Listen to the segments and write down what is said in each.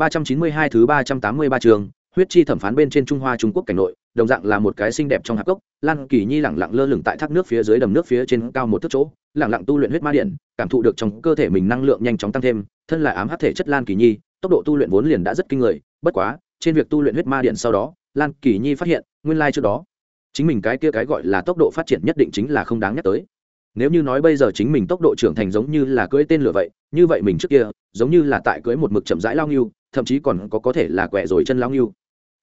392 thứ 383 trường, huyết chi thẩm phán bên trên Trung Hoa Trung Quốc cảnh nội, đồng dạng là một cái xinh đẹp trong hạp cốc, Lan Kỳ Nhi lẳng lặng lơ lửng tại thác nước phía dưới đầm nước phía trên cao một thước chỗ, lẳng lặng tu luyện huyết ma điện, cảm thụ được trong cơ thể mình năng lượng nhanh chóng tăng thêm, thân là ám hắc thể chất Lan Kỳ Nhi, tốc độ tu luyện vốn liền đã rất kinh người, bất quá, trên việc tu luyện huyết ma điện sau đó, Lan Kỳ Nhi phát hiện, nguyên lai trước đó, chính mình cái kia cái gọi là tốc độ phát triển nhất định chính là không đáng nhắc tới. Nếu như nói bây giờ chính mình tốc độ trưởng thành giống như là cưỡi tên lửa vậy như vậy mình trước kia giống như là tại cưỡi một mực chậm rãi lao nhưu, thậm chí còn có có thể là quẻ rồi chân lão nghiêu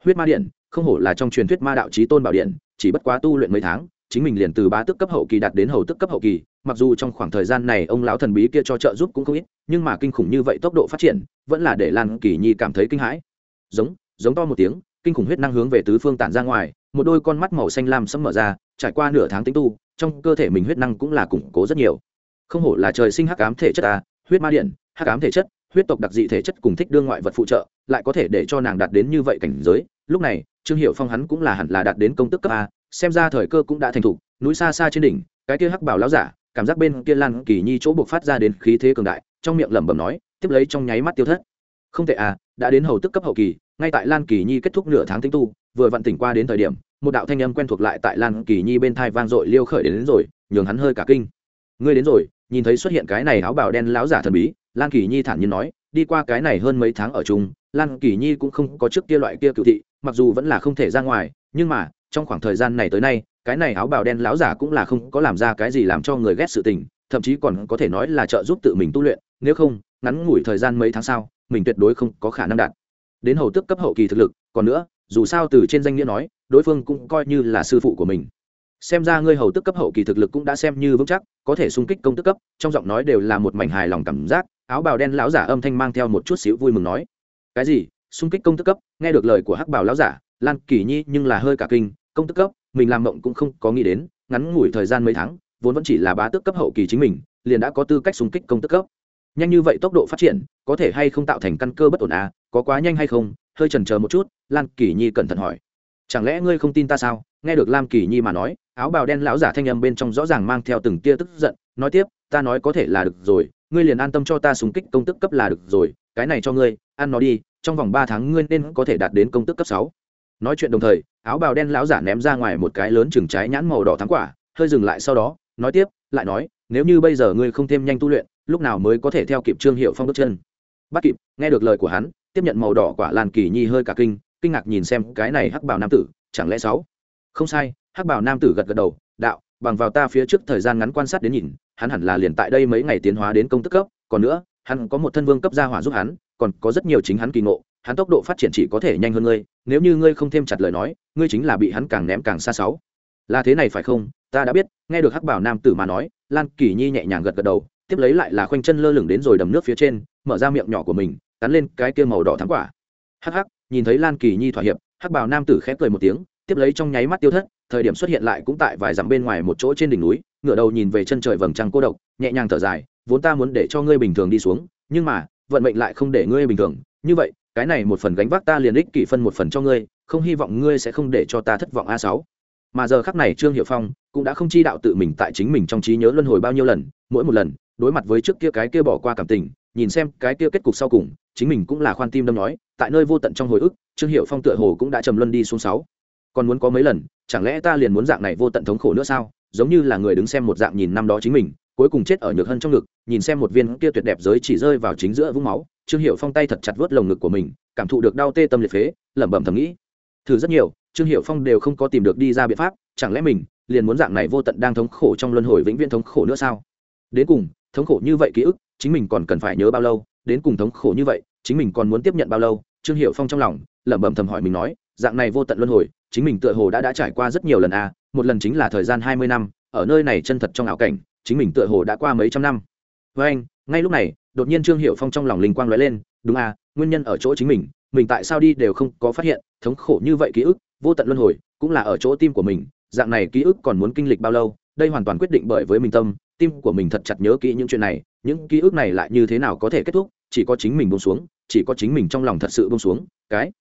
huyết ma điện, không hổ là trong truyền thuyết ma đạo trí tôn bảo điện, chỉ bất quá tu luyện mấy tháng, chính mình liền từ bá tức cấp hậu kỳ đạt đến hầu tức cấp hậu kỳ, mặc dù trong khoảng thời gian này ông lão thần bí kia cho trợ giúp cũng không ít, nhưng mà kinh khủng như vậy tốc độ phát triển, vẫn là để lan kỳ nhi cảm thấy kinh hãi. Giống giống to một tiếng, kinh khủng huyết năng hướng về tứ phương tản ra ngoài, một đôi con mắt màu xanh lam sẫm mở ra, trải qua nửa tháng tính tu, trong cơ thể mình huyết năng cũng là củng cố rất nhiều. Không hổ là trời sinh hắc ám thể chất à huyết ma điện, hắc ám thể chất huyết tộc đặc dị thể chất cùng thích đương ngoại vật phụ trợ lại có thể để cho nàng đạt đến như vậy cảnh giới. Lúc này trương hiệu phong hắn cũng là hẳn là đạt đến công tức cấp a xem ra thời cơ cũng đã thành thục núi xa xa trên đỉnh cái kia hắc bảo lão giả cảm giác bên kia lan kỳ nhi chỗ buộc phát ra đến khí thế cường đại trong miệng lẩm bẩm nói tiếp lấy trong nháy mắt tiêu thất. Không tệ à đã đến hầu tức cấp hậu kỳ ngay tại lan kỳ nhi kết thúc nửa tháng tinh tu vừa vặn tỉnh qua đến thời điểm một đạo thanh âm quen thuộc lại tại lan kỳ nhi bên thai vang dội liêu khởi đến, đến rồi nhường hắn hơi cả kinh. Ngươi đến rồi nhìn thấy xuất hiện cái này áo bào đen láo giả thần bí, lan kỳ nhi thản nhiên nói, đi qua cái này hơn mấy tháng ở chung, lan kỳ nhi cũng không có trước kia loại kia cựu thị, mặc dù vẫn là không thể ra ngoài, nhưng mà, trong khoảng thời gian này tới nay, cái này áo bào đen láo giả cũng là không có làm ra cái gì làm cho người ghét sự tình, thậm chí còn có thể nói là trợ giúp tự mình tu luyện, nếu không, ngắn ngủi thời gian mấy tháng sau, mình tuyệt đối không có khả năng đạt đến hầu tức cấp hậu kỳ thực lực. Còn nữa, dù sao từ trên danh nghĩa nói, đối phương cũng coi như là sư phụ của mình xem ra ngươi hầu tức cấp hậu kỳ thực lực cũng đã xem như vững chắc, có thể xung kích công tức cấp, trong giọng nói đều là một mảnh hài lòng cảm giác, áo bào đen lão giả âm thanh mang theo một chút xíu vui mừng nói. Cái gì? Xung kích công tức cấp? Nghe được lời của hắc bảo lão giả, lan kỳ nhi nhưng là hơi cả kinh, công tức cấp, mình làm mộng cũng không có nghĩ đến, ngắn ngủi thời gian mấy tháng, vốn vẫn chỉ là bá tước cấp hậu kỳ chính mình, liền đã có tư cách xung kích công tức cấp. Nhanh như vậy tốc độ phát triển, có thể hay không tạo thành căn cơ bất ổn à? Có quá nhanh hay không? Hơi chần chờ một chút, lan kỳ nhi cẩn thận hỏi. Chẳng lẽ ngươi không tin ta sao? Nghe được lam kỳ nhi mà nói áo bào đen lão giả thanh âm bên trong rõ ràng mang theo từng tia tức giận, nói tiếp, ta nói có thể là được rồi, ngươi liền an tâm cho ta súng kích công tức cấp là được rồi, cái này cho ngươi, ăn nó đi, trong vòng ba tháng ngươi nên có thể đạt đến công tức cấp sáu. Nói chuyện đồng thời, áo bào đen lão giả ném ra ngoài một cái lớn chừng trái nhãn màu đỏ thắng quả, hơi dừng lại sau đó, nói tiếp, lại nói, nếu như bây giờ ngươi không thêm nhanh tu luyện, lúc nào mới có thể theo kịp trương hiệu phong bước chân? Bắt kịp, nghe được lời của hắn, tiếp nhận màu đỏ quả lan kỳ nhi hơi cả kinh kinh ngạc nhìn xem cái này hắc bảo nam tử, chẳng lẽ sáu? Không sai hắc bảo nam tử gật gật đầu, đạo, bằng vào ta phía trước thời gian ngắn quan sát đến nhìn, hắn hẳn là liền tại đây mấy ngày tiến hóa đến công tức cấp, còn nữa, hắn có một thân vương cấp gia hỏa giúp hắn, còn có rất nhiều chính hắn kỳ ngộ, hắn tốc độ phát triển chỉ có thể nhanh hơn ngươi, nếu như ngươi không thêm chặt lời nói, ngươi chính là bị hắn càng ném càng xa sáu. Là thế này phải không? Ta đã biết. Nghe được hắc bảo nam tử mà nói, lan kỳ nhi nhẹ nhàng gật gật đầu, tiếp lấy lại là khoanh chân lơ lửng đến rồi đầm nước phía trên, mở ra miệng nhỏ của mình, cắn lên cái kia màu đỏ thắng quả. Hắc hắc, nhìn thấy lan kỳ nhi thỏa hiệp, hắc bảo nam tử khép cười một tiếng, tiếp lấy trong nháy mắt tiêu thất thời điểm xuất hiện lại cũng tại vài dặm bên ngoài một chỗ trên đỉnh núi, ngửa đầu nhìn về chân trời vầng trăng cô độc, nhẹ nhàng thở dài, vốn ta muốn để cho ngươi bình thường đi xuống, nhưng mà, vận mệnh lại không để ngươi bình thường. Như vậy, cái này một phần gánh vác ta liền ích kỷ phân một phần cho ngươi, không hy vọng ngươi sẽ không để cho ta thất vọng a sáu. Mà giờ khắc này trương hiệu phong cũng đã không chi đạo tự mình tại chính mình trong trí nhớ luân hồi bao nhiêu lần, mỗi một lần, đối mặt với trước kia cái kia bỏ qua cảm tình, nhìn xem cái kia kết cục sau cùng, chính mình cũng là khoan tim đâm nói, tại nơi vô tận trong hồi ức, trương hiệu phong tựa hồ cũng đã trầm luân đi xuống sáu còn muốn có mấy lần, chẳng lẽ ta liền muốn dạng này vô tận thống khổ nữa sao? Giống như là người đứng xem một dạng nhìn năm đó chính mình, cuối cùng chết ở nhược hân trong ngực, nhìn xem một viên kia tuyệt đẹp giới chỉ rơi vào chính giữa vũng máu, trương hiệu phong tay thật chặt vớt lồng ngực của mình, cảm thụ được đau tê tâm liệt phế, lẩm bẩm thầm nghĩ. Thử rất nhiều, trương hiệu phong đều không có tìm được đi ra biện pháp, chẳng lẽ mình liền muốn dạng này vô tận đang thống khổ trong luân hồi vĩnh viễn thống khổ nữa sao? Đến cùng, thống khổ như vậy ký ức, chính mình còn cần phải nhớ bao lâu? Đến cùng thống khổ như vậy, chính mình còn muốn tiếp nhận bao lâu? Trương hiệu phong trong lòng lẩm bẩm thầm hỏi mình nói dạng này vô tận luân hồi chính mình tựa hồ đã đã trải qua rất nhiều lần a à, một lần chính là thời gian hai mươi năm ở nơi này chân thật trong ảo cảnh chính mình tựa hồ đã qua mấy trăm năm. Với anh ngay lúc này đột nhiên trương hiệu phong trong lòng linh quang lóe lên đúng à nguyên nhân ở chỗ chính mình mình tại sao đi đều không có phát hiện thống khổ như vậy ký ức vô tận luân hồi cũng là ở chỗ tim của mình dạng này ký ức còn muốn kinh lịch bao lâu đây hoàn toàn quyết định bởi với mình tâm tim của mình thật chặt nhớ kỹ những chuyện này những ký ức này lại như thế nào có thể kết thúc chỉ có chính mình bông xuống chỉ có chính mình trong lòng thật sự bông xuống cái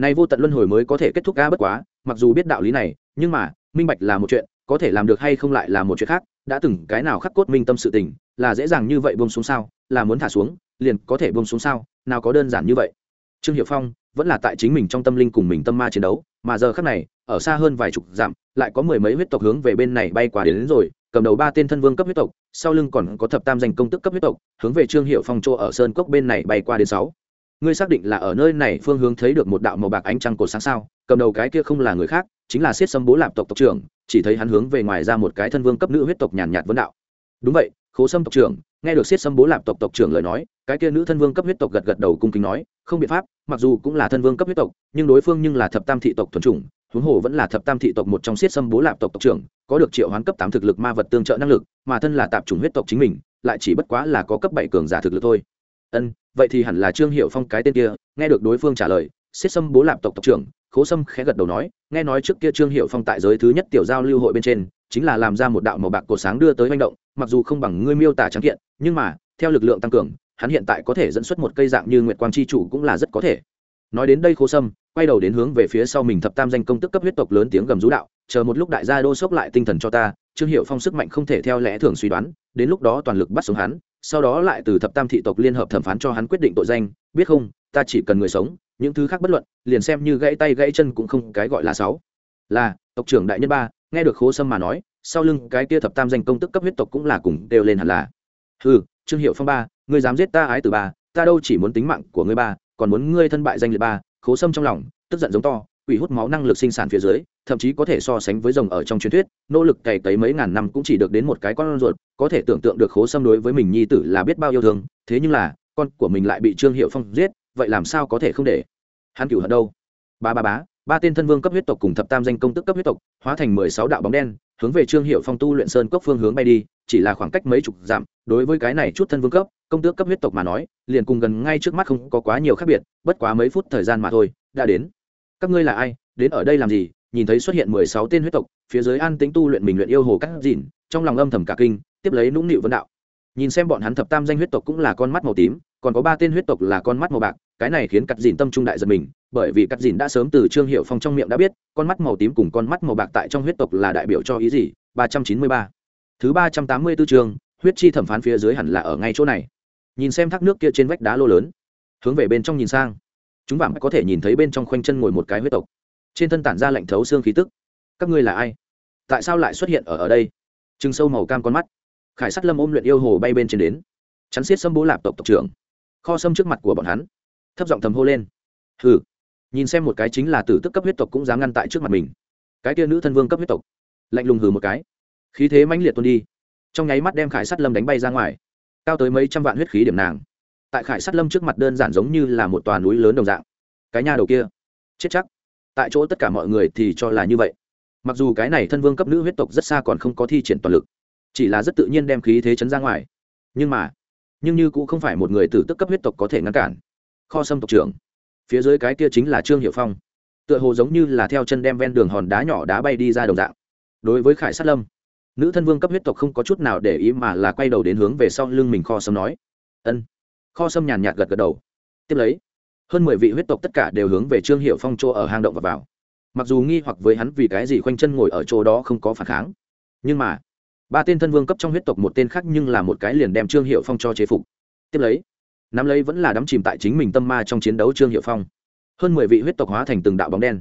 nay vô tận luân hồi mới có thể kết thúc ga bất quá mặc dù biết đạo lý này nhưng mà minh bạch là một chuyện có thể làm được hay không lại là một chuyện khác đã từng cái nào khắc cốt minh tâm sự tình là dễ dàng như vậy buông xuống sao là muốn thả xuống liền có thể buông xuống sao nào có đơn giản như vậy. Trương hiệu phong vẫn là tại chính mình trong tâm linh cùng mình tâm ma chiến đấu mà giờ khắc này ở xa hơn vài chục dặm lại có mười mấy huyết tộc hướng về bên này bay qua đến, đến rồi cầm đầu ba tên thân vương cấp huyết tộc sau lưng còn có thập tam danh công tức cấp huyết tộc hướng về trương hiệu phong chỗ ở sơn cốc bên này bay qua đến sáu ngươi xác định là ở nơi này phương hướng thấy được một đạo màu bạc ánh trăng cột sáng sao, cầm đầu cái kia không là người khác, chính là siết Sâm bố lạp tộc tộc trưởng, chỉ thấy hắn hướng về ngoài ra một cái thân vương cấp nữ huyết tộc nhàn nhạt vấn đạo. Đúng vậy, khố sâm tộc trưởng, nghe được siết Sâm bố lạp tộc tộc trưởng lời nói, cái kia nữ thân vương cấp huyết tộc gật gật đầu cung kính nói, không biện pháp, mặc dù cũng là thân vương cấp huyết tộc, nhưng đối phương nhưng là thập tam thị tộc thuần chủng, huống hồ vẫn là thập tam thị tộc một trong siết Sâm bố lạp tộc tộc trưởng, có được triệu hoán cấp tám thực lực ma vật tương trợ năng lực, mà thân là tạp chủng huyết tộc chính mình, lại chỉ bất quá là có cấp bảy cường giả thực lực thôi ân, vậy thì hẳn là trương hiệu phong cái tên kia, nghe được đối phương trả lời siết Sâm bố lạp tộc tộc trưởng, khố sâm khẽ gật đầu nói, nghe nói trước kia trương hiệu phong tại giới thứ nhất tiểu giao lưu hội bên trên, chính là làm ra một đạo màu bạc cổ sáng đưa tới manh động, mặc dù không bằng ngươi miêu tả trắng kiện, nhưng mà, theo lực lượng tăng cường, hắn hiện tại có thể dẫn xuất một cây dạng như nguyệt quang chi chủ cũng là rất có thể. Nói đến đây khố sâm, quay đầu đến hướng về phía sau mình thập tam danh công tức cấp huyết tộc lớn tiếng gầm rú đạo, chờ một lúc đại gia đô sốc lại tinh thần cho ta, trương hiệu phong sức mạnh không thể theo lẽ thường suy đoán, đến lúc đó toàn lực bắt sống hắn sau đó lại từ thập tam thị tộc liên hợp thẩm phán cho hắn quyết định tội danh, biết không, ta chỉ cần người sống, những thứ khác bất luận, liền xem như gãy tay gãy chân cũng không cái gọi là sáu. Là, tộc trưởng đại nhân ba, nghe được khố sâm mà nói, sau lưng cái kia thập tam danh công tức cấp huyết tộc cũng là cùng đều lên hẳn là. Ừ trương hiệu phong ba, ngươi dám giết ta ái từ ba, ta đâu chỉ muốn tính mạng của ngươi ba, còn muốn ngươi thân bại danh liệt ba, khố sâm trong lòng, tức giận giống to quỷ hút máu năng lực sinh sản phía dưới, thậm chí có thể so sánh với rồng ở trong truyền thuyết, nỗ lực cày cấy mấy ngàn năm cũng chỉ được đến một cái con ruột, có thể tưởng tượng được khố sâm đối với mình nhi tử là biết bao yêu thương, thế nhưng là, con của mình lại bị trương hiệu phong giết, vậy làm sao có thể không để? Hắn cửu hận đâu? Ba ba bá, ba tên thân vương cấp huyết tộc cùng thập tam danh công tức cấp huyết tộc, hóa thành mười sáu đạo bóng đen, hướng về trương hiệu phong tu luyện sơn cốc phương hướng bay đi, chỉ là khoảng cách mấy chục dặm, đối với cái này chút thân vương cấp, công tước cấp huyết tộc mà nói, liền cùng gần ngay trước mắt không có quá nhiều khác biệt, bất quá mấy phút thời gian mà thôi, đã đến các ngươi là ai? Đến ở đây làm gì? Nhìn thấy xuất hiện mười sáu tên huyết tộc, phía dưới an tính tu luyện mình luyện yêu hồ cắt dìn trong lòng âm thầm cả kinh, tiếp lấy nũng nịu vân đạo. Nhìn xem bọn hắn thập tam danh huyết tộc cũng là con mắt màu tím, còn có ba tên huyết tộc là con mắt màu bạc, cái này khiến cắt dìn tâm trung đại giật mình, bởi vì cắt dìn đã sớm từ trương hiệu phong trong miệng đã biết, con mắt màu tím cùng con mắt màu bạc tại trong huyết tộc là đại biểu cho ý gì? Ba trăm chín mươi ba. Thứ ba trăm tám mươi b ố chương, huyết chi thẩm phán phía dưới hẳn là ở ngay chỗ này. Nhìn xem thác nước kia trên vách đá lô lớn. Hướng về bên trong nhìn sang chúng vạm có thể nhìn thấy bên trong khoanh chân ngồi một cái huyết tộc. Trên thân tản ra lạnh thấu xương khí tức. Các ngươi là ai? Tại sao lại xuất hiện ở ở đây? Chừng sâu màu cam con mắt. Khải sắt lâm ôm luyện yêu hồ bay bên trên đến. Chắn xiết xâm bố lạp tộc tộc trưởng. Kho xâm trước mặt của bọn hắn. Thấp giọng thầm hô lên. Hừ. Nhìn xem một cái chính là tử tức cấp huyết tộc cũng dám ngăn tại trước mặt mình. Cái kia nữ thân vương cấp huyết tộc. Lạnh lùng hừ một cái. Khí thế mãnh liệt tuôn đi. Trong nháy mắt đem khải sắt lâm đánh bay ra ngoài. Cao tới mấy trăm vạn huyết khí điểm nàng tại khải sắt lâm trước mặt đơn giản giống như là một tòa núi lớn đồng dạng. Cái nhà đầu kia, chết chắc. Tại chỗ tất cả mọi người thì cho là như vậy. Mặc dù cái này thân vương cấp nữ huyết tộc rất xa còn không có thi triển toàn lực, chỉ là rất tự nhiên đem khí thế chấn ra ngoài. Nhưng mà, nhưng như cũng không phải một người tử tức cấp huyết tộc có thể ngăn cản. Kho sâm tộc trưởng, phía dưới cái kia chính là trương hiệu phong, tựa hồ giống như là theo chân đem ven đường hòn đá nhỏ đá bay đi ra đồng dạng. Đối với khải sát lâm, nữ thân vương cấp huyết tộc không có chút nào để ý mà là quay đầu đến hướng về sau lưng mình kho sâm nói, ân kho sâm nhàn nhạt gật gật đầu. Tiếp lấy, hơn mười vị huyết tộc tất cả đều hướng về trương hiệu phong chỗ ở hang động và vào. Mặc dù nghi hoặc với hắn vì cái gì khoanh chân ngồi ở chỗ đó không có phản kháng, nhưng mà, ba tên thân vương cấp trong huyết tộc một tên khác nhưng là một cái liền đem trương hiệu phong cho chế phục. Tiếp lấy, nắm lấy vẫn là đắm chìm tại chính mình tâm ma trong chiến đấu trương hiệu phong. Hơn mười vị huyết tộc hóa thành từng đạo bóng đen.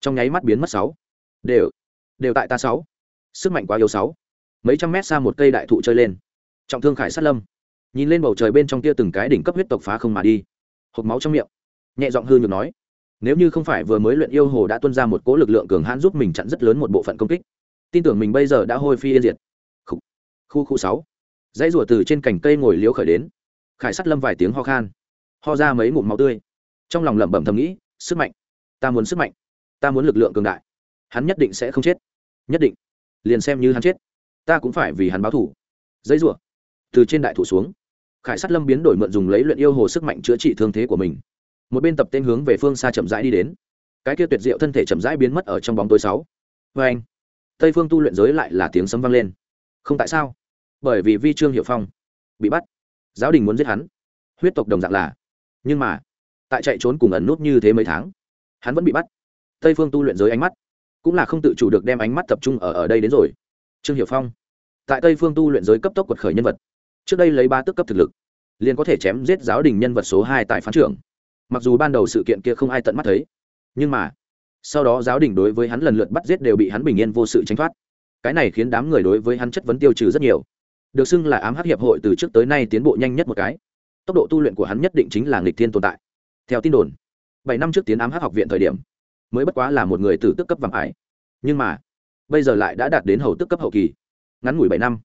Trong nháy mắt biến mất sáu. Đều đều tại ta sáu. Sức mạnh quá yếu sáu. Mấy trăm mét xa một cây đại thụ chơi lên. Trọng thương khải sát lâm nhìn lên bầu trời bên trong kia từng cái đỉnh cấp huyết tộc phá không mà đi. Hộp máu trong miệng. Nhẹ giọng hư nhược nói nếu như không phải vừa mới luyện yêu hồ đã tuân ra một cỗ lực lượng cường hãn giúp mình chặn rất lớn một bộ phận công kích tin tưởng mình bây giờ đã hôi phi yên diệt. Khu khu, khu sáu. Dãy rủa từ trên cành cây ngồi liếu khởi đến. Khải sắt lâm vài tiếng ho khan ho ra mấy ngụm máu tươi. Trong lòng lẩm bẩm thầm nghĩ sức mạnh. Ta muốn sức mạnh. Ta muốn lực lượng cường đại. Hắn nhất định sẽ không chết. Nhất định. Liền xem như hắn chết. Ta cũng phải vì hắn báo thủ dãy rủa từ trên đại thủ xuống. Khải sát lâm biến đổi mượn dùng lấy luyện yêu hồ sức mạnh chữa trị thương thế của mình. Một bên tập tên hướng về phương xa chậm rãi đi đến. Cái kia tuyệt diệu thân thể chậm rãi biến mất ở trong bóng tối sáu. Vê anh, tây phương tu luyện giới lại là tiếng sấm vang lên. Không tại sao? Bởi vì vi trương hiệu phong bị bắt. Giáo đình muốn giết hắn. Huyết tộc đồng dạng là. Nhưng mà, tại chạy trốn cùng ẩn nút như thế mấy tháng, hắn vẫn bị bắt. Tây phương tu luyện giới ánh mắt cũng là không tự chủ được đem ánh mắt tập trung ở ở đây đến rồi. Trương hiệu phong, tại tây phương tu luyện giới cấp tốc quật khởi nhân vật trước đây lấy ba tức cấp thực lực, liền có thể chém giết giáo đình nhân vật số hai tại phán trưởng. Mặc dù ban đầu sự kiện kia không ai tận mắt thấy, nhưng mà, sau đó giáo đình đối với hắn lần lượt bắt giết đều bị hắn bình yên vô sự tránh thoát. Cái này khiến đám người đối với hắn chất vấn tiêu trừ rất nhiều. Được xưng là ám hắc hiệp hội từ trước tới nay tiến bộ nhanh nhất một cái. Tốc độ tu luyện của hắn nhất định chính là nghịch thiên tồn tại. Theo tin đồn, bảy năm trước tiến ám hắc học viện thời điểm, mới bất quá là một người từ tức cấp vàng ải nhưng mà, bây giờ lại đã đạt đến hầu tức cấp hậu kỳ. Ngắn ngủi bảy năm,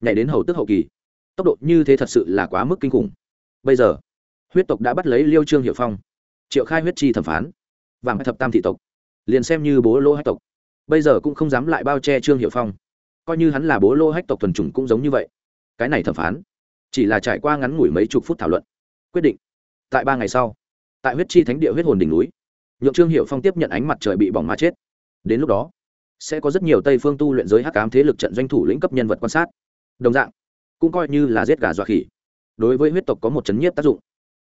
nhảy đến hầu tức hậu kỳ tốc độ như thế thật sự là quá mức kinh khủng. Bây giờ, huyết tộc đã bắt lấy liêu trương hiệu phong, triệu khai huyết chi thẩm phán, vàng thập tam thị tộc, liền xem như bố lô hách tộc. Bây giờ cũng không dám lại bao che trương hiệu phong, coi như hắn là bố lô hách tộc thuần chủng cũng giống như vậy. Cái này thẩm phán, chỉ là trải qua ngắn ngủi mấy chục phút thảo luận, quyết định, tại ba ngày sau, tại huyết chi thánh địa huyết hồn đỉnh núi, nhượng trương hiệu phong tiếp nhận ánh mặt trời bị bỏng má chết. Đến lúc đó, sẽ có rất nhiều tây phương tu luyện giới hắc cám thế lực trận doanh thủ lĩnh cấp nhân vật quan sát. Đồng dạng cũng coi như là giết gà dọa khỉ. Đối với huyết tộc có một chấn nhiếp tác dụng.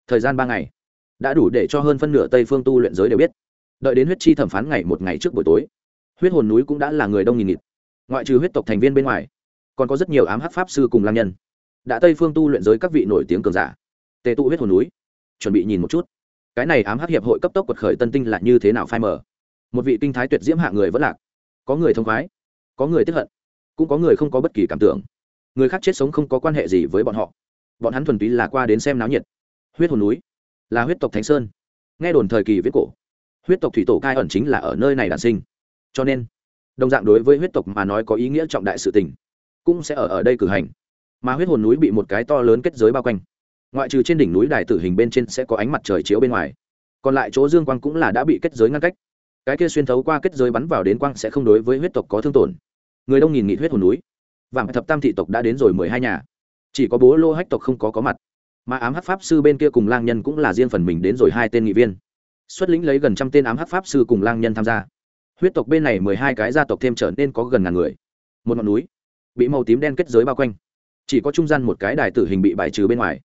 Thời gian ba ngày. Đã đủ để cho hơn phân nửa tây phương tu luyện giới đều biết. Đợi đến huyết chi thẩm phán ngày một ngày trước buổi tối, huyết hồn núi cũng đã là người đông nghìn nghịt. Ngoại trừ huyết tộc thành viên bên ngoài, còn có rất nhiều ám hắc pháp sư cùng lang nhân. Đã tây phương tu luyện giới các vị nổi tiếng cường giả, tề tụ huyết hồn núi, chuẩn bị nhìn một chút. Cái này ám hắc hiệp hội cấp tốc quật khởi tân tinh là như thế nào phai mờ. Một vị kinh thái tuyệt diễm hạ người vẫn lạc. Có người thông khoái, có người tiếp hận, cũng có người không có bất kỳ cảm tưởng người khác chết sống không có quan hệ gì với bọn họ. Bọn hắn thuần túy là qua đến xem náo nhiệt. Huyết hồn núi là huyết tộc thánh sơn. Nghe đồn thời kỳ viết cổ, huyết tộc thủy tổ cai ẩn chính là ở nơi này đản sinh. Cho nên, đồng dạng đối với huyết tộc mà nói có ý nghĩa trọng đại sự tình, cũng sẽ ở ở đây cử hành. Mà huyết hồn núi bị một cái to lớn kết giới bao quanh. Ngoại trừ trên đỉnh núi đài tử hình bên trên sẽ có ánh mặt trời chiếu bên ngoài. Còn lại chỗ dương quang cũng là đã bị kết giới ngăn cách. Cái kia xuyên thấu qua kết giới bắn vào đến quang sẽ không đối với huyết tộc có thương tổn. Người đông nghìn nghị huyết hồn núi vàng thập tam thị tộc đã đến rồi mười hai nhà. Chỉ có bố lô hách tộc không có có mặt. Mà ám hắc pháp sư bên kia cùng lang nhân cũng là riêng phần mình đến rồi hai tên nghị viên. Xuất lĩnh lấy gần trăm tên ám hắc pháp sư cùng lang nhân tham gia. Huyết tộc bên này mười hai cái gia tộc thêm trở nên có gần ngàn người. Một ngọn núi bị màu tím đen kết giới bao quanh. Chỉ có trung gian một cái đài tử hình bị bài trừ bên ngoài.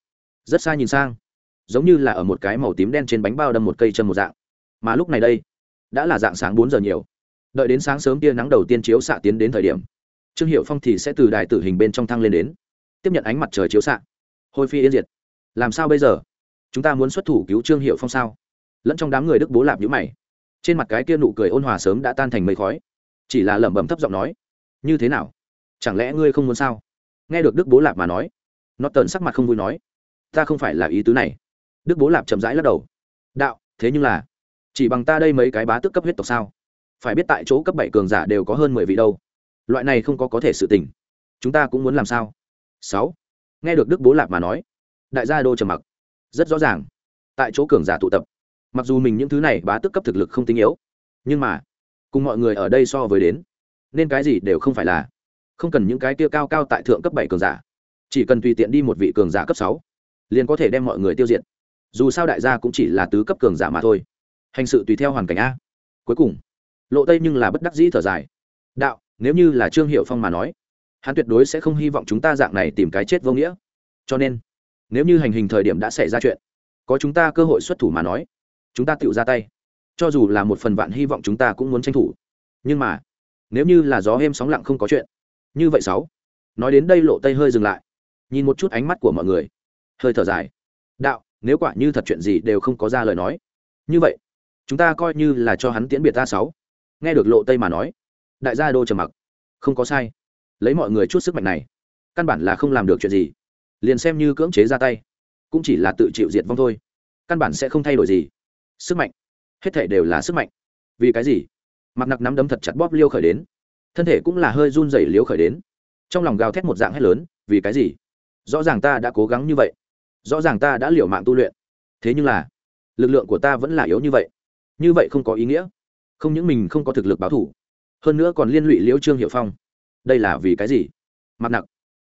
Rất xa nhìn sang, giống như là ở một cái màu tím đen trên bánh bao đâm một cây chân một dạng. Mà lúc này đây, đã là dạng sáng bốn giờ nhiều. Đợi đến sáng sớm tia nắng đầu tiên chiếu xạ tiến đến thời điểm trương hiệu phong thì sẽ từ đài tử hình bên trong thăng lên đến, tiếp nhận ánh mặt trời chiếu xạ. Hồi phi yên diệt. Làm sao bây giờ? Chúng ta muốn xuất thủ cứu trương hiệu phong sao? Lẫn trong đám người đức bố lạp nhữ mày. Trên mặt cái kia nụ cười ôn hòa sớm đã tan thành mây khói. Chỉ là lẩm bẩm thấp giọng nói, như thế nào? Chẳng lẽ ngươi không muốn sao? Nghe được đức bố lạp mà nói nó tần sắc mặt không vui nói, ta không phải là ý tứ này. Đức bố lạp chậm rãi lắc đầu, đạo, thế nhưng là, chỉ bằng ta đây mấy cái bá tước cấp huyết tộc sao? Phải biết tại chỗ cấp bảy cường giả đều có hơn mười vị đâu loại này không có có thể sự tình. Chúng ta cũng muốn làm sao? Sáu. Nghe được đức bố lạp mà nói, đại gia đô trầm mặc. Rất rõ ràng, tại chỗ cường giả tụ tập, mặc dù mình những thứ này bá tước cấp thực lực không tinh yếu, nhưng mà, cùng mọi người ở đây so với đến, nên cái gì đều không phải là, không cần những cái kia cao cao tại thượng cấp bảy cường giả. Chỉ cần tùy tiện đi một vị cường giả cấp sáu, liền có thể đem mọi người tiêu diệt. Dù sao đại gia cũng chỉ là tứ cấp cường giả mà thôi. Hành sự tùy theo hoàn cảnh a. Cuối cùng, lộ tây nhưng là bất đắc dĩ thở dài. Đạo nếu như là trương hiệu phong mà nói hắn tuyệt đối sẽ không hy vọng chúng ta dạng này tìm cái chết vô nghĩa cho nên nếu như hành hình thời điểm đã xảy ra chuyện có chúng ta cơ hội xuất thủ mà nói chúng ta tự ra tay cho dù là một phần vạn hy vọng chúng ta cũng muốn tranh thủ nhưng mà nếu như là gió êm sóng lặng không có chuyện như vậy sáu nói đến đây lộ tây hơi dừng lại nhìn một chút ánh mắt của mọi người hơi thở dài đạo nếu quả như thật chuyện gì đều không có ra lời nói như vậy chúng ta coi như là cho hắn tiễn biệt ta sáu nghe được lộ tây mà nói đại gia đô trầm mặc. Không có sai. Lấy mọi người chút sức mạnh này, căn bản là không làm được chuyện gì. Liền xem như cưỡng chế ra tay, cũng chỉ là tự chịu diệt vong thôi. Căn bản sẽ không thay đổi gì. Sức mạnh. Hết thể đều là sức mạnh. Vì cái gì? Mặc nặc nắm đấm thật chặt bóp liêu khởi đến. Thân thể cũng là hơi run rẩy liêu khởi đến. Trong lòng gào thét một dạng hét lớn, vì cái gì? Rõ ràng ta đã cố gắng như vậy. Rõ ràng ta đã liều mạng tu luyện. Thế nhưng là, lực lượng của ta vẫn là yếu như vậy. Như vậy không có ý nghĩa. Không những mình không có thực lực báo thủ hơn nữa còn liên lụy liễu trương hiệu phong. Đây là vì cái gì? Mặt nặc,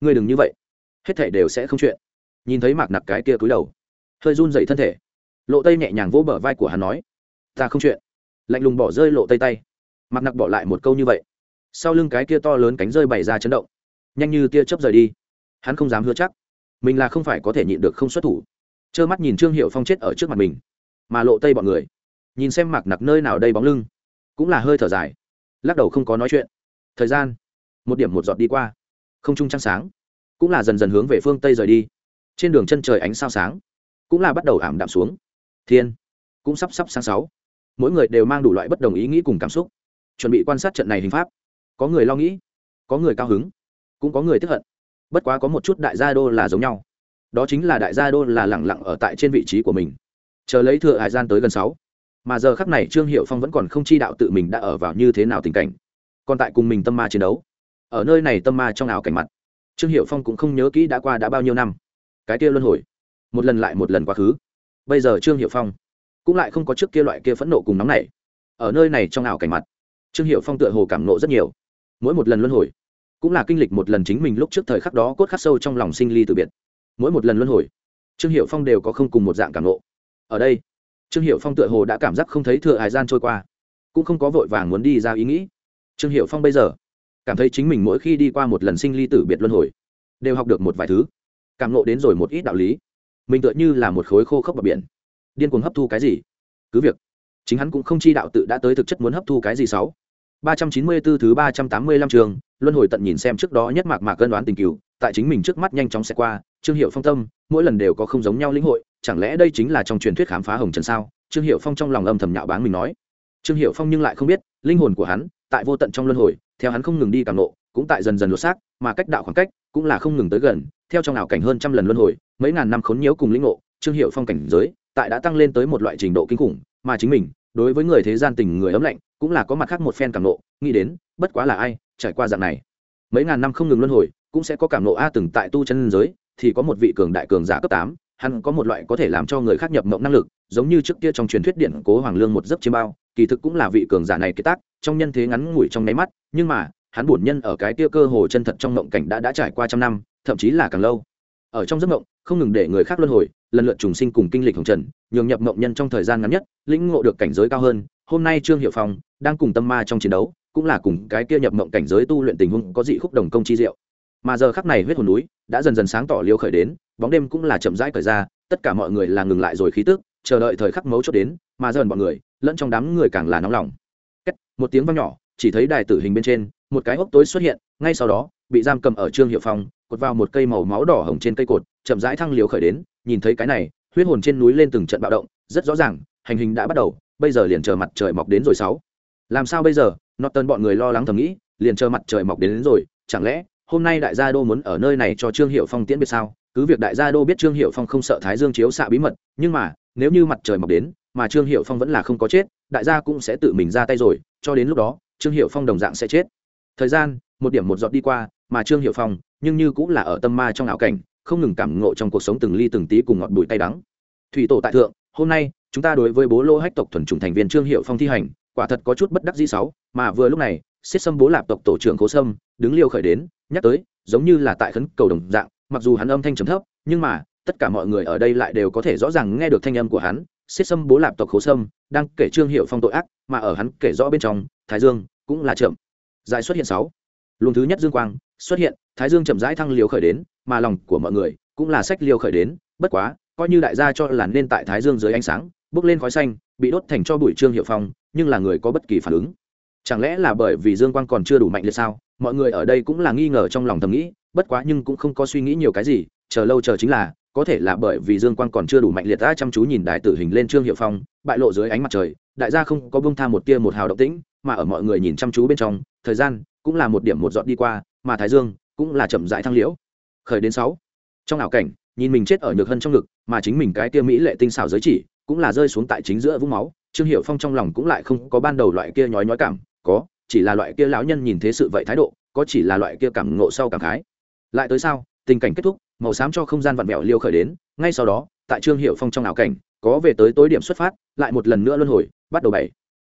ngươi đừng như vậy. Hết thể đều sẽ không chuyện. Nhìn thấy mạc nặc cái kia cúi đầu, hơi run dậy thân thể. Lộ tây nhẹ nhàng vỗ bờ vai của hắn nói, ta không chuyện. Lạnh lùng bỏ rơi lộ tây tay. Mặt nặc bỏ lại một câu như vậy. Sau lưng cái kia to lớn cánh rơi bày ra chấn động. Nhanh như tia chớp rời đi. Hắn không dám hứa chắc. Mình là không phải có thể nhịn được không xuất thủ. Trơ mắt nhìn trương hiệu phong chết ở trước mặt mình. Mà lộ tây bọn người, nhìn xem mạc nặc nơi nào đây bóng lưng, cũng là hơi thở dài lắc đầu không có nói chuyện. Thời gian, một điểm một giọt đi qua. Không trung trăng sáng, cũng là dần dần hướng về phương tây rời đi. Trên đường chân trời ánh sao sáng, cũng là bắt đầu ảm đạm xuống. Thiên, cũng sắp sắp sáng sáu. Mỗi người đều mang đủ loại bất đồng ý nghĩ cùng cảm xúc. Chuẩn bị quan sát trận này hình pháp. Có người lo nghĩ, có người cao hứng, cũng có người tức hận. Bất quá có một chút đại gia đô là giống nhau. Đó chính là đại gia đô là lẳng lặng ở tại trên vị trí của mình. Chờ lấy thừa hải gian tới gần sáu mà giờ khắc này trương hiệu phong vẫn còn không chi đạo tự mình đã ở vào như thế nào tình cảnh. Còn tại cùng mình tâm ma chiến đấu. Ở nơi này tâm ma trong ảo cảnh mặt, trương hiệu phong cũng không nhớ kỹ đã qua đã bao nhiêu năm. Cái kia luân hồi, một lần lại một lần quá khứ. Bây giờ trương hiệu phong cũng lại không có trước kia loại kia phẫn nộ cùng nóng này ở nơi này trong ảo cảnh mặt, trương hiệu phong tựa hồ cảm nộ rất nhiều. Mỗi một lần luân hồi cũng là kinh lịch một lần chính mình lúc trước thời khắc đó cốt khắc sâu trong lòng sinh ly từ biệt. Mỗi một lần luân hồi, trương hiệu phong đều có không cùng một dạng cảm nộ. Ở đây trương hiệu phong tựa hồ đã cảm giác không thấy thừa hải gian trôi qua, cũng không có vội vàng muốn đi ra ý nghĩ. Trương hiệu phong bây giờ cảm thấy chính mình mỗi khi đi qua một lần sinh ly tử biệt luân hồi, đều học được một vài thứ, cảm lộ đến rồi một ít đạo lý. Mình tựa như là một khối khô khốc bờ biển, điên cuồng hấp thu cái gì? Cứ việc, chính hắn cũng không chi đạo tự đã tới thực chất muốn hấp thu cái gì sáu ba trăm chín mươi 394 thứ ba trăm tám mươi lăm trường luân hồi tận nhìn xem trước đó nhất mạc mạc cân đoán tình kỷ, tại chính mình trước mắt nhanh chóng sẽ qua trương hiệu phong tâm mỗi lần đều có không giống nhau lĩnh hội chẳng lẽ đây chính là trong truyền thuyết khám phá hồng trần sao? Trương hiệu phong trong lòng âm thầm nhạo báng mình nói. Trương hiệu phong nhưng lại không biết linh hồn của hắn tại vô tận trong luân hồi theo hắn không ngừng đi cảm ngộ cũng tại dần dần lột xác mà cách đạo khoảng cách cũng là không ngừng tới gần theo trong ảo cảnh hơn trăm lần luân hồi mấy ngàn năm khốn nhiễu cùng lĩnh ngộ trương hiệu phong cảnh giới tại đã tăng lên tới một loại trình độ kinh khủng mà chính mình đối với người thế gian tình người ấm lạnh cũng là có mặt khác một phen cảm nộ, nghĩ đến, bất quá là ai, trải qua dạng này. Mấy ngàn năm không ngừng luân hồi, cũng sẽ có cảm nộ a từng tại tu chân giới, thì có một vị cường đại cường giả cấp tám, hắn có một loại có thể làm cho người khác nhập mộng năng lực, giống như trước kia trong truyền thuyết điện cố hoàng lương một giấc chiêm bao, kỳ thực cũng là vị cường giả này kế tác, trong nhân thế ngắn ngủi trong nháy mắt, nhưng mà, hắn bổn nhân ở cái kia cơ hồ chân thật trong mộng cảnh đã đã trải qua trăm năm, thậm chí là càng lâu. Ở trong giấc mộng, không ngừng để người khác luân hồi, lần lượt trùng sinh cùng kinh lịch hồng trần, nhường nhập mộng nhân trong thời gian ngắn nhất, lĩnh ngộ được cảnh giới cao hơn hôm nay trương hiệu phong đang cùng tâm ma trong chiến đấu cũng là cùng cái kia nhập mộng cảnh giới tu luyện tình huống có dị khúc đồng công chi diệu. Mà giờ khắc này huyết hồn núi đã dần dần sáng tỏ liêu khởi đến bóng đêm cũng là chậm rãi khởi ra tất cả mọi người là ngừng lại rồi khí tức chờ đợi thời khắc mấu chốt đến mà dần mọi người lẫn trong đám người càng là nóng lòng. Kết, một tiếng vang nhỏ chỉ thấy đài tử hình bên trên một cái hốc tối xuất hiện ngay sau đó bị giam cầm ở trương hiệu phong cột vào một cây màu máu đỏ hồng trên cây cột chậm rãi thăng liều khởi đến nhìn thấy cái này huyết hồn trên núi lên từng trận bạo động rất rõ ràng hành hình đã bắt đầu bây giờ liền chờ mặt trời mọc đến rồi sáu. Làm sao bây giờ? Nọt tần bọn người lo lắng thầm nghĩ liền chờ mặt trời mọc đến, đến rồi. Chẳng lẽ hôm nay đại gia đô muốn ở nơi này cho trương hiệu phong tiễn biết sao? Cứ việc đại gia đô biết trương hiệu phong không sợ thái dương chiếu xạ bí mật nhưng mà nếu như mặt trời mọc đến mà trương hiệu phong vẫn là không có chết đại gia cũng sẽ tự mình ra tay rồi. Cho đến lúc đó trương hiệu phong đồng dạng sẽ chết. Thời gian một điểm một giọt đi qua mà trương hiệu phong nhưng như cũng là ở tâm ma trong ảo cảnh không ngừng cảm ngộ trong cuộc sống từng ly từng tí cùng ngọt bụi tay đắng. Thủy tổ tại thượng hôm nay chúng ta đối với bố lô hách tộc thuần chủng thành viên trương hiệu phong thi hành, quả thật có chút bất đắc dĩ sáu, mà vừa lúc này, xiết sâm bố lạp tộc tổ trưởng cố sâm, đứng liêu khởi đến, nhắc tới, giống như là tại khấn cầu đồng dạng, mặc dù hắn âm thanh trầm thấp, nhưng mà, tất cả mọi người ở đây lại đều có thể rõ ràng nghe được thanh âm của hắn. Xiết sâm bố lạp tộc cố sâm, đang kể trương hiệu phong tội ác, mà ở hắn kể rõ bên trong, thái dương cũng là chậm. Dài xuất hiện sáu. Luồng thứ nhất dương quang xuất hiện, thái dương chậm rãi thăng liều khởi đến, mà lòng của mọi người cũng là sách liều khởi đến, bất quá, coi như đại gia cho là nên tại thái dương dưới ánh sáng bước lên khói xanh, bị đốt thành cho bụi trương hiệu phong, nhưng là người có bất kỳ phản ứng. Chẳng lẽ là bởi vì dương quang còn chưa đủ mạnh liệt sao? Mọi người ở đây cũng là nghi ngờ trong lòng thầm nghĩ, bất quá nhưng cũng không có suy nghĩ nhiều cái gì, chờ lâu chờ chính là, có thể là bởi vì dương quang còn chưa đủ mạnh liệt ta chăm chú nhìn đại tử hình lên trương hiệu phong, bại lộ dưới ánh mặt trời, đại gia không có bông tha một tia một hào động tĩnh, mà ở mọi người nhìn chăm chú bên trong, thời gian cũng là một điểm một dọn đi qua, mà thái dương cũng là chậm rãi thăng liễu. Khởi đến sáu, trong ảo cảnh nhìn mình chết ở nhược hân trong ngực, mà chính mình cái kia mỹ lệ tinh xảo giới chỉ cũng là rơi xuống tại chính giữa vũng máu. Trương hiệu phong trong lòng cũng lại không có ban đầu loại kia nhói nhói cảm, có, chỉ là loại kia lão nhân nhìn thế sự vậy thái độ, có chỉ là loại kia cảm ngộ sau cảm khái. Lại tới sao tình cảnh kết thúc, màu xám cho không gian vặn vẹo liêu khởi đến, ngay sau đó, tại trương hiệu phong trong ảo cảnh, có về tới tối điểm xuất phát, lại một lần nữa luân hồi, bắt đầu bảy.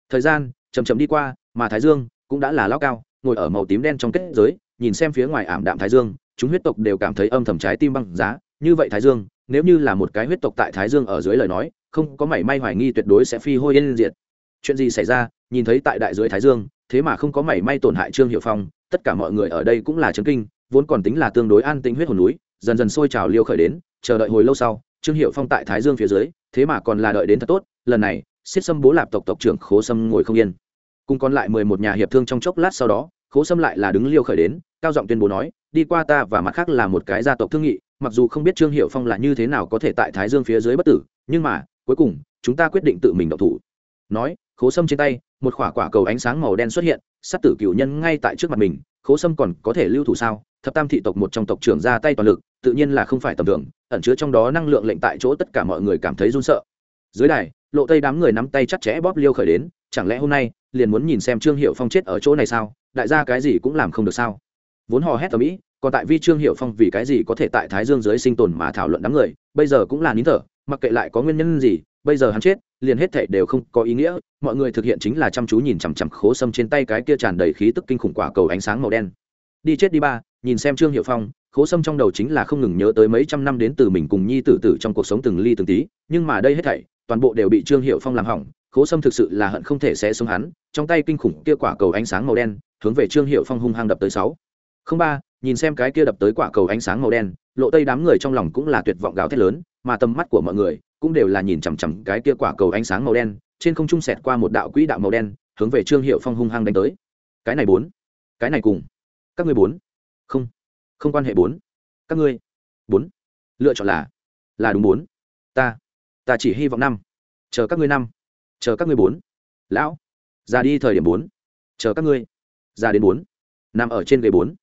Thời gian chầm chậm đi qua, mà thái dương cũng đã là lao cao, ngồi ở màu tím đen trong kết giới, nhìn xem phía ngoài ảm đạm thái dương, chúng huyết tộc đều cảm thấy âm thầm trái tim băng giá như vậy thái dương, nếu như là một cái huyết tộc tại thái dương ở dưới lời nói, không có mảy may hoài nghi tuyệt đối sẽ phi hôi yên diệt. Chuyện gì xảy ra, nhìn thấy tại đại dưới thái dương, thế mà không có mảy may tổn hại trương hiệu phong, tất cả mọi người ở đây cũng là chấn kinh, vốn còn tính là tương đối an tĩnh huyết hồn núi, dần dần sôi trào liêu khởi đến, chờ đợi hồi lâu sau, trương hiệu phong tại thái dương phía dưới, thế mà còn là đợi đến thật tốt, lần này, xiết xâm bố lạp tộc tộc trưởng khố sâm ngồi không yên. Cùng còn lại mười một nhà hiệp thương trong chốc lát sau đó, khố sâm lại là đứng liêu khởi đến, cao giọng tuyên bố nói, đi qua ta và mặt khác là một cái gia tộc thương nghị mặc dù không biết trương hiệu phong là như thế nào có thể tại thái dương phía dưới bất tử, nhưng mà, cuối cùng, chúng ta quyết định tự mình động thủ. Nói, khố sâm trên tay, một quả quả cầu ánh sáng màu đen xuất hiện, sát tử cựu nhân ngay tại trước mặt mình, khố sâm còn có thể lưu thủ sao? Thập tam thị tộc một trong tộc trưởng ra tay toàn lực, tự nhiên là không phải tầm thường, ẩn chứa trong đó năng lượng lệnh tại chỗ tất cả mọi người cảm thấy run sợ. Dưới đài, lộ tây đám người nắm tay chặt chẽ bóp liêu khởi đến, chẳng lẽ hôm nay, liền muốn nhìn xem trương hiệu phong chết ở chỗ này sao? Đại gia cái gì cũng làm không được sao? Vốn hò hét ở mỹ còn tại vi trương hiệu phong vì cái gì có thể tại thái dương dưới sinh tồn mà thảo luận đám người, bây giờ cũng là nín thở, mặc kệ lại có nguyên nhân gì, bây giờ hắn chết, liền hết thể đều không có ý nghĩa, mọi người thực hiện chính là chăm chú nhìn chằm chằm khố sâm trên tay cái kia tràn đầy khí tức kinh khủng quả cầu ánh sáng màu đen. Đi chết đi ba, nhìn xem trương hiệu phong, khố sâm trong đầu chính là không ngừng nhớ tới mấy trăm năm đến từ mình cùng nhi tử tử trong cuộc sống từng ly từng tí, nhưng mà đây hết thảy, toàn bộ đều bị trương hiệu phong làm hỏng, khố sâm thực sự là hận không thể sẽ xuống hắn, trong tay kinh khủng kia quả cầu ánh sáng màu đen, hướng về trương hiệu phong hung hăng đập tới sáu. Không ba nhìn xem cái kia đập tới quả cầu ánh sáng màu đen, lộ tây đám người trong lòng cũng là tuyệt vọng gào thét lớn, mà tầm mắt của mọi người cũng đều là nhìn chằm chằm cái kia quả cầu ánh sáng màu đen, trên không trung sẹt qua một đạo quỹ đạo màu đen, hướng về trương hiệu phong hung hăng đánh tới. Cái này bốn, cái này cùng, các ngươi bốn, không không quan hệ bốn, các ngươi bốn, lựa chọn là là đúng bốn. Ta ta chỉ hy vọng năm, chờ các ngươi năm, chờ các ngươi bốn. Lão già đi thời điểm bốn, chờ các ngươi già đến bốn, nằm ở trên ghế bốn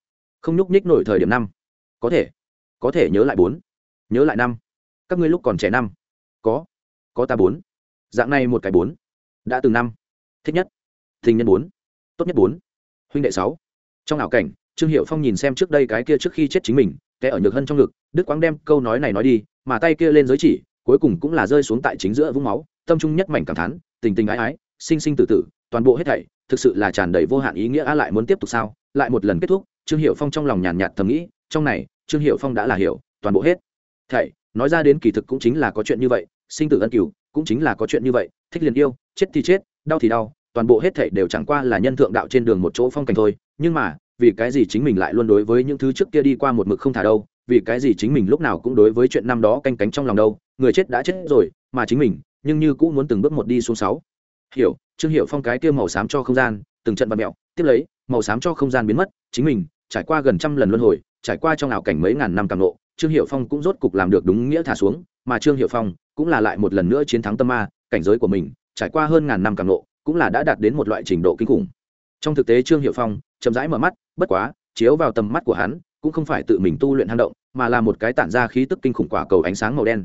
không nhúc nhích nổi thời điểm năm. Có thể. Có thể nhớ lại bốn. Nhớ lại năm. Các ngươi lúc còn trẻ năm. Có. Có ta bốn. Dạng này một cái bốn. Đã từng năm. Thích nhất. Tình nhân bốn. Tốt nhất bốn. Huynh đệ sáu. Trong ảo cảnh, trương hiệu phong nhìn xem trước đây cái kia trước khi chết chính mình, kẻ ở nhược hân trong ngực, đức quang đem câu nói này nói đi, mà tay kia lên giới chỉ, cuối cùng cũng là rơi xuống tại chính giữa vũng máu, tâm trung nhất mảnh cảm thán, tình tình ái ái, sinh sinh tử tử, toàn bộ hết thảy, thực sự là tràn đầy vô hạn ý nghĩa. Á lại muốn tiếp tục sao? Lại một lần kết thúc trương hiệu phong trong lòng nhàn nhạt thầm nghĩ, trong này, trương hiệu phong đã là hiểu, toàn bộ hết. Thảy nói ra đến kỳ thực cũng chính là có chuyện như vậy, sinh tử ân cửu, cũng chính là có chuyện như vậy, thích liền yêu, chết thì chết, đau thì đau, toàn bộ hết thảy đều chẳng qua là nhân thượng đạo trên đường một chỗ phong cảnh thôi. Nhưng mà, vì cái gì chính mình lại luôn đối với những thứ trước kia đi qua một mực không thả đâu, vì cái gì chính mình lúc nào cũng đối với chuyện năm đó canh cánh trong lòng đâu, người chết đã chết rồi, mà chính mình, nhưng như cũng muốn từng bước một đi xuống sáu. Hiểu, trương hiệu phong cái kia màu xám cho không gian, từng trận vật mẹo, tiếp lấy, màu xám cho không gian biến mất, chính mình trải qua gần trăm lần luân hồi, trải qua trong ảo cảnh mấy ngàn năm càng nộ trương hiệu phong cũng rốt cục làm được đúng nghĩa thả xuống, mà trương hiệu phong cũng là lại một lần nữa chiến thắng tâm ma, cảnh giới của mình trải qua hơn ngàn năm càng nộ cũng là đã đạt đến một loại trình độ kinh khủng. Trong thực tế trương hiệu phong chậm rãi mở mắt, bất quá, chiếu vào tầm mắt của hắn, cũng không phải tự mình tu luyện hang động, mà là một cái tản ra khí tức kinh khủng quả cầu ánh sáng màu đen.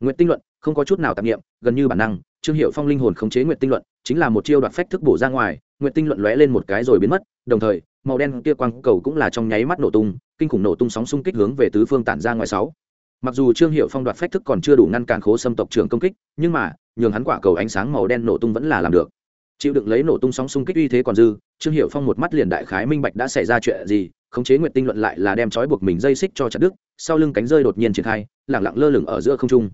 Nguyện tinh luận, không có chút nào tạp nghiệm gần như bản năng, trương hiệu phong linh hồn khống chế nguyện tinh luận, chính là một chiêu đoạt phách thức bổ ra ngoài nguyện tinh luận lóe lên một cái rồi biến mất, đồng thời màu đen kia quang cầu cũng là trong nháy mắt nổ tung, kinh khủng nổ tung sóng xung kích hướng về tứ phương tản ra ngoài sáu. Mặc dù trương hiệu phong đoạt phách thức còn chưa đủ ngăn cản khố xâm tộc trưởng công kích, nhưng mà, nhường hắn quả cầu ánh sáng màu đen nổ tung vẫn là làm được. Chịu đựng lấy nổ tung sóng xung kích uy thế còn dư, trương hiệu phong một mắt liền đại khái minh bạch đã xảy ra chuyện gì, khống chế nguyện tinh luận lại là đem trói buộc mình dây xích cho chặt đứt, sau lưng cánh rơi đột nhiên triển khai, lẳng lặng lơ lửng ở giữa không trung.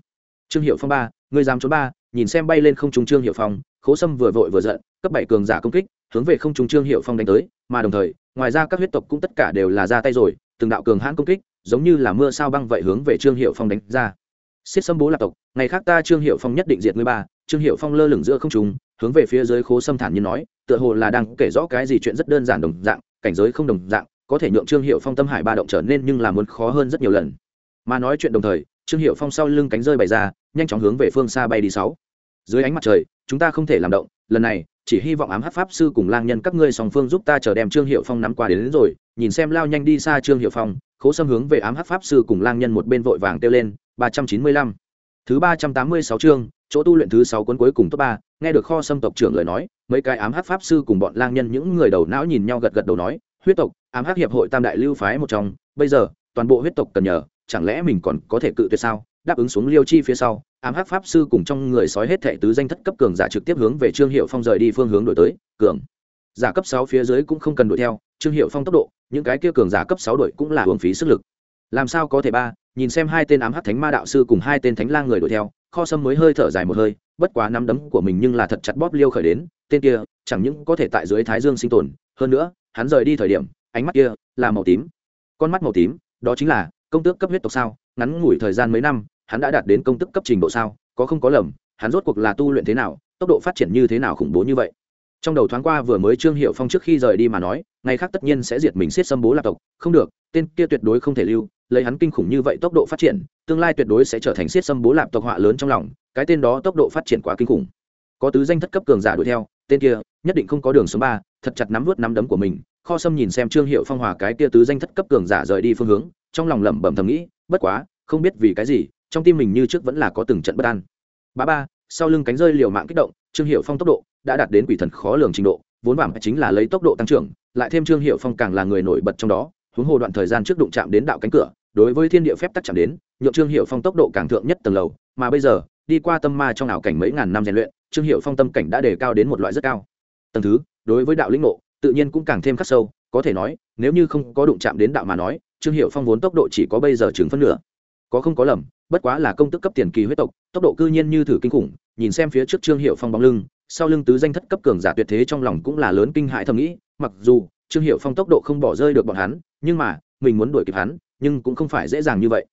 Trương hiệu phong ba người dám trốn ba, nhìn xem bay lên không trung trương hiệu phong, khố sâm vừa vội vừa giận, cấp bảy cường giả công kích hướng về không trung trương hiệu phong đánh tới, mà đồng thời, ngoài ra các huyết tộc cũng tất cả đều là ra tay rồi, từng đạo cường hãn công kích, giống như là mưa sao băng vậy hướng về trương hiệu phong đánh ra. Xiết xâm bố lạc tộc, ngày khác ta trương hiệu phong nhất định diệt ngươi ba, trương hiệu phong lơ lửng giữa không trung, hướng về phía dưới khố sâm thản như nói, tựa hồ là đang kể rõ cái gì chuyện rất đơn giản đồng dạng, cảnh giới không đồng dạng, có thể nhượng trương hiệu phong tâm hải ba động trở nên nhưng là muốn khó hơn rất nhiều lần. Mà nói chuyện đồng thời, trương hiệu phong sau lưng cánh rơi bày ra, nhanh chóng hướng về phương xa bay đi sáu. Dưới ánh mặt trời, chúng ta không thể làm động, lần này chỉ hy vọng ám hát pháp sư cùng lang nhân các ngươi song phương giúp ta chờ đem trương hiệu phong nắm qua đến, đến rồi. Nhìn xem lao nhanh đi xa trương hiệu phong khố xâm hướng về ám hát pháp sư cùng lang nhân một bên vội vàng kêu lên ba trăm chín mươi lăm. Thứ ba trăm tám mươi sáu chương chỗ tu luyện thứ sáu cuốn cuối cùng top ba. Nghe được kho xâm tộc trưởng lời nói mấy cái ám hát pháp sư cùng bọn lang nhân những người đầu não nhìn nhau gật gật đầu nói huyết tộc ám hắc hiệp hội tam đại lưu phái một trong bây giờ toàn bộ huyết tộc cần nhờ chẳng lẽ mình còn có thể cự tuyệt sao? Đáp ứng xuống liêu chi phía sau ám hắc pháp sư cùng trong người sói hết thệ tứ danh thất cấp cường giả trực tiếp hướng về trương hiệu phong rời đi phương hướng đổi tới, cường giả cấp sáu phía dưới cũng không cần đuổi theo, trương hiệu phong tốc độ, những cái kia cường giả cấp sáu đội cũng là hưởng phí sức lực. Làm sao có thể ba, nhìn xem hai tên ám hắc thánh ma đạo sư cùng hai tên thánh lang người đuổi theo, kho sâm mới hơi thở dài một hơi, bất quá nắm đấm của mình nhưng là thật chặt bóp liêu khởi đến, tên kia chẳng những có thể tại dưới thái dương sinh tồn, hơn nữa, hắn rời đi thời điểm, ánh mắt kia là màu tím. Con mắt màu tím, đó chính là công tước cấp huyết tộc sao, ngắn ngủi thời gian mấy năm hắn đã đạt đến công tức cấp trình độ sao? Có không có lầm, hắn rốt cuộc là tu luyện thế nào, tốc độ phát triển như thế nào khủng bố như vậy? Trong đầu thoáng qua vừa mới trương hiệu phong trước khi rời đi mà nói, ngày khác tất nhiên sẽ diệt mình siết xâm bố lạc tộc. Không được, tên kia tuyệt đối không thể lưu, lấy hắn kinh khủng như vậy tốc độ phát triển, tương lai tuyệt đối sẽ trở thành siết xâm bố lạc tộc họa lớn trong lòng, cái tên đó tốc độ phát triển quá kinh khủng. Có tứ danh thất cấp cường giả đuổi theo, tên kia nhất định không có đường số ba, thật chặt nắm vút nắm đấm của mình, kho sâm nhìn xem trương hiệu phong hòa cái kia tứ danh thất cấp cường giả rời đi phương hướng, trong lòng lẩm bẩm thầm nghĩ, bất quá, không biết vì cái gì trong tim mình như trước vẫn là có từng trận bất an. Ba ba, sau lưng cánh rơi liều mạng kích động, trương hiệu phong tốc độ đã đạt đến quỷ thần khó lường trình độ, vốn vàng chính là lấy tốc độ tăng trưởng, lại thêm trương hiệu phong càng là người nổi bật trong đó, huống hồ đoạn thời gian trước đụng chạm đến đạo cánh cửa, đối với thiên địa phép tắc chạm đến, nhượng trương hiệu phong tốc độ càng thượng nhất tầng lầu, mà bây giờ, đi qua tâm ma trong ảo cảnh mấy ngàn năm rèn luyện, trương hiệu phong tâm cảnh đã đề cao đến một loại rất cao. Tầng thứ, đối với đạo lĩnh ngộ, tự nhiên cũng càng thêm khắc sâu, có thể nói, nếu như không có đụng chạm đến đạo mà nói, trương hiệu phong vốn tốc độ chỉ có bây giờ chừng phân nửa có không có lầm, bất quá là công tức cấp tiền kỳ huyết tộc, tốc độ cư nhiên như thử kinh khủng, nhìn xem phía trước trương hiệu phong bóng lưng, sau lưng tứ danh thất cấp cường giả tuyệt thế trong lòng cũng là lớn kinh hại thầm nghĩ, mặc dù trương hiệu phong tốc độ không bỏ rơi được bọn hắn, nhưng mà, mình muốn đuổi kịp hắn, nhưng cũng không phải dễ dàng như vậy.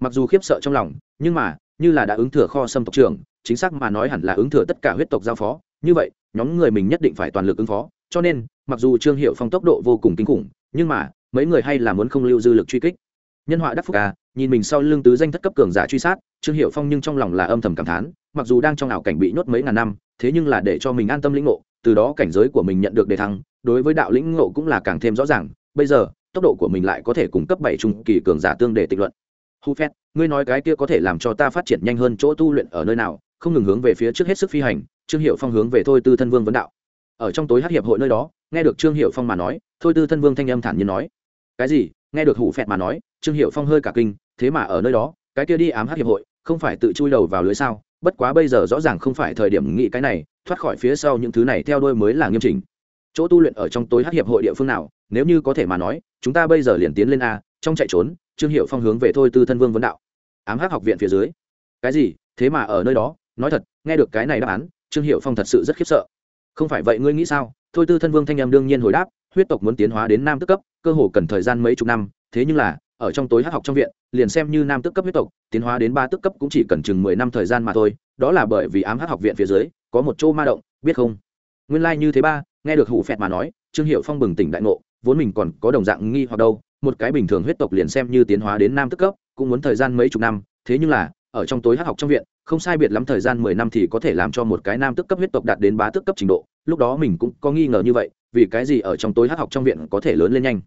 Mặc dù khiếp sợ trong lòng, nhưng mà, như là đã ứng thừa kho xâm tộc trưởng, chính xác mà nói hẳn là ứng thừa tất cả huyết tộc giao phó, như vậy, nhóm người mình nhất định phải toàn lực ứng phó, cho nên, mặc dù trương hiệu phong tốc độ vô cùng kinh khủng, nhưng mà, mấy người hay là muốn không lưu dư lực truy kích nhân họa đắc phúc à nhìn mình sau lưng tứ danh thất cấp cường giả truy sát, trương hiệu phong nhưng trong lòng là âm thầm cảm thán, mặc dù đang trong ảo cảnh bị nhốt mấy ngàn năm, thế nhưng là để cho mình an tâm lĩnh ngộ, từ đó cảnh giới của mình nhận được đề thăng, đối với đạo lĩnh ngộ cũng là càng thêm rõ ràng, bây giờ, tốc độ của mình lại có thể cung cấp bảy trung kỳ cường giả tương để tịnh luận. Hu phét ngươi nói cái kia có thể làm cho ta phát triển nhanh hơn chỗ tu luyện ở nơi nào, không ngừng hướng về phía trước hết sức phi hành, trương hiệu phong hướng về thôi tư thân vương vấn đạo. Ở trong tối hát hiệp hội nơi đó, nghe được trương hiệu phong mà nói, thôi tư thân vương thanh âm thản nhiên nói, cái gì? Nghe được hủ phẹt mà nói, trương hiệu phong hơi cả kinh, thế mà ở nơi đó, cái kia đi ám hát hiệp hội, không phải tự chui đầu vào lưới sao? Bất quá bây giờ rõ ràng không phải thời điểm nghĩ cái này, thoát khỏi phía sau những thứ này theo đôi mới là nghiêm chỉnh. Chỗ tu luyện ở trong tối hát hiệp hội địa phương nào, nếu như có thể mà nói, chúng ta bây giờ liền tiến lên a, trong chạy trốn, trương hiệu phong hướng về thôi tư thân vương vấn đạo. Ám hát học viện phía dưới. Cái gì? Thế mà ở nơi đó? Nói thật, nghe được cái này đáp án, trương hiệu phong thật sự rất khiếp sợ. Không phải vậy ngươi nghĩ sao? Thôi tư thân vương thanh em đương nhiên hồi đáp huyết tộc muốn tiến hóa đến nam tức cấp, cơ hồ cần thời gian mấy chục năm, thế nhưng là, ở trong tối hát học trong viện, liền xem như nam tức cấp huyết tộc, tiến hóa đến ba tức cấp cũng chỉ cần chừng mười năm thời gian mà thôi, đó là bởi vì ám hát học viện phía dưới, có một chỗ ma động, biết không? Nguyên lai、like、như thế ba, nghe được hủ phẹt mà nói, trương hiệu phong bừng tỉnh đại ngộ, vốn mình còn có đồng dạng nghi hoặc đâu, một cái bình thường huyết tộc liền xem như tiến hóa đến nam tức cấp, cũng muốn thời gian mấy chục năm, thế nhưng là ở trong tối hát học trong viện, không sai biệt lắm thời gian mười năm thì có thể làm cho một cái nam tức cấp huyết tộc đạt đến bá tức cấp trình độ. Lúc đó mình cũng có nghi ngờ như vậy, vì cái gì ở trong tối hát học trong viện có thể lớn lên nhanh?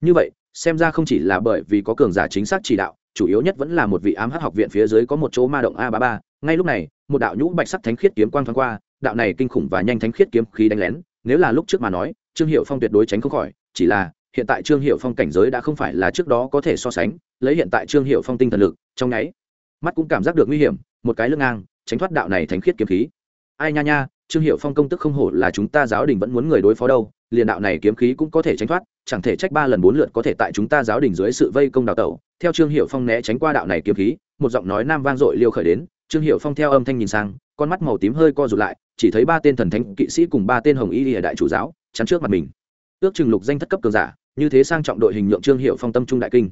Như vậy, xem ra không chỉ là bởi vì có cường giả chính xác chỉ đạo, chủ yếu nhất vẫn là một vị ám hát học viện phía dưới có một chỗ ma động a ba ba. Ngay lúc này, một đạo nhũ bạch sắc thánh khiết kiếm quang thoáng qua, đạo này kinh khủng và nhanh thánh khiết kiếm khí đánh lén, nếu là lúc trước mà nói, trương hiệu phong tuyệt đối tránh không khỏi, chỉ là, hiện tại trương hiệu phong cảnh giới đã không phải là trước đó có thể so sánh, lấy hiện tại trương hiệu phong tinh thần lực, trong nháy mắt cũng cảm giác được nguy hiểm, một cái lưng ngang, tránh thoát đạo này thánh khiết kiếm khí. Ai nha nha, trương hiệu phong công tức không hổ là chúng ta giáo đình vẫn muốn người đối phó đâu, liền đạo này kiếm khí cũng có thể tránh thoát, chẳng thể trách ba lần bốn lượt có thể tại chúng ta giáo đình dưới sự vây công đào tẩu. Theo trương hiệu phong né tránh qua đạo này kiếm khí, một giọng nói nam vang dội liêu khởi đến, trương hiệu phong theo âm thanh nhìn sang, con mắt màu tím hơi co rụt lại, chỉ thấy ba tên thần thánh kỵ sĩ cùng ba tên hồng y ở đại chủ giáo, chắn trước mặt mình. Ước chừng lục danh thất cấp cường giả, như thế sang trọng đội hình nhượng trương hiệu phong tâm trung đại kinh.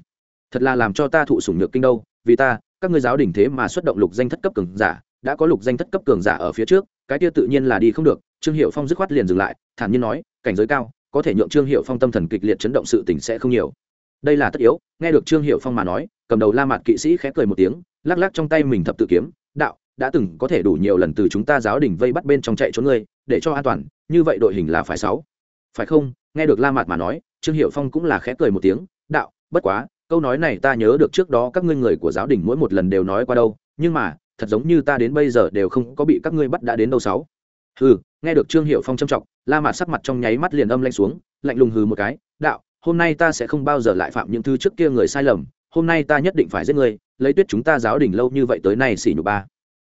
Thật là làm cho ta thụ sủng nhược kinh đâu, vì ta các ngươi giáo đình thế mà xuất động lục danh thất cấp cường giả, đã có lục danh thất cấp cường giả ở phía trước, cái kia tự nhiên là đi không được, trương hiệu phong dứt khoát liền dừng lại, thản nhiên nói, cảnh giới cao, có thể nhượng trương hiệu phong tâm thần kịch liệt chấn động sự tình sẽ không nhiều. Đây là tất yếu, nghe được trương hiệu phong mà nói, cầm đầu la mặt kỵ sĩ khẽ cười một tiếng, lắc lắc trong tay mình thập tự kiếm, đạo, đã từng có thể đủ nhiều lần từ chúng ta giáo đình vây bắt bên trong chạy trốn ngươi, để cho an toàn, như vậy đội hình là phải sáu. Phải không? Nghe được la mạt mà nói, trương hiệu phong cũng là khẽ cười một tiếng, đạo, bất quá câu nói này ta nhớ được trước đó các ngươi người của giáo đình mỗi một lần đều nói qua đâu, nhưng mà, thật giống như ta đến bây giờ đều không có bị các ngươi bắt đã đến đâu sáu. Hừ, nghe được trương hiệu phong trầm trọng la mạt sắc mặt trong nháy mắt liền âm lanh xuống, lạnh lùng hừ một cái, đạo, hôm nay ta sẽ không bao giờ lại phạm những thứ trước kia người sai lầm, hôm nay ta nhất định phải giết ngươi, lấy tuyết chúng ta giáo đình lâu như vậy tới nay xỉ nhục ba.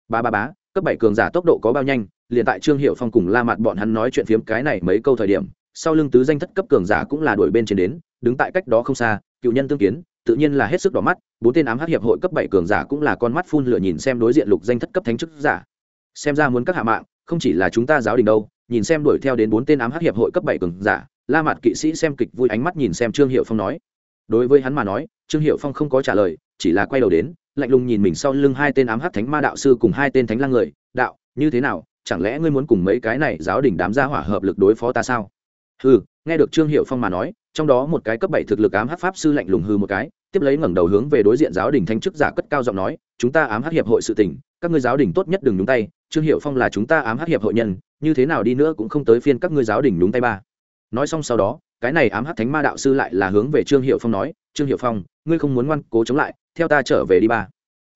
Ba ba bá cấp bảy cường giả tốc độ có bao nhanh? Liền tại trương hiệu phong cùng la mặt bọn hắn nói chuyện phiếm cái này mấy câu thời điểm, sau lưng tứ danh thất cấp cường giả cũng là đuổi bên trên đến, đứng tại cách đó không xa, cựu nhân tương kiến tự nhiên là hết sức đỏ mắt, bốn tên ám hắc hiệp hội cấp bảy cường giả cũng là con mắt phun lửa nhìn xem đối diện lục danh thất cấp thánh chức giả. Xem ra muốn các hạ mạng, không chỉ là chúng ta giáo đình đâu, nhìn xem đuổi theo đến bốn tên ám hắc hiệp hội cấp bảy cường giả, la mặt kỵ sĩ xem kịch vui ánh mắt nhìn xem trương hiệu phong nói. Đối với hắn mà nói, trương hiệu phong không có trả lời, chỉ là quay đầu đến, lạnh lùng nhìn mình sau lưng hai tên ám hắc thánh ma đạo sư cùng hai tên thánh lang người, đạo, như thế nào, chẳng lẽ ngươi muốn cùng mấy cái này giáo đình đám gia hỏa hợp lực đối phó ta sao? Ừ nghe được trương hiệu phong mà nói trong đó một cái cấp bảy thực lực ám hắc pháp sư lạnh lùng hư một cái, tiếp lấy ngẩng đầu hướng về đối diện giáo đình thanh chức giả cất cao giọng nói, chúng ta ám hắc hiệp hội sự tỉnh các ngươi giáo đình tốt nhất đừng nhúng tay, trương hiệu phong là chúng ta ám hắc hiệp hội nhân, như thế nào đi nữa cũng không tới phiên các ngươi giáo đình nhúng tay ba. Nói xong sau đó, cái này ám hắc thánh ma đạo sư lại là hướng về trương hiệu phong nói, trương hiệu phong, ngươi không muốn ngoan cố chống lại, theo ta trở về đi ba.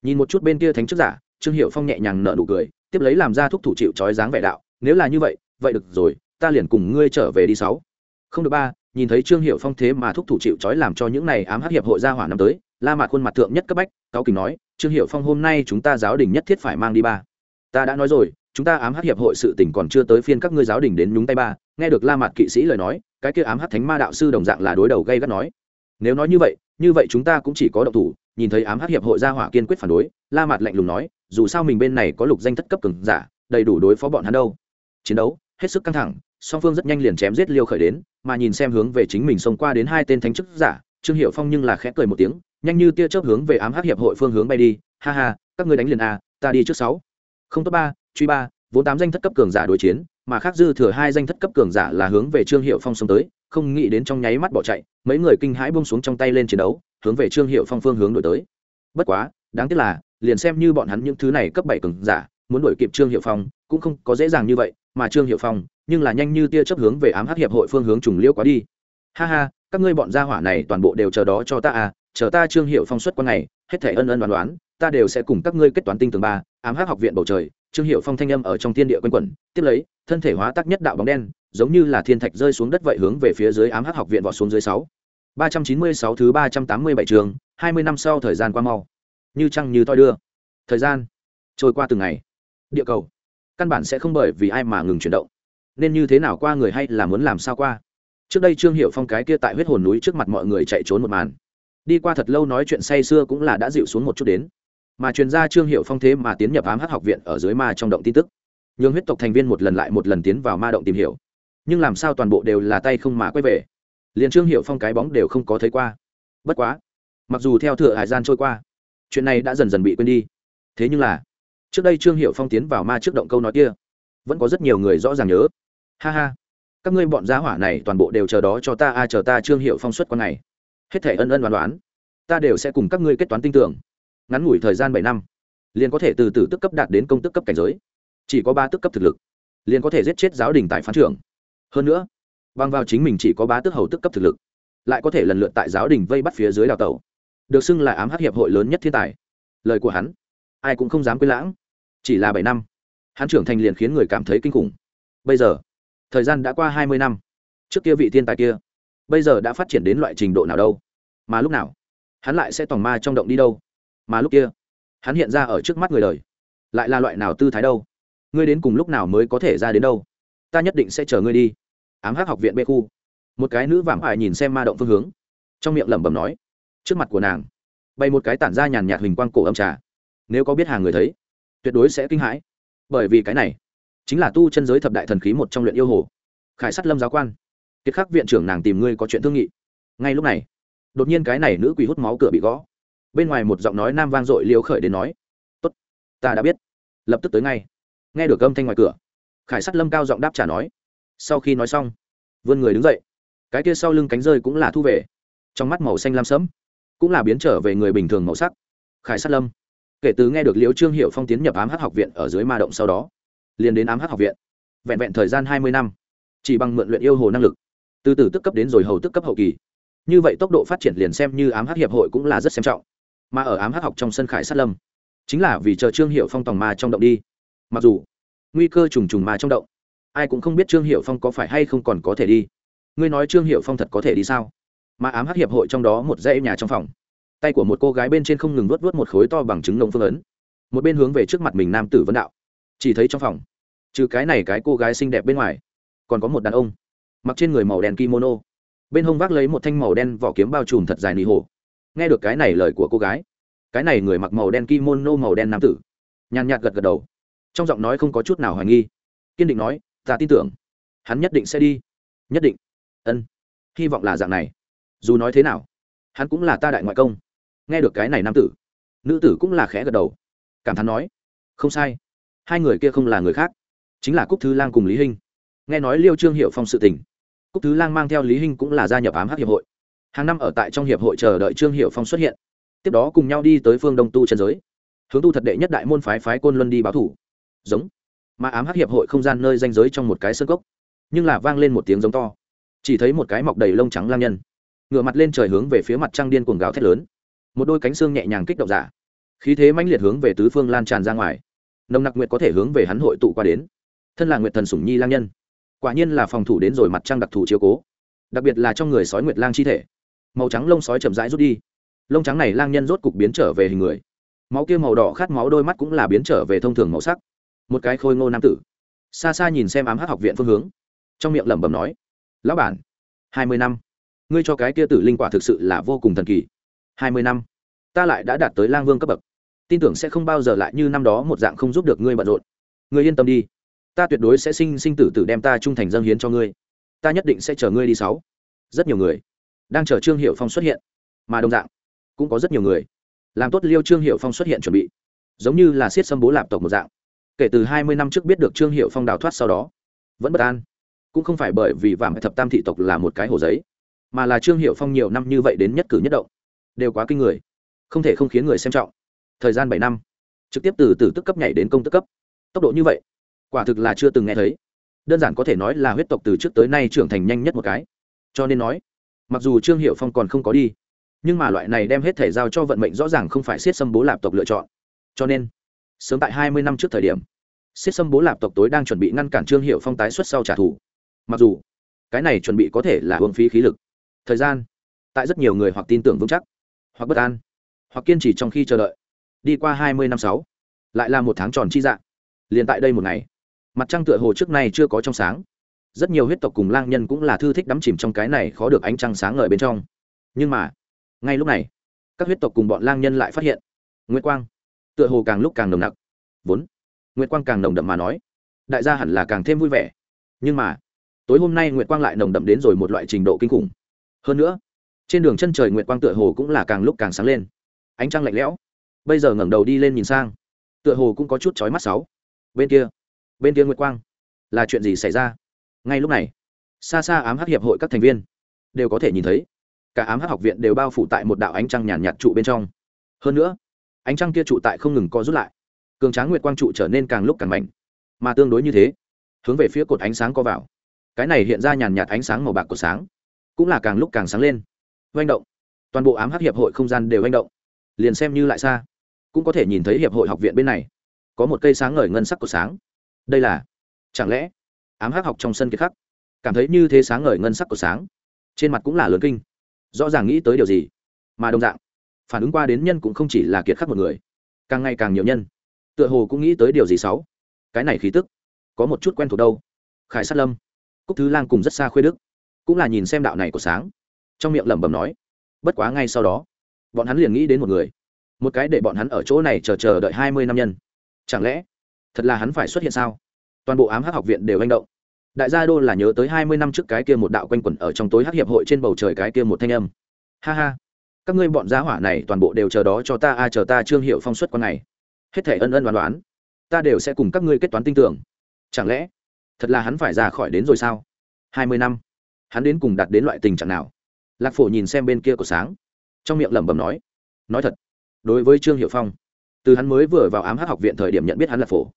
Nhìn một chút bên kia thánh chức giả, trương hiệu phong nhẹ nhàng nở nụ cười, tiếp lấy làm ra thúc thủ chịu trói dáng vẻ đạo, nếu là như vậy vậy được rồi, ta liền cùng ngươi trở về đi sáu. Không được ba nhìn thấy trương hiệu phong thế mà thúc thủ chịu trói làm cho những này ám hắc hiệp hội gia hỏa năm tới, la mạt khuôn mặt thượng nhất cấp bách cao kình nói, trương hiệu phong, hôm nay chúng ta giáo đình nhất thiết phải mang đi ba. Ta đã nói rồi, chúng ta ám hắc hiệp hội sự tỉnh còn chưa tới phiên các ngươi giáo đình đến nhúng tay ba. Nghe được la mạt kỵ sĩ lời nói, cái kia ám hắc thánh ma đạo sư đồng dạng là đối đầu gây gắt nói, nếu nói như vậy như vậy chúng ta cũng chỉ có động thủ. Nhìn thấy ám hắc hiệp hội gia hỏa kiên quyết phản đối, la mạt lạnh lùng nói, dù sao mình bên này có lục danh thất cấp cường giả, đầy đủ đối phó bọn hắn đâu. Chiến đấu, hết sức căng thẳng, song phương rất nhanh liền chém giết liêu khởi đến mà nhìn xem hướng về chính mình xông qua đến hai tên thánh chức giả, trương hiệu phong nhưng là khẽ cười một tiếng, nhanh như tia chớp hướng về ám hắc hiệp hội phương hướng bay đi. Ha ha, các ngươi đánh liền a ta đi trước sáu. Không top ba, truy ba, vốn tám danh thất cấp cường giả đối chiến, mà khác dư thừa hai danh thất cấp cường giả là hướng về trương hiệu phong xông tới, không nghĩ đến trong nháy mắt bỏ chạy, mấy người kinh hãi buông xuống trong tay lên chiến đấu, hướng về trương hiệu phong phương hướng đổi tới. Bất quá, đáng tiếc là, liền xem như bọn hắn những thứ này cấp bảy cường giả, muốn đuổi kịp trương hiệu phong cũng không có dễ dàng như vậy, mà trương hiệu phong, nhưng là nhanh như tia chớp hướng về ám hắc hiệp hội phương hướng trùng liêu quá đi. Ha ha, các ngươi bọn gia hỏa này toàn bộ đều chờ đó cho ta à chờ ta trương hiệu phong xuất qua ngày hết thể ân ân đoán đoán ta đều sẽ cùng các ngươi kết toán tinh tường ba, ám hắc học viện bầu trời, trương hiệu phong thanh âm ở trong thiên địa quanh quẩn, tiếp lấy, thân thể hóa tác nhất đạo bóng đen, giống như là thiên thạch rơi xuống đất vậy hướng về phía dưới ám hắc học viện vọt xuống dưới sáu. ba trăm chín mươi sáu thứ ba trăm tám mươi bảy trường, hai mươi năm sau thời gian qua mau. Như trăng như toi đưa. Thời gian trôi qua từng ngày. Địa cầu căn bản sẽ không bởi vì ai mà ngừng chuyển động. Nên như thế nào qua người hay là muốn làm sao qua? Trước đây trương hiệu phong cái kia tại huyết hồn núi trước mặt mọi người chạy trốn một màn. Đi qua thật lâu nói chuyện say xưa cũng là đã dịu xuống một chút đến. Mà truyền gia trương hiệu phong thế mà tiến nhập ám hát học viện ở dưới ma trong động tin tức. Nhường huyết tộc thành viên một lần lại một lần tiến vào ma động tìm hiểu. Nhưng làm sao toàn bộ đều là tay không mà quay về? Liền trương hiệu phong cái bóng đều không có thấy qua. Bất quá, mặc dù theo thừa hải gian trôi qua, chuyện này đã dần dần bị quên đi. Thế nhưng là trước đây trương hiệu phong tiến vào ma trước động câu nói kia. Vẫn có rất nhiều người rõ ràng nhớ. Ha ha. Các ngươi bọn giá hỏa này toàn bộ đều chờ đó cho ta, a, chờ ta trương hiệu phong suất con này. Hết thể ân ân đoán đoán ta đều sẽ cùng các ngươi kết toán tin tưởng. Ngắn ngủi thời gian bảy năm, liền có thể từ từ tức cấp đạt đến công tức cấp cảnh giới. Chỉ có ba tức cấp thực lực, liền có thể giết chết giáo đình tại phán trưởng. Hơn nữa, bằng vào chính mình chỉ có ba tức hầu tức cấp thực lực, lại có thể lần lượt tại giáo đình vây bắt phía dưới đào tẩu. Được xưng là ám hắc hiệp hội lớn nhất thiên tài. Lời của hắn, ai cũng không dám quên lãng chỉ là bảy năm. Hắn trưởng thành liền khiến người cảm thấy kinh khủng. Bây giờ, thời gian đã qua hai mươi năm. Trước kia vị thiên tài kia, bây giờ đã phát triển đến loại trình độ nào đâu? Mà lúc nào, hắn lại sẽ tòng ma trong động đi đâu? Mà lúc kia, hắn hiện ra ở trước mắt người đời, lại là loại nào tư thái đâu? Ngươi đến cùng lúc nào mới có thể ra đến đâu? Ta nhất định sẽ chờ ngươi đi. Ám hắc học viện bê khu. Một cái nữ vảm ải nhìn xem ma động phương hướng, trong miệng lẩm bẩm nói. Trước mặt của nàng, bày một cái tản ra nhàn nhạt hình quang cổ âm trà. Nếu có biết hàng người thấy tuyệt đối sẽ kinh hãi. Bởi vì cái này chính là tu chân giới thập đại thần khí một trong luyện yêu hồ. Khải sắt lâm giáo quan. Kiệt khắc viện trưởng nàng tìm ngươi có chuyện thương nghị. Ngay lúc này, đột nhiên cái này nữ quỷ hút máu cửa bị gõ. Bên ngoài một giọng nói nam vang dội liêu khởi đến nói, tốt, ta đã biết. Lập tức tới ngay. Nghe được âm thanh ngoài cửa, khải sắt lâm cao giọng đáp trả nói, sau khi nói xong, vươn người đứng dậy. Cái kia sau lưng cánh rơi cũng là thu về. Trong mắt màu xanh lam sẫm, cũng là biến trở về người bình thường màu sắc. Khải sắt lâm kể từ nghe được liễu trương hiệu phong tiến nhập ám hát học viện ở dưới ma động sau đó, liền đến ám hát học viện. Vẹn vẹn thời gian hai mươi năm, chỉ bằng mượn luyện yêu hồ năng lực, từ từ tức cấp đến rồi hầu tức cấp hậu kỳ. Như vậy tốc độ phát triển liền xem như ám hát hiệp hội cũng là rất xem trọng. Mà ở ám hát học trong sân khải sát lâm, chính là vì chờ trương hiệu phong tòng ma trong động đi. Mặc dù, nguy cơ trùng trùng ma trong động, ai cũng không biết trương hiệu phong có phải hay không còn có thể đi. Ngươi nói trương hiệu phong thật có thể đi sao? Mà ám hát hiệp hội trong đó một dãy nhà trong phòng tay của một cô gái bên trên không ngừng vớt vớt một khối to bằng chứng nông phương ấn. Một bên hướng về trước mặt mình nam tử vấn đạo. Chỉ thấy trong phòng, trừ cái này cái cô gái xinh đẹp bên ngoài, còn có một đàn ông, mặc trên người màu đen kimono. Bên hông vác lấy một thanh màu đen vỏ kiếm bao trùm thật dài nỉ hồ nghe được cái này lời của cô gái, cái này người mặc màu đen kimono màu đen nam tử, nhàn nhạt gật gật đầu, trong giọng nói không có chút nào hoài nghi. Kiên định nói, ta tin tưởng, hắn nhất định sẽ đi. Nhất định. Ân, hy vọng là dạng này. Dù nói thế nào, hắn cũng là ta đại ngoại công nghe được cái này nam tử, nữ tử cũng là khẽ gật đầu, cảm thán nói, không sai, hai người kia không là người khác, chính là cúc Thứ lang cùng lý hinh. Nghe nói liêu trương hiệu phong sự tình, cúc thứ lang mang theo lý hinh cũng là gia nhập ám hắc hiệp hội. Hàng năm ở tại trong hiệp hội chờ đợi trương hiệu phong xuất hiện. Tiếp đó cùng nhau đi tới phương đông tu trần giới. Hướng tu thật đệ nhất đại môn phái phái côn luân đi báo thủ. Giống. Mà ám hắc hiệp hội không gian nơi danh giới trong một cái sơ cốc, nhưng là vang lên một tiếng giống to. Chỉ thấy một cái mọc đầy lông trắng lang nhân, ngửa mặt lên trời hướng về phía mặt trăng điên cuồng gào thét lớn một đôi cánh xương nhẹ nhàng kích động giả. Khí thế mãnh liệt hướng về tứ phương lan tràn ra ngoài. Nồng nặc nguyệt có thể hướng về hắn hội tụ qua đến. Thân là nguyệt thần sủng nhi lang nhân, quả nhiên là phòng thủ đến rồi mặt trăng đặc thù chiếu cố. Đặc biệt là trong người sói nguyệt lang chi thể. Màu trắng lông sói chậm rãi rút đi. Lông trắng này lang nhân rốt cục biến trở về hình người. Máu kia màu đỏ khát máu đôi mắt cũng là biến trở về thông thường màu sắc. Một cái khôi ngô nam tử. Xa xa nhìn xem ám hắc học viện phương hướng. Trong miệng lẩm bẩm nói, lão bản, hai mươi năm. Ngươi cho cái kia tử linh quả thực sự là vô cùng thần kỳ hai mươi năm. Ta lại đã đạt tới lang vương cấp bậc. Tin tưởng sẽ không bao giờ lại như năm đó một dạng không giúp được ngươi bận rộn. Ngươi yên tâm đi. Ta tuyệt đối sẽ sinh sinh tử tử đem ta trung thành dâng hiến cho ngươi. Ta nhất định sẽ chờ ngươi đi sáu. Rất nhiều người đang chờ trương hiệu phong xuất hiện. Mà đồng dạng, cũng có rất nhiều người làm tốt liêu trương hiệu phong xuất hiện chuẩn bị. Giống như là siết xâm bố lạp tộc một dạng. Kể từ hai mươi năm trước biết được trương hiệu phong đào thoát sau đó, vẫn bất an. Cũng không phải bởi vì vàng thập tam thị tộc là một cái hồ giấy, mà là trương hiệu phong nhiều năm như vậy đến nhất cử nhất động đều quá kinh người. Không thể không khiến người xem trọng. Thời gian bảy năm, trực tiếp từ từ tức cấp nhảy đến công tức cấp. Tốc độ như vậy, quả thực là chưa từng nghe thấy. Đơn giản có thể nói là huyết tộc từ trước tới nay trưởng thành nhanh nhất một cái. Cho nên nói, mặc dù trương hiệu phong còn không có đi, nhưng mà loại này đem hết thể giao cho vận mệnh rõ ràng không phải siết xâm bố lạp tộc lựa chọn. Cho nên, sớm tại hai mươi năm trước thời điểm, siết xâm bố lạp tộc tối đang chuẩn bị ngăn cản trương hiệu phong tái xuất sau trả thù. Mặc dù, cái này chuẩn bị có thể là hưởng phí khí lực. Thời gian, tại rất nhiều người hoặc tin tưởng vững chắc hoặc bất an, hoặc kiên trì trong khi chờ đợi. Đi qua hai mươi năm sáu, lại là một tháng tròn chi dạng. Liền tại đây một ngày, mặt trăng tựa hồ trước nay chưa có trong sáng. Rất nhiều huyết tộc cùng lang nhân cũng là thư thích đắm chìm trong cái này khó được ánh trăng sáng ngời bên trong. Nhưng mà, ngay lúc này, các huyết tộc cùng bọn lang nhân lại phát hiện, nguyệt quang tựa hồ càng lúc càng nồng nặc. Vốn, nguyệt quang càng nồng đậm mà nói, đại gia hẳn là càng thêm vui vẻ. Nhưng mà, tối hôm nay nguyệt quang lại nồng đậm đến rồi một loại trình độ kinh khủng. Hơn nữa trên đường chân trời nguyệt quang tựa hồ cũng là càng lúc càng sáng lên. Ánh trăng lạnh lẽo. Bây giờ ngẩng đầu đi lên nhìn sang, tựa hồ cũng có chút chói mắt sáu. Bên kia bên kia nguyệt quang. Là chuyện gì xảy ra? Ngay lúc này, xa xa ám hắc hiệp hội các thành viên đều có thể nhìn thấy. Cả ám hắc học viện đều bao phủ tại một đạo ánh trăng nhàn nhạt trụ bên trong. Hơn nữa, ánh trăng kia trụ tại không ngừng co rút lại. Cường tráng nguyệt quang trụ trở nên càng lúc càng mạnh. Mà tương đối như thế, hướng về phía cột ánh sáng co vào. Cái này hiện ra nhàn nhạt ánh sáng màu bạc của sáng, cũng là càng lúc càng sáng lên oanh động. Toàn bộ ám hắc hiệp hội không gian đều oanh động. Liền xem như lại xa, cũng có thể nhìn thấy hiệp hội học viện bên này. Có một cây sáng ngời ngân sắc của sáng. Đây là, chẳng lẽ, ám hắc học trong sân kiệt khắc? Cảm thấy như thế sáng ngời ngân sắc của sáng, trên mặt cũng là lớn kinh. Rõ ràng nghĩ tới điều gì, mà đồng dạng, phản ứng qua đến nhân cũng không chỉ là kiệt khắc một người, càng ngày càng nhiều nhân. Tựa hồ cũng nghĩ tới điều gì xấu. Cái này khí tức, có một chút quen thuộc đâu. Khải sát lâm, cúc thứ lang cùng rất xa khuê đức, cũng là nhìn xem đạo này của sáng trong miệng lẩm bẩm nói, bất quá ngay sau đó, bọn hắn liền nghĩ đến một người, một cái để bọn hắn ở chỗ này chờ chờ đợi hai mươi năm nhân. Chẳng lẽ, thật là hắn phải xuất hiện sao? Toàn bộ ám hắc học viện đều manh động. Đại gia đô là nhớ tới hai mươi năm trước cái kia một đạo quanh quẩn ở trong tối hắc hiệp hội trên bầu trời cái kia một thanh âm. Ha ha, các ngươi bọn giá hỏa này toàn bộ đều chờ đó cho ta, a, chờ ta trương hiệu phong xuất con này. Hết thể ân ân đoán đoán ta đều sẽ cùng các ngươi kết toán tin tưởng. Chẳng lẽ, thật là hắn phải ra khỏi đến rồi sao? Hai mươi năm, hắn đến cùng đạt đến loại tình trạng nào? Lạc phổ nhìn xem bên kia của sáng, trong miệng lẩm bẩm nói nói thật, đối với trương hiệu phong, từ hắn mới vừa vào ám hát học viện thời điểm nhận biết hắn là phổ,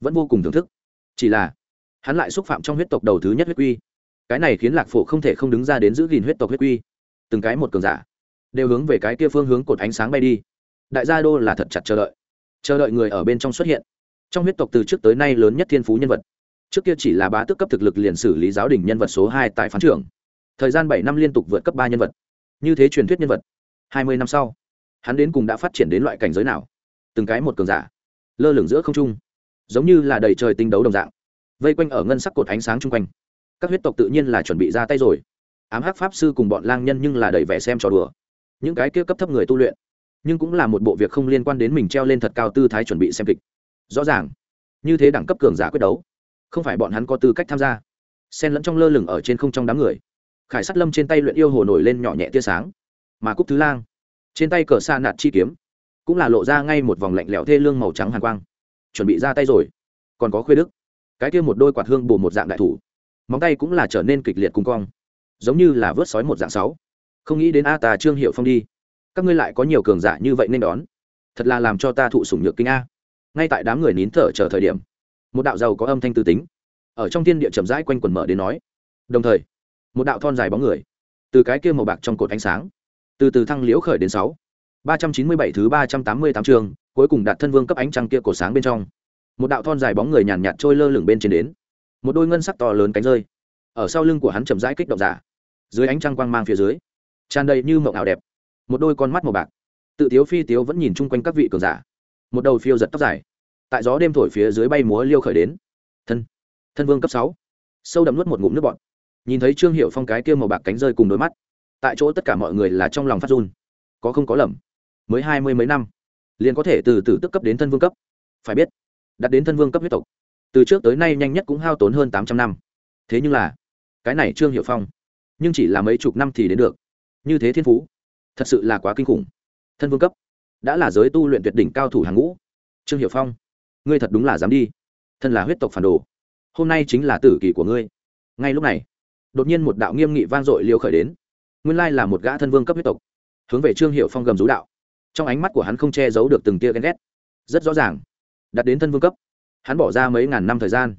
vẫn vô cùng thưởng thức. Chỉ là, hắn lại xúc phạm trong huyết tộc đầu thứ nhất huyết quy. Cái này khiến lạc phổ không thể không đứng ra đến giữ gìn huyết tộc huyết quy. Từng cái một cường giả, đều hướng về cái kia phương hướng cột ánh sáng bay đi. Đại gia đô là thật chặt chờ đợi. Chờ đợi người ở bên trong xuất hiện. Trong huyết tộc từ trước tới nay lớn nhất thiên phú nhân vật. Trước kia chỉ là bá tước cấp thực lực liền xử lý giáo đình nhân vật số hai tại phán trưởng thời gian bảy năm liên tục vượt cấp ba nhân vật. Như thế truyền thuyết nhân vật, hai mươi năm sau, hắn đến cùng đã phát triển đến loại cảnh giới nào? Từng cái một cường giả, lơ lửng giữa không trung, giống như là đầy trời tinh đấu đồng dạng, vây quanh ở ngân sắc cột ánh sáng chung quanh. Các huyết tộc tự nhiên là chuẩn bị ra tay rồi. Ám hắc pháp sư cùng bọn lang nhân nhưng là đầy vẻ xem trò đùa. Những cái kia cấp thấp người tu luyện, nhưng cũng là một bộ việc không liên quan đến mình treo lên thật cao tư thái chuẩn bị xem kịch. Rõ ràng, như thế đẳng cấp cường giả quyết đấu, không phải bọn hắn có tư cách tham gia. Xen lẫn trong lơ lửng ở trên không trong đám người khải sắt lâm trên tay luyện yêu hồ nổi lên nhỏ nhẹ tia sáng mà cúc thứ lang trên tay cờ xa nạt chi kiếm cũng là lộ ra ngay một vòng lạnh lẽo thê lương màu trắng hàn quang chuẩn bị ra tay rồi còn có khuê đức cái kia một đôi quạt hương bù một dạng đại thủ móng tay cũng là trở nên kịch liệt cung cong giống như là vớt sói một dạng sáu không nghĩ đến a Tà trương hiệu phong đi các ngươi lại có nhiều cường giả như vậy nên đón thật là làm cho ta thụ sủng nhược kinh a ngay tại đám người nín thở chờ thời điểm một đạo giàu có âm thanh tư tính ở trong thiên địa chậm rãi quanh quần mở đến nói đồng thời một đạo thon dài bóng người, từ cái kia màu bạc trong cột ánh sáng, từ từ thăng liễu khởi đến sáu, ba trăm chín mươi bảy thứ ba trăm tám mươi tám trường, cuối cùng đạt thân vương cấp ánh trăng kia cổ sáng bên trong. Một đạo thon dài bóng người nhàn nhạt trôi lơ lửng bên trên đến, một đôi ngân sắc to lớn cánh rơi, ở sau lưng của hắn chậm rãi kích động giả, dưới ánh trăng quang mang phía dưới, tràn đầy như mộng ảo đẹp. Một đôi con mắt màu bạc, tự tiếu phi tiếu vẫn nhìn chung quanh các vị cường giả, một đầu phiêu giật tóc dài, tại gió đêm thổi phía dưới bay múa liêu khởi đến. Thân thân vương cấp sáu, sâu đậm nuốt một ngụm nước bọt nhìn thấy trương hiệu phong cái kia màu bạc cánh rơi cùng đôi mắt tại chỗ tất cả mọi người là trong lòng phát run có không có lầm mới hai mươi mấy năm liền có thể từ từ tức cấp đến thân vương cấp phải biết đặt đến thân vương cấp huyết tộc từ trước tới nay nhanh nhất cũng hao tốn hơn tám trăm năm thế nhưng là cái này trương hiệu phong nhưng chỉ là mấy chục năm thì đến được như thế thiên phú thật sự là quá kinh khủng thân vương cấp đã là giới tu luyện tuyệt đỉnh cao thủ hàng ngũ trương hiệu phong ngươi thật đúng là dám đi thân là huyết tộc phản đồ hôm nay chính là tử kỳ của ngươi ngay lúc này đột nhiên một đạo nghiêm nghị vang dội liêu khởi đến. Nguyên lai là một gã thân vương cấp huyết tộc. Hướng về trương hiệu phong gầm rú đạo. Trong ánh mắt của hắn không che giấu được từng tia ghen ghét. Rất rõ ràng đặt đến thân vương cấp, hắn bỏ ra mấy ngàn năm thời gian.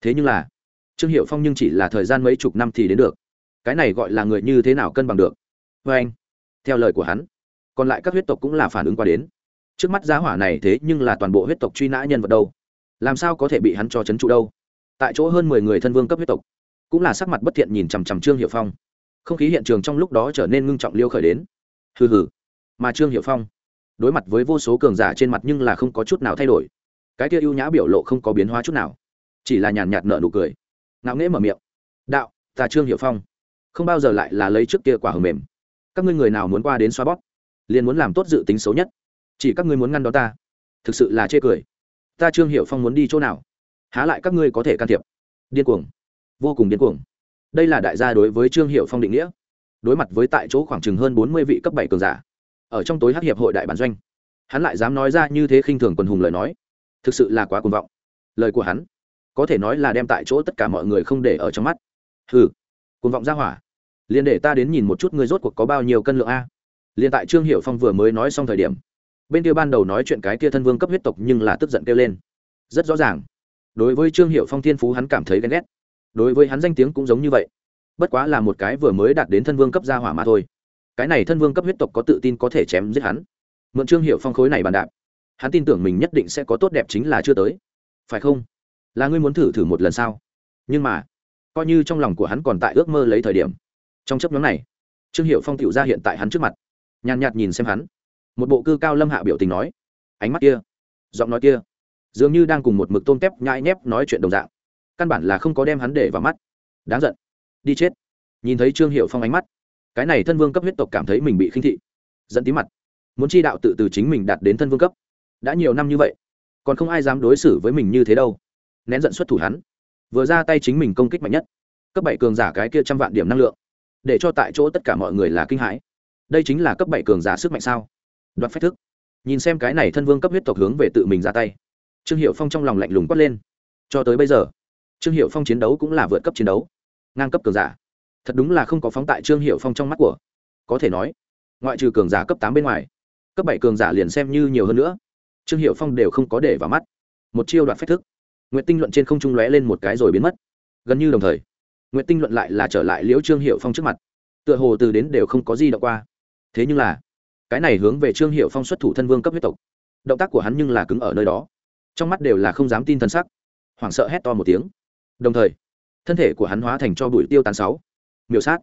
Thế nhưng là, trương hiệu phong nhưng chỉ là thời gian mấy chục năm thì đến được. Cái này gọi là người như thế nào cân bằng được? Vê anh, theo lời của hắn, còn lại các huyết tộc cũng là phản ứng qua đến. Trước mắt giá hỏa này thế nhưng là toàn bộ huyết tộc truy nã nhân vật đâu? Làm sao có thể bị hắn cho c h ấ n trụ đâu? Tại chỗ hơn mười người thân vương cấp huyết tộc cũng là sắc mặt bất thiện nhìn chằm chằm trương hiệu phong. Không khí hiện trường trong lúc đó trở nên ngưng trọng liêu khởi đến. Hừ hừ. Mà trương hiệu phong, đối mặt với vô số cường giả trên mặt nhưng là không có chút nào thay đổi. Cái kia ưu nhã biểu lộ không có biến hóa chút nào. Chỉ là nhàn nhạt nở nụ cười. Ngạo nghễ mở miệng. Đạo, ta trương hiệu phong, không bao giờ lại là lấy trước kia quả hầm mềm. Các ngươi người nào muốn qua đến xoa bóp? Liền muốn làm tốt dự tính xấu nhất. Chỉ các ngươi muốn ngăn đó ta. Thực sự là chê cười. Ta trương hiệu phong muốn đi chỗ nào? Há lại các ngươi có thể can thiệp? Điên cuồng vô cùng điên cuồng. Đây là đại gia đối với trương hiệu phong định nghĩa. Đối mặt với tại chỗ khoảng chừng hơn bốn mươi vị cấp bảy cường giả, ở trong tối hắc hiệp hội đại bản doanh, hắn lại dám nói ra như thế khinh thường quần hùng lời nói. Thực sự là quá cuồng vọng. Lời của hắn, có thể nói là đem tại chỗ tất cả mọi người không để ở trong mắt. Hừ, cuồng vọng ra hỏa. Liền để ta đến nhìn một chút ngươi rốt cuộc có bao nhiêu cân lượng a. Liền tại trương hiệu phong vừa mới nói xong thời điểm, bên kia ban đầu nói chuyện cái kia thân vương cấp huyết tộc nhưng là tức giận kêu lên. Rất rõ ràng, đối với trương hiệu phong thiên phú hắn cảm thấy ghen ghét đối với hắn danh tiếng cũng giống như vậy. Bất quá là một cái vừa mới đạt đến thân vương cấp gia hỏa mà thôi. Cái này thân vương cấp huyết tộc có tự tin có thể chém giết hắn. Mượn trương hiệu phong khối này bàn đạp, hắn tin tưởng mình nhất định sẽ có tốt đẹp chính là chưa tới. Phải không? Là ngươi muốn thử thử một lần sao? Nhưng mà, coi như trong lòng của hắn còn tại ước mơ lấy thời điểm. Trong chấp nhóm này, trương hiệu phong tựu ra hiện tại hắn trước mặt, nhàn nhạt nhìn xem hắn. Một bộ cư cao lâm hạ biểu tình nói, ánh mắt kia, giọng nói kia, dường như đang cùng một mực tôm tép nhai nhép nói chuyện đồng dạng căn bản là không có đem hắn để vào mắt. Đáng giận. Đi chết. Nhìn thấy trương hiệu phong ánh mắt, cái này thân vương cấp huyết tộc cảm thấy mình bị khinh thị. Dẫn tí mặt. Muốn chi đạo tự từ chính mình đạt đến thân vương cấp. Đã nhiều năm như vậy, còn không ai dám đối xử với mình như thế đâu. Nén giận xuất thủ hắn. Vừa ra tay chính mình công kích mạnh nhất. Cấp bảy cường giả cái kia trăm vạn điểm năng lượng. Để cho tại chỗ tất cả mọi người là kinh hãi. Đây chính là cấp bảy cường giả sức mạnh sao? Đoạt phách thức. Nhìn xem cái này thân vương cấp huyết tộc hướng về tự mình ra tay. Trương hiệu phong trong lòng lạnh lùng quát lên. Cho tới bây giờ trương hiệu phong chiến đấu cũng là vượt cấp chiến đấu, ngang cấp cường giả. Thật đúng là không có phóng tại trương hiệu phong trong mắt của. Có thể nói, ngoại trừ cường giả cấp tám bên ngoài, cấp bảy cường giả liền xem như nhiều hơn nữa. Trương hiệu phong đều không có để vào mắt. Một chiêu đoạt phách thức. N g u y ệ t tinh luận trên không trung lóe lên một cái rồi biến mất. Gần như đồng thời n g u y ệ t tinh luận lại là trở lại liễu trương hiệu phong trước mặt. Tựa hồ từ đến đều không có gì đọc qua. Thế nhưng là, cái này hướng về trương hiệu phong xuất thủ thân vương cấp huyết tộc. Động tác của hắn nhưng là cứng ở nơi đó. Trong mắt đều là không dám tin thân sắc. Hoảng sợ hét to một tiếng đồng thời, thân thể của hắn hóa thành cho bụi tiêu tán sáu. Miêu sát.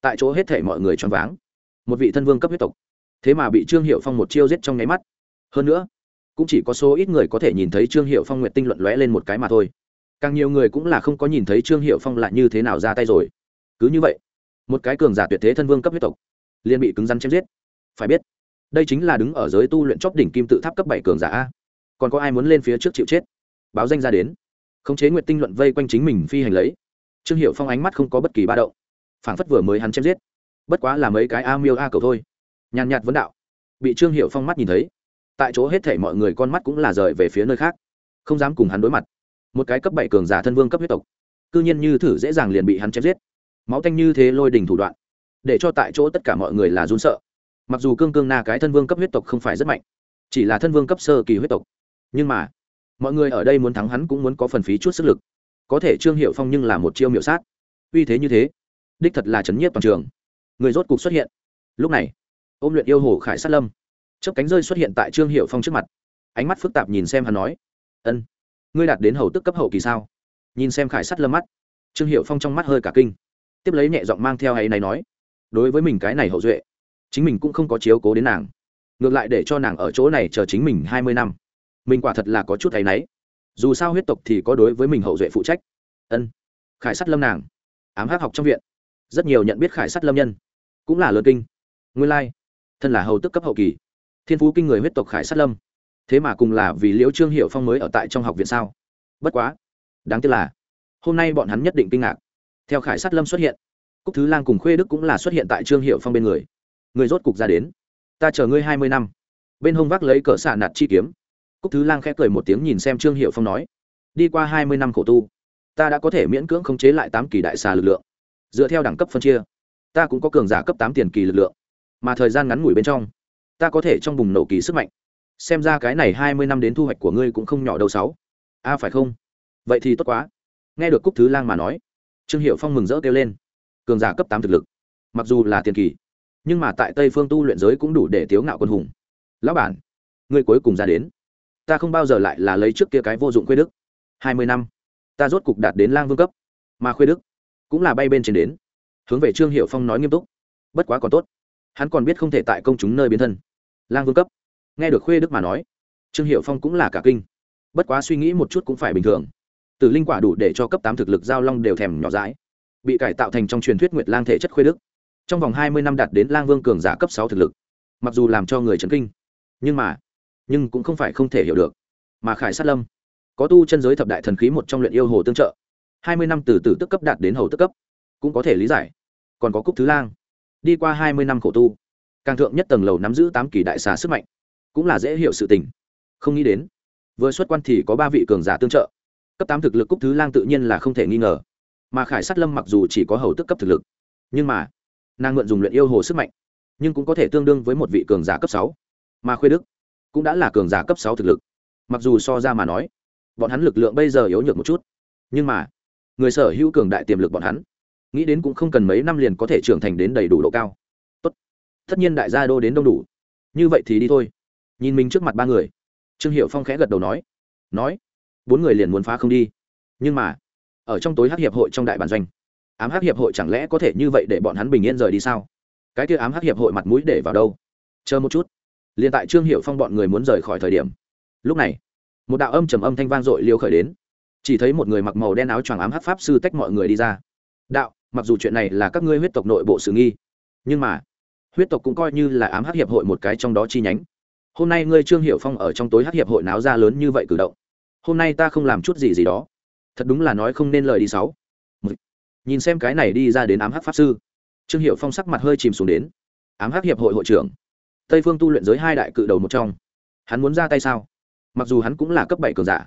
Tại chỗ hết thể mọi người choáng váng. Một vị thân vương cấp huyết tộc. Thế mà bị trương hiệu phong một chiêu giết trong nháy mắt. Hơn nữa, cũng chỉ có số ít người có thể nhìn thấy trương hiệu phong nguyện tinh luận lóe lên một cái mà thôi. Càng nhiều người cũng là không có nhìn thấy trương hiệu phong lại như thế nào ra tay rồi. Cứ như vậy, một cái cường giả tuyệt thế thân vương cấp huyết tộc liền bị cứng rắn chém giết. Phải biết, đây chính là đứng ở giới tu luyện chóp đỉnh kim tự tháp cấp bảy cường giả a. Còn có ai muốn lên phía trước chịu chết? Báo danh ra đến khống chế nguyệt tinh luận vây quanh chính mình phi hành lấy. Trương hiệu phong ánh mắt không có bất kỳ ba động. Phảng phất vừa mới hắn chém giết. Bất quá là mấy cái a miêu a cầu thôi. Nhàn nhạt vấn đạo. Bị trương hiệu phong mắt nhìn thấy. Tại chỗ hết thể mọi người con mắt cũng là rời về phía nơi khác. Không dám cùng hắn đối mặt. Một cái cấp bảy cường giả thân vương cấp huyết tộc. Cư nhiên như thử dễ dàng liền bị hắn chém giết. Máu tanh như thế lôi đình thủ đoạn. Để cho tại chỗ tất cả mọi người là run sợ. Mặc dù cương cương na cái thân vương cấp huyết tộc không phải rất mạnh. Chỉ là thân vương cấp sơ kỳ huyết tộc. Nhưng mà mọi người ở đây muốn thắng hắn cũng muốn có phần phí chút sức lực. Có thể trương hiệu phong nhưng là một chiêu miệu sát. Uy thế như thế, đích thật là chấn nhiếp toàn trường. Người rốt cục xuất hiện. Lúc này, ôm luyện yêu hồ khải sát lâm. Chấp cánh rơi xuất hiện tại trương hiệu phong trước mặt. Ánh mắt phức tạp nhìn xem hắn nói, ân, ngươi đạt đến hầu tức cấp hậu kỳ sao? Nhìn xem khải sát lâm mắt, trương hiệu phong trong mắt hơi cả kinh. Tiếp lấy nhẹ giọng mang theo hay này nói, đối với mình cái này hậu duệ, chính mình cũng không có chiếu cố đến nàng. Ngược lại để cho nàng ở chỗ này chờ chính mình hai mươi năm mình quả thật là có chút thấy náy. Dù sao huyết tộc thì có đối với mình hậu duệ phụ trách. Ân, khải sắt lâm nàng, ám hát học trong viện. Rất nhiều nhận biết khải sắt lâm nhân, cũng là lớn kinh, nguyên lai, thân là hầu tức cấp hậu kỳ. Thiên phú kinh người huyết tộc khải sắt lâm. Thế mà cùng là vì liễu trương hiệu phong mới ở tại trong học viện sao? Bất quá, đáng tiếc là, hôm nay bọn hắn nhất định kinh ngạc. Theo khải sắt lâm xuất hiện, cúc thứ lang cùng khuê đức cũng là xuất hiện tại trương hiệu phong bên người. Người rốt cục ra đến. Ta chờ ngươi hai mươi năm. Bên hông vác lấy cỡ xạ nạt chi kiếm cúc thứ lang khẽ cười một tiếng nhìn xem trương hiệu phong nói, đi qua hai mươi năm khổ tu, ta đã có thể miễn cưỡng khống chế lại tám kỳ đại xà lực lượng. Dựa theo đẳng cấp phân chia, ta cũng có cường giả cấp tám tiền kỳ lực lượng, mà thời gian ngắn ngủi bên trong, ta có thể trong bùng nổ kỳ sức mạnh. Xem ra cái này hai mươi năm đến thu hoạch của ngươi cũng không nhỏ đâu sáu. A, phải không? Vậy thì tốt quá. Nghe được cúc thứ lang mà nói, trương hiệu phong mừng rỡ kêu lên, cường giả cấp tám thực lực, mặc dù là tiền kỳ, nhưng mà tại tây phương tu luyện giới cũng đủ để tiếu ngạo quân hùng. Lão bản, ngươi cuối cùng ra đến ta không bao giờ lại là lấy trước kia cái vô dụng khuê đức. Hai mươi năm, ta rốt cục đạt đến lang vương cấp. Mà khuê đức cũng là bay bên trên đến. Hướng về trương hiệu phong nói nghiêm túc. Bất quá còn tốt. Hắn còn biết không thể tại công chúng nơi biến thân. Lang vương cấp. Nghe được khuê đức mà nói, trương hiệu phong cũng là cả kinh. Bất quá suy nghĩ một chút cũng phải bình thường. Từ linh quả đủ để cho cấp tám thực lực giao long đều thèm nhỏ dãi. Bị cải tạo thành trong truyền thuyết nguyệt lang thể chất khuê đức. Trong vòng hai mươi năm đạt đến lang vương cường giả cấp sáu thực lực. Mặc dù làm cho người chấn kinh, nhưng mà nhưng cũng không phải không thể hiểu được. Mà khải sát lâm, có tu chân giới thập đại thần khí một trong luyện yêu hồ tương trợ, hai mươi năm từ từ tức cấp đạt đến hầu tức cấp, cũng có thể lý giải. Còn có cúc thứ lang, đi qua hai mươi năm khổ tu, càng thượng nhất tầng lầu nắm giữ tám kỳ đại xà sức mạnh, cũng là dễ hiểu sự tình. Không nghĩ đến, vừa xuất quan thì có ba vị cường giả tương trợ, cấp tám thực lực cúc thứ lang tự nhiên là không thể nghi ngờ. Mà khải sát lâm mặc dù chỉ có hầu tức cấp thực lực, nhưng mà, nàng mượn dùng luyện yêu hồ sức mạnh, nhưng cũng có thể tương đương với một vị cường giả cấp sáu. Mà khuê đức cũng đã là cường giả cấp sáu thực lực. Mặc dù so ra mà nói, bọn hắn lực lượng bây giờ yếu nhược một chút, nhưng mà, người sở hữu cường đại tiềm lực bọn hắn, nghĩ đến cũng không cần mấy năm liền có thể trưởng thành đến đầy đủ độ cao. Tốt. tất nhiên đại gia đô đến đông đủ. Như vậy thì đi thôi. Nhìn mình trước mặt ba người. Trương hiệu phong khẽ gật đầu nói. Nói. Bốn người liền muốn phá không đi. Nhưng mà, ở trong tối hát hiệp hội trong đại bản doanh, ám hát hiệp hội chẳng lẽ có thể như vậy để bọn hắn bình yên rời đi sao? Cái kia ám hát hiệp hội mặt mũi để vào đâu? Chờ một chút liền tại trương hiệu phong bọn người muốn rời khỏi thời điểm. Lúc này, một đạo âm trầm âm thanh vang dội liêu khởi đến. Chỉ thấy một người mặc màu đen áo choàng ám hát pháp sư tách mọi người đi ra. Đạo, mặc dù chuyện này là các ngươi huyết tộc nội bộ sự nghi, nhưng mà, huyết tộc cũng coi như là ám hát hiệp hội một cái trong đó chi nhánh. Hôm nay ngươi trương hiệu phong ở trong tối hát hiệp hội náo ra lớn như vậy cử động, hôm nay ta không làm chút gì gì đó. Thật đúng là nói không nên lời đi sáu. Nhìn xem cái này đi ra đến ám hát pháp sư, trương hiệu phong sắc mặt hơi chìm xuống đến. Ám hát hiệp hội hội trưởng tây phương tu luyện giới hai đại cự đầu một trong. Hắn muốn ra tay sao? Mặc dù hắn cũng là cấp bảy cường giả,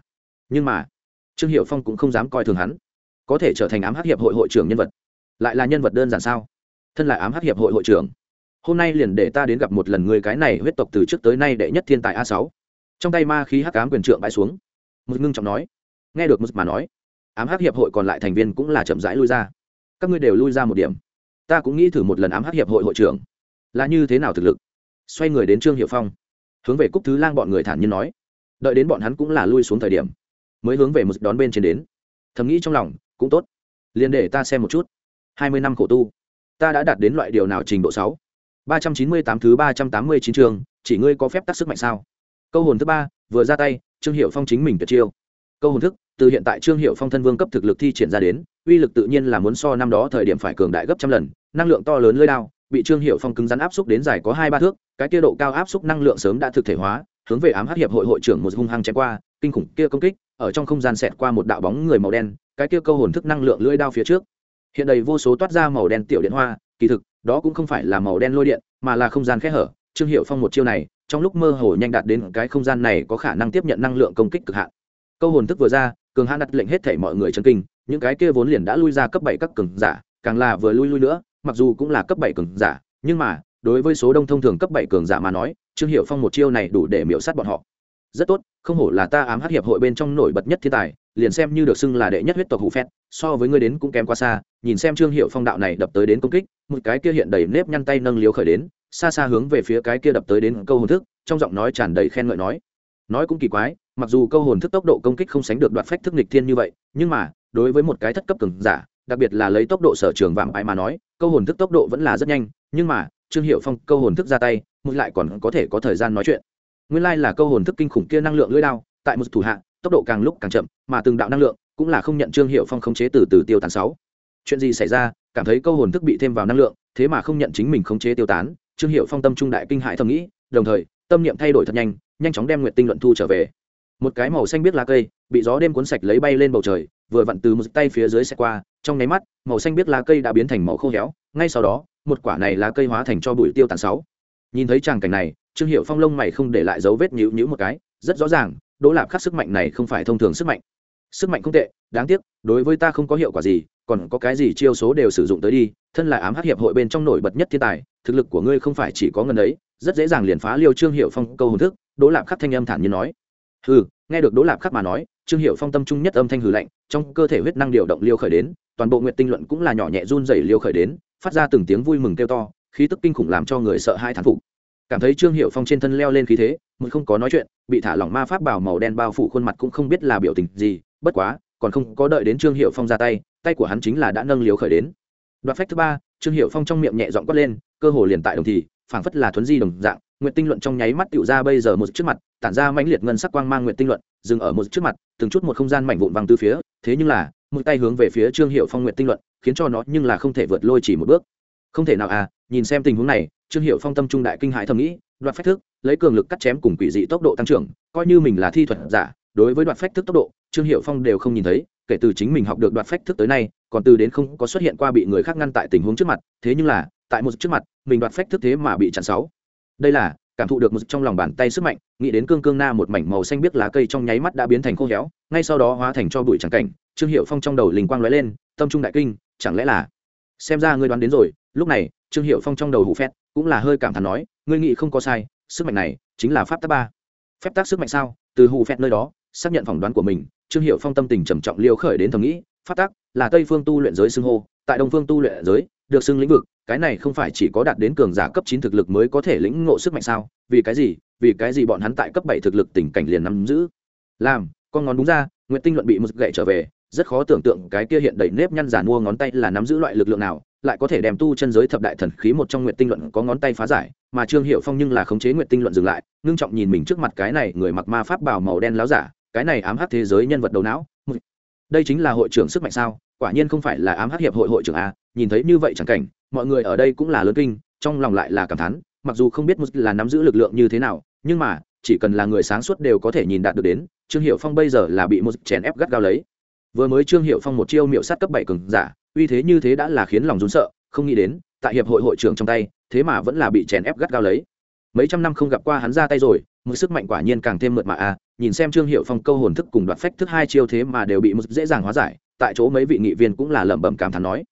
nhưng mà trương hiệu phong cũng không dám coi thường hắn. Có thể trở thành ám hát hiệp hội hội trưởng nhân vật, lại là nhân vật đơn giản sao? Thân là ám hát hiệp hội hội trưởng, hôm nay liền để ta đến gặp một lần người cái này huyết tộc từ trước tới nay đệ nhất thiên tài a sáu. Trong tay ma khí hắc ám quyền trượng bãi xuống. Một ngưng trọng nói. Nghe được một mà nói, ám hắc hiệp hội còn lại thành viên cũng là chậm rãi lui ra. Các ngươi đều lui ra một điểm. Ta cũng nghĩ thử một lần ám hắc hiệp hội hội trưởng. Là như thế nào thực lực? Xoay người đến trương hiệu phong hướng về cúc thứ lang bọn người thản nhiên nói đợi đến bọn hắn cũng là lui xuống thời điểm mới hướng về một đón bên trên đến thầm nghĩ trong lòng cũng tốt liền để ta xem một chút hai mươi năm khổ tu ta đã đạt đến loại điều nào trình độ sáu ba trăm chín mươi tám thứ ba trăm tám mươi chín trường chỉ ngươi có phép tác sức mạnh sao câu hồn thứ ba vừa ra tay trương hiệu phong chính mình tuyệt chiêu câu hồn thức từ hiện tại trương hiệu phong thân vương cấp thực lực thi triển ra đến uy lực tự nhiên là muốn so năm đó thời điểm phải cường đại gấp trăm lần năng lượng to lớn lơi đao bị trương hiệu phong cứng rắn áp xúc đến dài có hai ba thước, cái kia độ cao áp xúc năng lượng sớm đã thực thể hóa, hướng về ám hắc hiệp hội hội trưởng một hung hăng chém qua, kinh khủng kia công kích, ở trong không gian xẹt qua một đạo bóng người màu đen, cái kia câu hồn thức năng lượng lưỡi đao phía trước. Hiện đầy vô số toát ra màu đen tiểu điện hoa, kỳ thực, đó cũng không phải là màu đen lôi điện, mà là không gian khẽ hở. Trương hiệu phong một chiêu này, trong lúc mơ hồ nhanh đạt đến cái không gian này có khả năng tiếp nhận năng lượng công kích cực hạn. Câu hồn thức vừa ra, cường hãn đặt lệnh hết thể mọi người chân kinh, những cái kia vốn liền đã lui ra cấp bảy các cường giả, càng là vừa lui lui nữa mặc dù cũng là cấp bảy cường giả, nhưng mà, đối với số đông thông thường cấp bảy cường giả mà nói, trương hiệu phong một chiêu này đủ để miễu sát bọn họ. Rất tốt, không hổ là ta ám hát hiệp hội bên trong nổi bật nhất thiên tài, liền xem như được xưng là đệ nhất huyết tộc hủ phét, so với ngươi đến cũng kém quá xa, nhìn xem trương hiệu phong đạo này đập tới đến công kích, một cái kia hiện đầy nếp nhăn tay nâng liếu khởi đến, xa xa hướng về phía cái kia đập tới đến câu hồn thức, trong giọng nói tràn đầy khen ngợi nói. Nói cũng kỳ quái, mặc dù câu hồn thức tốc độ công kích không sánh được đoạt phách thức nghịch thiên như vậy, nhưng mà, đối với một cái thất cấp cường giả, đặc biệt là lấy tốc độ sở trường vạm ai mà nói câu hồn thức tốc độ vẫn là rất nhanh, nhưng mà, trương hiệu phong câu hồn thức ra tay, một lại còn có thể có thời gian nói chuyện. Nguyên lai là câu hồn thức kinh khủng kia năng lượng lưỡi đao, tại một thủ hạ, tốc độ càng lúc càng chậm, mà từng đạo năng lượng cũng là không nhận trương hiệu phong khống chế từ từ tiêu tán sáu. Chuyện gì xảy ra, cảm thấy câu hồn thức bị thêm vào năng lượng, thế mà không nhận chính mình khống chế tiêu tán, trương hiệu phong tâm trung đại kinh hại thầm nghĩ, đồng thời, tâm niệm thay đổi thật nhanh nhanh chóng đem nguyện tinh luận thu trở về. Một cái màu xanh biết lá cây, bị gió đêm cuốn sạch lấy bay lên bầu trời vừa vặn từ một tay phía dưới xe qua, trong nháy mắt, màu xanh biết lá cây đã biến thành màu khô héo, ngay sau đó, một quả này lá cây hóa thành cho bụi tiêu tàn sáu. Nhìn thấy tràng cảnh này, trương hiệu phong lông mày không để lại dấu vết nhữ nhữ một cái, rất rõ ràng, đỗ lạp khắc sức mạnh này không phải thông thường sức mạnh. Sức mạnh không tệ, đáng tiếc, đối với ta không có hiệu quả gì, còn có cái gì chiêu số đều sử dụng tới đi, thân là ám hát hiệp hội bên trong nổi bật nhất thiên tài, thực lực của ngươi không phải chỉ có ngần ấy, rất dễ dàng liền phá liêu trương hiệu phong câu hồn thức, đỗ lạp khắc thanh âm thản như nói. Hừ, nghe được đỗ lạp khắc mà nói trương hiệu phong tâm trung nhất âm thanh hừ lạnh, trong cơ thể huyết năng điều động liêu khởi đến, toàn bộ nguyện tinh luận cũng là nhỏ nhẹ run rẩy liêu khởi đến, phát ra từng tiếng vui mừng kêu to, khí tức kinh khủng làm cho người sợ hai thán phục. Cảm thấy trương hiệu phong trên thân leo lên khí thế mượn không có nói chuyện, bị thả lỏng ma pháp bảo màu đen bao phủ khuôn mặt cũng không biết là biểu tình gì, bất quá, còn không có đợi đến trương hiệu phong ra tay tay của hắn chính là đã nâng liều khởi đến. Đoạt phách thứ ba, trương hiệu phong trong miệng nhẹ dọn quát lên, cơ hồ liền tại đồng thì, phảng phất là thuấn di đồng dạng nguyện tinh luận trong nháy mắt tựu ra bây giờ một trước mặt, tản ra mãnh liệt ngân sắc quang mang nguyện tinh luận, dừng ở một trước mặt, từng chút một không gian mảnh vụn văng từ phía, thế nhưng là, một tay hướng về phía trương hiệu phong nguyện tinh luận, khiến cho nó nhưng là không thể vượt lôi chỉ một bước. Không thể nào à nhìn xem tình huống này, trương hiệu phong tâm trung đại kinh hãi thầm nghĩ, đoạt phách thức, lấy cường lực cắt chém cùng quỷ dị tốc độ tăng trưởng, coi như mình là thi thuật giả, đối với đoạt phách thức tốc độ, trương hiệu phong đều không nhìn thấy, kể từ chính mình học được đoạt phách thức tới nay, còn từ đến không có xuất hiện qua bị người khác ngăn tại tình huống trước mặt, thế nhưng là, tại một trước mặt, mình đoạt phách thức thế mà bị chặn sáu đây là, cảm thụ được một trong lòng bàn tay sức mạnh, nghĩ đến cương cương na một mảnh màu xanh biếc lá cây trong nháy mắt đã biến thành khô héo, ngay sau đó hóa thành cho bụi trắng cảnh, trương hiệu phong trong đầu linh quang lóe lên, tâm trung đại kinh, chẳng lẽ là, xem ra ngươi đoán đến rồi, lúc này, trương hiệu phong trong đầu hụ phét, cũng là hơi cảm thán nói, ngươi nghĩ không có sai, sức mạnh này chính là pháp tác ba. Phép tác sức mạnh sao? Từ hụ phét nơi đó, xác nhận phỏng đoán của mình, trương hiệu phong tâm tình trầm trọng liêu khởi đến thầm nghĩ, pháp tác là tây phương tu luyện giới xưng hô, tại đông phương tu luyện giới, được xưng lĩnh vực cái này không phải chỉ có đạt đến cường giả cấp chín thực lực mới có thể lĩnh ngộ sức mạnh sao? Vì cái gì? Vì cái gì bọn hắn tại cấp bảy thực lực tình cảnh liền nắm giữ? Làm, con ngón đúng ra, nguyệt tinh luận bị một gậy trở về, rất khó tưởng tượng cái kia hiện đầy nếp nhăn giả mua ngón tay là nắm giữ loại lực lượng nào, lại có thể đem tu chân giới thập đại thần khí một trong nguyện tinh luận có ngón tay phá giải, mà trương hiệu phong nhưng là khống chế nguyện tinh luận dừng lại, ngưng trọng nhìn mình trước mặt cái này người mặc ma pháp bào màu đen láo giả, cái này ám hắc thế giới nhân vật đầu não. Đây chính là hội trưởng sức mạnh sao? Quả nhiên không phải là ám hắc hiệp hội hội trưởng a, nhìn thấy như vậy chẳng cảnh mọi người ở đây cũng là lớn kinh, trong lòng lại là cảm thán, mặc dù không biết một là nắm giữ lực lượng như thế nào, nhưng mà, chỉ cần là người sáng suốt đều có thể nhìn đạt được đến, trương hiệu phong bây giờ là bị một chèn ép gắt gao lấy. Vừa mới trương hiệu phong một chiêu miệu sát cấp bảy cường giả, uy thế như thế đã là khiến lòng rún sợ, không nghĩ đến, tại hiệp hội hội trưởng trong tay, thế mà vẫn là bị chèn ép gắt gao lấy. Mấy trăm năm không gặp qua hắn ra tay rồi một sức mạnh quả nhiên càng thêm mượt mà a, nhìn xem trương hiệu phong câu hồn thức cùng đoạt phách thức hai chiêu thế mà đều bị một dễ dàng hóa giải, tại chỗ mấy vị nghị viên cũng là lẩm bẩm cảm thán nói,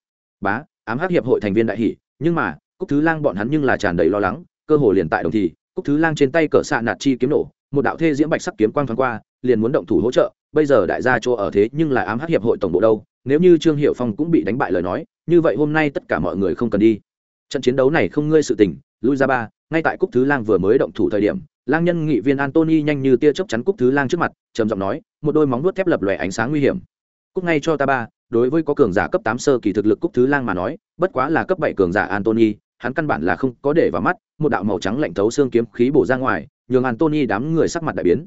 bá ám hắc hiệp hội thành viên đại hỷ nhưng mà, cúc thứ lang bọn hắn nhưng là tràn đầy lo lắng, cơ hồ liền tại đồng thì, cúc thứ lang trên tay cỡ xạ nạt chi kiếm nổ, một đạo thê diễm bạch sắc kiếm quang thoáng qua, liền muốn động thủ hỗ trợ, bây giờ đại gia chỗ ở thế nhưng là ám hắc hiệp hội tổng bộ đâu, nếu như trương hiệu phong cũng bị đánh bại lời nói, như vậy hôm nay tất cả mọi người không cần đi. Trận chiến đấu này không ngươi sự tình, lui ra ba, ngay tại cúc thứ lang vừa mới động thủ thời điểm, lang nhân nghị viên antony nhanh như tia chớp chắn cúc thứ lang trước mặt, trầm giọng nói, một đôi móng nuốt thép lập lòe ánh sáng nguy hiểm. Cúc ngay cho ta ba đối với có cường giả cấp tám sơ kỳ thực lực cúc thứ lang mà nói bất quá là cấp bảy cường giả Anthony, hắn căn bản là không có để vào mắt một đạo màu trắng lạnh thấu xương kiếm khí bổ ra ngoài nhường Anthony đám người sắc mặt đại biến.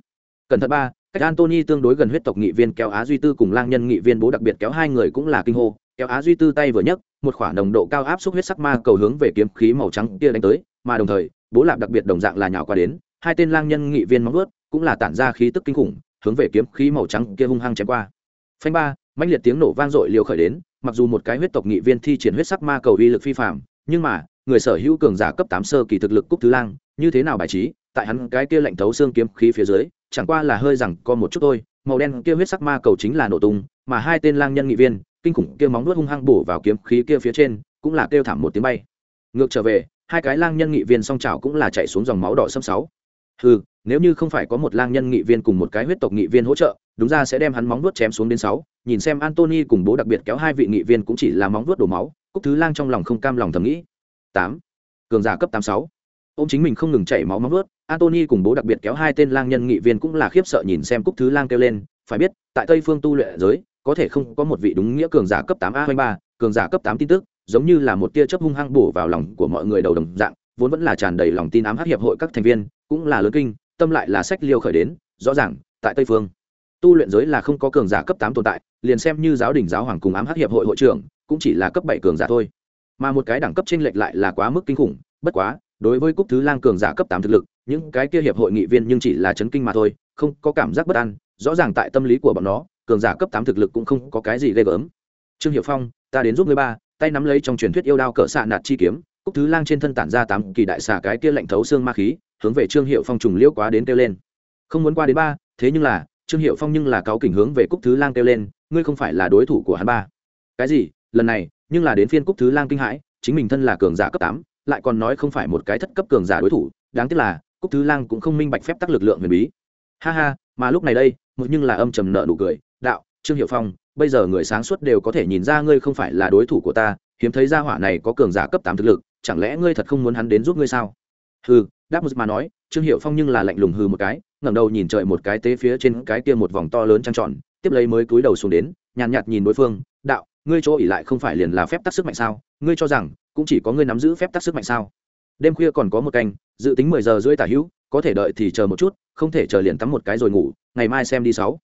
Cẩn thận ba cách Anthony tương đối gần huyết tộc nghị viên kéo á duy tư cùng lang nhân nghị viên bố đặc biệt kéo hai người cũng là kinh hô kéo á duy tư tay vừa nhấc một khoảng nồng độ cao áp suất huyết sắc ma cầu hướng về kiếm khí màu trắng kia đánh tới mà đồng thời bố lạp đặc biệt đồng dạng là nhào qua đến hai tên lang nhân nghị viên móng vuốt cũng là tản ra khí tức kinh khủng hướng về kiếm khí màu trắng kia hung hăng chém qua. Phanh ba mãnh liệt tiếng nổ vang dội liều khởi đến, mặc dù một cái huyết tộc nghị viên thi triển huyết sắc ma cầu uy lực phi phạm nhưng mà, người sở hữu cường giả cấp tám sơ kỳ thực lực cúc thứ lang, như thế nào bài trí, tại hắn cái kia lạnh thấu xương kiếm khí phía dưới, chẳng qua là hơi rằng có một chút thôi, màu đen kia huyết sắc ma cầu chính là nổ tung, mà hai tên lang nhân nghị viên, kinh khủng kia móng nuốt hung hăng bổ vào kiếm khí kia phía trên, cũng là kêu thảm một tiếng bay. Ngược trở về, hai cái lang nhân nghị viên song trào cũng là chạy xuống dòng máu đỏ xâm sáu. Hừ nếu như không phải có một lang nhân nghị viên cùng một cái huyết tộc nghị viên hỗ trợ, đúng ra sẽ đem hắn móng nuốt chém xuống đến sáu. Nhìn xem antony cùng bố đặc biệt kéo hai vị nghị viên cũng chỉ là móng nuốt đổ máu, cúc thứ lang trong lòng không cam lòng thầm nghĩ. Tám. Cường giả cấp tám sáu. Ông chính mình không ngừng chảy máu móng nuốt antony cùng bố đặc biệt kéo hai tên lang nhân nghị viên cũng là khiếp sợ nhìn xem cúc thứ lang kêu lên, phải biết, tại tây phương tu luyện giới, có thể không có một vị đúng nghĩa cường giả cấp tám a ba, cường giả cấp tám tin tức, giống như là một tia chớp hung hăng bổ vào lòng của mọi người đầu đồng dạng, vốn vẫn là tràn đầy lòng tin ám hắc hiệp hội các thành viên, cũng là lớn kinh tâm lại là sách liêu khởi đến, rõ ràng, tại tây phương. Tu luyện giới là không có cường giả cấp tám tồn tại, liền xem như giáo đình giáo hoàng cùng ám hắc hiệp hội hội trưởng, cũng chỉ là cấp bảy cường giả thôi. Mà một cái đẳng cấp trên lệch lại là quá mức kinh khủng, bất quá, đối với cúc thứ lang cường giả cấp tám thực lực, những cái kia hiệp hội nghị viên nhưng chỉ là chấn kinh mà thôi, không có cảm giác bất an, rõ ràng tại tâm lý của bọn nó, cường giả cấp tám thực lực cũng không có cái gì ghê gớm. Trương hiệu phong, ta đến giúp ngươi ba, tay nắm lấy trong truyền thuyết yêu đao cỡ xạ nạt chi kiếm cúc thứ lang trên thân tản ra tám kỳ đại xà cái kia lạnh thấu xương ma khí, hướng về trương hiệu phong trùng liễu quá đến kêu lên. Không muốn qua đến ba, thế nhưng là, trương hiệu phong nhưng là cáo kỉnh hướng về cúc thứ lang kêu lên, ngươi không phải là đối thủ của hắn ba. Cái gì? Lần này, nhưng là đến phiên cúc thứ lang kinh hãi, chính mình thân là cường giả cấp tám, lại còn nói không phải một cái thất cấp cường giả đối thủ, đáng tiếc là, cúc thứ lang cũng không minh bạch phép tắc lực lượng huyền bí. Ha ha, mà lúc này đây, một nhưng là âm trầm nợ nụ cười, đạo, trương hiệu phong, bây giờ người sáng suốt đều có thể nhìn ra ngươi không phải là đối thủ của ta, hiếm thấy gia hỏa này có cường giả cấp tám thực lực chẳng lẽ ngươi thật không muốn hắn đến giúp ngươi sao? Hừ đáp một mà nói trương hiệu phong nhưng là lạnh lùng hừ một cái ngẩng đầu nhìn trời một cái tế phía trên cái kia một vòng to lớn trăng tròn tiếp lấy mới cúi đầu xuống đến nhàn nhạt, nhạt nhìn đối phương đạo ngươi chỗ ỉ lại không phải liền là phép tắc sức mạnh sao? Ngươi cho rằng cũng chỉ có ngươi nắm giữ phép tắc sức mạnh sao? Đêm khuya còn có một canh dự tính mười giờ rưỡi tả hữu có thể đợi thì chờ một chút không thể chờ liền tắm một cái rồi ngủ ngày mai xem đi sáu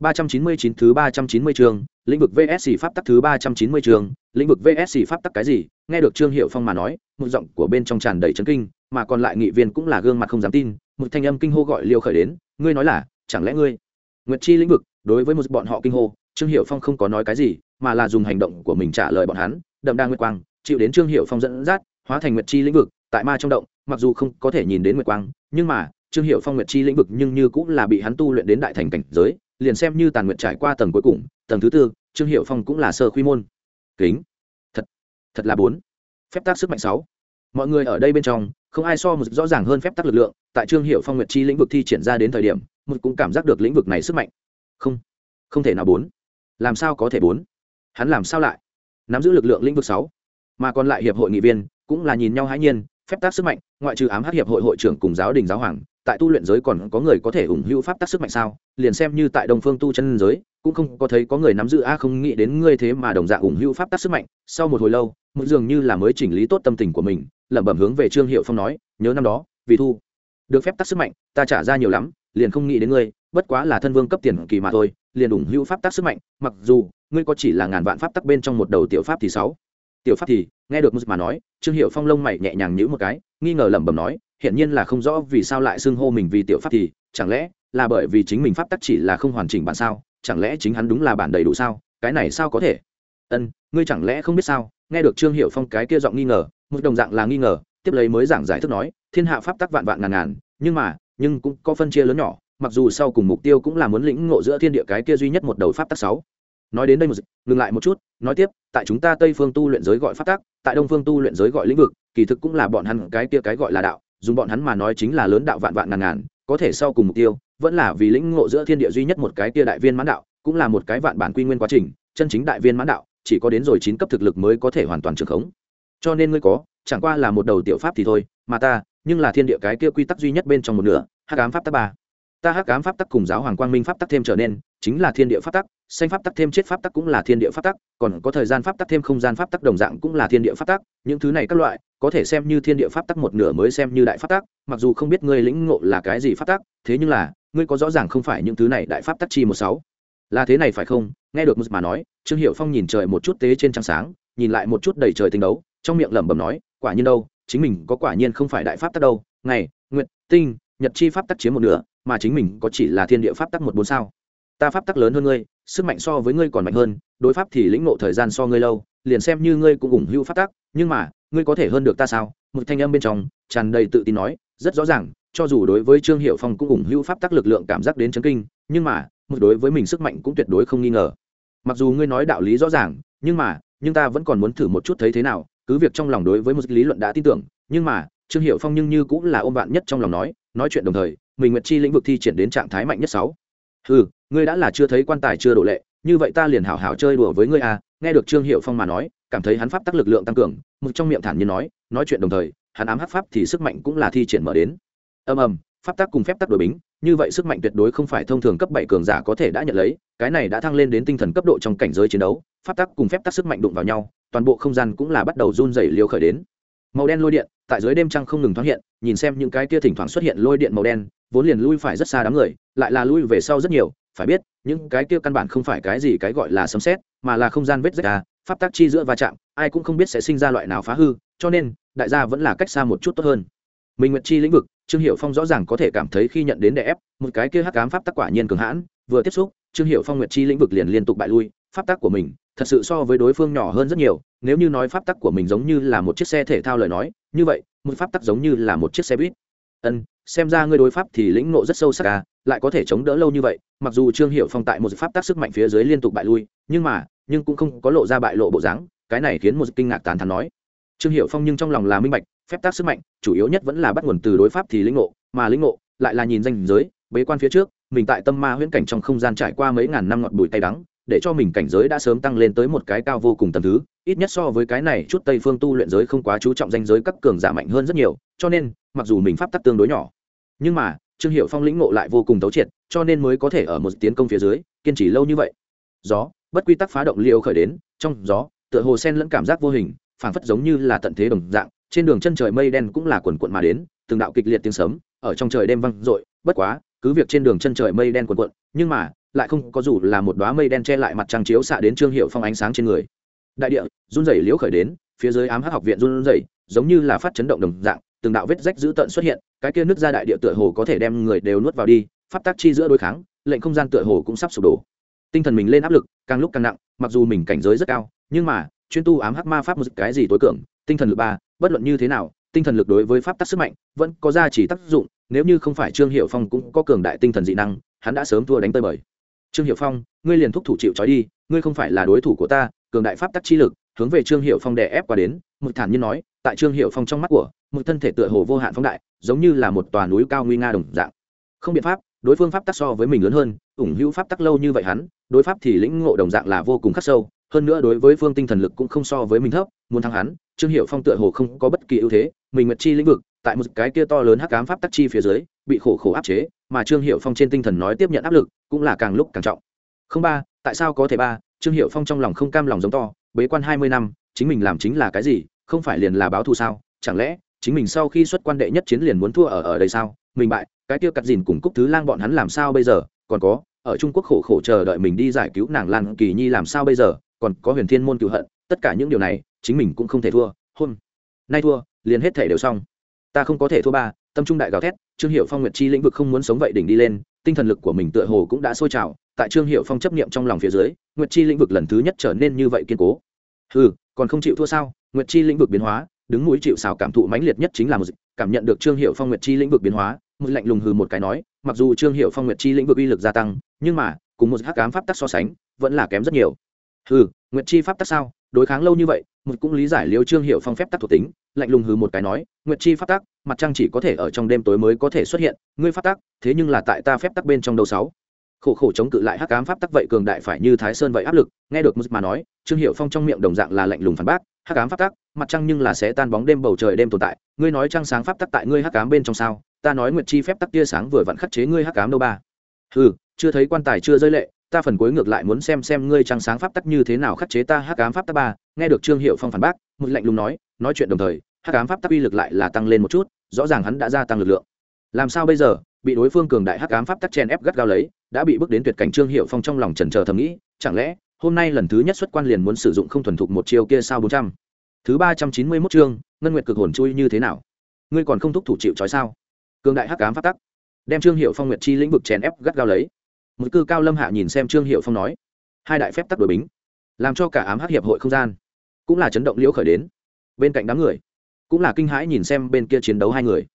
ba trăm chín mươi chín thứ ba trăm chín mươi chương, lĩnh vực vsc pháp tắc thứ ba trăm chín mươi chương, lĩnh vực vsc pháp tắc cái gì? Nghe được trương hiệu phong mà nói, một giọng của bên trong tràn đầy chấn kinh, mà còn lại nghị viên cũng là gương mặt không dám tin, một thanh âm kinh hô gọi liêu khởi đến, ngươi nói là, chẳng lẽ ngươi? Nguyệt chi lĩnh vực, đối với một bọn họ kinh hô, trương hiệu phong không có nói cái gì, mà là dùng hành động của mình trả lời bọn hắn, đậm đà nguyệt quang, chịu đến trương hiệu phong dẫn dắt, hóa thành nguyệt chi lĩnh vực, tại ma trong động, mặc dù không có thể nhìn đến nguyệt quang, nhưng mà, trương hiệu phong nguyệt chi lĩnh vực nhưng như cũng là bị hắn tu luyện đến đại thành cảnh giới liền xem như tàn nguyện trải qua tầng cuối cùng, tầng thứ tư, trương hiệu phong cũng là sơ quy môn. Kính. Thật thật là bốn. Phép tác sức mạnh sáu. Mọi người ở đây bên trong, không ai so một rõ ràng hơn phép tắc lực lượng, tại trương hiệu phong nguyệt chi lĩnh vực thi triển ra đến thời điểm, một cũng cảm giác được lĩnh vực này sức mạnh. Không không thể nào bốn. Làm sao có thể bốn? Hắn làm sao lại? Nắm giữ lực lượng lĩnh vực sáu. Mà còn lại hiệp hội nghị viên cũng là nhìn nhau hãi nhiên, phép tác sức mạnh, ngoại trừ ám hát hiệp hội hội trưởng cùng giáo đình giáo hoàng tại tu luyện giới còn có người có thể ủng hữu pháp tác sức mạnh sao? Liền xem như tại đồng phương tu chân giới, cũng không có thấy có người nắm giữ, a, không nghĩ đến ngươi thế mà đồng dạng ủng hữu pháp tác sức mạnh. Sau một hồi lâu một dường như là mới chỉnh lý tốt tâm tình của mình, lẩm bẩm hướng về trương hiệu phong nói, nhớ năm đó, vì thu được phép tác sức mạnh, ta trả ra nhiều lắm, liền không nghĩ đến ngươi, bất quá là thân vương cấp tiền kỳ mà thôi, liền ủng hữu pháp tác sức mạnh, mặc dù ngươi có chỉ là ngàn vạn pháp tắc bên trong một đầu tiểu pháp thì sáu tiểu pháp thì nghe được mà nói, trương hiệu phong lông mày nhẹ nhàng nhữ một cái, nghi ngờ lẩm bẩm nói hiện nhiên là không rõ vì sao lại xưng hô mình vì tiểu pháp thì, chẳng lẽ là bởi vì chính mình pháp tắc chỉ là không hoàn chỉnh bản sao, chẳng lẽ chính hắn đúng là bản đầy đủ sao, cái này sao có thể? Ân, ngươi chẳng lẽ không biết sao? Nghe được trương hiệu phong cái kia giọng nghi ngờ, một đồng dạng là nghi ngờ, tiếp lấy mới giảng giải thức nói, thiên hạ pháp tắc vạn vạn ngàn ngàn, nhưng mà, nhưng cũng có phân chia lớn nhỏ, mặc dù sau cùng mục tiêu cũng là muốn lĩnh ngộ giữa thiên địa cái kia duy nhất một đầu pháp tắc sáu nói đến đây một ngừng lại một chút, nói tiếp, tại chúng ta tây phương tu luyện giới gọi pháp tắc, tại đông phương tu luyện giới gọi lĩnh vực, kỳ thực cũng là bọn hắn cái kia cái gọi là đạo, dùng bọn hắn mà nói chính là lớn đạo vạn vạn ngàn ngàn, có thể sau cùng mục tiêu, vẫn là vì lĩnh ngộ giữa thiên địa duy nhất một cái kia đại viên mãn đạo, cũng là một cái vạn bản quy nguyên quá trình, chân chính đại viên mãn đạo, chỉ có đến rồi chín cấp thực lực mới có thể hoàn toàn trường khống. Cho nên ngươi có, chẳng qua là một đầu tiểu pháp thì thôi, mà ta, nhưng là thiên địa cái kia quy tắc duy nhất bên trong một nửa, hắc ám pháp tắc ba. Ta hắc ám pháp tắc cùng giáo hoàng quang minh pháp tắc thêm trở nên, chính là thiên địa pháp tắc xanh pháp tắc thêm chết pháp tắc cũng là thiên địa pháp tắc còn có thời gian pháp tắc thêm không gian pháp tắc đồng dạng cũng là thiên địa pháp tắc những thứ này các loại có thể xem như thiên địa pháp tắc một nửa mới xem như đại pháp tắc mặc dù không biết ngươi lĩnh ngộ là cái gì pháp tắc thế nhưng là ngươi có rõ ràng không phải những thứ này đại pháp tắc chi một sáu là thế này phải không nghe được mà nói trương hiệu phong nhìn trời một chút tế trên trăng sáng nhìn lại một chút đầy trời tinh đấu trong miệng lẩm bẩm nói quả nhiên đâu chính mình có quả nhiên không phải đại pháp tắc đâu ngày nguyện tinh nhật chi pháp tắc chiếm một nửa mà chính mình có chỉ là thiên địa pháp tắc một bốn sao ta pháp tắc lớn hơn ngươi sức mạnh so với ngươi còn mạnh hơn, đối pháp thì lĩnh ngộ thời gian so ngươi lâu, liền xem như ngươi cũng ủng hưu pháp tắc, nhưng mà, ngươi có thể hơn được ta sao? Một thanh âm bên trong, tràn đầy tự tin nói, rất rõ ràng, cho dù đối với trương hiệu phong cũng ủng hưu pháp tắc lực lượng cảm giác đến chấn kinh, nhưng mà, một đối với mình sức mạnh cũng tuyệt đối không nghi ngờ. Mặc dù ngươi nói đạo lý rõ ràng, nhưng mà, nhưng ta vẫn còn muốn thử một chút thấy thế nào, cứ việc trong lòng đối với một lý luận đã tin tưởng, nhưng mà, trương hiệu phong nhưng như cũng là ôm bạn nhất trong lòng nói nói chuyện đồng thời, mình nguyệt chi lĩnh vực thi triển đến trạng thái mạnh nhất sáu. Ừ ngươi đã là chưa thấy quan tài chưa đổ lệ, như vậy ta liền hảo hảo chơi đùa với ngươi à nghe được trương hiệu phong mà nói, cảm thấy hắn pháp tắc lực lượng tăng cường, một trong miệng thản nhiên nói nói chuyện đồng thời, hắn ám hắc pháp thì sức mạnh cũng là thi triển mở đến. Ầm ầm, pháp tắc cùng phép tắc đổi bính, như vậy sức mạnh tuyệt đối không phải thông thường cấp bảy cường giả có thể đã nhận lấy, cái này đã thăng lên đến tinh thần cấp độ trong cảnh giới chiến đấu, pháp tắc cùng phép tắc sức mạnh đụng vào nhau, toàn bộ không gian cũng là bắt đầu run rẩy liều khởi đến. Màu đen lôi điện, tại dưới đêm trăng không ngừng thoáng hiện, nhìn xem những cái kia thỉnh thoảng xuất hiện lôi điện màu đen, vốn liền lui phải rất xa đám người, lại là lui về sau rất nhiều phải biết những cái kia căn bản không phải cái gì cái gọi là sấm xét mà là không gian vết rách à, pháp tắc chi giữa va chạm ai cũng không biết sẽ sinh ra loại nào phá hư cho nên đại gia vẫn là cách xa một chút tốt hơn. Minh nguyệt chi lĩnh vực trương hiệu phong rõ ràng có thể cảm thấy khi nhận đến đè ép một cái kia hắc ám pháp tắc quả nhiên cường hãn vừa tiếp xúc trương hiệu phong nguyệt chi lĩnh vực liền liên tục bại lui pháp tắc của mình thật sự so với đối phương nhỏ hơn rất nhiều nếu như nói pháp tắc của mình giống như là một chiếc xe thể thao lời nói như vậy một pháp tắc giống như là một chiếc xe buýt. Ân xem ra ngươi đối pháp thì lĩnh ngộ rất sâu sắc à lại có thể chống đỡ lâu như vậy, mặc dù trương hiểu phong tại một pháp tác sức mạnh phía dưới liên tục bại lui, nhưng mà, nhưng cũng không có lộ ra bại lộ bộ dáng, cái này khiến một kinh ngạc tán thán nói. Trương hiểu phong nhưng trong lòng là minh bạch, phép tác sức mạnh, chủ yếu nhất vẫn là bắt nguồn từ đối pháp thì lĩnh ngộ, mà lĩnh ngộ lại là nhìn danh giới, bế quan phía trước, mình tại tâm ma huyễn cảnh trong không gian trải qua mấy ngàn năm ngọt bụi tay đắng, để cho mình cảnh giới đã sớm tăng lên tới một cái cao vô cùng tầm thứ, ít nhất so với cái này chút tây phương tu luyện giới không quá chú trọng danh giới các cường giả mạnh hơn rất nhiều, cho nên, mặc dù mình pháp tắc tương đối nhỏ nhưng mà, trương hiệu phong lĩnh ngộ lại vô cùng tấu triệt, cho nên mới có thể ở một tiến công phía dưới, kiên trì lâu như vậy. Gió, bất quy tắc phá động liệu khởi đến, trong gió, tựa hồ sen lẫn cảm giác vô hình, phảng phất giống như là tận thế đồng dạng, trên đường chân trời mây đen cũng là quần quận mà đến, từng đạo kịch liệt tiếng sấm, ở trong trời đêm văng rội bất quá, cứ việc trên đường chân trời mây đen quần quận nhưng mà, lại không có dù là một đoá mây đen che lại mặt trăng chiếu xạ đến trương hiệu phong ánh sáng trên người. Đại địa, run rẩy liễu khởi đến, phía dưới ám hắc học viện run rẩy, giống như là phát chấn động đồng dạng từng đạo vết rách dữ tợn xuất hiện, cái kia nước ra đại địa tựa hồ có thể đem người đều nuốt vào đi, pháp tác chi giữa đối kháng, lệnh không gian tựa hồ cũng sắp sụp đổ. Tinh thần mình lên áp lực, càng lúc càng nặng, mặc dù mình cảnh giới rất cao, nhưng mà, chuyên tu ám hắc ma pháp một cái gì tối cường, tinh thần lực ba, bất luận như thế nào, tinh thần lực đối với pháp tắc sức mạnh, vẫn có giá trị tác dụng, nếu như không phải trương hiệu phong cũng có cường đại tinh thần dị năng, hắn đã sớm thua đánh tơi bời. Trương hiệu phong, ngươi liền thúc thủ chịu trói đi, ngươi không phải là đối thủ của ta, cường đại pháp tắc chi lực, hướng về trương hiệu phong đè ép qua đến một thản nhiên nói, tại trương hiệu phong trong mắt của một thân thể tựa hồ vô hạn phóng đại, giống như là một tòa núi cao nguy nga đồng dạng. Không biện pháp, đối phương pháp tắc so với mình lớn hơn, ủng hữu pháp tắc lâu như vậy hắn, đối pháp thì lĩnh ngộ đồng dạng là vô cùng khắc sâu, hơn nữa đối với phương tinh thần lực cũng không so với mình thấp, muốn thắng hắn, trương hiệu phong tựa hồ không có bất kỳ ưu thế, mình mật chi lĩnh vực, tại một cái kia to lớn hắc ám pháp tắc chi phía dưới, bị khổ khổ áp chế, mà trương hiệu phong trên tinh thần nói tiếp nhận áp lực, cũng là càng lúc càng trọng. Không ba, tại sao có thể ba? Trương hiệu phong trong lòng không cam lòng giống to, bế quan hai mươi năm, chính mình làm chính là cái gì, không phải liền là báo thù sao? Chẳng lẽ chính mình sau khi xuất quan đệ nhất chiến liền muốn thua ở ở đây sao? Mình bại, cái kia cắt dìn cùng cúc thứ lang bọn hắn làm sao bây giờ? Còn có, ở trung quốc khổ khổ chờ đợi mình đi giải cứu nàng lan kỳ nhi làm sao bây giờ? Còn có huyền thiên môn cựu hận, tất cả những điều này, chính mình cũng không thể thua. Hôm nay thua, liền hết thể đều xong. Ta không có thể thua ba, tâm trung đại gào thét, trương hiệu phong nguyệt chi lĩnh vực không muốn sống vậy đỉnh đi lên, tinh thần lực của mình tựa hồ cũng đã sôi trào, tại trương hiệu phong chấp niệm trong lòng phía dưới, nguyệt chi lĩnh vực lần thứ nhất trở nên như vậy kiên cố. Ừ còn không chịu thua sao? Nguyệt chi lĩnh vực biến hóa đứng mũi chịu xào cảm thụ mãnh liệt nhất chính là một cảm nhận được trương hiệu phong nguyệt chi lĩnh vực biến hóa, một lạnh lùng hừ một cái nói, mặc dù trương hiệu phong nguyệt chi lĩnh vực uy lực gia tăng, nhưng mà, cùng một hắc ám pháp tắc so sánh, vẫn là kém rất nhiều. Hừ, nguyệt chi pháp tắc sao? Đối kháng lâu như vậy, một cũng lý giải liêu trương hiệu phong phép tắc thuộc tính, lạnh lùng hừ một cái nói, nguyệt chi pháp tắc, mặt trăng chỉ có thể ở trong đêm tối mới có thể xuất hiện, ngươi pháp tắc, thế nhưng là tại ta phép tắc bên trong đầu sáu khổ khổ chống cự lại hắc ám pháp tắc vậy cường đại phải như thái sơn vậy áp lực, nghe được mà nói, trương hiệu phong trong miệng đồng dạng là lạnh lùng phản bác, hắc ám pháp tắc, mặt trăng nhưng là sẽ tan bóng đêm bầu trời đêm tồn tại, ngươi nói trăng sáng pháp tắc tại ngươi hắc ám bên trong sao, ta nói nguyệt chi phép tắc tia sáng vừa vặn khắc chế ngươi hắc ám đâu ba. Ừ chưa thấy quan tài chưa rơi lệ, ta phần cuối ngược lại muốn xem xem ngươi trăng sáng pháp tắc như thế nào khắc chế ta hắc ám pháp tắc ba, nghe được trương hiệu phong phản bác một lạnh lùng nói nói chuyện đồng thời, hắc ám pháp tắc uy lực lại là tăng lên một chút, rõ ràng hắn đã gia tăng lực lượng. Làm sao bây giờ, bị đối phương cường đại hắc ám pháp tắc chen ép gắt gao lấy đã bị bước đến tuyệt cảnh trương hiệu phong trong lòng trần chờ thầm nghĩ, chẳng lẽ, hôm nay lần thứ nhất xuất quan liền muốn sử dụng không thuần thục một chiêu kia sao bốn trăm? Thứ ba trăm chín mươi mốt chương, ngân nguyệt cực hồn chui như thế nào? Ngươi còn không thúc thủ chịu trói sao? Cường đại hắc ám pháp tắc. Đem trương hiệu phong nguyệt chi lĩnh vực chèn ép gắt gao lấy. Một cư cao lâm hạ nhìn xem trương hiệu phong nói, hai đại phép tắc đổi bính, làm cho cả ám hắc hiệp hội không gian cũng là chấn động liễu khởi đến. Bên cạnh đám người cũng là kinh hãi nhìn xem bên kia chiến đấu hai người.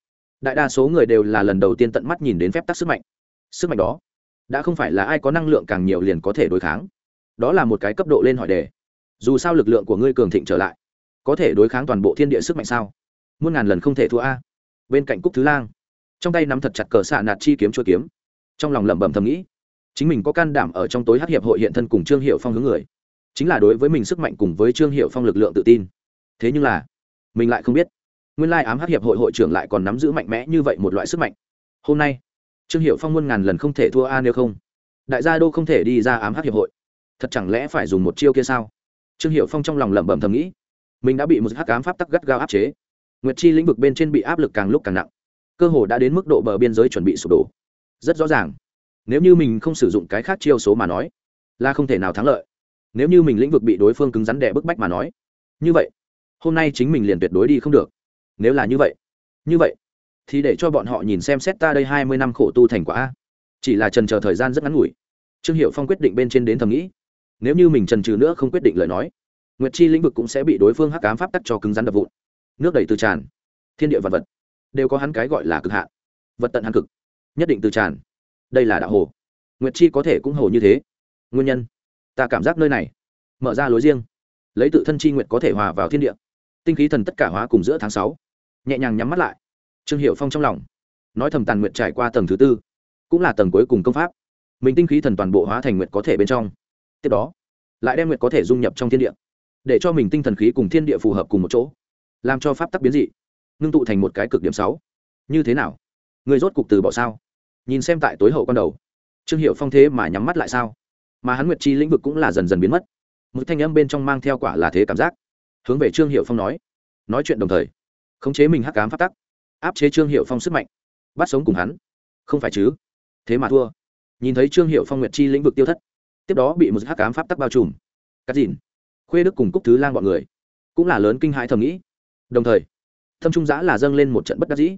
Đại đa số người đều là lần đầu tiên tận mắt nhìn đến phép tắc sức mạnh. Sức mạnh đó đã không phải là ai có năng lượng càng nhiều liền có thể đối kháng. Đó là một cái cấp độ lên hỏi đề. Dù sao lực lượng của ngươi cường thịnh trở lại, có thể đối kháng toàn bộ thiên địa sức mạnh sao? Muôn ngàn lần không thể thua a. Bên cạnh cúc thứ lang, trong tay nắm thật chặt cờ xạ nạt chi kiếm chua kiếm. Trong lòng lẩm bẩm thầm nghĩ, chính mình có can đảm ở trong tối hát hiệp hội hiện thân cùng trương hiệu phong hướng người, chính là đối với mình sức mạnh cùng với trương hiệu phong lực lượng tự tin. Thế nhưng là, mình lại không biết, nguyên lai ám hát hiệp hội hội trưởng lại còn nắm giữ mạnh mẽ như vậy một loại sức mạnh. Hôm nay trương hiệu phong muôn ngàn lần không thể thua a nếu không. Đại gia đô không thể đi ra ám hát hiệp hội. Thật chẳng lẽ phải dùng một chiêu kia sao? Trương hiệu phong trong lòng lẩm bẩm thầm nghĩ. Mình đã bị một hắc ám pháp tắc gắt gao áp chế. Nguyệt chi lĩnh vực bên trên bị áp lực càng lúc càng nặng. Cơ hồ đã đến mức độ bờ biên giới chuẩn bị sụp đổ. Rất rõ ràng. Nếu như mình không sử dụng cái khác chiêu số mà nói, là không thể nào thắng lợi. Nếu như mình lĩnh vực bị đối phương cứng rắn đẻ bức bách mà nói, như vậy, hôm nay chính mình liền tuyệt đối đi không được. Nếu là như vậy như vậy thì để cho bọn họ nhìn xem xét ta đây hai mươi năm khổ tu thành quả a. Chỉ là trần chờ thời gian rất ngắn ngủi. Trương hiệu phong quyết định bên trên đến thầm nghĩ. Nếu như mình trần trừ nữa không quyết định lời nói, nguyệt chi lĩnh vực cũng sẽ bị đối phương hắc cám pháp tắc cho cứng rắn đập vụn. Nước đầy từ tràn, thiên địa vật vật, đều có hắn cái gọi là cực hạn. Vật tận hắn cực, nhất định từ tràn. Đây là đạo hồ. Nguyệt chi có thể cũng hồ như thế. Nguyên nhân, ta cảm giác nơi này, mở ra lối riêng. Lấy tự thân chi nguyệt có thể hòa vào thiên địa. Tinh khí thần tất cả hóa cùng giữa tháng sáu. Nhẹ nhàng nhắm mắt lại trương hiệu phong trong lòng, nói thầm tàn nguyện trải qua tầng thứ tư, cũng là tầng cuối cùng công pháp. Mình tinh khí thần toàn bộ hóa thành nguyện có thể bên trong. Tiếp đó, lại đem nguyện có thể dung nhập trong thiên địa, để cho mình tinh thần khí cùng thiên địa phù hợp cùng một chỗ, làm cho pháp tắc biến dị, ngưng tụ thành một cái cực điểm sáu. Như thế nào? Người rốt cục từ bỏ sao? Nhìn xem tại tối hậu con đầu, trương hiệu phong thế mà nhắm mắt lại sao? Mà hắn nguyệt chi lĩnh vực cũng là dần dần biến mất. Một thanh âm bên trong mang theo quả là thế cảm giác. Hướng về trương hiệu phong nói nói chuyện đồng thời, khống chế mình hắc cám phát tắc áp chế trương hiệu phong sức mạnh. Bắt sống cùng hắn. Không phải chứ? Thế mà thua. Nhìn thấy trương hiệu phong nguyệt chi lĩnh vực tiêu thất, tiếp đó bị một hắc cám pháp tắc bao trùm. Cắt dìn, khuê đức cùng cúc thứ lang bọn người, cũng là lớn kinh hãi thầm nghĩ. Đồng thời, thâm trung giã là dâng lên một trận bất đắc dĩ.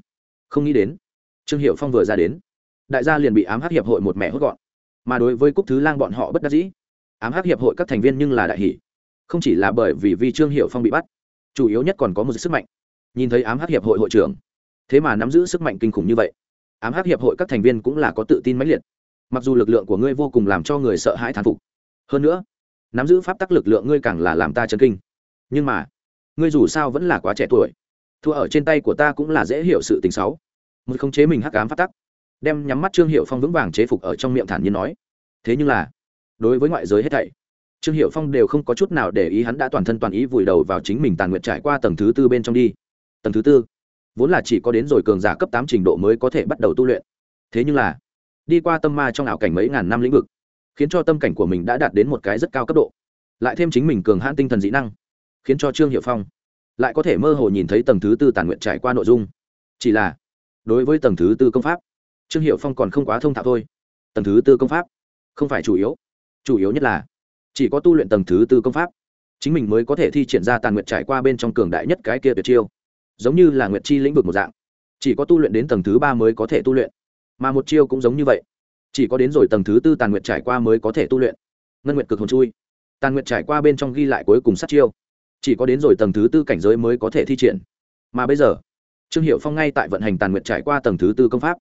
Không nghĩ đến, trương hiệu phong vừa ra đến, đại gia liền bị ám hắc hiệp hội một mẹ hốt gọn. Mà đối với cúc thứ lang bọn họ bất đắc dĩ, ám hắc hiệp hội các thành viên nhưng là đại hỷ không chỉ là bởi vì vi trương hiệu phong bị bắt, chủ yếu nhất còn có một sức mạnh. Nhìn thấy ám hắc hiệp hội hội trưởng thế mà nắm giữ sức mạnh kinh khủng như vậy. Ám hắc hiệp hội các thành viên cũng là có tự tin mãnh liệt. Mặc dù lực lượng của ngươi vô cùng làm cho người sợ hãi thán phục, hơn nữa, nắm giữ pháp tắc lực lượng ngươi càng là làm ta chấn kinh. Nhưng mà, ngươi dù sao vẫn là quá trẻ tuổi, thua ở trên tay của ta cũng là dễ hiểu sự tình xấu. Một khống chế mình hắc ám pháp tắc, đem nhắm mắt trương hiệu phong vững vàng chế phục ở trong miệng thản nhiên nói. Thế nhưng là, đối với ngoại giới hết thảy, trương hiệu phong đều không có chút nào để ý hắn đã toàn thân toàn ý vùi đầu vào chính mình tàn nguyện trải qua tầng thứ tư bên trong đi. Tầng thứ tư vốn là chỉ có đến rồi cường giả cấp tám trình độ mới có thể bắt đầu tu luyện. Thế nhưng là, đi qua tâm ma trong ảo cảnh mấy ngàn năm lĩnh vực, khiến cho tâm cảnh của mình đã đạt đến một cái rất cao cấp độ. Lại thêm chính mình cường hãn tinh thần dĩ năng, khiến cho trương hiệu phong lại có thể mơ hồ nhìn thấy tầng thứ tư tàn nguyện trải qua nội dung. Chỉ là, đối với tầng thứ tư công pháp, trương hiệu phong còn không quá thông thạo thôi. Tầng thứ tư công pháp không phải chủ yếu. Chủ yếu nhất là, chỉ có tu luyện tầng thứ tư công pháp, chính mình mới có thể thi triển ra tàn nguyện trải qua bên trong cường đại nhất cái kia tuyệt chiêu giống như là nguyệt chi lĩnh vực một dạng. Chỉ có tu luyện đến tầng thứ ba mới có thể tu luyện. Mà một chiêu cũng giống như vậy. Chỉ có đến rồi tầng thứ tư tàn nguyệt trải qua mới có thể tu luyện. Ngân nguyệt cực hồn chui. Tàn nguyệt trải qua bên trong ghi lại cuối cùng sát chiêu. Chỉ có đến rồi tầng thứ tư cảnh giới mới có thể thi triển. Mà bây giờ, trương hiệu phong ngay tại vận hành tàn nguyệt trải qua tầng thứ tư công pháp,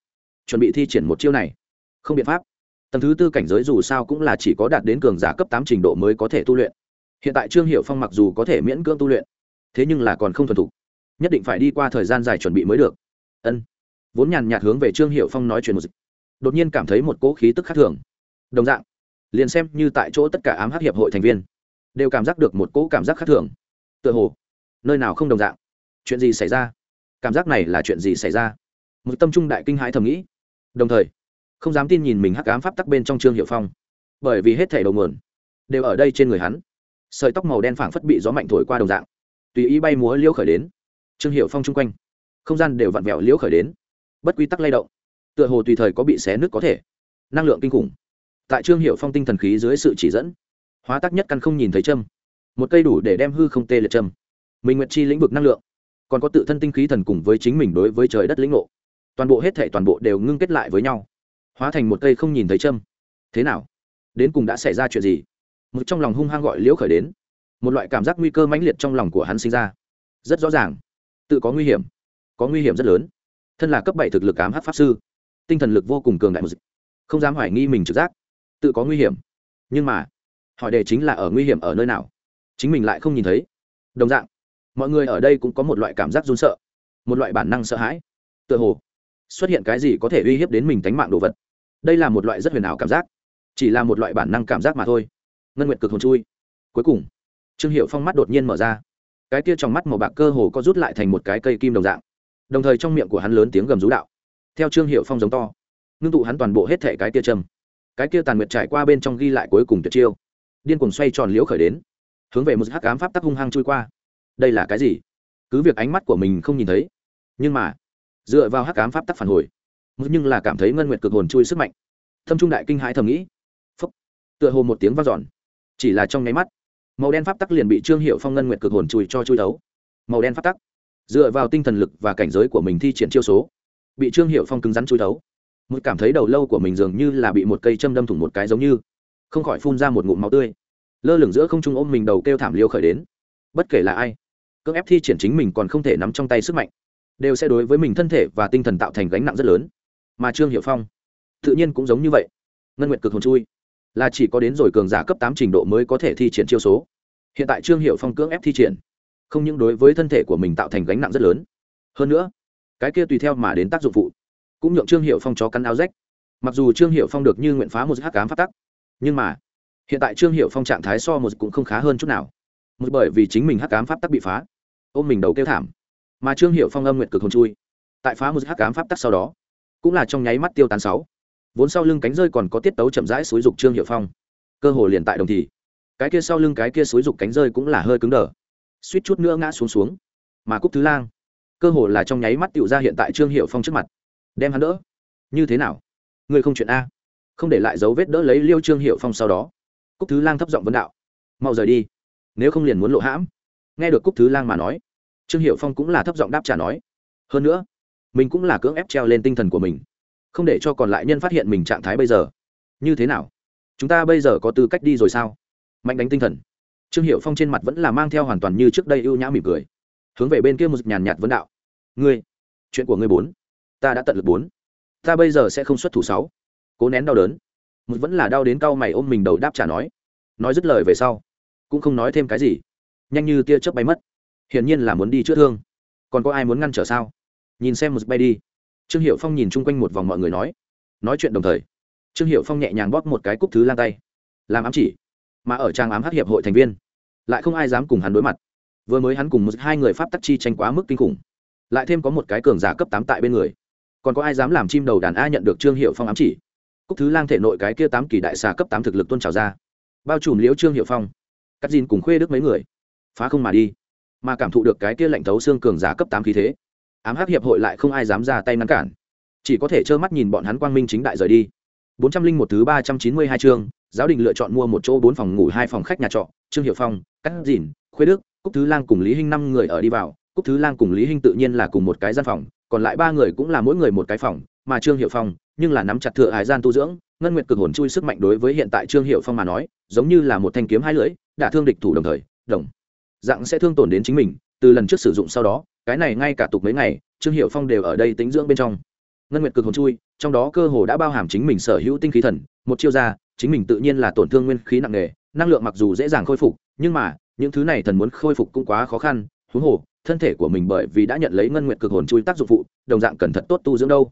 chuẩn bị thi triển một chiêu này. Không biện pháp. Tầng thứ tư cảnh giới dù sao cũng là chỉ có đạt đến cường giả cấp tám trình độ mới có thể tu luyện. Hiện tại trương hiệu phong mặc dù có thể miễn cưỡng tu luyện, thế nhưng là còn không thuần thục nhất định phải đi qua thời gian dài chuẩn bị mới được. Ân. Vốn nhàn nhạt hướng về trương hiệu phong nói chuyện một dịch. Đột nhiên cảm thấy một cỗ khí tức khác thường. Đồng dạng, liền xem như tại chỗ tất cả ám hắc hiệp hội thành viên, đều cảm giác được một cỗ cảm giác khác thường. Tựa hồ, nơi nào không đồng dạng. Chuyện gì xảy ra? Cảm giác này là chuyện gì xảy ra? Một tâm trung đại kinh hãi thầm nghĩ. Đồng thời, không dám tin nhìn mình hắc ám pháp tắc bên trong trương hiệu phong. Bởi vì hết thảy đầu nguồn đều ở đây trên người hắn. Sợi tóc màu đen phảng phất bị gió mạnh thổi qua đồng dạng. Tùy ý bay múa liêu khởi đến trương hiệu phong chung quanh. Không gian đều vặn vẹo liễu khởi đến. Bất quy tắc lay động. Tựa hồ tùy thời có bị xé nước có thể. Năng lượng kinh khủng. Tại trương hiệu phong tinh thần khí dưới sự chỉ dẫn, hóa tắc nhất căn không nhìn thấy châm. Một cây đủ để đem hư không tê liệt châm. Mình nguyệt chi lĩnh vực năng lượng. Còn có tự thân tinh khí thần cùng với chính mình đối với trời đất lĩnh ngộ. Toàn bộ hết thể toàn bộ đều ngưng kết lại với nhau. Hóa thành một cây không nhìn thấy châm. Thế nào? Đến cùng đã xảy ra chuyện gì? Một trong lòng hung hăng gọi liễu khởi đến. Một loại cảm giác nguy cơ mãnh liệt trong lòng của hắn sinh ra. Rất rõ ràng tự có nguy hiểm, có nguy hiểm rất lớn. Thân là cấp bảy thực lực ám hát pháp sư, tinh thần lực vô cùng cường đại một dịch. Không dám hoài nghi mình trực giác, tự có nguy hiểm. Nhưng mà, hỏi đề chính là ở nguy hiểm ở nơi nào? Chính mình lại không nhìn thấy. Đồng dạng, mọi người ở đây cũng có một loại cảm giác run sợ, một loại bản năng sợ hãi. Tựa hồ, xuất hiện cái gì có thể uy hiếp đến mình tánh mạng đồ vật. Đây là một loại rất huyền ảo cảm giác, chỉ là một loại bản năng cảm giác mà thôi. Ngân nguyện cực hồn chui. Cuối cùng, trương hiệu phong mắt đột nhiên mở ra cái kia trong mắt màu bạc cơ hồ có rút lại thành một cái cây kim đồng dạng. Đồng thời trong miệng của hắn lớn tiếng gầm rú đạo. Theo trương hiệu phong giống to, ngưng tụ hắn toàn bộ hết thể cái kia châm cái kia tàn nguyệt trải qua bên trong ghi lại cuối cùng tuyệt chiêu. Điên cuồng xoay tròn liễu khởi đến, hướng về một hắc ám pháp tắc hung hăng chui qua. Đây là cái gì? Cứ việc ánh mắt của mình không nhìn thấy, nhưng mà, dựa vào hắc ám pháp tắc phản hồi nhưng là cảm thấy ngân nguyệt cực hồn chui sức mạnh. Thâm trung đại kinh hãi thầm nghĩ. Phúc. Tựa hồ một tiếng vang dọn, chỉ là trong nháy mắt màu đen pháp tắc liền bị trương hiệu phong ngân nguyệt cực hồn chui cho chui đấu màu đen pháp tắc, dựa vào tinh thần lực và cảnh giới của mình thi triển chiêu số, bị trương hiệu phong cứng rắn chui đấu một cảm thấy đầu lâu của mình dường như là bị một cây châm đâm thủng một cái giống như, không khỏi phun ra một ngụm máu tươi. Lơ lửng giữa không trung ôm mình đầu kêu thảm liêu khởi đến. Bất kể là ai, cưỡng ép thi triển chính mình còn không thể nắm trong tay sức mạnh, đều sẽ đối với mình thân thể và tinh thần tạo thành gánh nặng rất lớn. Mà trương hiệu phong, tự nhiên cũng giống như vậy. Ngân nguyện cực hồn chui là chỉ có đến rồi cường giả cấp tám trình độ mới có thể thi triển chiêu số. Hiện tại trương hiệu phong cưỡng ép thi triển, không những đối với thân thể của mình tạo thành gánh nặng rất lớn, hơn nữa, cái kia tùy theo mà đến tác dụng phụ, cũng nhượng trương hiệu phong chó cắn áo rách. Mặc dù trương hiệu phong được như nguyện phá một hắc cám phát tắc, nhưng mà, hiện tại trương hiệu phong trạng thái so một cũng không khá hơn chút nào. Một bởi vì chính mình hắc cám pháp tắc bị phá, ôm mình đầu kêu thảm, mà trương hiệu phong âm nguyện cực hồn chui, tại phá một hắc cám pháp tắc sau đó, cũng là trong nháy mắt tiêu tán sáu vốn sau lưng cánh rơi còn có tiết tấu chậm rãi xúi dục trương hiệu phong cơ hồ liền tại đồng thì cái kia sau lưng cái kia xúi dục cánh rơi cũng là hơi cứng đờ suýt chút nữa ngã xuống xuống mà cúc thứ lang cơ hồ là trong nháy mắt tựu ra hiện tại trương hiệu phong trước mặt đem hắn đỡ như thế nào ngươi không chuyện a không để lại dấu vết đỡ lấy liêu trương hiệu phong sau đó cúc thứ lang thấp giọng vấn đạo mau rời đi nếu không liền muốn lộ hãm nghe được cúc thứ lang mà nói trương hiệu phong cũng là thấp giọng đáp trả nói hơn nữa mình cũng là cưỡng ép treo lên tinh thần của mình không để cho còn lại nhân phát hiện mình trạng thái bây giờ. Như thế nào? Chúng ta bây giờ có tư cách đi rồi sao? Mạnh đánh tinh thần. Trương hiệu phong trên mặt vẫn là mang theo hoàn toàn như trước đây ưu nhã mỉm cười. Hướng về bên kia một nhàn nhạt vấn đạo. Ngươi, chuyện của ngươi bốn. Ta đã tận lực bốn. Ta bây giờ sẽ không xuất thủ sáu. Cố nén đau đớn. Một vẫn là đau đến cau mày ôm mình đầu đáp trả nói. Nói dứt lời về sau, cũng không nói thêm cái gì. Nhanh như tia chớp bay mất. Hiển nhiên là muốn đi chữa thương. Còn có ai muốn ngăn trở sao? Nhìn xem một bay đi trương hiệu phong nhìn chung quanh một vòng mọi người nói nói chuyện đồng thời, trương hiệu phong nhẹ nhàng bóp một cái cúc thứ lan tay, làm ám chỉ, mà ở trang ám hát hiệp hội thành viên, lại không ai dám cùng hắn đối mặt. Vừa mới hắn cùng một hai người pháp tắc chi tranh quá mức kinh khủng, lại thêm có một cái cường giả cấp tám tại bên người. Còn có ai dám làm chim đầu đàn a nhận được trương hiệu phong ám chỉ? Cúc thứ lang thể nội cái kia tám kỳ đại xà cấp tám thực lực tôn trào ra. Bao trùm liễu trương hiệu phong. Cắt dìn cùng khuê đức mấy người, phá không mà đi, mà cảm thụ được cái kia lạnh thấu xương cường giả cấp tám khí thế ám hắc hiệp hội lại không ai dám ra tay ngăn cản. Chỉ có thể trơ mắt nhìn bọn hắn quang minh chính đại rời đi. bốn trăm linh một thứ ba trăm chín mươi hai chương, giáo đình lựa chọn mua một chỗ bốn phòng ngủ, hai phòng khách nhà trọ, trương hiệu phong cắt dìn, khuê đức, cúc thứ lang cùng lý hinh năm người ở đi vào. Cúc thứ lang cùng lý hinh tự nhiên là cùng một cái gian phòng, còn lại ba người cũng là mỗi người một cái phòng, mà trương hiệu phong, nhưng là nắm chặt thừa hải gian tu dưỡng, ngân nguyệt cực hồn chui sức mạnh đối với hiện tại trương hiệu phong mà nói, giống như là một thanh kiếm hai lưỡi, đả thương địch thủ đồng thời, đồng, dạng sẽ thương tổn đến chính mình, từ lần trước sử dụng sau đó cái này ngay cả tục mấy ngày, trương hiệu phong đều ở đây tính dưỡng bên trong. Ngân nguyệt cực hồn chui, trong đó cơ hồ đã bao hàm chính mình sở hữu tinh khí thần, một chiêu ra, chính mình tự nhiên là tổn thương nguyên khí nặng nề, năng lượng mặc dù dễ dàng khôi phục, nhưng mà, những thứ này thần muốn khôi phục cũng quá khó khăn, huống hồ, thân thể của mình bởi vì đã nhận lấy ngân nguyệt cực hồn chui tác dụng phụ, đồng dạng cẩn thận tốt tu dưỡng đâu.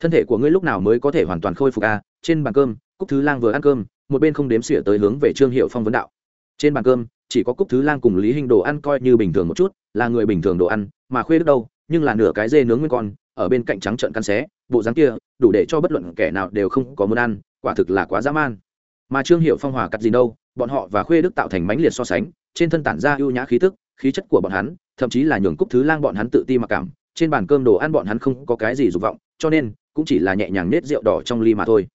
Thân thể của ngươi lúc nào mới có thể hoàn toàn khôi phục a? À? trên bàn cơm, cúc thứ lang vừa ăn cơm, một bên không đếm xỉa tới hướng về trương hiệu phong vấn đạo. Trên bàn cơm, chỉ có cúc thứ lang cùng lý hình đồ ăn coi như bình thường một chút là người bình thường đồ ăn, mà khuê đức đâu, nhưng là nửa cái dê nướng nguyên con, ở bên cạnh trắng trợn căn xé, bộ dáng kia, đủ để cho bất luận kẻ nào đều không có muốn ăn, quả thực là quá dã man. Mà trương hiệu phong hòa cắt gì đâu, bọn họ và khuê đức tạo thành mãnh liệt so sánh, trên thân tản ra ưu nhã khí tức, khí chất của bọn hắn, thậm chí là nhường cúc thứ lang bọn hắn tự ti mặc cảm, trên bàn cơm đồ ăn bọn hắn không có cái gì dục vọng, cho nên, cũng chỉ là nhẹ nhàng nết rượu đỏ trong ly mà thôi.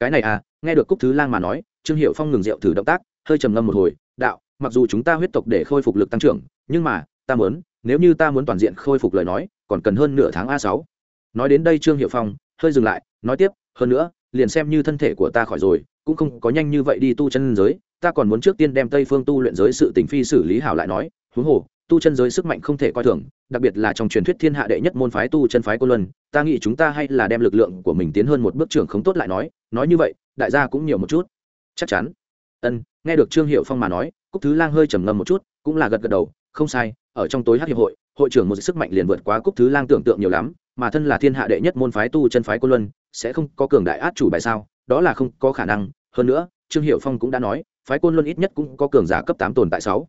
Cái này à nghe được cúc thứ lang mà nói, trương hiệu phong ngừng rượu thử động tác, hơi trầm ngâm một hồi, đạo, mặc dù chúng ta huyết tộc để khôi phục lực tăng trưởng, nhưng mà ta muốn, nếu như ta muốn toàn diện khôi phục lời nói, còn cần hơn nửa tháng a sáu. Nói đến đây trương hiệu phong, hơi dừng lại, nói tiếp, hơn nữa, liền xem như thân thể của ta khỏi rồi, cũng không có nhanh như vậy đi tu chân giới, ta còn muốn trước tiên đem tây phương tu luyện giới sự tình phi xử lý hảo lại nói, huống hồ, tu chân giới sức mạnh không thể coi thường, đặc biệt là trong truyền thuyết thiên hạ đệ nhất môn phái tu chân phái cô luân, ta nghĩ chúng ta hay là đem lực lượng của mình tiến hơn một bước trưởng không tốt lại nói nói như vậy, đại gia cũng nhiều một chút. Chắc chắn. Ân, nghe được trương hiệu phong mà nói, cúc thứ lang hơi trầm ngâm một chút, cũng là gật gật đầu không sai, ở trong tối hát hiệp hội hội trưởng một sức mạnh liền vượt quá cúc thứ lang tưởng tượng nhiều lắm, mà thân là thiên hạ đệ nhất môn phái tu chân phái cô luân, sẽ không có cường đại át chủ bài sao, đó là không có khả năng. Hơn nữa, trương hiệu phong cũng đã nói, phái côn luân ít nhất cũng có cường giả cấp tám tồn tại sáu.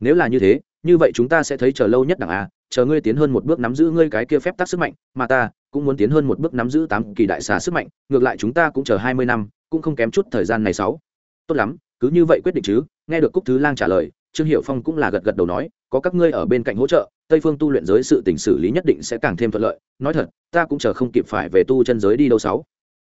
Nếu là như thế, như vậy chúng ta sẽ thấy chờ lâu nhất đẳng a, chờ ngươi tiến hơn một bước nắm giữ ngươi cái kia phép tắc sức mạnh, mà ta cũng muốn tiến hơn một bước nắm giữ tám kỳ đại xà sức mạnh, ngược lại chúng ta cũng chờ hai mươi năm, cũng không kém chút thời gian này sáu. Tốt lắm, cứ như vậy quyết định chứ, nghe được cúc thứ lang trả lời, trương hiệu phong cũng là gật gật đầu nói có các ngươi ở bên cạnh hỗ trợ tây phương tu luyện giới sự tình xử lý nhất định sẽ càng thêm thuận lợi. Nói thật ta cũng chờ không kịp phải về tu chân giới đi đâu sáu.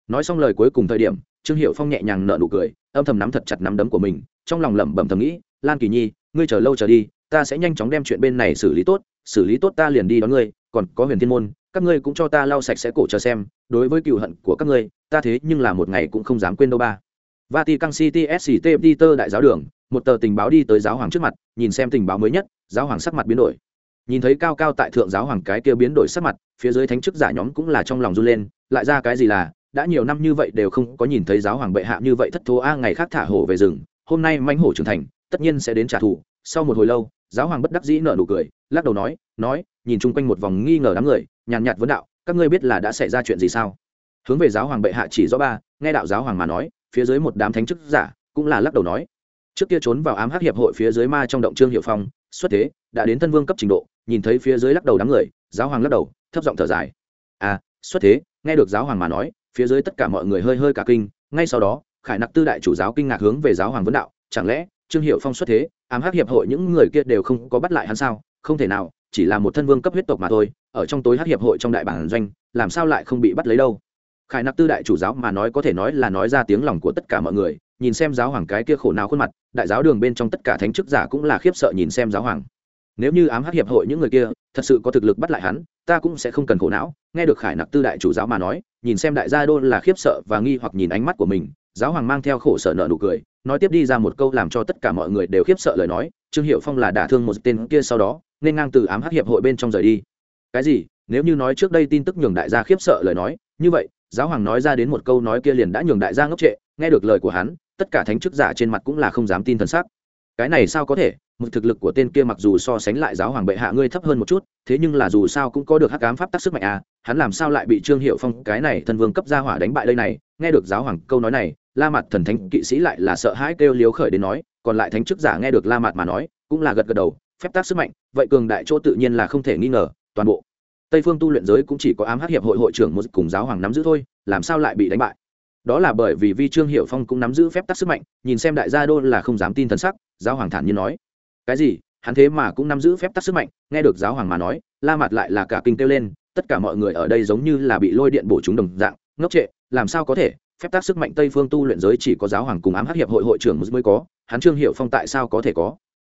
Nói xong lời cuối cùng thời điểm trương hiệu phong nhẹ nhàng nở nụ cười âm thầm nắm thật chặt nắm đấm của mình trong lòng lẩm bẩm thầm nghĩ lan kỳ nhi ngươi chờ lâu chờ đi ta sẽ nhanh chóng đem chuyện bên này xử lý tốt xử lý tốt ta liền đi đón ngươi còn có huyền thiên môn các ngươi cũng cho ta lau sạch sẽ cổ chờ xem đối với cựu hận của các ngươi ta thế nhưng là một ngày cũng không dám quên đâu ba. Vatican City SCT Peter đại giáo đường, một tờ tình báo đi tới giáo hoàng trước mặt, nhìn xem tình báo mới nhất, giáo hoàng sắc mặt biến đổi. Nhìn thấy cao cao tại thượng giáo hoàng cái kia biến đổi sắc mặt, phía dưới thánh chức giả nhóm cũng là trong lòng run lên, lại ra cái gì là, đã nhiều năm như vậy đều không có nhìn thấy giáo hoàng bệ hạ như vậy thất thố a ngày khác thả hổ về rừng, hôm nay manh hổ trưởng thành, tất nhiên sẽ đến trả thù. Sau một hồi lâu, giáo hoàng bất đắc dĩ nở nụ cười, lắc đầu nói, nói, nhìn chung quanh một vòng nghi ngờ đám người, nhàn nhạt vấn đạo, các ngươi biết là đã xảy ra chuyện gì sao? Hướng về giáo hoàng bệ hạ chỉ rõ ba, nghe đạo giáo hoàng mà nói, phía dưới một đám thánh chức giả cũng là lắc đầu nói trước kia trốn vào ám hắc hiệp hội phía dưới ma trong động trương hiệu phong, xuất thế, đã đến thân vương cấp trình độ, nhìn thấy phía dưới lắc đầu đám người, giáo hoàng lắc đầu, thấp giọng thở dài. À xuất thế, nghe được giáo hoàng mà nói, phía dưới tất cả mọi người hơi hơi cả kinh, ngay sau đó, khải nặc tư đại chủ giáo kinh ngạc hướng về giáo hoàng vấn đạo, chẳng lẽ trương hiệu phong xuất thế, ám hắc hiệp hội những người kia đều không có bắt lại hắn sao? Không thể nào, chỉ là một thân vương cấp huyết tộc mà thôi, ở trong tối hắc hiệp hội trong đại bản doanh, làm sao lại không bị bắt lấy đâu? Khải nặc tư đại chủ giáo mà nói có thể nói là nói ra tiếng lòng của tất cả mọi người nhìn xem giáo hoàng cái kia khổ nào khuôn mặt, đại giáo đường bên trong tất cả thánh chức giả cũng là khiếp sợ nhìn xem giáo hoàng. Nếu như ám hắc hiệp hội những người kia thật sự có thực lực bắt lại hắn, ta cũng sẽ không cần khổ não, nghe được khải nặc tư đại chủ giáo mà nói, nhìn xem đại gia đô là khiếp sợ và nghi hoặc nhìn ánh mắt của mình, giáo hoàng mang theo khổ sở nợ nụ cười, nói tiếp đi ra một câu làm cho tất cả mọi người đều khiếp sợ lời nói, trương hiệu phong là đả thương một tên kia sau đó, nên ngang từ ám hắc hiệp hội bên trong rời đi. Cái gì? Nếu như nói trước đây tin tức nhường đại gia khiếp sợ lời nói, như vậy, giáo hoàng nói ra đến một câu nói kia liền đã nhường đại gia ngốc trệ, nghe được lời của hắn tất cả thánh chức giả trên mặt cũng là không dám tin thần sắc. Cái này sao có thể? Một thực lực của tên kia mặc dù so sánh lại giáo hoàng bệ hạ ngươi thấp hơn một chút, thế nhưng là dù sao cũng có được hắc ám pháp tác sức mạnh à hắn làm sao lại bị trương hiệu phong, cái này thần vương cấp gia hỏa đánh bại đây này? Nghe được giáo hoàng câu nói này, la mặt thần thánh kỵ sĩ lại là sợ hãi kêu liếu khởi đến nói, còn lại thánh chức giả nghe được la mặt mà nói, cũng là gật gật đầu, phép tác sức mạnh, vậy cường đại chỗ tự nhiên là không thể nghi ngờ, toàn bộ. Tây phương tu luyện giới cũng chỉ có ám hắc hiệp hội hội trưởng một cùng giáo hoàng nắm giữ thôi, làm sao lại bị đánh bại? Đó là bởi vì vi trương hiệu phong cũng nắm giữ phép tắc sức mạnh, nhìn xem đại gia đô là không dám tin thần sắc, giáo hoàng thản nhiên nói. Cái gì? Hắn thế mà cũng nắm giữ phép tắc sức mạnh, nghe được giáo hoàng mà nói, la mặt lại là cả kinh kêu lên, tất cả mọi người ở đây giống như là bị lôi điện bổ chúng đồng dạng, ngốc trệ, làm sao có thể? Phép tắc sức mạnh tây phương tu luyện giới chỉ có giáo hoàng cùng ám hắc hiệp hội hội trưởng mới có, hắn trương hiệu phong tại sao có thể có?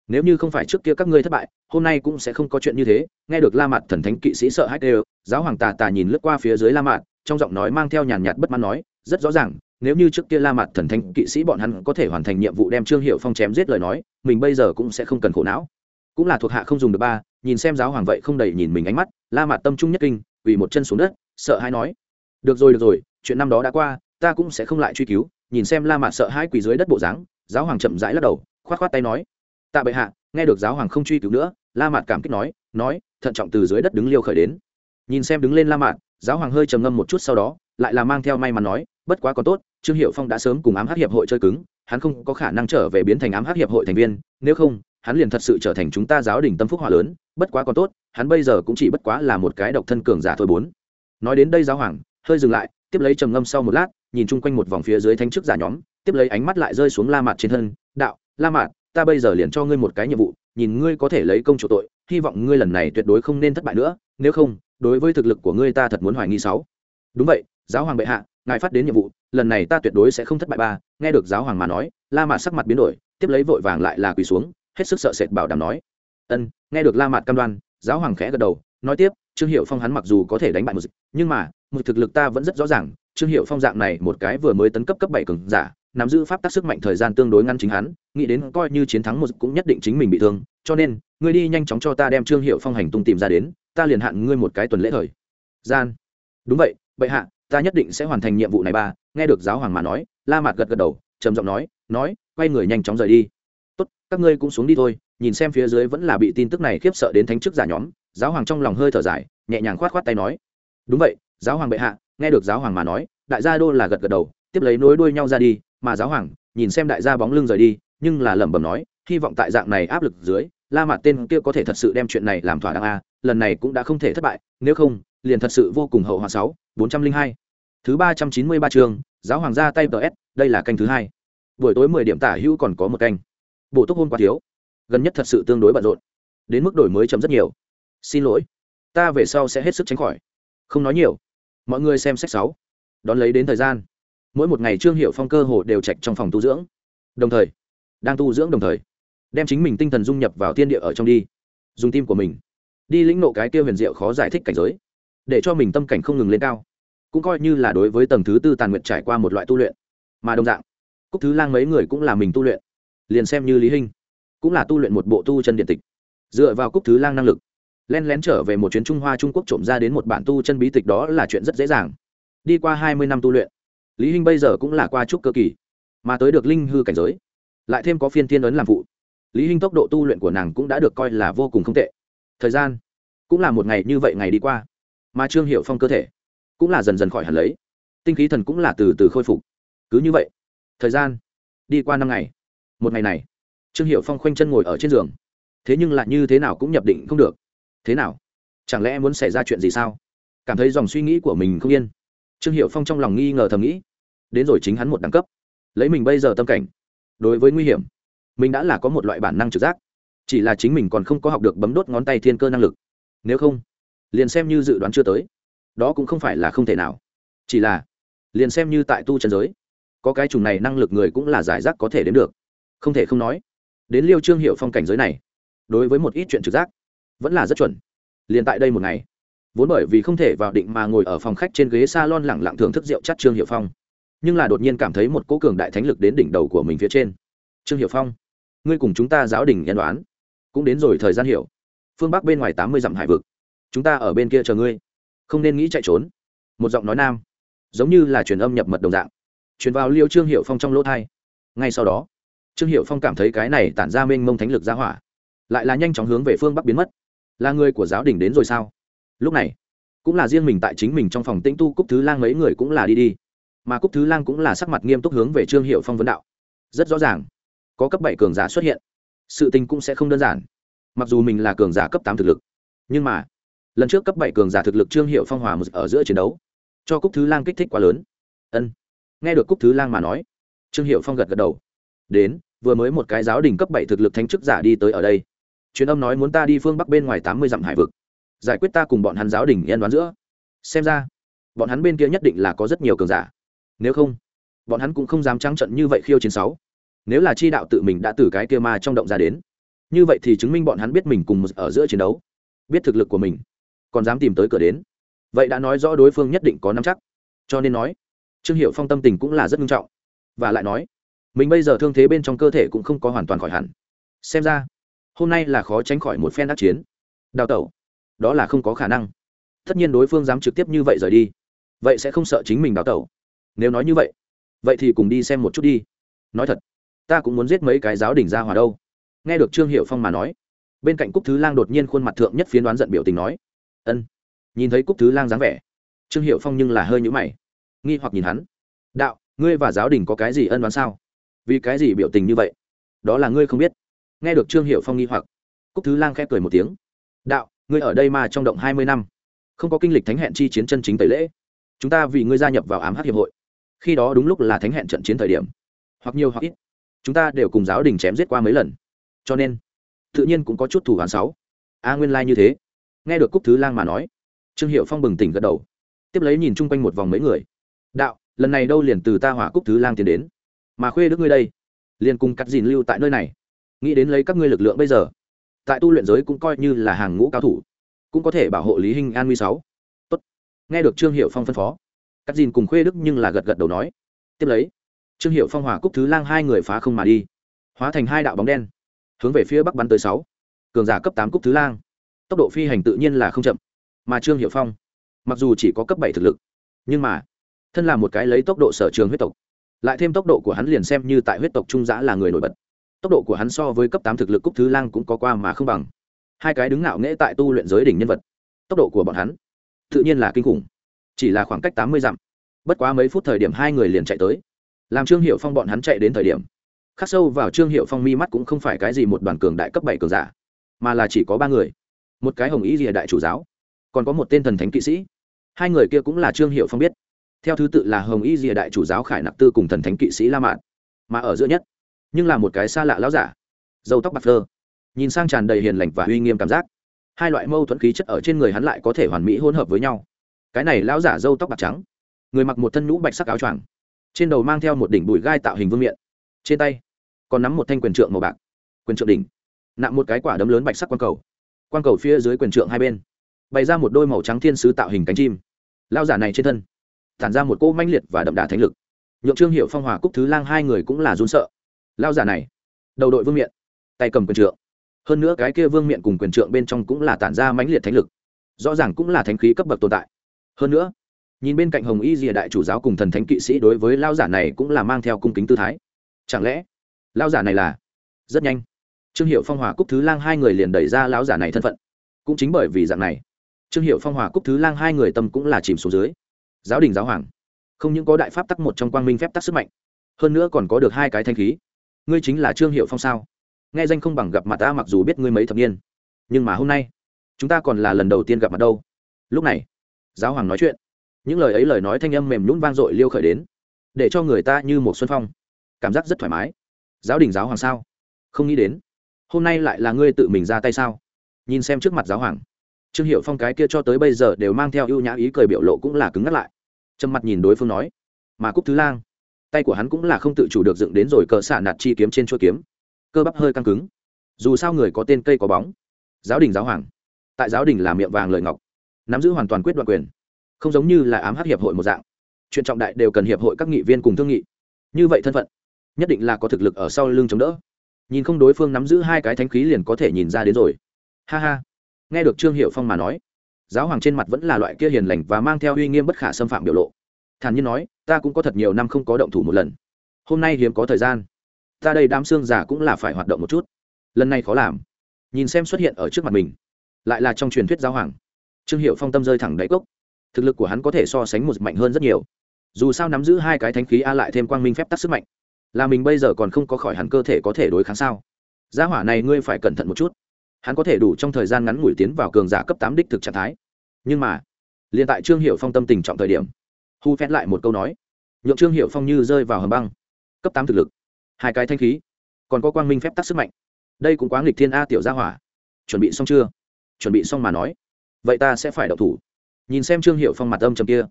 Nếu như không phải trước kia các ngươi thất bại, hôm nay cũng sẽ không có chuyện như thế, nghe được la mạt thần thánh kỵ sĩ sợ hãi đều giáo hoàng tà tà nhìn lướt qua phía dưới la mạt, trong giọng nói mang theo nhàn nhạt bất mãn nói rất rõ ràng, nếu như trước kia la mạt thần thánh kỵ sĩ bọn hắn có thể hoàn thành nhiệm vụ đem trương hiệu phong chém giết lời nói, mình bây giờ cũng sẽ không cần khổ não. Cũng là thuộc hạ không dùng được ba, nhìn xem giáo hoàng vậy không đầy nhìn mình ánh mắt, la mạt tâm trung nhất kinh vì một chân xuống đất, sợ hãi nói, được rồi được rồi, chuyện năm đó đã qua, ta cũng sẽ không lại truy cứu. Nhìn xem la mạt sợ hãi quỳ dưới đất bộ dáng, giáo hoàng chậm rãi lắc đầu, khoát khoát tay nói, tạ bệ hạ, nghe được giáo hoàng không truy cứu nữa, la mạt cảm kích nói nói, thận trọng từ dưới đất đứng liêu khởi đến. Nhìn xem đứng lên la mạt, giáo hoàng hơi trầm ngâm một chút sau đó, lại là mang theo may mắn nói bất quá còn tốt, trương hiệu phong đã sớm cùng ám hát hiệp hội chơi cứng, hắn không có khả năng trở về biến thành ám hát hiệp hội thành viên, nếu không, hắn liền thật sự trở thành chúng ta giáo đình tâm phúc hỏa lớn, bất quá còn tốt, hắn bây giờ cũng chỉ bất quá là một cái độc thân cường giả thôi bốn. Nói đến đây giáo hoàng, hơi dừng lại, tiếp lấy trầm ngâm sau một lát, nhìn chung quanh một vòng phía dưới thanh chức giả nhóm, tiếp lấy ánh mắt lại rơi xuống la mặt trên thân, đạo, la mạt, ta bây giờ liền cho ngươi một cái nhiệm vụ, nhìn ngươi có thể lấy công chủ tội, hy vọng ngươi lần này tuyệt đối không nên thất bại nữa, nếu không, đối với thực lực của ngươi ta thật muốn hoài nghi sáu. Đúng vậy, giáo hoàng bệ hạ ngài phát đến nhiệm vụ, lần này ta tuyệt đối sẽ không thất bại ba. Nghe được giáo hoàng mà nói, la mạt sắc mặt biến đổi, tiếp lấy vội vàng lại là quỳ xuống, hết sức sợ sệt bảo đảm nói. Ân, nghe được la mạt cam đoan, giáo hoàng khẽ gật đầu, nói tiếp, trương hiệu phong hắn mặc dù có thể đánh bại một dịch, nhưng mà, một thực lực ta vẫn rất rõ ràng, trương hiệu phong dạng này một cái vừa mới tấn cấp cấp bảy cường giả, nắm giữ pháp tác sức mạnh thời gian tương đối ngăn chính hắn, nghĩ đến coi như chiến thắng một cũng nhất định chính mình bị thương, cho nên, ngươi đi nhanh chóng cho ta đem trương hiệu phong hành tung tìm ra đến, ta liền hạn ngươi một cái tuần lễ thời gian. Đúng vậy, bệ hạ ta nhất định sẽ hoàn thành nhiệm vụ này ba, nghe được giáo hoàng mà nói, la mạt gật gật đầu, trầm giọng nói nói, quay người nhanh chóng rời đi. Tốt, các ngươi cũng xuống đi thôi, nhìn xem phía dưới vẫn là bị tin tức này khiếp sợ đến thánh chức giả nhóm, giáo hoàng trong lòng hơi thở dài, nhẹ nhàng khoát khoát tay nói. Đúng vậy, giáo hoàng bệ hạ, nghe được giáo hoàng mà nói, đại gia đô là gật gật đầu, tiếp lấy nối đuôi nhau ra đi, mà giáo hoàng, nhìn xem đại gia bóng lưng rời đi, nhưng là lẩm bẩm nói, hy vọng tại dạng này áp lực dưới, la mặt tên kia có thể thật sự đem chuyện này làm thỏa đáng a, lần này cũng đã không thể thất bại, nếu không, liền thật sự vô cùng hậu hoa sáu, bốn trăm linh hai thứ ba trăm chín mươi ba chương, giáo hoàng ra tay ts đây là canh thứ hai. Buổi tối mười điểm tả hữu còn có một canh. Bổ túc hôn quá thiếu. Gần nhất thật sự tương đối bận rộn. Đến mức đổi mới chấm rất nhiều. Xin lỗi. Ta về sau sẽ hết sức tránh khỏi. Không nói nhiều. Mọi người xem sách sáu. Đón lấy đến thời gian. Mỗi một ngày trương hiệu phong cơ hồ đều trạch trong phòng tu dưỡng. Đồng thời, đang tu dưỡng đồng thời, đem chính mình tinh thần dung nhập vào tiên địa ở trong đi. Dùng tim của mình, đi lĩnh nộ cái kia huyền diệu khó giải thích cảnh giới, để cho mình tâm cảnh không ngừng lên cao cũng coi như là đối với tầng thứ tư tàn nguyện trải qua một loại tu luyện. Mà đồng dạng, cúc thứ lang mấy người cũng là mình tu luyện. Liền xem như lý hinh, cũng là tu luyện một bộ tu chân điện tịch. Dựa vào cúc thứ lang năng lực len lén trở về một chuyến trung hoa trung quốc trộm ra đến một bản tu chân bí tịch đó là chuyện rất dễ dàng. Đi qua hai mươi năm tu luyện, lý hinh bây giờ cũng là qua trúc cơ kỳ, mà tới được linh hư cảnh giới, lại thêm có phiên thiên ấn làm phụ. Lý hinh tốc độ tu luyện của nàng cũng đã được coi là vô cùng không tệ. Thời gian cũng là một ngày như vậy ngày đi qua, mà trương hiệu phong cơ thể cũng là dần dần khỏi hẳn lấy. Tinh khí thần cũng là từ từ khôi phục. Cứ như vậy, thời gian đi qua năm ngày. Một ngày này, trương hiệu phong khoanh chân ngồi ở trên giường. Thế nhưng lại như thế nào cũng nhập định không được. Thế nào? Chẳng lẽ muốn xảy ra chuyện gì sao? Cảm thấy dòng suy nghĩ của mình không yên. Trương hiệu phong trong lòng nghi ngờ thầm nghĩ. Đến rồi chính hắn một đẳng cấp. Lấy mình bây giờ tâm cảnh, đối với nguy hiểm, mình đã là có một loại bản năng trực giác. Chỉ là chính mình còn không có học được bấm đốt ngón tay thiên cơ năng lực. Nếu không, liền xem như dự đoán chưa tới đó cũng không phải là không thể nào. Chỉ là, liền xem như tại tu trần giới, có cái chủng này năng lực người cũng là giải rác có thể đến được. Không thể không nói, đến liêu trương hiệu phong cảnh giới này, đối với một ít chuyện trực giác, vẫn là rất chuẩn. Liền tại đây một ngày, vốn bởi vì không thể vào định mà ngồi ở phòng khách trên ghế s a lon lẳng lặng thưởng thức rượu chắt trương hiệu phong, nhưng là đột nhiên cảm thấy một cố cường đại thánh lực đến đỉnh đầu của mình phía trên. Trương hiệu phong, ngươi cùng chúng ta giáo đình nhân đoán, cũng đến rồi thời gian hiểu. Phương bắc bên ngoài tám mươi dặm hải vực, chúng ta ở bên kia chờ ngươi không nên nghĩ chạy trốn. Một giọng nói nam, giống như là truyền âm nhập mật đồng dạng, truyền vào liêu trương hiệu phong trong lỗ thai ngay sau đó, trương hiệu phong cảm thấy cái này tản ra mênh mông thánh lực ra hỏa, lại là nhanh chóng hướng về phương bắc biến mất. Là người của giáo đình đến rồi sao? Lúc này, cũng là riêng mình tại chính mình trong phòng tĩnh tu cúc thứ lang mấy người cũng là đi đi. Mà cúc thứ lang cũng là sắc mặt nghiêm túc hướng về trương hiệu phong vấn đạo. Rất rõ ràng, có cấp bảy cường giả xuất hiện, sự tình cũng sẽ không đơn giản. Mặc dù mình là cường giả cấp tám thực lực, nhưng mà lần trước cấp bảy cường giả thực lực trương hiệu phong hòa một ở giữa chiến đấu. Cho cúc thứ lang kích thích quá lớn. Ân. Nghe được cúc thứ lang mà nói, trương hiệu phong gật gật đầu. Đến, vừa mới một cái giáo đình cấp bảy thực lực thánh chức giả đi tới ở đây. Truyền âm nói muốn ta đi phương bắc bên ngoài tám mươi dặm hải vực. Giải quyết ta cùng bọn hắn giáo đình yên đoán giữa. Xem ra, bọn hắn bên kia nhất định là có rất nhiều cường giả. Nếu không, bọn hắn cũng không dám trắng trận như vậy khiêu chiến sáu. Nếu là chi đạo tự mình đã từ cái kia ma trong động ra đến, như vậy thì chứng minh bọn hắn biết mình cùng ở giữa chiến đấu, biết thực lực của mình còn dám tìm tới cửa đến. Vậy đã nói rõ đối phương nhất định có nắm chắc. Cho nên nói, trương hiệu phong tâm tình cũng là rất nghiêm trọng. Và lại nói, mình bây giờ thương thế bên trong cơ thể cũng không có hoàn toàn khỏi hẳn. Xem ra, hôm nay là khó tránh khỏi một phen đắc chiến. Đào tẩu, đó là không có khả năng. Tất nhiên đối phương dám trực tiếp như vậy rời đi, vậy sẽ không sợ chính mình đào tẩu. Nếu nói như vậy vậy thì cùng đi xem một chút đi. Nói thật, ta cũng muốn giết mấy cái giáo đình ra hòa đâu. Nghe được trương hiệu phong mà nói, bên cạnh cúc thứ lang đột nhiên khuôn mặt thượng nhất phiến đoán giận biểu tình nói ân nhìn thấy cúc thứ lang dáng vẻ trương hiệu phong nhưng là hơi nhũ mày nghi hoặc nhìn hắn đạo ngươi và giáo đình có cái gì ân đoán sao vì cái gì biểu tình như vậy đó là ngươi không biết nghe được trương hiệu phong nghi hoặc cúc thứ lang khẽ cười một tiếng đạo ngươi ở đây mà trong động hai mươi năm không có kinh lịch thánh hẹn chi chiến chân chính tẩy lễ chúng ta vì ngươi gia nhập vào ám hát hiệp hội khi đó đúng lúc là thánh hẹn trận chiến thời điểm hoặc nhiều hoặc ít chúng ta đều cùng giáo đình chém giết qua mấy lần cho nên tự nhiên cũng có chút thủ hàn sáu a nguyên lai、like、như thế nghe được cúc thứ lang mà nói, trương hiệu phong bừng tỉnh gật đầu. Tiếp lấy nhìn chung quanh một vòng mấy người. Đạo, lần này đâu liền từ ta hỏa cúc thứ lang tiến đến? Mà khuê đức ngươi đây, liền cùng cắt dìn lưu tại nơi này. Nghĩ đến lấy các ngươi lực lượng bây giờ, tại tu luyện giới cũng coi như là hàng ngũ cao thủ, cũng có thể bảo hộ lý hình an nguy sáu. Tốt. Nghe được trương hiệu phong phân phó cắt dìn cùng khuê đức nhưng là gật gật đầu nói. Tiếp lấy, trương hiệu phong hỏa cúc thứ lang hai người phá không mà đi, hóa thành hai đạo bóng đen, hướng về phía bắc bắn tới sáu. Cường giả cấp tám cúc thứ lang tốc độ phi hành tự nhiên là không chậm, mà trương hiệu phong, mặc dù chỉ có cấp bảy thực lực, nhưng mà, thân là một cái lấy tốc độ sở trường huyết tộc, lại thêm tốc độ của hắn liền xem như tại huyết tộc trung giã là người nổi bật. Tốc độ của hắn so với cấp tám thực lực cúc thứ lang cũng có qua mà không bằng. Hai cái đứng ngạo nghễ tại tu luyện giới đỉnh nhân vật, tốc độ của bọn hắn, tự nhiên là kinh khủng. Chỉ là khoảng cách tám mươi dặm. Bất quá mấy phút thời điểm hai người liền chạy tới. Làm trương hiệu phong bọn hắn chạy đến thời điểm, khắc sâu vào trương hiệu phong mi mắt cũng không phải cái gì một đoàn cường đại cấp bảy cường giả, mà là chỉ có ba người một cái hồng ý rìa đại chủ giáo, còn có một tên thần thánh kỵ sĩ. Hai người kia cũng là trương hiệu phong biết. Theo thứ tự là hồng y rìa đại chủ giáo khải Nạp tư cùng thần thánh kỵ sĩ la mạn, mà ở giữa nhất, nhưng là một cái xa lạ láo giả dâu tóc bạc phơ, nhìn sang tràn đầy hiền lành và uy nghiêm cảm giác. Hai loại mâu thuẫn khí chất ở trên người hắn lại có thể hoàn mỹ hỗn hợp với nhau. Cái này lão giả dâu tóc bạc trắng, người mặc một thân nhũ bạch sắc áo choàng, trên đầu mang theo một đỉnh bụi gai tạo hình vương miện, trên tay còn nắm một thanh quyền trượng màu bạc, quyền trượng đỉnh, nặng một cái quả đấm lớn bạch sắc quang cầu quang cầu phía dưới quyền trượng hai bên, bày ra một đôi màu trắng thiên sứ tạo hình cánh chim. Lao giả này trên thân, tản ra một cỗ manh liệt và đậm đà thánh lực. Nhượng trương hiệu phong hòa cúc thứ lang hai người cũng là run sợ. Lao giả này, đầu đội vương miện, tay cầm quyền trượng. Hơn nữa cái kia vương miện cùng quyền trượng bên trong cũng là tản ra mãnh liệt thánh lực, rõ ràng cũng là thánh khí cấp bậc tồn tại. Hơn nữa, nhìn bên cạnh hồng y rìa đại chủ giáo cùng thần thánh kỵ sĩ đối với lao giả này cũng là mang theo cung kính tư thái. Chẳng lẽ lao giả này là rất nhanh? Trương hiệu phong hòa cúc thứ lang hai người liền đẩy ra lão giả này thân phận. Cũng chính bởi vì dạng này, trương hiệu phong hòa cúc thứ lang hai người tâm cũng là chìm xuống dưới. Giáo đình giáo hoàng, không những có đại pháp tắc một trong quang minh phép tắc sức mạnh, hơn nữa còn có được hai cái thanh khí. Ngươi chính là trương hiệu phong sao? Nghe danh không bằng gặp mặt ta mặc dù biết ngươi mấy thập niên, nhưng mà hôm nay, chúng ta còn là lần đầu tiên gặp mặt đâu. Lúc này, giáo hoàng nói chuyện. Những lời ấy lời nói thanh âm mềm nhún vang dội liêu khởi đến, để cho người ta như một xuân phong. Cảm giác rất thoải mái. Giáo đình giáo hoàng sao? Không nghĩ đến hôm nay lại là ngươi tự mình ra tay sao? Nhìn xem trước mặt giáo hoàng. Trương hiệu phong cái kia cho tới bây giờ đều mang theo ưu nhã ý cười biểu lộ cũng là cứng ngắt lại. Trầm mặt nhìn đối phương nói, mà cúc thứ lang, tay của hắn cũng là không tự chủ được dựng đến rồi cờ xả nạt chi kiếm trên chuôi kiếm. Cơ bắp hơi căng cứng. Dù sao người có tên cây có bóng. Giáo đình giáo hoàng. Tại giáo đình là miệng vàng lời ngọc. Nắm giữ hoàn toàn quyết đoạn quyền. Không giống như là ám hát hiệp hội một dạng. Chuyện trọng đại đều cần hiệp hội các nghị viên cùng thương nghị. Như vậy thân phận, nhất định là có thực lực ở sau lưng chống đỡ nhìn không đối phương nắm giữ hai cái thánh khí liền có thể nhìn ra đến rồi. Ha ha. Nghe được trương hiệu phong mà nói, giáo hoàng trên mặt vẫn là loại kia hiền lành và mang theo uy nghiêm bất khả xâm phạm biểu lộ. Thản nhiên nói, ta cũng có thật nhiều năm không có động thủ một lần. Hôm nay hiếm có thời gian. Ta đây đám xương giả cũng là phải hoạt động một chút. Lần này khó làm. Nhìn xem xuất hiện ở trước mặt mình, lại là trong truyền thuyết giáo hoàng. Trương hiệu phong tâm rơi thẳng đáy cốc. Thực lực của hắn có thể so sánh một mạnh hơn rất nhiều. Dù sao nắm giữ hai cái thánh khí a lại thêm quang minh phép tắc sức mạnh là mình bây giờ còn không có khỏi hẳn cơ thể có thể đối kháng sao? Gia hỏa này ngươi phải cẩn thận một chút. Hắn có thể đủ trong thời gian ngắn ngủi tiến vào cường giả cấp tám đích thực trạng thái. Nhưng mà, liền tại trương hiệu phong tâm tình trọng thời điểm, hu phét lại một câu nói. Nhượng trương hiệu phong như rơi vào hầm băng. Cấp tám thực lực, hai cái thanh khí, còn có quang minh phép tắc sức mạnh. Đây cũng quá nghịch thiên a tiểu gia hỏa. Chuẩn bị xong chưa? Chuẩn bị xong mà nói. Vậy ta sẽ phải đậu thủ. Nhìn xem trương hiệu phong mặt âm trầm kia,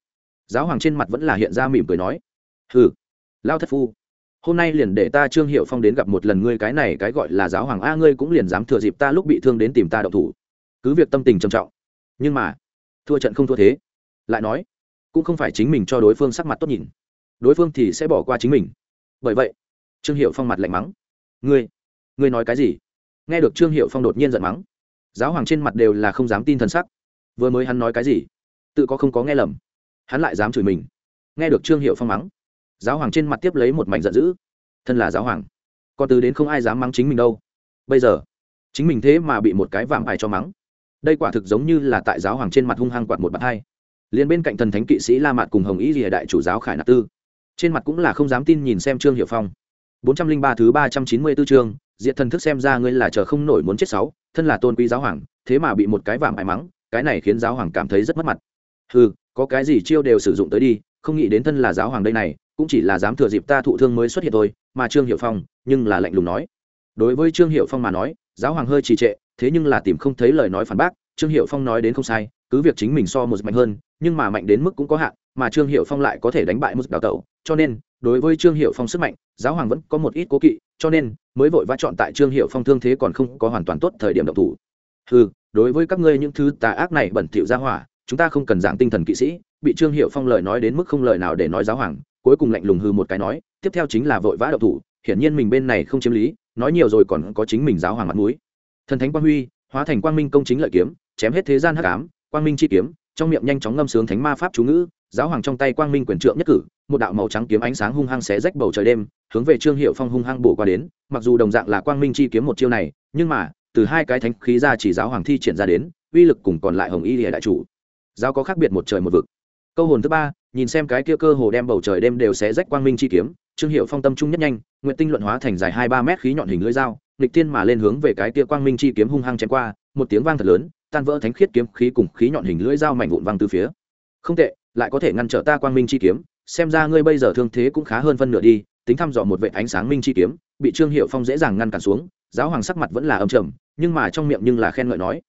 giáo hoàng trên mặt vẫn là hiện ra mỉm cười nói. Hừ, lao thất phu hôm nay liền để ta trương hiệu phong đến gặp một lần ngươi, cái này cái gọi là giáo hoàng a, ngươi cũng liền dám thừa dịp ta lúc bị thương đến tìm ta đậu thủ. Cứ việc tâm tình trầm trọng, nhưng mà, thua trận không thua thế. Lại nói, cũng không phải chính mình cho đối phương sắc mặt tốt nhìn. Đối phương thì sẽ bỏ qua chính mình. Bởi vậy, trương hiệu phong mặt lạnh mắng. Ngươi ngươi nói cái gì? Nghe được trương hiệu phong đột nhiên giận mắng, giáo hoàng trên mặt đều là không dám tin t h ầ n sắc. Vừa mới hắn nói cái gì, tự có không có nghe lầm. Hắn lại dám chửi mình. Nghe được trương hiệu phong mắng giáo hoàng trên mặt tiếp lấy một mảnh giận dữ. Thân là giáo hoàng còn từ đến không ai dám mắng chính mình đâu. Bây giờ, chính mình thế mà bị một cái vạm ải cho mắng. Đây quả thực giống như là tại giáo hoàng trên mặt hung hăng quạt một bàn hai. Liền bên cạnh thần thánh kỵ sĩ la mạt cùng hồng ý rìa đại chủ giáo khải nạp tư. Trên mặt cũng là không dám tin nhìn xem trương hiệu phong. Bốn trăm linh ba thứ ba trăm chín mươi 394 chương, diệt thần thức xem ra ngươi là chờ không nổi muốn chết sáu, thân là tôn quý giáo hoàng, thế mà bị một cái vạm ải mắng, cái này khiến giáo hoàng cảm thấy rất mất mặt. Ừ có cái gì chiêu đều sử dụng tới đi, không nghĩ đến thân là giáo hoàng đây này cũng chỉ là dám thừa dịp ta thụ thương mới xuất hiện thôi, mà trương hiệu phong, nhưng là lạnh lùng nói. Đối với trương hiệu phong mà nói, giáo hoàng hơi trì trệ, thế nhưng là tìm không thấy lời nói phản bác, trương hiệu phong nói đến không sai, cứ việc chính mình so một mạnh hơn, nhưng mà mạnh đến mức cũng có hạn, mà trương hiệu phong lại có thể đánh bại một đào tẩu, cho nên, đối với trương hiệu phong sức mạnh, giáo hoàng vẫn có một ít cố kỵ, cho nên, mới vội vã chọn tại trương hiệu phong thương thế còn không có hoàn toàn tốt thời điểm động thủ. Ừ đối với các ngươi những thứ tà ác này bẩn thỉu ra hỏa chúng ta không cần giảng tinh thần kỵ sĩ, bị trương hiệu phong lời nói đến mức không lời nào để nói giáo hoàng, cuối cùng lạnh lùng hư một cái nói, tiếp theo chính là vội vã đậu thủ, hiển nhiên mình bên này không chiếm lý, nói nhiều rồi còn có chính mình giáo hoàng mặt mũi. Thần thánh quang huy, hóa thành quang minh công chính lợi kiếm, chém hết thế gian hắc ám, quang minh chi kiếm, trong miệng nhanh chóng ngâm sướng thánh ma pháp chú ngữ, giáo hoàng trong tay quang minh quyền trượng nhất cử, một đạo màu trắng kiếm ánh sáng hung hăng xé rách bầu trời đêm, hướng về trương hiệu phong hung hăng bổ qua đến, mặc dù đồng dạng là quang minh chi kiếm một chiêu này, nhưng mà, từ hai cái thánh khí ra chỉ giáo hoàng thi triển ra đến, uy lực cùng còn lại hồng y lìa đại chủ giáo có khác biệt một trời một vực. Câu hồn thứ ba, nhìn xem cái kia cơ hồ đem bầu trời đêm đều xé rách quang minh chi kiếm, trương hiệu phong tâm trung nhất nhanh, nguyện tinh luận hóa thành dài hai ba mét khí nhọn hình lưỡi dao, nghịch tiên mà lên hướng về cái kia quang minh chi kiếm hung hăng chém qua, một tiếng vang thật lớn, tan vỡ thánh khiết kiếm khí cùng khí nhọn hình lưỡi dao mảnh vụn văng từ phía. Không tệ, lại có thể ngăn trở ta quang minh chi kiếm, xem ra ngươi bây giờ thương thế cũng khá hơn phân nửa đi, tính thăm dò một vệ ánh sáng minh chi kiếm, bị trương hiệu phong dễ dàng ngăn cản xuống, giáo hoàng sắc mặt vẫn là âm trầm, nhưng mà trong miệng nhưng là khen ngợi nói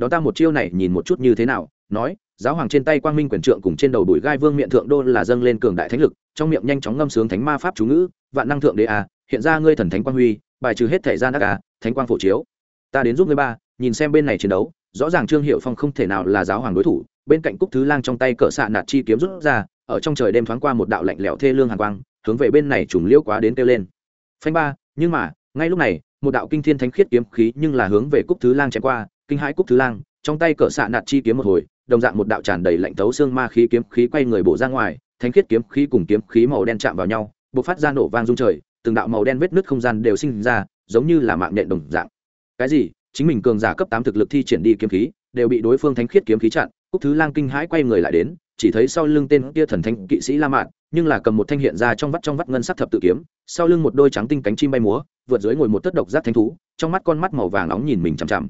đó ta một chiêu này nhìn một chút như thế nào nói, giáo hoàng trên tay quang minh quyền trượng cùng trên đầu đùi gai vương miệng thượng đô là dâng lên cường đại thánh lực, trong miệng nhanh chóng ngâm sướng thánh ma pháp chú ngữ, vạn năng thượng đế à hiện ra ngươi thần thánh quang huy, bài trừ hết thể gian đắc à thánh quang phổ chiếu. Ta đến giúp ngươi ba, nhìn xem bên này chiến đấu, rõ ràng trương hiệu phong không thể nào là giáo hoàng đối thủ, bên cạnh cúc thứ lang trong tay cỡ xạ nạt chi kiếm rút ra, ở trong trời đêm thoáng qua một đạo lạnh lẽo thê lương hàn quang, hướng về bên này trùng liễu quá đến kêu lên. Phanh ba, nhưng mà, ngay lúc này, một đạo kinh thiên thánh khiết kiếm khí nhưng là hướng về cúc thứ lang chém qua, kinh hãi cúc thứ lang, trong tay cỡ xạ nạt chi kiếm một hồi đồng dạng một đạo tràn đầy lạnh tấu xương ma khí kiếm khí quay người bổ ra ngoài, thánh khiết kiếm khí cùng kiếm khí màu đen chạm vào nhau, bộc phát ra nổ vang rung trời, từng đạo màu đen vết nứt không gian đều sinh ra, giống như là mạng nhện đồng dạng. Cái gì? Chính mình cường giả cấp tám thực lực thi triển đi kiếm khí, đều bị đối phương thánh khiết kiếm khí chặn, cúc thứ lang kinh hãi quay người lại đến, chỉ thấy sau lưng tên kia thần thánh kỵ sĩ la mạn, nhưng là cầm một thanh hiện ra trong vắt trong vắt ngân sắc thập tự kiếm, sau lưng một đôi trắng tinh cánh chim bay múa, vượt dưới ngồi một tất độc giác thánh thú, trong mắt con mắt màu vàng nóng nhìn mình chằm chằm.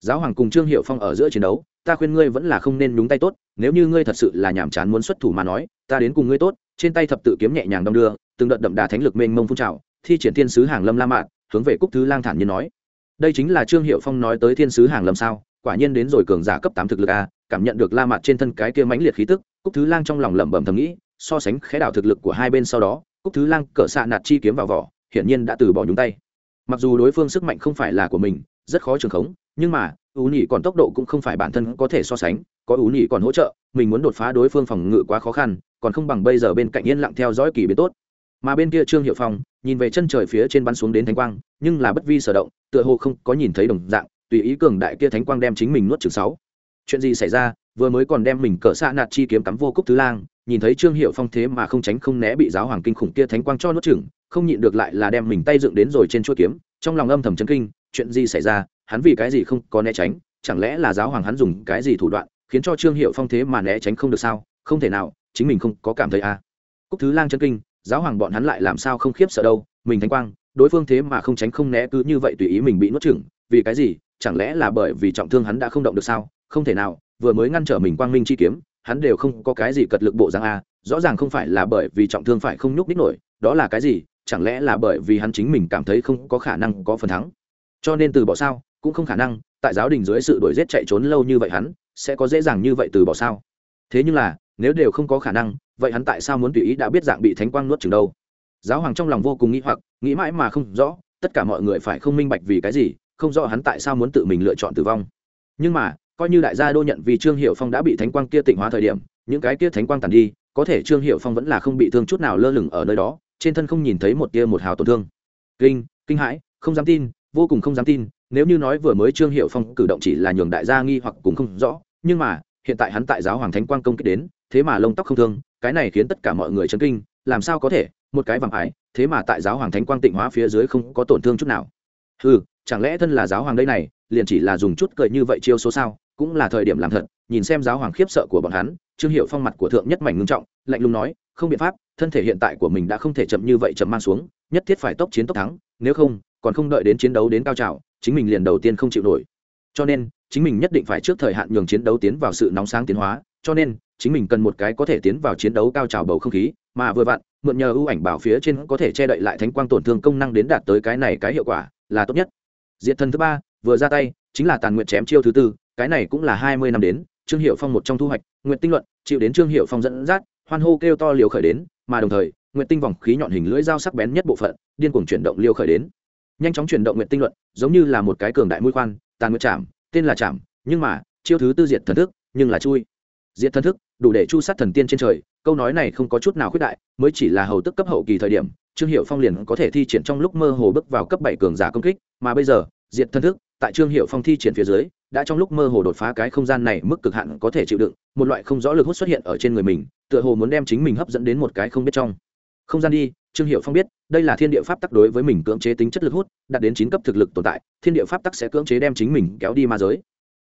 Giáo hoàng cùng trương hiệu phong ở giữa chiến đấu ta khuyên ngươi vẫn là không nên nhúng tay tốt, nếu như ngươi thật sự là nhàm chán muốn xuất thủ mà nói, ta đến cùng ngươi tốt, trên tay thập tự kiếm nhẹ nhàng đong đưa, từng đợt đậm đà thánh lực mênh mông phun trào, thi triển thiên sứ hàng lâm la mạn, hướng về cúc thứ lang thản nhiên nói. Đây chính là trương hiệu phong nói tới thiên sứ hàng lâm sao, quả nhiên đến rồi cường giả cấp tám thực lực a, cảm nhận được la mạn trên thân cái kia mãnh liệt khí tức, cúc thứ lang trong lòng lẩm bẩm thầm nghĩ, so sánh khẽ đảo thực lực của hai bên sau đó, cúc thứ lang cỡ xạ nạt chi kiếm vào vỏ, hiển nhiên đã từ bỏ nhúng tay. Mặc dù đối phương sức mạnh không phải là của mình, rất khó trường khống, nhưng mà ú nhị còn tốc độ cũng không phải bản thân có thể so sánh, có ú nhị còn hỗ trợ, mình muốn đột phá đối phương phòng ngự quá khó khăn, còn không bằng bây giờ bên cạnh yên lặng theo dõi kỳ biến tốt. Mà bên kia trương hiệu phong, nhìn về chân trời phía trên bắn xuống đến thánh quang, nhưng là bất vi sở động, tựa hồ không có nhìn thấy đồng dạng, tùy ý cường đại kia thánh quang đem chính mình nuốt chừng sáu. Chuyện gì xảy ra? Vừa mới còn đem mình cỡ xa nạt chi kiếm cắm vô cúc thứ lang, nhìn thấy trương hiệu phong thế mà không tránh không né bị giáo hoàng kinh khủng kia thánh quang cho nuốt chừng không nhịn được lại là đem mình tay dựng đến rồi trên chuôi kiếm, trong lòng âm thầm chấn kinh chuyện gì xảy ra, hắn vì cái gì không có né tránh, chẳng lẽ là giáo hoàng hắn dùng cái gì thủ đoạn, khiến cho trương hiệu phong thế mà né tránh không được sao? Không thể nào, chính mình không có cảm thấy à. cúc thứ lang chân kinh, giáo hoàng bọn hắn lại làm sao không khiếp sợ đâu, mình thánh quang, đối phương thế mà không tránh không né cứ như vậy tùy ý mình bị nuốt chửng, vì cái gì? Chẳng lẽ là bởi vì trọng thương hắn đã không động được sao? Không thể nào, vừa mới ngăn trở mình quang minh chi kiếm, hắn đều không có cái gì cật lực bộ giang a à. rõ ràng không phải là bởi vì trọng thương phải không nhúc đích nổi, đó là cái gì? Chẳng lẽ là bởi vì hắn chính mình cảm thấy không có khả năng có phần thắng? Cho nên từ bỏ sao, cũng không khả năng, tại giáo đình dưới sự đuổi giết chạy trốn lâu như vậy hắn, sẽ có dễ dàng như vậy từ bỏ sao. Thế nhưng là, nếu đều không có khả năng, vậy hắn tại sao muốn tùy ý đã biết dạng bị thánh quang nuốt chừng đâu? Giáo hoàng trong lòng vô cùng nghĩ hoặc, nghĩ mãi mà không rõ, tất cả mọi người phải không minh bạch vì cái gì, không rõ hắn tại sao muốn tự mình lựa chọn tử vong. Nhưng mà, coi như đại gia đô nhận vì trương hiệu phong đã bị thánh quang kia tịnh hóa thời điểm, những cái kia thánh quang tàn đi, có thể trương hiệu phong vẫn là không bị thương chút nào lơ lửng ở nơi đó, trên thân không nhìn thấy một tia một hào tổn thương. Kinh kinh hãi, không dám tin vô cùng không dám tin, nếu như nói vừa mới trương hiệu phong cử động chỉ là nhường đại gia nghi hoặc cũng không rõ, nhưng mà, hiện tại hắn tại giáo hoàng thánh quang công kích đến, thế mà lông tóc không thương, cái này khiến tất cả mọi người chấn kinh, làm sao có thể, một cái vàng ái thế mà tại giáo hoàng thánh quang tịnh hóa phía dưới không có tổn thương chút nào. Ừ chẳng lẽ thân là giáo hoàng đây này, liền chỉ là dùng chút cười như vậy chiêu số sao, cũng là thời điểm làm thật, nhìn xem giáo hoàng khiếp sợ của bọn hắn, trương hiệu phong mặt của thượng nhất mảnh ngưng trọng, lạnh lùng nói, không biện pháp, thân thể hiện tại của mình đã không thể chậm như vậy chậm mang xuống, nhất thiết phải tốc chiến tốc thắng, nếu không còn không đợi đến chiến đấu đến cao trào, chính mình liền đầu tiên không chịu nổi. Cho nên, chính mình nhất định phải trước thời hạn nhường chiến đấu tiến vào sự nóng sáng tiến hóa, cho nên, chính mình cần một cái có thể tiến vào chiến đấu cao trào bầu không khí, mà vừa vặn, mượn nhờ ưu ảnh bảo phía trên có thể che đậy lại thánh quang tổn thương công năng đến đạt tới cái này cái hiệu quả, là tốt nhất. Diệt thân thứ ba, vừa ra tay, chính là tàn nguyện chém chiêu thứ tư, cái này cũng là hai mươi năm đến, trương hiệu phong một trong thu hoạch, nguyện tinh luận, chịu đến trương hiệu phong dẫn dắt, hoan hô kêu to liều khởi đến, mà đồng thời, nguyện tinh vòng khí nhọn hình lưỡi dao sắc bén nhất bộ phận, điên cuồng chuyển động liều khởi đến nhanh chóng chuyển động nguyện tinh luận, giống như là một cái cường đại mũi khoan, tàn nguyện chạm, tên là chạm, nhưng mà, chiêu thứ tư diệt thần thức, nhưng là chui. Diệt thần thức, đủ để chu sát thần tiên trên trời, câu nói này không có chút nào khuyết đại, mới chỉ là hầu tức cấp hậu kỳ thời điểm, trương hiệu phong liền có thể thi triển trong lúc mơ hồ bước vào cấp bảy cường giả công kích, mà bây giờ, diệt thần thức, tại trương hiệu phong thi triển phía dưới, đã trong lúc mơ hồ đột phá cái không gian này mức cực hạn có thể chịu đựng, một loại không rõ lực hút xuất hiện ở trên người mình, tựa hồ muốn đem chính mình hấp dẫn đến một cái không biết trong. Không gian đi trương hiệu phong biết, đây là thiên địa pháp tắc đối với mình cưỡng chế tính chất lực hút, đạt đến chín cấp thực lực tồn tại, thiên địa pháp tắc sẽ cưỡng chế đem chính mình kéo đi ma giới.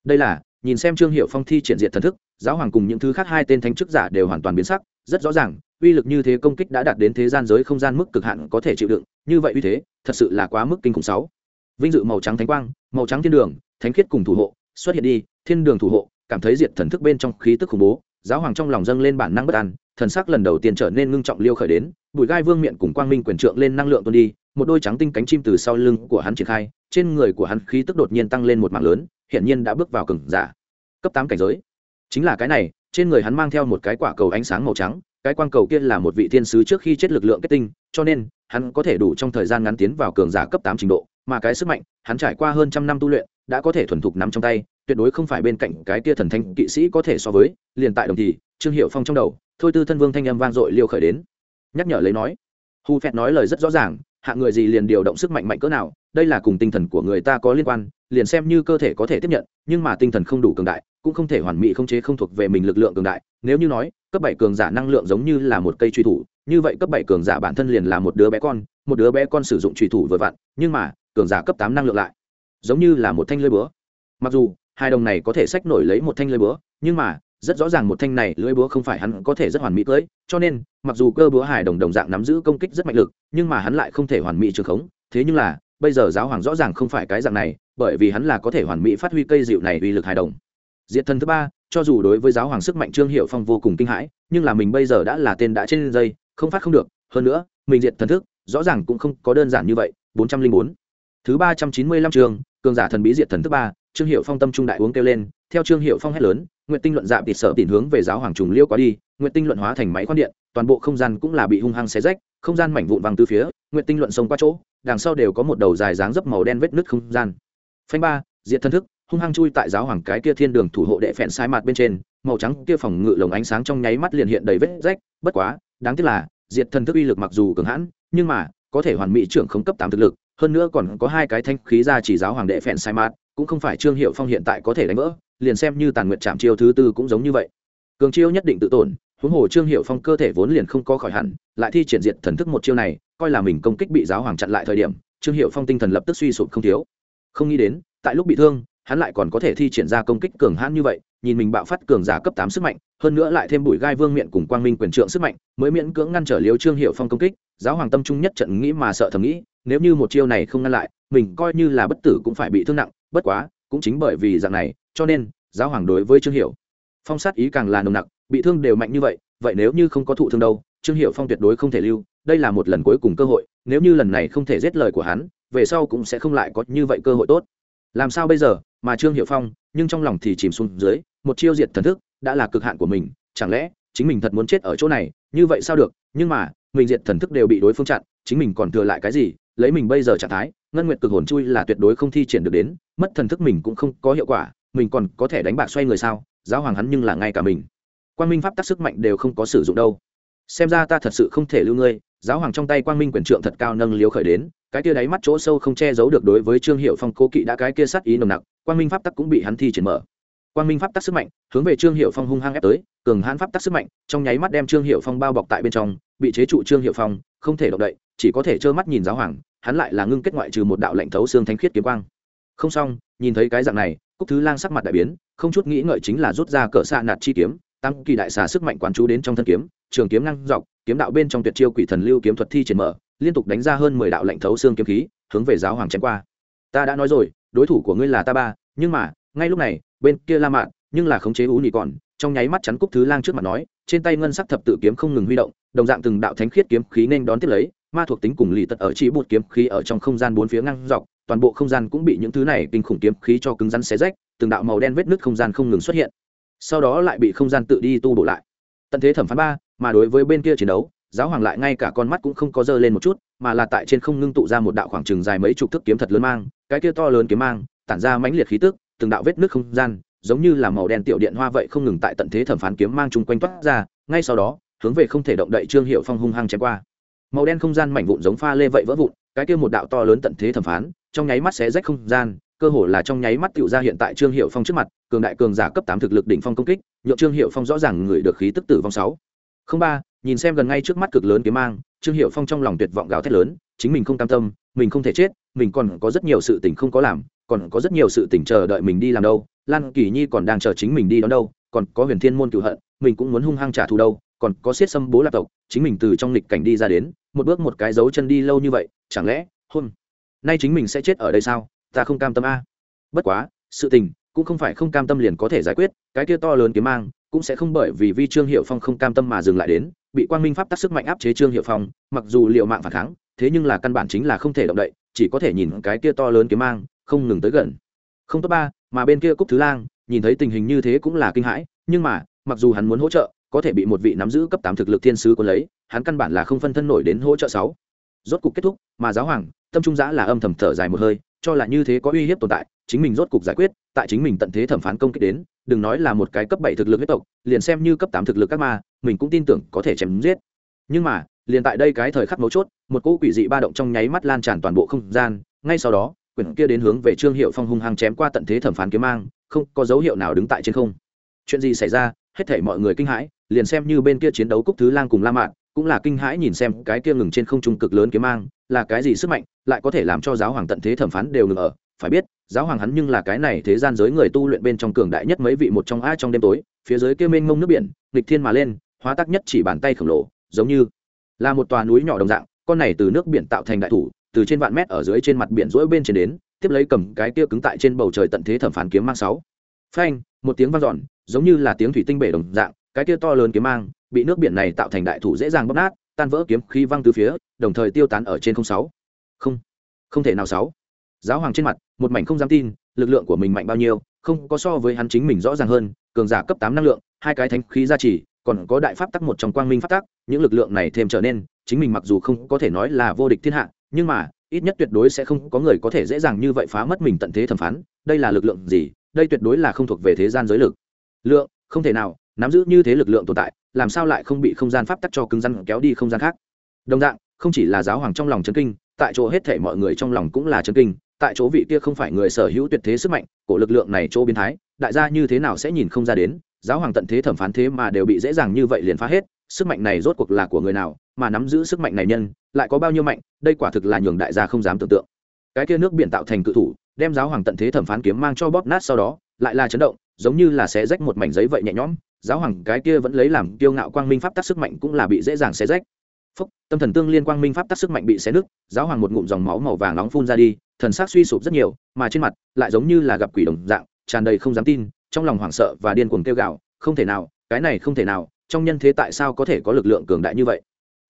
Đây là, nhìn xem trương hiệu phong thi triển diện thần thức, giáo hoàng cùng những thứ khác hai tên thánh chức giả đều hoàn toàn biến sắc, rất rõ ràng, uy lực như thế công kích đã đạt đến thế gian giới không gian mức cực hạn có thể chịu đựng, như vậy uy thế, thật sự là quá mức kinh khủng sáu. Vinh dự màu trắng thánh quang, màu trắng thiên đường, thánh khiết cùng thủ hộ, xuất hiện đi, thiên đường thủ hộ, cảm thấy diệt thần thức bên trong khí tức khủng bố giáo hoàng trong lòng dâng lên bản năng bất an, thần sắc lần đầu tiên trở nên ngưng trọng liêu khởi đến bùi gai vương miệng cùng quang minh quyền trượng lên năng lượng tuôn đi, một đôi trắng tinh cánh chim từ sau lưng của hắn triển khai, trên người của hắn khí tức đột nhiên tăng lên một mạng lớn hiện nhiên đã bước vào cường giả. Cấp tám cảnh giới. Chính là cái này, trên người hắn mang theo một cái quả cầu ánh sáng màu trắng, cái quang cầu kia là một vị thiên sứ trước khi chết lực lượng kết tinh, cho nên, hắn có thể đủ trong thời gian ngắn tiến vào cường giả cấp tám trình độ, mà cái sức mạnh, hắn trải qua hơn trăm năm tu luyện, đã có thể thuần thục nắm trong tay tuyệt đối không phải bên cạnh cái kia thần thanh kỵ sĩ có thể so với, liền tại đồng thì, trương hiệu phong trong đầu, thôi tư thân vương thanh âm vang dội liêu khởi đến. Nhắc nhở lấy nói hù phẹt nói lời rất rõ ràng hạng người gì liền điều động sức mạnh mạnh cỡ nào, đây là cùng tinh thần của người ta có liên quan, liền xem như cơ thể có thể tiếp nhận, nhưng mà tinh thần không đủ cường đại, cũng không thể hoàn mỹ không chế không thuộc về mình lực lượng cường đại, nếu như nói, cấp bảy cường giả năng lượng giống như là một cây truy thủ, như vậy cấp bảy cường giả bản thân liền là một đứa bé con, một đứa bé con sử dụng truy thủ vừa vặn, nhưng mà, cường giả cấp tám năng lượng lại, giống như là một thanh lưỡi búa. Mặc dù hai đồng này có thể sách nổi lấy một thanh lưỡi búa, nhưng mà, rất rõ ràng một thanh này lưỡi búa không phải hắn có thể rất hoàn mỹ cưỡi cho nên, mặc dù cơ búa hài đồng đồng dạng nắm giữ công kích rất mạnh lực, nhưng mà hắn lại không thể hoàn mỹ trường khống. Thế nhưng là, bây giờ giáo hoàng rõ ràng không phải cái dạng này, bởi vì hắn là có thể hoàn mỹ phát huy cây dịu này uy lực hài đồng. Diệt thần thứ ba, cho dù đối với giáo hoàng sức mạnh trương hiệu phong vô cùng kinh hãi, nhưng là mình bây giờ đã là tên đã trên dây, không phát không được. Hơn nữa, mình diệt thần thức, rõ ràng cũng không có đơn giản như vậy. Bốn trăm linh bốn. Thứ ba trăm chín mươi lăm trường cường giả thần bí diệt thần thứ ba trương hiệu phong tâm trung đại uống kêu lên, theo trương hiệu phong hét lớn nguyện tinh luận dạ tịt sợ tìm hướng về giáo hoàng trùng liêu quá đi nguyện tinh luận hóa thành máy khoan điện, toàn bộ không gian cũng là bị hung hăng xé rách, không gian mảnh vụn văng từ phía nguyện tinh luận sông qua chỗ, đằng sau đều có một đầu dài dáng dấp màu đen vết nứt không gian. Phanh ba, diệt thân thức, hung hăng chui tại giáo hoàng cái kia thiên đường thủ hộ đệ phẹn sai mặt bên trên, màu trắng kia phòng ngự lồng ánh sáng trong nháy mắt liền hiện đầy vết rách, bất quá, đáng tiếc là, diệt Thần thức uy lực mặc dù cường hãn, nhưng mà, có thể hoàn mỹ trưởng không cấp tám thực lực, hơn nữa còn có hai cái thanh khí ra chỉ giáo hoàng đệ phèn sai mặt cũng không phải trương hiệu phong hiện tại có thể đánh vỡ, liền xem như tàn nguyện trạm chiêu thứ tư cũng giống như vậy. Cường chiêu nhất định tự tổn, huống hồ trương hiệu phong cơ thể vốn liền không có khỏi hẳn, lại thi triển diệt thần thức một chiêu này, coi là mình công kích bị giáo hoàng chặn lại thời điểm, trương hiệu phong tinh thần lập tức suy sụp không thiếu. Không nghĩ đến, tại lúc bị thương, hắn lại còn có thể thi triển ra công kích cường hãn như vậy, nhìn mình bạo phát cường giả cấp tám sức mạnh, hơn nữa lại thêm bụi gai vương miện cùng quang minh quyền trượng sức mạnh, mới miễn cưỡng ngăn trở liêu trương hiệu phong công kích, giáo hoàng tâm trung nhất trận nghĩ mà sợ thầm nghĩ, nếu như một chiêu này không ngăn lại, mình coi như là bất tử cũng phải bị thương nặng bất quá, cũng chính bởi vì dạng này, cho nên, giáo hoàng đối với trương hiệu phong sát ý càng là nồng nặc, bị thương đều mạnh như vậy vậy nếu như không có thụ thương đâu, trương hiệu phong tuyệt đối không thể lưu, đây là một lần cuối cùng cơ hội, nếu như lần này không thể giết lời của hắn, về sau cũng sẽ không lại có như vậy cơ hội tốt. Làm sao bây giờ, mà trương hiệu phong, nhưng trong lòng thì chìm xuống dưới, một chiêu diệt thần thức, đã là cực hạn của mình, chẳng lẽ, chính mình thật muốn chết ở chỗ này, như vậy sao được, nhưng mà, mình diệt thần thức đều bị đối phương chặn, chính mình còn thừa lại cái gì, lấy mình bây giờ trạng thái ngân nguyệt cực hồn chui là tuyệt đối không thi triển được đến, mất thần thức mình cũng không có hiệu quả, mình còn có thể đánh bạc xoay người sao? Giáo hoàng hắn nhưng là ngay cả mình. Quan minh pháp Tắc sức mạnh đều không có sử dụng đâu. Xem ra ta thật sự không thể lưu ngươi. Giáo hoàng trong tay quang minh quyền trượng thật cao nâng liếu khởi đến, cái kia đáy mắt chỗ sâu không che giấu được đối với trương hiệu phong cố kỵ đã cái kia sát ý nồng nặc, quang minh pháp tắc cũng bị hắn thi triển mở. Quang minh pháp tắc sức mạnh, hướng về trương hiệu phong hung hăng ép tới, cường hãn pháp tắc sức mạnh, trong nháy mắt đem trương hiệu phong bao bọc tại bên trong, bị chế trụ trương hiệu phong, không thể động đậy, chỉ có thể trơ mắt nhìn giáo hoàng hắn lại là ngưng kết ngoại trừ một đạo lệnh thấu xương thánh khiết kiếm quang. Không xong, nhìn thấy cái dạng này, cúc thứ lang sắc mặt đại biến, không chút nghĩ ngợi chính là rút ra cỡ xạ nạt chi kiếm, tăng kỳ đại xà sức mạnh quán chú đến trong thân kiếm, trường kiếm năng dọc, kiếm đạo bên trong tuyệt chiêu quỷ thần lưu kiếm thuật thi triển mở, liên tục đánh ra hơn mười đạo lệnh thấu xương kiếm khí, hướng về giáo hoàng chém qua. Ta đã nói rồi, đối thủ của ngươi là ta ba, nhưng mà, ngay lúc này, bên kia la mạn nhưng là khống chế ú nhị còn, trong nháy mắt chắn cúc thứ lang trước mặt nói, trên tay ngân sắc thập tự kiếm không ngừng huy động, đồng dạng từng đạo thánh khiết kiếm khí nên đón tiếp lấy ma thuộc tính cùng lì tật ở chỉ bột kiếm khí ở trong không gian bốn phía ngang dọc, toàn bộ không gian cũng bị những thứ này kinh khủng kiếm khí cho cứng rắn xé rách, từng đạo màu đen vết nứt không gian không ngừng xuất hiện. Sau đó lại bị không gian tự đi tu bổ lại. Tận thế thẩm phán ba, mà đối với bên kia chiến đấu, giáo hoàng lại ngay cả con mắt cũng không có dơ lên một chút, mà là tại trên không ngưng tụ ra một đạo khoảng trừng dài mấy chục thước kiếm thật lớn mang, cái kia to lớn kiếm mang, tản ra mãnh liệt khí tức, từng đạo vết nước không gian, giống như là màu đen tiểu điện hoa vậy không ngừng tại tận thế thẩm phán kiếm mang chung quanh toát ra, ngay sau đó, hướng về không thể động đậy trương hiệu phong hung hăng chém qua màu đen không gian mảnh vụn giống pha lê vậy vỡ vụn, cái kia một đạo to lớn tận thế thẩm phán, trong nháy mắt xé rách không gian, cơ hồ là trong nháy mắt tựu ra hiện tại trương hiệu phong trước mặt, cường đại cường giả cấp tám thực lực đỉnh phong công kích, nhượng trương hiệu phong rõ ràng người được khí tức tử vong sáu. Không ba, nhìn xem gần ngay trước mắt cực lớn kiếm mang, trương hiệu phong trong lòng tuyệt vọng gào thét lớn, chính mình không cam tâm, mình không thể chết, mình còn có rất nhiều sự tình không có làm, còn có rất nhiều sự tình chờ đợi mình đi làm đâu, lan kỳ nhi còn đang chờ chính mình đi đón đâu, còn có huyền thiên môn cựu hận, mình cũng muốn hung hăng trả thù đâu, còn có siết xâm bố lạc tộc, chính mình từ trong lịch cảnh đi ra đến một bước một cái dấu chân đi lâu như vậy, chẳng lẽ hôm nay chính mình sẽ chết ở đây sao? Ta không cam tâm a. Bất quá, sự tình cũng không phải không cam tâm liền có thể giải quyết, cái kia to lớn kiếm mang cũng sẽ không bởi vì vi trương hiệu phong không cam tâm mà dừng lại đến, bị quang minh pháp tác sức mạnh áp chế trương hiệu phong, mặc dù liệu mạng phản kháng, thế nhưng là căn bản chính là không thể động đậy, chỉ có thể nhìn cái kia to lớn kiếm mang, không ngừng tới gần. Không tốt ba, mà bên kia cúc thứ lang, nhìn thấy tình hình như thế cũng là kinh hãi, nhưng mà, mặc dù hắn muốn hỗ trợ có thể bị một vị nắm giữ cấp tám thực lực thiên sứ cuốn lấy, hắn căn bản là không phân thân nổi đến hỗ trợ sáu. Rốt cục kết thúc, mà giáo hoàng, tâm trung giã là âm thầm thở dài một hơi, cho là như thế có uy hiếp tồn tại, chính mình rốt cục giải quyết, tại chính mình tận thế thẩm phán công kích đến, đừng nói là một cái cấp bảy thực lực huyết tộc, liền xem như cấp tám thực lực các ma, mình cũng tin tưởng có thể chém giết. Nhưng mà, liền tại đây cái thời khắc mấu chốt, một cỗ quỷ dị ba động trong nháy mắt lan tràn toàn bộ không gian, ngay sau đó, quyển kia đến hướng về trương hiệu phong hung hăng chém qua tận thế thẩm phán kiếm mang, không có dấu hiệu nào đứng tại trên không. Chuyện gì xảy ra, hết thảy mọi người kinh hãi liền xem như bên kia chiến đấu cúc thứ lang cùng la mạn cũng là kinh hãi nhìn xem cái kia ngừng trên không trung cực lớn kiếm mang, là cái gì sức mạnh, lại có thể làm cho giáo hoàng tận thế thẩm phán đều ngừng ở. Phải biết, giáo hoàng hắn nhưng là cái này thế gian giới người tu luyện bên trong cường đại nhất mấy vị một trong a trong đêm tối, phía dưới kia mênh mông nước biển, nghịch thiên mà lên, hóa tác nhất chỉ bàn tay khổng lồ, giống như là một tòa núi nhỏ đồng dạng, con này từ nước biển tạo thành đại thủ, từ trên vạn mét ở dưới trên mặt biển rỗi bên trên đến, tiếp lấy cầm cái kia cứng tại trên bầu trời tận thế thẩm phán kiếm mang sáu. Phanh, một tiếng vang dọn, giống như là tiếng thủy tinh bể đồng dạng cái kia to lớn kiếm mang bị nước biển này tạo thành đại thủ dễ dàng bóp nát, tan vỡ kiếm khí văng từ phía, đồng thời tiêu tán ở trên không sáu. Không không thể nào sáu. Giáo hoàng trên mặt, một mảnh không dám tin, lực lượng của mình mạnh bao nhiêu, không có so với hắn chính mình rõ ràng hơn, cường giả cấp tám năng lượng, hai cái thánh khí gia trì, còn có đại pháp tắc một trong quang minh pháp tắc, những lực lượng này thêm trở nên, chính mình mặc dù không có thể nói là vô địch thiên hạ, nhưng mà, ít nhất tuyệt đối sẽ không có người có thể dễ dàng như vậy phá mất mình tận thế thẩm phán, đây là lực lượng gì, đây tuyệt đối là không thuộc về thế gian giới lực. Lượng, không thể nào nắm giữ như thế lực lượng tồn tại, làm sao lại không bị không gian pháp tắc cho cứng rắn kéo đi không gian khác? Đồng dạng, không chỉ là giáo hoàng trong lòng chấn kinh, tại chỗ hết thể mọi người trong lòng cũng là chấn kinh, tại chỗ vị kia không phải người sở hữu tuyệt thế sức mạnh của lực lượng này chỗ biến thái, đại gia như thế nào sẽ nhìn không ra đến, giáo hoàng tận thế thẩm phán thế mà đều bị dễ dàng như vậy liền phá hết, sức mạnh này rốt cuộc là của người nào, mà nắm giữ sức mạnh này nhân, lại có bao nhiêu mạnh, đây quả thực là nhường đại gia không dám tưởng tượng. Cái kia nước biển tạo thành cự thủ, đem giáo hoàng tận thế thẩm phán kiếm mang cho bóp nát sau đó, lại là chấn động, giống như là sẽ rách một mảnh giấy vậy nhẹ nhõm giáo hoàng cái kia vẫn lấy làm kiêu ngạo quang minh pháp tắc sức mạnh cũng là bị dễ dàng xé rách. Phúc tâm thần tương liên quang minh pháp tắc sức mạnh bị xé nứt giáo hoàng một ngụm dòng máu màu vàng nóng phun ra đi thần sắc suy sụp rất nhiều mà trên mặt lại giống như là gặp quỷ đồng dạng tràn đầy không dám tin trong lòng hoảng sợ và điên cuồng kêu gào, không thể nào cái này không thể nào trong nhân thế tại sao có thể có lực lượng cường đại như vậy?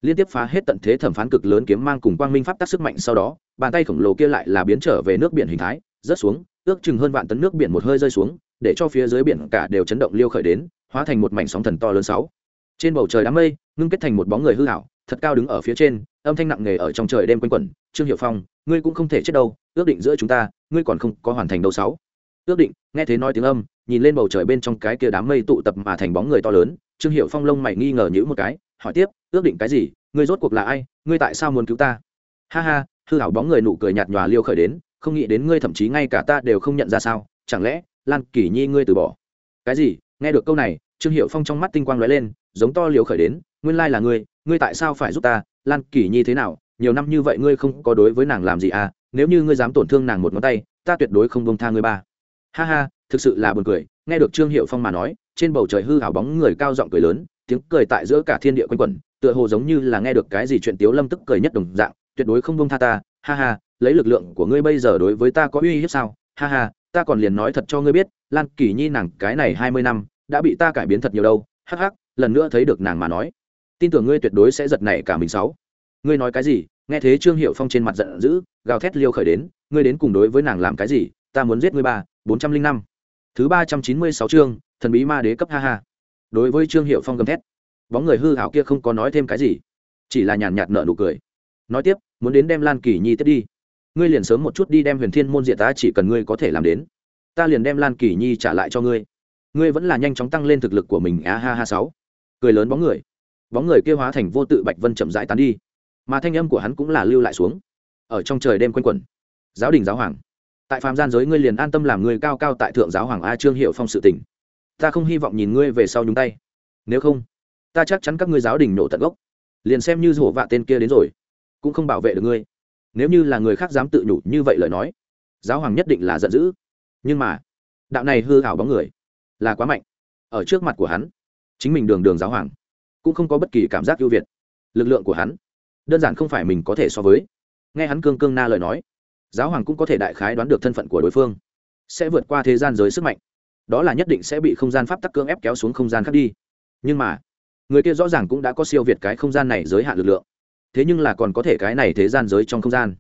Liên tiếp phá hết tận thế thẩm phán cực lớn kiếm mang cùng quang minh pháp tắc sức mạnh sau đó bàn tay khổng lồ kia lại là biến trở về nước biển hình thái rớt xuống ước chừng hơn vạn tấn nước biển một hơi rơi xuống để cho phía dưới biển cả đều chấn động liêu khởi đến hóa thành một mảnh sóng thần to lớn sáu. Trên bầu trời đám mây ngưng kết thành một bóng người hư hảo, thật cao đứng ở phía trên, âm thanh nặng nề ở trong trời đêm quanh quẩn. Trương hiệu phong, ngươi cũng không thể chết đâu, ước định giữa chúng ta, ngươi còn không có hoàn thành đâu sáu. Ước định, nghe thế nói tiếng âm, nhìn lên bầu trời bên trong cái kia đám mây tụ tập mà thành bóng người to lớn, trương hiệu phong lông mày nghi ngờ nhữ một cái, hỏi tiếp, ước định cái gì, ngươi rốt cuộc là ai, ngươi tại sao muốn cứu ta? Ha ha, hư hảo bóng người nụ cười nhạt nhòa liêu khởi đến, không nghĩ đến ngươi thậm chí ngay cả ta đều không nhận ra sao, chẳng lẽ lan kỷ nhi ngươi từ bỏ? Cái gì nghe được câu này, trương hiệu phong trong mắt tinh quang lóe lên, giống to liều khởi đến, nguyên lai là ngươi ngươi tại sao phải giúp ta? Lan kỷ nhi thế nào? Nhiều năm như vậy ngươi không có đối với nàng làm gì à? Nếu như ngươi dám tổn thương nàng một ngón tay, ta tuyệt đối không bông tha ngươi ba. Ha ha, thực sự là buồn cười, nghe được trương hiệu phong mà nói, trên bầu trời hư hảo bóng người cao giọng cười lớn, tiếng cười tại giữa cả thiên địa quanh quẩn, tựa hồ giống như là nghe được cái gì chuyện tiếu lâm tức cười nhất đồng dạng, tuyệt đối không bông tha ta, ha ha, lấy lực lượng của ngươi bây giờ đối với ta có uy hiếp sao? Ha ha, ta còn liền nói thật cho ngươi biết, lan kỳ nhi nàng cái này hai mươi năm đã bị ta cải biến thật nhiều đâu, hắc hắc, lần nữa thấy được nàng mà nói. Tin tưởng ngươi tuyệt đối sẽ giật nảy cả mình sáu. Ngươi nói cái gì? Nghe thế trương hiệu phong trên mặt giận dữ, gào thét liêu khởi đến, ngươi đến cùng đối với nàng làm cái gì? Ta muốn giết ngươi ba, bốn trăm linh năm. Thứ ba trăm chín mươi sáu chương, thần bí ma đế cấp ha ha. Đối với trương hiệu phong gầm thét, bóng người hư hảo kia không có nói thêm cái gì, chỉ là nhàn nhạt nở nụ cười. Nói tiếp, muốn đến đem lan kỳ nhi tiếp đi. Ngươi liền sớm một chút đi đem huyền thiên môn diệt ta, chỉ cần ngươi có thể làm đến. Ta liền đem lan kỳ nhi trả lại cho ngươi ngươi vẫn là nhanh chóng tăng lên thực lực của mình, a ha ha sáu. Cười lớn bóng người. Bóng người kêu hóa thành vô tự bạch vân chậm rãi tán đi. Mà thanh âm của hắn cũng là lưu lại xuống. Ở trong trời đêm quanh quẩn. Giáo đình giáo hoàng. Tại phàm gian giới ngươi liền an tâm làm người cao cao tại thượng giáo hoàng a trương hiệu phong sự tỉnh ta không hy vọng nhìn ngươi về sau nhúng tay. Nếu không, ta chắc chắn các ngươi giáo đình nổ tận gốc. Liền xem như hổ vạ tên kia đến rồi, cũng không bảo vệ được ngươi. Nếu như là người khác dám tự nhủ như vậy lời nói, giáo hoàng nhất định là giận dữ. Nhưng mà, đạo này hư hảo bóng người là quá mạnh. Ở trước mặt của hắn, chính mình đường đường giáo hoàng, cũng không có bất kỳ cảm giác ưu việt. Lực lượng của hắn, đơn giản không phải mình có thể so với. Nghe hắn cương cương na lời nói, giáo hoàng cũng có thể đại khái đoán được thân phận của đối phương. Sẽ vượt qua thế gian giới sức mạnh. Đó là nhất định sẽ bị không gian pháp tắc cưỡng ép kéo xuống không gian khác đi. Nhưng mà, người kia rõ ràng cũng đã có siêu việt cái không gian này giới hạn lực lượng. Thế nhưng là còn có thể cái này thế gian giới trong không gian.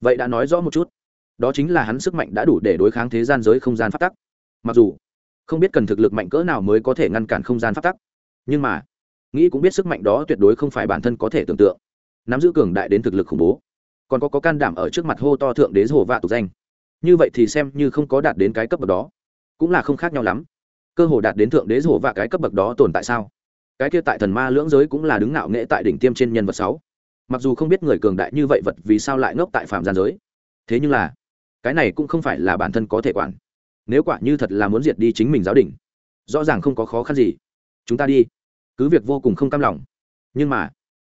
Vậy đã nói rõ một chút. Đó chính là hắn sức mạnh đã đủ để đối kháng thế gian giới không gian pháp tắc. Mặc dù không biết cần thực lực mạnh cỡ nào mới có thể ngăn cản không gian phát tắc. Nhưng mà, nghĩ cũng biết sức mạnh đó tuyệt đối không phải bản thân có thể tưởng tượng. Nắm giữ cường đại đến thực lực khủng bố. Còn có có can đảm ở trước mặt hô to thượng đế hồ vạ tục danh. Như vậy thì xem như không có đạt đến cái cấp bậc đó. Cũng là không khác nhau lắm. Cơ hồ đạt đến thượng đế hồ vạ cái cấp bậc đó tồn tại sao? Cái kia tại thần ma lưỡng giới cũng là đứng ngạo nghệ tại đỉnh tiêm trên nhân vật sáu. Mặc dù không biết người cường đại như vậy vật vì sao lại ngốc tại phạm gian giới. Thế nhưng là, cái này cũng không phải là bản thân có thể quản nếu quả như thật là muốn diệt đi chính mình giáo đình, rõ ràng không có khó khăn gì. Chúng ta đi. Cứ việc vô cùng không cam lòng. Nhưng mà,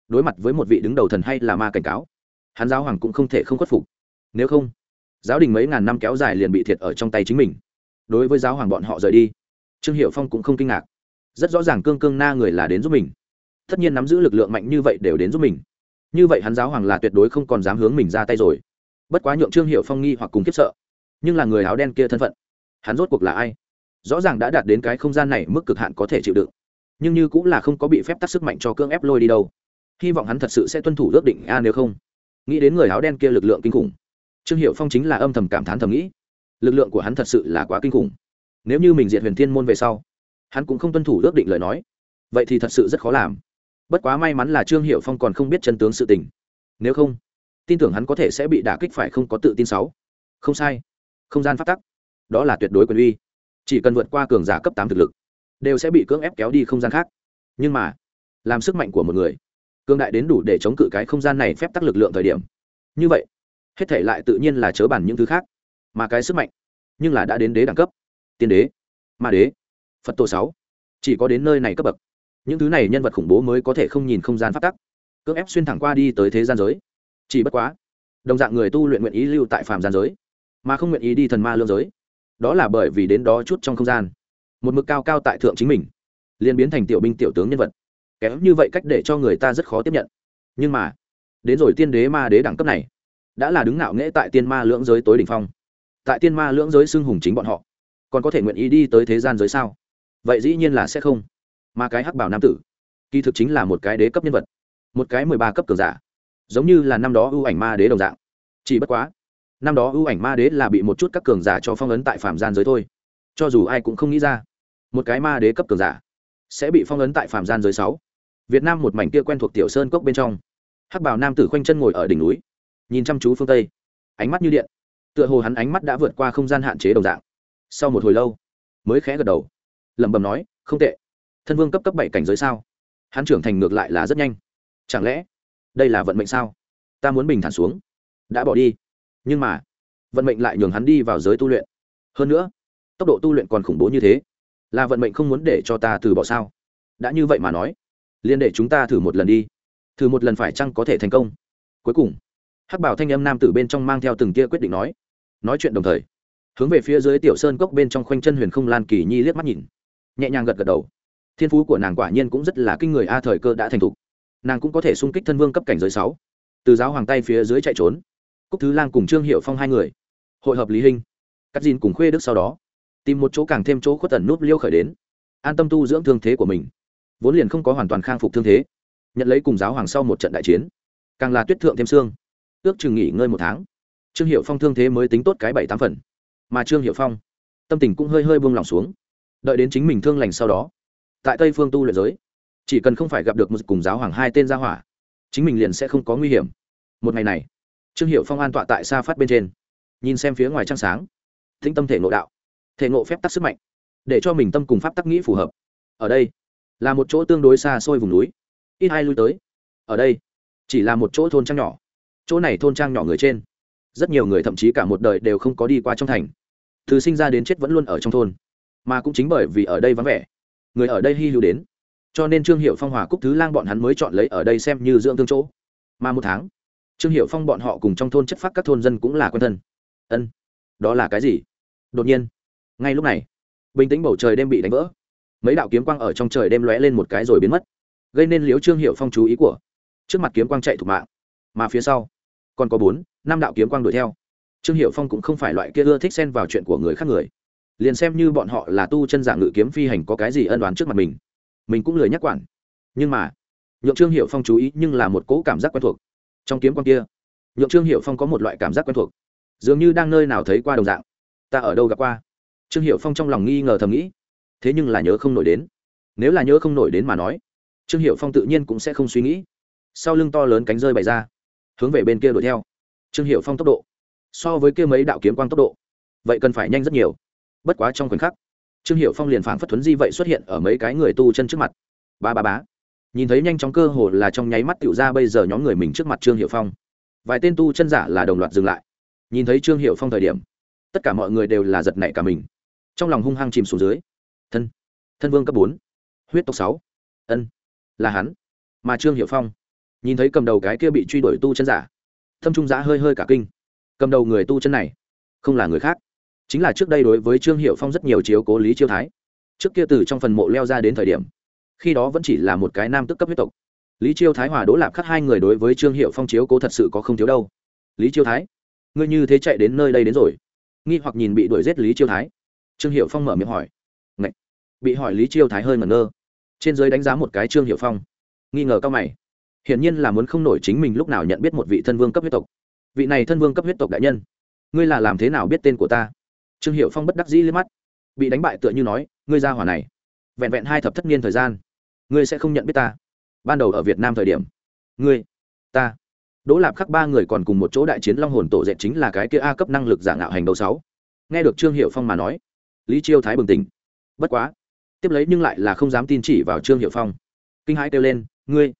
đối mặt với một vị đứng đầu thần hay là ma cảnh cáo, hắn giáo hoàng cũng không thể không khuất phục. Nếu không, giáo đình mấy ngàn năm kéo dài liền bị thiệt ở trong tay chính mình. Đối với giáo hoàng bọn họ rời đi, trương hiệu phong cũng không kinh ngạc. Rất rõ ràng cương cương na người là đến giúp mình. Tất nhiên nắm giữ lực lượng mạnh như vậy đều đến giúp mình. Như vậy hắn giáo hoàng là tuyệt đối không còn dám hướng mình ra tay rồi. Bất quá nhượng trương hiệu phong nghi hoặc cùng kiếp sợ. Nhưng là người áo đen kia thân phận hắn rốt cuộc là ai? Rõ ràng đã đạt đến cái không gian này mức cực hạn có thể chịu đựng, nhưng như cũng là không có bị phép tắc sức mạnh cho cưỡng ép lôi đi đâu. Hy vọng hắn thật sự sẽ tuân thủ ước định a nếu không. Nghĩ đến người áo đen kia lực lượng kinh khủng, trương hiệu phong chính là âm thầm cảm thán thầm nghĩ, lực lượng của hắn thật sự là quá kinh khủng. Nếu như mình diệt huyền thiên môn về sau, hắn cũng không tuân thủ ước định lời nói, vậy thì thật sự rất khó làm. Bất quá may mắn là trương hiệu phong còn không biết chân tướng sự tình. Nếu không, tin tưởng hắn có thể sẽ bị đả kích phải không có tự tin sáu không sai. Không gian phát tắc đó là tuyệt đối quyền uy. Chỉ cần vượt qua cường giả cấp tám thực lực, đều sẽ bị cưỡng ép kéo đi không gian khác. Nhưng mà, làm sức mạnh của một người cương đại đến đủ để chống cự cái không gian này phép tắc lực lượng thời điểm. Như vậy, hết thể lại tự nhiên là chớ bản những thứ khác, mà cái sức mạnh, nhưng là đã đến đế đẳng cấp. Tiên đế, ma đế, phật tổ sáu, chỉ có đến nơi này cấp bậc. Những thứ này nhân vật khủng bố mới có thể không nhìn không gian phát tắc, cưỡng ép xuyên thẳng qua đi tới thế gian giới. Chỉ bất quá, đồng dạng người tu luyện nguyện ý lưu tại phàm gian giới, mà không nguyện ý đi thần ma lương giới đó là bởi vì đến đó chút trong không gian. Một mực cao cao tại thượng chính mình, liền biến thành tiểu binh tiểu tướng nhân vật. Kém như vậy cách để cho người ta rất khó tiếp nhận. Nhưng mà, đến rồi tiên đế ma đế đẳng cấp này, đã là đứng ngạo nghễ tại tiên ma lưỡng giới tối đỉnh phong. Tại tiên ma lưỡng giới xưng hùng chính bọn họ, còn có thể nguyện ý đi tới thế gian giới sao? Vậy dĩ nhiên là sẽ không. Mà cái hắc bảo nam tử, kỳ thực chính là một cái đế cấp nhân vật, một cái mười ba cấp cường giả, giống như là năm đó ưu ảnh ma đế đồng dạng. Chỉ bất quá năm đó ưu ảnh ma đế là bị một chút các cường giả cho phong ấn tại phạm gian giới thôi. Cho dù ai cũng không nghĩ ra, một cái ma đế cấp cường giả sẽ bị phong ấn tại phạm gian giới sáu. Việt nam một mảnh kia quen thuộc tiểu sơn cốc bên trong. Hắc bảo nam tử khoanh chân ngồi ở đỉnh núi, nhìn chăm chú phương tây. Ánh mắt như điện, tựa hồ hắn ánh mắt đã vượt qua không gian hạn chế đồng dạng. Sau một hồi lâu, mới khẽ gật đầu, lẩm bẩm nói, không tệ. Thân vương cấp cấp bảy cảnh giới sao? Hắn trưởng thành ngược lại là rất nhanh. Chẳng lẽ đây là vận mệnh sao? Ta muốn bình thản xuống. Đã bỏ đi nhưng mà, vận mệnh lại nhường hắn đi vào giới tu luyện. Hơn nữa, tốc độ tu luyện còn khủng bố như thế. Là vận mệnh không muốn để cho ta từ bỏ sao? Đã như vậy mà nói, liền để chúng ta thử một lần đi. Thử một lần phải chăng có thể thành công? Cuối cùng, hắc bảo thanh âm nam tử bên trong mang theo từng tia quyết định nói. Nói chuyện đồng thời, hướng về phía dưới tiểu sơn cốc bên trong khoanh chân huyền không lan kỳ nhi liếc mắt nhìn. Nhẹ nhàng gật gật đầu. Thiên phú của nàng quả nhiên cũng rất là kinh người, a, thời cơ đã thành thục. Nàng cũng có thể xung kích thân vương cấp cảnh giới sáu. Từ giáo hoàng tay phía dưới chạy trốn cúc thứ lang cùng trương hiệu phong hai người hội hợp lý hình cắt dìn cùng khuê đức sau đó, tìm một chỗ càng thêm chỗ khuất tần nút liêu khởi đến, an tâm tu dưỡng thương thế của mình, vốn liền không có hoàn toàn khang phục thương thế, nhận lấy cùng giáo hoàng sau một trận đại chiến, càng là tuyết thượng thêm xương, ước chừng nghỉ ngơi một tháng. Trương hiệu phong thương thế mới tính tốt cái bảy tám phần, mà trương hiệu phong, tâm tình cũng hơi hơi buông lỏng xuống, đợi đến chính mình thương lành sau đó, tại tây phương tu luyện giới, chỉ cần không phải gặp được một cùng giáo hoàng hai tên gia hỏa, chính mình liền sẽ không có nguy hiểm. Một ngày này trương hiệu phong an tọa tại xa phát bên trên. Nhìn xem phía ngoài trăng sáng thính tâm thể ngộ đạo, thể ngộ phép tắc sức mạnh, để cho mình tâm cùng pháp tắc nghĩ phù hợp. Ở đây là một chỗ tương đối xa xôi vùng núi, ít ai lui tới. Ở đây chỉ là một chỗ thôn trang nhỏ, chỗ này thôn trang nhỏ người trên, rất nhiều người thậm chí cả một đời đều không có đi qua trong thành. Từ sinh ra đến chết vẫn luôn ở trong thôn, mà cũng chính bởi vì ở đây vắng vẻ, người ở đây hy hữu đến. Cho nên trương hiệu phong hòa cúc thứ lang bọn hắn mới chọn lấy ở đây xem như dưỡng tương chỗ. Mà một tháng trương hiệu phong bọn họ cùng trong thôn chất phát các thôn dân cũng là quen thân. Ân, đó là cái gì? Đột nhiên, ngay lúc này, bình tĩnh bầu trời đêm bị đánh vỡ. Mấy đạo kiếm quang ở trong trời đêm lóe lên một cái rồi biến mất, gây nên liếu trương hiệu phong chú ý của trước mặt kiếm quang chạy thủ mạng, mà phía sau còn có bốn, năm đạo kiếm quang đuổi theo. Trương hiệu phong cũng không phải loại kia ưa thích xen vào chuyện của người khác người. Liền xem như bọn họ là tu chân dạng ngự kiếm phi hành có cái gì ân đoán trước mặt mình mình cũng lười nhắc quản. Nhưng mà, nhượng trương hiệu phong chú ý nhưng là một cỗ cảm giác quen thuộc trong kiếm quan kia, nhượng trương hiệu phong có một loại cảm giác quen thuộc, dường như đang nơi nào thấy qua đồng dạng. Ta ở đâu gặp qua? Trương hiệu phong trong lòng nghi ngờ thầm nghĩ, thế nhưng là nhớ không nổi đến. Nếu là nhớ không nổi đến mà nói, trương hiệu phong tự nhiên cũng sẽ không suy nghĩ. Sau lưng to lớn cánh rơi bày ra, hướng về bên kia đuổi theo. Trương hiệu phong tốc độ, so với kia mấy đạo kiếm quang tốc độ, vậy cần phải nhanh rất nhiều. Bất quá trong khoảnh khắc, trương hiệu phong liền phản phất thuấn di vậy xuất hiện ở mấy cái người tu chân trước mặt. Ba ba bá nhìn thấy nhanh chóng cơ hồ là trong nháy mắt tựu ra bây giờ nhóm người mình trước mặt trương hiệu phong. Vài tên tu chân giả là đồng loạt dừng lại. Nhìn thấy trương hiệu phong thời điểm, tất cả mọi người đều là giật nảy cả mình. Trong lòng hung hăng chìm xuống dưới. Thân thân vương cấp bốn, huyết tộc sáu, ân, là hắn. Mà trương hiệu phong, nhìn thấy cầm đầu cái kia bị truy đuổi tu chân giả, thâm trung giã hơi hơi cả kinh. Cầm đầu người tu chân này, không là người khác, chính là trước đây đối với trương hiệu phong rất nhiều chiếu cố lý chiêu thái. Trước kia từ trong phần mộ leo ra đến thời điểm khi đó vẫn chỉ là một cái nam tức cấp huyết tộc. Lý chiêu thái hòa đỗ lạp khắc hai người đối với trương hiệu phong chiếu cố thật sự có không thiếu đâu. Lý chiêu thái, ngươi như thế chạy đến nơi đây đến rồi. Nghi hoặc nhìn bị đuổi giết lý chiêu thái. Trương hiệu phong mở miệng hỏi. Ngậy! bị hỏi lý chiêu thái hơi ngẩn ngơ. Trên giới đánh giá một cái trương hiệu phong. Nghi ngờ cao mày. Hiển nhiên là muốn không nổi chính mình lúc nào nhận biết một vị thân vương cấp huyết tộc. Vị này thân vương cấp huyết tộc đại nhân, ngươi là làm thế nào biết tên của ta? Trương hiệu phong bất đắc dĩ liếc mắt. Bị đánh bại tựa như nói, ngươi ra hỏa này. Vẹn vẹn hai thập thất niên thời gian ngươi sẽ không nhận biết ta. Ban đầu ở việt nam thời điểm, ngươi, ta, đỗ lạp khắc ba người còn cùng một chỗ đại chiến long hồn tổ dệt chính là cái kia a cấp năng lực giả ngạo hành đầu sáu. Nghe được trương hiệu phong mà nói, lý chiêu thái bừng tỉnh. Bất quá, tiếp lấy nhưng lại là không dám tin chỉ vào trương hiệu phong. Kinh hãi kêu lên, ngươi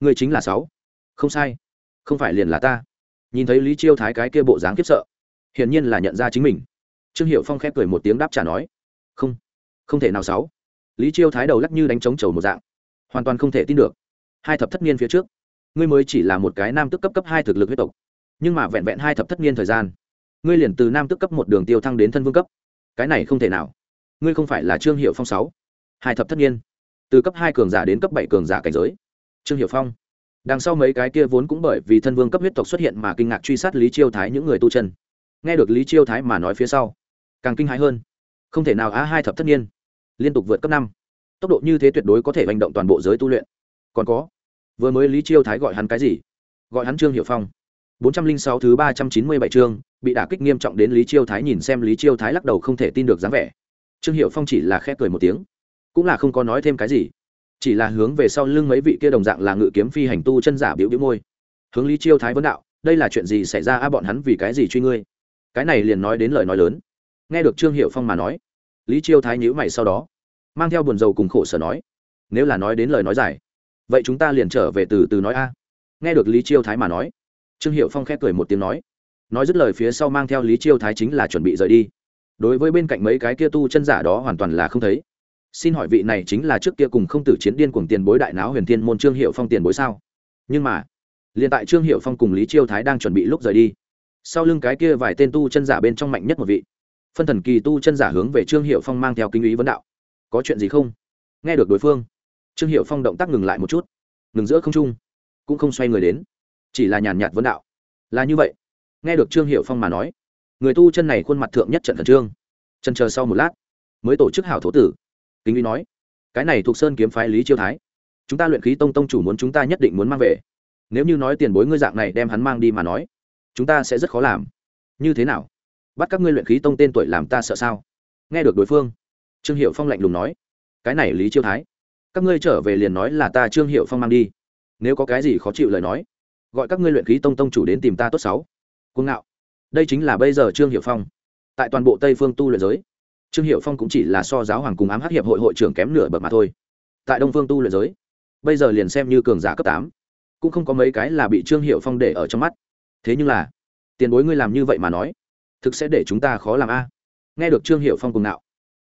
ngươi chính là sáu. Không sai, không phải liền là ta. Nhìn thấy lý chiêu thái cái kia bộ dáng kiếp sợ, hiển nhiên là nhận ra chính mình. Trương hiệu phong khép cười một tiếng đáp trả nói, không không thể nào sáu. Lý chiêu thái đầu lắc như đánh trống trầu một dạng hoàn toàn không thể tin được. Hai thập thất niên phía trước, ngươi mới chỉ là một cái nam tức cấp cấp hai thực lực huyết tộc, nhưng mà vẹn vẹn hai thập thất niên thời gian, ngươi liền từ nam tức cấp một đường tiêu thăng đến thân vương cấp. Cái này không thể nào. Ngươi không phải là trương hiệu phong sáu. Hai thập thất niên, từ cấp hai cường giả đến cấp bảy cường giả cảnh giới. Trương hiệu phong, đằng sau mấy cái kia vốn cũng bởi vì thân vương cấp huyết tộc xuất hiện mà kinh ngạc truy sát lý chiêu thái những người tu chân. Nghe được lý chiêu thái mà nói phía sau, càng kinh hãi hơn. Không thể nào, á, hai thập thất niên, liên tục vượt cấp năm tốc độ như thế tuyệt đối có thể hành động toàn bộ giới tu luyện. Còn có, vừa mới lý chiêu thái gọi hắn cái gì? Gọi hắn trương hiệu phong. bốn trăm linh sáu thứ ba trăm chín mươi bảy chương, bị đả kích nghiêm trọng đến lý chiêu thái nhìn xem lý chiêu thái lắc đầu không thể tin được dáng vẻ. Trương hiệu phong chỉ là khẽ cười một tiếng. Cũng là không có nói thêm cái gì. Chỉ là hướng về sau lưng mấy vị kia đồng dạng là ngự kiếm phi hành tu chân giả biểu biểu môi. Hướng lý chiêu thái vấn đạo, đây là chuyện gì xảy ra a? Bọn hắn vì cái gì truy ngươi? Cái này liền nói đến lời nói lớn. Nghe được trương hiệu phong mà nói, lý chiêu thái nhữ mày sau đó mang theo buồn rầu cùng khổ sở nói, nếu là nói đến lời nói dài, vậy chúng ta liền trở về từ từ nói a. Nghe được lý chiêu thái mà nói, trương hiệu phong khép cười một tiếng nói nói dứt lời phía sau mang theo lý chiêu thái chính là chuẩn bị rời đi. Đối với bên cạnh mấy cái kia tu chân giả đó hoàn toàn là không thấy. Xin hỏi vị này chính là trước kia cùng không tử chiến điên cuồng tiền bối đại náo huyền thiên môn trương hiệu phong tiền bối sao? Nhưng mà, liền tại trương hiệu phong cùng lý chiêu thái đang chuẩn bị lúc rời đi, sau lưng cái kia vài tên tu chân giả bên trong mạnh nhất một vị. Phân thần kỳ tu chân giả hướng về trương hiệu phong mang theo kinh ý vấn đạo có chuyện gì không? Nghe được đối phương, trương hiệu phong động tác ngừng lại một chút, ngừng giữa không trung, cũng không xoay người đến, chỉ là nhàn nhạt vấn đạo, là như vậy. Nghe được trương hiệu phong mà nói, người tu chân này khuôn mặt thượng nhất trận khẩn trương. Chân chờ sau một lát, mới tổ chức hảo thổ tử, kính uy nói, cái này thuộc sơn kiếm phái lý chiêu thái, chúng ta luyện khí tông tông chủ muốn chúng ta nhất định muốn mang về. Nếu như nói tiền bối ngươi dạng này đem hắn mang đi mà nói, chúng ta sẽ rất khó làm. Như thế nào? Bắt các ngươi luyện khí tông tên tuổi làm ta sợ sao? Nghe được đối phương trương hiệu phong lạnh lùng nói, cái này lý chiêu thái, các ngươi trở về liền nói là ta trương hiệu phong mang đi. Nếu có cái gì khó chịu lời nói, gọi các ngươi luyện khí tông tông chủ đến tìm ta tốt sáu cuồng ngạo. Đây chính là bây giờ trương hiệu phong. Tại toàn bộ tây phương tu luyện giới, trương hiệu phong cũng chỉ là so giáo hoàng cùng ám hát hiệp hội hội trưởng kém nửa bậc mà thôi. Tại đông phương tu luyện giới, bây giờ liền xem như cường giả cấp tám, cũng không có mấy cái là bị trương hiệu phong để ở trong mắt. Thế nhưng là, tiền bối ngươi làm như vậy mà nói, thực sẽ để chúng ta khó làm a. Nghe được trương hiệu phong cùng nạo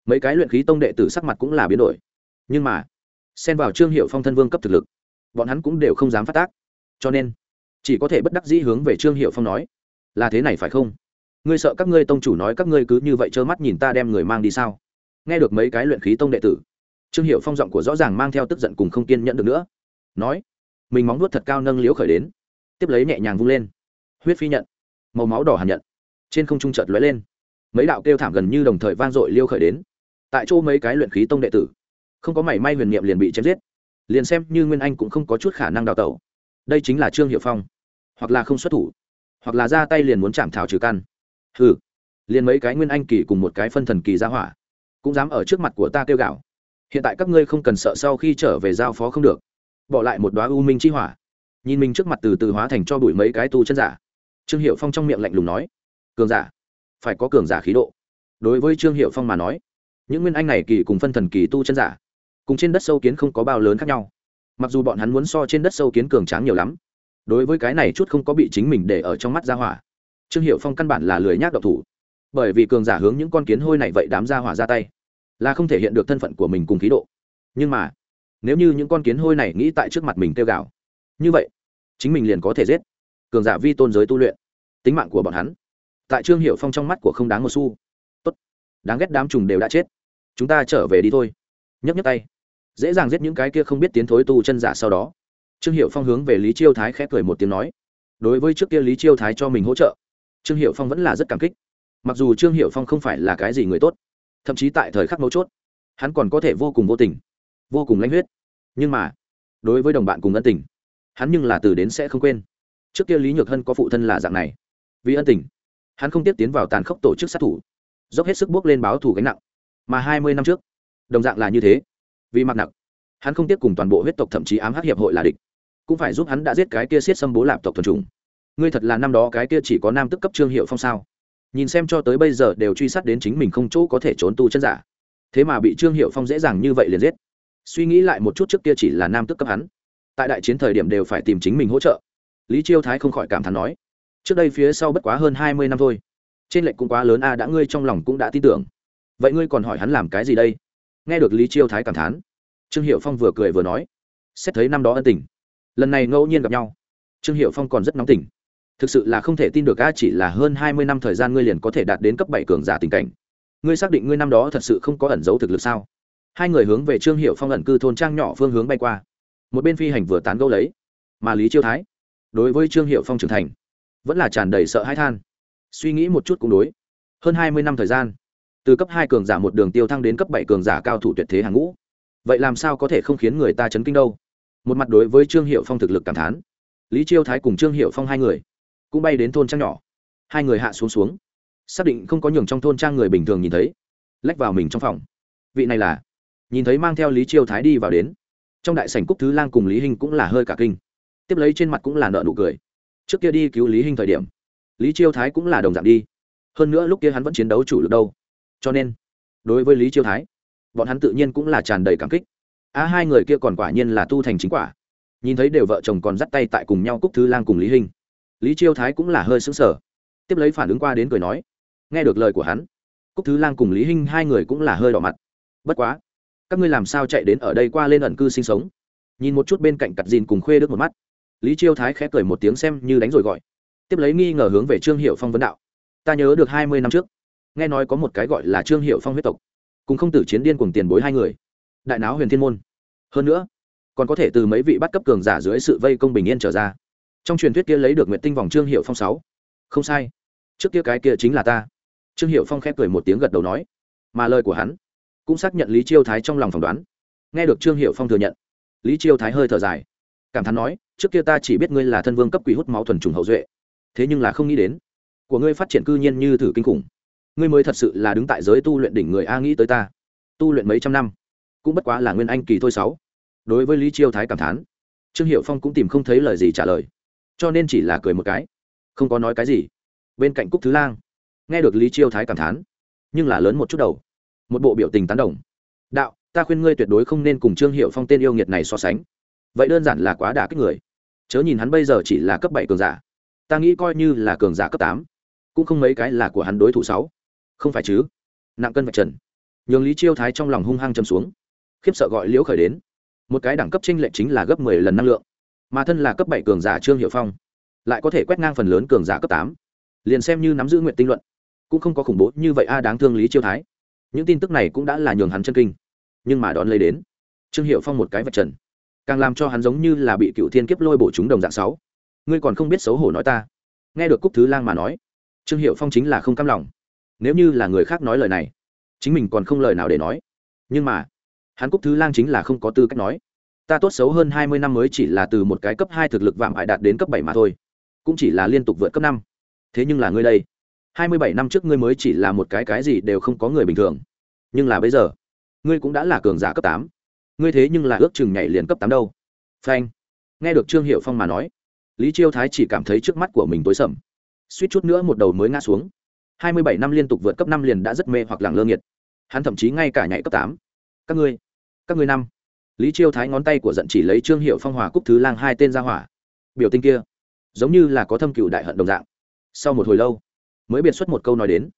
mấy cái luyện khí tông đệ tử sắc mặt cũng là biến đổi. Nhưng mà, xen vào trương hiệu phong thân vương cấp thực lực, bọn hắn cũng đều không dám phát tác. Cho nên, chỉ có thể bất đắc dĩ hướng về trương hiệu phong nói, là thế này phải không? Ngươi sợ các ngươi tông chủ nói các ngươi cứ như vậy trơ mắt nhìn ta đem người mang đi sao? Nghe được mấy cái luyện khí tông đệ tử, trương hiệu phong giọng của rõ ràng mang theo tức giận cùng không kiên nhẫn được nữa. Nói, mình móng nuốt thật cao nâng liễu khởi đến. Tiếp lấy nhẹ nhàng vung lên. Huyết phi nhận, màu máu đỏ hàn nhận, trên không trung chợt lóe lên. Mấy đạo kêu thảm gần như đồng thời vang dội liêu khởi đến tại chỗ mấy cái luyện khí tông đệ tử, không có mảy may huyền niệm liền bị chém giết, liền xem như nguyên anh cũng không có chút khả năng đào tẩu. Đây chính là trương hiệu phong, hoặc là không xuất thủ, hoặc là ra tay liền muốn chạm thảo trừ căn. Hừ, liền mấy cái nguyên anh kỳ cùng một cái phân thần kỳ ra hỏa, cũng dám ở trước mặt của ta kêu gạo. Hiện tại các ngươi không cần sợ sau khi trở về giao phó không được. Bỏ lại một đoá u minh chi hỏa. Nhìn mình trước mặt từ từ hóa thành cho bụi mấy cái tu chân giả. Trương hiệu phong trong miệng lạnh lùng nói, cường giả, phải có cường giả khí độ. Đối với trương hiệu phong mà nói những nguyên anh này kỳ cùng phân thần kỳ tu chân giả, cùng trên đất sâu kiến không có bao lớn khác nhau. Mặc dù bọn hắn muốn so trên đất sâu kiến cường tráng nhiều lắm, đối với cái này chút không có bị chính mình để ở trong mắt ra hỏa. Trương hiệu phong căn bản là lười nhác độc thủ, bởi vì cường giả hướng những con kiến hôi này vậy đám ra hỏa ra tay, là không thể hiện được thân phận của mình cùng khí độ. Nhưng mà, nếu như những con kiến hôi này nghĩ tại trước mặt mình tiêu gạo như vậy, chính mình liền có thể giết. Cường giả vi tôn giới tu luyện, tính mạng của bọn hắn, tại trương hiệu phong trong mắt của không đáng một xu. Tốt, đáng ghét đám trùng đều đã chết chúng ta trở về đi thôi. Nhấc nhấc tay. Dễ dàng giết những cái kia không biết tiến thối tu chân giả sau đó. Trương hiệu phong hướng về lý chiêu thái khẽ cười một tiếng nói. Đối với trước kia lý chiêu thái cho mình hỗ trợ, trương hiệu phong vẫn là rất cảm kích. Mặc dù trương hiệu phong không phải là cái gì người tốt, thậm chí tại thời khắc mấu chốt, hắn còn có thể vô cùng vô tình, vô cùng lãnh huyết. Nhưng mà, đối với đồng bạn cùng ân tình, hắn nhưng là từ đến sẽ không quên. Trước kia lý nhược hân có phụ thân là dạng này. Vì ân tình, hắn không tiếp tiến vào tàn khốc tổ chức sát thủ, dốc hết sức bước lên báo thù gánh nặng mà hai mươi năm trước. Đồng dạng là như thế. Vì mặc nặng hắn không tiếp cùng toàn bộ huyết tộc thậm chí ám hắc hiệp hội là địch. Cũng phải giúp hắn đã giết cái kia siết xâm bố lạp tộc thuần trùng ngươi thật là năm đó cái kia chỉ có nam tức cấp trương hiệu phong sao? Nhìn xem cho tới bây giờ đều truy sát đến chính mình không chỗ có thể trốn tu chân giả. Thế mà bị trương hiệu phong dễ dàng như vậy liền giết. Suy nghĩ lại một chút trước kia chỉ là nam tức cấp hắn. Tại đại chiến thời điểm đều phải tìm chính mình hỗ trợ. Lý chiêu thái không khỏi cảm thán nói, trước đây phía sau bất quá hơn hai mươi năm thôi. Trên lệnh cũng quá lớn a, đã ngươi trong lòng cũng đã tin tưởng vậy ngươi còn hỏi hắn làm cái gì đây? Nghe được lý chiêu thái cảm thán, trương hiệu phong vừa cười vừa nói, xét thấy năm đó ân tình, lần này ngẫu nhiên gặp nhau. Trương hiệu phong còn rất nóng tình. Thực sự là không thể tin được a, chỉ là hơn hai mươi năm thời gian ngươi liền có thể đạt đến cấp bảy cường giả tình cảnh. Ngươi xác định ngươi năm đó thật sự không có ẩn giấu thực lực sao? Hai người hướng về trương hiệu phong ẩn cư thôn trang nhỏ phương hướng bay qua. Một bên phi hành vừa tán gẫu lấy, mà lý chiêu thái, đối với trương hiệu phong trưởng thành, vẫn là tràn đầy sợ hãi than. Suy nghĩ một chút cũng đối. Hơn hai mươi năm thời gian từ cấp hai cường giả một đường tiêu thăng đến cấp bảy cường giả cao thủ tuyệt thế hàng ngũ. Vậy làm sao có thể không khiến người ta chấn kinh đâu? Một mặt đối với trương hiệu phong thực lực cảm thán. Lý chiêu thái cùng trương hiệu phong hai người cũng bay đến thôn trang nhỏ. Hai người hạ xuống xuống. Xác định không có nhường trong thôn trang người bình thường nhìn thấy, lách vào mình trong phòng. Vị này là? Nhìn thấy mang theo lý chiêu thái đi vào đến. Trong đại sảnh cúc thứ lang cùng lý hinh cũng là hơi cả kinh. Tiếp lấy trên mặt cũng là nợ nụ cười. Trước kia đi cứu lý hinh thời điểm, lý chiêu thái cũng là đồng dạng đi. Hơn nữa lúc kia hắn vẫn chiến đấu chủ lực đâu cho nên, đối với lý chiêu thái, bọn hắn tự nhiên cũng là tràn đầy cảm kích. A hai người kia còn quả nhiên là tu thành chính quả. Nhìn thấy đều vợ chồng còn dắt tay tại cùng nhau cúc thư lang cùng lý hinh lý chiêu thái cũng là hơi xứng sở tiếp lấy phản ứng qua đến cười nói, nghe được lời của hắn, cúc thứ lang cùng lý hinh hai người cũng là hơi đỏ mặt. Bất quá, các ngươi làm sao chạy đến ở đây qua lên ẩn cư sinh sống? Nhìn một chút bên cạnh cặt dìn cùng khuê đức một mắt, lý chiêu thái khẽ cười một tiếng xem như đánh rồi gọi. Tiếp lấy nghi ngờ hướng về trương hiệu phong vấn đạo, ta nhớ được hai mươi năm trước nghe nói có một cái gọi là trương hiệu phong huyết tộc, cùng không tử chiến điên cùng tiền bối hai người, đại náo huyền thiên môn. Hơn nữa, còn có thể từ mấy vị bắt cấp cường giả dưới sự vây công bình yên trở ra. Trong truyền thuyết kia lấy được nguyện tinh vòng trương hiệu phong sáu. Không sai. Trước kia cái kia chính là ta. Trương hiệu phong khẽ cười một tiếng gật đầu nói, mà lời của hắn cũng xác nhận lý chiêu thái trong lòng phỏng đoán. Nghe được trương hiệu phong thừa nhận, lý chiêu thái hơi thở dài, cảm thán nói, trước kia ta chỉ biết ngươi là thân vương cấp quỷ hút máu thuần trùng hậu duệ, thế nhưng là không nghĩ đến, của ngươi phát triển cư nhiên như thử kinh khủng ngươi mới thật sự là đứng tại giới tu luyện đỉnh người a nghĩ tới ta. Tu luyện mấy trăm năm, cũng bất quá là nguyên anh kỳ thôi sáu. Đối với lý chiêu thái cảm thán, trương hiệu phong cũng tìm không thấy lời gì trả lời, cho nên chỉ là cười một cái, không có nói cái gì. Bên cạnh cúc thứ lang, nghe được lý chiêu thái cảm thán, nhưng là lớn một chút đầu, một bộ biểu tình tán đồng. Đạo, ta khuyên ngươi tuyệt đối không nên cùng trương hiệu phong tên yêu nghiệt này so sánh. Vậy đơn giản là quá đả kích người. Chớ nhìn hắn bây giờ chỉ là cấp bảy cường giả, ta nghĩ coi như là cường giả cấp tám, cũng không mấy cái là của hắn đối thủ sáu không phải chứ? Nặng cân vạch trần. Nhường lý chiêu thái trong lòng hung hăng châm xuống. Khiếp sợ gọi liễu khởi đến. Một cái đẳng cấp tranh lệch chính là gấp mười lần năng lượng. Mà thân là cấp bảy cường giả trương hiệu phong, lại có thể quét ngang phần lớn cường giả cấp tám. Liền xem như nắm giữ nguyện tinh luận, cũng không có khủng bố như vậy a à, đáng thương lý chiêu thái. Những tin tức này cũng đã là nhường hắn chân kinh. Nhưng mà đón lấy đến, trương hiệu phong một cái vật trần, càng làm cho hắn giống như là bị cựu thiên kiếp lôi bổ chúng đồng dạng sáu. Ngươi còn không biết xấu hổ nói ta. Nghe được cúc thứ lang mà nói, trương hiệu phong chính là không cam lòng nếu như là người khác nói lời này, chính mình còn không lời nào để nói. Nhưng mà hắn cúc thứ lang chính là không có tư cách nói. Ta tốt xấu hơn hai mươi năm mới chỉ là từ một cái cấp hai thực lực vạm hại đạt đến cấp bảy mà thôi, cũng chỉ là liên tục vượt cấp năm. Thế nhưng là ngươi đây, hai mươi bảy năm trước ngươi mới chỉ là một cái cái gì đều không có người bình thường. Nhưng là bây giờ, ngươi cũng đã là cường giả cấp tám. Ngươi thế nhưng là ước chừng nhảy liền cấp tám đâu. Phanh. Nghe được trương hiệu phong mà nói, lý chiêu thái chỉ cảm thấy trước mắt của mình tối sầm. Suýt chút nữa một đầu mới ngã xuống hai mươi bảy năm liên tục vượt cấp năm liền đã rất mê hoặc lẳng lơ nghiệt. Hắn thậm chí ngay cả nhảy cấp tám. Các ngươi các ngươi năm. Lý chiêu thái ngón tay của giận chỉ lấy trương hiệu phong hòa cúc thứ lang hai tên ra hỏa. Biểu tình kia, giống như là có thâm cựu đại hận đồng dạng. Sau một hồi lâu, mới biệt xuất một câu nói đến.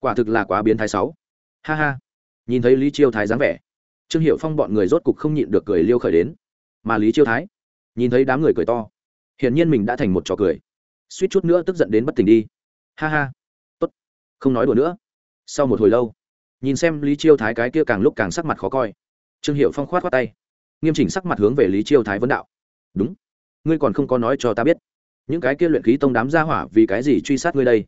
Quả thực là quá biến thái sáu. Ha ha. Nhìn thấy lý chiêu thái dáng vẻ, trương hiệu phong bọn người rốt cục không nhịn được cười liêu khởi đến. Mà lý chiêu thái, nhìn thấy đám người cười to, hiển nhiên mình đã thành một trò cười. Suýt chút nữa tức giận đến bất tỉnh đi. Ha ha không nói đùa nữa. Sau một hồi lâu, nhìn xem lý chiêu thái cái kia càng lúc càng sắc mặt khó coi. Trương hiệu phong khoát khoát tay, nghiêm chỉnh sắc mặt hướng về lý chiêu thái vấn đạo. Đúng, ngươi còn không có nói cho ta biết, những cái kia luyện khí tông đám gia hỏa vì cái gì truy sát ngươi đây?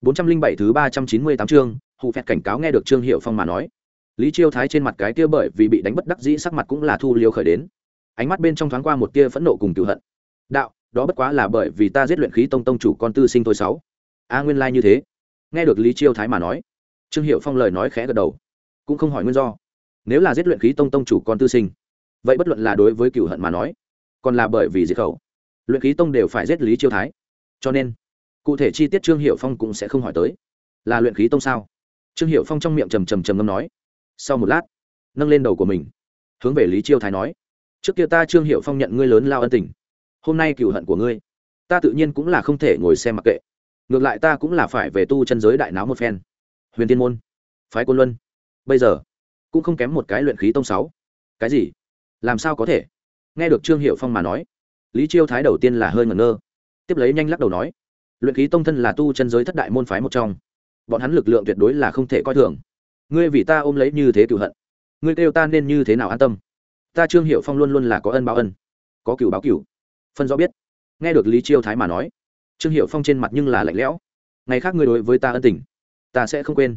Bốn trăm linh bảy thứ ba trăm chín mươi tám chương hụ phẹt cảnh cáo nghe được trương hiệu phong mà nói. Lý chiêu thái trên mặt cái kia bởi vì bị đánh bất đắc dĩ sắc mặt cũng là thu liêu khởi đến. Ánh mắt bên trong thoáng qua một tia phẫn nộ cùng cựu hận. Đạo, đó bất quá là bởi vì ta giết luyện khí tông tông chủ con tư sinh thôi sáu. A nguyên lai như thế nghe được lý chiêu thái mà nói, trương hiệu phong lời nói khẽ gật đầu, cũng không hỏi nguyên do. Nếu là giết luyện khí tông tông chủ con tư sinh, vậy bất luận là đối với cựu hận mà nói, còn là bởi vì diệt khẩu, luyện khí tông đều phải giết lý chiêu thái. Cho nên, cụ thể chi tiết trương hiệu phong cũng sẽ không hỏi tới. Là luyện khí tông sao? Trương hiệu phong trong miệng trầm trầm trầm ngâm nói. Sau một lát, nâng lên đầu của mình, hướng về lý chiêu thái nói. Trước kia ta, trương hiệu phong nhận ngươi lớn lao ân tình. Hôm nay cựu hận của ngươi, ta tự nhiên cũng là không thể ngồi xem mặc kệ ngược lại ta cũng là phải về tu chân giới đại náo một phen. Huyền tiên môn, phái côn luân. Bây giờ, cũng không kém một cái luyện khí tông sáu. Cái gì? Làm sao có thể? Nghe được trương hiệu phong mà nói, lý chiêu thái đầu tiên là hơi ngẩn ngơ. Tiếp lấy nhanh lắc đầu nói, luyện khí tông thân là tu chân giới thất đại môn phái một trong. Bọn hắn lực lượng tuyệt đối là không thể coi thường. Ngươi vì ta ôm lấy như thế cựu hận, ngươi kêu ta nên như thế nào an tâm? Ta trương hiệu phong luôn luôn là có ân báo ân, có cựu báo cựu. Phân rõ biết. Nghe được lý chiêu thái mà nói trương hiệu phong trên mặt nhưng là lạnh lẽo. Ngày khác ngươi đối với ta ân tình, ta sẽ không quên.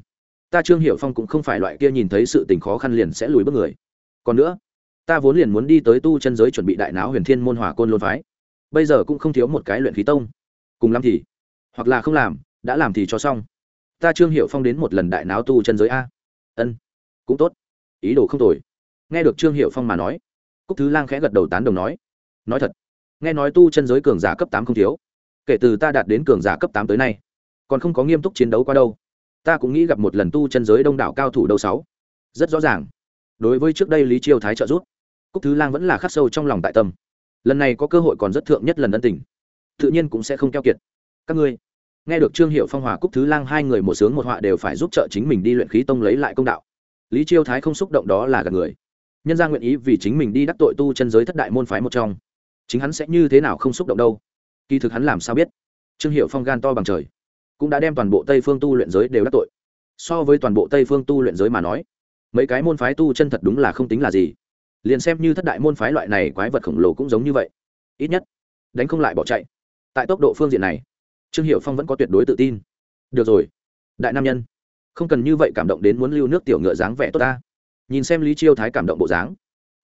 Ta trương hiệu phong cũng không phải loại kia nhìn thấy sự tình khó khăn liền sẽ lùi bước người. Còn nữa, ta vốn liền muốn đi tới tu chân giới chuẩn bị đại náo huyền thiên môn hỏa côn lôn phái. Bây giờ cũng không thiếu một cái luyện khí tông. Cùng lắm thì, hoặc là không làm, đã làm thì cho xong. Ta trương hiệu phong đến một lần đại náo tu chân giới a. Ân, cũng tốt. Ý đồ không tồi. Nghe được trương hiệu phong mà nói, cúc thứ lang khẽ gật đầu tán đồng nói nói thật, nghe nói tu chân giới cường giả cấp tám không thiếu kể từ ta đạt đến cường giả cấp tám tới nay, còn không có nghiêm túc chiến đấu qua đâu. Ta cũng nghĩ gặp một lần tu chân giới đông đảo cao thủ đầu sáu. Rất rõ ràng. Đối với trước đây lý chiêu thái trợ giúp, cúc thứ lang vẫn là khắc sâu trong lòng tại tâm. Lần này có cơ hội còn rất thượng nhất lần ân tình. Tự nhiên cũng sẽ không keo kiệt. Các ngươi, nghe được trương hiệu phong hòa cúc thứ lang hai người một sướng một họa đều phải giúp trợ chính mình đi luyện khí tông lấy lại công đạo. Lý chiêu thái không xúc động đó là gạt người. Nhân ra nguyện ý vì chính mình đi đắc tội tu chân giới thất đại môn phái một trong. Chính hắn sẽ như thế nào không xúc động đâu? Kỳ thực hắn làm sao biết? Trương hiệu phong gan to bằng trời, cũng đã đem toàn bộ tây phương tu luyện giới đều đắc tội. So với toàn bộ tây phương tu luyện giới mà nói, mấy cái môn phái tu chân thật đúng là không tính là gì. Liền xem như thất đại môn phái loại này quái vật khổng lồ cũng giống như vậy. Ít nhất, đánh không lại bỏ chạy. Tại tốc độ phương diện này, trương hiệu phong vẫn có tuyệt đối tự tin. Được rồi, đại nam nhân, không cần như vậy cảm động đến muốn lưu nước tiểu ngựa dáng vẻ tốt ta. Nhìn xem lý chiêu thái cảm động bộ dáng,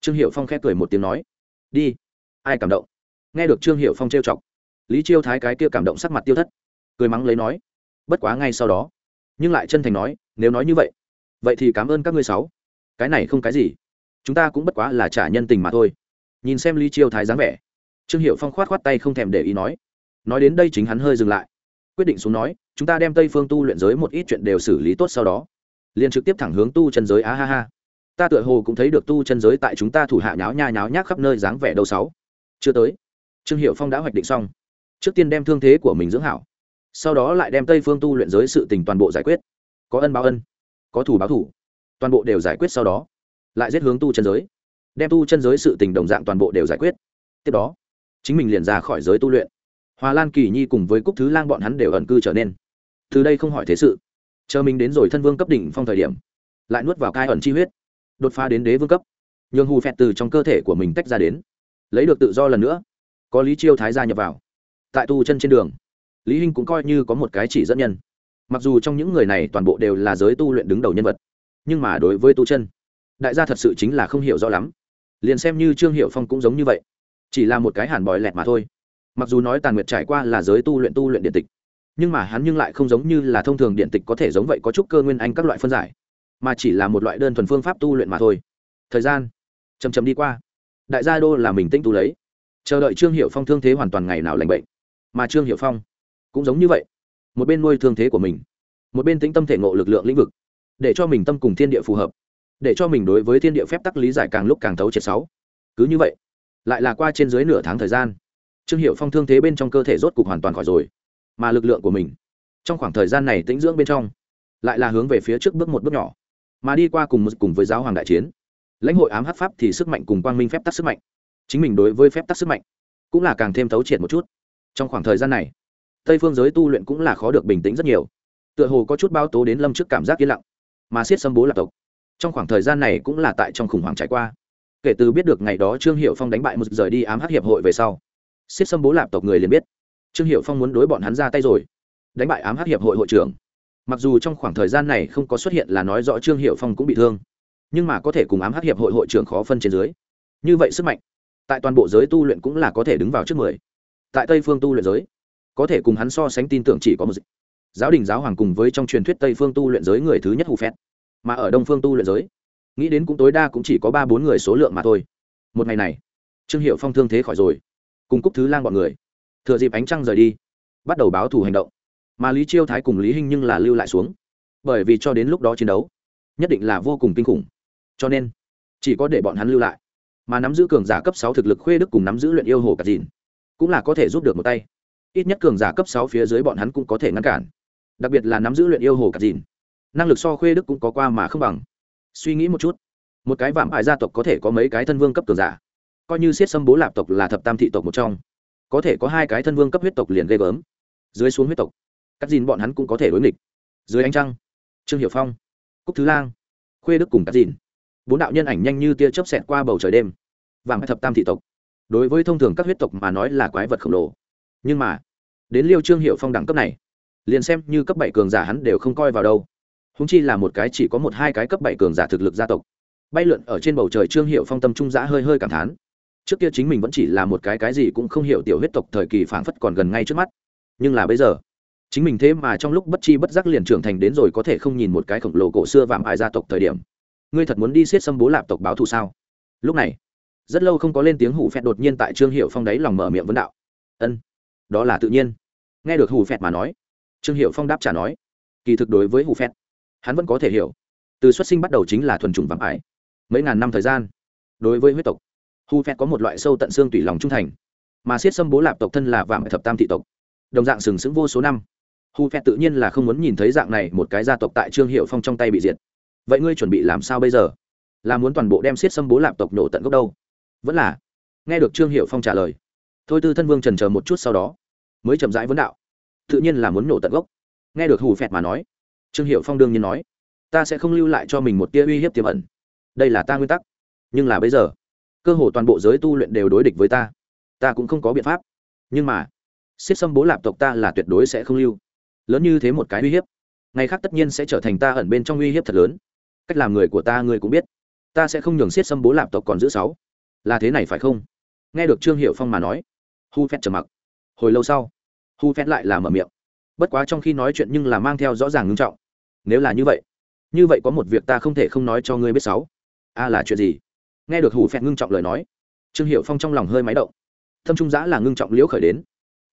trương hiệu phong khẽ cười một tiếng nói, đi, ai cảm động? Nghe được trương hiệu phong trêu chọc lý chiêu thái cái kia cảm động sắc mặt tiêu thất, cười mắng lấy nói, bất quá ngay sau đó. Nhưng lại chân thành nói, nếu nói như vậy vậy thì cảm ơn các ngươi sáu. Cái này không cái gì. Chúng ta cũng bất quá là trả nhân tình mà thôi. Nhìn xem lý chiêu thái dáng vẻ, trương hiệu phong khoát khoát tay không thèm để ý nói nói đến đây chính hắn hơi dừng lại, quyết định xuống nói, chúng ta đem tây phương tu luyện giới một ít chuyện đều xử lý tốt sau đó, liền trực tiếp thẳng hướng tu chân giới á ha ha. Ta tựa hồ cũng thấy được tu chân giới tại chúng ta thủ hạ nháo nha nháo nhác khắp nơi dáng vẻ đầu sáu. Chưa tới, trương hiệu phong đã hoạch định xong trước tiên đem thương thế của mình dưỡng hảo, sau đó lại đem tây phương tu luyện giới sự tình toàn bộ giải quyết. Có ân báo ân, có thủ báo thủ, toàn bộ đều giải quyết sau đó, lại giết hướng tu chân giới, đem tu chân giới sự tình đồng dạng toàn bộ đều giải quyết. Tiếp đó, chính mình liền ra khỏi giới tu luyện. Hòa lan kỳ nhi cùng với cúc thứ lang bọn hắn đều ẩn cư trở nên. Từ đây không hỏi thế sự, chờ mình đến rồi thân vương cấp đỉnh phong thời điểm, lại nuốt vào cai ẩn chi huyết, đột phá đến đế vương cấp. Nhường hù phẹt từ trong cơ thể của mình tách ra đến, lấy được tự do lần nữa, có lý chiêu thái gia nhập vào tại tu chân trên đường. Lý hinh cũng coi như có một cái chỉ dẫn nhân. Mặc dù trong những người này toàn bộ đều là giới tu luyện đứng đầu nhân vật, nhưng mà đối với tu chân, đại gia thật sự chính là không hiểu rõ lắm. Liền xem như trương hiệu phong cũng giống như vậy, chỉ là một cái hàn bòi lẹt mà thôi. Mặc dù nói tàn nguyệt trải qua là giới tu luyện tu luyện điện tịch, nhưng mà hắn nhưng lại không giống như là thông thường điện tịch có thể giống vậy có chút cơ nguyên anh các loại phân giải, mà chỉ là một loại đơn thuần phương pháp tu luyện mà thôi. Thời gian chầm chầm đi qua, đại gia đô là mình tinh tu lấy. Chờ đợi trương hiệu phong thương thế hoàn toàn ngày nào lành bệnh mà trương hiệu phong cũng giống như vậy, một bên nuôi thương thế của mình, một bên tĩnh tâm thể ngộ lực lượng lĩnh vực, để cho mình tâm cùng thiên địa phù hợp, để cho mình đối với thiên địa phép tắc lý giải càng lúc càng thấu triệt sáu. Cứ như vậy, lại là qua trên dưới nửa tháng thời gian, trương hiệu phong thương thế bên trong cơ thể rốt cục hoàn toàn khỏi rồi, mà lực lượng của mình, trong khoảng thời gian này tĩnh dưỡng bên trong, lại là hướng về phía trước bước một bước nhỏ, mà đi qua cùng một, cùng với giáo hoàng đại chiến, lãnh hội ám hát pháp thì sức mạnh cùng quang minh phép tắc sức mạnh, chính mình đối với phép tắc sức mạnh cũng là càng thêm thấu triệt một chút trong khoảng thời gian này, tây phương giới tu luyện cũng là khó được bình tĩnh rất nhiều. Tựa hồ có chút bao tố đến lâm trước cảm giác yên lặng, mà siết xâm bố lạc tộc. Trong khoảng thời gian này cũng là tại trong khủng hoảng trải qua. Kể từ biết được ngày đó trương hiệu phong đánh bại một rời đi ám hắc hiệp hội về sau, siết xâm bố lạp tộc người liền biết, trương hiệu phong muốn đối bọn hắn ra tay rồi, đánh bại ám hắc hiệp hội hội trưởng. Mặc dù trong khoảng thời gian này không có xuất hiện là nói rõ trương hiệu phong cũng bị thương, nhưng mà có thể cùng ám hắc hiệp hội hội trưởng khó phân trên dưới. Như vậy sức mạnh, tại toàn bộ giới tu luyện cũng là có thể đứng vào trước mười tại tây phương tu luyện giới. Có thể cùng hắn so sánh tin tưởng chỉ có một giáo đình giáo hoàng cùng với trong truyền thuyết tây phương tu luyện giới người thứ nhất hù phét. Mà ở đông phương tu luyện giới, nghĩ đến cũng tối đa cũng chỉ có ba bốn người số lượng mà thôi. Một ngày này, trương hiệu phong thương thế khỏi rồi. Cùng cúc thứ lang bọn người, thừa dịp ánh trăng rời đi, bắt đầu báo thù hành động. Mà lý chiêu thái cùng lý hinh nhưng là lưu lại xuống. Bởi vì cho đến lúc đó chiến đấu, nhất định là vô cùng kinh khủng. Cho nên, chỉ có để bọn hắn lưu lại. Mà nắm giữ cường giả cấp sáu thực lực khuê đức cùng nắm giữ luyện yêu hồ cả dìn cũng là có thể giúp được một tay. Ít nhất cường giả cấp sáu phía dưới bọn hắn cũng có thể ngăn cản. Đặc biệt là nắm giữ luyện yêu hồ cả dìn. Năng lực so khuê đức cũng có qua mà không bằng. Suy nghĩ một chút, một cái vạm ải gia tộc có thể có mấy cái thân vương cấp cường giả? Coi như siết xâm bố lạp tộc là thập tam thị tộc một trong, có thể có hai cái thân vương cấp huyết tộc liền ghê gớm. Dưới xuống huyết tộc, cắt dìn bọn hắn cũng có thể đối nghịch. Dưới ánh trăng, trương hiệu phong, cúc thứ lang, khuê đức cùng cắt dìn. Bốn đạo nhân ảnh nhanh như tia chớp xẹt qua bầu trời đêm. Vàng thập tam thị tộc đối với thông thường các huyết tộc mà nói là quái vật khổng lồ. Nhưng mà, đến liêu trương hiệu phong đẳng cấp này, liền xem như cấp bảy cường giả hắn đều không coi vào đâu. Húng chi là một cái chỉ có một hai cái cấp bảy cường giả thực lực gia tộc. Bay lượn ở trên bầu trời trương hiệu phong tâm trung giã hơi hơi cảm thán. Trước kia chính mình vẫn chỉ là một cái cái gì cũng không hiểu tiểu huyết tộc thời kỳ phảng phất còn gần ngay trước mắt. Nhưng là bây giờ, chính mình thế mà trong lúc bất chi bất giác liền trưởng thành đến rồi có thể không nhìn một cái khổng lồ cổ xưa vạm ải gia tộc thời điểm. Ngươi thật muốn đi xiết xâm bố lạp tộc báo thù sao? Lúc này rất lâu không có lên tiếng hủ phẹt đột nhiên tại trương hiệu phong đấy lòng mở miệng vấn đạo. Ân, đó là tự nhiên. Nghe được hủ phẹt mà nói, trương hiệu phong đáp trả nói, kỳ thực đối với hủ phẹt, hắn vẫn có thể hiểu. Từ xuất sinh bắt đầu chính là thuần chủng vạm ải, mấy ngàn năm thời gian. Đối với huyết tộc, hủ phẹt có một loại sâu tận xương tùy lòng trung thành, mà siết xâm bố lạp tộc thân là vạm thập tam thị tộc. Đồng dạng sừng sững vô số năm, hủ phẹt tự nhiên là không muốn nhìn thấy dạng này một cái gia tộc tại trương hiệu phong trong tay bị diệt. Vậy ngươi chuẩn bị làm sao bây giờ? Là muốn toàn bộ đem xiết xâm bố lạp tộc nổ tận gốc đâu? Vẫn là. Nghe được trương hiệu phong trả lời. Thôi tư thân vương trần chờ một chút sau đó. Mới chậm rãi vấn đạo. Tự nhiên là muốn nổ tận gốc. Nghe được hù phẹt mà nói. Trương hiệu phong đương nhiên nói. Ta sẽ không lưu lại cho mình một tia uy hiếp tiềm ẩn. Đây là ta nguyên tắc. Nhưng là bây giờ, cơ hồ toàn bộ giới tu luyện đều đối địch với ta. Ta cũng không có biện pháp. Nhưng mà xiết xâm bố lạp tộc ta là tuyệt đối sẽ không lưu. Lớn như thế một cái uy hiếp, ngày khác tất nhiên sẽ trở thành ta ẩn bên trong uy hiếp thật lớn. Cách làm người của ta, ngươi cũng biết. Ta sẽ không nhường xiết xâm bố lạp tộc còn giữ sáu là thế này phải không? Nghe được trương hiệu phong mà nói, hu phét trầm mặc. Hồi lâu sau, hu phét lại là mở miệng. Bất quá trong khi nói chuyện nhưng là mang theo rõ ràng ngưng trọng. Nếu là như vậy như vậy có một việc ta không thể không nói cho ngươi biết sáu. A là chuyện gì? Nghe được hù phét ngưng trọng lời nói, trương hiệu phong trong lòng hơi máy động. Thâm trung giã là ngưng trọng liễu khởi đến.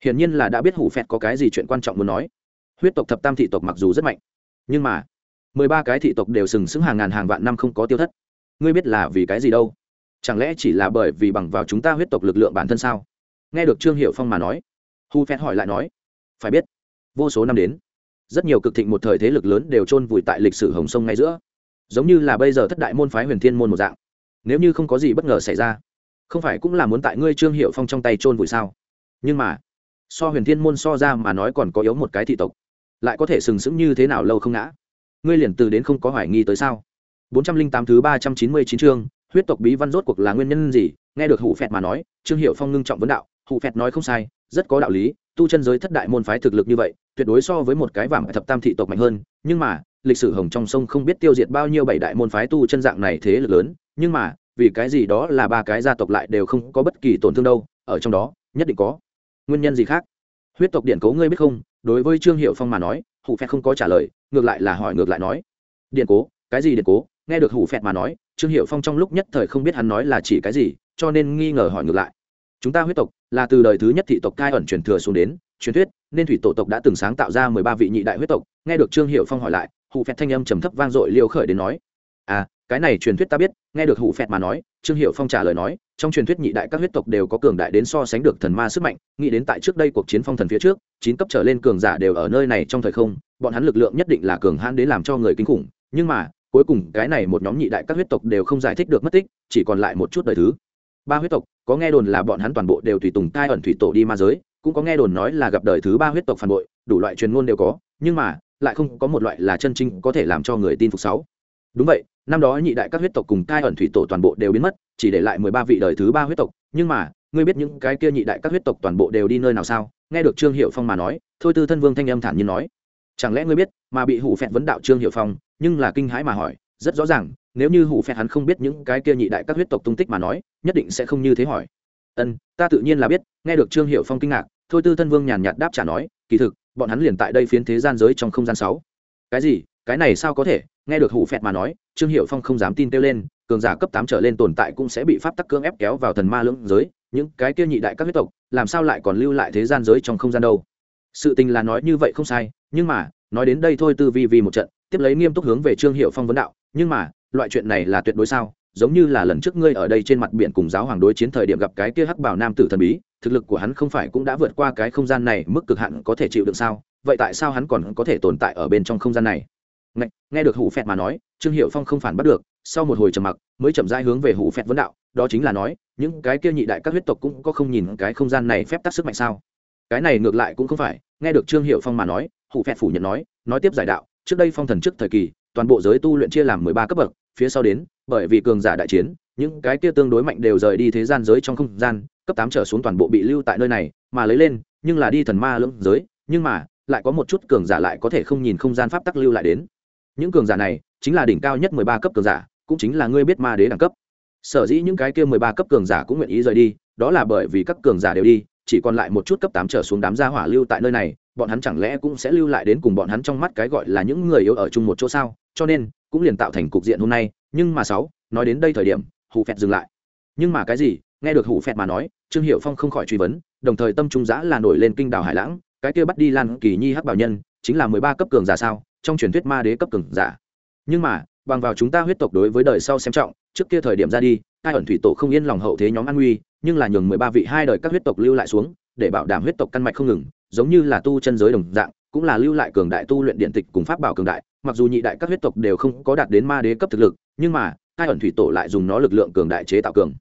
Hiển nhiên là đã biết hủ phẹt có cái gì chuyện quan trọng muốn nói. Huyết tộc thập tam thị tộc mặc dù rất mạnh, nhưng mà mười ba cái thị tộc đều sừng sững hàng ngàn hàng vạn năm không có tiêu thất. Ngươi biết là vì cái gì đâu? Chẳng lẽ chỉ là bởi vì bằng vào chúng ta huyết tộc lực lượng bản thân sao? Nghe được trương hiệu phong mà nói, hu phét hỏi lại nói, phải biết, vô số năm đến, rất nhiều cực thịnh một thời thế lực lớn đều chôn vùi tại lịch sử hồng sông ngay giữa, giống như là bây giờ thất đại môn phái huyền thiên môn một dạng. Nếu như không có gì bất ngờ xảy ra, không phải cũng là muốn tại ngươi trương hiệu phong trong tay chôn vùi sao? Nhưng mà, so huyền thiên môn so ra mà nói còn có yếu một cái thị tộc, lại có thể sừng sững như thế nào lâu không ngã? Ngươi liền từ đến không có hoài nghi tới sao? Bốn trăm linh tám thứ ba trăm chín mươi chín chương huyết tộc bí văn rốt cuộc là nguyên nhân gì? Nghe được hủ phẹt mà nói, trương hiệu phong ngưng trọng vấn đạo, hủ phẹt nói không sai, rất có đạo lý, tu chân giới thất đại môn phái thực lực như vậy, tuyệt đối so với một cái vàng thập tam thị tộc mạnh hơn, nhưng mà, lịch sử hồng trong sông không biết tiêu diệt bao nhiêu bảy đại môn phái tu chân dạng này thế lực lớn, nhưng mà, vì cái gì đó là ba cái gia tộc lại đều không có bất kỳ tổn thương đâu, ở trong đó, nhất định có. Nguyên nhân gì khác? Huyết tộc điện cố ngươi biết không? Đối với trương hiệu phong mà nói, hủ phẹt không có trả lời, ngược lại là hỏi, ngược lại nói. Điện cố, cái gì điện cố? Nghe được hủ phẹt mà nói trương hiệu phong trong lúc nhất thời không biết hắn nói là chỉ cái gì, cho nên nghi ngờ hỏi ngược lại. Chúng ta huyết tộc là từ đời thứ nhất thị tộc cai ẩn truyền thừa xuống đến, truyền thuyết, nên thủy tổ tộc đã từng sáng tạo ra mười ba vị nhị đại huyết tộc. Nghe được trương hiệu phong hỏi lại hủ phẹt thanh âm trầm thấp vang dội liêu khởi đến nói à cái này truyền thuyết ta biết. Nghe được hủ phẹt mà nói, trương hiệu phong trả lời nói, trong truyền thuyết nhị đại các huyết tộc đều có cường đại đến so sánh được thần ma sức mạnh, nghĩ đến tại trước đây cuộc chiến phong thần phía trước, chín cấp trở lên cường giả đều ở nơi này trong thời không, bọn hắn lực lượng nhất định là cường hãn đến làm cho người kinh khủng, nhưng mà cuối cùng cái này một nhóm nhị đại các huyết tộc đều không giải thích được mất tích, chỉ còn lại một chút đời thứ. Ba huyết tộc, có nghe đồn là bọn hắn toàn bộ đều tùy tùng tai ẩn thủy tổ đi ma giới, cũng có nghe đồn nói là gặp đời thứ ba huyết tộc phản bội, đủ loại truyền ngôn đều có, nhưng mà, lại không có một loại là chân chính có thể làm cho người tin phục sáu. Đúng vậy, năm đó nhị đại các huyết tộc cùng cai ẩn thủy tổ toàn bộ đều biến mất, chỉ để lại mười ba vị đời thứ ba huyết tộc, nhưng mà, ngươi biết những cái kia nhị đại các huyết tộc toàn bộ đều đi nơi nào sao? Nghe được trương hiệu phong mà nói, thôi tư thân vương thanh âm thản nhiên nói. Chẳng lẽ ngươi biết, mà bị hủ phẹn vấn đạo trương hiệu phong nhưng là kinh hãi mà hỏi, rất rõ ràng, nếu như hủ phẹt hắn không biết những cái kia nhị đại các huyết tộc tung tích mà nói, nhất định sẽ không như thế hỏi. Ân, ta tự nhiên là biết, nghe được trương hiệu phong kinh ngạc, thôi tư thân vương nhàn nhạt đáp trả nói, kỳ thực, bọn hắn liền tại đây phiến thế gian giới trong không gian sáu. Cái gì? Cái này sao có thể? Nghe được hủ phẹt mà nói, trương hiệu phong không dám tin kêu lên, cường giả cấp tám trở lên tồn tại cũng sẽ bị pháp tắc cưỡng ép kéo vào thần ma lưỡng giới, những cái kia nhị đại các huyết tộc, làm sao lại còn lưu lại thế gian giới trong không gian đâu? Sự tình là nói như vậy không sai, nhưng mà, nói đến đây thôi tư vi vì một trận tiếp lấy nghiêm túc hướng về trương hiệu phong vấn đạo nhưng mà loại chuyện này là tuyệt đối sao? Giống như là lần trước ngươi ở đây trên mặt biển cùng giáo hoàng đối chiến thời điểm gặp cái kia hắc bảo nam tử thần bí thực lực của hắn không phải cũng đã vượt qua cái không gian này mức cực hạn có thể chịu đựng sao? Vậy tại sao hắn còn có thể tồn tại ở bên trong không gian này? Nghe, nghe được hủ phẹt mà nói trương hiệu phong không phản bắt được sau một hồi trầm mặc mới chậm rãi hướng về hủ phẹt vấn đạo đó chính là nói những cái kia nhị đại các huyết tộc cũng có không nhìn cái không gian này phép tắc sức mạnh sao? Cái này ngược lại cũng không phải nghe được trương hiệu phong mà nói hủ phẹt phủ nhận nói nói tiếp giải đạo trước đây phong thần trước thời kỳ, toàn bộ giới tu luyện chia làm mười ba cấp bậc, phía sau đến, bởi vì cường giả đại chiến, những cái kia tương đối mạnh đều rời đi thế gian giới trong không gian, cấp tám trở xuống toàn bộ bị lưu tại nơi này, mà lấy lên, nhưng là đi thần ma lưỡng giới, nhưng mà, lại có một chút cường giả lại có thể không nhìn không gian pháp tắc lưu lại đến. Những cường giả này, chính là đỉnh cao nhất mười ba cấp cường giả, cũng chính là ngươi biết ma đế đẳng cấp. Sở dĩ những cái kia mười ba cấp cường giả cũng nguyện ý rời đi, đó là bởi vì các cường giả đều đi chỉ còn lại một chút cấp tám trở xuống đám gia hỏa lưu tại nơi này, bọn hắn chẳng lẽ cũng sẽ lưu lại đến cùng bọn hắn trong mắt cái gọi là những người yếu ở chung một chỗ sao? Cho nên, cũng liền tạo thành cục diện hôm nay, nhưng mà sáu, nói đến đây thời điểm, hủ phẹt dừng lại. Nhưng mà cái gì? Nghe được hủ phẹt mà nói, trương hiệu phong không khỏi truy vấn, đồng thời tâm trung giã là nổi lên kinh đảo hải lãng, cái kia bắt đi lan kỳ nhi hắc bảo nhân, chính là mười ba cấp cường giả sao, trong truyền thuyết ma đế cấp cường giả. Nhưng mà, bằng vào chúng ta huyết tộc đối với đời sau xem trọng, trước kia thời điểm ra đi hai ẩn thủy tổ không yên lòng hậu thế nhóm an nguy nhưng là nhường mười ba vị hai đời các huyết tộc lưu lại xuống, để bảo đảm huyết tộc căn mạch không ngừng, giống như là tu chân giới đồng dạng, cũng là lưu lại cường đại tu luyện điện tịch cùng pháp bảo cường đại, mặc dù nhị đại các huyết tộc đều không có đạt đến ma đế cấp thực lực, nhưng mà hai ẩn thủy tổ lại dùng nó lực lượng cường đại chế tạo cường.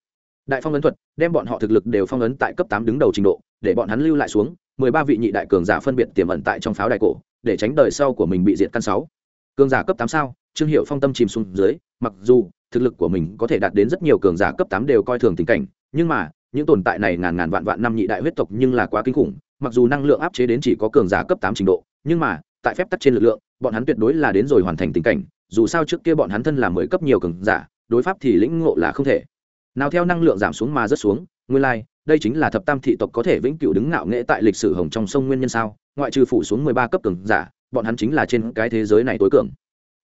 Đại phong ấn thuật đem bọn họ thực lực đều phong ấn tại cấp tám đứng đầu trình độ, để bọn hắn lưu lại xuống, mười ba vị nhị đại cường giả phân biệt tiềm ẩn tại trong pháo đại cổ, để tránh đời sau của mình bị diệt căn sáu. Cường giả cấp tám sao? Trương hiệu phong tâm chìm xuống dưới, mặc dù thực lực của mình có thể đạt đến rất nhiều cường giả cấp tám đều coi thường tình cảnh nhưng mà những tồn tại này ngàn ngàn vạn vạn năm nhị đại huyết tộc nhưng là quá kinh khủng mặc dù năng lượng áp chế đến chỉ có cường giả cấp tám trình độ nhưng mà tại phép tắc trên lực lượng bọn hắn tuyệt đối là đến rồi hoàn thành tình cảnh dù sao trước kia bọn hắn thân là mười cấp nhiều cường giả đối pháp thì lĩnh ngộ là không thể. Nào theo năng lượng giảm xuống mà rất xuống nguyên lai、like, đây chính là thập tam thị tộc có thể vĩnh cửu đứng ngạo nghễ tại lịch sử hồng trong sông nguyên nhân sao ngoại trừ phủ xuống mười ba cấp cường giả bọn hắn chính là trên cái thế giới này tối cường.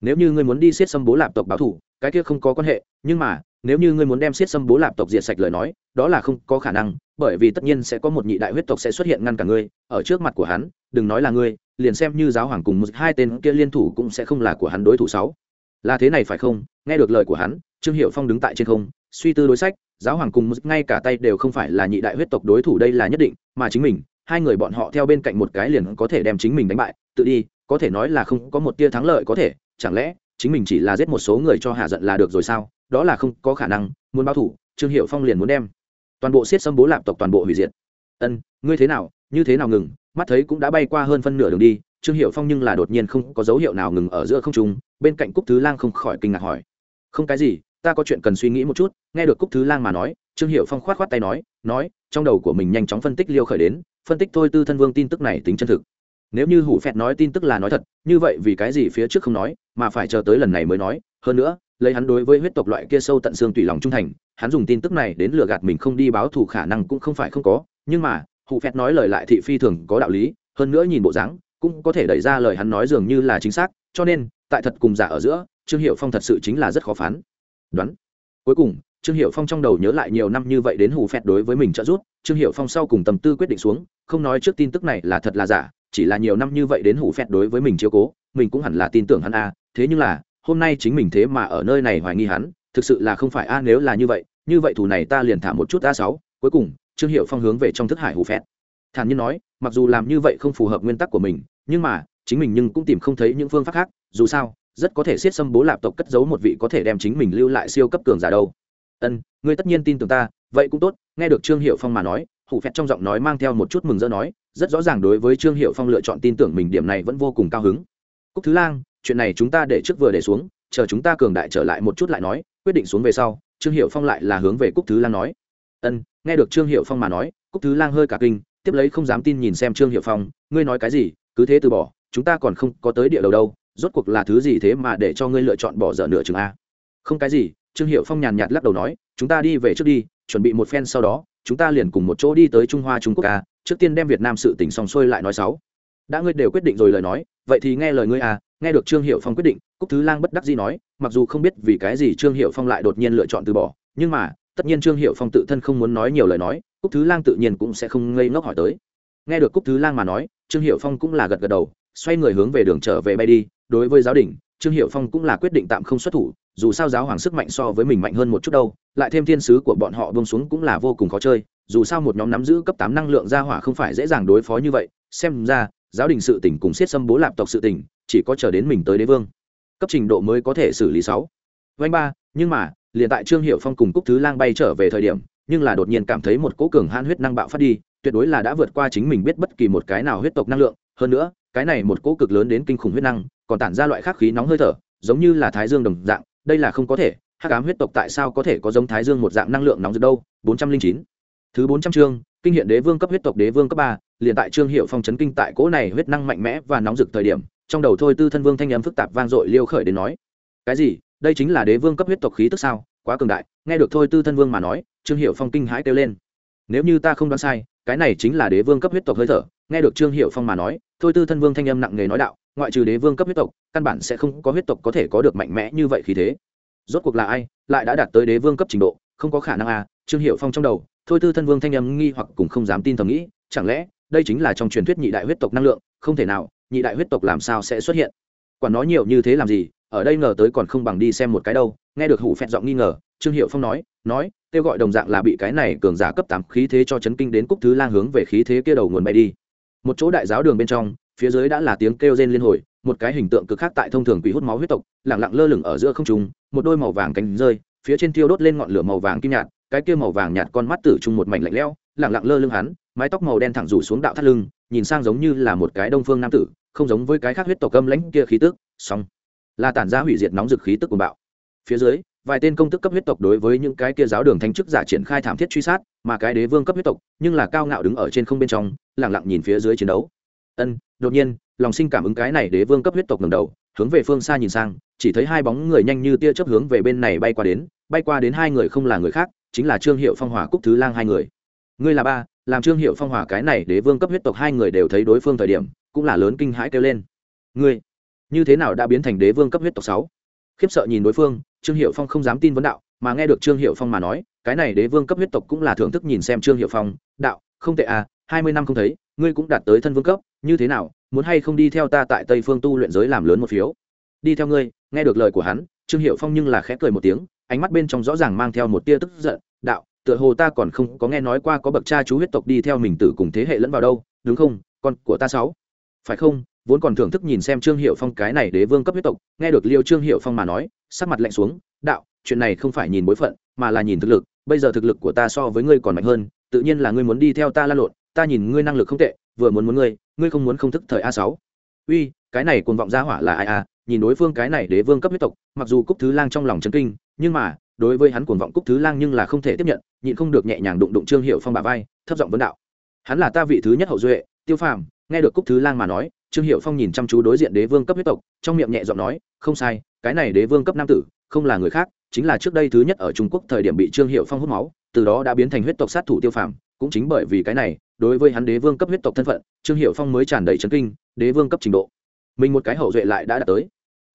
Nếu như ngươi muốn đi siết xâm bố lạp tộc báo thủ cái kia không có quan hệ nhưng mà nếu như ngươi muốn đem siết xâm bố lạp tộc diệt sạch lời nói, đó là không có khả năng, bởi vì tất nhiên sẽ có một nhị đại huyết tộc sẽ xuất hiện ngăn cả ngươi. Ở trước mặt của hắn, đừng nói là ngươi, liền xem như giáo hoàng cùng một hai tên kia liên thủ cũng sẽ không là của hắn đối thủ sáu. Là thế này phải không? Nghe được lời của hắn, trương hiệu phong đứng tại trên không, suy tư đối sách, giáo hoàng cùng một ngay cả tay đều không phải là nhị đại huyết tộc đối thủ đây là nhất định, mà chính mình, hai người bọn họ theo bên cạnh một cái liền có thể đem chính mình đánh bại. Tự đi, có thể nói là không có một tia thắng lợi có thể, chẳng lẽ chính mình chỉ là giết một số người cho hạ giận là được rồi sao? Đó là không có khả năng, muốn báo thủ, trương hiệu phong liền muốn đem toàn bộ siết xâm bố lạp tộc toàn bộ hủy diệt. Ân, ngươi thế nào, như thế nào ngừng? Mắt thấy cũng đã bay qua hơn phân nửa đường đi, trương hiệu phong nhưng là đột nhiên không có dấu hiệu nào ngừng ở giữa không trung, bên cạnh cúc thứ lang không khỏi kinh ngạc hỏi. Không cái gì, ta có chuyện cần suy nghĩ một chút, nghe được cúc thứ lang mà nói, trương hiệu phong khoát khoát tay nói nói, trong đầu của mình nhanh chóng phân tích liêu khởi đến, phân tích thôi tư thân vương tin tức này tính chân thực. Nếu như hủ phẹt nói tin tức là nói thật, như vậy vì cái gì phía trước không nói, mà phải chờ tới lần này mới nói, hơn nữa lấy hắn đối với huyết tộc loại kia sâu tận xương tùy lòng trung thành, hắn dùng tin tức này đến lừa gạt mình không đi báo thù khả năng cũng không phải không có, nhưng mà hủ phẹt nói lời lại thị phi thường có đạo lý, hơn nữa nhìn bộ dáng, cũng có thể đẩy ra lời hắn nói dường như là chính xác, cho nên, tại thật cùng giả ở giữa, trương hiệu phong thật sự chính là rất khó phán. Đoán. Cuối cùng, trương hiệu phong trong đầu nhớ lại nhiều năm như vậy đến hù phẹt đối với mình trợ giúp, trương hiệu phong sau cùng tầm tư quyết định xuống, không nói trước tin tức này là thật là giả, chỉ là nhiều năm như vậy đến hủ phẹt đối với mình chiếu cố, mình cũng hẳn là tin tưởng hắn a, thế nhưng là hôm nay chính mình thế mà ở nơi này hoài nghi hắn, thực sự là không phải a, nếu là như vậy như vậy thù này ta liền thả một chút a sáu. Cuối cùng, trương hiệu phong hướng về trong thức hải hủ phét. thản nhiên nói, mặc dù làm như vậy không phù hợp nguyên tắc của mình, nhưng mà, chính mình nhưng cũng tìm không thấy những phương pháp khác, dù sao, rất có thể siết xâm bố lạp tộc cất giấu một vị có thể đem chính mình lưu lại siêu cấp cường giả đâu. Ân, ngươi tất nhiên tin tưởng ta, vậy cũng tốt, nghe được trương hiệu phong mà nói hủ phẹt trong giọng nói mang theo một chút mừng rỡ nói, rất rõ ràng đối với trương hiệu phong lựa chọn tin tưởng mình điểm này vẫn vô cùng cao hứng. Cúc thứ lang chuyện này chúng ta để trước vừa để xuống, chờ chúng ta cường đại trở lại một chút lại nói, quyết định xuống về sau, trương hiệu phong lại là hướng về cúc thứ lang nói. Ân, nghe được trương hiệu phong mà nói, cúc thứ lang hơi cả kinh, tiếp lấy không dám tin nhìn xem trương hiệu phong, ngươi nói cái gì, cứ thế từ bỏ, chúng ta còn không có tới địa đầu đâu, rốt cuộc là thứ gì thế mà để cho ngươi lựa chọn bỏ dở nửa chừng a? Không cái gì, trương hiệu phong nhàn nhạt lắc đầu nói, chúng ta đi về trước đi, chuẩn bị một phen sau đó, chúng ta liền cùng một chỗ đi tới trung hoa trung quốc a, trước tiên đem việt nam sự tỉnh xong xuôi lại nói sáu. Đã ngươi đều quyết định rồi lời nói, vậy thì nghe lời ngươi à nghe được trương hiệu phong quyết định, cúc thứ lang bất đắc dĩ nói, mặc dù không biết vì cái gì trương hiệu phong lại đột nhiên lựa chọn từ bỏ, nhưng mà, tất nhiên trương hiệu phong tự thân không muốn nói nhiều lời nói, cúc thứ lang tự nhiên cũng sẽ không ngây ngốc hỏi tới. Nghe được cúc thứ lang mà nói, trương hiệu phong cũng là gật gật đầu, xoay người hướng về đường trở về bay đi. Đối với giáo đình, trương hiệu phong cũng là quyết định tạm không xuất thủ, dù sao giáo hoàng sức mạnh so với mình mạnh hơn một chút đâu, lại thêm thiên sứ của bọn họ bông xuống cũng là vô cùng khó chơi, dù sao một nhóm nắm giữ cấp tám năng lượng ra hỏa không phải dễ dàng đối phó như vậy, xem ra giáo đình sự tỉnh cùng siết xâm bố lạp tộc sự tỉnh, chỉ có chờ đến mình tới đế vương. Cấp trình độ mới có thể xử lý sáu. Vanh ba, nhưng mà, liền tại trương hiệu phong cùng cúc thứ lang bay trở về thời điểm, nhưng là đột nhiên cảm thấy một cỗ cường han huyết năng bạo phát đi, tuyệt đối là đã vượt qua chính mình biết bất kỳ một cái nào huyết tộc năng lượng. Hơn nữa, cái này một cỗ cực lớn đến kinh khủng huyết năng, còn tản ra loại khắc khí nóng hơi thở, giống như là thái dương đồng dạng, đây là không có thể. Hắc ám huyết tộc tại sao có thể có giống thái dương một dạng năng lượng nóng rực đâu? Bốn trăm linh chín. Thứ bốn trăm chương kinh hiện đế vương cấp huyết tộc đế vương cấp ba, liền tại trương hiệu phong chấn kinh tại cỗ này huyết năng mạnh mẽ và nóng rực thời điểm, trong đầu thôi tư thân vương thanh âm phức tạp vang dội liêu khởi đến nói, cái gì? Đây chính là đế vương cấp huyết tộc khí tức sao? Quá cường đại. Nghe được thôi tư thân vương mà nói, trương hiệu phong kinh hãi kêu lên, nếu như ta không đoán sai, cái này chính là đế vương cấp huyết tộc hơi thở. Nghe được trương hiệu phong mà nói, thôi tư thân vương thanh âm nặng nề nói đạo, ngoại trừ đế vương cấp huyết tộc, căn bản sẽ không có huyết tộc có thể có được mạnh mẽ như vậy khí thế. Rốt cuộc là ai? Lại đã đạt tới đế vương cấp trình độ, không có khả năng à? Trương hiệu phong trong đầu thôi tư thân vương thanh âm nghi hoặc cũng không dám tin thầm nghĩ, chẳng lẽ đây chính là trong truyền thuyết nhị đại huyết tộc năng lượng? Không thể nào, nhị đại huyết tộc làm sao sẽ xuất hiện? Quản nói nhiều như thế làm gì, ở đây ngờ tới còn không bằng đi xem một cái đâu. Nghe được hủ phẹt giọng nghi ngờ, trương hiệu phong nói nói, kêu gọi đồng dạng là bị cái này cường giả cấp tám khí thế cho chấn kinh đến cúc thứ lang hướng về khí thế kia đầu nguồn bay đi. Một chỗ đại giáo đường bên trong, phía dưới đã là tiếng kêu rên liên hồi, một cái hình tượng cực khác tại thông thường quỷ hút máu huyết tộc lẳng lặng lơ lửng ở giữa không trung, một đôi màu vàng cánh rơi, phía trên tiêu đốt lên ngọn lửa màu vàng kim nhạt cái kia màu vàng nhạt con mắt tử trung một mảnh lạnh lẽo lẳng lặng lơ lưng hắn, mái tóc màu đen thẳng rủ xuống đạo thắt lưng, nhìn sang giống như là một cái đông phương nam tử, không giống với cái khác huyết tộc âm lãnh kia khí tức, song là tản ra hủy diệt nóng rực khí tức của bạo. Phía dưới, vài tên công tức cấp huyết tộc đối với những cái kia giáo đường thanh chức giả triển khai thảm thiết truy sát, mà cái đế vương cấp huyết tộc, nhưng là cao ngạo đứng ở trên không bên trong lẳng lặng nhìn phía dưới chiến đấu. Ân, đột nhiên, lòng sinh cảm ứng cái này đế vương cấp huyết tộc ngầm đầu, hướng về phương xa nhìn sang, chỉ thấy hai bóng người nhanh như tia chớp hướng về bên này bay qua đến, bay qua đến hai người không là người khác chính là trương hiệu phong hòa cúc thứ lang hai người. Ngươi là ba, làm trương hiệu phong hòa cái này đế vương cấp huyết tộc hai người đều thấy đối phương thời điểm, cũng là lớn kinh hãi kêu lên. Ngươi, như thế nào đã biến thành đế vương cấp huyết tộc sáu? Khiếp sợ nhìn đối phương, trương hiệu phong không dám tin vấn đạo, mà nghe được trương hiệu phong mà nói, cái này đế vương cấp huyết tộc cũng là thưởng thức nhìn xem trương hiệu phong, đạo, không tệ à hai mươi năm không thấy, ngươi cũng đạt tới thân vương cấp, như thế nào, muốn hay không đi theo ta tại tây phương tu luyện giới làm lớn một phiếu? Đi theo ngươi, nghe được lời của hắn, trương hiệu phong nhưng là khẽ cười một tiếng ánh mắt bên trong rõ ràng mang theo một tia tức giận, đạo, tựa hồ ta còn không có nghe nói qua có bậc cha chú huyết tộc đi theo mình tử cùng thế hệ lẫn vào đâu, đúng không? Con của ta sáu. Phải không? Vốn còn thưởng thức nhìn xem trương hiệu phong cái này đế vương cấp huyết tộc, nghe được liêu trương hiệu phong mà nói, sắc mặt lạnh xuống, đạo, chuyện này không phải nhìn bối phận, mà là nhìn thực lực, bây giờ thực lực của ta so với ngươi còn mạnh hơn, tự nhiên là ngươi muốn đi theo ta la lộn, ta nhìn ngươi năng lực không tệ, vừa muốn muốn ngươi ngươi không muốn không thức thời a sáu. Uy, cái này cuồng vọng ra hỏa là ai a nhìn đối phương cái này đế vương cấp huyết tộc, mặc dù cúc thứ lang trong lòng chấn kinh, nhưng mà, đối với hắn cuồng vọng cúc thứ lang nhưng là không thể tiếp nhận, nhịn không được nhẹ nhàng đụng đụng trương hiệu phong bà vai, thấp giọng vấn đạo. Hắn là ta vị thứ nhất hậu duệ, tiêu phàm, nghe được cúc thứ lang mà nói, trương hiệu phong nhìn chăm chú đối diện đế vương cấp huyết tộc, trong miệng nhẹ giọng nói, không sai, cái này đế vương cấp nam tử, không là người khác, chính là trước đây thứ nhất ở trung quốc thời điểm bị trương hiệu phong hút máu, từ đó đã biến thành huyết tộc sát thủ tiêu phàm, cũng chính bởi vì cái này, đối với hắn đế vương cấp huyết tộc thân phận, trương hiệu phong mới tràn đầy trấn kinh, đế vương cấp trình độ. Mình một cái hậu duệ lại đã đạt tới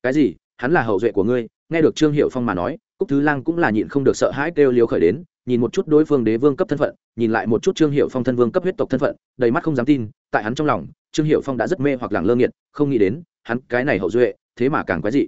cái gì? Hắn là hậu duệ của ngươi. Nghe được trương hiệu phong mà nói, cúc thứ lang cũng là nhịn không được sợ hãi kêu liều khởi đến, nhìn một chút đối phương đế vương cấp thân phận, nhìn lại một chút trương hiệu phong thân vương cấp huyết tộc thân phận, đầy mắt không dám tin, tại hắn trong lòng, trương hiệu phong đã rất mê hoặc làng lơ nghiệt, không nghĩ đến, hắn cái này hậu duệ, thế mà càng quái dị.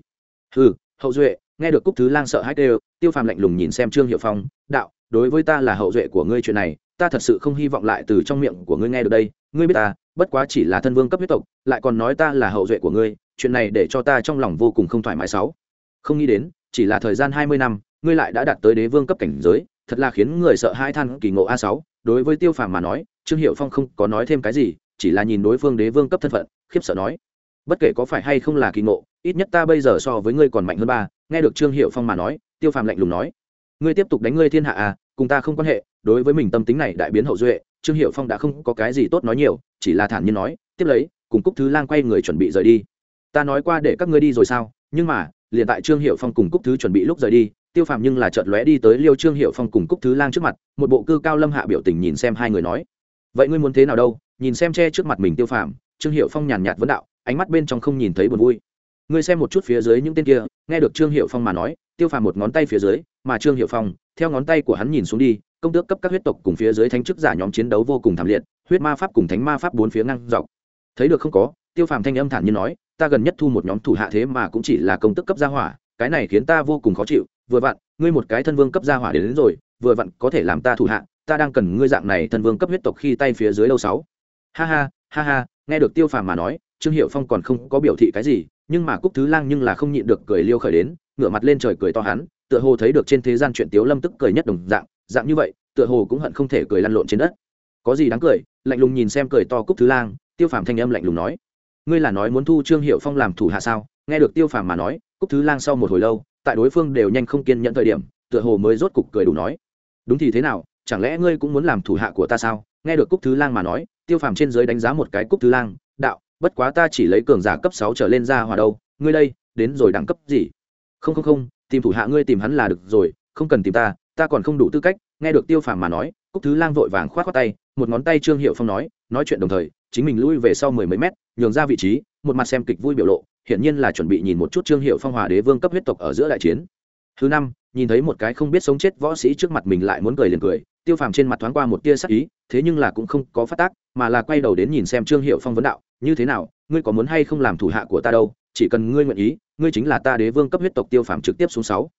Ừ hậu duệ, nghe được cúc thứ lang sợ hãi kêu, tiêu phàm lạnh lùng nhìn xem trương hiệu phong, đạo, đối với ta là hậu duệ của ngươi chuyện này, ta thật sự không hy vọng lại từ trong miệng của ngươi nghe được đây. Ngươi biết ta, bất quá chỉ là thân vương cấp huyết tộc, lại còn nói ta là hậu duệ của ngươi chuyện này để cho ta trong lòng vô cùng không thoải mái sáu. Không nghĩ đến, chỉ là thời gian hai mươi năm, ngươi lại đã đạt tới đế vương cấp cảnh giới, thật là khiến người sợ hai than kỳ ngộ a sáu. Đối với tiêu phàm mà nói, trương hiệu phong không có nói thêm cái gì, chỉ là nhìn đối phương đế vương cấp thân phận, khiếp sợ nói. Bất kể có phải hay không là kỳ ngộ, ít nhất ta bây giờ so với ngươi còn mạnh hơn ba. Nghe được trương hiệu phong mà nói, tiêu phàm lạnh lùng nói. Ngươi tiếp tục đánh ngươi thiên hạ à cùng ta không quan hệ. Đối với mình tâm tính này đại biến hậu duệ, trương hiệu phong đã không có cái gì tốt nói nhiều, chỉ là thản nhiên nói, tiếp lấy, cùng cúc thứ lang quay người chuẩn bị rời đi ta nói qua để các ngươi đi rồi sao? Nhưng mà, liền tại trương hiệu phong cùng cúc thứ chuẩn bị lúc rời đi, tiêu phàm nhưng là chợt lóe đi tới liêu trương hiệu phong cùng cúc thứ lang trước mặt, một bộ cư cao lâm hạ biểu tình nhìn xem hai người nói. Vậy ngươi muốn thế nào đâu? Nhìn xem che trước mặt mình tiêu phàm, trương hiệu phong nhàn nhạt vấn đạo, ánh mắt bên trong không nhìn thấy buồn vui. Ngươi xem một chút phía dưới những tên kia, nghe được trương hiệu phong mà nói, tiêu phàm một ngón tay phía dưới, mà trương hiệu phong, theo ngón tay của hắn nhìn xuống đi, công tước cấp các huyết tộc cùng phía dưới thánh chức giả nhóm chiến đấu vô cùng thảm liệt, huyết ma pháp cùng thánh ma pháp bốn phía ngăn dọc. Thấy được không có, tiêu phàm thanh âm thản như nói ta gần nhất thu một nhóm thủ hạ thế mà cũng chỉ là công tức cấp gia hỏa cái này khiến ta vô cùng khó chịu. Vừa vặn ngươi một cái thân vương cấp gia hỏa đến, đến rồi vừa vặn có thể làm ta thủ hạ ta đang cần ngươi dạng này thân vương cấp huyết tộc khi tay phía dưới lâu sáu. Ha ha ha ha nghe được tiêu phàm mà nói trương hiệu phong còn không có biểu thị cái gì nhưng mà cúc thứ lang nhưng là không nhịn được cười liêu khởi đến ngửa mặt lên trời cười to hắn tựa hồ thấy được trên thế gian chuyện tiếu lâm tức cười nhất đồng dạng dạng như vậy tựa hồ cũng hận không thể cười lăn lộn trên đất. Có gì đáng cười? Lạnh lùng nhìn xem cười to cúc thứ lang tiêu phàm thanh âm lạnh lùng nói ngươi là nói muốn thu trương hiệu phong làm thủ hạ sao? Nghe được tiêu phàm mà nói, cúc thứ lang sau một hồi lâu, tại đối phương đều nhanh không kiên nhẫn thời điểm, tựa hồ mới rốt cục cười đủ nói. Đúng thì thế nào, chẳng lẽ ngươi cũng muốn làm thủ hạ của ta sao? Nghe được cúc thứ lang mà nói, tiêu phàm trên giới đánh giá một cái cúc thứ lang, đạo, bất quá ta chỉ lấy cường giả cấp sáu trở lên ra hòa đâu, ngươi đây, đến rồi đẳng cấp gì? Không không không, tìm thủ hạ ngươi tìm hắn là được rồi, không cần tìm ta ta còn không đủ tư cách. Nghe được tiêu phàm mà nói, cúc thứ lang vội vàng k h o á t khoác tay, một ngón tay trương hiệu phong nói nói chuyện đồng thời, chính mình lui về sau mười mấy mét nhường ra vị trí, một mặt xem kịch vui biểu lộ, hiển nhiên là chuẩn bị nhìn một chút trương hiệu phong hòa đế vương cấp huyết tộc ở giữa đại chiến. Thứ năm, nhìn thấy một cái không biết sống chết võ sĩ trước mặt mình lại muốn cười liền cười, tiêu phàm trên mặt thoáng qua một tia sắc ý, thế nhưng là cũng không có phát tác, mà là quay đầu đến nhìn xem trương hiệu phong vấn đạo, như thế nào, ngươi có muốn hay không làm thủ hạ của ta đâu? Chỉ cần ngươi nguyện ý, ngươi chính là ta đế vương cấp huyết tộc tiêu phàm trực tiếp xuống sáu.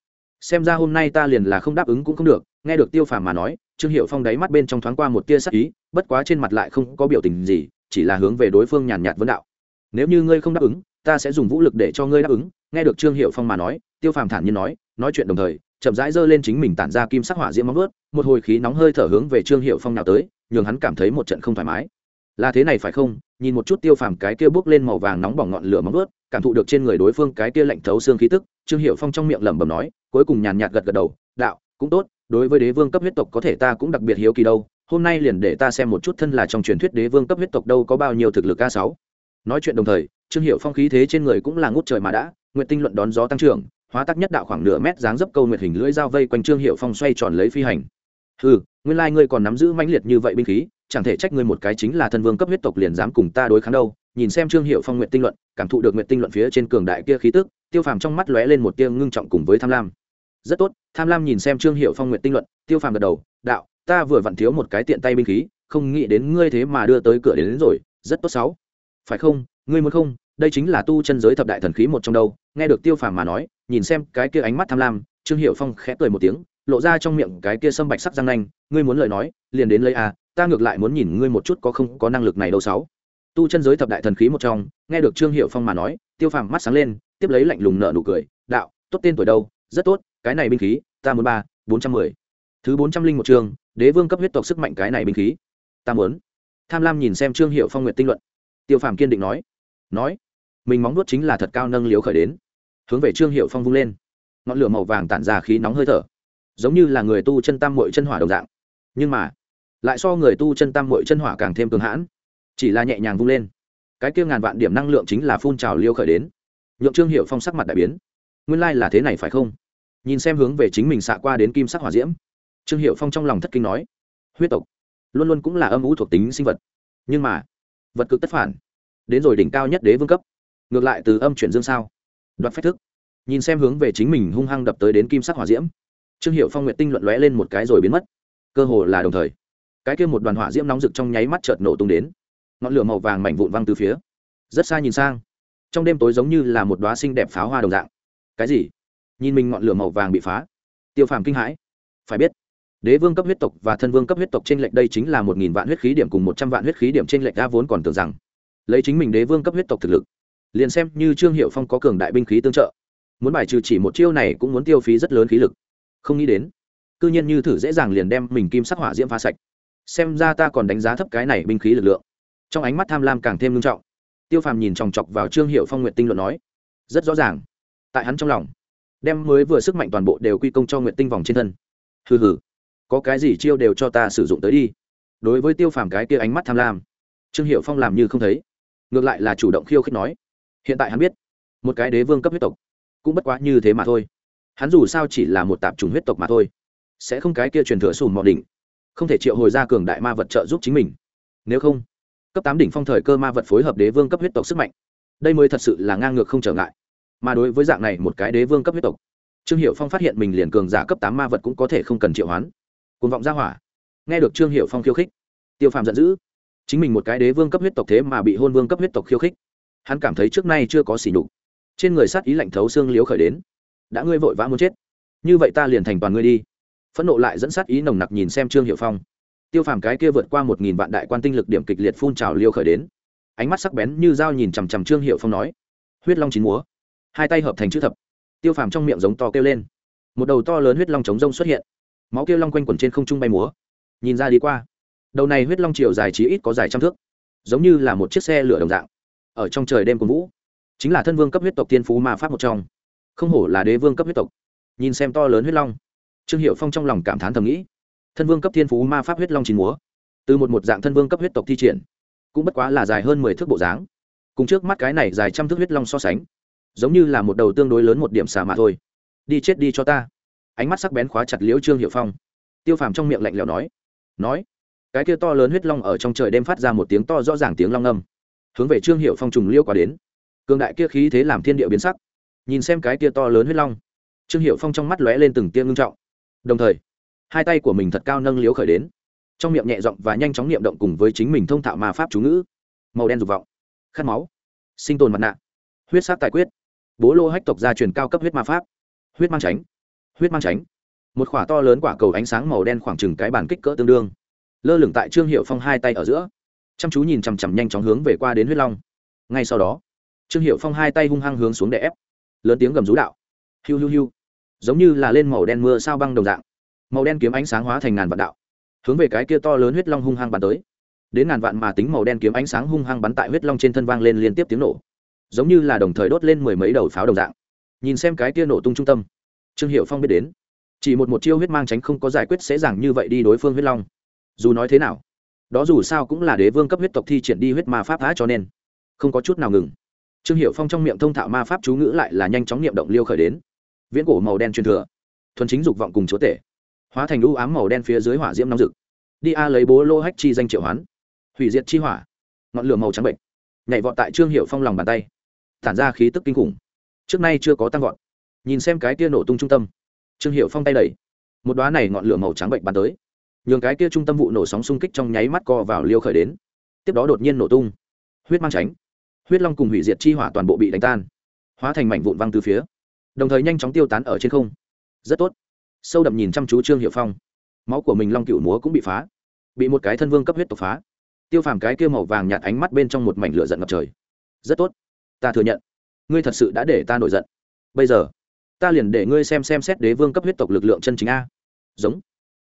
Xem ra hôm nay ta liền là không đáp ứng cũng không được, nghe được tiêu phàm mà nói, trương hiệu phong đáy mắt bên trong thoáng qua một tia sắc ý, bất quá trên mặt lại không có biểu tình gì chỉ là hướng về đối phương nhàn nhạt vấn đạo. Nếu như ngươi không đáp ứng, ta sẽ dùng vũ lực để cho ngươi đáp ứng, nghe được trương hiệu phong mà nói, tiêu phàm thản nhiên nói nói chuyện đồng thời, chậm rãi giơ lên chính mình tản ra kim sắc hỏa diễm móng ướt một hồi khí nóng hơi thở hướng về trương hiệu phong nào tới, nhường hắn cảm thấy một trận không thoải mái. Là thế này phải không? Nhìn một chút tiêu phàm cái kia bước lên màu vàng nóng bỏng ngọn lửa móng ướt cảm thụ được trên người đối phương cái kia lạnh thấu xương khí tức, trương hiệu phong trong miệng lẩm bẩm nói, cuối cùng nhàn nhạt gật gật đầu, đạo, cũng tốt, đối với đế vương cấp huyết tộc có thể ta cũng đặc biệt hiếu kỳ đâu hôm nay liền để ta xem một chút thân là trong truyền thuyết đế vương cấp huyết tộc đâu có bao nhiêu thực lực a sáu. Nói chuyện đồng thời, trương hiệu phong khí thế trên người cũng là ngút trời mà đã, nguyện tinh luận đón gió tăng trưởng, hóa tắc nhất đạo khoảng nửa mét dáng dấp câu nguyệt hình lưỡi dao vây quanh trương hiệu phong xoay tròn lấy phi hành. Ừ nguyên lai ngươi còn nắm giữ mãnh liệt như vậy binh khí, chẳng thể trách ngươi một cái chính là thân vương cấp huyết tộc liền dám cùng ta đối kháng đâu. Nhìn xem trương hiệu phong nguyện tinh luận, cảm thụ được nguyện tinh luận phía trên cường đại kia khí tức, tiêu phàm trong mắt lóe lên một tia ngưng trọng cùng với tham lam. Rất tốt, tham lam nhìn xem trương hiệu phong nguyện tinh luận, tiêu phàm gật đầu, đạo ta vừa vặn thiếu một cái tiện tay binh khí không nghĩ đến ngươi thế mà đưa tới cửa đến, đến rồi rất tốt sáu. Phải không ngươi muốn không đây chính là tu chân giới thập đại thần khí một trong đâu nghe được tiêu phàm mà nói nhìn xem cái kia ánh mắt tham lam trương hiệu phong khẽ cười một tiếng lộ ra trong miệng cái kia sâm bạch sắc răng nanh ngươi muốn lời nói liền đến lấy a ta ngược lại muốn nhìn ngươi một chút có không có năng lực này đâu sáu. Tu chân giới thập đại thần khí một trong nghe được trương hiệu phong mà nói tiêu phàm mắt sáng lên tiếp lấy lạnh lùng nợ nụ cười đạo tốt tên tuổi đâu rất tốt cái này binh khí ta muốn ba bốn trăm mười. Thứ bốn trăm linh một chương đế vương cấp huyết tộc sức mạnh cái này binh khí. Ta muốn. Tham lam nhìn xem trương hiệu phong nguyện tinh luận. Tiêu phàm kiên định nói. Nói. Mình móng nuốt chính là thật cao nâng liếu khởi đến. Hướng về trương hiệu phong vung lên. Ngọn lửa màu vàng tản ra khí nóng hơi thở. Giống như là người tu chân tam mội chân hỏa đồng dạng. Nhưng mà, lại so người tu chân tam mội chân hỏa càng thêm cường hãn. Chỉ là nhẹ nhàng vung lên. Cái kia ngàn vạn điểm năng lượng chính là phun trào liêu khởi đến. Nhượng trương hiệu phong sắc mặt đại biến. Nguyên lai là thế này phải không? Nhìn xem hướng về chính mình xạ qua đến kim sắc hỏa diễm trương hiệu phong trong lòng thất kinh nói, huyết tộc luôn luôn cũng là âm ủ thuộc tính sinh vật, nhưng mà vật cực tất phản, đến rồi đỉnh cao nhất đế vương cấp, ngược lại từ âm chuyển dương sao? Đoạt phách thức. Nhìn xem hướng về chính mình hung hăng đập tới đến kim sắc hỏa diễm, trương hiệu phong nguyện tinh luận lóe lên một cái rồi biến mất. Cơ hồ là đồng thời, cái kia một đoàn hỏa diễm nóng rực trong nháy mắt chợt nổ tung đến, ngọn lửa màu vàng mảnh vụn văng từ phía, rất xa nhìn sang, trong đêm tối giống như là một đoá xinh đẹp pháo hoa đồng dạng. Cái gì? Nhìn mình ngọn lửa màu vàng bị phá, tiêu phàm kinh hãi. Phải biết đế vương cấp huyết tộc và thân vương cấp huyết tộc trên lệch đây chính là một nghìn vạn huyết khí điểm cùng một trăm vạn huyết khí điểm trên lệch đã vốn còn tưởng rằng. Lấy chính mình đế vương cấp huyết tộc thực lực, liền xem như trương hiệu phong có cường đại binh khí tương trợ, muốn bài trừ chỉ một chiêu này cũng muốn tiêu phí rất lớn khí lực. Không nghĩ đến, cư nhiên như thử dễ dàng liền đem mình kim sắc hỏa diễm phá sạch. Xem ra ta còn đánh giá thấp cái này binh khí lực lượng. Trong ánh mắt tham lam càng thêm nghiêm trọng. Tiêu phàm nhìn chòng chọc vào trương hiệu phong nguyện tinh luận nói, rất rõ ràng, tại hắn trong lòng, đem mới vừa sức mạnh toàn bộ đều quy công cho nguyện tinh vòng trên thân. Hừ hừ có cái gì chiêu đều cho ta sử dụng tới đi. Đối với tiêu phàm cái kia ánh mắt tham lam, trương hiệu phong làm như không thấy. Ngược lại là chủ động khiêu khích nói, hiện tại hắn biết, một cái đế vương cấp huyết tộc cũng bất quá như thế mà thôi. Hắn dù sao chỉ là một tạp trùng huyết tộc mà thôi, sẽ không cái kia truyền thừa sùn mọt đỉnh, không thể triệu hồi ra cường đại ma vật trợ giúp chính mình. Nếu không, cấp tám đỉnh phong thời cơ ma vật phối hợp đế vương cấp huyết tộc sức mạnh, đây mới thật sự là ngang ngược không trở ngại. Mà đối với dạng này một cái đế vương cấp huyết tộc, trương hiệu phong phát hiện mình liền cường giả cấp tám ma vật cũng có thể không cần triệu hoán côn vọng ra hỏa. Nghe được trương hiệu phong khiêu khích, tiêu phàm giận dữ. Chính mình một cái đế vương cấp huyết tộc thế mà bị hôn vương cấp huyết tộc khiêu khích. Hắn cảm thấy trước nay chưa có xỉ nhục. Trên người sát ý lạnh thấu xương liếu khởi đến. Đã ngươi vội vã muốn chết, như vậy ta liền thành toàn ngươi đi. Phẫn nộ lại dẫn sát ý nồng nặc nhìn xem trương hiệu phong. Tiêu phàm cái kia vượt qua một nghìn vạn đại quan tinh lực điểm kịch liệt phun trào liêu khởi đến. Ánh mắt sắc bén như dao nhìn chằm chằm trương hiệu phong nói, huyết long chín múa. Hai tay hợp thành chữ thập. Tiêu phàm trong miệng giống to kêu lên. Một đầu to lớn huyết long chống rông xuất hiện máu kia long quanh quẩn trên không trung bay múa. Nhìn ra đi qua. Đầu này huyết long chiều dài chí ít có dài trăm thước, giống như là một chiếc xe lửa đồng dạng, ở trong trời đêm của vũ. Chính là thân vương cấp huyết tộc tiên phú ma pháp một trong. Không hổ là đế vương cấp huyết tộc. Nhìn xem to lớn huyết long, trương hiệu phong trong lòng cảm thán thầm nghĩ. Thân vương cấp thiên phú ma pháp huyết long chín múa, từ một một dạng thân vương cấp huyết tộc thi triển, cũng bất quá là dài hơn mười thước bộ dáng. Cùng trước mắt cái này dài trăm thước huyết long so sánh, giống như là một đầu tương đối lớn một điểm xà mà thôi. Đi chết đi cho ta ánh mắt sắc bén khóa chặt liễu trương hiệu phong. Tiêu phàm trong miệng lạnh lẽo nói nói. Cái kia to lớn huyết long ở trong trời đêm phát ra một tiếng to rõ ràng tiếng long âm. Hướng về trương hiệu phong trùng liêu quả đến. Cường đại kia khí thế làm thiên địa biến sắc. Nhìn xem cái kia to lớn huyết long, trương hiệu phong trong mắt lóe lên từng tiếng ngưng trọng. Đồng thời, hai tay của mình thật cao nâng liếu khởi đến. Trong miệng nhẹ giọng và nhanh chóng niệm động cùng với chính mình thông thạo ma pháp chú ngữ. Màu đen dục vọng, khát máu, sinh tồn mặt nạ, huyết sát tài quyết. Bố lô hách tộc gia truyền cao cấp huyết ma pháp. Huyết mang tránh huyết mang tránh. Một khỏa to lớn quả cầu ánh sáng màu đen khoảng chừng cái bàn kích cỡ tương đương. Lơ lửng tại trương hiệu phong hai tay ở giữa. Chăm chú nhìn chằm chằm nhanh chóng hướng về qua đến huyết long. Ngay sau đó, trương hiệu phong hai tay hung hăng hướng xuống để ép. Lớn tiếng gầm rú đạo. Hiu hiu hiu. Giống như là lên màu đen mưa sao băng đồng dạng. Màu đen kiếm ánh sáng hóa thành ngàn vạn đạo. Hướng về cái kia to lớn huyết long hung hăng bắn tới. Đến ngàn vạn mà tính màu đen kiếm ánh sáng hung hăng bắn tại huyết long trên thân vang lên liên tiếp tiếng nổ. Giống như là đồng thời đốt lên mười mấy đầu pháo đồng dạng. Nhìn xem cái kia nổ tung trung tâm trương hiệu phong biết đến. Chỉ một một chiêu huyết mang tránh không có giải quyết dễ dàng như vậy đi đối phương huyết long. Dù nói thế nào, đó dù sao cũng là đế vương cấp huyết tộc thi triển đi huyết ma pháp phá cho nên, không có chút nào ngừng. Trương hiệu phong trong miệng thông thạo ma pháp chú ngữ lại là nhanh chóng niệm động liêu khởi đến. Viễn cổ màu đen truyền thừa, thuần chính dục vọng cùng chúa tể, hóa thành lũ ám màu đen phía dưới hỏa diễm nóng rực. Đi a lấy bố lô hách chi danh triệu hoán, hủy diệt chi hỏa, ngọn lửa màu trắng bệnh. Nhảy vọt tại trương hiệu phong lòng bàn tay, tản ra khí tức kinh khủng. Trước nay chưa có tăng vọt nhìn xem cái kia nổ tung trung tâm. Trương hiệu phong tay đẩy. Một đoá này ngọn lửa màu trắng bệnh bắn tới. Nhường cái kia trung tâm vụ nổ sóng xung kích trong nháy mắt co vào liêu khởi đến. Tiếp đó đột nhiên nổ tung. Huyết mang tránh. Huyết long cùng hủy diệt chi hỏa toàn bộ bị đánh tan. Hóa thành mảnh vụn văng từ phía. Đồng thời nhanh chóng tiêu tán ở trên không. Rất tốt. Sâu đậm nhìn chăm chú trương hiệu phong. Máu của mình long cựu múa cũng bị phá. Bị một cái thân vương cấp huyết tộc phá. Tiêu phàm cái kia màu vàng nhạt ánh mắt bên trong một mảnh lửa giận ngập trời. Rất tốt. Ta thừa nhận. Ngươi thật sự đã để ta nổi giận. Bây giờ ta liền để ngươi xem xem xét đế vương cấp huyết tộc lực lượng chân chính a. Giống.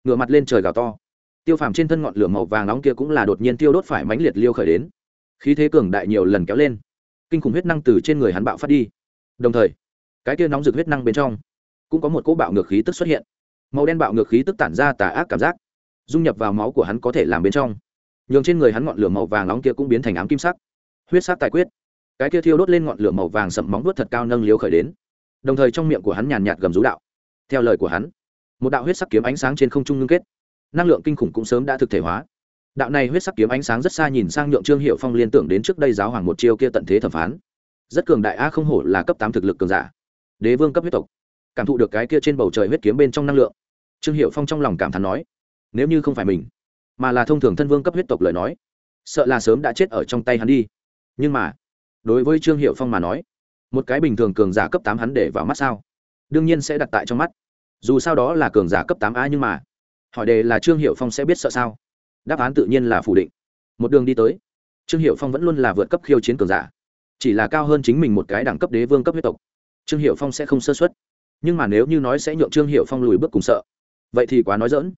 Ngửa mặt lên trời gào to. Tiêu phàm trên thân ngọn lửa màu vàng nóng kia cũng là đột nhiên tiêu đốt phải mãnh liệt liêu khởi đến. Khí thế cường đại nhiều lần kéo lên. Kinh khủng huyết năng từ trên người hắn bạo phát đi. Đồng thời, cái kia nóng rực huyết năng bên trong cũng có một cỗ bạo ngược khí tức xuất hiện. Màu đen bạo ngược khí tức tản ra tà ác cảm giác, dung nhập vào máu của hắn có thể làm bên trong. Nhường trên người hắn ngọn lửa màu vàng nóng kia cũng biến thành ám kim sắc. Huyết sắc tài quyết. Cái kia thiêu đốt lên ngọn lửa màu vàng sậm móng vuốt thật cao nâng liếu khởi đến đồng thời trong miệng của hắn nhàn nhạt gầm rú đạo. Theo lời của hắn, một đạo huyết sắc kiếm ánh sáng trên không trung ngưng kết. Năng lượng kinh khủng cũng sớm đã thực thể hóa. Đạo này huyết sắc kiếm ánh sáng rất xa nhìn sang nhượng trương hiệu phong liên tưởng đến trước đây giáo hoàng một chiêu kia tận thế thẩm phán. Rất cường đại a, không hổ là cấp tám thực lực cường giả. Đế vương cấp huyết tộc. Cảm thụ được cái kia trên bầu trời huyết kiếm bên trong năng lượng. Trương hiệu phong trong lòng cảm thán nói, nếu như không phải mình, mà là thông thường thân vương cấp huyết tộc lời nói, sợ là sớm đã chết ở trong tay hắn đi. Nhưng mà, đối với trương hiệu phong mà nói một cái bình thường cường giả cấp tám hắn để vào mắt sao? Đương nhiên sẽ đặt tại trong mắt. Dù sao đó là cường giả cấp tám a nhưng mà, hỏi đề là trương hiệu phong sẽ biết sợ sao? Đáp án tự nhiên là phủ định. Một đường đi tới, trương hiệu phong vẫn luôn là vượt cấp khiêu chiến cường giả. Chỉ là cao hơn chính mình một cái đẳng cấp đế vương cấp huyết tộc. Trương hiệu phong sẽ không sơ xuất nhưng mà nếu như nói sẽ nhượng trương hiệu phong lùi bước cùng sợ, vậy thì quá nói dỡn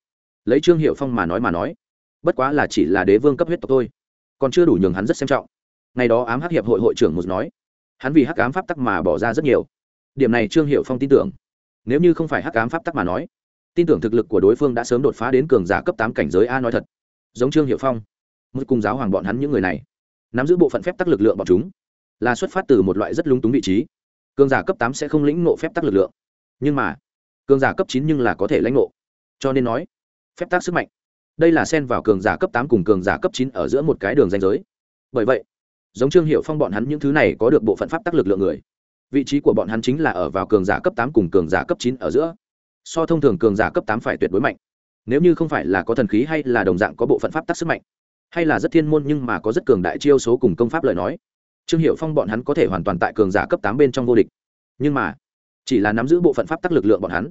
lấy trương hiệu phong mà nói mà nói, bất quá là chỉ là đế vương cấp huyết tộc thôi. Còn chưa đủ nhường hắn rất xem trọng. Ngày đó ám hắc hiệp hội hội trưởng một nói hắn vì hắc ám pháp tắc mà bỏ ra rất nhiều. Điểm này trương hiệu phong tin tưởng. Nếu như không phải hắc ám pháp tắc mà nói, tin tưởng thực lực của đối phương đã sớm đột phá đến cường giả cấp tám cảnh giới a nói thật. Giống trương hiệu phong, một cùng giáo hoàng bọn hắn những người này, nắm giữ bộ phận phép tắc lực lượng bọn chúng, là xuất phát từ một loại rất lúng túng vị trí. Cường giả cấp tám sẽ không lĩnh nộ phép tắc lực lượng, nhưng mà, cường giả cấp chín nhưng là có thể lãnh nộ cho nên nói, phép tắc sức mạnh, đây là xen vào cường giả cấp tám cùng cường giả cấp chín ở giữa một cái đường danh giới. Bởi vậy giống trương hiệu phong bọn hắn những thứ này có được bộ phận pháp tắc lực lượng người. Vị trí của bọn hắn chính là ở vào cường giả cấp tám cùng cường giả cấp chín ở giữa. So thông thường cường giả cấp tám phải tuyệt đối mạnh. Nếu như không phải là có thần khí hay là đồng dạng có bộ phận pháp tắc sức mạnh, hay là rất thiên môn nhưng mà có rất cường đại chiêu số cùng công pháp lời nói, trương hiệu phong bọn hắn có thể hoàn toàn tại cường giả cấp tám bên trong vô địch. Nhưng mà, chỉ là nắm giữ bộ phận pháp tắc lực lượng bọn hắn,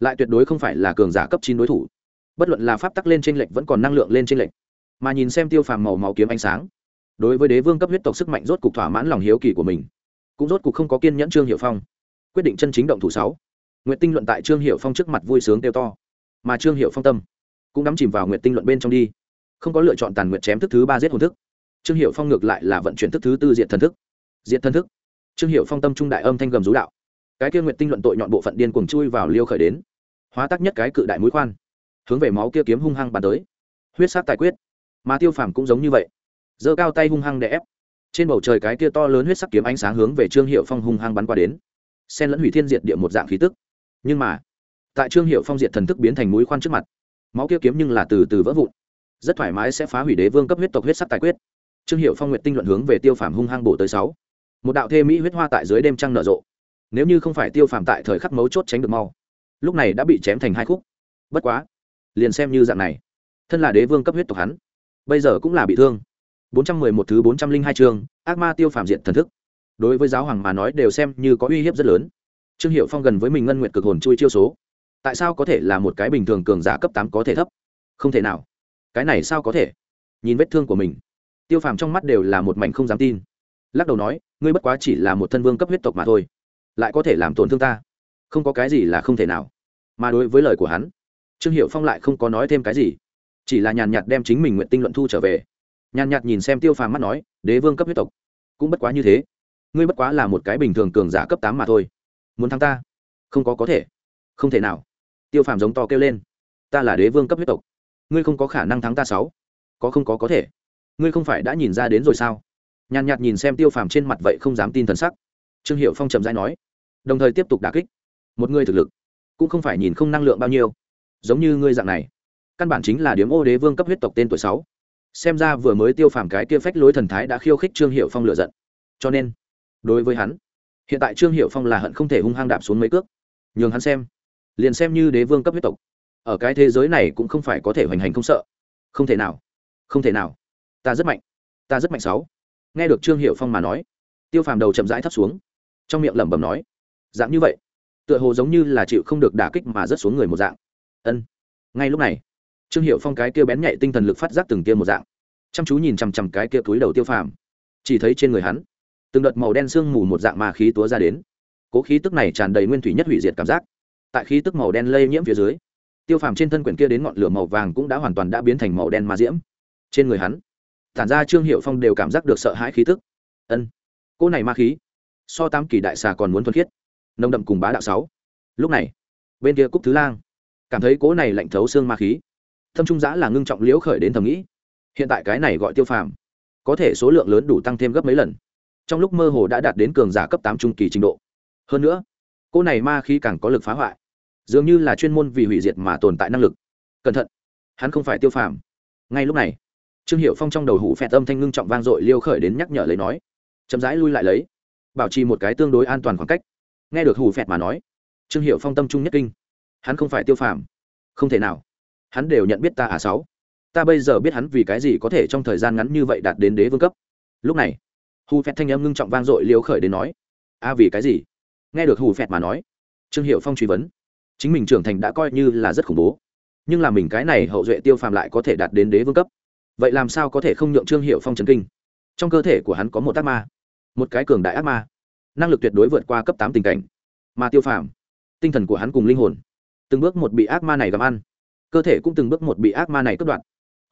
lại tuyệt đối không phải là cường giả cấp chín đối thủ. Bất luận là pháp tắc lên t r ê n lệch vẫn còn năng lượng lên t r ê n lệch. Mà nhìn xem tiêu phàm màu màu kiếm ánh sáng đối với đế vương cấp huyết tộc sức mạnh rốt cục thỏa mãn lòng hiếu kỳ của mình. Cũng rốt cục không có kiên nhẫn trương hiệu phong. Quyết định chân chính động thủ sáu. Nguyện tinh luận tại trương hiệu phong trước mặt vui sướng tiêu to. Mà trương hiệu phong tâm cũng đắm chìm vào nguyện tinh luận bên trong đi. Không có lựa chọn tàn nguyện chém thức thứ ba giết hồn thức. Trương hiệu phong ngược lại là vận chuyển thức thứ tư diện thần thức. Diện thần thức. Trương hiệu phong tâm trung đại âm thanh gầm rú đạo. Cái kia nguyện tinh luận tội nhọn bộ phận điên cuồng chui vào liêu khởi đến. Hóa tác nhất cái cự đại mũi khoan. Hướng về máu kia kiếm hung hăng bàn tới. Huyết sát tài quyết. Mà tiêu phàm cũng giống như vậy giơ cao tay hung hăng để ép. Trên bầu trời cái kia to lớn huyết sắc kiếm ánh sáng hướng về trương hiệu phong hung hăng bắn qua đến. Xen lẫn hủy thiên diệt địa một dạng khí tức. Nhưng mà, tại trương hiệu phong diệt thần thức biến thành mũi khoan trước mặt, máu kia kiếm nhưng là từ từ vỡ vụn. Rất thoải mái sẽ phá hủy đế vương cấp huyết tộc huyết sắc tài quyết. Trương hiệu phong nguyện tinh luận hướng về tiêu phàm hung hăng bổ tới sáu. Một đạo thê mỹ huyết hoa tại dưới đêm trăng nở rộ. Nếu như không phải tiêu phàm tại thời khắc mấu chốt tránh được mau, lúc này đã bị chém thành hai khúc. Bất quá, liền xem như dạng này, thân là đế vương cấp huyết tộc hắn, bây giờ cũng là bị thương bốn trăm mười một thứ bốn trăm linh hai chương, ác ma tiêu phàm diện thần thức. Đối với giáo hoàng mà nói đều xem như có uy hiếp rất lớn. Trương Hiểu phong gần với mình ngân nguyện cực hồn chui chiêu số. Tại sao có thể là một cái bình thường cường giả cấp tám có thể thấp? Không thể nào. Cái này sao có thể? Nhìn vết thương của mình, tiêu phàm trong mắt đều là một mảnh không dám tin. Lắc đầu nói, ngươi bất quá chỉ là một thân vương cấp huyết tộc mà thôi, lại có thể làm tổn thương ta? Không có cái gì là không thể nào. Mà đối với lời của hắn, trương Hiểu phong lại không có nói thêm cái gì, chỉ là nhàn nhạt đem chính mình nguyện tinh luận thu trở về nhàn nhạt nhìn xem tiêu phàm mắt nói, đế vương cấp huyết tộc, cũng bất quá như thế. Ngươi bất quá là một cái bình thường cường giả cấp tám mà thôi. Muốn thắng ta? Không có có thể. Không thể nào. Tiêu phàm giống to kêu lên, ta là đế vương cấp huyết tộc. Ngươi không có khả năng thắng ta sáu. Có không có có thể. Ngươi không phải đã nhìn ra đến rồi sao? Nhàn nhạt nhìn xem tiêu phàm trên mặt vậy không dám tin thần sắc. Trương hiệu phong trầm dai nói, đồng thời tiếp tục đà kích. Một người thực lực, cũng không phải nhìn không năng lượng bao nhiêu. Giống như ngươi dạng này, căn bản chính là điếm ô đế vương cấp huyết tộc tên tuổi sáu xem ra vừa mới tiêu phàm cái kia phách lối thần thái đã khiêu khích trương hiệu phong lựa giận. Cho nên, đối với hắn, hiện tại trương hiệu phong là hận không thể hung hăng đạp xuống mấy cước. Nhường hắn xem, liền xem như đế vương cấp huyết tộc, ở cái thế giới này cũng không phải có thể hoành hành không sợ. Không thể nào, không thể nào. Ta rất mạnh, ta rất mạnh sáu. Nghe được trương hiệu phong mà nói, tiêu phàm đầu chậm rãi thấp xuống, trong miệng lẩm bẩm nói, dạng như vậy, tựa hồ giống như là chịu không được đả kích mà rớt xuống người một dạng. Ân. Ngay lúc này trương hiệu phong cái kia bén nhạy tinh thần lực phát giác từng kia một dạng. Chăm chú nhìn chằm chằm cái kia túi đầu tiêu phàm. Chỉ thấy trên người hắn, từng đợt màu đen sương mù một dạng mà khí túa ra đến. Cố khí tức này tràn đầy nguyên thủy nhất hủy diệt cảm giác. Tại khí tức màu đen lây nhiễm phía dưới, tiêu phàm trên thân quyển kia đến ngọn lửa màu vàng cũng đã hoàn toàn đã biến thành màu đen mà diễm. Trên người hắn, tản ra trương hiệu phong đều cảm giác được sợ hãi khí tức. Ân, cô này ma khí, so tam kỳ đại xà còn muốn thuần khiết. Nông đậm cùng bá đạo sáu. Lúc này, bên kia cúc thứ lang cảm thấy cố này lạnh thấu xương ma khí thâm trung giã là ngưng trọng liễu khởi đến thầm nghĩ. Hiện tại cái này gọi tiêu phàm, có thể số lượng lớn đủ tăng thêm gấp mấy lần. Trong lúc mơ hồ đã đạt đến cường giả cấp tám trung kỳ trình độ. Hơn nữa, cô này ma khí càng có lực phá hoại, dường như là chuyên môn vì hủy diệt mà tồn tại năng lực. Cẩn thận, hắn không phải tiêu phàm. Ngay lúc này, trương hiệu phong trong đầu hủ phẹt âm thanh ngưng trọng vang dội liêu khởi đến nhắc nhở lấy nói, chậm rãi lui lại lấy, bảo trì một cái tương đối an toàn khoảng cách. Nghe được hủ phẹt mà nói, trương hiệu phong tâm trung nhất kinh. Hắn không phải tiêu phàm, không thể nào hắn đều nhận biết ta à sáu. Ta bây giờ biết hắn vì cái gì có thể trong thời gian ngắn như vậy đạt đến đế vương cấp. Lúc này, hù phẹt thanh âm ngưng trọng vang dội liều khởi đến nói, a, vì cái gì? Nghe được hù phẹt mà nói, trương hiệu phong truy vấn, chính mình trưởng thành đã coi như là rất khủng bố, nhưng là mình cái này hậu duệ tiêu phàm lại có thể đạt đến đế vương cấp. Vậy làm sao có thể không nhượng trương hiệu phong trấn kinh? Trong cơ thể của hắn có một ác ma, một cái cường đại ác ma, năng lực tuyệt đối vượt qua cấp tám tình cảnh, mà tiêu phàm, tinh thần của hắn cùng linh hồn, từng bước một bị ác ma này gặm ăn cơ thể cũng từng bước một bị ác ma này cướp đoạt.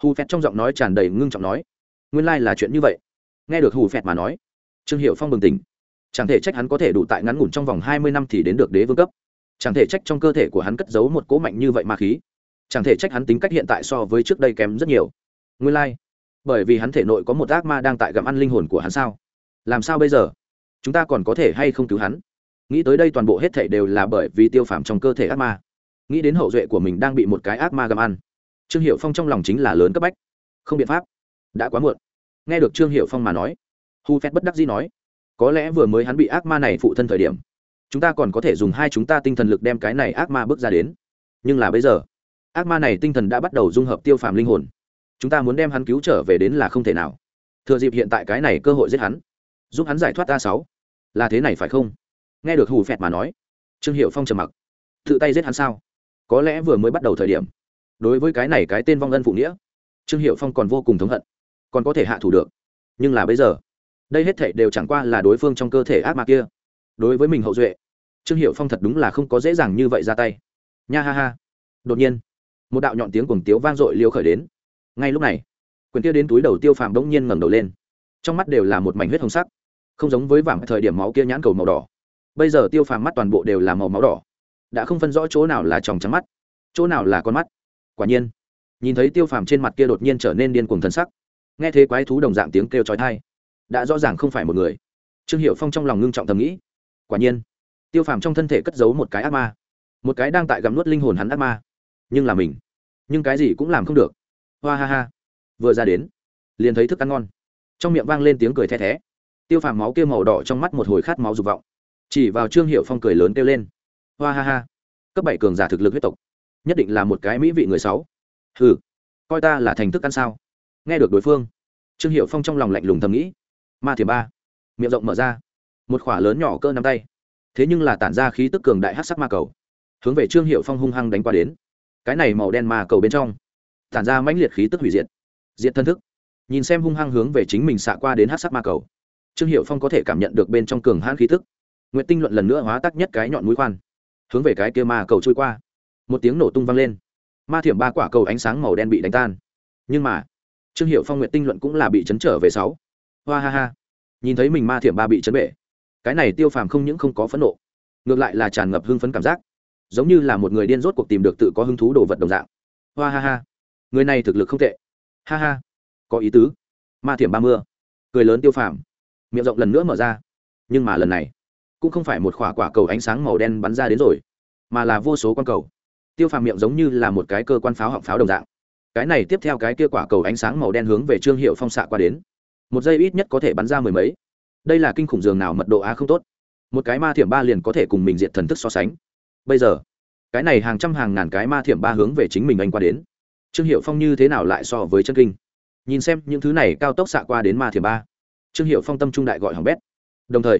Hù phẹt trong giọng nói tràn đầy ngưng trọng nói, nguyên lai là chuyện như vậy. Nghe được hù phẹt mà nói, trương hiệu phong bừng tỉnh. Chẳng thể trách hắn có thể đủ tại ngắn ngủn trong vòng hai mươi năm thì đến được đế vương cấp. Chẳng thể trách trong cơ thể của hắn cất giấu một cỗ mạnh như vậy ma khí. Chẳng thể trách hắn tính cách hiện tại so với trước đây kém rất nhiều. Nguyên lai、like. bởi vì hắn thể nội có một ác ma đang tại gặm ăn linh hồn của hắn sao? Làm sao bây giờ? Chúng ta còn có thể hay không cứu hắn? Nghĩ tới đây toàn bộ hết thể đều là bởi vì tiêu phàm trong cơ thể ác ma nghĩ đến hậu duệ của mình đang bị một cái ác ma gặm ăn. Trương hiệu phong trong lòng chính là lớn cấp bách. Không biện pháp. Đã quá muộn. Nghe được trương hiệu phong mà nói, hu phét bất đắc dĩ nói, có lẽ vừa mới hắn bị ác ma này phụ thân thời điểm, chúng ta còn có thể dùng hai chúng ta tinh thần lực đem cái này ác ma bước ra đến. Nhưng là bây giờ, ác ma này tinh thần đã bắt đầu dung hợp tiêu phàm linh hồn. Chúng ta muốn đem hắn cứu trở về đến là không thể nào. Thừa dịp hiện tại cái này cơ hội giết hắn, giúp hắn giải thoát a sáu. Là thế này phải không? Nghe được hù phẹt mà nói, trương hiệu phong trầm mặc. Tự tay giết hắn sao? Có lẽ vừa mới bắt đầu thời điểm. Đối với cái này cái tên vong ân phụ nghĩa, trương hiệu phong còn vô cùng thống hận, còn có thể hạ thủ được. Nhưng là bây giờ, đây hết thảy đều chẳng qua là đối phương trong cơ thể ác ma kia. Đối với mình hậu duệ, trương hiệu phong thật đúng là không có dễ dàng như vậy ra tay. Nha ha ha. Đột nhiên, một đạo nhọn tiếng cuồng tiếu vang dội liêu khởi đến. Ngay lúc này, quyền kia đến túi đầu tiêu phàm bỗng nhiên ngẩng đầu lên. Trong mắt đều là một mảnh huyết hồng sắc, không giống với vàng thời điểm máu kia nhãn cầu màu đỏ. Bây giờ tiêu phàm mắt toàn bộ đều là màu máu đỏ đã không phân rõ chỗ nào là tròng trắng mắt, chỗ nào là con mắt. Quả nhiên, nhìn thấy tiêu phàm trên mặt kia đột nhiên trở nên điên cuồng thân sắc, nghe thế quái thú đồng dạng tiếng kêu trói thai đã rõ ràng không phải một người. Trương hiệu phong trong lòng ngưng trọng thầm nghĩ. Quả nhiên, tiêu phàm trong thân thể cất giấu một cái ác ma, một cái đang tại gặm nuốt linh hồn hắn ác ma. Nhưng là mình, nhưng cái gì cũng làm không được. Hoa ha ha. Vừa ra đến, liền thấy thức ăn ngon. Trong miệng vang lên tiếng cười the thé. Tiêu phàm máu kia màu đỏ trong mắt một hồi khát máu dục vọng. Chỉ vào trương hiệu phong cười lớn kêu lên hoa ha ha. Cấp bảy cường giả thực lực huyết tộc. Nhất định là một cái mỹ vị người sáu. Hừ, coi ta là thành thức ăn sao? Nghe được đối phương, trương hiệu phong trong lòng lạnh lùng thầm nghĩ. Ma thiềm ba, miệng rộng mở ra. Một khỏa lớn nhỏ cơ nắm tay. Thế nhưng là tản ra khí tức cường đại hát sắc ma cầu. Hướng về trương hiệu phong hung hăng đánh qua đến. Cái này màu đen ma cầu bên trong, tản ra mãnh liệt khí tức hủy diệt. Diệt thân thức. Nhìn xem hung hăng hướng về chính mình xạ qua đến hát sắc ma cầu, trương hiệu phong có thể cảm nhận được bên trong cường hãn khí tức. Nguyện tinh luận lần nữa hóa tắc nhất cái nhọn mũi khoan hướng về cái kia ma cầu trôi qua. Một tiếng nổ tung vang lên. Ma thiểm ba quả cầu ánh sáng màu đen bị đánh tan. Nhưng mà, trương hiệu phong nguyện tinh luận cũng là bị chấn trở về sáu. Hoa ha ha. Nhìn thấy mình ma thiểm ba bị chấn bể, cái này tiêu phàm không những không có phẫn nộ, ngược lại là tràn ngập hưng phấn cảm giác. Giống như là một người điên rốt cuộc tìm được tự có hứng thú đồ vật đồng dạng. Hoa ha ha. Người này thực lực không tệ. Ha ha. Có ý tứ. Ma thiểm ba mưa. Cười lớn tiêu phàm. Miệng rộng lần nữa mở ra. Nhưng mà lần này cũng không phải một quả quả cầu ánh sáng màu đen bắn ra đến rồi, mà là vô số quan cầu. Tiêu phàm miệng giống như là một cái cơ quan pháo họng pháo đồng dạng. Cái này tiếp theo cái kia quả cầu ánh sáng màu đen hướng về trương hiệu phong xạ qua đến. Một giây ít nhất có thể bắn ra mười mấy. Đây là kinh khủng giường nào mật độ á không tốt. Một cái ma thiểm ba liền có thể cùng mình diện thần thức so sánh. Bây giờ, cái này hàng trăm hàng ngàn cái ma thiểm ba hướng về chính mình anh qua đến. Trương hiệu phong như thế nào lại so với chân kinh? Nhìn xem những thứ này cao tốc xạ qua đến ma thiểm ba. Trương hiệu phong tâm trung đại gọi hỏng bét. Đồng thời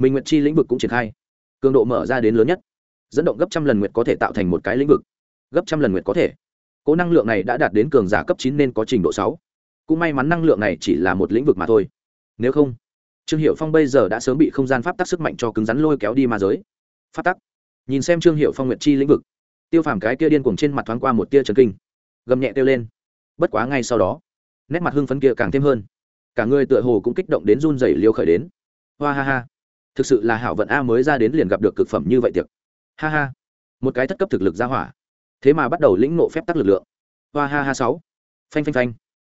mình nguyệt chi lĩnh vực cũng triển khai. Cường độ mở ra đến lớn nhất. Dẫn động gấp trăm lần nguyệt có thể tạo thành một cái lĩnh vực. Gấp trăm lần nguyệt có thể. Cố năng lượng này đã đạt đến cường giả cấp chín nên có trình độ sáu. Cũng may mắn năng lượng này chỉ là một lĩnh vực mà thôi. Nếu không, trương hiệu phong bây giờ đã sớm bị không gian pháp tắc sức mạnh cho cứng rắn lôi kéo đi ma giới. Pháp tắc. Nhìn xem trương hiệu phong nguyệt chi lĩnh vực. Tiêu phàm cái kia điên cuồng trên mặt thoáng qua một tia trần kinh. Gầm nhẹ kêu lên. Bất quá ngay sau đó, nét mặt hưng phấn kia càng thêm hơn. Cả người tựa hồ cũng kích động đến run rẩy liêu khởi đến. Hoa ha ha thực sự là hảo vận a mới ra đến liền gặp được cực phẩm như vậy tiệc. Ha ha. Một cái thất cấp thực lực ra hỏa. Thế mà bắt đầu lĩnh nộ phép tắc lực lượng. Hoa ha ha sáu. Phanh phanh phanh.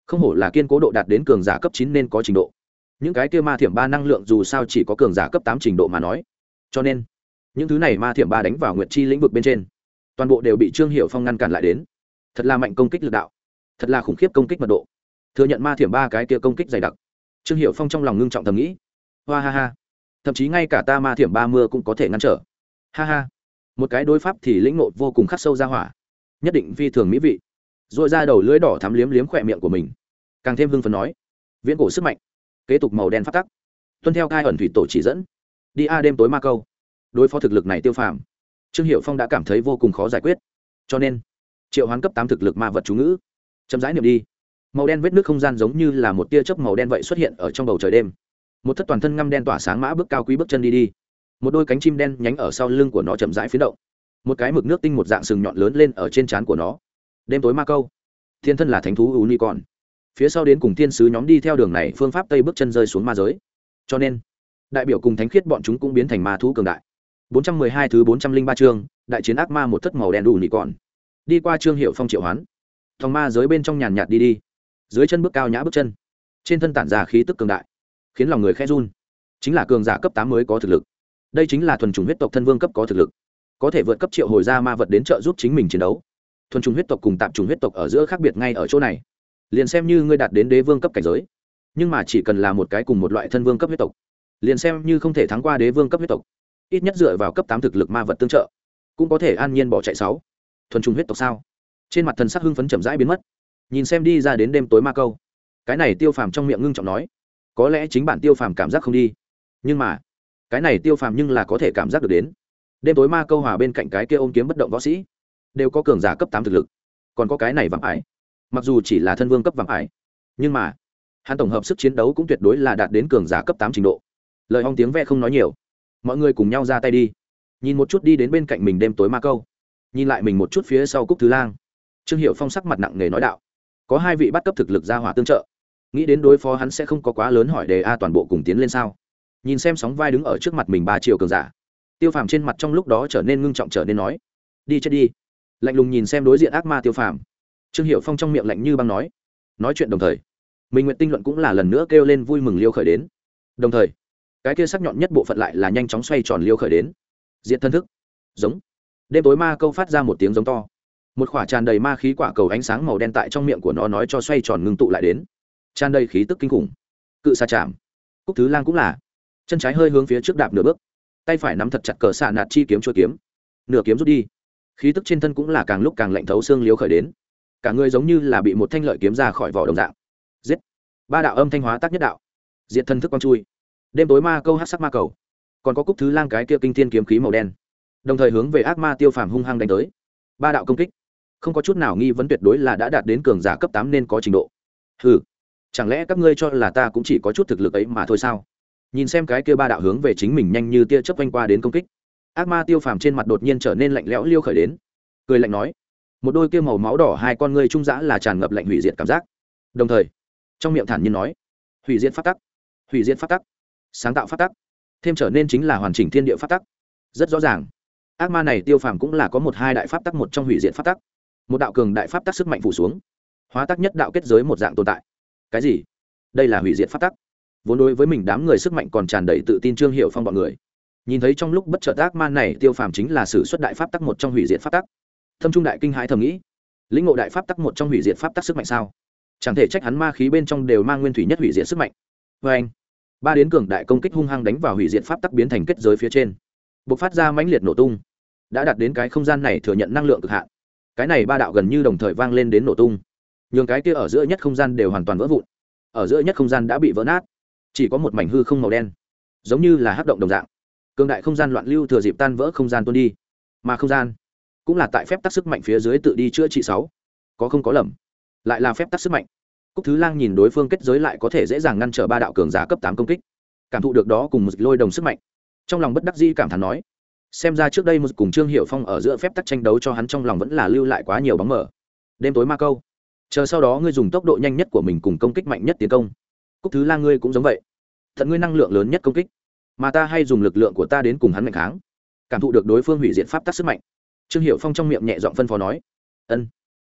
Không hổ là kiên cố độ đạt đến cường giả cấp chín nên có trình độ. Những cái kia ma thiểm ba năng lượng dù sao chỉ có cường giả cấp tám trình độ mà nói. Cho nên, những thứ này ma thiểm ba đánh vào nguyệt chi lĩnh vực bên trên, toàn bộ đều bị trương hiệu phong ngăn cản lại đến. Thật là mạnh công kích lực đạo. Thật là khủng khiếp công kích mật độ. Thừa nhận ma thiểm ba cái kia công kích dày đặc. Trương hiệu phong trong lòng ngưng trọng thầm nghĩ. Hoa ha ha thậm chí ngay cả ta ma thiểm ba mưa cũng có thể ngăn trở. Ha ha. Một cái đối pháp thì lĩnh nộ vô cùng khắc sâu ra hỏa. Nhất định phi thường mỹ vị. R ồ i ra đầu lưới đỏ thắm liếm liếm khỏe miệng của mình. Càng thêm hưng phấn nói. Viễn cổ sức mạnh. Kế tục màu đen phát tắc. Tuân theo cai ẩn thủy tổ chỉ dẫn. Đi a đêm tối ma câu. Đối phó thực lực này tiêu phàm. Trương hiệu phong đã cảm thấy vô cùng khó giải quyết. Cho nên, triệu hoán cấp tám thực lực ma vật chú ngữ. Chậm rãi niệm đi. Màu đen vết nước không gian giống như là một tia chớp màu đen vậy xuất hiện ở trong bầu trời đêm một thất toàn thân ngăm đen tỏa sáng mã bước cao quý bước chân đi đi. Một đôi cánh chim đen nhánh ở sau lưng của nó chậm rãi phiến động. Một cái mực nước tinh một dạng sừng nhọn lớn lên ở trên trán của nó. Đêm tối ma câu. Thiên thân là thánh thú ưu ni còn phía sau đến cùng thiên sứ nhóm đi theo đường này, phương pháp tây bước chân rơi xuống ma giới. Cho nên, đại biểu cùng thánh khiết bọn chúng cũng biến thành ma thú cường đại. 412 thứ 403 chương, đại chiến ác ma một thất màu đen đủ nị còn đi qua trương hiệu phong triệu hoán. Thòng ma giới bên trong nhàn nhạt đi đi. Dưới chân bước cao nhã bước chân. Trên thân tản ra khí tức cường đại khiến lòng người khẽ run. Chính là cường giả cấp tám mới có thực lực. Đây chính là thuần chủng huyết tộc thân vương cấp có thực lực. Có thể vượt cấp triệu hồi ra ma vật đến trợ giúp chính mình chiến đấu. Thuần chủng huyết tộc cùng tạm chủng huyết tộc ở giữa khác biệt ngay ở chỗ này. Liền xem như ngươi đạt đến đế vương cấp cảnh giới, nhưng mà chỉ cần là một cái cùng một loại thân vương cấp huyết tộc, liền xem như không thể thắng qua đế vương cấp huyết tộc, ít nhất dựa vào cấp tám thực lực ma vật tương trợ, cũng có thể an nhiên bỏ chạy sáu. Thuần trùng huyết tộc sao? Trên mặt thần sắc hưng phấn chậm rãi biến mất. Nhìn xem đi ra đến đêm tối ma câu. Cái này tiêu phàm trong miệng ngưng trọng nói có lẽ chính bản tiêu phàm cảm giác không đi. Nhưng mà, cái này tiêu phàm nhưng là có thể cảm giác được đến. Đêm tối ma câu hòa bên cạnh cái kia ôm kiếm bất động võ sĩ, đều có cường giả cấp tám thực lực. Còn có cái này vạm ải. Mặc dù chỉ là thân vương cấp vạm ải, nhưng mà, hắn tổng hợp sức chiến đấu cũng tuyệt đối là đạt đến cường giả cấp tám trình độ. Lời hong tiếng ve không nói nhiều. Mọi người cùng nhau ra tay đi. Nhìn một chút đi đến bên cạnh mình đêm tối ma câu. Nhìn lại mình một chút phía sau cúc thứ lang. Trương hiệu phong sắc mặt nặng nề nói đạo. Có hai vị bắt cấp thực lực ra hỏa tương trợ nghĩ đến đối phó hắn sẽ không có quá lớn hỏi đề a toàn bộ cùng tiến lên sao? Nhìn xem sóng vai đứng ở trước mặt mình ba triệu cường giả. Tiêu phàm trên mặt trong lúc đó trở nên ngưng trọng trở nên nói, đi chết đi. Lạnh lùng nhìn xem đối diện ác ma tiêu phàm. Trương hiệu phong trong miệng lạnh như băng nói nói chuyện đồng thời. Minh nguyện tinh luận cũng là lần nữa kêu lên vui mừng liêu khởi đến. Đồng thời, cái kia sắc nhọn nhất bộ phận lại là nhanh chóng xoay tròn liêu khởi đến. Diện thân thức. Giống. Đêm tối ma câu phát ra một tiếng giống to. Một khỏa tràn đầy ma khí quả cầu ánh sáng màu đen tại trong miệng của nó nói cho xoay tròn ngưng tụ lại đến tràn đầy khí tức kinh khủng. Cự xa chạm. Cúc thứ lang cũng là. Chân trái hơi hướng phía trước đạp nửa bước. Tay phải nắm thật chặt cờ xạ nạt chi kiếm chua kiếm. Nửa kiếm rút đi. Khí tức trên thân cũng là càng lúc càng lạnh thấu xương liếu khởi đến. Cả người giống như là bị một thanh lợi kiếm ra khỏi vỏ đồng dạng. Giết. Ba đạo âm thanh hóa tác nhất đạo. Diện thân thức quang chui. Đêm tối ma câu hát sắc ma cầu. Còn có cúc thứ lang cái kia kinh thiên kiếm khí màu đen. Đồng thời hướng về ác ma tiêu phàm hung hăng đánh tới. Ba đạo công kích. Không có chút nào nghi vấn tuyệt đối là đã đạt đến cường giả cấp tám nên có trình độ. Hừ chẳng lẽ các ngươi cho là ta cũng chỉ có chút thực lực ấy mà thôi sao? Nhìn xem cái kia ba đạo hướng về chính mình nhanh như tia chớp quanh qua đến công kích, ác ma tiêu phàm trên mặt đột nhiên trở nên lạnh lẽo liêu khởi đến. Cười lạnh nói, một đôi kia màu máu đỏ hai con ngươi trung dã là tràn ngập lạnh hủy diệt cảm giác. Đồng thời, trong miệng thản nhiên nói, hủy diệt phát tắc, hủy diệt phát tắc, sáng tạo phát tắc, thêm trở nên chính là hoàn chỉnh thiên địa phát tắc. Rất rõ ràng, ác ma này tiêu phàm cũng là có một hai đại pháp tắc, một trong hủy diệt pháp tắc. Một đạo cường đại pháp tắc sức mạnh phủ xuống, hóa tắc nhất đạo kết giới một dạng tồn tại cái gì? Đây là hủy diệt pháp tắc. Vốn đối với mình đám người sức mạnh còn tràn đầy tự tin trương hiệu phong bọn người. Nhìn thấy trong lúc bất chợt ác man này, tiêu phàm chính là sử xuất đại pháp tắc một trong hủy diệt pháp tắc. Thâm trung đại kinh hãi thầm nghĩ, lĩnh ngộ đại pháp tắc một trong hủy diệt pháp tắc sức mạnh sao? Chẳng thể trách hắn ma khí bên trong đều mang nguyên thủy nhất hủy diệt sức mạnh. Vê anh, ba đến cường đại công kích hung hăng đánh vào hủy diệt pháp tắc biến thành kết giới phía trên. B ộ c phát ra mãnh liệt nổ tung. Đã đạt đến cái không gian này thừa nhận năng lượng cực hạn. Cái này ba đạo gần như đồng thời vang lên đến nổ tung nhường cái kia ở giữa nhất không gian đều hoàn toàn vỡ vụn, ở giữa nhất không gian đã bị vỡ nát, chỉ có một mảnh hư không màu đen, giống như là hát động đồng dạng. Cường đại không gian loạn lưu thừa dịp tan vỡ không gian tuôn đi, mà không gian cũng là tại phép tắc sức mạnh phía dưới tự đi chữa trị sáu, có không có lầm, lại là phép tắc sức mạnh. Cúc thứ lang nhìn đối phương kết giới lại có thể dễ dàng ngăn trở ba đạo cường giả cấp tám công kích, cảm thụ được đó cùng một lôi đồng sức mạnh. Trong lòng bất đắc dĩ cảm thán nói, xem ra trước đây một cùng trương hiệu phong ở giữa phép tắc tranh đấu cho hắn trong lòng vẫn là lưu lại quá nhiều bóng mở đêm tối ma câu chờ sau đó ngươi dùng tốc độ nhanh nhất của mình cùng công kích mạnh nhất tiến công. Cúc thứ lang ngươi cũng giống vậy. Thận ngươi năng lượng lớn nhất công kích. Mà ta hay dùng lực lượng của ta đến cùng hắn mạnh kháng. Cảm thụ được đối phương hủy diệt pháp tắc sức mạnh. Trương hiệu phong trong miệng nhẹ giọng phân phó nói. Ân,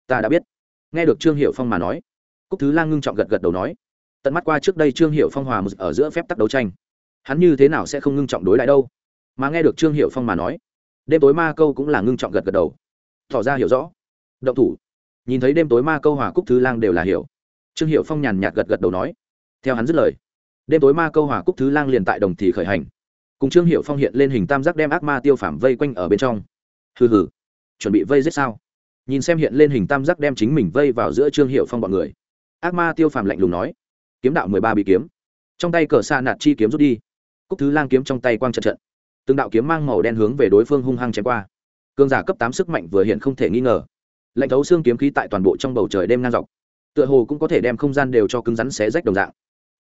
ta đã biết. Nghe được trương hiệu phong mà nói, cúc thứ lang ngưng trọng gật gật đầu nói. Tận mắt qua trước đây trương hiệu phong hòa ở giữa phép tắc đấu tranh, hắn như thế nào sẽ không ngưng trọng đối lại đâu? Mà nghe được trương hiệu phong mà nói, đêm tối ma câu cũng là ngưng trọng gật gật đầu. Tỏ ra hiểu rõ. Động thủ nhìn thấy đêm tối ma câu hòa cúc thứ lang đều là hiểu. Trương hiệu phong nhàn nhạt gật gật đầu nói, theo hắn dứt lời, đêm tối ma câu hòa cúc thứ lang liền tại đồng thì khởi hành. Cùng trương hiệu phong hiện lên hình tam giác đem ác ma tiêu phảm vây quanh ở bên trong. Hừ hừ, chuẩn bị vây giết sao? Nhìn xem hiện lên hình tam giác đem chính mình vây vào giữa trương hiệu phong bọn người. Ác ma tiêu phàm lạnh lùng nói, kiếm đạo mười ba bị kiếm. Trong tay cờ xa nạt chi kiếm rút đi. Cúc thứ lang kiếm trong tay quang trận trận. Từng đạo kiếm mang màu đen hướng về đối phương hung hăng chém qua. Cương giả cấp tám sức mạnh vừa hiện không thể nghi ngờ lạnh thấu xương kiếm khí tại toàn bộ trong bầu trời đêm ngang dọc, tựa hồ cũng có thể đem không gian đều cho cứng rắn xé rách đồng dạng.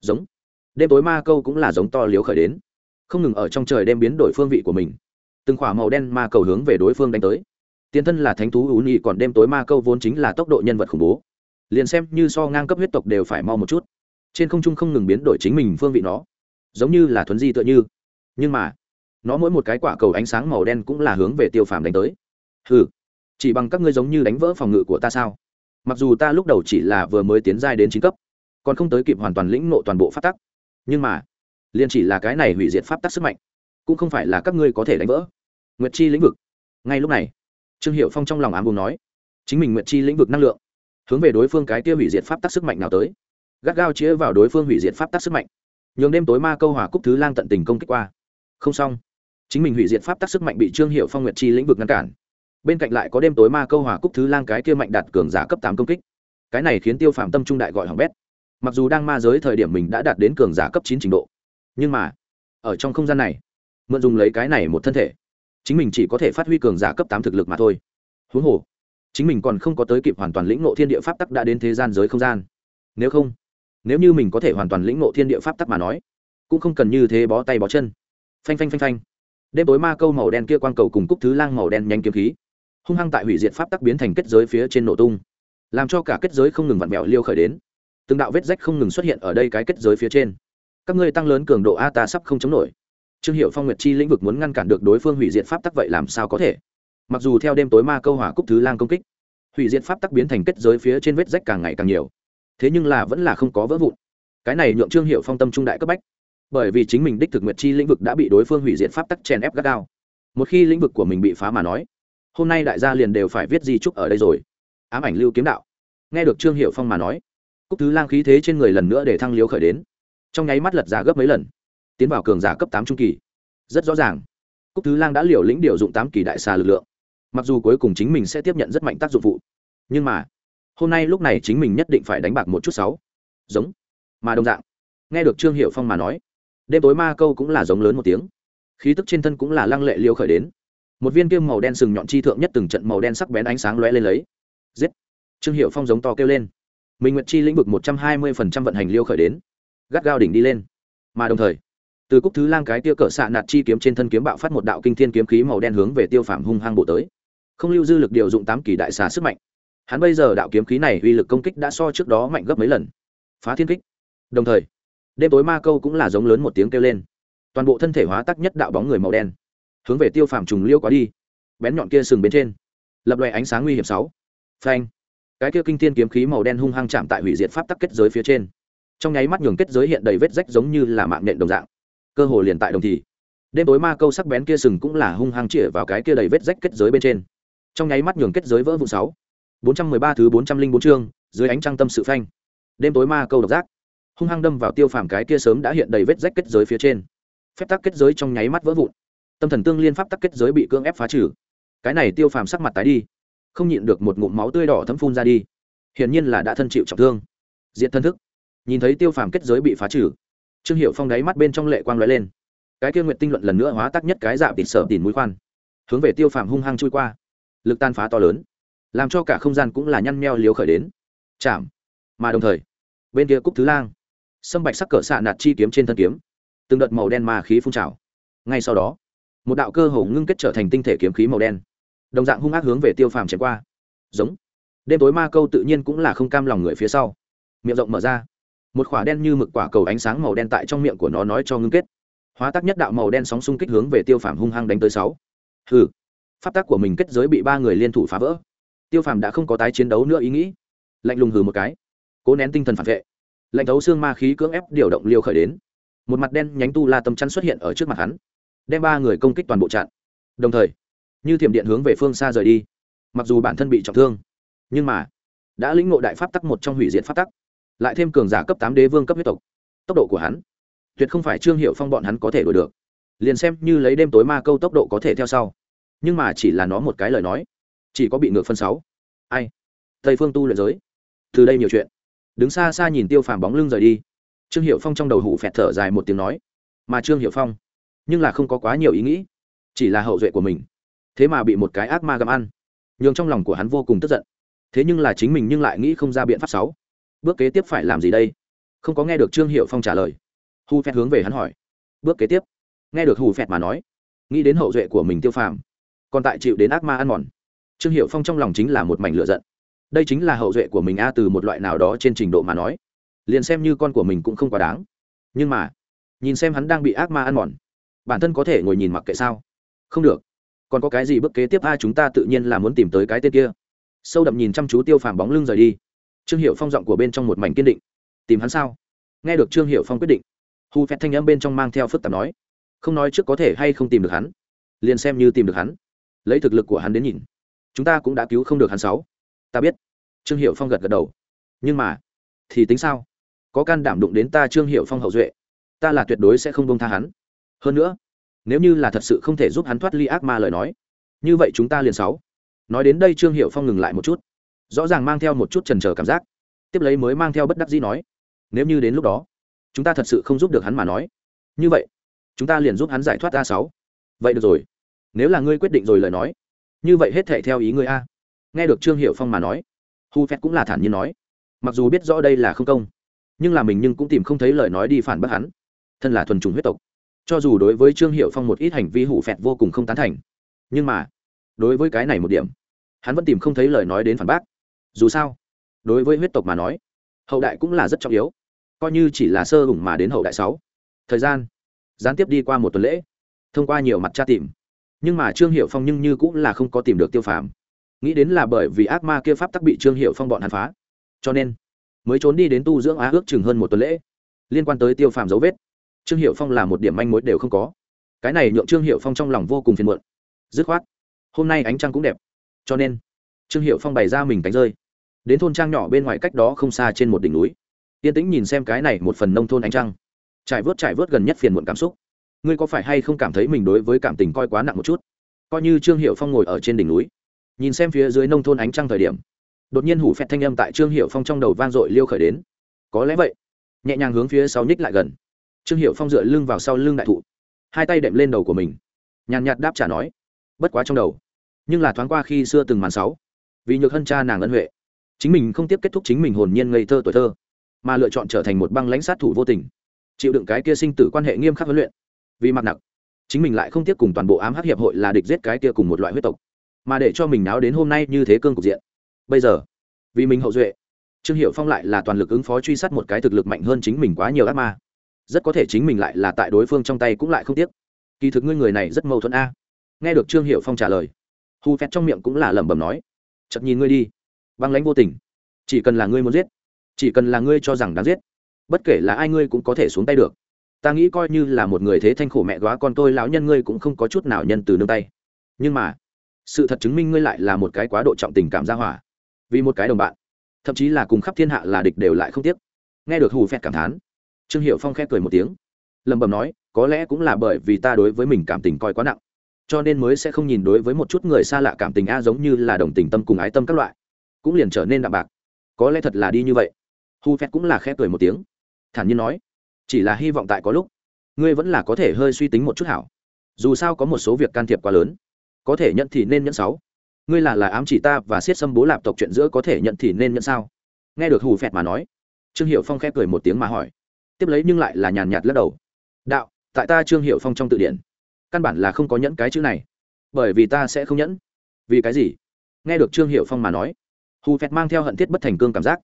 Giống. Đêm tối ma câu cũng là giống to liếu khởi đến, không ngừng ở trong trời đêm biến đổi phương vị của mình. Từng khỏa màu đen ma cầu hướng về đối phương đánh tới. Tiền thân là thánh thú ú nhị, còn đêm tối ma câu vốn chính là tốc độ nhân vật khủng bố. Liền xem như so ngang cấp huyết tộc đều phải mau một chút. Trên không trung không ngừng biến đổi chính mình phương vị nó. Giống như là thuấn di tựa như. Nhưng mà, nó mỗi một cái quả cầu ánh sáng màu đen cũng là hướng về tiêu phàm đánh tới. Ừ chỉ bằng các ngươi giống như đánh vỡ phòng ngự của ta sao? Mặc dù ta lúc đầu chỉ là vừa mới tiến giai đến chín cấp, còn không tới kịp hoàn toàn lĩnh nộ toàn bộ pháp tắc. Nhưng mà, liền chỉ là cái này hủy diệt pháp tắc sức mạnh, cũng không phải là các ngươi có thể đánh vỡ. Nguyệt chi lĩnh vực. Ngay lúc này, trương hiệu phong trong lòng ám buông nói, chính mình nguyệt chi lĩnh vực năng lượng, hướng về đối phương cái kia hủy diệt pháp tắc sức mạnh nào tới. Gắt gao chĩa vào đối phương hủy diệt pháp tắc sức mạnh. Nhường đêm tối ma câu hỏa cúc thứ lang tận tình công kích qua. Không xong. Chính mình hủy diệt pháp tắc sức mạnh bị trương hiệu phong nguyệt chi lĩnh vực ngăn cản bên cạnh lại có đêm tối ma câu hỏa cúc thứ lang cái kia mạnh đạt cường giả cấp tám công kích. Cái này khiến tiêu phạm tâm trung đại gọi hỏng bét. Mặc dù đang ma giới thời điểm mình đã đạt đến cường giả cấp chín trình độ, nhưng mà, ở trong không gian này, mượn dùng lấy cái này một thân thể, chính mình chỉ có thể phát huy cường giả cấp tám thực lực mà thôi. Huống hồ, chính mình còn không có tới kịp hoàn toàn lĩnh ngộ thiên địa pháp tắc đã đến thế gian giới không gian. Nếu không, nếu như mình có thể hoàn toàn lĩnh ngộ thiên địa pháp tắc mà nói, cũng không cần như thế bó tay bó chân. Phanh phanh phanh phanh. Đêm tối ma câu màu đen kia quang cầu cùng cúc thứ lang màu đen nhanh kiếm khí hung hăng tại hủy diệt pháp tắc biến thành kết giới phía trên nổ tung, làm cho cả kết giới không ngừng vặn mẹo liêu khởi đến. Từng đạo vết rách không ngừng xuất hiện ở đây cái kết giới phía trên. Các ngươi tăng lớn cường độ a ta sắp không chống nổi. Trương hiệu phong nguyệt chi lĩnh vực muốn ngăn cản được đối phương hủy diệt pháp tắc vậy làm sao có thể? Mặc dù theo đêm tối ma câu hỏa cúc thứ lang công kích, hủy diệt pháp tắc biến thành kết giới phía trên vết rách càng ngày càng nhiều. Thế nhưng là vẫn là không có vỡ vụn. Cái này nhượng trương hiệu phong tâm trung đại cấp bách. Bởi vì chính mình đích thực nguyệt chi lĩnh vực đã bị đối phương hủy diệt pháp tắc chèn ép gắt gao. Một khi lĩnh vực của mình bị phá mà nói hôm nay đại gia liền đều phải viết di trúc ở đây rồi. Ám ảnh lưu kiếm đạo. Nghe được trương hiệu phong mà nói, cúc thứ lang khí thế trên người lần nữa để thăng liếu khởi đến. Trong nháy mắt lật ra gấp mấy lần. Tiến vào cường giả cấp tám trung kỳ. Rất rõ ràng, cúc thứ lang đã liều lĩnh điều dụng tám kỳ đại xà lực lượng. Mặc dù cuối cùng chính mình sẽ tiếp nhận rất mạnh tác dụng phụ nhưng mà, hôm nay lúc này chính mình nhất định phải đánh bạc một chút sáu. Giống, mà đồng dạng, nghe được trương hiệu phong mà nói, đêm tối ma câu cũng là giống lớn một tiếng. Khí tức trên thân cũng là lăng lệ liều khởi đến một viên kim màu đen sừng nhọn chi thượng nhất từng trận màu đen sắc bén ánh sáng lóe lên lấy. Giết! Trương hiệu phong giống to kêu lên. Minh nguyệt chi lĩnh vực một trăm hai mươi phần trăm vận hành liêu khởi đến. Gắt gao đỉnh đi lên. Mà đồng thời, từ cúc thứ lang cái tia cỡ xạ nạt chi kiếm trên thân kiếm bạo phát một đạo kinh thiên kiếm khí màu đen hướng về tiêu phạm hung hăng bộ tới. Không lưu dư lực điều dụng tám kỳ đại xà sức mạnh. Hắn bây giờ đạo kiếm khí này uy lực công kích đã so trước đó mạnh gấp mấy lần. Phá thiên kích. Đồng thời, đêm tối ma câu cũng là giống lớn một tiếng kêu lên. Toàn bộ thân thể hóa tắc nhất đạo bóng người màu đen hướng về tiêu phàm trùng liêu quá đi. Bén nhọn kia sừng bên trên. Lập loè ánh sáng nguy hiểm sáu. Phanh. Cái kia kinh thiên kiếm khí màu đen hung hăng chạm tại hủy diệt pháp tắc kết giới phía trên. Trong nháy mắt nhường kết giới hiện đầy vết rách giống như là mạng nện đồng dạng. Cơ hồ liền tại đồng thì. Đêm tối ma câu sắc bén kia sừng cũng là hung hăng chĩa vào cái kia đầy vết rách kết giới bên trên. Trong nháy mắt nhường kết giới vỡ vụ sáu. Bốn trăm mười ba thứ bốn trăm linh bốn chương, dưới ánh trăng tâm sự phanh. Đêm tối ma câu độc giác. Hung hăng đâm vào tiêu phàm cái kia sớm đã hiện đầy vết rách kết giới phía trên. Phép tắc kết giới trong nháy mắt vỡ vụn tâm thần tương liên pháp tắc kết giới bị cưỡng ép phá trừ. Cái này tiêu phàm sắc mặt tái đi, không nhịn được một ngụm máu tươi đỏ thấm phun ra đi. Hiển nhiên là đã thân chịu trọng thương. Diện thân thức. Nhìn thấy tiêu phàm kết giới bị phá trừ, trương hiệu phong đáy mắt bên trong lệ quang l ó e lên. Cái kia nguyện tinh luận lần nữa hóa tắc nhất cái dạp tịt sở tỉn mũi khoan, hướng về tiêu phàm hung hăng chui qua. Lực tan phá to lớn, làm cho cả không gian cũng là nhăn meo liều khởi đến. Chạm, mà đồng thời, bên kia cúc thứ lang, sâm bạch sắc cỡ xạ nạt chi kiếm trên thân kiếm, từng đợt màu đen mà khí phun trào. Ngay sau đó một đạo cơ hồ ngưng kết trở thành tinh thể kiếm khí màu đen, đồng dạng hung ác hướng về tiêu phàm chém qua. Giống. Đêm tối ma câu tự nhiên cũng là không cam lòng người phía sau. Miệng rộng mở ra. Một khỏa đen như mực quả cầu ánh sáng màu đen tại trong miệng của nó nói cho ngưng kết. Hóa tác nhất đạo màu đen sóng xung kích hướng về tiêu phàm hung hăng đánh tới sáu. Hừ. Pháp tác của mình kết giới bị ba người liên thủ phá vỡ. Tiêu phàm đã không có tái chiến đấu nữa ý nghĩ. Lạnh lùng hừ một cái. Cố nén tinh thần phản vệ. Lạnh thấu xương ma khí cưỡng ép điều động liêu khởi đến. Một mặt đen nhánh tu la tâm chắn xuất hiện ở trước mặt hắn đem ba người công kích toàn bộ chặn. Đồng thời, như thiểm điện hướng về phương xa rời đi. Mặc dù bản thân bị trọng thương, nhưng mà đã lĩnh ngộ đại pháp tắc một trong hủy diệt pháp tắc, lại thêm cường giả cấp tám đế vương cấp huyết tộc, tốc độ của hắn, tuyệt không phải trương hiệu phong bọn hắn có thể đuổi được. Liền xem như lấy đêm tối ma câu tốc độ có thể theo sau, nhưng mà chỉ là nó một cái lời nói, chỉ có bị ngược phân sáu. Ai? Tây phương tu luyện giới. Từ đây nhiều chuyện. Đứng xa xa nhìn tiêu phàm bóng lưng rời đi. Trương hiệu phong trong đầu hủ phẹt thở dài một tiếng nói. Mà trương hiệu phong nhưng là không có quá nhiều ý nghĩ, chỉ là hậu duệ của mình. Thế mà bị một cái ác ma gặm ăn. Nhường trong lòng của hắn vô cùng tức giận. Thế nhưng là chính mình nhưng lại nghĩ không ra biện pháp sáu. Bước kế tiếp phải làm gì đây? Không có nghe được trương hiệu phong trả lời. Hù phẹt hướng về hắn hỏi. Bước kế tiếp. Nghe được hù phẹt mà nói, nghĩ đến hậu duệ của mình tiêu phàm, còn tại chịu đến ác ma ăn mòn. Trương hiệu phong trong lòng chính là một mảnh lựa giận. Đây chính là hậu duệ của mình a, từ một loại nào đó trên trình độ mà nói. Liền xem như con của mình cũng không quá đáng. Nhưng mà, nhìn xem hắn đang bị ác ma ăn mòn bản thân có thể ngồi nhìn mặc kệ sao? Không được. Còn có cái gì bước kế tiếp a? Chúng ta tự nhiên là muốn tìm tới cái tên kia. Sâu đậm nhìn chăm chú tiêu phàm bóng lưng rời đi. Trương hiệu phong giọng của bên trong một mảnh kiên định. Tìm hắn sao? Nghe được trương hiệu phong quyết định hù phét thanh âm bên trong mang theo phức tạp nói, không nói trước có thể hay không tìm được hắn. Liền xem như tìm được hắn. Lấy thực lực của hắn đến nhìn, chúng ta cũng đã cứu không được hắn sáu. Ta biết. Trương hiệu phong gật gật đầu. Nhưng mà, thì tính sao? Có can đảm đụng đến ta trương hiệu phong hậu duệ, ta là tuyệt đối sẽ không bông tha hắn hơn nữa, nếu như là thật sự không thể giúp hắn thoát ly ác ma lời nói, như vậy chúng ta liền sáu. Nói đến đây trương hiệu phong ngừng lại một chút, rõ ràng mang theo một chút trần trờ cảm giác. Tiếp lấy mới mang theo bất đắc dĩ nói, nếu như đến lúc đó, chúng ta thật sự không giúp được hắn mà nói, như vậy, chúng ta liền giúp hắn giải thoát a sáu. Vậy được rồi, nếu là ngươi quyết định rồi lời nói, như vậy hết thệ theo ý ngươi a. Nghe được trương hiệu phong mà nói, hu phép cũng là thản nhiên nói, mặc dù biết rõ đây là không công, nhưng là mình nhưng cũng tìm không thấy lời nói đi phản bác hắn. Thân là thuần chủng huyết tộc cho dù đối với trương hiệu phong một ít hành vi hủ phẹt vô cùng không tán thành, nhưng mà, đối với cái này một điểm, hắn vẫn tìm không thấy lời nói đến phản bác. Dù sao, đối với huyết tộc mà nói, hậu đại cũng là rất trọng yếu, coi như chỉ là sơ hùng mà đến hậu đại sáu. Thời gian, gián tiếp đi qua một tuần lễ, thông qua nhiều mặt tra tìm, nhưng mà trương hiệu phong nhưng như cũng là không có tìm được tiêu phàm. Nghĩ đến là bởi vì ác ma kia pháp tắc bị trương hiệu phong bọn hắn phá. Cho nên, mới trốn đi đến tu dưỡng á ước chừng hơn một tuần lễ, liên quan tới tiêu phàm dấu vết trương hiệu phong là một điểm manh mối đều không có. Cái này nhượng trương hiệu phong trong lòng vô cùng phiền muộn. Dứt khoát, hôm nay ánh trăng cũng đẹp. Cho nên, trương hiệu phong bày ra mình cánh rơi. Đến thôn trang nhỏ bên ngoài cách đó không xa trên một đỉnh núi. Yên tĩnh nhìn xem cái này một phần nông thôn ánh trăng. Trải vớt trải vớt gần nhất phiền muộn cảm xúc. Ngươi có phải hay không cảm thấy mình đối với cảm tình coi quá nặng một chút? Coi như trương hiệu phong ngồi ở trên đỉnh núi, nhìn xem phía dưới nông thôn ánh trăng thời điểm, đột nhiên hủ phẹt thanh âm tại trương hiệu phong trong đầu vang dội liêu khởi đến. Có lẽ vậy. Nhẹ nhàng hướng phía sau nhích lại gần trương hiệu phong dựa lưng vào sau lưng đại thụ, hai tay đệm lên đầu của mình, nhàn nhạt đáp trả nói, bất quá trong đầu, nhưng là thoáng qua khi xưa từng màn sáu, vì nhược hân cha nàng ân huệ, chính mình không tiếp kết thúc chính mình hồn nhiên ngây thơ tuổi thơ, mà lựa chọn trở thành một băng lãnh sát thủ vô tình, chịu đựng cái kia sinh tử quan hệ nghiêm khắc huấn luyện. Vì mặc nặng, chính mình lại không tiếp cùng toàn bộ ám hắc hiệp hội là địch giết cái kia cùng một loại huyết tộc, mà để cho mình náo đến hôm nay như thế cương cục diện. Bây giờ, vì mình hậu duệ, trương hiệu phong lại là toàn lực ứng phó truy sát một cái thực lực mạnh hơn chính mình quá nhiều ác ma rất có thể chính mình lại là tại đối phương trong tay cũng lại không tiếc. Kỳ thực ngươi người này rất mâu thuẫn a. Nghe được trương hiệu phong trả lời hù phét trong miệng cũng là lẩm bẩm nói chậm nhìn ngươi đi, băng lãnh vô tình. Chỉ cần là ngươi muốn giết, chỉ cần là ngươi cho rằng đáng giết, bất kể là ai ngươi cũng có thể xuống tay được. Ta nghĩ coi như là một người thế thanh khổ mẹ góa con tôi lão nhân ngươi cũng không có chút nào nhân từ nương tay. Nhưng mà, sự thật chứng minh ngươi lại là một cái quá độ trọng tình cảm gia hỏa. Vì một cái đồng bạn, thậm chí là cùng khắp thiên hạ là địch đều lại không tiếc. Nghe được hù phét cảm thán trương hiệu phong khẽ cười một tiếng. Lẩm bẩm nói, có lẽ cũng là bởi vì ta đối với mình cảm tình coi quá nặng, cho nên mới sẽ không nhìn đối với một chút người xa lạ cảm tình a giống như là đồng tình tâm cùng ái tâm các loại, cũng liền trở nên đạm bạc. Có lẽ thật là đi như vậy. Hu phép cũng là khẽ cười một tiếng, thản nhiên nói, chỉ là hy vọng tại có lúc, ngươi vẫn là có thể hơi suy tính một chút hảo. Dù sao có một số việc can thiệp quá lớn, có thể nhận thì nên nhận sáu. Ngươi là là ám chỉ ta và siết xâm bố lạp tộc chuyện giữa có thể nhận thì nên nhận sao? Nghe được hù phẹt mà nói, trương hiệu phong khẽ cười một tiếng mà hỏi tiếp lấy nhưng lại là nhàn nhạt lắc đầu. Đạo, tại ta trương hiệu phong trong tự điển, căn bản là không có nhẫn cái chữ này. Bởi vì ta sẽ không nhẫn. Vì cái gì? Nghe được trương hiệu phong mà nói, hù phẹt mang theo hận thiết bất thành cương cảm giác.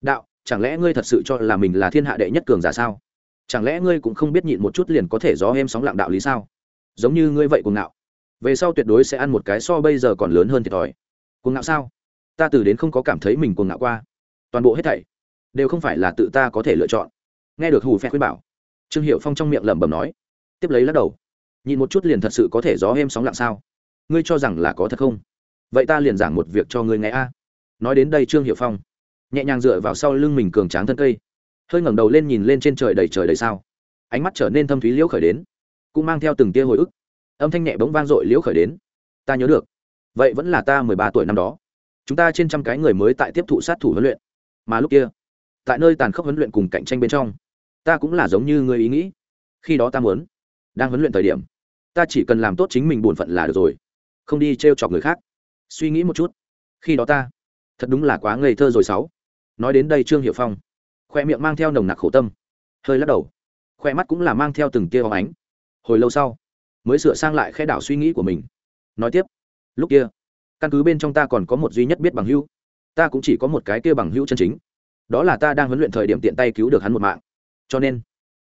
Đạo, chẳng lẽ ngươi thật sự cho là mình là thiên hạ đệ nhất cường giả sao? Chẳng lẽ ngươi cũng không biết nhịn một chút liền có thể gió em sóng lặng đạo lý sao? Giống như ngươi vậy cuồng ngạo. Về sau tuyệt đối sẽ ăn một cái so bây giờ còn lớn hơn thiệt thòi. Cuồng ngạo sao? Ta từ đến không có cảm thấy mình cuồng ngạo qua. Toàn bộ hết thảy đều không phải là tự ta có thể lựa chọn nghe được hù phe khuyên bảo. Trương hiệu phong trong miệng lẩm bẩm nói, tiếp lấy lắc đầu, nhìn một chút liền thật sự có thể gió êm sóng lặng sao? Ngươi cho rằng là có thật không? Vậy ta liền giảng một việc cho ngươi nghe a. Nói đến đây trương hiệu phong, nhẹ nhàng dựa vào sau lưng mình cường tráng thân cây, hơi ngẩng đầu lên nhìn lên trên trời đầy trời đầy sao. Ánh mắt trở nên thâm thúy liễu khởi đến, cũng mang theo từng tia hồi ức. Âm thanh nhẹ bỗng vang dội liễu khởi đến, ta nhớ được, vậy vẫn là ta mười ba tuổi năm đó. Chúng ta trên trăm cái người mới tại tiếp thụ sát thủ huấn luyện, mà lúc kia, tại nơi tàn khốc huấn luyện cùng cạnh tranh bên trong ta cũng là giống như người ý nghĩ. Khi đó ta muốn, đang huấn luyện thời điểm, ta chỉ cần làm tốt chính mình bổn phận là được rồi, không đi t r e o chọc người khác. Suy nghĩ một chút, khi đó ta, thật đúng là quá ngây thơ rồi sáu. Nói đến đây trương hiệu phong, khoe miệng mang theo nồng nặc khổ tâm, hơi lắc đầu, khoe mắt cũng là mang theo từng tia hóng ánh. Hồi lâu sau, mới sửa sang lại khe đảo suy nghĩ của mình. Nói tiếp, lúc kia, căn cứ bên trong ta còn có một duy nhất biết bằng hữu, ta cũng chỉ có một cái kia bằng hữu chân chính. Đó là ta đang huấn luyện thời điểm tiện tay cứu được hắn một mạng cho nên,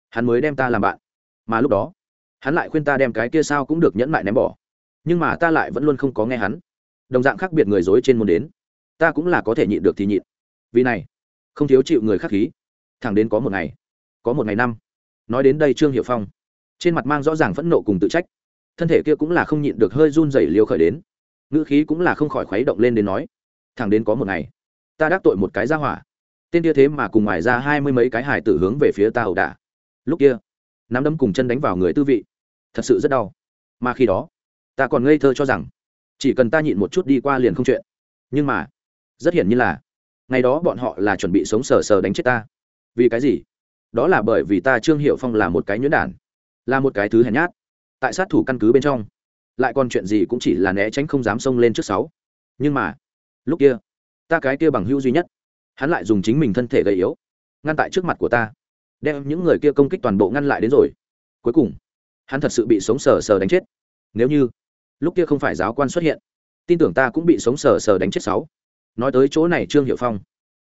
hắn mới đem ta làm bạn. Mà lúc đó, hắn lại khuyên ta đem cái kia sao cũng được nhẫn lại ném bỏ. Nhưng mà ta lại vẫn luôn không có nghe hắn. Đồng dạng khác biệt người dối trên môn đến, ta cũng là có thể nhịn được thì nhịn. Vì này, không thiếu chịu người khắc khí. Thẳng đến có một ngày, có một ngày năm, nói đến đây trương hiệu phong, trên mặt mang rõ ràng phẫn nộ cùng tự trách. Thân thể kia cũng là không nhịn được hơi run rẩy liều khởi đến. Ngữ khí cũng là không khỏi khuấy động lên đến nói, thẳng đến có một ngày, ta đắc tội một cái ra hỏa tên kia thế mà cùng ngoài ra hai mươi mấy cái hải tử hướng về phía ta ẩu đả. Lúc kia, nắm đấm cùng chân đánh vào người tư vị. Thật sự rất đau. Mà khi đó, ta còn ngây thơ cho rằng, chỉ cần ta nhịn một chút đi qua liền không chuyện. Nhưng mà, rất hiển nhiên là, ngày đó bọn họ là chuẩn bị sống sờ sờ đánh chết ta. Vì cái gì? Đó là bởi vì ta trương hiệu phong là một cái nhuyễn đản, là một cái thứ hèn nhát. Tại sát thủ căn cứ bên trong, lại còn chuyện gì cũng chỉ là né tránh không dám xông lên trước sáu. Nhưng mà, lúc kia, ta cái kia bằng hữu duy nhất hắn lại dùng chính mình thân thể gầy yếu, ngăn tại trước mặt của ta, đem những người kia công kích toàn bộ ngăn lại đến rồi. Cuối cùng, hắn thật sự bị sống sờ sờ đánh chết. Nếu như lúc kia không phải giáo quan xuất hiện, tin tưởng ta cũng bị sống sờ sờ đánh chết sáu. Nói tới chỗ này trương hiệu phong,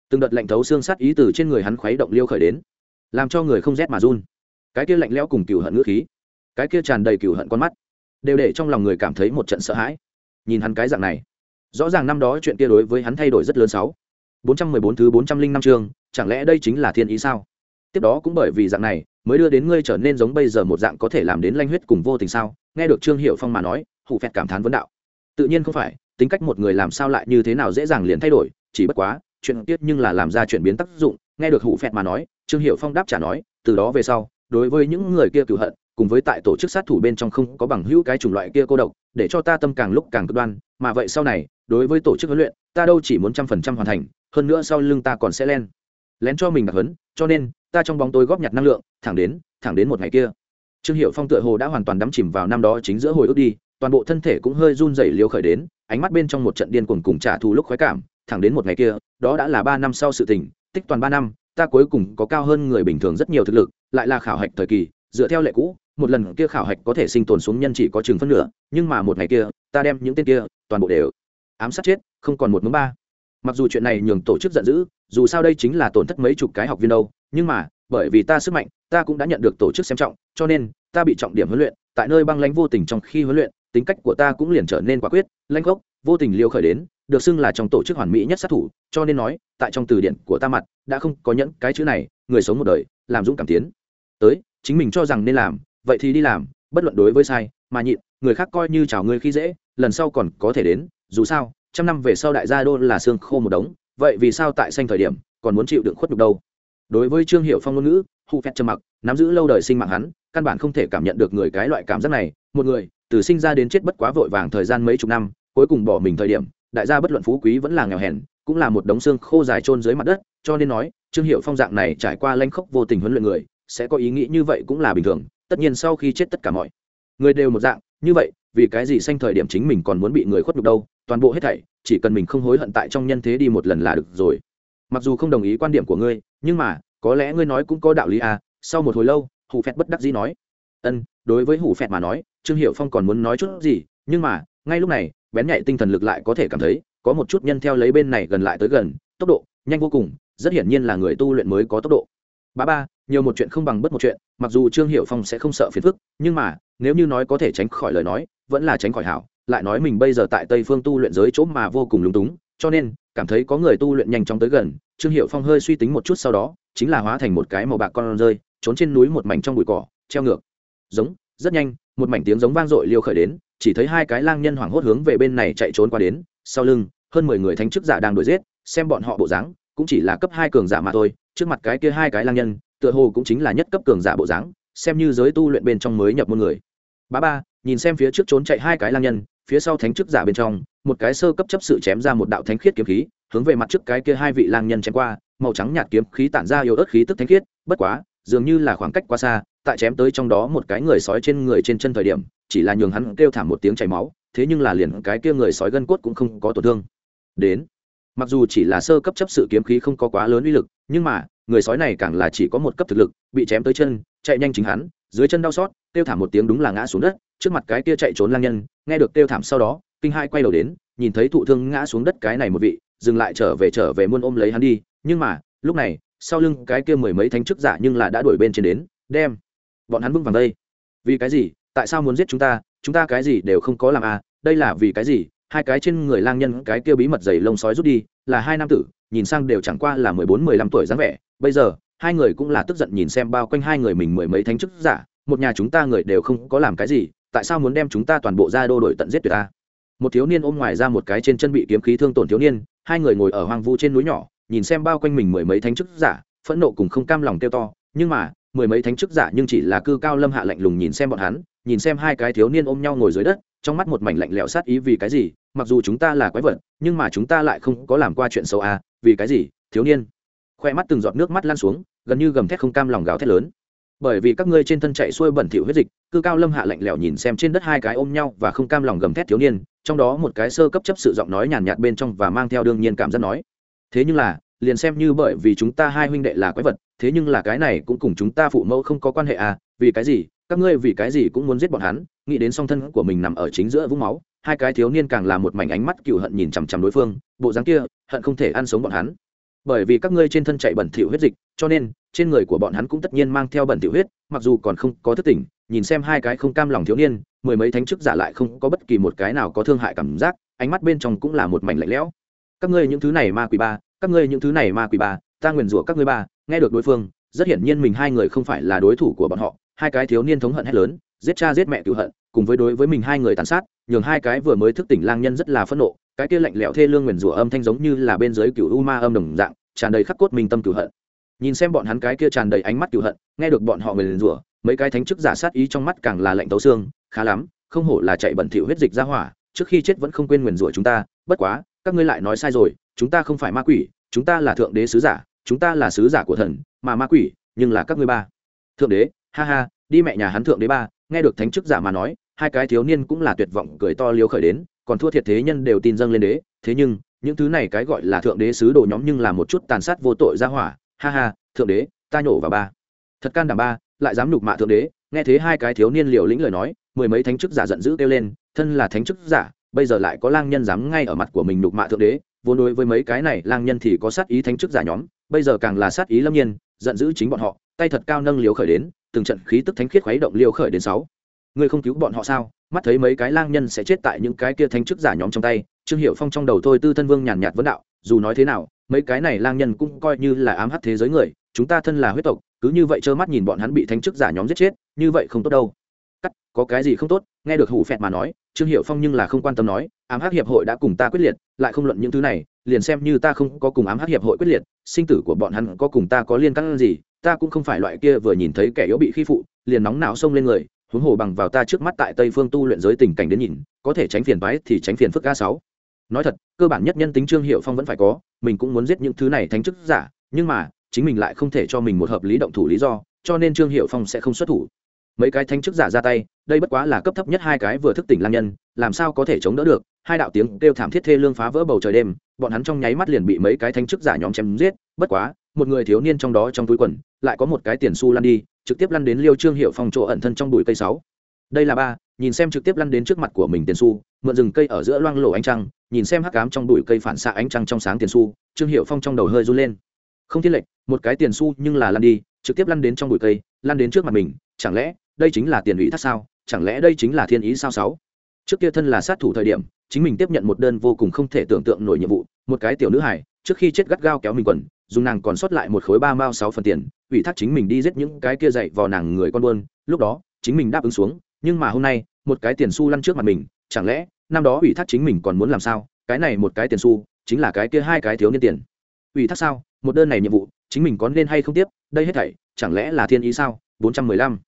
từng đợt lạnh thấu xương sát ý từ trên người hắn khuấy động liêu khởi đến, làm cho người không rét mà run. Cái kia lạnh lẽo cùng cừu hận ngữ khí, cái kia tràn đầy cừu hận con mắt, đều để trong lòng người cảm thấy một trận sợ hãi. Nhìn hắn cái dạng này, rõ ràng năm đó chuyện kia đối với hắn thay đổi rất lớn sáu bốn trăm mười bốn thứ bốn trăm linh năm chương, chẳng lẽ đây chính là thiên ý sao? Tiếp đó cũng bởi vì dạng này, mới đưa đến ngươi trở nên giống bây giờ một dạng có thể làm đến lanh huyết cùng vô tình sao? Nghe được trương hiệu phong mà nói hủ phẹt cảm thán vấn đạo. Tự nhiên không phải, tính cách một người làm sao lại như thế nào dễ dàng liền thay đổi, chỉ bất quá, chuyện tiết nhưng là làm ra chuyển biến tác dụng. Nghe được hủ phẹt mà nói, trương hiệu phong đáp trả nói, từ đó về sau, đối với những người kia cựu hận, cùng với tại tổ chức sát thủ bên trong không có bằng hữu cái chủng loại kia cô độc, để cho ta tâm càng lúc càng cực đoan. Mà vậy sau này, đối với tổ chức huấn luyện, ta đâu chỉ muốn trăm phần trăm hoàn thành hơn nữa sau lưng ta còn sẽ len. Lén cho mình đặc hấn cho nên, ta trong bóng tối góp nhặt năng lượng, thẳng đến thẳng đến một ngày kia. Trương hiệu phong tựa hồ đã hoàn toàn đắm chìm vào năm đó chính giữa hồi ức đi, toàn bộ thân thể cũng hơi run rẩy liều khởi đến, ánh mắt bên trong một trận điên cuồng cùng trả thù lúc khoái cảm, thẳng đến một ngày kia, đó đã là ba năm sau sự tình, tích toàn ba năm, ta cuối cùng có cao hơn người bình thường rất nhiều thực lực, lại là khảo hạch thời kỳ, dựa theo lệ cũ, một lần kia khảo hạch có thể sinh tồn xuống nhân chỉ có chừng phân nửa, nhưng mà một ngày kia, ta đem những tên kia toàn bộ đều ám sát chết, không còn một mớ ba mặc dù chuyện này nhường tổ chức giận dữ, dù sao đây chính là tổn thất mấy chục cái học viên đâu, nhưng mà, bởi vì ta sức mạnh, ta cũng đã nhận được tổ chức xem trọng, cho nên, ta bị trọng điểm huấn luyện, tại nơi băng lãnh vô tình trong khi huấn luyện, tính cách của ta cũng liền trở nên quả quyết, lãnh gốc, vô tình liêu khởi đến, được xưng là trong tổ chức hoàn mỹ nhất sát thủ, cho nên nói, tại trong từ điển của ta mặt, đã không có nhẫn cái chữ này, người sống một đời, làm dũng cảm tiến. Tới, chính mình cho rằng nên làm, vậy thì đi làm, bất luận đối với sai, mà nhịn, người khác coi như chào ngươi khi dễ, lần sau còn có thể đến, dù sao trăm năm về sau đại gia đô là xương khô một đống, vậy vì sao tại xanh thời điểm còn muốn chịu đựng khuất nhục đâu? Đối với trương hiệu phong ngôn ngữ hu phép trầm mặc, nắm giữ lâu đời sinh mạng hắn, căn bản không thể cảm nhận được người cái loại cảm giác này. Một người, từ sinh ra đến chết bất quá vội vàng thời gian mấy chục năm, cuối cùng bỏ mình thời điểm, đại gia bất luận phú quý vẫn là nghèo hèn, cũng là một đống xương khô dài trôn dưới mặt đất, cho nên nói, trương hiệu phong dạng này trải qua lanh khốc vô tình huấn luyện người, sẽ có ý nghĩ như vậy cũng là bình thường, tất nhiên sau khi chết tất cả mọi người đều một dạng, như vậy, vì cái gì sanh thời điểm chính mình còn muốn bị người khuất nhục đâu? Toàn bộ hết thảy, chỉ cần mình không hối hận tại trong nhân thế đi một lần là được rồi. Mặc dù không đồng ý quan điểm của ngươi, nhưng mà, có lẽ ngươi nói cũng có đạo lý à sau một hồi lâu, hủ phẹt bất đắc dĩ nói. Ân, đối với hủ phẹt mà nói, trương hiệu phong còn muốn nói chút gì, nhưng mà, ngay lúc này, bén nhạy tinh thần lực lại có thể cảm thấy, có một chút nhân theo lấy bên này gần lại tới gần, tốc độ nhanh vô cùng, rất hiển nhiên là người tu luyện mới có tốc độ. Ba ba, nhiều một chuyện không bằng bất một chuyện, mặc dù trương hiệu phong sẽ không sợ phiền phức, nhưng mà, nếu như nói có thể tránh khỏi lời nói, vẫn là tránh khỏi hảo lại nói mình bây giờ tại tây phương tu luyện giới chỗ mà vô cùng lúng túng, cho nên, cảm thấy có người tu luyện nhanh chóng tới gần, trương hiệu phong hơi suy tính một chút sau đó, chính là hóa thành một cái màu bạc con rơi, trốn trên núi một mảnh trong bụi cỏ, treo ngược. Giống, rất nhanh, một mảnh tiếng giống vang dội liêu khởi đến, chỉ thấy hai cái lang nhân hoảng hốt hướng về bên này chạy trốn qua đến, sau lưng, hơn mười người thánh chức giả đang đuổi giết, xem bọn họ bộ dáng, cũng chỉ là cấp hai cường giả mà thôi, trước mặt cái kia hai cái lang nhân, tựa hồ cũng chính là nhất cấp cường giả bộ dáng, xem như giới tu luyện bên trong mới nhập môn người. Bá ba, nhìn xem phía trước trốn chạy hai cái lang nhân phía sau thánh chức giả bên trong, một cái sơ cấp chấp sự chém ra một đạo thánh khiết kiếm khí, hướng về mặt trước cái kia hai vị lang nhân chém qua, màu trắng nhạt kiếm khí tản ra yếu ớt khí tức thánh khiết, bất quá, dường như là khoảng cách quá xa, tại chém tới trong đó một cái người sói trên người trên chân thời điểm, chỉ là nhường hắn kêu thảm một tiếng chảy máu, thế nhưng là liền cái kia người sói gân cốt cũng không có tổn thương. Đến, mặc dù chỉ là sơ cấp chấp sự kiếm khí không có quá lớn uy lực, nhưng mà, người sói này càng là chỉ có một cấp thực lực, bị chém tới chân, chạy nhanh chính hắn, dưới chân đau xót kêu thảm một tiếng đúng là ngã xuống đất, trước mặt cái kia chạy trốn lang nhân, nghe được kêu thảm sau đó, kinh hai quay đầu đến, nhìn thấy thụ thương ngã xuống đất cái này một vị, dừng lại trở về trở về muôn ôm lấy hắn đi, nhưng mà, lúc này, sau lưng cái kia mười mấy thánh chức giả nhưng là đã đuổi bên trên đến, đem, bọn hắn vững vàng đây. Vì cái gì? Tại sao muốn giết chúng ta? Chúng ta cái gì đều không có làm à? Đây là vì cái gì? Hai cái trên người lang nhân, cái kia bí mật dày lông sói rút đi, là hai nam tử, nhìn sang đều chẳng qua là mười bốn, mười lăm tuổi dáng vẻ. Bây giờ, hai người cũng là tức giận nhìn xem bao quanh hai người mình mười mấy thánh chức giả một nhà chúng ta người đều không có làm cái gì, tại sao muốn đem chúng ta toàn bộ ra đô đổi tận giết tuyệt ta? Một thiếu niên ôm ngoài ra một cái trên chân bị kiếm khí thương tổn thiếu niên, hai người ngồi ở hoang vu trên núi nhỏ, nhìn xem bao quanh mình mười mấy thánh chức giả, phẫn nộ cùng không cam lòng tiêu to, nhưng mà, mười mấy thánh chức giả nhưng chỉ là cư cao lâm hạ lạnh lùng nhìn xem bọn hắn, nhìn xem hai cái thiếu niên ôm nhau ngồi dưới đất, trong mắt một mảnh lạnh lẽo sát ý vì cái gì, mặc dù chúng ta là quái vật, nhưng mà chúng ta lại không có làm qua chuyện xấu à vì cái gì, thiếu niên? Khoe mắt từng giọt nước mắt lan xuống, gần như gầm thét không cam lòng gào thét lớn bởi vì các ngươi trên thân chạy xuôi bẩn thỉu huyết dịch, cư cao lâm hạ lạnh lẽo nhìn xem trên đất hai cái ôm nhau và không cam lòng gầm thét thiếu niên, trong đó một cái sơ cấp chấp sự giọng nói nhàn nhạt bên trong và mang theo đương nhiên cảm giác nói, thế nhưng là, liền xem như bởi vì chúng ta hai huynh đệ là quái vật, thế nhưng là cái này cũng cùng chúng ta phụ mẫu không có quan hệ à vì cái gì, các ngươi vì cái gì cũng muốn giết bọn hắn, nghĩ đến song thân của mình nằm ở chính giữa vũng máu. Hai cái thiếu niên càng là một mảnh ánh mắt cựu hận nhìn chằm chằm đối phương, bộ dáng kia, hận không thể ăn sống bọn hắn. Bởi vì các ngươi trên thân chạy bẩn thỉu huyết dịch cho nên, trên người của bọn hắn cũng tất nhiên mang theo bẩn tiểu huyết, mặc dù còn không có thức tỉnh, nhìn xem hai cái không cam lòng thiếu niên, mười mấy thánh chức giả lại không có bất kỳ một cái nào có thương hại cảm giác, ánh mắt bên trong cũng là một mảnh lạnh lẽo. Các ngươi những thứ này ma quỷ ba, các ngươi những thứ này ma quỷ ba, ta nguyền rủa các ngươi ba, nghe được đối phương, rất hiển nhiên mình hai người không phải là đối thủ của bọn họ, hai cái thiếu niên thống hận hét lớn, giết cha giết mẹ cựu hận, cùng với đối với mình hai người tàn sát, nhường hai cái vừa mới thức tỉnh lang nhân rất là phẫn nộ, cái kia lạnh lẽo thê lương nguyền rủa âm thanh giống như là bên dưới cựu u ma âm đồng dạng, tràn đầy khắc cốt minh tâm cựu hận nhìn xem bọn hắn cái kia tràn đầy ánh mắt cựu hận, nghe được bọn họ nguyền rủa, mấy cái thánh chức giả sát ý trong mắt càng là lạnh tấu xương, khá lắm, không hổ là chạy bẩn thỉu huyết dịch ra hỏa, trước khi chết vẫn không quên nguyền rủa chúng ta, bất quá, các ngươi lại nói sai rồi, chúng ta không phải ma quỷ, chúng ta là thượng đế sứ giả, chúng ta là sứ giả của thần, mà ma quỷ, nhưng là các ngươi ba. Thượng đế, ha ha, đi mẹ nhà hắn thượng đế ba, nghe được thánh chức giả mà nói, hai cái thiếu niên cũng là tuyệt vọng cười to liếu khởi đến, còn thua thiệt thế nhân đều tin dâng lên đế, thế nhưng, những thứ này cái gọi là thượng đế sứ đồ nhóm nhưng là một chút tàn sát vô tội ra hỏa ha ha, thượng đế, ta nhổ vào ba. Thật can đảm ba, lại dám nhục mạ thượng đế, nghe thế hai cái thiếu niên liều lĩnh lời nói, mười mấy thánh chức giả giận dữ kêu lên, thân là thánh chức giả, bây giờ lại có lang nhân dám ngay ở mặt của mình nhục mạ thượng đế, vốn đối với mấy cái này lang nhân thì có sát ý thánh chức giả nhóm, bây giờ càng là sát ý lâm nhiên, giận dữ chính bọn họ, tay thật cao nâng liều khởi đến, từng trận khí tức thánh khiết khuấy động liều khởi đến sáu. Người không cứu bọn họ sao? Mắt thấy mấy cái lang nhân sẽ chết tại những cái kia thánh chức giả nhóm trong tay, trương hiệu phong trong đầu thôi tư thân vương nhàn nhạt vấn đạo, dù nói thế nào mấy cái này lang nhân cũng coi như là ám hắt thế giới người, chúng ta thân là huyết tộc, cứ như vậy trơ mắt nhìn bọn hắn bị thánh chức giả nhóm giết chết, như vậy không tốt đâu. Cắt, có cái gì không tốt? Nghe được hủ phẹt mà nói, trương hiệu phong nhưng là không quan tâm nói, ám hắc hiệp hội đã cùng ta quyết liệt, lại không luận những thứ này, liền xem như ta không có cùng ám hắc hiệp hội quyết liệt, sinh tử của bọn hắn có cùng ta có liên căng gì, ta cũng không phải loại kia vừa nhìn thấy kẻ yếu bị khi phụ, liền nóng não xông lên người, huống hồ bằng vào ta trước mắt tại tây phương tu luyện giới tình cảnh đến nhìn, có thể tránh phiền bái thì tránh phiền phức a sáu. Nói thật, cơ bản nhất nhân tính trương hiệu phong vẫn phải có mình cũng muốn giết những thứ này thánh chức giả, nhưng mà, chính mình lại không thể cho mình một hợp lý động thủ lý do, cho nên trương hiệu phong sẽ không xuất thủ. Mấy cái thánh chức giả ra tay, đây bất quá là cấp thấp nhất hai cái vừa thức tỉnh lang nhân, làm sao có thể chống đỡ được? Hai đạo tiếng kêu thảm thiết thê lương phá vỡ bầu trời đêm, bọn hắn trong nháy mắt liền bị mấy cái thanh chức giả nhóm chém giết, bất quá, một người thiếu niên trong đó trong túi quần, lại có một cái tiền xu lăn đi, trực tiếp lăn đến liêu trương hiệu phong chỗ ẩn thân trong bụi cây sáu. Đây là ba nhìn xem trực tiếp lăn đến trước mặt của mình tiền xu, mượn rừng cây ở giữa loang lổ ánh trăng, nhìn xem hắc cám trong bụi cây phản xạ ánh trăng trong sáng tiền xu, trương hiệu phong trong đầu hơi run lên. Không thiết lệch, một cái tiền xu nhưng là lăn đi, trực tiếp lăn đến trong bụi cây, lăn đến trước mặt mình, chẳng lẽ đây chính là tiền ủy thác sao, chẳng lẽ đây chính là thiên ý sao sáu? Trước kia thân là sát thủ thời điểm, chính mình tiếp nhận một đơn vô cùng không thể tưởng tượng nổi nhiệm vụ, một cái tiểu nữ hải trước khi chết gắt gao kéo mình quần, dùng nàng còn sót lại một khối ba mao sáu phần tiền, ủy thác chính mình đi giết những cái kia dậy vào nàng người con buôn, lúc đó, chính mình đáp ứng xuống nhưng mà hôm nay, một cái tiền xu lăn trước mặt mình, chẳng lẽ, năm đó ủy thác chính mình còn muốn làm sao? Cái này một cái tiền xu, chính là cái kia hai cái thiếu niên tiền. Ủy thác sao? Một đơn này nhiệm vụ, chính mình có nên hay không tiếp? Đây hết thảy, chẳng lẽ là thiên ý sao? 415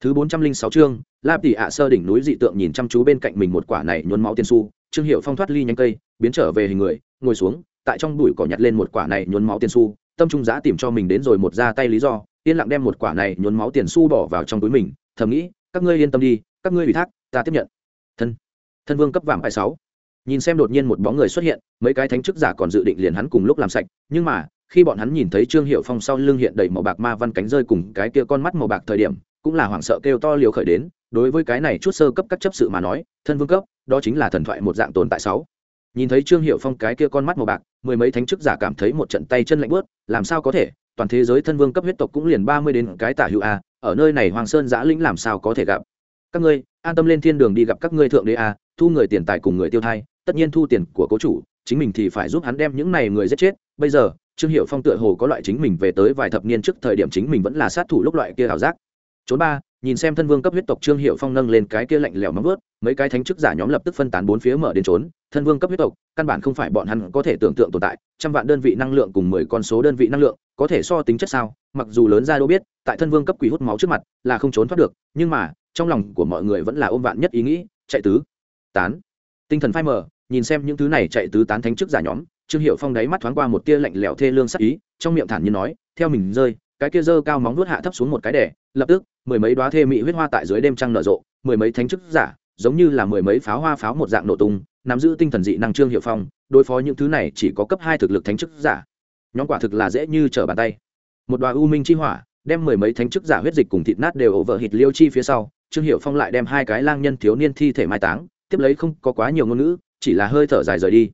thứ 406 chương, la tỷ ạ sơ đỉnh núi dị tượng nhìn chăm chú bên cạnh mình một quả này nhuốm máu tiền xu. Trương hiệu phong thoát ly nhanh cây, biến trở về hình người, ngồi xuống, tại trong bụi cỏ nhặt lên một quả này nhuốm máu tiền xu. Tâm trung giã tìm cho mình đến rồi một ra tay lý do, yên lặng đem một quả này nhuốm máu tiền xu bỏ vào trong túi mình, thầm nghĩ các ngươi yên tâm đi, các ngươi ủy thác, ta tiếp nhận. Thân thân vương cấp vàng bài sáu. Nhìn xem đột nhiên một bóng người xuất hiện, mấy cái thánh chức giả còn dự định liền hắn cùng lúc làm sạch, nhưng mà, khi bọn hắn nhìn thấy trương hiệu phong sau lưng hiện đầy màu bạc ma văn cánh rơi cùng cái kia con mắt màu bạc thời điểm, cũng là hoảng sợ kêu to liều khởi đến, đối với cái này chút sơ cấp các chấp sự mà nói, thân vương cấp, đó chính là thần thoại một dạng tồn tại sáu. Nhìn thấy trương hiệu phong cái kia con mắt màu bạc, mười mấy thánh chức giả cảm thấy một trận tay chân lạnh bớt làm sao có thể, toàn thế giới thân vương cấp huyết tộc cũng liền ba mươi đến cái tả hữu a ở nơi này hoàng sơn giã lĩnh làm sao có thể gặp? Các ngươi, an tâm lên thiên đường đi gặp các ngươi thượng đế a thu người tiền tài cùng người tiêu thai, tất nhiên thu tiền của cố chủ, chính mình thì phải giúp hắn đem những này người giết chết. Bây giờ, trương hiệu phong tựa hồ có loại chính mình về tới vài thập niên trước thời điểm chính mình vẫn là sát thủ lúc loại kia ảo giác. Trốn ba, nhìn xem thân vương cấp huyết tộc trương hiệu phong nâng lên cái kia lạnh lẽo móng vớt mấy cái thánh chức giả nhóm lập tức phân tán bốn phía mở đến trốn thân vương cấp huyết tộc, căn bản không phải bọn hắn có thể tưởng tượng tồn tại, trăm vạn đơn vị năng lượng cùng mười con số đơn vị năng lượng, có thể so tính chất sao? Mặc dù lớn ra đâu biết, tại thân vương cấp quỷ hút máu trước mặt là không trốn thoát được, nhưng mà, trong lòng của mọi người vẫn là ôm vạn nhất ý nghĩ, chạy tứ, tán. Tinh thần phai mờ, nhìn xem những thứ này chạy tứ tán thánh chức giả nhóm, trương hiệu phong đáy mắt thoáng qua một tia lạnh lẽo thê lương sắc ý, trong miệng thản nhiên nói, theo mình rơi, cái kia dơ cao móng nuốt hạ thấp xuống một cái đẻ lập tức, mười mấy đoá thê mị huyết hoa tại dưới đêm trăng nở rộ, mười mấy thánh chức giả, giống như là mười mấy pháo hoa pháo một dạng nổ tung, nắm giữ tinh thần dị năng trương hiệu phong, đối phó những thứ này chỉ có cấp hai thực lực thánh chức giả. Nhóm quả thực là dễ như trở bàn tay một đoàn u minh chi hỏa, đem mười mấy thánh chức giả huyết dịch cùng thịt nát đều ổ vợ hịt liêu chi phía sau, trương hiệu phong lại đem hai cái lang nhân thiếu niên thi thể mai táng, tiếp lấy không có quá nhiều ngôn ngữ, chỉ là hơi thở dài rời đi.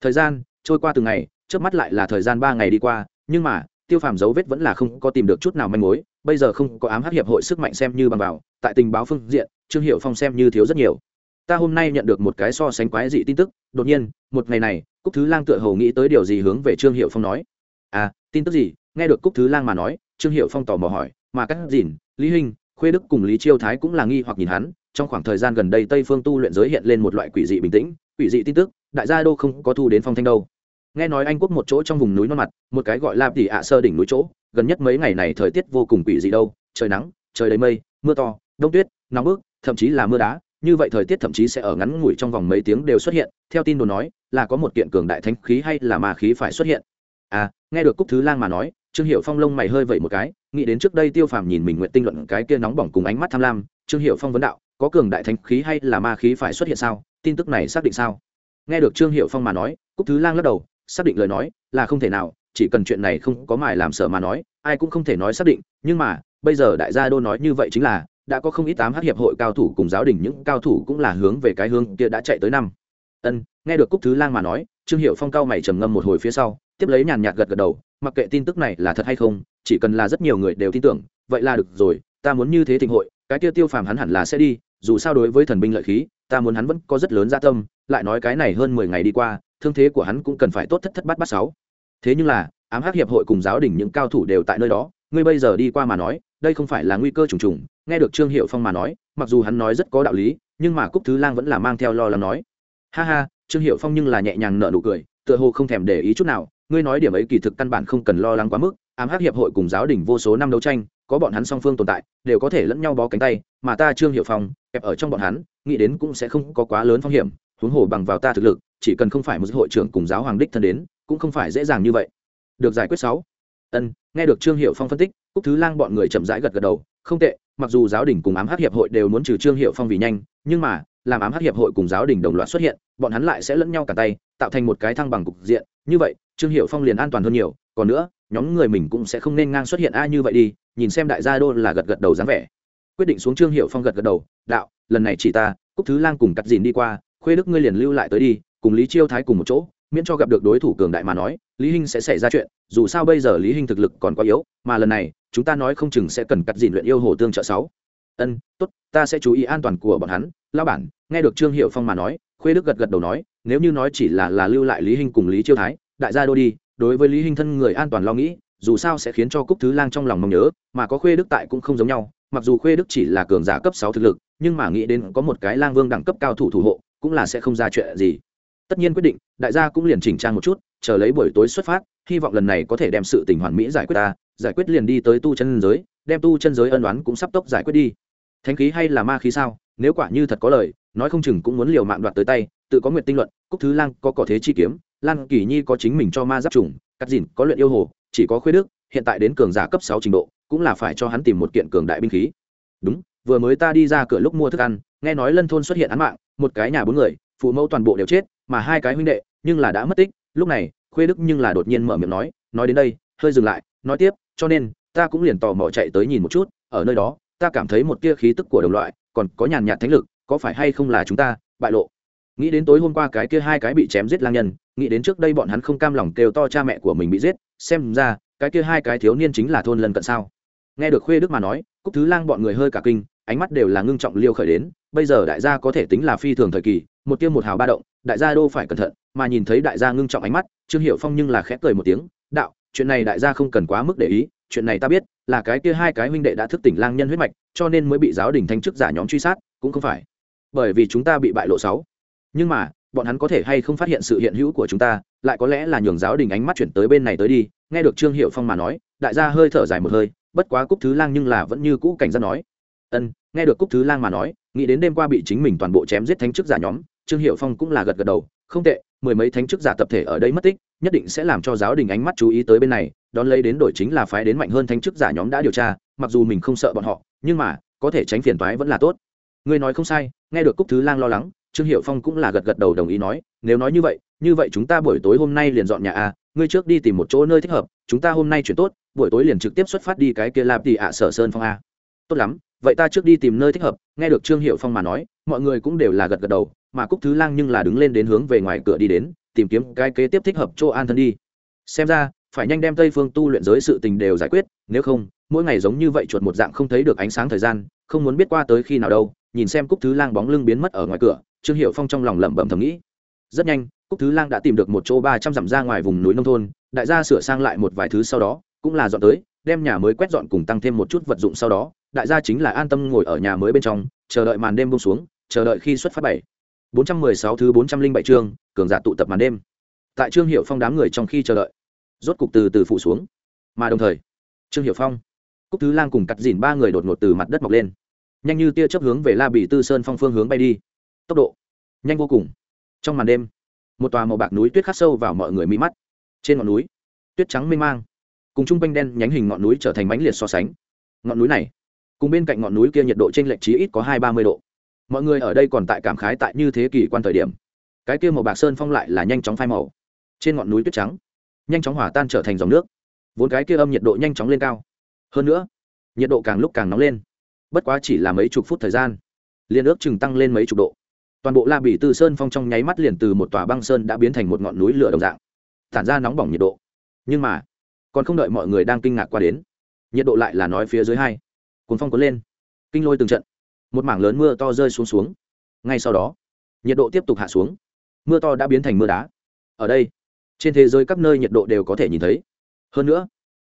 Thời gian trôi qua từng ngày, trước mắt lại là thời gian ba ngày đi qua, nhưng mà, tiêu phàm dấu vết vẫn là không có tìm được chút nào manh mối, bây giờ không có ám hắc hiệp hội sức mạnh xem như bằng vào, tại tình báo phương diện, trương hiệu phong xem như thiếu rất nhiều. Ta hôm nay nhận được một cái so sánh quái dị tin tức, đột nhiên, một ngày này, cúc thứ lang tựa hồ nghĩ tới điều gì hướng về trương hiệu phong nói. À tin tức gì? Nghe được cúc thứ lang mà nói trương hiệu phong tò mò hỏi mà các dìn lý huynh, khuê đức cùng lý chiêu thái cũng là nghi hoặc nhìn hắn trong khoảng thời gian gần đây tây phương tu luyện giới hiện lên một loại quỷ dị bình tĩnh quỷ dị tin tức đại gia đô không có thu đến phong thanh đâu. Nghe nói anh quốc một chỗ trong vùng núi non mặt một cái gọi là tỉ ạ sơ đỉnh núi chỗ gần nhất mấy ngày này thời tiết vô cùng quỷ dị đâu trời nắng trời đầy mây mưa to đông tuyết nóng bức thậm chí là mưa đá như vậy thời tiết thậm chí sẽ ở ngắn ngủi trong vòng mấy tiếng đều xuất hiện theo tin đồn nói là có một kiện cường đại thánh khí hay là ma khí phải xuất hiện. À nghe được cúc thứ lang mà nói trương hiệu phong lông mày hơi vẩy một cái, nghĩ đến trước đây tiêu phàm nhìn mình nguyện tinh luận cái kia nóng bỏng cùng ánh mắt tham lam, trương hiệu phong vấn đạo, có cường đại thánh khí hay là ma khí phải xuất hiện sao? Tin tức này xác định sao? Nghe được trương hiệu phong mà nói, cúc thứ lang lắc đầu, xác định lời nói là không thể nào, chỉ cần chuyện này không có mài làm sợ mà nói, ai cũng không thể nói xác định, nhưng mà, bây giờ đại gia đô nói như vậy chính là, đã có không ít tám hát hiệp hội cao thủ cùng giáo đình những cao thủ cũng là hướng về cái hướng kia đã chạy tới năm. Ân, nghe được cúc thứ lang mà nói, trương hiệu phong cao mày trầm ngâm một hồi phía sau tiếp lấy nhàn nhạt gật gật đầu, mặc kệ tin tức này là thật hay không, chỉ cần là rất nhiều người đều tin tưởng, vậy là được rồi, ta muốn như thế thịnh hội, cái kia tiêu phàm hắn hẳn là sẽ đi, dù sao đối với thần binh lợi khí, ta muốn hắn vẫn có rất lớn gia tâm, lại nói cái này hơn mười ngày đi qua, thương thế của hắn cũng cần phải tốt thất thất bát bát sáu. Thế nhưng là, ám hắc hiệp hội cùng giáo đình những cao thủ đều tại nơi đó, ngươi bây giờ đi qua mà nói, đây không phải là nguy cơ trùng trùng, nghe được trương hiệu phong mà nói, mặc dù hắn nói rất có đạo lý, nhưng mà cúc thứ lang vẫn là mang theo lo lắng nói. Ha ha, trương hiệu phong nhưng là nhẹ nhàng nở nụ cười, tựa hồ không thèm để ý chút nào ngươi nói điểm ấy kỳ thực căn bản không cần lo lắng quá mức, ám hắc hiệp hội cùng giáo đình vô số năm đấu tranh, có bọn hắn song phương tồn tại, đều có thể lẫn nhau bó cánh tay, mà ta trương hiệu phong, kẹp ở trong bọn hắn, nghĩ đến cũng sẽ không có quá lớn phong hiểm, huống hồ bằng vào ta thực lực, chỉ cần không phải một hội trưởng cùng giáo hoàng đích thân đến, cũng không phải dễ dàng như vậy. Được giải quyết sáu. Ân, nghe được trương hiệu phong phân tích, cúc thứ lang bọn người chậm rãi gật gật đầu, không tệ, mặc dù giáo đình cùng ám Hắc hiệp hội đều muốn trừ trương hiệu phong vì nhanh, nhưng mà làm ám hắc hiệp hội cùng giáo đình đồng loạt xuất hiện, bọn hắn lại sẽ lẫn nhau cả tay, tạo thành một cái thăng bằng cục diện. Như vậy, trương hiệu phong liền an toàn hơn nhiều, còn nữa, nhóm người mình cũng sẽ không nên ngang xuất hiện ai như vậy đi, nhìn xem đại gia đô là gật gật đầu dáng vẻ. Quyết định xuống trương hiệu phong gật gật đầu, đạo, lần này chỉ ta, cúc thứ lang cùng cắt dìn đi qua, khuê đức ngươi liền lưu lại tới đi, cùng lý chiêu thái cùng một chỗ, miễn cho gặp được đối thủ cường đại mà nói, lý hinh sẽ xảy ra chuyện, dù sao bây giờ lý hinh thực lực còn quá yếu, mà lần này, chúng ta nói không chừng sẽ cần cắt dìn luyện yêu hồ tương trợ sáu. Ân, tốt, ta sẽ chú ý an toàn của bọn hắn lao bản nghe được trương hiệu phong mà nói, khuê đức gật gật đầu nói, nếu như nói chỉ là là lưu lại lý hinh cùng lý chiêu thái, đại gia đô đi, đối với lý hinh thân người an toàn lo nghĩ, dù sao sẽ khiến cho cúc thứ lang trong lòng mong nhớ, mà có khuê đức tại cũng không giống nhau, mặc dù khuê đức chỉ là cường giả cấp sáu thực lực, nhưng mà nghĩ đến có một cái lang vương đẳng cấp cao thủ thủ hộ, cũng là sẽ không ra chuyện gì. Tất nhiên quyết định, đại gia cũng liền chỉnh trang một chút, chờ lấy buổi tối xuất phát, hy vọng lần này có thể đem sự tình hoàn mỹ giải quyết ta, giải quyết liền đi tới tu chân giới, đem tu chân giới ân đoán cũng sắp tốc giải quyết đi. Thánh khí hay là ma khí sao? Nếu quả như thật có lời, nói không chừng cũng muốn liều mạng đoạt tới tay, tự có nguyện tinh luận, cúc thứ lang có cỏ thế chi kiếm lan kỳ nhi có chính mình cho ma giáp trùng, cắt dìn có luyện yêu hồ, chỉ có khuyết đức, hiện tại đến cường giả cấp sáu trình độ, cũng là phải cho hắn tìm một kiện cường đại binh khí. Đúng, vừa mới ta đi ra cửa lúc mua thức ăn, nghe nói lân thôn xuất hiện án mạng, một cái nhà bốn người, phụ mẫu toàn bộ đều chết, mà hai cái huynh đệ, nhưng là đã mất tích, lúc này, khuê đức nhưng là đột nhiên mở miệng nói nói đến đây, hơi dừng lại, nói tiếp, cho nên, ta cũng liền tò mò chạy tới nhìn một chút, ở nơi đó, ta cảm thấy một tia khí tức của đồng loại còn có nhàn nhạt thánh lực, có phải hay không là chúng ta, bại lộ? Nghĩ đến tối hôm qua cái kia hai cái bị chém giết lang nhân, nghĩ đến trước đây bọn hắn không cam lòng kêu to cha mẹ của mình bị giết, xem ra, cái kia hai cái thiếu niên chính là thôn lần cận sao? Nghe được khuê đức mà nói, cúc thứ lang bọn người hơi cả kinh, ánh mắt đều là ngưng trọng liêu khởi đến, bây giờ đại gia có thể tính là phi thường thời kỳ, một tiêu một hào ba động, đại gia đô phải cẩn thận, mà nhìn thấy đại gia ngưng trọng ánh mắt, trương hiệu phong nhưng là khẽ cười một tiếng, đạo, chuyện này đại gia không cần quá mức để ý chuyện này ta biết, là cái kia hai cái huynh đệ đã thức tỉnh lang nhân huyết mạch, cho nên mới bị giáo đình thanh chức giả nhóm truy sát, cũng không phải. Bởi vì chúng ta bị bại lộ sáu. Nhưng mà, bọn hắn có thể hay không phát hiện sự hiện hữu của chúng ta, lại có lẽ là nhường giáo đình ánh mắt chuyển tới bên này tới đi, nghe được trương hiệu phong mà nói, đại gia hơi thở dài một hơi, bất quá cúc thứ lang nhưng là vẫn như cũ cảnh giác nói. Ân, nghe được cúc thứ lang mà nói, nghĩ đến đêm qua bị chính mình toàn bộ chém giết thánh chức giả nhóm, trương hiệu phong cũng là gật gật đầu, không tệ, mười mấy thánh chức giả tập thể ở đây mất tích, nhất định sẽ làm cho giáo đình ánh mắt chú ý tới bên này đón lấy đến đổi chính là phái đến mạnh hơn thanh chức giả nhóm đã điều tra, mặc dù mình không sợ bọn họ, nhưng mà, có thể tránh phiền toái vẫn là tốt. Ngươi nói không sai, nghe được cúc thứ lang lo lắng, trương hiệu phong cũng là gật gật đầu đồng ý nói, nếu nói như vậy như vậy chúng ta buổi tối hôm nay liền dọn nhà a, ngươi trước đi tìm một chỗ nơi thích hợp, chúng ta hôm nay chuyển tốt, buổi tối liền trực tiếp xuất phát đi cái kia làm tì ạ sở sơn phong a. Tốt lắm, vậy ta trước đi tìm nơi thích hợp. Nghe được trương hiệu phong mà nói, mọi người cũng đều là gật gật đầu, mà cúc thứ lang nhưng là đứng lên đến hướng về ngoài cửa đi đến, tìm kiếm cái kế tiếp thích hợp chỗ an thân đi. Xem ra phải nhanh đem tây phương tu luyện giới sự tình đều giải quyết, nếu không, mỗi ngày giống như vậy chuột một dạng không thấy được ánh sáng thời gian, không muốn biết qua tới khi nào đâu, nhìn xem cúc thứ lang bóng lưng biến mất ở ngoài cửa, trương hiệu phong trong lòng lẩm bẩm thầm nghĩ. Rất nhanh, cúc thứ lang đã tìm được một chỗ ba trăm dặm ra ngoài vùng núi nông thôn, đại gia sửa sang lại một vài thứ sau đó, cũng là dọn tới, đem nhà mới quét dọn cùng tăng thêm một chút vật dụng sau đó, đại gia chính là an tâm ngồi ở nhà mới bên trong, chờ đợi màn đêm bông xuống, chờ đợi khi xuất phát bảy. bốn trăm mười sáu thứ bốn trăm linh bảy chương, cường giả tụ tập màn đêm. Tại trương hiệu phong đám người trong khi chờ đợi rốt cục từ từ phụ xuống. Mà đồng thời, trương hiệu phong, cúc thứ lang cùng cắt dìn ba người đột ngột từ mặt đất mọc lên. Nhanh như tia chấp hướng về la bì tư sơn phong phương hướng bay đi. Tốc độ, nhanh vô cùng. Trong màn đêm, một tòa màu bạc núi tuyết khắc sâu vào mọi người mỹ mắt. Trên ngọn núi, tuyết trắng mênh mang, cùng chung quanh đen nhánh hình ngọn núi trở thành mánh liệt so sánh. Ngọn núi này, cùng bên cạnh ngọn núi kia nhiệt độ t r ê n lệch trí ít có hai ba mươi độ. Mọi người ở đây còn tại cảm khái tại như thế kỷ quan thời điểm. Cái kia màu bạc sơn phong lại là nhanh chóng phai màu. Trên ngọn núi tuyết trắng nhanh chóng hỏa tan trở thành dòng nước. Vốn cái kia âm nhiệt độ nhanh chóng lên cao. Hơn nữa, nhiệt độ càng lúc càng nóng lên. Bất quá chỉ là mấy chục phút thời gian liên ước chừng tăng lên mấy chục độ. Toàn bộ la bỉ tư sơn phong trong nháy mắt liền từ một tòa băng sơn đã biến thành một ngọn núi lửa đồng dạng, tản ra nóng bỏng nhiệt độ. Nhưng mà, còn không đợi mọi người đang kinh ngạc qua đến, nhiệt độ lại là nói phía dưới hai. Cuốn phong cuốn lên, kinh lôi từng trận. Một mảng lớn mưa to rơi xuống xuống. Ngay sau đó, nhiệt độ tiếp tục hạ xuống. Mưa to đã biến thành mưa đá. Ở đây trên thế giới các nơi nhiệt độ đều có thể nhìn thấy. Hơn nữa,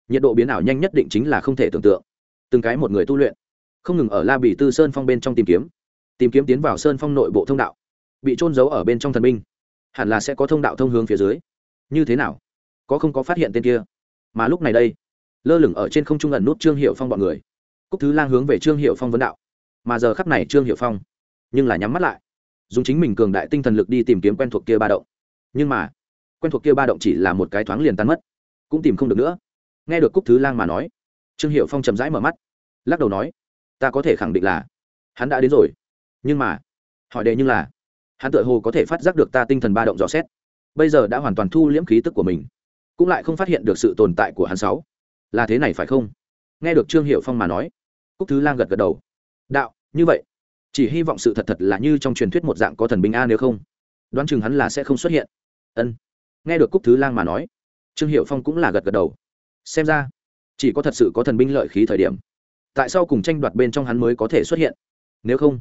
nhiệt độ biến ảo nhanh nhất định chính là không thể tưởng tượng. Từng cái một người tu luyện, không ngừng ở la bì tư sơn phong bên trong tìm kiếm tìm kiếm tiến vào sơn phong nội bộ thông đạo, bị trôn giấu ở bên trong thần binh. Hẳn là sẽ có thông đạo thông hướng phía dưới. Như thế nào? Có không có phát hiện tên kia? Mà lúc này đây, lơ lửng ở trên không trung ẩn nút trương hiệu phong bọn người. Cúc thứ lang hướng về trương hiệu phong vấn đạo. Mà giờ khắp này trương hiệu phong, nhưng là nhắm mắt lại. Dùng chính mình cường đại tinh thần lực đi tìm kiếm quen thuộc kia ba động. Nhưng mà quen thuộc kia ba động chỉ là một cái thoáng liền tan mất, cũng tìm không được nữa. Nghe được cúc thứ lang mà nói, trương hiệu phong chậm rãi mở mắt, lắc đầu nói, ta có thể khẳng định là hắn đã đến rồi, nhưng mà hỏi đề nhưng là hắn tự hồ có thể phát giác được ta tinh thần ba động dò xét. Bây giờ đã hoàn toàn thu liễm khí tức của mình, cũng lại không phát hiện được sự tồn tại của hắn sáu. Là thế này phải không? Nghe được trương hiệu phong mà nói, cúc thứ lang gật gật đầu. Đạo, như vậy, chỉ hy vọng sự thật thật là như trong truyền thuyết một dạng có thần binh a nếu không, đoán chừng hắn là sẽ không xuất hiện. Ân nghe được cúc thứ lang mà nói, trương hiệu phong cũng là gật gật đầu. Xem ra, chỉ có thật sự có thần binh lợi khí thời điểm. Tại sao cùng tranh đoạt bên trong hắn mới có thể xuất hiện? Nếu không,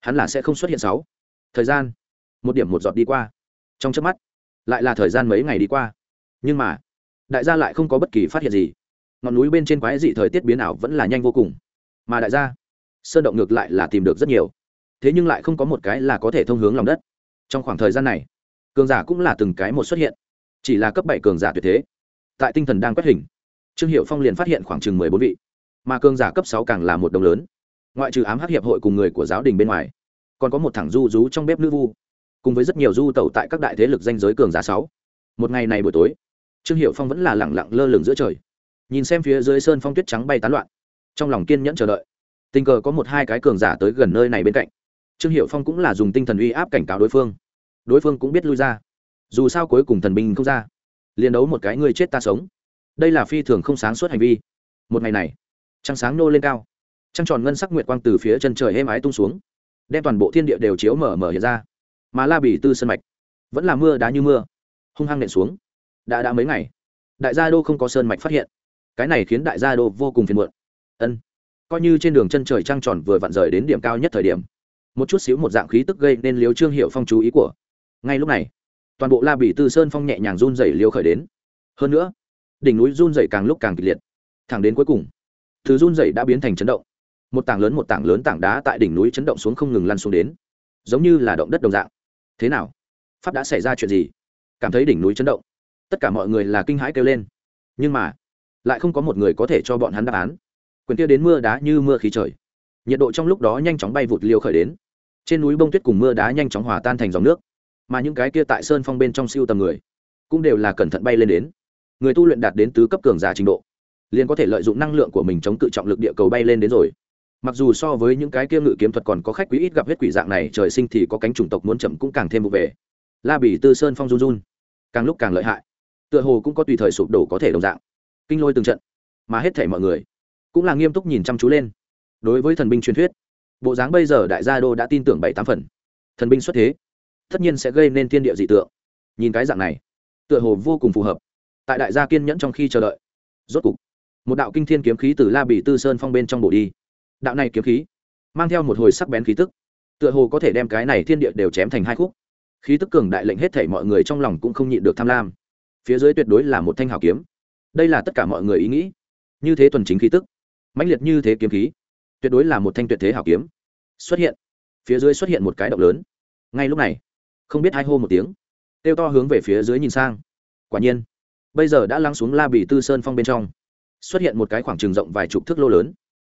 hắn là sẽ không xuất hiện sáu. Thời gian, một điểm một giọt đi qua. Trong trước mắt, lại là thời gian mấy ngày đi qua. Nhưng mà, đại gia lại không có bất kỳ phát hiện gì. Ngọn núi bên trên quái dị thời tiết biến ảo vẫn là nhanh vô cùng. Mà đại gia, sơn động ngược lại là tìm được rất nhiều. Thế nhưng lại không có một cái là có thể thông hướng lòng đất. Trong khoảng thời gian này cường giả cũng là từng cái một xuất hiện. Chỉ là cấp bảy cường giả tuyệt thế. Tại tinh thần đang quét hình, trương hiệu phong liền phát hiện khoảng chừng mười bốn vị, mà cường giả cấp sáu càng là một đồng lớn. Ngoại trừ ám hắc hiệp hội cùng người của giáo đình bên ngoài, còn có một thằng du rú trong bếp nữ vu, cùng với rất nhiều du tẩu tại các đại thế lực danh giới cường giả sáu. Một ngày này buổi tối, trương hiệu phong vẫn là lẳng lặng lơ lửng giữa trời, nhìn xem phía dưới sơn phong tuyết trắng bay tán loạn, trong lòng kiên nhẫn chờ đợi. Tình cờ có một hai cái cường giả tới gần nơi này bên cạnh. Trương hiệu phong cũng là dùng tinh thần uy áp cảnh cáo đối phương đối phương cũng biết lui ra. Dù sao cuối cùng thần binh không ra, liền đấu một cái người chết ta sống. Đây là phi thường không sáng suốt hành vi. Một ngày này, trăng sáng nô lên cao. Trăng tròn ngân sắc nguyệt quang từ phía chân trời êm ái tung xuống, đem toàn bộ thiên địa đều chiếu mở mở hiện ra. Mà la bỉ tư sân mạch, vẫn là mưa đá như mưa, hung hăng nện xuống. Đã đã mấy ngày, đại gia đô không có sơn mạch phát hiện. Cái này khiến đại gia đô vô cùng phiền muộn. Ân, coi như trên đường chân trời trăng tròn vừa vặn rời đến điểm cao nhất thời điểm, một chút xíu một dạng khí tức gây nên liếu trương hiệu phong chú ý của ngay lúc này, toàn bộ la bị tư sơn phong nhẹ nhàng run dày liêu khởi đến. Hơn nữa, đỉnh núi run dày càng lúc càng kịch liệt. Thẳng đến cuối cùng, thứ run dày đã biến thành chấn động. Một tảng lớn một tảng lớn tảng đá tại đỉnh núi chấn động xuống không ngừng lăn xuống đến, giống như là động đất đồng dạng. Thế nào? Pháp đã xảy ra chuyện gì? Cảm thấy đỉnh núi chấn động. Tất cả mọi người là kinh hãi kêu lên. Nhưng mà, lại không có một người có thể cho bọn hắn đáp án. Quyền kia đến mưa đá như mưa khí trời. Nhiệt độ trong lúc đó nhanh chóng bay vụt liều khởi đến. Trên núi bông tuyết cùng mưa đá nhanh chóng hòa tan thành dòng nước mà những cái kia tại sơn phong bên trong siêu tầm người cũng đều là cẩn thận bay lên đến. Người tu luyện đạt đến tứ cấp cường giả trình độ, liền có thể lợi dụng năng lượng của mình chống cự trọng lực địa cầu bay lên đến rồi. Mặc dù so với những cái kia ngự kiếm thuật còn có khách quý ít gặp huyết quỷ dạng này, trời sinh thì có cánh chủng tộc muốn chậm cũng càng thêm vụ về. La bỉ tư sơn phong run run, càng lúc càng lợi hại. Tựa hồ cũng có tùy thời sụp đổ có thể đồng dạng. Kinh lôi từng trận, mà hết thể mọi người cũng là nghiêm túc nhìn chăm chú lên. Đối với thần binh truyền thuyết, bộ dáng bây giờ đại gia đô đã tin tưởng bảy tám phần. Thần binh xuất thế tất nhiên sẽ gây nên thiên địa dị tượng. Nhìn cái dạng này, tựa hồ vô cùng phù hợp. Tại đại gia kiên nhẫn trong khi chờ đợi. Rốt cục, một đạo kinh thiên kiếm khí từ la bỉ tư sơn phong bên trong bổ đi. Đạo này kiếm khí, mang theo một hồi sắc bén khí tức, tựa hồ có thể đem cái này thiên địa đều chém thành hai khúc. Khí tức cường đại lệnh hết thể mọi người trong lòng cũng không nhịn được tham lam. Phía dưới tuyệt đối là một thanh hào kiếm. Đây là tất cả mọi người ý nghĩ. Như thế tuần chính khí tức, mãnh liệt như thế kiếm khí, tuyệt đối là một thanh tuyệt thế hào kiếm. Xuất hiện, phía dưới xuất hiện một cái động lớn. Ngay lúc này không biết hai hô một tiếng têu to hướng về phía dưới nhìn sang. Quả nhiên, bây giờ đã lắng xuống la bì tư sơn phong bên trong, xuất hiện một cái khoảng trừng rộng vài chục thước lô lớn.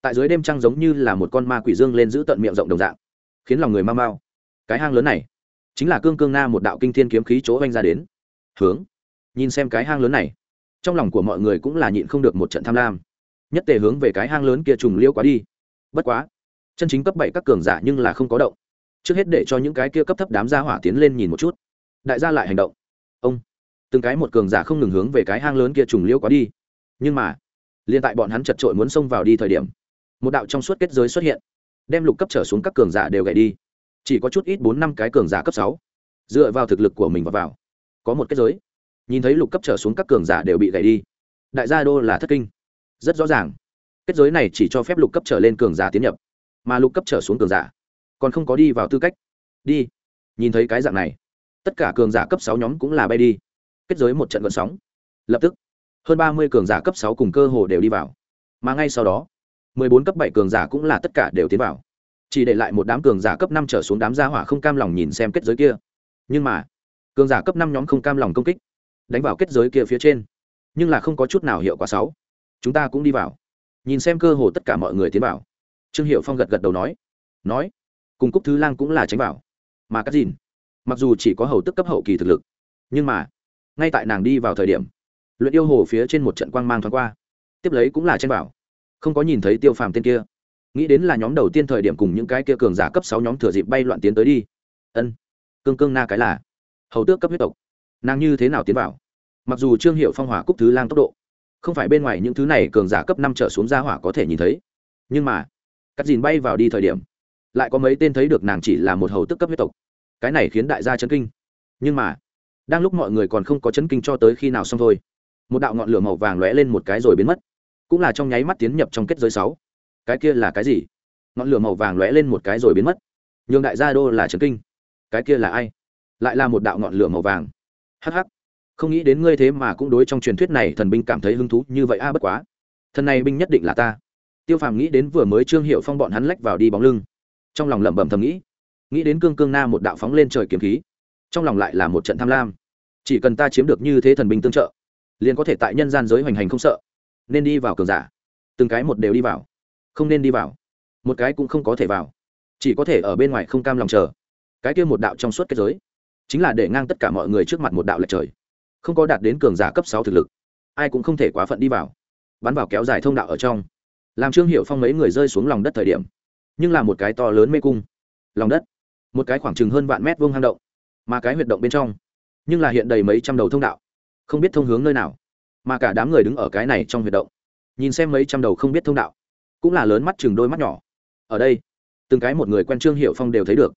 Tại dưới đêm trăng giống như là một con ma quỷ dương lên giữ tận miệng rộng đồng dạng, khiến lòng người mau mau cái hang lớn này, chính là cương cương na một đạo kinh thiên kiếm khí chỗ oanh ra đến. Hướng, nhìn xem cái hang lớn này, trong lòng của mọi người cũng là nhịn không được một trận tham lam. Nhất tề hướng về cái hang lớn kia trùng liêu quá đi. Bất quá, chân chính cấp bảy các cường giả nhưng là không có động trước hết để cho những cái kia cấp thấp đám gia hỏa tiến lên nhìn một chút. Đại gia lại hành động. Ông, từng cái một cường giả không ngừng hướng về cái hang lớn kia trùng liêu quá đi. Nhưng mà liên tại bọn hắn chật trội muốn xông vào đi thời điểm, một đạo trong suốt kết giới xuất hiện, đem lục cấp trở xuống các cường giả đều gậy đi. Chỉ có chút ít bốn năm cái cường giả cấp sáu, dựa vào thực lực của mình và vào, có một kết giới. Nhìn thấy lục cấp trở xuống các cường giả đều bị gậy đi, đại gia đô là thất kinh. Rất rõ ràng, kết giới này chỉ cho phép lục cấp trở lên cường giả tiến nhập, mà lục cấp trở xuống cường giả còn không có đi vào tư cách. Đi. Nhìn thấy cái dạng này, tất cả cường giả cấp sáu nhóm cũng là bay đi. Kết giới một trận vận sóng. Lập tức, hơn ba mươi cường giả cấp sáu cùng cơ hồ đều đi vào. Mà ngay sau đó, mười bốn cấp bảy cường giả cũng là tất cả đều tiến vào. Chỉ để lại một đám cường giả cấp năm trở xuống đám gia hỏa không cam lòng nhìn xem kết giới kia. Nhưng mà, cường giả cấp năm nhóm không cam lòng công kích, đánh vào kết giới kia phía trên. Nhưng là không có chút nào hiệu quả sáu chúng ta cũng đi vào. Nhìn xem cơ hồ tất cả mọi người tiến vào. Trương hiệu phong gật gật đầu nói. Nói cùng cúc thứ lang cũng là tránh vào. Mà cắt dìn, mặc dù chỉ có hầu tức cấp hậu kỳ thực lực, nhưng mà, ngay tại nàng đi vào thời điểm, luyện yêu hồ phía trên một trận quang mang thoáng qua, tiếp lấy cũng là tranh bảo không có nhìn thấy tiêu phàm tên kia. Nghĩ đến là nhóm đầu tiên thời điểm cùng những cái kia cường giả cấp sáu nhóm thừa dịp bay loạn tiến tới đi. Ân, cương cương na cái là, hầu tước cấp huyết tộc. Nàng như thế nào tiến vào? Mặc dù trương hiệu phong hỏa cúc thứ lang tốc độ, không phải bên ngoài những thứ này cường giả cấp năm trở xuống ra hỏa có thể nhìn thấy, nhưng mà cắt dìn bay vào đi thời điểm lại có mấy tên thấy được nàng chỉ là một hầu tức cấp huyết tộc. Cái này khiến đại gia chấn kinh. Nhưng mà, đang lúc mọi người còn không có chấn kinh cho tới khi nào xong thôi, một đạo ngọn lửa màu vàng lóe lên một cái rồi biến mất. Cũng là trong nháy mắt tiến nhập trong kết giới sáu. Cái kia là cái gì? Ngọn lửa màu vàng lóe lên một cái rồi biến mất. Nhường đại gia đô là chấn kinh. Cái kia là ai? Lại là một đạo ngọn lửa màu vàng. Hh không nghĩ đến ngươi thế mà cũng đối trong truyền thuyết này thần binh cảm thấy hứng thú như vậy a, bất quá. Thần này binh nhất định là ta. Tiêu phàm nghĩ đến vừa mới trương hiệu phong bọn hắn lách vào đi bóng lưng trong lòng lẩm bẩm thầm nghĩ nghĩ đến cương cương na một đạo phóng lên trời kiếm khí, trong lòng lại là một trận tham lam. Chỉ cần ta chiếm được như thế thần binh tương trợ, liền có thể tại nhân gian giới hoành hành không sợ. Nên đi vào cường giả, từng cái một đều đi vào, không nên đi vào, một cái cũng không có thể vào. Chỉ có thể ở bên ngoài không cam lòng chờ. Cái kia một đạo trong suốt kết giới, chính là để ngang tất cả mọi người trước mặt một đạo lệch trời. Không có đạt đến cường giả cấp sáu thực lực, ai cũng không thể quá phận đi vào. Bắn vào kéo dài thông đạo ở trong, làm trương hiệu phong mấy người rơi xuống lòng đất thời điểm nhưng là một cái to lớn mê cung. Lòng đất, một cái khoảng chừng hơn vạn mét vuông hang động, mà cái huyệt động bên trong, nhưng là hiện đầy mấy trăm đầu thông đạo, không biết thông hướng nơi nào, mà cả đám người đứng ở cái này trong huyệt động, nhìn xem mấy trăm đầu không biết thông đạo, cũng là lớn mắt chừng đôi mắt nhỏ. Ở đây, từng cái một người quen trương hiệu phong đều thấy được,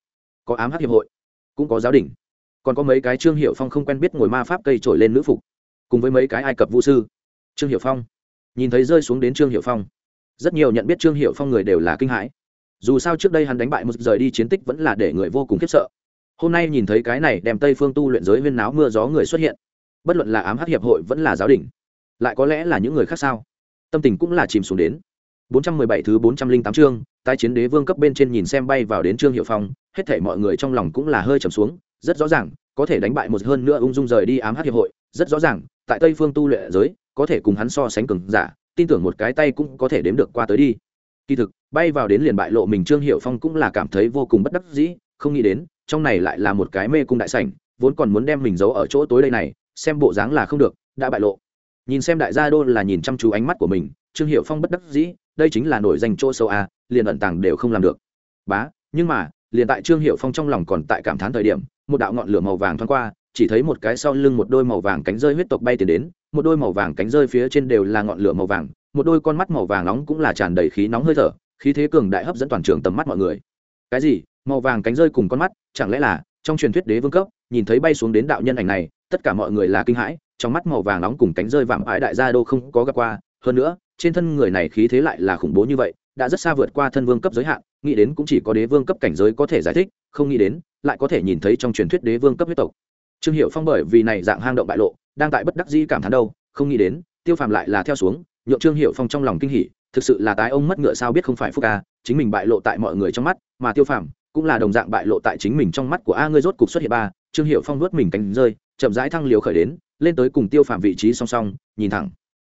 có ám hắc hiệp hội, cũng có giáo đình, còn có mấy cái trương hiệu phong không quen biết ngồi ma pháp cây trổi lên nữ phục, cùng với mấy cái ai cập vũ sư. Trương hiệu phong, nhìn thấy rơi xuống đến trương hiệu phong, rất nhiều nhận biết trương hiệu phong người đều là kinh hãi dù sao trước đây hắn đánh bại một rời đi chiến tích vẫn là để người vô cùng khiếp sợ. Hôm nay nhìn thấy cái này đem tây phương tu luyện giới huyên náo mưa gió người xuất hiện bất luận là ám hắc hiệp hội vẫn là giáo đình lại có lẽ là những người khác sao? Tâm tình cũng là chìm xuống đến. 417 thứ 408 chương, tái chiến đế vương cấp bên trên nhìn xem bay vào đến Trương Hiệu Phong, hết thảy mọi người trong lòng cũng là hơi trầm xuống, rất rõ ràng, có thể đánh bại một hơn nữa ung dung rời đi ám hắc hiệp hội, rất rõ ràng, tại Tây Phương tu luyện giới, có thể cùng hắn so sánh cường giả, tin tưởng một cái tay cũng có thể đếm được qua tới đi. Kỳ thực, bay vào đến liền bại lộ mình Trương Hiệu Phong cũng là cảm thấy vô cùng bất đắc dĩ, không nghĩ đến, trong này lại là một cái mê cung đại sảnh, vốn còn muốn đem mình giấu ở chỗ tối đây này, xem bộ dáng là không được, đã bại lộ. Nhìn xem đại gia đô là nhìn chăm chú ánh mắt của mình, Trương Hiệu Phong bất đắc dĩ, đây chính là nổi danh chỗ sâu a liền ẩn tàng đều không làm được bá nhưng mà liền tại trương hiệu phong trong lòng còn tại cảm thán thời điểm một đạo ngọn lửa màu vàng thoáng qua chỉ thấy một cái sau lưng một đôi màu vàng cánh rơi huyết tộc bay tiến đến một đôi màu vàng cánh rơi phía trên đều là ngọn lửa màu vàng một đôi con mắt màu vàng nóng cũng là tràn đầy khí nóng hơi thở, khí thế cường đại hấp dẫn toàn trường tầm mắt mọi người. Cái gì? Màu vàng cánh rơi cùng con mắt? Chẳng lẽ là trong truyền thuyết đế vương cấp? Nhìn thấy bay xuống đến đạo nhân ảnh này, tất cả mọi người là kinh hãi, trong mắt màu vàng nóng cùng cánh rơi vạm ái đại gia đô không có gặp qua. Hơn nữa, trên thân người này khí thế lại là khủng bố như vậy, đã rất xa vượt qua thân vương cấp giới hạn, nghĩ đến cũng chỉ có đế vương cấp cảnh giới có thể giải thích, không nghĩ đến, lại có thể nhìn thấy trong truyền thuyết đế vương cấp huyết tộc. Trương hiệu phong bởi vì này dạng hang động bại lộ, đang tại bất đắc dĩ cảm thán đâu, không nghĩ đến, tiêu phàm lại là theo xuống nhượng trương hiệu phong trong lòng kinh hỉ, thực sự là tái ông mất ngựa sao biết không phải phúc ca chính mình bại lộ tại mọi người trong mắt, mà tiêu phàm cũng là đồng dạng bại lộ tại chính mình trong mắt của a, ngươi rốt cục xuất hiện ba, trương hiệu phong nuốt mình cánh rơi, chậm rãi thăng liều khởi đến, lên tới cùng tiêu phàm vị trí song song, nhìn thẳng.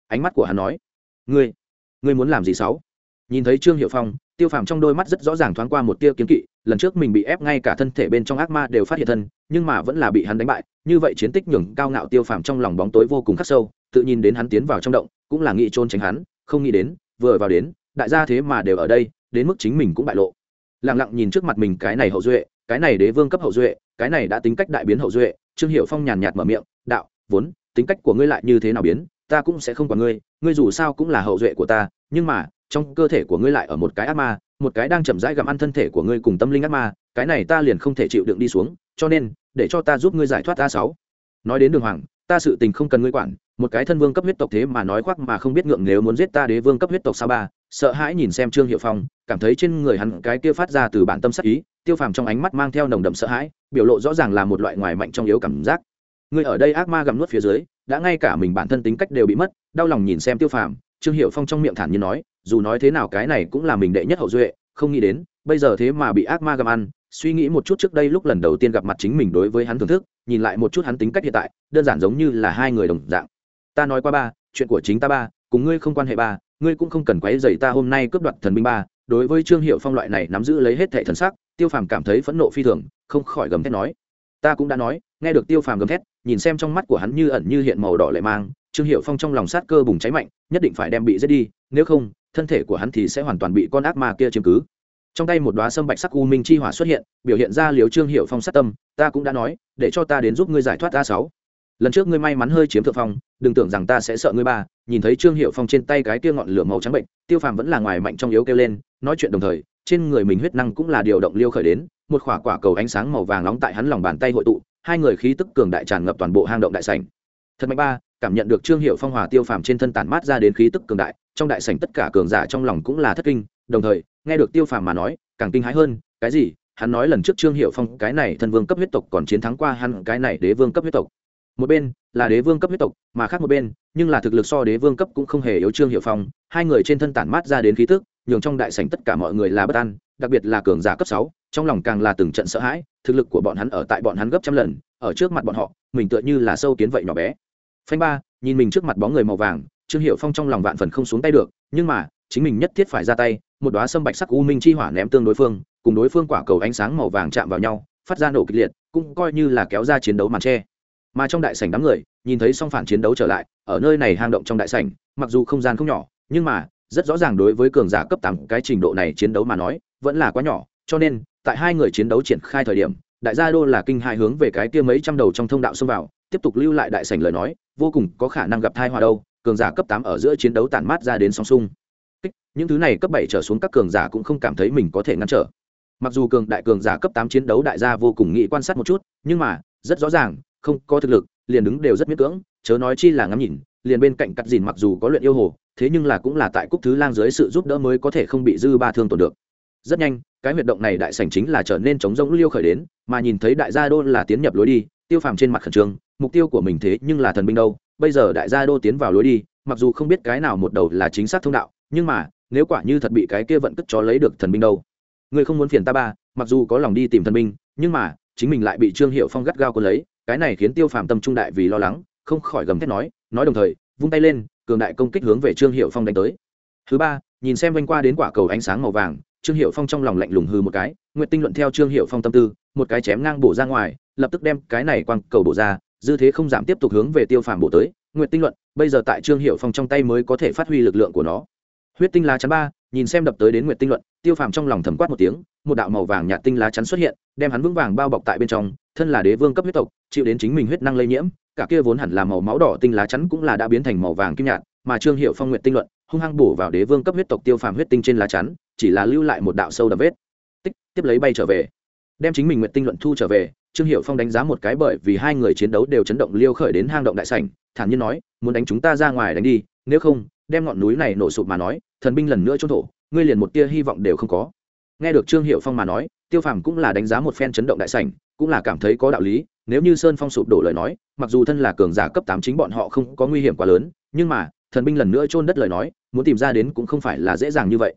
Ánh mắt của hắn nói, ngươi ngươi muốn làm gì sáu? Nhìn thấy trương hiệu phong, tiêu phàm trong đôi mắt rất rõ ràng thoáng qua một tia kiến kỵ, lần trước mình bị ép ngay cả thân thể bên trong ác ma đều phát hiện thân, nhưng mà vẫn là bị hắn đánh bại, như vậy chiến tích nhường cao ngạo tiêu phàm trong lòng bóng tối vô cùng khắc sâu tự nhìn đến hắn tiến vào trong động, cũng là nghĩ trôn tránh hắn, không nghĩ đến, vừa vào đến, đại gia thế mà đều ở đây, đến mức chính mình cũng bại lộ. Lẳng lặng nhìn trước mặt mình cái này hậu duệ, cái này đế vương cấp hậu duệ, cái này đã tính cách đại biến hậu duệ, trương hiệu phong nhàn nhạt mở miệng, đạo, vốn, tính cách của ngươi lại như thế nào biến, ta cũng sẽ không quản ngươi ngươi dù sao cũng là hậu duệ của ta, nhưng mà, trong cơ thể của ngươi lại ở một cái ác ma, một cái đang chậm rãi gặm ăn thân thể của ngươi cùng tâm linh ác ma, cái này ta liền không thể chịu đựng đi xuống, cho nên, để cho ta giúp ngươi giải thoát ta sáu. Nói đến đường hoàng ta sự tình không cần ngươi quản, một cái thân vương cấp huyết tộc thế mà nói khoác mà không biết ngượng nếu muốn giết ta đế vương cấp huyết tộc sao ba, sợ hãi nhìn xem trương hiệu phong, cảm thấy trên người hắn cái kia phát ra từ bản tâm sắc ý, tiêu phàm trong ánh mắt mang theo nồng đậm sợ hãi, biểu lộ rõ ràng là một loại ngoài mạnh trong yếu cảm giác. Người ở đây ác ma gặm nuốt phía dưới, đã ngay cả mình bản thân tính cách đều bị mất, đau lòng nhìn xem tiêu phàm, trương hiệu phong trong miệng thản nhiên nói, dù nói thế nào cái này cũng là mình đệ nhất hậu duệ, không nghĩ đến, bây giờ thế mà bị ác ma gặm ăn suy nghĩ một chút trước đây lúc lần đầu tiên gặp mặt chính mình đối với hắn thưởng thức, nhìn lại một chút hắn tính cách hiện tại, đơn giản giống như là hai người đồng dạng. Ta nói qua ba, chuyện của chính ta ba, cùng ngươi không quan hệ ba, ngươi cũng không cần quấy dày ta hôm nay cướp đoạt thần binh ba. Đối với trương hiệu phong loại này nắm giữ lấy hết thệ thần sắc, tiêu phàm cảm thấy phẫn nộ phi thường, không khỏi gầm thét nói. Ta cũng đã nói, nghe được tiêu phàm gầm thét, nhìn xem trong mắt của hắn như ẩn như hiện màu đỏ lệ mang, trương hiệu phong trong lòng sát cơ bùng cháy mạnh, nhất định phải đem bị giết đi, nếu không, thân thể của hắn thì sẽ hoàn toàn bị con ác ma kia chiếm cứ trong tay một đoá sâm bạch sắc u minh chi hỏa xuất hiện, biểu hiện ra liều trương hiệu phong sát tâm, ta cũng đã nói, để cho ta đến giúp ngươi giải thoát a sáu. Lần trước ngươi may mắn hơi chiếm thượng phong, đừng tưởng rằng ta sẽ sợ ngươi ba. Nhìn thấy trương hiệu phong trên tay cái kia ngọn lửa màu trắng bệnh, tiêu phàm vẫn là ngoài mạnh trong yếu kêu lên, nói chuyện đồng thời, trên người mình huyết năng cũng là điều động liêu khởi đến, một quả quả cầu ánh sáng màu vàng nóng tại hắn lòng bàn tay hội tụ, hai người khí tức cường đại tràn ngập toàn bộ hang động đại sảnh. Thật mạnh ba cảm nhận được trương hiệu phong hòa tiêu phàm trên thân tản mát ra đến khí tức cường đại, trong đại sảnh tất cả cường giả trong lòng cũng là thất kinh, đồng thời, nghe được tiêu phàm mà nói, càng kinh hãi hơn, cái gì? Hắn nói lần trước trương hiệu phong, cái này thân vương cấp huyết tộc còn chiến thắng qua hắn, cái này đế vương cấp huyết tộc. Một bên là đế vương cấp huyết tộc, mà khác một bên, nhưng là thực lực so đế vương cấp cũng không hề yếu trương hiệu phong, hai người trên thân tản mát ra đến khí tức, nhường trong đại sảnh tất cả mọi người là bất an, đặc biệt là cường giả cấp sáu, trong lòng càng là từng trận sợ hãi, thực lực của bọn hắn ở tại bọn hắn gấp trăm lần, ở trước mặt bọn họ, mình tựa như là sâu kiến vậy nhỏ bé phanh ba, nhìn mình trước mặt bóng người màu vàng, trương hiệu phong trong lòng vạn phần không xuống tay được, nhưng mà, chính mình nhất thiết phải ra tay, một đoá sâm bạch sắc u minh chi hỏa ném tương đối phương, cùng đối phương quả cầu ánh sáng màu vàng chạm vào nhau, phát ra nổ kịch liệt, cũng coi như là kéo ra chiến đấu màn tre mà trong đại sảnh đám người, nhìn thấy song phản chiến đấu trở lại, ở nơi này hang động trong đại sảnh, mặc dù không gian không nhỏ, nhưng mà, rất rõ ràng đối với cường giả cấp tám cái trình độ này chiến đấu mà nói, vẫn là quá nhỏ, cho nên, tại hai người chiến đấu triển khai thời điểm, đại gia đô là kinh hai hướng về cái kia mấy trăm đầu trong thông đạo xông vào, tiếp tục lưu lại đại sảnh lời nói vô cùng có khả năng gặp thai hòa đâu, cường giả cấp tám ở giữa chiến đấu tản mát ra đến song sung. Những thứ này cấp bảy trở xuống các cường giả cũng không cảm thấy mình có thể ngăn trở. Mặc dù cường đại cường giả cấp tám chiến đấu đại gia vô cùng nghĩ quan sát một chút, nhưng mà, rất rõ ràng, không có thực lực, liền đứng đều rất miễn cưỡng, chớ nói chi là ngắm nhìn, liền bên cạnh cắt dìn mặc dù có luyện yêu hồ, thế nhưng là cũng là tại cúc thứ lang dưới sự giúp đỡ mới có thể không bị dư ba thương tổn được. Rất nhanh, cái huyệt động này đại sảnh chính là trở nên chống rỗng liêu khởi đến, mà nhìn thấy đại gia đô là tiến nhập lối đi, tiêu phàm trên mặt khẩn trương mục tiêu của mình thế nhưng là thần binh đâu, bây giờ đại gia đô tiến vào lối đi, mặc dù không biết cái nào một đầu là chính xác thông đạo, nhưng mà, nếu quả như thật bị cái kia vận cất chó lấy được thần binh đâu. Người không muốn phiền ta ba, mặc dù có lòng đi tìm thần binh, nhưng mà, chính mình lại bị trương hiệu phong gắt gao quân lấy, cái này khiến tiêu phàm tâm trung đại vì lo lắng, không khỏi gầm thét nói nói đồng thời, vung tay lên, cường đại công kích hướng về trương hiệu phong đánh tới. Thứ ba, nhìn xem vanh qua đến quả cầu ánh sáng màu vàng, trương hiệu phong trong lòng lạnh lùng hư một cái nguyện tinh luận theo trương hiệu phong tâm tư, một cái chém ngang bổ ra ngoài, lập tức đem cái này quăng cầu bổ ra dư thế không giảm tiếp tục hướng về tiêu phàm bổ tới, nguyệt tinh luận, bây giờ tại trương hiệu phong trong tay mới có thể phát huy lực lượng của nó. Huyết tinh lá chắn ba, nhìn xem đập tới đến nguyệt tinh luận, tiêu phàm trong lòng thầm quát một tiếng, một đạo màu vàng nhạt tinh lá chắn xuất hiện, đem hắn vững vàng bao bọc tại bên trong, thân là đế vương cấp huyết tộc, chịu đến chính mình huyết năng lây nhiễm, cả kia vốn hẳn là màu máu đỏ tinh lá chắn cũng là đã biến thành màu vàng kim nhạt, mà trương hiệu phong nguyệt tinh luận, hung hăng bổ vào đế vương cấp huyết tộc tiêu phàm huyết tinh trên lá chắn, chỉ là lưu lại một đạo sâu đập vết. Tích, tiếp lấy bay trở về đem chính mình nguyện tinh luận thu trở về, trương hiệu phong đánh giá một cái bởi vì hai người chiến đấu đều chấn động liêu khởi đến hang động đại sảnh, thản nhiên nói, muốn đánh chúng ta ra ngoài đánh đi, nếu không, đem ngọn núi này nổ sụp mà nói, thần binh lần nữa trốn thổ, ngươi liền một tia hy vọng đều không có. Nghe được trương hiệu phong mà nói, tiêu phàm cũng là đánh giá một phen chấn động đại sảnh, cũng là cảm thấy có đạo lý, nếu như sơn phong sụp đổ lời nói, mặc dù thân là cường giả cấp tám chính bọn họ không có nguy hiểm quá lớn, nhưng mà, thần binh lần nữa trôn đất lời nói, muốn tìm ra đến cũng không phải là dễ dàng như vậy.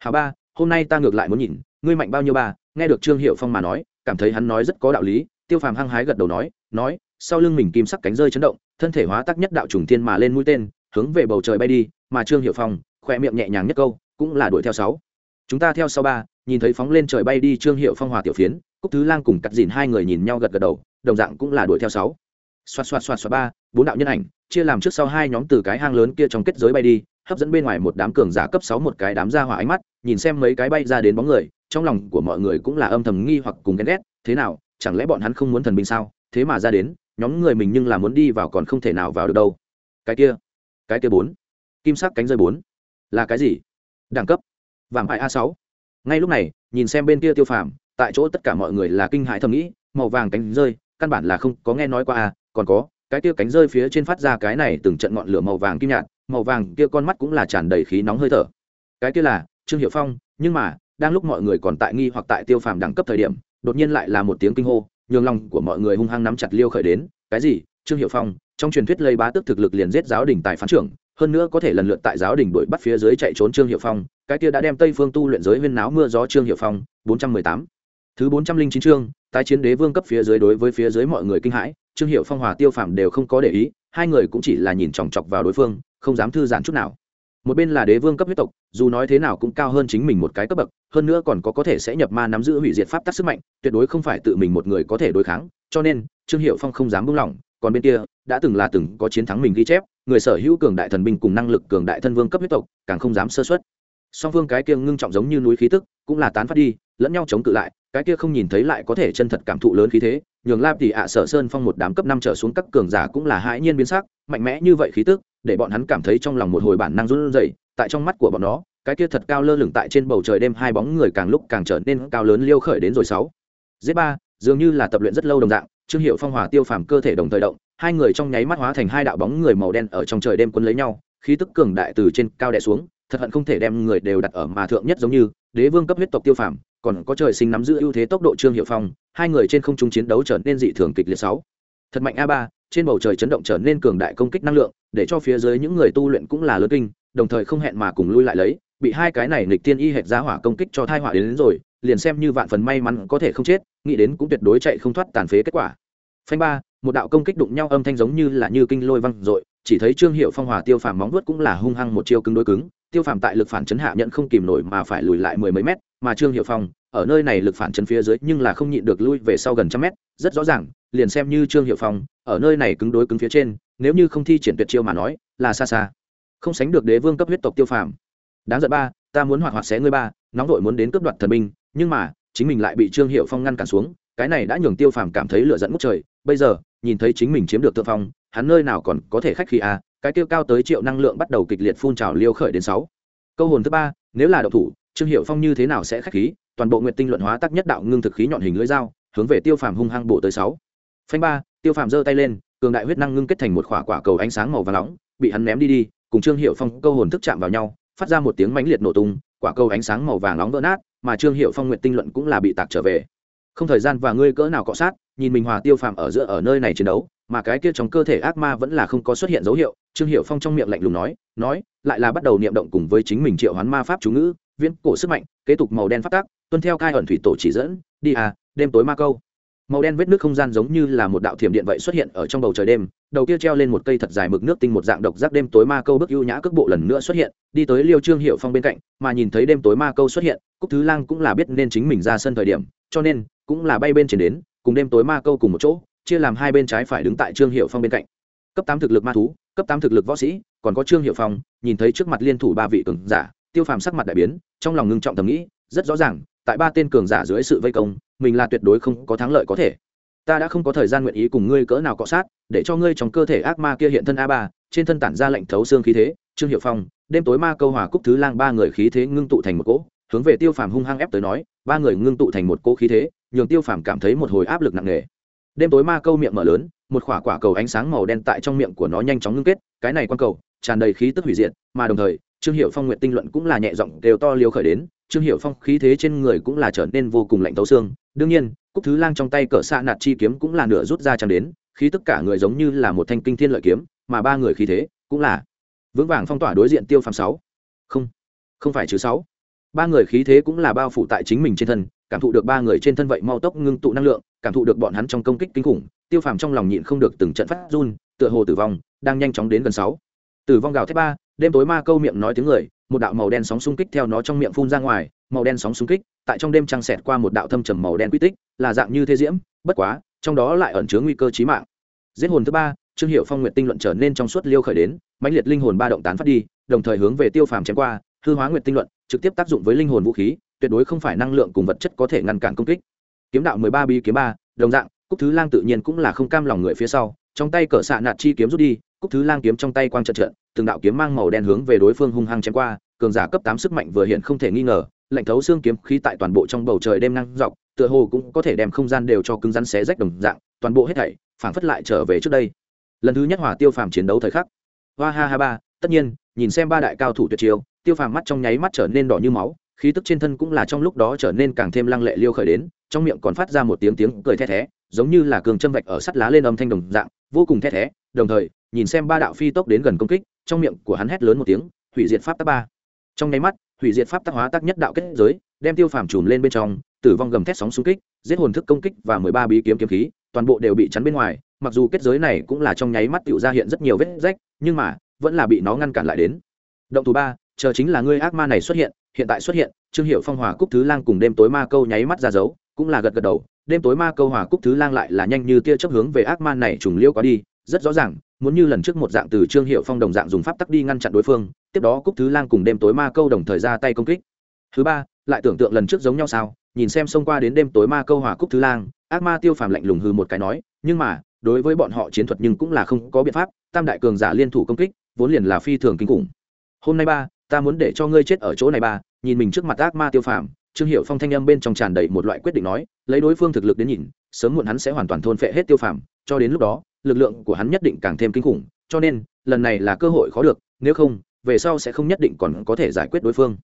Hào ba, hôm nay ta ngược lại muốn nhìn, ngươi mạnh bao nhiêu ba nghe được trương hiệu phong mà nói, cảm thấy hắn nói rất có đạo lý, tiêu phàm hăng hái gật đầu nói nói, sau lưng mình kim sắc cánh rơi chấn động, thân thể hóa tác nhất đạo trùng tiên mà lên mũi tên, hướng về bầu trời bay đi, mà trương hiệu phong khỏe miệng nhẹ nhàng nhất câu, cũng là đuổi theo sáu. Chúng ta theo sau ba, nhìn thấy phóng lên trời bay đi trương hiệu phong hòa tiểu phiến, cúc thứ lang cùng cắt dìn hai người nhìn nhau gật gật đầu, đồng dạng cũng là đuổi theo sáu. Xoạt xoạt xoạt xoạt ba, bốn đạo nhân ảnh, chia làm trước sau hai nhóm từ cái hang lớn kia trong kết giới bay đi hấp dẫn bên ngoài một đám cường giả cấp sáu một cái đám ra hỏa ánh mắt, nhìn xem mấy cái bay ra đến bóng người, trong lòng của mọi người cũng là âm thầm nghi hoặc cùng ghen ghét, thế nào, chẳng lẽ bọn hắn không muốn thần binh sao? Thế mà ra đến, nhóm người mình nhưng là muốn đi vào còn không thể nào vào được đâu. Cái kia cái kia bốn, kim sắc cánh rơi bốn, là cái gì? Đẳng cấp vàng pai a sáu. Ngay lúc này, nhìn xem bên kia tiêu phàm, tại chỗ tất cả mọi người là kinh hãi thầm nghĩ, màu vàng cánh rơi, căn bản là không có nghe nói qua à còn có cái kia cánh rơi phía trên phát ra cái này từng trận ngọn lửa màu vàng kim nhạt, màu vàng kia con mắt cũng là tràn đầy khí nóng hơi thở. Cái kia là trương hiệu phong, nhưng mà, đang lúc mọi người còn tại nghi hoặc tại tiêu phàm đẳng cấp thời điểm, đột nhiên lại là một tiếng kinh hô, nhường lòng của mọi người hung hăng nắm chặt liêu khởi đến, cái gì, trương hiệu phong, trong truyền thuyết lây bá tước thực lực liền giết giáo đình tài phán trưởng, hơn nữa có thể lần lượt tại giáo đình đuổi bắt phía dưới chạy trốn trương hiệu phong, cái kia đã đem tây phương tu luyện giới huyên náo mưa gió trương hiệu phong, bốn trăm mười tám. Thứ bốn trăm linh chín chương, tái chiến đế vương cấp phía dưới đối với phía dưới mọi người kinh hãi trương hiệu phong, hòa tiêu phạm đều không có để ý, hai người cũng chỉ là nhìn chòng chọc vào đối phương, không dám thư giãn chút nào. Một bên là đế vương cấp huyết tộc, dù nói thế nào cũng cao hơn chính mình một cái cấp bậc, hơn nữa còn có có thể sẽ nhập ma nắm giữ hủy diệt pháp tắc sức mạnh, tuyệt đối không phải tự mình một người có thể đối kháng, cho nên, trương hiệu phong không dám buông lỏng, còn bên kia, đã từng là từng có chiến thắng mình ghi chép, người sở hữu cường đại thần binh cùng năng lực cường đại thân vương cấp huyết tộc, càng không dám sơ xuất song phương cái kia ngưng trọng giống như núi khí tức, cũng là tán phát đi, lẫn nhau chống cự lại, cái kia không nhìn thấy lại có thể chân thật cảm thụ lớn khí thế nhường lạp tỷ ạ sở sơn phong một đám cấp năm trở xuống các cường giả cũng là hãi nhiên biến sắc, mạnh mẽ như vậy khí tức, để bọn hắn cảm thấy trong lòng một hồi bản năng run rẩy, tại trong mắt của bọn nó, cái kia thật cao lơ lửng tại trên bầu trời đêm hai bóng người càng lúc càng trở nên cao lớn liêu khởi đến rồi sáu. Giết ba, dường như là tập luyện rất lâu đồng dạng, trương hiệu phong hòa tiêu phàm cơ thể đồng thời động, hai người trong nháy mắt hóa thành hai đạo bóng người màu đen ở trong trời đêm quấn lấy nhau, khí tức cường đại từ trên cao đè xuống, thật hận không thể đem người đều đặt ở mà thượng nhất giống như, đế vương cấp huyết tộc tiêu phàm còn có trời sinh nắm giữ ưu thế tốc độ trương hiệu phong hai người trên không trung chiến đấu trở nên dị thường kịch liệt sáu. Thật mạnh a ba trên bầu trời chấn động trở nên cường đại công kích năng lượng để cho phía dưới những người tu luyện cũng là lớn kinh đồng thời không hẹn mà cùng lui lại lấy bị hai cái này nghịch tiên y hệt giá hỏa công kích cho thai hỏa đến, đến rồi liền xem như vạn phần may mắn có thể không chết nghĩ đến cũng tuyệt đối chạy không thoát tàn phế kết quả. Phanh ba một đạo công kích đụng nhau âm thanh giống như là như kinh lôi văng dội chỉ thấy trương hiệu phong hòa tiêu phàm móng vuốt cũng là hung hăng một chiêu cứng đối cứng tiêu phàm tại lực phản chấn hạ nhận không kìm nổi mà phải lùi lại mười mấy mét mà trương hiệu phong, ở nơi này lực phản chấn phía dưới nhưng là không nhịn được lui về sau gần trăm mét, rất rõ ràng, liền xem như trương hiệu phong, ở nơi này cứng đối cứng phía trên, nếu như không thi triển tuyệt chiêu mà nói, là xa xa. Không sánh được đế vương cấp huyết tộc tiêu phàm. Đáng giận ba, ta muốn hoạt hoạt xé ngươi ba, nóng đội muốn đến cướp đoạt thần binh, nhưng mà, chính mình lại bị trương hiệu phong ngăn cản xuống, cái này đã nhường tiêu phàm cảm thấy lửa dẫn ngút trời. Bây giờ, nhìn thấy chính mình chiếm được thượng phong, hắn nơi nào còn có thể khách khí à? Cái tiêu cao tới triệu năng lượng bắt đầu kịch liệt phun trào liêu khởi đến sáu. Câu hồn thứ ba, nếu là đậu thủ trương hiệu phong như thế nào sẽ khách khí, toàn bộ nguyện tinh luận hóa tắc nhất đạo ngưng thực khí nhọn hình lưỡi dao, hướng về tiêu phàm hung hăng bộ tới sáu. Phanh ba, tiêu phàm giơ tay lên, cường đại huyết năng ngưng kết thành một quả quả cầu ánh sáng màu và nóng, bị hắn ném đi đi, cùng trương hiệu phong câu hồn thức chạm vào nhau, phát ra một tiếng mãnh liệt nổ tung, quả cầu ánh sáng màu vàng nóng vỡ nát, mà trương hiệu phong nguyện tinh luận cũng là bị tạc trở về. Không thời gian và ngươi cỡ nào cọ sát, nhìn mình hòa tiêu phàm ở giữa ở nơi này chiến đấu, mà cái kia trong cơ thể ác ma vẫn là không có xuất hiện dấu hiệu, trương hiệu phong trong miệng lạnh lùng nói nói, lại là bắt đầu niệm động cùng với chính mình triệu hoán ma pháp chú ngữ viễn cổ sức mạnh, kế tục màu đen phát tác, tuân theo cai ẩn thủy tổ chỉ dẫn, đi à đêm tối ma câu. Màu đen vết nước không gian giống như là một đạo thiểm điện vậy xuất hiện ở trong bầu trời đêm, đầu kia treo lên một cây thật dài mực nước tinh một dạng độc giác đêm tối ma câu bức ưu nhã cước bộ lần nữa xuất hiện, đi tới liêu trương hiệu phong bên cạnh, mà nhìn thấy đêm tối ma câu xuất hiện, cúc thứ lang cũng là biết nên chính mình ra sân thời điểm, cho nên cũng là bay bên trên đến, cùng đêm tối ma câu cùng một chỗ, chia làm hai bên trái phải đứng tại trương hiệu phong bên cạnh. Cấp tám thực lực ma thú, cấp tám thực lực võ sĩ, còn có trương hiệu phong, nhìn thấy trước mặt liên thủ ba vị cường giả tiêu phàm sắc mặt đại biến, trong lòng ngưng trọng thầm nghĩ, rất rõ ràng, tại ba tên cường giả dưới sự vây công, mình là tuyệt đối không có thắng lợi có thể. Ta đã không có thời gian nguyện ý cùng ngươi cỡ nào cọ sát, để cho ngươi trong cơ thể ác ma kia hiện thân a ba, trên thân tản ra lệnh thấu xương khí thế, trương hiệu phong, đêm tối ma câu hòa cúc thứ lang ba người khí thế ngưng tụ thành một cỗ, hướng về tiêu phàm hung hăng ép tới nói, ba người ngưng tụ thành một cỗ khí thế, nhường tiêu phàm cảm thấy một hồi áp lực nặng nề. Đêm tối ma câu miệng mở lớn, một quả quả cầu ánh sáng màu đen tại trong miệng của nó nhanh chóng ngưng kết, cái này quan cầu, tràn đầy khí tức hủy diệt, mà đồng thời trương hiệu phong nguyện tinh luận cũng là nhẹ giọng đều to liều khởi đến, trương hiệu phong khí thế trên người cũng là trở nên vô cùng lạnh tấu xương. Đương nhiên, cúc thứ lang trong tay cỡ xạ nạt chi kiếm cũng là nửa rút ra chẳng đến, khí tất cả người giống như là một thanh kinh thiên lợi kiếm, mà ba người khí thế cũng là vững vàng phong tỏa đối diện tiêu phàm sáu. Không không phải chứ sáu. Ba người khí thế cũng là bao phủ tại chính mình trên thân, cảm thụ được ba người trên thân vậy mau tốc ngưng tụ năng lượng, cảm thụ được bọn hắn trong công kích kinh khủng, tiêu phàm trong lòng nhịn không được từng trận phát run, tựa hồ tử vong đang nhanh chóng đến gần sáu. Tử vong gào thép ba đêm tối ma câu miệng nói tiếng người, một đạo màu đen sóng xung kích theo nó trong miệng phun ra ngoài, màu đen sóng xung kích, tại trong đêm trăng xẹt qua một đạo thâm trầm màu đen quy tích, là dạng như thế diễm, bất quá, trong đó lại ẩn chứa nguy cơ chí mạng. Giết hồn thứ ba, trương hiệu phong nguyện tinh luận trở nên trong suốt liêu khởi đến, mãnh liệt linh hồn ba động tán phát đi, đồng thời hướng về tiêu phàm chém qua, hư hóa nguyện tinh luận, trực tiếp tác dụng với linh hồn vũ khí, tuyệt đối không phải năng lượng cùng vật chất có thể ngăn cản công kích. Kiếm đạo mười ba bi kiếm ba, đồng dạng, cúc thứ lang tự nhiên cũng là không cam lòng người phía sau, trong tay cỡ xạ nạt chi kiếm rút đi cúc thứ lang kiếm trong tay quang trận trận, từng đạo kiếm mang màu đen hướng về đối phương hung hăng chém qua, cường giả cấp tám sức mạnh vừa hiện không thể nghi ngờ, lạnh thấu xương kiếm khí tại toàn bộ trong bầu trời đêm năng dọc, tựa hồ cũng có thể đem không gian đều cho cứng rắn xé rách đồng dạng, toàn bộ hết thảy, phảng phất lại trở về trước đây. Lần thứ nhất hỏa tiêu phàm chiến đấu thời khắc. Hoa ha ha ba, tất nhiên, nhìn xem ba đại cao thủ tuyệt chiêu, tiêu phàm mắt trong nháy mắt trở nên đỏ như máu, khí tức trên thân cũng là trong lúc đó trở nên càng thêm lăng lệ liêu khởi đến, trong miệng còn phát ra một tiếng tiếng cười the thé, giống như là cường châm vạch ở sắt lá lên âm thanh đồng dạng, vô cùng the thé, đồng thời nhìn xem ba đạo phi tốc đến gần công kích, trong miệng của hắn hét lớn một tiếng, hủy diệt pháp tác ba. Trong nháy mắt, hủy diệt pháp tác hóa tác nhất đạo kết giới, đem tiêu phàm trùm lên bên trong, tử vong gầm thét sóng xung kích, giết hồn thức công kích và mười ba bí kiếm kiếm khí, toàn bộ đều bị chắn bên ngoài, mặc dù kết giới này cũng là trong nháy mắt tự ra hiện rất nhiều vết rách, nhưng mà, vẫn là bị nó ngăn cản lại đến. Động thủ ba, chờ chính là ngươi ác ma này xuất hiện hiện tại xuất hiện, trương hiệu phong hòa cúc thứ lang cùng đêm tối ma câu nháy mắt ra dấu, cũng là gật gật đầu, đêm tối ma câu hòa cúc thứ lang lại là nhanh như tia chấp hướng về ác ma này trùng liêu quá đi, rất rõ ràng muốn như lần trước một dạng từ trương hiệu phong đồng dạng dùng pháp tắc đi ngăn chặn đối phương, tiếp đó cúc thứ lang cùng đêm tối ma câu đồng thời ra tay công kích. Thứ ba, lại tưởng tượng lần trước giống nhau sao, nhìn xem xông qua đến đêm tối ma câu hòa cúc thứ lang, ác ma tiêu phàm lạnh lùng hư một cái nói, nhưng mà, đối với bọn họ chiến thuật nhưng cũng là không có biện pháp, tam đại cường giả liên thủ công kích, vốn liền là phi thường kinh khủng. Hôm nay ba, ta muốn để cho ngươi chết ở chỗ này ba, nhìn mình trước mặt ác ma tiêu phàm, trương hiệu phong thanh âm bên trong tràn đầy một loại quyết định nói, lấy đối phương thực lực đến nhìn, sớm muộn hắn sẽ hoàn toàn thôn phệ hết tiêu phàm, cho đến lúc đó lực lượng của hắn nhất định càng thêm kinh khủng, cho nên, lần này là cơ hội khó được, nếu không, về sau sẽ không nhất định còn có thể giải quyết đối phương.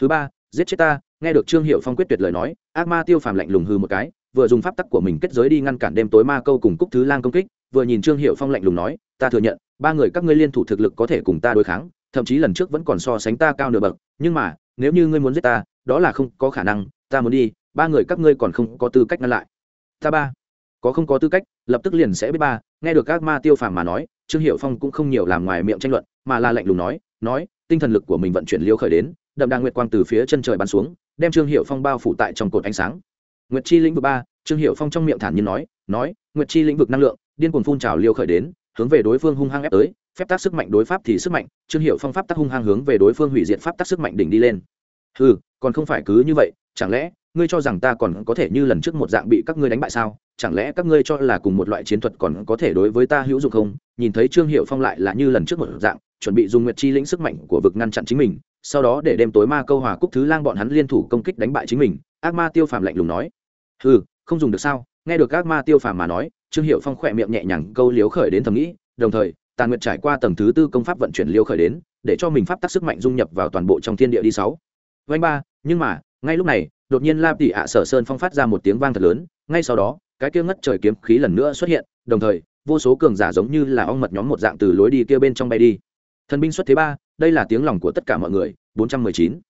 Thứ ba, giết chết ta, nghe được trương hiệu phong quyết tuyệt lời nói, ác ma tiêu phàm lạnh lùng hư một cái, vừa dùng pháp tắc của mình kết giới đi ngăn cản đêm tối ma câu cùng cúc thứ lang công kích, vừa nhìn trương hiệu phong lạnh lùng nói, ta thừa nhận, ba người các ngươi liên thủ thực lực có thể cùng ta đối kháng, thậm chí lần trước vẫn còn so sánh ta cao nửa bậc, nhưng mà, nếu như ngươi muốn giết ta, đó là không có khả năng, ta muốn đi, ba người các ngươi còn không có tư cách ngăn lại. Ta ba, có không có tư cách lập tức liền sẽ biết ba, nghe được các ma tiêu phàm mà nói, trương hiệu phong cũng không nhiều làm ngoài miệng tranh luận, mà là lạnh lùng nói nói, tinh thần lực của mình vận chuyển liêu khởi đến, đậm đà nguyệt quang từ phía chân trời bắn xuống, đem trương hiệu phong bao phủ tại trong cột ánh sáng. Nguyệt chi lĩnh vực ba, trương hiệu phong trong miệng thản nhiên nói nói, nguyệt chi lĩnh vực năng lượng, điên cuồng phun trào liêu khởi đến, hướng về đối phương hung hăng ép tới, phép tác sức mạnh đối pháp thì sức mạnh, trương hiệu phong pháp tác hung hăng hướng về đối phương hủy diệt pháp tác sức mạnh đỉnh đi lên. Ừ còn không phải cứ như vậy, chẳng lẽ, ngươi cho rằng ta còn có thể như lần trước một dạng bị các ngươi đánh bại sao? Chẳng lẽ các ngươi cho là cùng một loại chiến thuật còn có thể đối với ta hữu dụng không? Nhìn thấy trương hiệu phong lại là như lần trước một dạng, chuẩn bị dùng nguyệt chi lĩnh sức mạnh của vực ngăn chặn chính mình, sau đó để đêm tối ma câu hòa cúc thứ lang bọn hắn liên thủ công kích đánh bại chính mình, ác ma tiêu phàm lạnh lùng nói. Ừ không dùng được sao? Nghe được ác ma tiêu phàm mà nói, trương hiệu phong khỏe miệng nhẹ nhàng câu liếu khởi đến thầm nghĩ, đồng thời, tàn nguyệt trải qua tầng thứ tư công pháp vận chuyển liêu khởi đến, để cho mình pháp tắc sức mạnh dung nhập vào toàn bộ trong thiên địa đi sáu. Vanh ba, nhưng mà, ngay lúc này, đột nhiên la tỷ ạ sở sơn phong phát ra một tiếng vang thật lớn, ngay sau đó cái kia ngất trời kiếm khí lần nữa xuất hiện, đồng thời, vô số cường giả giống như là ong mật nhóm một dạng từ lối đi kia bên trong bay đi thần binh xuất thế ba, đây là tiếng lòng của tất cả mọi người 419.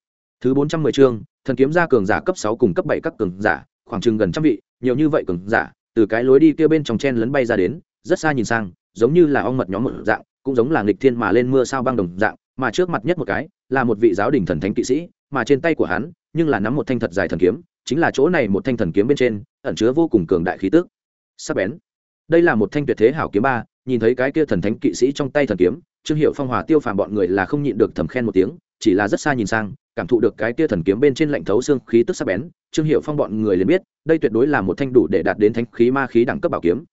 thứ 410 chương, thần kiếm gia cường giả cấp 6 cùng cấp 7 các cường giả, khoảng chừng gần trăm vị, nhiều như vậy cường giả, từ cái lối đi kia bên trong chen lấn bay ra đến, rất xa nhìn sang, giống như là ong mật nhóm một dạng, cũng giống là nghịch thiên mà lên mưa sao băng đồng dạng, mà trước mặt nhất một cái, là một vị giáo đình thần thánh kỵ sĩ, mà trên tay của hắn, nhưng là nắm một thanh thật dài thần kiếm chính là chỗ này một thanh thần kiếm bên trên, ẩn chứa vô cùng cường đại khí tức. Sắc bén. Đây là một thanh tuyệt thế hảo kiếm ba, nhìn thấy cái kia thần thánh kỵ sĩ trong tay thần kiếm, trương hiệu phong hòa tiêu phàm bọn người là không nhịn được thầm khen một tiếng, chỉ là rất xa nhìn sang, cảm thụ được cái kia thần kiếm bên trên lạnh thấu xương khí tức sắc bén, trương hiệu phong bọn người liền biết, đây tuyệt đối là một thanh đủ để đạt đến thánh khí ma khí đẳng cấp bảo kiếm.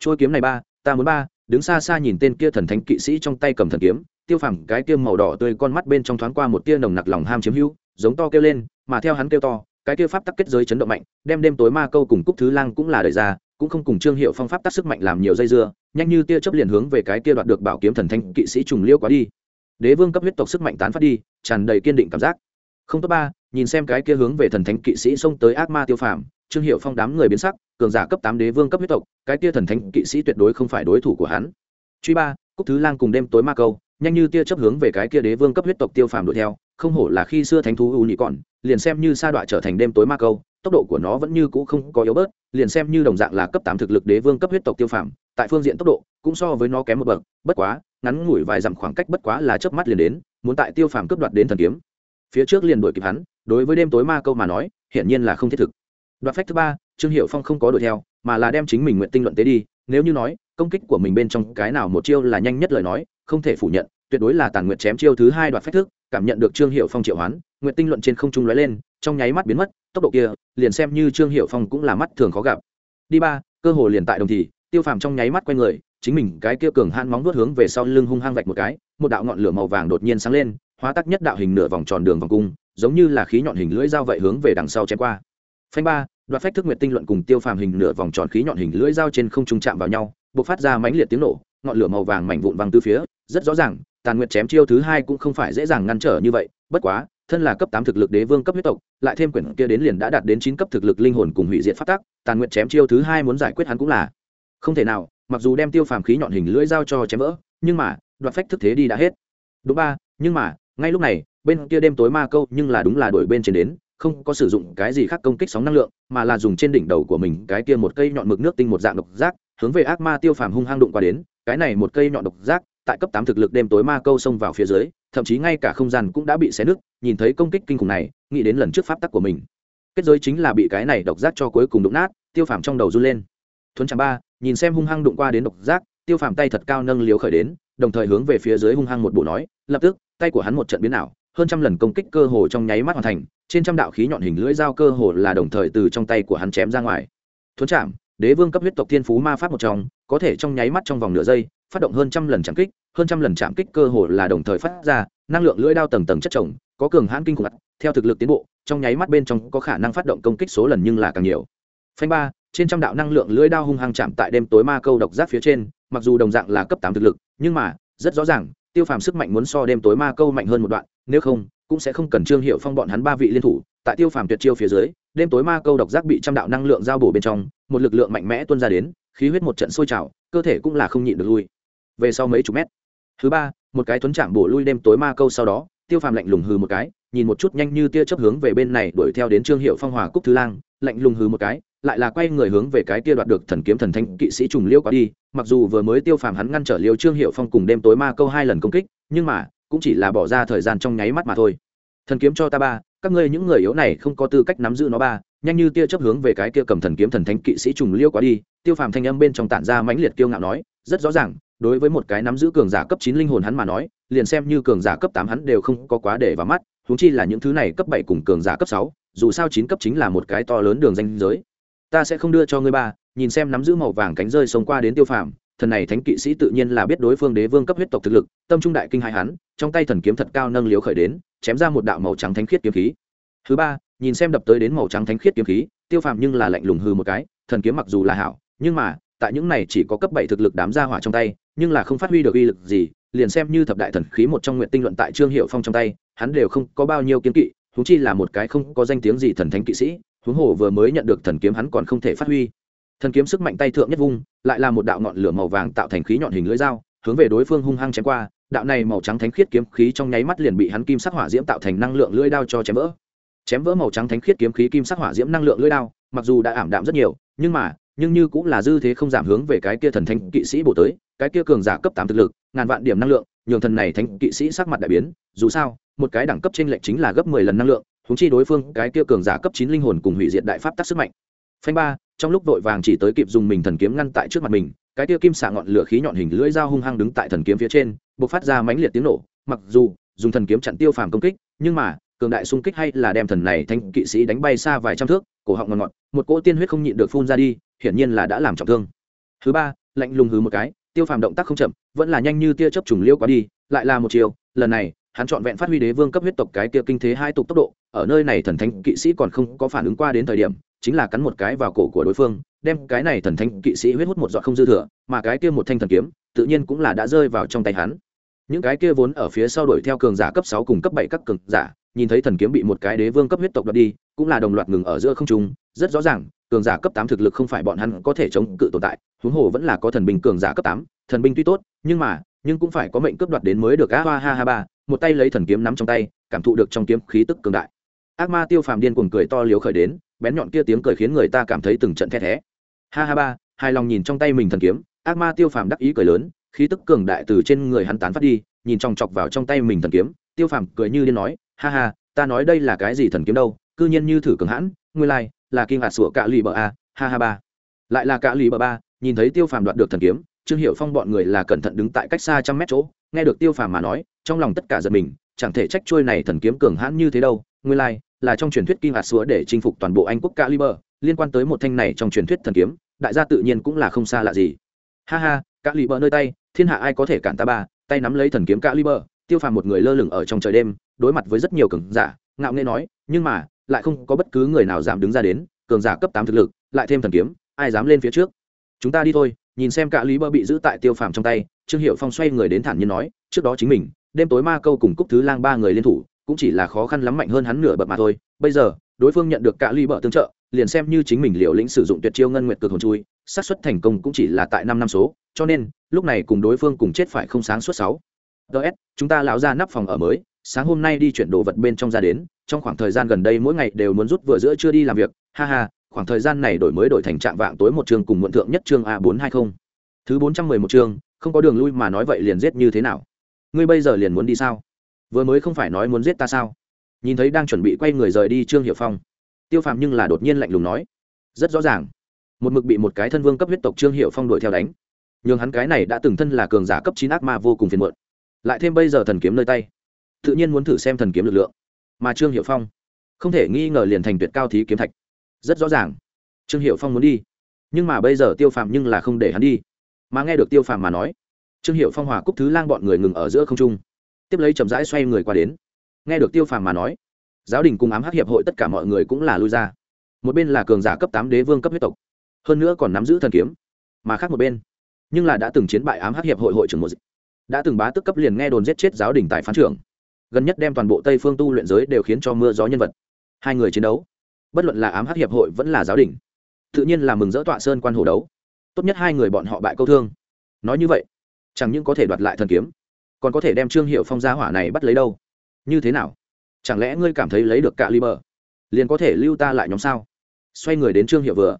Trôi kiếm này ba, ta muốn ba, đứng xa xa nhìn tên kia thần thánh kỵ sĩ trong tay cầm thần kiếm, tiêu phàm cái kia màu đỏ tươi con mắt bên trong thoáng qua một tia nồng nặc lòng ham chiếm hữu, giống to kêu lên, mà theo hắn kêu to cái kia pháp tắc kết giới chấn động mạnh, đem đêm tối ma câu cùng cúc thứ lang cũng là đời ra, cũng không cùng trương hiệu phong pháp tắc sức mạnh làm nhiều dây dưa, nhanh như tia chớp liền hướng về cái kia đoạt được bảo kiếm thần thanh kỵ sĩ trùng liêu quá đi. Đế vương cấp huyết tộc sức mạnh tán phát đi, tràn đầy kiên định cảm giác. Không tốt ba, nhìn xem cái kia hướng về thần thánh kỵ sĩ xông tới ác ma tiêu phàm, trương hiệu phong đám người biến sắc, cường giả cấp tám đế vương cấp huyết tộc, cái kia thần thánh kỵ sĩ tuyệt đối không phải đối thủ của hắn. Truy ba, cúc thứ lang cùng đêm tối ma câu nhanh như tia chấp hướng về cái kia đế vương cấp huyết tộc tiêu phàm đuổi theo, không hổ là khi xưa thánh thú u nhị còn, liền xem như sa đọa trở thành đêm tối ma câu, tốc độ của nó vẫn như cũ không có yếu bớt, liền xem như đồng dạng là cấp tám thực lực đế vương cấp huyết tộc tiêu phàm, tại phương diện tốc độ cũng so với nó kém một bậc, bất quá, ngắn ngủi vài dặm khoảng cách bất quá là chớp mắt liền đến, muốn tại tiêu phàm cướp đoạt đến thần kiếm. Phía trước liền đuổi kịp hắn, đối với đêm tối ma câu mà nói, hiển nhiên là không thiết thực. Đoạt phách thứ ba, trương hiệu phong không có đuổi theo, mà là đem chính mình nguyện tinh luận tế đi, nếu như nói, công kích của mình bên trong cái nào một chiêu là nhanh nhất lời nói, không thể phủ nhận tuyệt đối là tàn nguyện chém chiêu thứ hai đoạt phách thức, cảm nhận được trương hiệu phong triệu hoán nguyện tinh luận trên không trung lóe lên, trong nháy mắt biến mất, tốc độ kia, liền xem như trương hiệu phong cũng là mắt thường khó gặp. Đi ba, cơ hồ liền tại đồng thì, tiêu phàm trong nháy mắt q u a y người, chính mình cái kia cường han móng vuốt hướng về sau lưng hung hăng vạch một cái, một đạo ngọn lửa màu vàng đột nhiên sáng lên, hóa tắc nhất đạo hình nửa vòng tròn đường vòng cung, giống như là khí nhọn hình lưỡi dao vậy hướng về đằng sau chém qua. Phanh ba, đoạt phách thức nguyệt tinh luận cùng tiêu phàm hình nửa vòng tròn khí nhọn hình lưỡi dao trên không trung chạm vào nhau b ộ c phát ra mãnh liệt tiếng nổ, ngọn lửa màu vàng mảnh vụn văng từ phía, rất rõ ràng tàn nguyệt chém chiêu thứ hai cũng không phải dễ dàng ngăn trở như vậy, bất quá, thân là cấp tám thực lực đế vương cấp huyết tộc, lại thêm quyển kia đến liền đã đạt đến chín cấp thực lực linh hồn cùng hủy diệt phát tắc, tàn nguyệt chém chiêu thứ hai muốn giải quyết hắn cũng là không thể nào, mặc dù đem tiêu phàm khí nhọn hình lưỡi dao cho chém vỡ, nhưng mà, đoạt phách thức thế đi đã hết. Đúng ba, nhưng mà, ngay lúc này, bên kia đêm tối ma câu nhưng là đúng là đổi bên trên đến, không có sử dụng cái gì khác công kích sóng năng lượng, mà là dùng trên đỉnh đầu của mình cái kia một cây nhọn mực nước tinh một dạng độc giác, hướng về ác ma tiêu phàm hung hăng đụng qua đến, cái này một cây nhọn độc giác tại cấp tám thực lực đêm tối ma câu xông vào phía dưới, thậm chí ngay cả không gian cũng đã bị xé nứt, nhìn thấy công kích kinh khủng này, nghĩ đến lần trước pháp tắc của mình. Kết giới chính là bị cái này độc giác cho cuối cùng đụng nát, tiêu phàm trong đầu run lên. Thuấn chẳng ba, nhìn xem hung hăng đụng qua đến độc giác, tiêu phàm tay thật cao nâng liều khởi đến, đồng thời hướng về phía dưới hung hăng một bộ nói, lập tức, tay của hắn một trận biến ảo, hơn trăm lần công kích cơ hồ trong nháy mắt hoàn thành, trên trăm đạo khí nhọn hình lưỡi dao cơ hồ là đồng thời từ trong tay của hắn chém ra ngoài. Thuấn chạm đế vương cấp huyết tộc thiên phú ma pháp một trong, có thể trong nháy mắt trong vòng nửa giây phát động hơn trăm lần chạm kích, hơn trăm lần chạm kích cơ hồ là đồng thời phát ra, năng lượng lưỡi đao tầng tầng chất chồng, có cường hãn kinh khủng theo thực lực tiến bộ, trong nháy mắt bên trong có khả năng phát động công kích số lần nhưng là càng nhiều. Phanh ba, trên trăm đạo năng lượng lưỡi đao hung hăng chạm tại đêm tối ma câu độc giác phía trên, mặc dù đồng dạng là cấp tám thực lực, nhưng mà, rất rõ ràng, tiêu phàm sức mạnh muốn so đêm tối ma câu mạnh hơn một đoạn, nếu không, cũng sẽ không cần trương hiệu phong bọn hắn ba vị liên thủ. Tại tiêu phàm tuyệt chiêu phía dưới, đêm tối ma câu độc giác bị trăm đạo năng lượng giao bổ bên trong, một lực lượng mạnh mẽ tuôn ra đến, khí huyết một trận sôi trào, cơ thể cũng là không nhịn được lui về sau mấy chục mét. Thứ ba, một cái thuấn chạm bổ lui đêm tối ma câu sau đó, tiêu phàm lạnh lùng hừ một cái, nhìn một chút nhanh như tia chớp hướng về bên này đuổi theo đến trương hiệu phong hòa cúc thứ lang, lạnh lùng hừ một cái, lại là quay người hướng về cái kia đoạt được thần kiếm thần thanh kỵ sĩ trùng liêu quá đi. Mặc dù vừa mới tiêu phàm hắn ngăn trở liêu trương hiệu phong cùng đêm tối ma câu hai lần công kích, nhưng mà, cũng chỉ là bỏ ra thời gian trong nháy mắt mà thôi. Thần kiếm cho ta ba, các ngươi những người yếu này không có tư cách nắm giữ nó ba, nhanh như tia chớp hướng về cái kia cầm thần kiếm thần thánh kỵ sĩ trùng liêu quá đi. Tiêu phàm thanh âm bên trong tản ra mãnh liệt kiêu ngạo nói, rất rõ ràng đối với một cái nắm giữ cường giả cấp chín linh hồn hắn mà nói, liền xem như cường giả cấp tám hắn đều không có quá để vào mắt, huống chi là những thứ này cấp bảy cùng cường giả cấp sáu, dù sao chín cấp chính là một cái to lớn đường danh giới. Ta sẽ không đưa cho ngươi ba, nhìn xem nắm giữ màu vàng cánh rơi sống qua đến tiêu phàm, thần này thánh kỵ sĩ tự nhiên là biết đối phương đế vương cấp huyết tộc thực lực, tâm trung đại kinh hai hắn, trong tay thần kiếm thật cao nâng liếu khởi đến, chém ra một đạo màu trắng thánh khiết kiếm khí. Thứ ba, nhìn xem đập tới đến màu trắng thánh khiết kiếm khí, tiêu phàm nhưng là lạnh lùng hư một cái, thần kiếm mặc dù là hảo, nhưng mà, tại những này chỉ có cấp bảy thực lực đám gia hỏa trong tay nhưng là không phát huy được uy lực gì, liền xem như thập đại thần khí một trong nguyện tinh luận tại trương hiệu phong trong tay, hắn đều không có bao nhiêu kiếm kỵ, huống chi là một cái không có danh tiếng gì thần thánh kỵ sĩ, huống hồ vừa mới nhận được thần kiếm hắn còn không thể phát huy. Thần kiếm sức mạnh tay thượng nhất vung, lại là một đạo ngọn lửa màu vàng tạo thành khí nhọn hình lưỡi dao, hướng về đối phương hung hăng chém qua, đạo này màu trắng thánh khiết kiếm khí trong nháy mắt liền bị hắn kim sắc hỏa diễm tạo thành năng lượng lưỡi đao cho chém vỡ. Chém vỡ màu trắng thánh khiết kiếm khí kim sắc hỏa diễm năng lượng lưỡi đao mặc dù đã ảm đạm rất nhiều, nhưng mà nhưng như cũng là dư thế không giảm hướng về cái kia thần thánh kỵ sĩ bổ tới, cái kia cường giả cấp tám thực lực, ngàn vạn điểm năng lượng, nhường thần này thánh kỵ sĩ sắc mặt đại biến. Dù sao, một cái đẳng cấp trên lệnh chính là gấp mười lần năng lượng húng chi đối phương, cái kia cường giả cấp chín linh hồn cùng hủy diệt đại pháp tác sức mạnh. Phanh ba, trong lúc vội vàng chỉ tới kịp dùng mình thần kiếm ngăn tại trước mặt mình, cái kia kim xạ ngọn lửa khí nhọn hình lưỡi dao hung hăng đứng tại thần kiếm phía trên, bộc phát ra mãnh liệt tiếng nổ. Mặc dù, dùng thần kiếm chặn tiêu phàm công kích, nhưng mà, cường đại xung kích hay là đem thần này thanh kỵ sĩ đánh bay xa vài trăm thước, cổ họng ngọt ngọt, một cỗ tiên huyết không nhịn được phun ra đi hiển nhiên là đã làm trọng thương. Thứ ba, lạnh lùng hứ một cái, tiêu phàm động tác không chậm, vẫn là nhanh như tia chớp trùng liêu quá đi, lại là một chiều, lần này, hắn chọn vẹn phát huy đế vương cấp huyết tộc cái kia kinh thế hai tục tốc độ, ở nơi này thần thánh kỵ sĩ còn không có phản ứng qua đến thời điểm, chính là cắn một cái vào cổ của đối phương, đem cái này thần thánh kỵ sĩ huyết hút một giọt không dư thừa, mà cái kia một thanh thần kiếm, tự nhiên cũng là đã rơi vào trong tay hắn. Những cái kia vốn ở phía sau đuổi theo cường giả cấp sáu cùng cấp bảy các cường giả, nhìn thấy thần kiếm bị một cái đế vương cấp huyết tộc đoạt đi, cũng là đồng loạt ngừng ở giữa không trung, rất rõ ràng cường giả cấp tám thực lực không phải bọn hắn có thể chống cự tồn tại, huống hồ vẫn là có thần binh cường giả cấp tám, thần binh tuy tốt, nhưng mà, nhưng cũng phải có mệnh cướp đoạt đến mới được Ha hoa ha ha, ba, một tay lấy thần kiếm nắm trong tay, cảm thụ được trong kiếm khí tức cường đại. Ác ma tiêu phàm điên cuồng cười to liếu khởi đến, bén nhọn kia tiếng cười khiến người ta cảm thấy từng trận the thé. Ha ha, ba, hài lòng nhìn trong tay mình thần kiếm, ác ma tiêu phàm đắc ý cười lớn, khí tức cường đại từ trên người hắn tán phát đi, nhìn chòng chọc vào trong tay mình thần kiếm, tiêu phàm cười như điên nói, ha ha, ta nói đây là cái gì thần kiếm đâu, cư nhiên như thử cường hãn, nguyên lai là kinh hạt sủa cạ lì bờ a, ha ha ba. Lại là cạ lì bờ ba, nhìn thấy tiêu phàm đoạt được thần kiếm, trương hiệu phong bọn người là cẩn thận đứng tại cách xa trăm mét chỗ, nghe được tiêu phàm mà nói, trong lòng tất cả giật mình, chẳng thể trách trôi này thần kiếm cường hãn như thế đâu, nguyên lai, là trong truyền thuyết kinh hạt sủa để chinh phục toàn bộ anh quốc cạ lì bờ, liên quan tới một thanh này trong truyền thuyết thần kiếm, đại gia tự nhiên cũng là không xa lạ gì. Ha ha, cạ lì bờ nơi tay, thiên hạ ai có thể cản ta ba, tay nắm lấy thần kiếm cạ lì bờ, tiêu phàm một người lơ lửng ở trong trời đêm, đối mặt với rất nhiều cường giả, ngạo nghễ nói, nhưng mà lại không có bất cứ người nào dám đứng ra đến, cường giả cấp tám thực lực, lại thêm thần kiếm, ai dám lên phía trước? Chúng ta đi thôi, nhìn xem cả lý bơ bị giữ tại tiêu phàm trong tay, trương hiệu phong xoay người đến thản nhiên nói, trước đó chính mình, đêm tối ma câu cùng cúc thứ lang ba người liên thủ, cũng chỉ là khó khăn lắm mạnh hơn hắn nửa bậc mà thôi. Bây giờ, đối phương nhận được cả lý bợ tương trợ, liền xem như chính mình liều lĩnh sử dụng tuyệt chiêu ngân nguyệt cực hồn chui, xác suất thành công cũng chỉ là tại năm năm số, cho nên, lúc này cùng đối phương cùng chết phải không sáng suốt sáu. Ts chúng ta lão ra nắp phòng ở mới, sáng hôm nay đi chuyển đồ vật bên trong ra đến trong khoảng thời gian gần đây mỗi ngày đều muốn rút vừa giữa chưa đi làm việc, ha ha, khoảng thời gian này đổi mới đổi thành trạng vạng tối một chương cùng muộn thượng nhất chương a bốn hai không. Thứ bốn trăm mười một chương, không có đường lui mà nói vậy liền giết như thế nào? Ngươi bây giờ liền muốn đi sao? Vừa mới không phải nói muốn giết ta sao? Nhìn thấy đang chuẩn bị quay người rời đi trương hiệu phong, tiêu phàm nhưng là đột nhiên lạnh lùng nói, rất rõ ràng, một mực bị một cái thân vương cấp huyết tộc trương hiệu phong đuổi theo đánh nhưng hắn cái này đã từng thân là cường giả cấp chín ác ma vô cùng phiền muộn. Lại thêm bây giờ thần kiếm nơi tay, tự nhiên muốn thử xem thần kiếm lực lượng mà trương hiệu phong không thể nghi ngờ liền thành tuyệt cao thí kiếm thạch. Rất rõ ràng, trương hiệu phong muốn đi, nhưng mà bây giờ tiêu phàm nhưng là không để hắn đi. Mà nghe được tiêu phàm mà nói, trương hiệu phong hòa cúc thứ lang bọn người ngừng ở giữa không trung, tiếp lấy chậm rãi xoay người qua đến. Nghe được tiêu phàm mà nói, giáo đình cùng ám hắc hiệp hội tất cả mọi người cũng là lui ra. Một bên là cường giả cấp tám đế vương cấp huyết tộc, hơn nữa còn nắm giữ thần kiếm, mà khác một bên, nhưng là đã từng chiến bại ám hắc hiệp hội hội trưởng một dịch, đã từng bá tức cấp liền nghe đồn giết chết giáo đình tại phán trưởng gần nhất đem toàn bộ tây phương tu luyện giới đều khiến cho mưa gió nhân vật. Hai người chiến đấu, bất luận là ám hắc hiệp hội vẫn là giáo đình, tự nhiên là mừng rỡ tọa sơn quan hồ đấu. Tốt nhất hai người bọn họ bại câu thương. Nói như vậy, chẳng những có thể đoạt lại thần kiếm, còn có thể đem trương hiệu phong gia hỏa này bắt lấy đâu? Như thế nào? Chẳng lẽ ngươi cảm thấy lấy được cả ly bờ liền có thể lưu ta lại nhóm sao? Xoay người đến trương hiệu vừa,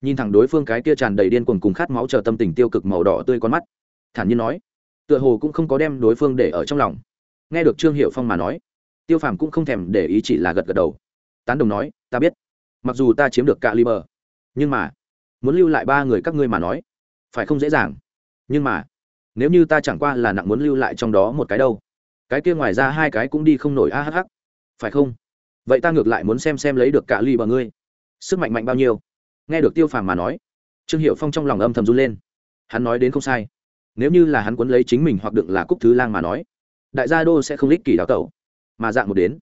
nhìn thẳng đối phương cái kia tràn đầy điên cuồng cùng khát máu chờ tâm tình tiêu cực màu đỏ tươi con mắt, thản nhiên nói, tựa hồ cũng không có đem đối phương để ở trong lòng nghe được trương hiệu phong mà nói, tiêu phàm cũng không thèm để ý chỉ là gật gật đầu. Tán đồng nói, ta biết. Mặc dù ta chiếm được cả ly bờ nhưng mà, muốn lưu lại ba người các ngươi mà nói, phải không dễ dàng. Nhưng mà, nếu như ta chẳng qua là nặng muốn lưu lại trong đó một cái đâu, cái kia ngoài ra hai cái cũng đi không nổi a hh phải không? Vậy ta ngược lại muốn xem xem lấy được cả ly bờ ngươi. Sức mạnh mạnh bao nhiêu? Nghe được tiêu phàm mà nói, trương hiệu phong trong lòng âm thầm run lên. Hắn nói đến không sai. Nếu như là hắn quấn lấy chính mình hoặc đựng là cúc thứ lang mà nói đại gia đô sẽ không lích kỷ đào tẩu, mà dạng một đến,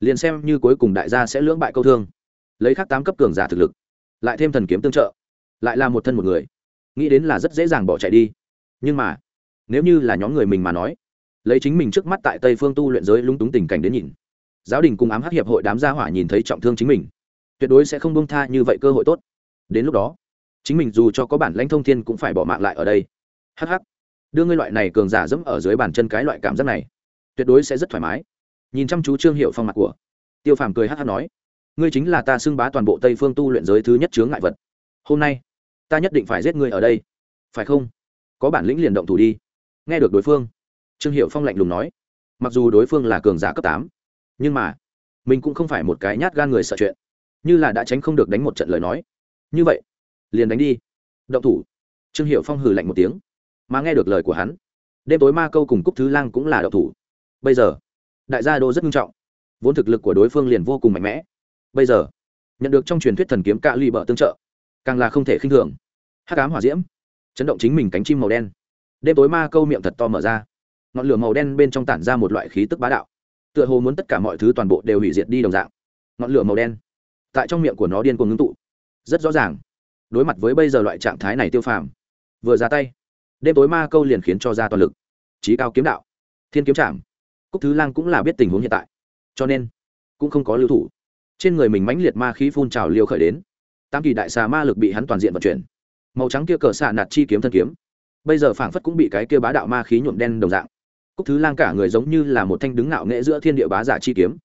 liền xem như cuối cùng đại gia sẽ lưỡng bại câu thương. Lấy khắc tám cấp cường giả thực lực, lại thêm thần kiếm tương trợ, lại là một thân một người, nghĩ đến là rất dễ dàng bỏ chạy đi. Nhưng mà, nếu như là nhóm người mình mà nói, lấy chính mình trước mắt tại tây phương tu luyện giới lung túng tình cảnh đến nhìn, giáo đình cùng ám hắc hiệp hội đám gia hỏa nhìn thấy trọng thương chính mình, tuyệt đối sẽ không bông tha như vậy cơ hội tốt. Đến lúc đó, chính mình dù cho có bản lãnh thông thiên cũng phải bỏ mạng lại ở đây. Hh đưa ngươi loại này cường giả dẫm ở dưới bàn chân cái loại cảm giác này, tuyệt đối sẽ rất thoải mái. Nhìn chăm chú trương hiệu phong mặt của tiêu phàm cười hh nói, ngươi chính là ta xưng bá toàn bộ tây phương tu luyện giới thứ nhất chướng ngại vật. Hôm nay, ta nhất định phải giết ngươi ở đây. Phải không? Có bản lĩnh liền động thủ đi. Nghe được đối phương, trương hiệu phong lạnh lùng nói, mặc dù đối phương là cường giả cấp tám, nhưng mà, mình cũng không phải một cái nhát gan người sợ chuyện. Như là đã tránh không được đánh một trận lời nói. Như vậy, liền đánh đi. Động thủ. Trương hiệu phong hừ lạnh một tiếng mà nghe được lời của hắn. Đêm tối ma câu cùng cúc thứ lang cũng là động thủ. Bây giờ, đại gia đô rất nghiêm trọng. Vốn thực lực của đối phương liền vô cùng mạnh mẽ. Bây giờ, nhận được trong truyền thuyết thần kiếm cạ lụy bợ tương trợ, càng là không thể khinh thường. Hát cám hỏa diễm, chấn động chính mình cánh chim màu đen. Đêm tối ma câu miệng thật to mở ra. Ngọn lửa màu đen bên trong tản ra một loại khí tức bá đạo. Tựa hồ muốn tất cả mọi thứ toàn bộ đều hủy diệt đi đồng dạng. Ngọn lửa màu đen, tại trong miệng của nó điên cuồng ngưng tụ. Rất rõ ràng, đối mặt với bây giờ loại trạng thái này tiêu phàm, vừa ra tay đêm tối ma câu liền khiến cho ra toàn lực. Trí cao kiếm đạo, thiên kiếm trảm. Cúc thứ lang cũng là biết tình huống hiện tại. Cho nên, cũng không có lưu thủ. Trên người mình mãnh liệt ma khí phun trào liều khởi đến. Tam kỳ đại xà ma lực bị hắn toàn diện vận chuyển. Màu trắng kia cờ xạ nạt chi kiếm thân kiếm. Bây giờ phảng phất cũng bị cái kia bá đạo ma khí nhuộm đen đồng dạng. Cúc thứ lang cả người giống như là một thanh đứng ngạo nghệ giữa thiên địa bá giả chi kiếm.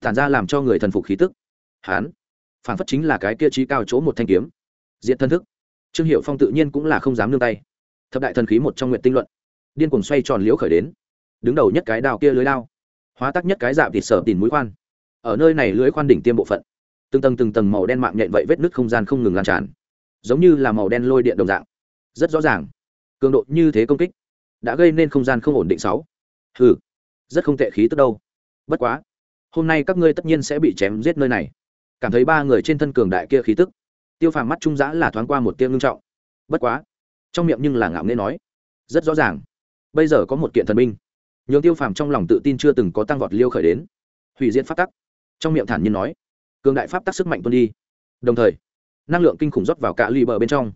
Tản ra làm cho người thần phục khí tức. Hán phảng phất chính là cái kia trí cao chỗ một thanh kiếm. Diện thân thức. Trương hiệu phong tự nhiên cũng là không dám nương tay thập đại thần khí một trong nguyện tinh luận. Điên cuồng xoay tròn liễu khởi đến. Đứng đầu nhất cái đào kia lưới lao hóa tắc nhất cái dạp thịt sở tìm mũi khoan. Ở nơi này lưới khoan đỉnh tiêm bộ phận. Từng tầng từng tầng màu đen mạng nhện vậy vết nứt không gian không ngừng lan tràn. Giống như là màu đen lôi điện đồng dạng. Rất rõ ràng. Cường độ như thế công kích, đã gây nên không gian không ổn định sáu. Ừ rất không tệ khí tức đâu. Bất quá, hôm nay các ngươi tất nhiên sẽ bị chém giết nơi này. Cảm thấy ba người trên thân cường đại kia khí tức, tiêu phàm mắt trung giã là thoáng qua một tiêu ngưng trọng. Bất quá trong miệng nhưng là ngạo nghễ nói, rất rõ ràng, bây giờ có một kiện thần binh. Nhường tiêu phàm trong lòng tự tin chưa từng có tăng vọt liêu khởi đến. Hủy diệt pháp tắc. Trong miệng thản nhiên nói, cường đại pháp tắc sức mạnh tuân đi. Đồng thời, năng lượng kinh khủng rót vào cả lì bờ bên trong.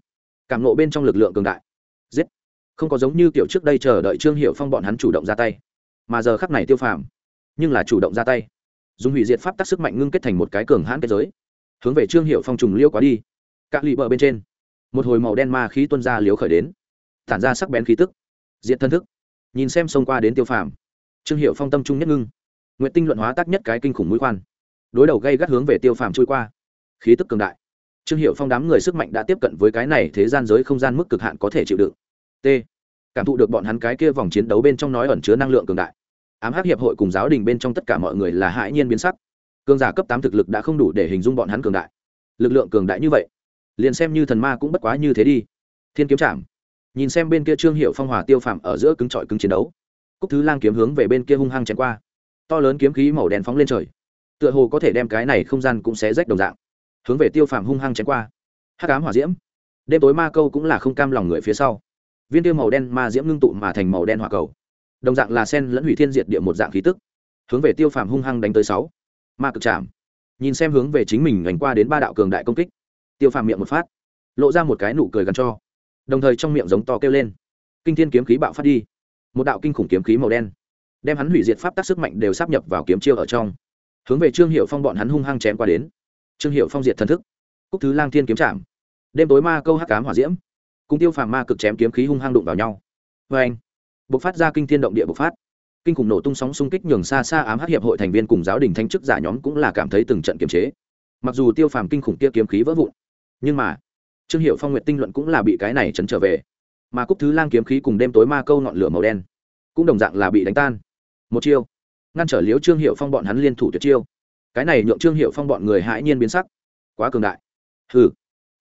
Cảm nộ bên trong lực lượng cường đại. Giết. Không có giống như kiểu trước đây chờ đợi trương hiệu phong bọn hắn chủ động ra tay. Mà giờ khắc này tiêu phàm, nhưng là chủ động ra tay. Dùng hủy diệt pháp tắc sức mạnh ngưng kết thành một cái cường hãn kết giới. Hướng về trương hiệu phong trùng liêu quá đi. Các lì bờ bên trên một hồi màu đen ma khí tuân ra liếu khởi đến, tản ra sắc bén khí tức diện thân thức. Nhìn xem xông qua đến tiêu phàm, trương hiệu phong tâm trung nhất ngưng, nguyện tinh luận hóa tác nhất cái kinh khủng mũi khoan. Đối đầu gây gắt hướng về tiêu phàm trôi qua, khí tức cường đại. Trương hiệu phong đám người sức mạnh đã tiếp cận với cái này thế gian giới không gian mức cực hạn có thể chịu đựng. T. Cảm thụ được bọn hắn cái kia vòng chiến đấu bên trong nói ẩn chứa năng lượng cường đại. Ám hắc hiệp hội cùng giáo đình bên trong tất cả mọi người là hãi nhiên biến sắc. Cường giả cấp tám thực lực đã không đủ để hình dung bọn hắn cường đại. Lực lượng cường đại như vậy liền xem như thần ma cũng bất quá như thế đi. Thiên kiếm chạm nhìn xem bên kia trương hiệu phong hòa tiêu phạm ở giữa cứng trọi cứng chiến đấu. Cúc thứ lang kiếm hướng về bên kia hung hăng chém qua. To lớn kiếm khí màu đen phóng lên trời. Tựa hồ có thể đem cái này không gian cũng xé rách đồng dạng. Hướng về tiêu Phạm hung hăng chém qua. Hắc ám hỏa diễm. Đêm tối ma câu cũng là không cam lòng người phía sau. Viên tiêu màu đen ma diễm ngưng tụ mà thành màu đen hỏa cầu. Đồng dạng là sen lẫn hủy thiên diệt địa một dạng khí tức. Hướng về tiêu Phạm hung hăng đánh tới sáu. Ma cực chạm nhìn xem hướng về chính mình ngành qua đến ba đạo cường đại công kích tiêu phàm miệng một phát, lộ ra một cái nụ cười gắn cho. Đồng thời trong miệng giống to kêu lên. Kinh thiên kiếm khí bạo phát đi. Một đạo kinh khủng kiếm khí màu đen, đem hắn hủy diệt pháp tác sức mạnh đều sắp nhập vào kiếm chiêu ở trong. Hướng về trương hiệu phong bọn hắn hung hăng chém qua đến. Trương hiệu phong diệt thần thức. Cúc thứ lang thiên kiếm chạm. Đêm tối ma câu hắc cám hỏa diễm. Cùng tiêu phàm ma cực chém kiếm khí hung hăng đụng vào nhau. Vê anh, bộc phát ra kinh thiên động địa bộc phát. Kinh khủng nổ tung sóng xung kích nhường xa xa ám hắc hiệp hội thành viên cùng giáo đình thanh chức giả nhóm cũng là cảm thấy từng trận kiềm chế. Mặc dù tiêu phàm kinh khủng kia kiếm khí vỡ vụn nhưng mà, trương hiệu phong nguyện tinh luận cũng là bị cái này chấn trở về. Mà cúc thứ lang kiếm khí cùng đêm tối ma câu ngọn lửa màu đen, cũng đồng dạng là bị đánh tan. Một chiêu, ngăn trở liếu trương hiệu phong bọn hắn liên thủ tuyệt chiêu. Cái này nhượng trương hiệu phong bọn người hãi nhiên biến sắc. Quá cường đại. Hừ.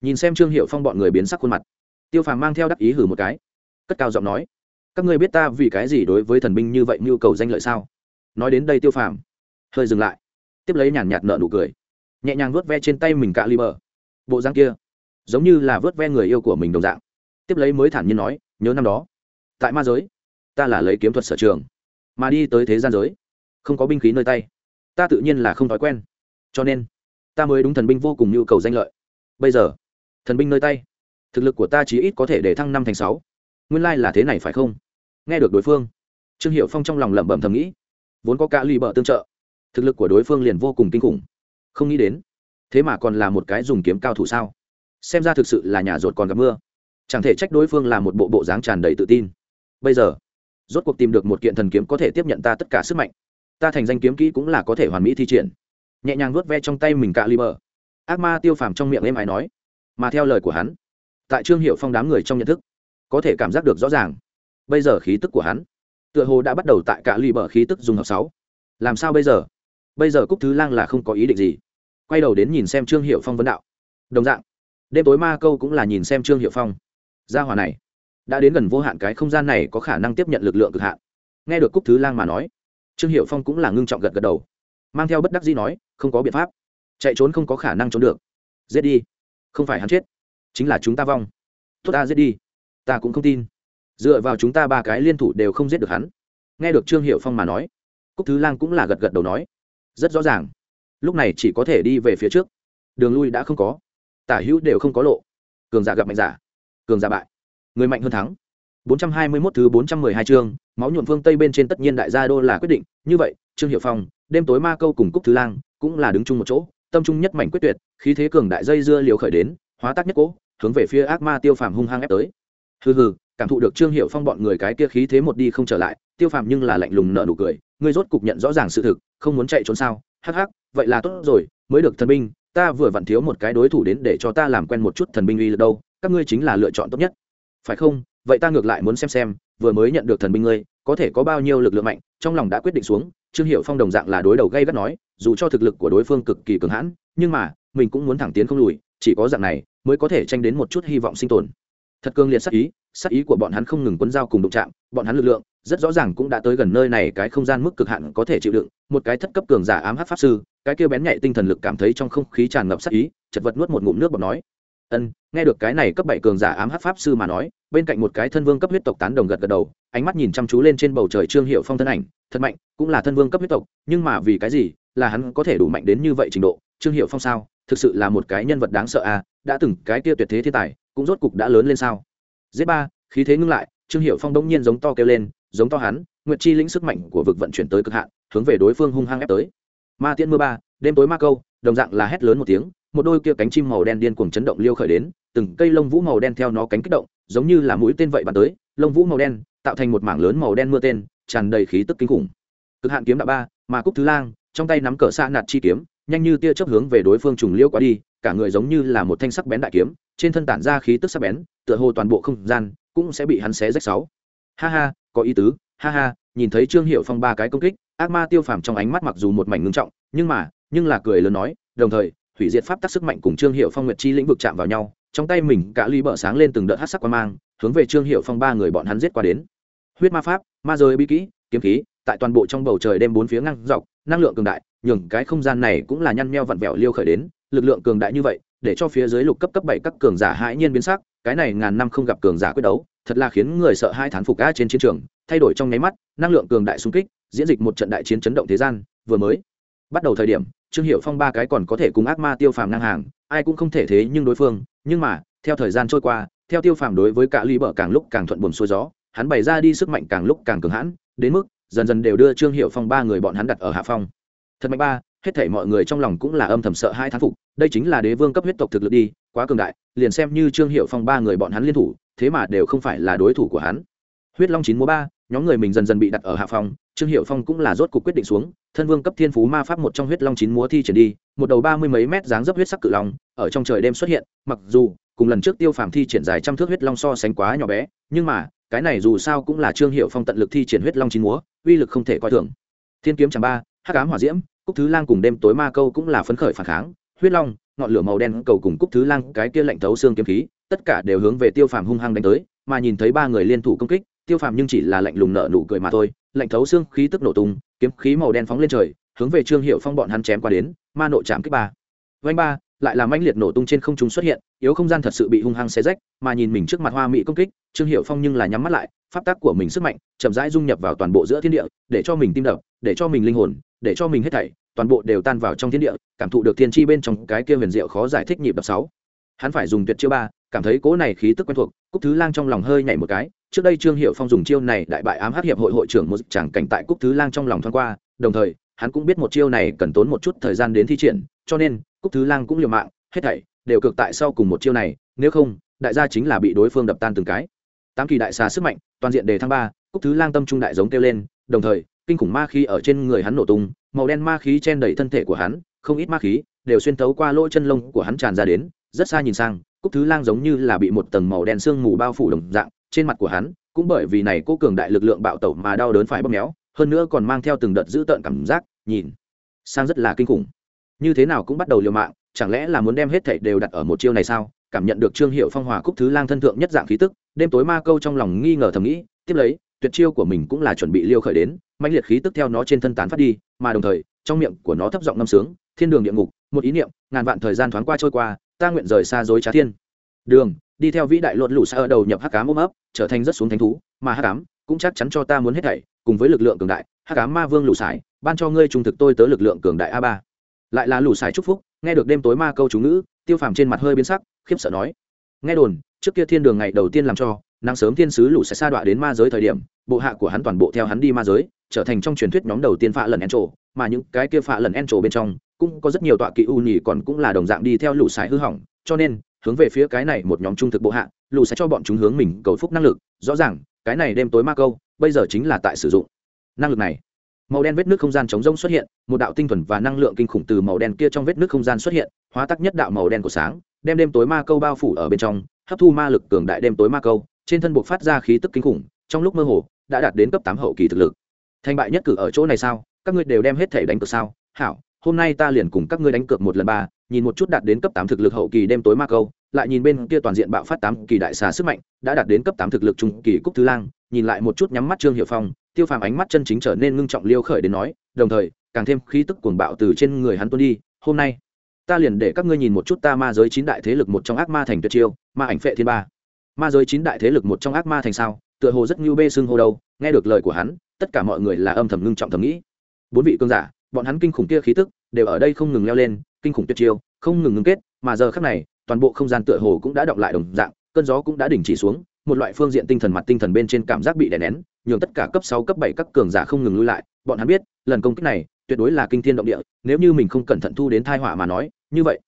Nhìn xem trương hiệu phong bọn người biến sắc khuôn mặt, tiêu phàm mang theo đắc ý hử một cái. Cất cao giọng nói, các ngươi biết ta vì cái gì đối với thần binh như vậy nhu cầu danh lợi sao? Nói đến đây tiêu phàm hơi dừng lại, tiếp lấy nhàn nhạt nợ nụ cười, nhẹ nhàng vuốt ve trên tay mình cạ li bờ bộ dáng kia, giống như là vớt ve người yêu của mình đồng dạng. Tiếp lấy mới thản nhiên nói, nhớ năm đó, tại ma giới, ta là lấy kiếm thuật sở trường, mà đi tới thế gian giới, không có binh khí nơi tay, ta tự nhiên là không thói quen. Cho nên, ta mới đúng thần binh vô cùng nhu cầu danh lợi. Bây giờ, thần binh nơi tay, thực lực của ta chỉ ít có thể để thăng năm thành sáu. Nguyên lai、like、là thế này phải không? Nghe được đối phương, trương hiệu phong trong lòng lẩm bẩm thầm nghĩ, vốn có cả ly bợ tương trợ, thực lực của đối phương liền vô cùng kinh khủng. Không nghĩ đến thế mà còn là một cái dùng kiếm cao thủ sao? Xem ra thực sự là nhà rột còn gặp mưa. Chẳng thể trách đối phương là một bộ bộ dáng tràn đầy tự tin. Bây giờ, rốt cuộc tìm được một kiện thần kiếm có thể tiếp nhận ta tất cả sức mạnh. Ta thành danh kiếm kỹ cũng là có thể hoàn mỹ thi triển. Nhẹ nhàng vuốt ve trong tay mình cạ li bờ. Ác ma tiêu phàm trong miệng êm ái nói. Mà theo lời của hắn, tại trương hiệu phong đám người trong nhận thức, có thể cảm giác được rõ ràng. Bây giờ khí tức của hắn, tựa hồ đã bắt đầu tại cạ li bờ khí tức dùng hợp sáu. Làm sao bây giờ? Bây giờ cúc thứ lang là không có ý định gì quay đầu đến nhìn xem trương hiệu phong vấn đạo. Đồng dạng, đêm tối ma câu cũng là nhìn xem trương hiệu phong. Gia hòa này, đã đến gần vô hạn cái không gian này có khả năng tiếp nhận lực lượng cực hạn. Nghe được cúc thứ lang mà nói, trương hiệu phong cũng là ngưng trọng gật gật đầu. Mang theo bất đắc dĩ nói, không có biện pháp. Chạy trốn không có khả năng trốn được. Giết đi. Không phải hắn chết, chính là chúng ta vong. Tốt ta giết đi. Ta cũng không tin. Dựa vào chúng ta ba cái liên thủ đều không giết được hắn. Nghe được trương hiệu phong mà nói, cúc thứ lang cũng là gật gật đầu nói, rất rõ ràng lúc này chỉ có thể đi về phía trước. Đường lui đã không có. Tả hữu đều không có lộ. Cường giả gặp mạnh giả. Cường giả bại. Người mạnh hơn thắng. 421 thứ 412 chương, máu nhuộm phương Tây bên trên tất nhiên đại gia đô là quyết định, như vậy, Trương Hiểu Phong, đêm tối ma câu cùng Cúc Thứ Lang, cũng là đứng chung một chỗ, tâm trung nhất mảnh quyết tuyệt, khí thế cường đại dây dưa liều khởi đến, hóa tác nhất cố, hướng về phía ác ma Tiêu Phàm hung hăng ép tới. Hừ hừ, cảm thụ được Trương Hiểu Phong bọn người cái kia khí thế một đi không trở lại, Tiêu Phàm nhưng là lạnh lùng nở nụ cười, ngươi rốt cục nhận rõ ràng sự thực, không muốn chạy trốn sao? Hắc hắc, vậy là tốt rồi, mới được thần binh, ta vừa vặn thiếu một cái đối thủ đến để cho ta làm quen một chút thần binh uy lực đâu, các ngươi chính là lựa chọn tốt nhất. Phải không? vậy ta ngược lại muốn xem xem vừa mới nhận được thần binh ngươi có thể có bao nhiêu lực lượng mạnh trong lòng đã quyết định xuống trương hiệu phong đồng dạng là đối đầu gây gắt nói dù cho thực lực của đối phương cực kỳ cường hãn nhưng mà mình cũng muốn thẳng tiến không lùi chỉ có dạng này mới có thể tranh đến một chút hy vọng sinh tồn thật cương liệt sắc ý sắc ý của bọn hắn không ngừng quấn dao cùng đụng chạm bọn hắn lực lượng rất rõ ràng cũng đã tới gần nơi này cái không gian mức cực hạn có thể chịu đựng một cái thất cấp cường giả ám hát pháp sư cái kia bén nhạy tinh thần lực cảm thấy trong không khí tràn ngập sắc ý, chật vật nuốt một ngụm nước bọt nói, ân, nghe được cái này cấp bảy cường giả ám hát pháp sư mà nói, bên cạnh một cái thân vương cấp huyết tộc tán đồng gật gật đầu, ánh mắt nhìn chăm chú lên trên bầu trời trương hiệu phong thân ảnh, thật mạnh, cũng là thân vương cấp huyết tộc, nhưng mà vì cái gì, là hắn có thể đủ mạnh đến như vậy trình độ, trương hiệu phong sao? Thực sự là một cái nhân vật đáng sợ à đã từng cái kia tuyệt thế thiên tài, cũng rốt cục đã lớn lên sao? Giết ba, khí thế ngưng lại, trương hiệu phong đông nhiên giống to kêu lên, giống to hắn, nguyệt chi lĩnh sức mạnh của vực vận chuyển tới cực hạn, hướng về đối phương hung hăng ép tới ma tiễn mưa ba, đêm tối ma câu, đồng dạng là hét lớn một tiếng, một đôi kia cánh chim màu đen điên cuồng chấn động liêu khởi đến, từng cây lông vũ màu đen theo nó cánh kích động, giống như là mũi tên vậy bắn tới, lông vũ màu đen tạo thành một mảng lớn màu đen mưa tên, tràn đầy khí tức kinh khủng. Cực hạn kiếm đạo ba mà cúc thứ lang, trong tay nắm cờ xa nạt chi kiếm, nhanh như tia chớp hướng về đối phương trùng liêu quá đi, cả người giống như là một thanh sắc bén đại kiếm, trên thân tản ra khí tức sắc bén, tựa hồ toàn bộ không gian cũng sẽ bị hắn xé rách sáu. Ha ha, có ý tứ, ha ha, nhìn thấy trương hiệu phong ba cái công kích ác ma tiêu phàm trong ánh mắt mặc dù một mảnh ngưng trọng, nhưng mà, nhưng là cười lớn nói, đồng thời, hủy diệt pháp tắc sức mạnh cùng trương hiệu phong nguyệt chi lĩnh vực chạm vào nhau, trong tay mình cả ly bờ sáng lên từng đợt hát sắc quan mang, hướng về trương hiệu phong ba người bọn hắn giết qua đến. Huyết ma pháp, ma giới bí kỹ, kiếm khí, tại toàn bộ trong bầu trời đêm bốn phía ngang dọc, năng lượng cường đại, nhường cái không gian này cũng là nhăn meo vặn vẹo liêu khởi đến, lực lượng cường đại như vậy, để cho phía dưới lục cấp cấp bảy các cường giả hãi nhiên biến sắc, cái này ngàn năm không gặp cường giả quyết đấu, thật là khiến người sợ hai thán phục a trên chiến trường, thay đổi trong nháy mắt, năng lượng cường đại xung kích diễn dịch một trận đại chiến chấn động thế gian, vừa mới. Bắt đầu thời điểm, trương hiệu phong ba cái còn có thể cùng ác ma tiêu phàm ngang hàng, ai cũng không thể thế nhưng đối phương, nhưng mà, theo thời gian trôi qua, theo tiêu phàm đối với cả ly bờ càng lúc càng thuận buồm xuôi gió, hắn bày ra đi sức mạnh càng lúc càng cường hãn, đến mức, dần dần đều đưa trương hiệu phong ba người bọn hắn đặt ở hạ phong. Thật mạnh ba, hết thảy mọi người trong lòng cũng là âm thầm sợ hai thán phục, đây chính là đế vương cấp huyết tộc thực lực đi, quá cường đại, liền xem như trương hiệu phong ba người bọn hắn liên thủ, thế mà đều không phải là đối thủ của hắn. Huyết long chín múa ba, nhóm người mình dần dần bị đặt ở hạ phong trương hiệu phong cũng là rốt cuộc quyết định xuống, thân vương cấp thiên phú ma pháp một trong huyết long chín múa thi triển đi, một đầu ba mươi mấy mét dáng dấp huyết sắc cự long, ở trong trời đêm xuất hiện, mặc dù, cùng lần trước tiêu phàm thi triển dài trăm thước huyết long so sánh quá nhỏ bé, nhưng mà, cái này dù sao cũng là trương hiệu phong tận lực thi triển huyết long chín múa, uy lực không thể coi thường. Thiên kiếm chẳng ba, hắc ám hỏa diễm, cúc thứ lang cùng đêm tối ma câu cũng là phấn khởi phản kháng, huyết long, ngọn lửa màu đen cầu cùng cúc thứ lang, cái kia lạnh thấu xương kiếm khí, tất cả đều hướng về tiêu phàm hung hăng đánh tới, mà nhìn thấy ba người liên thủ công kích, tiêu phàm nhưng chỉ là lạnh lùng nợ nụ cười mà thôi lạnh thấu xương khí tức nổ tung, kiếm khí màu đen phóng lên trời, hướng về trương hiệu phong bọn hắn chém qua đến, ma nộ chạm kích ba. Vanh ba, lại làm anh liệt nổ tung trên không trung xuất hiện, yếu không gian thật sự bị hung hăng xé rách, mà nhìn mình trước mặt hoa mỹ công kích, trương hiệu phong nhưng là nhắm mắt lại, pháp tắc của mình sức mạnh, chậm rãi dung nhập vào toàn bộ giữa thiên địa, để cho mình tim đập, để cho mình linh hồn, để cho mình hết thảy, toàn bộ đều tan vào trong thiên địa, cảm thụ được thiên chi bên trong cái kia huyền diệu khó giải thích nhịp đập sáu. Hắn phải dùng tuyệt chiêu ba, cảm thấy cố này khí tức quen thuộc, cúc thứ lang trong lòng hơi nhảy một cái trước đây trương hiệu phong dùng chiêu này đại bại ám hát hiệp hội hội trưởng một tràng cảnh tại cúc thứ lang trong lòng thoáng qua, đồng thời, hắn cũng biết một chiêu này cần tốn một chút thời gian đến thi triển, cho nên, cúc thứ lang cũng liều mạng, hết thảy đều cực tại sau cùng một chiêu này, nếu không, đại gia chính là bị đối phương đập tan từng cái. Tám kỳ đại xà sức mạnh, toàn diện đề thăng ba, cúc thứ lang tâm trung đại giống kêu lên, đồng thời, kinh khủng ma khí ở trên người hắn nổ tung, màu đen ma khí chen đầy thân thể của hắn, không ít ma khí đều xuyên thấu qua lỗ chân lông của hắn tràn ra đến, rất xa nhìn sang, cúc thứ lang giống như là bị một tầng màu đen sương mù bao phủ đồng dạng trên mặt của hắn, cũng bởi vì này cô cường đại lực lượng bạo tẩu mà đau đớn phải bóp méo, hơn nữa còn mang theo từng đợt dữ tợn cảm giác, nhìn. Sang rất là kinh khủng. Như thế nào cũng bắt đầu liều mạng, chẳng lẽ là muốn đem hết thảy đều đặt ở một chiêu này sao? Cảm nhận được trương hiệu phong hòa cúc thứ lang thân thượng nhất dạng khí tức, đêm tối ma câu trong lòng nghi ngờ thầm nghĩ, tiếp lấy, tuyệt chiêu của mình cũng là chuẩn bị liêu khởi đến mạnh liệt khí tức theo nó trên thân tán phát đi, mà đồng thời, trong miệng của nó thấp giọng ngâm sướng, thiên đường địa ngục, một ý niệm, ngàn vạn thời gian thoáng qua trôi qua, ta nguyện rời xa dối trá thiên. Đường đi theo vĩ đại luận lũ xa ở đầu nhập hắc cám ôm ấp, trở thành rất xuống thánh thú, mà hắc cám cũng chắc chắn cho ta muốn hết thảy, cùng với lực lượng cường đại, hắc cám ma vương lũ sải, ban cho ngươi trung thực tôi tới lực lượng cường đại a ba. Lại là lũ sải chúc phúc, nghe được đêm tối ma câu chú ngữ, tiêu phàm trên mặt hơi biến sắc, khiếp sợ nói. Nghe đồn, trước kia thiên đường ngày đầu tiên làm cho, nắng sớm thiên sứ lũ sẽ sa đọa đến ma giới thời điểm, bộ hạ của hắn toàn bộ theo hắn đi ma giới, trở thành trong truyền thuyết nhóm đầu tiên phạ lần en trổ mà những cái kia phạ lần en trổ bên trong, cũng có rất nhiều tọa kỵ u nhì còn cũng là đồng dạng đi theo lũ sải hư hỏng, cho nên hướng về phía cái này một nhóm trung thực bộ hạ, lù sẽ cho bọn chúng hướng mình cầu phúc năng lực, rõ ràng, cái này đêm tối ma câu, bây giờ chính là tại sử dụng. Năng lực này, màu đen vết nước không gian chống rông xuất hiện, một đạo tinh thuần và năng lượng kinh khủng từ màu đen kia trong vết nước không gian xuất hiện, hóa tắc nhất đạo màu đen của sáng, đem đêm tối ma câu bao phủ ở bên trong, hấp thu ma lực cường đại đêm tối ma câu, trên thân buộc phát ra khí tức kinh khủng, trong lúc mơ hồ, đã đạt đến cấp tám hậu kỳ thực lực. Thành bại nhất cử ở chỗ này sao? Các ngươi đều đem hết thể đánh cược sao? Hảo hôm nay ta liền cùng các ngươi đánh cược một lần ba, nhìn một chút đạt đến cấp tám thực lực hậu kỳ đêm tối ma câu, lại nhìn bên kia toàn diện bạo phát tám kỳ đại xà sức mạnh, đã đạt đến cấp tám thực lực trung kỳ cúc thứ lang, nhìn lại một chút nhắm mắt trương hiệu phong, tiêu phàm ánh mắt chân chính trở nên ngưng trọng liêu khởi đến nói, đồng thời, càng thêm khí tức cuồng bạo từ trên người hắn tuôn đi, hôm nay, ta liền để các ngươi nhìn một chút ta ma giới chín đại thế lực một trong ác ma thành tuyệt chiêu, ma ảnh phệ thiên ba. Ma giới chín đại thế lực một trong ác ma thành sao, tựa hồ rất ngưu bê xưng hô đâu, nghe được lời của hắn, tất cả mọi người là âm thầm ngưng trọng thầm nghĩ. Bốn vị cương giả bọn hắn kinh khủng kia khí tức đều ở đây không ngừng leo lên, kinh khủng tuyệt chiêu, không ngừng ngưng kết, mà giờ khắc này, toàn bộ không gian tựa hồ cũng đã động lại đồng dạng, cơn gió cũng đã đình chỉ xuống, một loại phương diện tinh thần mặt tinh thần bên trên cảm giác bị đè nén, nhường tất cả cấp sáu, cấp bảy, các cường giả không ngừng lui lại, bọn hắn biết, lần công kích này tuyệt đối là kinh thiên động địa, nếu như mình không cẩn thận thu đến thai họa mà nói, như vậy,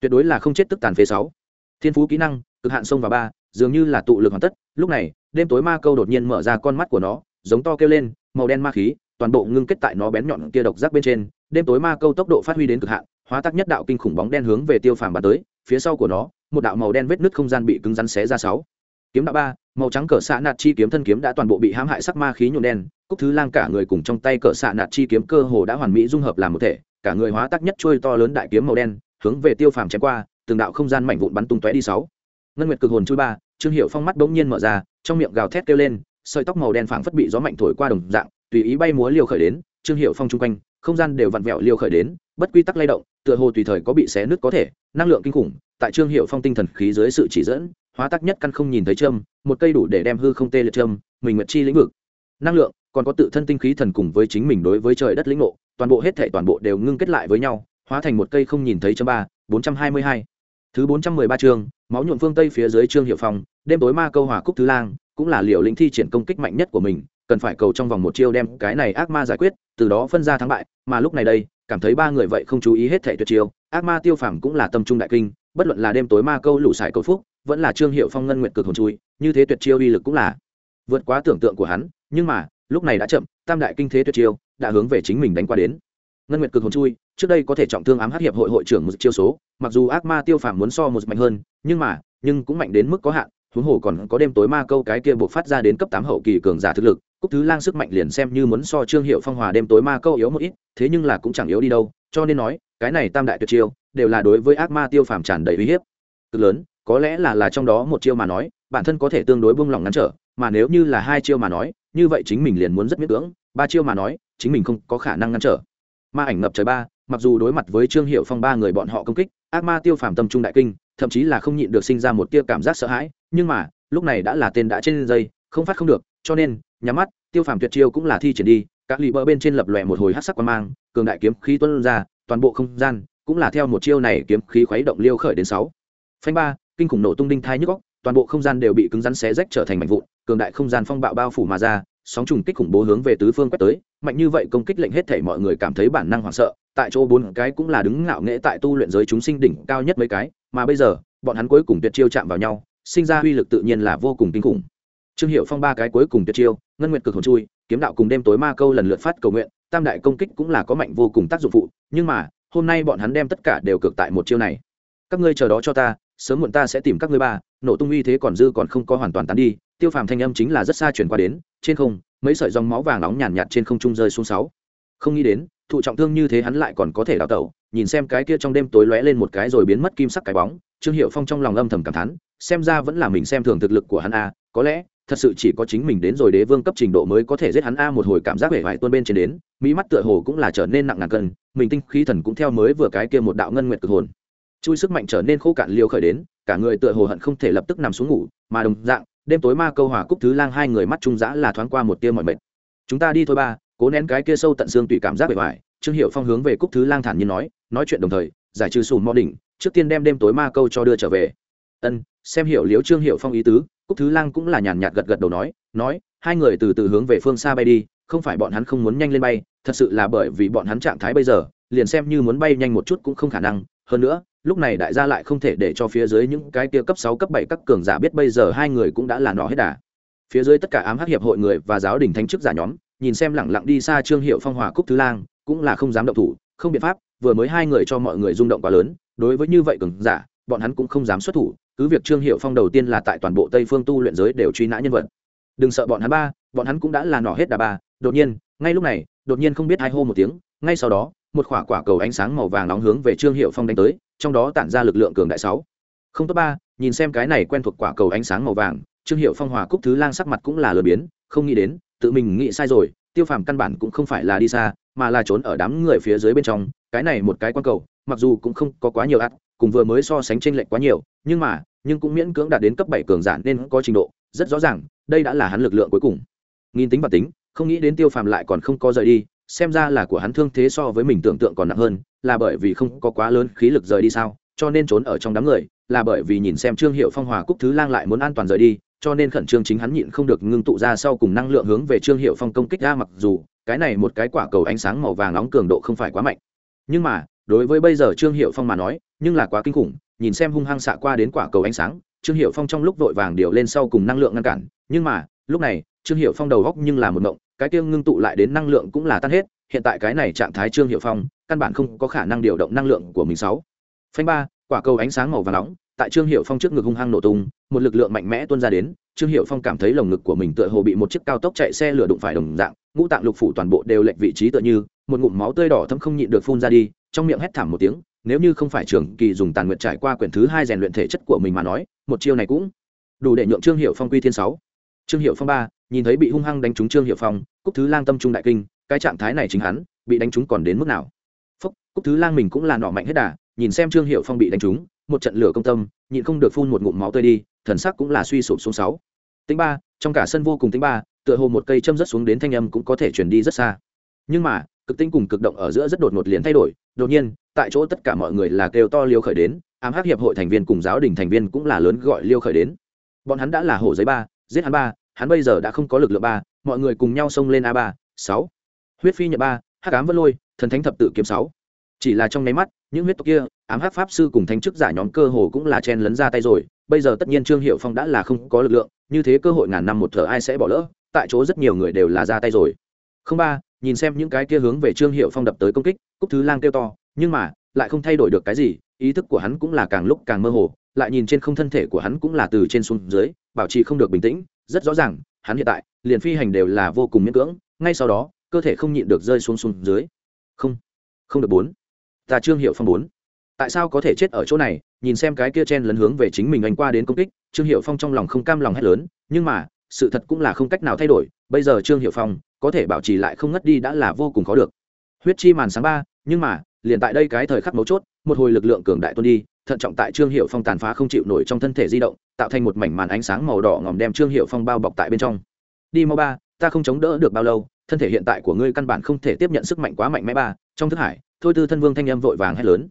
tuyệt đối là không chết tức tàn phế sáu. Thiên phú kỹ năng, cực hạn sông và ba, dường như là tụ lực hoàn tất, lúc này, đêm tối ma câu đột nhiên mở ra con mắt của nó, giống to kêu lên, màu đen ma khí toàn bộ ngưng kết tại nó bén nhọn kia độc giác bên trên, đêm tối ma câu tốc độ phát huy đến cực hạn, hóa tác nhất đạo kinh khủng bóng đen hướng về tiêu phàm bắn tới, phía sau của nó, một đạo màu đen vết nứt không gian bị cứng rắn xé ra sáu. Kiếm đạo ba, màu trắng cỡ xạ nạt chi kiếm thân kiếm đã toàn bộ bị hãm hại sắc ma khí nhuộm đen, cúc thứ lang cả người cùng trong tay cỡ xạ nạt chi kiếm cơ hồ đã hoàn mỹ dung hợp làm một thể, cả người hóa tác nhất trôi to lớn đại kiếm màu đen, hướng về tiêu phàm chém qua, từng đạo không gian mảnh vụn bắn tung tóe đi sáu. Ngân nguyệt cực hồn chui ba, trương hiệu phong mắt bỗng nhiên mở ra, trong miệng gào thét kêu lên, sợi tóc màu đen phảng phất bị gió mạnh thổi qua đồng dạng tùy ý bay múa liều khởi đến, trương hiệu phong chung quanh, không gian đều vặn vẹo liều khởi đến, bất quy tắc lay động, tựa hồ tùy thời có bị xé nứt có thể, năng lượng kinh khủng, tại trương hiệu phong tinh thần khí dưới sự chỉ dẫn, hóa tắc nhất căn không nhìn thấy châm, một cây đủ để đem hư không tê liệt châm, mình nguyệt chi lĩnh vực. Năng lượng, còn có tự thân tinh khí thần cùng với chính mình đối với trời đất lĩnh ngộ, toàn bộ hết thể toàn bộ đều ngưng kết lại với nhau, hóa thành một cây không nhìn thấy châm ba, bốn trăm hai mươi hai. Thứ bốn trăm mười ba chương, máu nhuộm phương tây phía dưới trương hiệu phong, đêm tối ma câu hỏa cúc thứ lang, cũng là liều lĩnh thi triển công kích mạnh nhất của mình cần phải cầu trong vòng một chiêu đem cái này ác ma giải quyết, từ đó phân ra thắng bại, mà lúc này đây, cảm thấy ba người vậy không chú ý hết thể tuyệt chiêu, ác ma tiêu phàm cũng là tâm trung đại kinh, bất luận là đêm tối ma câu lũ sải cầu phúc, vẫn là trương hiệu phong ngân nguyện cực hồn chui, như thế tuyệt chiêu uy lực cũng là vượt quá tưởng tượng của hắn, nhưng mà, lúc này đã chậm, tam đại kinh thế tuyệt chiêu đã hướng về chính mình đánh qua đến. Ngân nguyệt cực hồn chui, trước đây có thể trọng thương ám hát hiệp hội hội trưởng một chiêu số, mặc dù ác ma tiêu phàm muốn so một mạnh hơn, nhưng mà, nhưng cũng mạnh đến mức có hạn, huống hồ còn có đêm tối ma câu cái kia buộc phát ra đến cấp tám hậu kỳ cường giả thực lực cúc thứ lang sức mạnh liền xem như muốn so trương hiệu phong hòa đêm tối ma câu yếu một ít, thế nhưng là cũng chẳng yếu đi đâu, cho nên nói, cái này tam đại tuyệt chiêu, đều là đối với ác ma tiêu phàm tràn đầy uy hiếp. Cực lớn, có lẽ là là trong đó một chiêu mà nói, bản thân có thể tương đối buông lỏng ngắn trở, mà nếu như là hai chiêu mà nói, như vậy chính mình liền muốn rất miễn cưỡng, ba chiêu mà nói, chính mình không có khả năng ngăn trở. Ma ảnh ngập trời ba, mặc dù đối mặt với trương hiệu phong ba người bọn họ công kích, ác ma tiêu phàm tâm trung đại kinh, thậm chí là không nhịn được sinh ra một tia cảm giác sợ hãi, nhưng mà, lúc này đã là tên đã trên dây, không phát không được, cho nên nhắm mắt, tiêu phàm tuyệt chiêu cũng là thi triển đi các lì bờ bên trên lập lòe một hồi hát sắc quan mang, cường đại kiếm khí tuân ra, toàn bộ không gian cũng là theo một chiêu này kiếm khí khuấy động liêu khởi đến sáu. Phanh ba, kinh khủng nổ tung đinh thai nhức góc toàn bộ không gian đều bị cứng rắn xé rách trở thành mảnh vụn, cường đại không gian phong bạo bao phủ mà ra, sóng trùng kích khủng bố hướng về tứ phương quét tới, mạnh như vậy công kích lệnh hết thể mọi người cảm thấy bản năng hoảng sợ, tại chỗ bốn cái cũng là đứng ngạo nghễ tại tu luyện giới chúng sinh đỉnh cao nhất mấy cái, mà bây giờ, bọn hắn cuối cùng tuyệt chiêu chạm vào nhau, sinh ra uy lực tự nhiên là vô cùng kinh khủng. Trương hiệu phong ba cái cuối cùng tuyệt chiêu ngân nguyệt cực hồn chui kiếm đạo cùng đêm tối ma câu lần lượt phát cầu nguyện tam đại công kích cũng là có mạnh vô cùng tác dụng phụ nhưng mà hôm nay bọn hắn đem tất cả đều cực tại một chiêu này. Các ngươi chờ đó cho ta sớm muộn ta sẽ tìm các ngươi ba nổ tung uy thế còn dư còn không có hoàn toàn tán đi tiêu phàm thanh âm chính là rất xa chuyển qua đến trên không mấy sợi dòng máu vàng nóng nhàn nhạt, trên không trung rơi xuống sáu. Không nghĩ đến thụ trọng thương như thế hắn lại còn có thể đào tẩu nhìn xem cái kia trong đêm tối lóe lên một cái rồi biến mất kim sắc cái bóng trương hiệu phong trong lòng âm thầm cảm thán xem ra vẫn là mình xem thường thực lực của hắn a có lẽ thật sự chỉ có chính mình đến rồi đế vương cấp trình độ mới có thể giết hắn a một hồi cảm giác vẻ vải tuôn bên trên đến, mỹ mắt tựa hồ cũng là trở nên nặng ngàn cân, mình tinh khí thần cũng theo mới vừa cái kia một đạo ngân nguyệt cực hồn. Chui sức mạnh trở nên khô cạn liều khởi đến, cả người tựa hồ hận không thể lập tức nằm xuống ngủ, mà đồng dạng, đêm tối ma câu hỏa cúc thứ lang hai người mắt trung dã là thoáng qua một tia mọi mệt. Chúng ta đi thôi ba, cố nén cái kia sâu tận xương tùy cảm giác bề ngoài trương hiệu phong hướng về cúc thứ lang thản nhiên nói nói chuyện đồng thời, giải trừ sùn mò đỉnh, trước tiên đem đêm tối ma câu cho đưa trở về. Ân, xem hiểu liếu trương hiệu phong ý tứ cúc thứ lang cũng là nhàn nhạt gật gật đầu nói nói, hai người từ từ hướng về phương xa bay đi, không phải bọn hắn không muốn nhanh lên bay, thật sự là bởi vì bọn hắn trạng thái bây giờ, liền xem như muốn bay nhanh một chút cũng không khả năng. Hơn nữa, lúc này đại gia lại không thể để cho phía dưới những cái kia cấp sáu, cấp bảy các cường giả biết bây giờ hai người cũng đã là nọ hết đà. Phía dưới tất cả ám hắc hiệp hội người và giáo đình thánh chức giả nhóm, nhìn xem lẳng lặng đi xa trương hiệu phong hòa cúc thứ lang, cũng là không dám động thủ, không biện pháp, vừa mới hai người cho mọi người rung động quá lớn, đối với như vậy cường giả, bọn hắn cũng không dám xuất thủ cứ việc trương hiệu phong đầu tiên là tại toàn bộ tây phương tu luyện giới đều truy nã nhân vật. Đừng sợ bọn hắn ba, bọn hắn cũng đã là nỏ hết đà ba. Đột nhiên, ngay lúc này, đột nhiên không biết hai hô một tiếng, ngay sau đó, một quả quả cầu ánh sáng màu vàng nóng hướng về trương hiệu phong đánh tới, trong đó tản ra lực lượng cường đại sáu. Không tốt ba, nhìn xem cái này quen thuộc quả cầu ánh sáng màu vàng, trương hiệu phong hòa cúc thứ lang sắc mặt cũng là lừa biến, không nghĩ đến, tự mình nghĩ sai rồi, tiêu phàm căn bản cũng không phải là đi xa, mà là trốn ở đám người phía dưới bên trong. Cái này một cái quan cầu, mặc dù cũng không có quá nhiều ắt, cùng vừa mới so sánh tranh lệch quá nhiều, nhưng mà nhưng cũng miễn cưỡng đạt đến cấp bảy cường giả nên có trình độ, rất rõ ràng, đây đã là hắn lực lượng cuối cùng. Nghìn tính và tính, không nghĩ đến tiêu phàm lại còn không có rời đi, xem ra là của hắn thương thế so với mình tưởng tượng còn nặng hơn, là bởi vì không có quá lớn khí lực rời đi sao, cho nên trốn ở trong đám người, là bởi vì nhìn xem trương hiệu phong hòa cúc thứ lang lại muốn an toàn rời đi, cho nên khẩn trương chính hắn nhịn không được ngưng tụ ra sau cùng năng lượng hướng về trương hiệu phong công kích ra mặc dù, cái này một cái quả cầu ánh sáng màu vàng nóng cường độ không phải quá mạnh. Nhưng mà, đối với bây giờ trương hiệu phong mà nói, nhưng là quá kinh khủng nhìn xem hung hăng xạ qua đến quả cầu ánh sáng, trương hiệu phong trong lúc vội vàng điều lên sau cùng năng lượng ngăn cản, nhưng mà, lúc này, trương hiệu phong đầu góc nhưng là một mộng, cái kia ngưng tụ lại đến năng lượng cũng là tan hết, hiện tại cái này trạng thái trương hiệu phong, căn bản không có khả năng điều động năng lượng của mình sáu. Phanh ba, quả cầu ánh sáng màu và nóng, tại trương hiệu phong trước ngực hung hăng nổ tung, một lực lượng mạnh mẽ tuôn ra đến, trương hiệu phong cảm thấy lồng ngực của mình tựa hồ bị một chiếc cao tốc chạy xe lửa đụng phải đồng dạng, ngũ tạng lục phủ toàn bộ đều lệch vị trí tựa như, một ngụm máu tươi đỏ thâm không nhịn được phun ra đi, trong miệng hét thảm một tiếng nếu như không phải trường kỳ dùng tàn nguyện trải qua quyển thứ hai rèn luyện thể chất của mình mà nói, một chiêu này cũng đủ để nhượng trương hiệu phong quy thiên sáu. Trương hiệu phong ba, nhìn thấy bị hung hăng đánh trúng trương hiệu phong, cúc thứ lang tâm trung đại kinh, cái trạng thái này chính hắn bị đánh trúng còn đến mức nào? Phúc, cúc thứ lang mình cũng là nọ mạnh hết đà, nhìn xem trương hiệu phong bị đánh trúng, một trận lửa công tâm, nhịn không được phun một ngụm máu tươi đi, thần sắc cũng là suy sụp xuống sáu. Tính ba, trong cả sân vô cùng tính ba, tựa hồ một cây châm rất xuống đến thanh âm cũng có thể chuyển đi rất xa. Nhưng mà, cực tinh cùng cực động ở giữa rất đột ngột liền thay đổi, đột nhiên tại chỗ tất cả mọi người là kêu to liêu khởi đến, ám hắc hiệp hội thành viên cùng giáo đình thành viên cũng là lớn gọi liêu khởi đến. Bọn hắn đã là hổ giấy ba, giết hắn ba, hắn bây giờ đã không có lực lượng ba, mọi người cùng nhau xông lên a ba, sáu. Huyết phi nhập ba, hắc ám vân lôi, thần thánh thập tự kiếm sáu. Chỉ là trong nháy mắt, những huyết tộc kia, ám hắc pháp sư cùng thánh chức giả nhóm cơ hồ cũng là chen lấn ra tay rồi. Bây giờ tất nhiên trương hiệu phong đã là không có lực lượng, như thế cơ hội ngàn năm một thở ai sẽ bỏ lỡ, tại chỗ rất nhiều người đều là ra tay rồi. Không ba, nhìn xem những cái kia hướng về trương hiệu phong đập tới công kích, cúc thứ lang kêu to nhưng mà, lại không thay đổi được cái gì, ý thức của hắn cũng là càng lúc càng mơ hồ, lại nhìn trên không thân thể của hắn cũng là từ trên xuống dưới, bảo trì không được bình tĩnh. Rất rõ ràng, hắn hiện tại, liền phi hành đều là vô cùng miễn cưỡng, ngay sau đó, cơ thể không nhịn được rơi xuống xuống dưới. Không không được bốn. Ta trương hiệu phong bốn. Tại sao có thể chết ở chỗ này? Nhìn xem cái kia chen lấn hướng về chính mình anh qua đến công kích, trương hiệu phong trong lòng không cam lòng hét lớn, nhưng mà, sự thật cũng là không cách nào thay đổi. Bây giờ trương hiệu phong, có thể bảo trì lại không ngất đi đã là vô cùng khó được. Huyết chi màn sáng ba, nhưng mà liền tại đây cái thời khắc mấu chốt, một hồi lực lượng cường đại tuôn đi, thận trọng tại trương hiệu phong tàn phá không chịu nổi trong thân thể di động, tạo thành một mảnh màn ánh sáng màu đỏ ngòm đem trương hiệu phong bao bọc tại bên trong. Đi mau ba, ta không chống đỡ được bao lâu, thân thể hiện tại của ngươi căn bản không thể tiếp nhận sức mạnh quá mạnh mẽ ba. Trong thức hải, thôi tư thân vương thanh âm vội vàng hét lớn.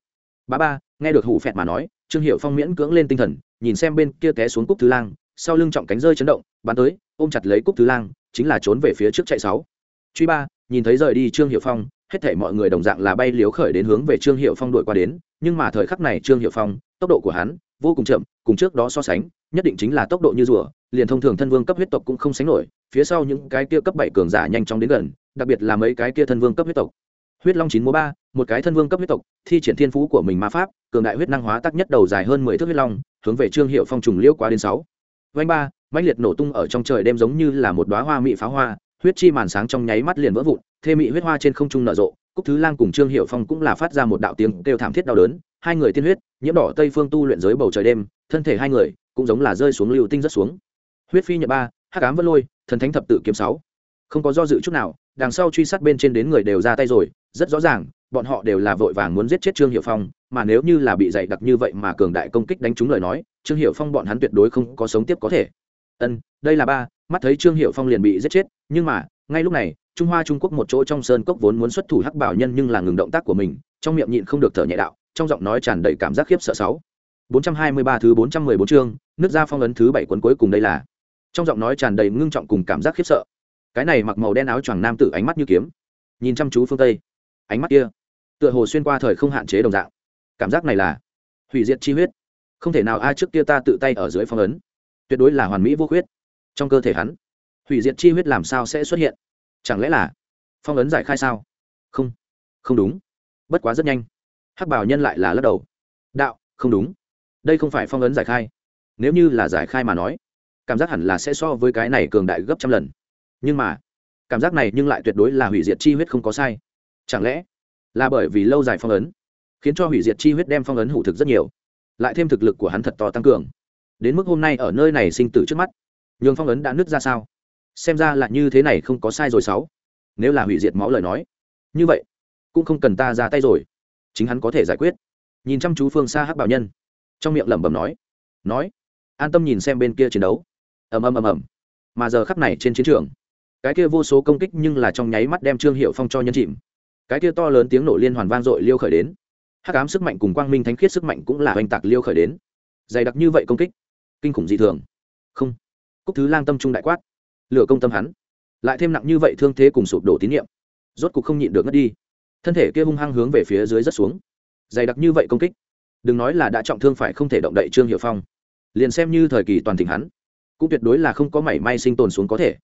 Ba ba, nghe được hủ phẹt mà nói, trương hiệu phong miễn cưỡng lên tinh thần, nhìn xem bên kia té xuống cúc thứ lang, sau lưng trọng cánh rơi chấn động, bắn tới, ôm chặt lấy cúc thứ lang, chính là trốn về phía trước chạy sáu. Truy ba, nhìn thấy rời đi trương hiệu phong hết thể mọi người đồng dạng là bay liếu khởi đến hướng về trương hiệu phong đuổi qua đến, nhưng mà thời khắc này trương hiệu phong, tốc độ của hắn vô cùng chậm, cùng trước đó so sánh, nhất định chính là tốc độ như rùa, liền thông thường thân vương cấp huyết tộc cũng không sánh nổi, phía sau những cái kia cấp bảy cường giả nhanh chóng đến gần, đặc biệt là mấy cái kia thân vương cấp huyết tộc. Huyết long chín múa ba, một cái thân vương cấp huyết tộc, thi triển thiên phú của mình ma pháp, cường đại huyết năng hóa tác nhất đầu dài hơn mười thước huyết long, hướng về trương hiệu phong trùng liễu quá đến sáu. Vanh ba, mãnh liệt nổ tung ở trong trời đêm giống như là một đoá hoa mị pháo hoa huyết chi màn sáng trong nháy mắt liền vỡ vụn, thê mị huyết hoa trên không trung nở rộ, cúc thứ lang cùng trương hiệu phong cũng là phát ra một đạo tiếng kêu thảm thiết đau đớn, hai người tiên huyết, nhiễm đỏ tây phương tu luyện giới bầu trời đêm, thân thể hai người cũng giống là rơi xuống lưu tinh rất xuống. Huyết phi nhật ba, hắc ám vân lôi, thần thánh thập tự kiếm sáu. Không có do dự chút nào, đằng sau truy sát bên trên đến người đều ra tay rồi, rất rõ ràng, bọn họ đều là vội vàng muốn giết chết trương hiệu phong, mà nếu như là bị dày đặc như vậy mà cường đại công kích đánh trúng lời nói, trương hiệu phong bọn hắn tuyệt đối không có sống tiếp có thể. Ân, đây là ba mắt thấy trương hiệu phong liền bị giết chết nhưng mà ngay lúc này trung hoa trung quốc một chỗ trong sơn cốc vốn muốn xuất thủ hắc bảo nhân nhưng là ngừng động tác của mình trong miệng nhịn không được thở nhẹ đạo trong giọng nói tràn đầy cảm giác khiếp sợ sáu 423 thứ 414 chương, nước ra phong ấn thứ bảy cuốn cuối cùng đây là. Trong giọng nói tràn đầy ngưng trọng cùng cảm giác khiếp sợ. Cái này mặc màu đen áo choàng nam tử ánh mắt như kiếm, nhìn chăm chú phương tây. Ánh mắt kia, tựa hồ xuyên qua thời không hạn chế đồng dạng. Cảm giác này là hủy diệt chi huyết. Không thể nào ai trước kia ta tự tay ở dưới phong ấn, tuyệt đối là hoàn mỹ vô khuyết. Trong cơ thể hắn, hủy diệt chi huyết làm sao sẽ xuất hiện? Chẳng lẽ là phong ấn giải khai sao? Không, không đúng. Bất quá rất nhanh, Hắc Bảo nhân lại là lắc đầu. Đạo, không đúng đây không phải phong ấn giải khai nếu như là giải khai mà nói cảm giác hẳn là sẽ so với cái này cường đại gấp trăm lần nhưng mà cảm giác này nhưng lại tuyệt đối là hủy diệt chi huyết không có sai chẳng lẽ là bởi vì lâu dài phong ấn khiến cho hủy diệt chi huyết đem phong ấn hủ thực rất nhiều lại thêm thực lực của hắn thật to tăng cường đến mức hôm nay ở nơi này sinh tử trước mắt nhường phong ấn đã nứt ra sao? Xem ra là như thế này không có sai rồi sáu. Nếu là hủy diệt máu lời nói, như vậy cũng không cần ta ra tay rồi. Chính hắn có thể giải quyết. Nhìn chăm chú phương xa hắc bảo nhân, trong miệng lẩm bẩm nói nói, an tâm nhìn xem bên kia chiến đấu. Ầm ầm ầm ầm. Mà giờ khắp này trên chiến trường, cái kia vô số công kích nhưng là trong nháy mắt đem trương hiệu phong cho nhân chìm. Cái kia to lớn tiếng nổ liên hoàn vang dội liêu khởi đến. Hắc ám sức mạnh cùng quang minh thánh khiết sức mạnh cũng là oanh tạc liêu khởi đến. Dày đặc như vậy công kích, kinh khủng dị thường. Không cúc thứ lang tâm trung đại quát. Lửa công tâm hắn. Lại thêm nặng như vậy thương thế cùng sụp đổ tín nhiệm rốt cục không nhịn được ngất đi. Thân thể kia hung hăng hướng về phía dưới rất xuống. Dày đặc như vậy công kích. Đừng nói là đã trọng thương phải không thể động đậy trương hiệu phong. Liền xem như thời kỳ toàn thịnh hắn, cũng tuyệt đối là không có mảy may sinh tồn xuống có thể.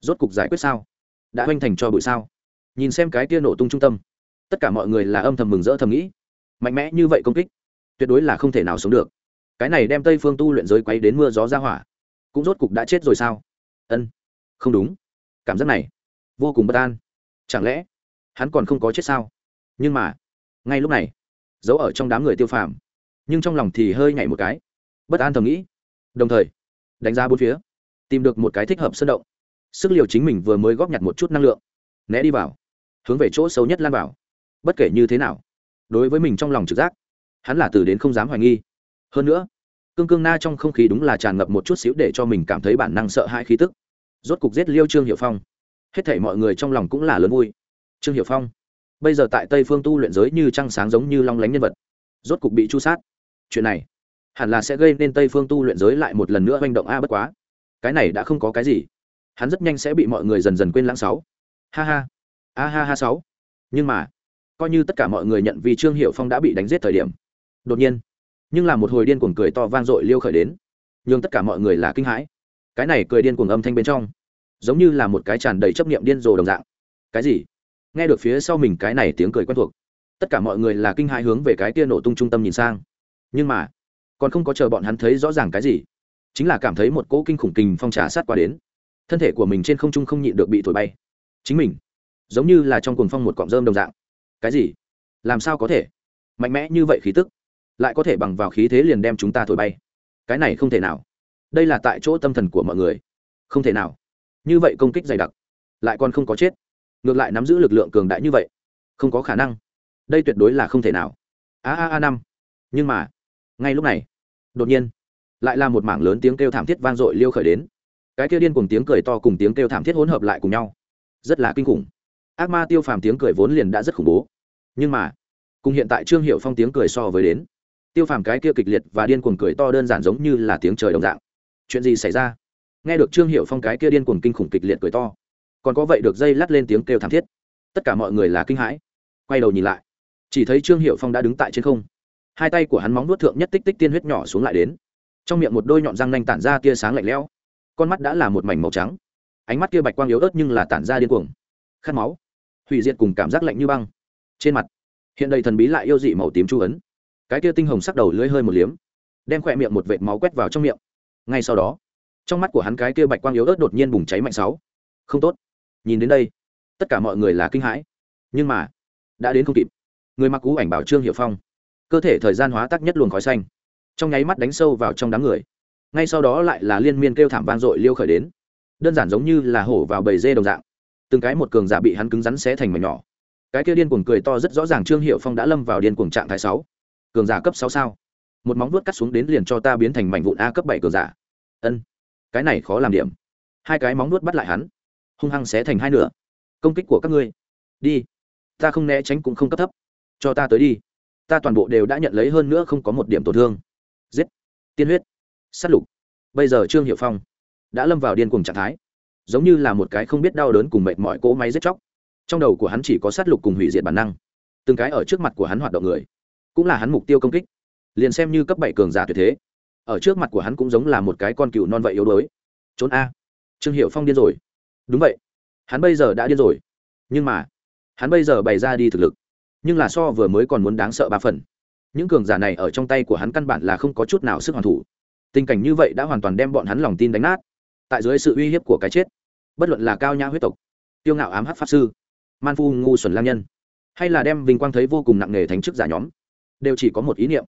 Rốt cục giải quyết sao? Đã hoành thành cho bụi sao? Nhìn xem cái tia nổ tung trung tâm, tất cả mọi người là âm thầm mừng rỡ thầm nghĩ. Mạnh mẽ như vậy công kích, tuyệt đối là không thể nào sống được. Cái này đem tây phương tu luyện giới quay đến mưa gió ra hỏa cũng rốt cục đã chết rồi sao? Ân, không đúng. Cảm giác này, vô cùng bất an. Chẳng lẽ, hắn còn không có chết sao? Nhưng mà, ngay lúc này, giấu ở trong đám người tiêu phàm, nhưng trong lòng thì hơi nhảy một cái. Bất an thầm nghĩ. Đồng thời, đánh giá bốn phía, tìm được một cái thích hợp sơn động. Sức liều chính mình vừa mới góp nhặt một chút năng lượng, né đi vào, hướng về chỗ xấu nhất lan vào. Bất kể như thế nào, đối với mình trong lòng trực giác, hắn là từ đến không dám hoài nghi. Hơn nữa cương cương na trong không khí đúng là tràn ngập một chút xíu để cho mình cảm thấy bản năng sợ hãi khí tức. Rốt cục giết liêu trương hiệu phong. Hết thảy mọi người trong lòng cũng là lớn vui. Trương hiệu phong, bây giờ tại tây phương tu luyện giới như trăng sáng giống như long lánh nhân vật. Rốt cục bị chu sát. Chuyện này, hẳn là sẽ gây nên tây phương tu luyện giới lại một lần nữa manh động a bất quá. Cái này đã không có cái gì. Hắn rất nhanh sẽ bị mọi người dần dần quên lãng sáu. Ha ha. A ha ha sáu. Nhưng mà, coi như tất cả mọi người nhận vì trương hiệu phong đã bị đánh giết thời điểm, đột nhiên nhưng là một hồi điên cuồng cười to vang dội liêu khởi đến. Nhưng tất cả mọi người là kinh hãi. Cái này cười điên cuồng âm thanh bên trong, giống như là một cái tràn đầy chấp niệm điên rồ đồng dạng. Cái gì? Nghe được phía sau mình cái này tiếng cười quen thuộc, tất cả mọi người là kinh hãi hướng về cái kia nổ tung trung tâm nhìn sang. Nhưng mà, còn không có chờ bọn hắn thấy rõ ràng cái gì, chính là cảm thấy một cỗ kinh khủng kình phong trà sát qua đến. Thân thể của mình trên không trung không nhịn được bị thổi bay. Chính mình, giống như là trong cuồng phong một cọng rơm đồng dạng. Cái gì? Làm sao có thể? Mạnh mẽ như vậy khí tức lại có thể bằng vào khí thế liền đem chúng ta thổi bay. Cái này không thể nào. Đây là tại chỗ tâm thần của mọi người. Không thể nào. Như vậy công kích dày đặc, lại còn không có chết. Ngược lại nắm giữ lực lượng cường đại như vậy, không có khả năng. Đây tuyệt đối là không thể nào. A a a năm. Nhưng mà, ngay lúc này, đột nhiên, lại là một mảng lớn tiếng kêu thảm thiết vang dội liêu khởi đến. Cái kia điên cùng tiếng cười to cùng tiếng kêu thảm thiết hỗn hợp lại cùng nhau. Rất là kinh khủng. Ác ma tiêu phàm tiếng cười vốn liền đã rất khủng bố. Nhưng mà, cùng hiện tại trương hiệu phong tiếng cười so với đến tiêu phàm cái kia kịch liệt và điên cuồng cười to đơn giản giống như là tiếng trời đồng dạng. Chuyện gì xảy ra? Nghe được trương hiệu phong cái kia điên cuồng kinh khủng kịch liệt cười to. Còn có vậy được dây lắt lên tiếng kêu thảm thiết. Tất cả mọi người là kinh hãi. Quay đầu nhìn lại. Chỉ thấy trương hiệu phong đã đứng tại trên không. Hai tay của hắn móng nuốt thượng nhất tích tích tiên huyết nhỏ xuống lại đến. Trong miệng một đôi nhọn răng nanh tản ra tia sáng lạnh lẽo. Con mắt đã là một mảnh màu trắng. Ánh mắt kia bạch quang yếu ớt nhưng là tản ra điên cuồng. Khát máu. Hủy diệt cùng cảm giác lạnh như băng. Trên mặt, hiện đầy thần bí lại yêu dị màu tím chu ấn cái kia tinh hồng sắc đầu lưỡi hơi một liếm, đem khỏe miệng một vệt máu quét vào trong miệng. Ngay sau đó, trong mắt của hắn cái kia bạch quang yếu ớt đột nhiên bùng cháy mạnh sáu. Không tốt. Nhìn đến đây, tất cả mọi người là kinh hãi. Nhưng mà, đã đến không kịp. Người mặc cú ảnh bảo trương hiệu phong, cơ thể thời gian hóa tắc nhất luồng khói xanh, trong nháy mắt đánh sâu vào trong đám người. Ngay sau đó lại là liên miên kêu thảm vang dội liêu khởi đến. Đơn giản giống như là hổ vào bầy dê đồng dạng. Từng cái một cường giả bị hắn cứng rắn xé thành mảnh nhỏ. Cái kia điên cuồng cười to rất rõ ràng trương hiệu phong đã lâm vào điên cuồng trạng thái sáu cường giả cấp sáu sao? Một móng vuốt cắt xuống đến liền cho ta biến thành mảnh vụn a cấp bảy cường giả. Ân, cái này khó làm điểm. Hai cái móng vuốt bắt lại hắn. Hung hăng xé thành hai nửa. Công kích của các ngươi. Đi. Ta không né tránh cũng không cấp thấp. Cho ta tới đi. Ta toàn bộ đều đã nhận lấy hơn nữa không có một điểm tổn thương. Giết. Tiên huyết. S á t lục. Bây giờ trương hiệu phong đã lâm vào điên cuồng trạng thái. Giống như là một cái không biết đau đớn cùng mệt mỏi cỗ máy giết chóc. Trong đầu của hắn chỉ có sát lục cùng hủy diệt bản năng. Từng cái ở trước mặt của hắn hoạt động người cũng là hắn mục tiêu công kích. Liền xem như cấp bảy cường giả tuyệt thế, ở trước mặt của hắn cũng giống là một cái con cừu non vậy yếu đuối. Trốn a. Trương hiệu phong điên rồi. Đúng vậy, hắn bây giờ đã điên rồi. Nhưng mà, hắn bây giờ bày ra đi thực lực. Nhưng là so vừa mới còn muốn đáng sợ ba phần. Những cường giả này ở trong tay của hắn căn bản là không có chút nào sức hoàn thủ. Tình cảnh như vậy đã hoàn toàn đem bọn hắn lòng tin đánh nát. Tại dưới sự uy hiếp của cái chết, bất luận là cao nhã huyết tộc tiêu ngạo ám hát pháp sư, man phu ngu xuẩn lang nhân, hay là đem vinh quang thấy vô cùng nặng nề thành chức giả nhóm đều chỉ có một ý niệm.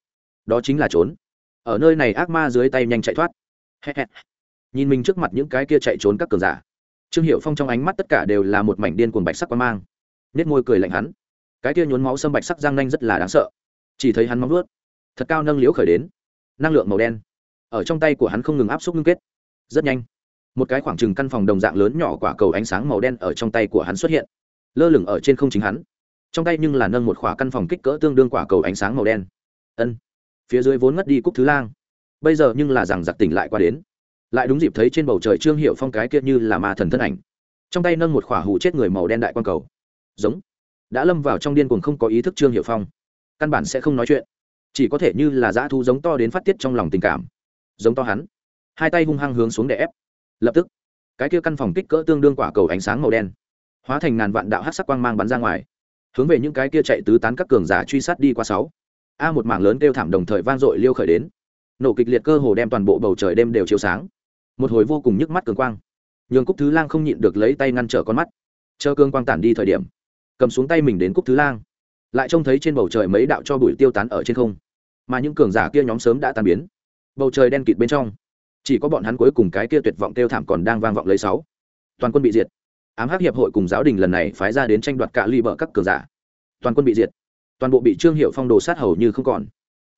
Đó chính là trốn. Ở nơi này ác ma dưới tay nhanh chạy thoát. Nhìn mình trước mặt những cái kia chạy trốn các cường giả. Trương hiệu phong trong ánh mắt tất cả đều là một mảnh điên cuồng bạch sắc quan mang. Nết môi cười lạnh hắn. Cái kia nhốn máu sâm bạch sắc giang nanh rất là đáng sợ. Chỉ thấy hắn móng vớt thật cao nâng liễu khởi đến, năng lượng màu đen. Ở trong tay của hắn không ngừng áp suất ngưng kết. Rất nhanh, một cái khoảng trừng căn phòng đồng dạng lớn nhỏ quả cầu ánh sáng màu đen ở trong tay của hắn xuất hiện, lơ lửng ở trên không chính hắn trong tay nhưng là nâng một khỏa căn phòng kích cỡ tương đương quả cầu ánh sáng màu đen. Ân, phía dưới vốn ngất đi cúc thứ lang. Bây giờ nhưng là rằng giặc tỉnh lại qua đến. Lại đúng dịp thấy trên bầu trời trương hiệu phong cái kia như là ma thần thân ảnh. Trong tay nâng một khỏa hủ chết người màu đen đại quan cầu. Giống. Đã lâm vào trong điên cuồng không có ý thức trương hiệu phong. Căn bản sẽ không nói chuyện. Chỉ có thể như là dã thu giống to đến phát tiết trong lòng tình cảm. Giống to hắn. Hai tay hung hăng hướng xuống để ép. Lập tức, cái kia căn phòng kích cỡ tương đương quả cầu ánh sáng màu đen, hóa thành ngàn vạn đạo hát sắc quang mang bắn ra ngoài hướng về những cái kia chạy tứ tán các cường giả truy sát đi qua sáu. A một mảng lớn kêu thảm đồng thời vang dội liêu khởi đến. Nổ kịch liệt cơ hồ đem toàn bộ bầu trời đêm đều chiếu sáng. Một hồi vô cùng nhức mắt cường quang. Nhường cúc thứ lang không nhịn được lấy tay ngăn trở con mắt. Chờ cương quang tản đi thời điểm, cầm xuống tay mình đến cúc thứ lang. Lại trông thấy trên bầu trời mấy đạo cho bụi tiêu tán ở trên không. Mà những cường giả kia nhóm sớm đã tan biến. Bầu trời đen kịt bên trong, chỉ có bọn hắn cuối cùng cái kia tuyệt vọng kêu thảm còn đang vang vọng lấy sáu. Toàn quân bị diệt ám hắc hiệp hội cùng giáo đình lần này phái ra đến tranh đoạt cả ly bờ các cường giả. Toàn quân bị diệt. Toàn bộ bị trương hiệu phong đồ sát hầu như không còn.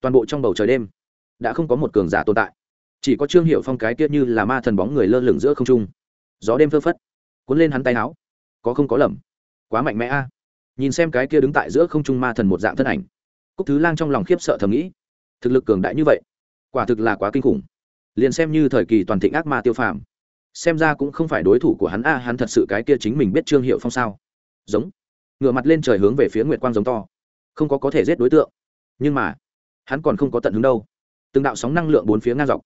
Toàn bộ trong bầu trời đêm, đã không có một cường giả tồn tại. Chỉ có trương hiệu phong cái kia như là ma thần bóng người lơ lửng giữa không trung. Gió đêm phơ phất, cuốn lên hắn tay áo. Có không có lầm. Quá mạnh mẽ a. Nhìn xem cái kia đứng tại giữa không trung ma thần một dạng thân ảnh, cúc thứ lang trong lòng khiếp sợ thầm nghĩ, thực lực cường đại như vậy, quả thực là quá kinh khủng. Liền xem như thời kỳ toàn thịnh ác ma tiêu phàm xem ra cũng không phải đối thủ của hắn. A hắn thật sự cái kia chính mình biết trương hiệu phong sao? Giống. Ngựa mặt lên trời hướng về phía nguyệt quang giống to. Không có có thể giết đối tượng. Nhưng mà, hắn còn không có tận hứng đâu. Từng đạo sóng năng lượng bốn phía ngang dọc.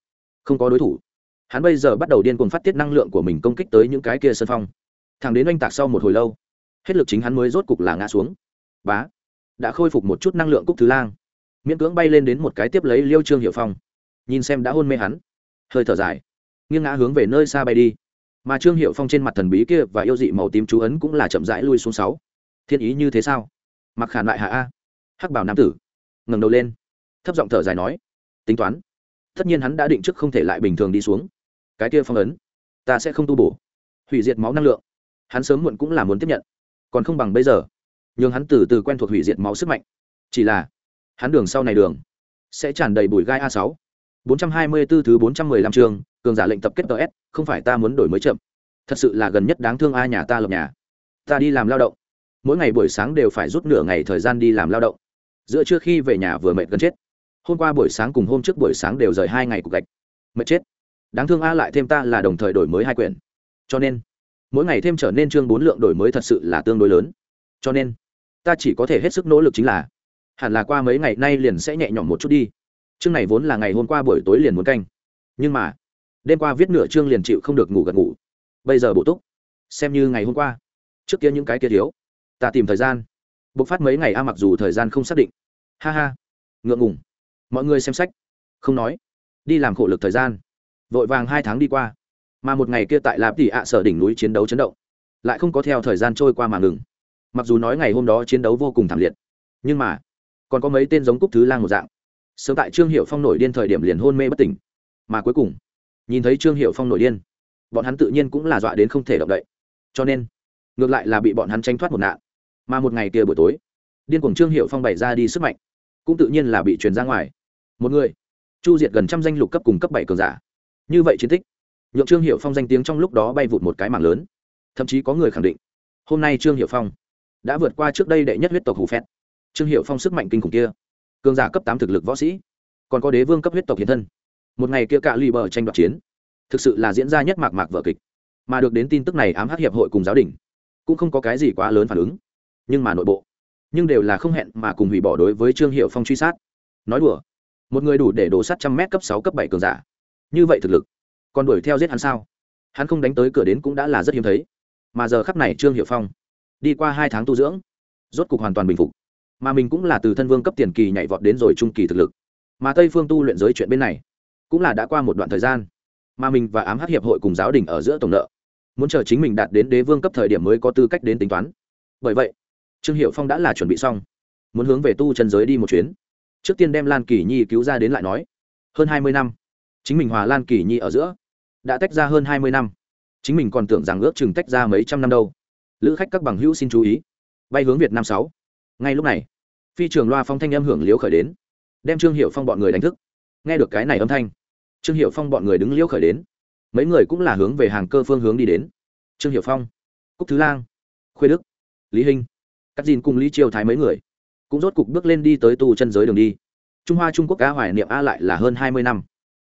Không có đối thủ. Hắn bây giờ bắt đầu điên cuồng phát tiết năng lượng của mình công kích tới những cái kia sân phong. Thằng đến oanh tạc sau một hồi lâu, hết lực chính hắn mới rốt cục là ngã xuống. Bá. Đã khôi phục một chút năng lượng cúc thứ lang. Miễn cưỡng bay lên đến một cái tiếp lấy liêu trương hiệu phong. Nhìn xem đã hôn mê hắn. Hơi thở dài nghiêng ngã hướng về nơi xa bay đi. Mà trương hiệu phong trên mặt thần bí kia và yêu dị màu tím chú ấn cũng là chậm rãi lui xuống sáu. Thiên ý như thế sao? Mặc khản lại hạ a. Hắc bảo nam tử. Ngẩng đầu lên. Thấp giọng thở dài nói. Tính toán. Tất nhiên hắn đã định trước không thể lại bình thường đi xuống. Cái kia phong ấn, ta sẽ không tu bổ. Hủy diệt máu năng lượng. Hắn sớm muộn cũng là muốn tiếp nhận. Còn không bằng bây giờ. Nhưng hắn từ từ quen thuộc hủy diệt máu sức mạnh. Chỉ là, hắn đường sau này đường sẽ tràn đầy bụi gai a sáu. 424 thứ bốn trăm mười lăm trường cường giả lệnh tập kết ts không phải ta muốn đổi mới chậm. Thật sự là gần nhất đáng thương a nhà ta lập nhà. Ta đi làm lao động. Mỗi ngày buổi sáng đều phải rút nửa ngày thời gian đi làm lao động. Giữa trưa khi về nhà vừa mệt gần chết. Hôm qua buổi sáng cùng hôm trước buổi sáng đều rời hai ngày cục gạch. Mệt chết. Đáng thương a lại thêm ta là đồng thời đổi mới hai quyển. Cho nên, mỗi ngày thêm trở nên chương bốn lượng đổi mới thật sự là tương đối lớn. Cho nên, ta chỉ có thể hết sức nỗ lực chính là, hẳn là qua mấy ngày nay liền sẽ nhẹ nhõm một chút đi chương này vốn là ngày hôm qua buổi tối liền muốn canh. Nhưng mà, đêm qua viết nửa chương liền chịu không được ngủ gật ngủ. Bây giờ bổ túc, xem như ngày hôm qua. Trước kia những cái kia thiếu, ta tìm thời gian. Bộc phát mấy ngày a mặc dù thời gian không xác định. Ha ha, ngượng ngùng. Mọi người xem sách. Không nói, đi làm khổ lực thời gian. Vội vàng hai tháng đi qua, mà một ngày kia tại lạp tỉ ạ sở đỉnh núi chiến đấu chấn động. Lại không có theo thời gian trôi qua mà ngừng. Mặc dù nói ngày hôm đó chiến đấu vô cùng thảm liệt, nhưng mà, còn có mấy tên giống cúc thứ lang một dạng sớm tại trương hiệu phong nổi điên thời điểm liền hôn mê bất tỉnh. Mà cuối cùng, nhìn thấy trương hiệu phong nổi điên, bọn hắn tự nhiên cũng là dọa đến không thể động đậy. Cho nên, ngược lại là bị bọn hắn tranh thoát một nạn. Mà một ngày kia buổi tối, điên cuồng trương hiệu phong bày ra đi sức mạnh, cũng tự nhiên là bị truyền ra ngoài. Một người, chu diệt gần trăm danh lục cấp cùng cấp bảy cường giả. Như vậy chiến tích, nhượng trương hiệu phong danh tiếng trong lúc đó bay vụt một cái mạng lớn. Thậm chí có người khẳng định, hôm nay trương hiệu phong đã vượt qua trước đây đệ nhất huyết tộc hủ phét. Trương hiệu phong sức mạnh kinh khủng kia cường giả cấp tám thực lực võ sĩ, còn có đế vương cấp huyết tộc hiện thân. Một ngày kia cạ lì bờ tranh đoạt chiến, thực sự là diễn ra nhất mạc mạc vở kịch, mà được đến tin tức này ám hắc hiệp hội cùng giáo đình cũng không có cái gì quá lớn phản ứng, nhưng mà nội bộ, nhưng đều là không hẹn mà cùng hủy bỏ đối với trương hiệu phong truy sát. Nói đùa, một người đủ để đổ sát trăm mét cấp sáu, cấp bảy cường giả, như vậy thực lực, còn đuổi theo giết hắn sao? Hắn không đánh tới cửa đến cũng đã là rất hiếm thấy, mà giờ khắp này trương hiệu phong đi qua hai tháng tu dưỡng, rốt cục hoàn toàn bình phục mà mình cũng là từ thân vương cấp tiền kỳ nhảy vọt đến rồi trung kỳ thực lực. Mà tây phương tu luyện giới chuyện bên này, cũng là đã qua một đoạn thời gian, mà mình và ám hắc hiệp hội cùng giáo đình ở giữa tổng nợ, muốn chờ chính mình đạt đến đế vương cấp thời điểm mới có tư cách đến tính toán. Bởi vậy, trương hiệu phong đã là chuẩn bị xong, muốn hướng về tu chân giới đi một chuyến. Trước tiên đem lan kỳ nhi cứu ra đến lại nói, hơn hai mươi năm, chính mình hòa lan kỳ nhi ở giữa, đã tách ra hơn hai mươi năm, chính mình còn tưởng rằng ước chừng tách ra mấy trăm năm đâu. Lữ khách các bằng hữu xin chú ý, bay hướng việt nam sáu ngay lúc này, phi trường loa phong thanh âm hưởng liễu khởi đến, đem trương hiệu phong bọn người đánh thức. Nghe được cái này âm thanh, trương hiệu phong bọn người đứng liễu khởi đến. Mấy người cũng là hướng về hàng cơ phương hướng đi đến. Trương hiệu phong, cúc thứ lang, khuê đức, lý hinh cắt dìn cùng lý triều thái mấy người cũng rốt cục bước lên đi tới tu chân giới đường đi. Trung hoa trung quốc cá hoài niệm a lại là hơn hai mươi năm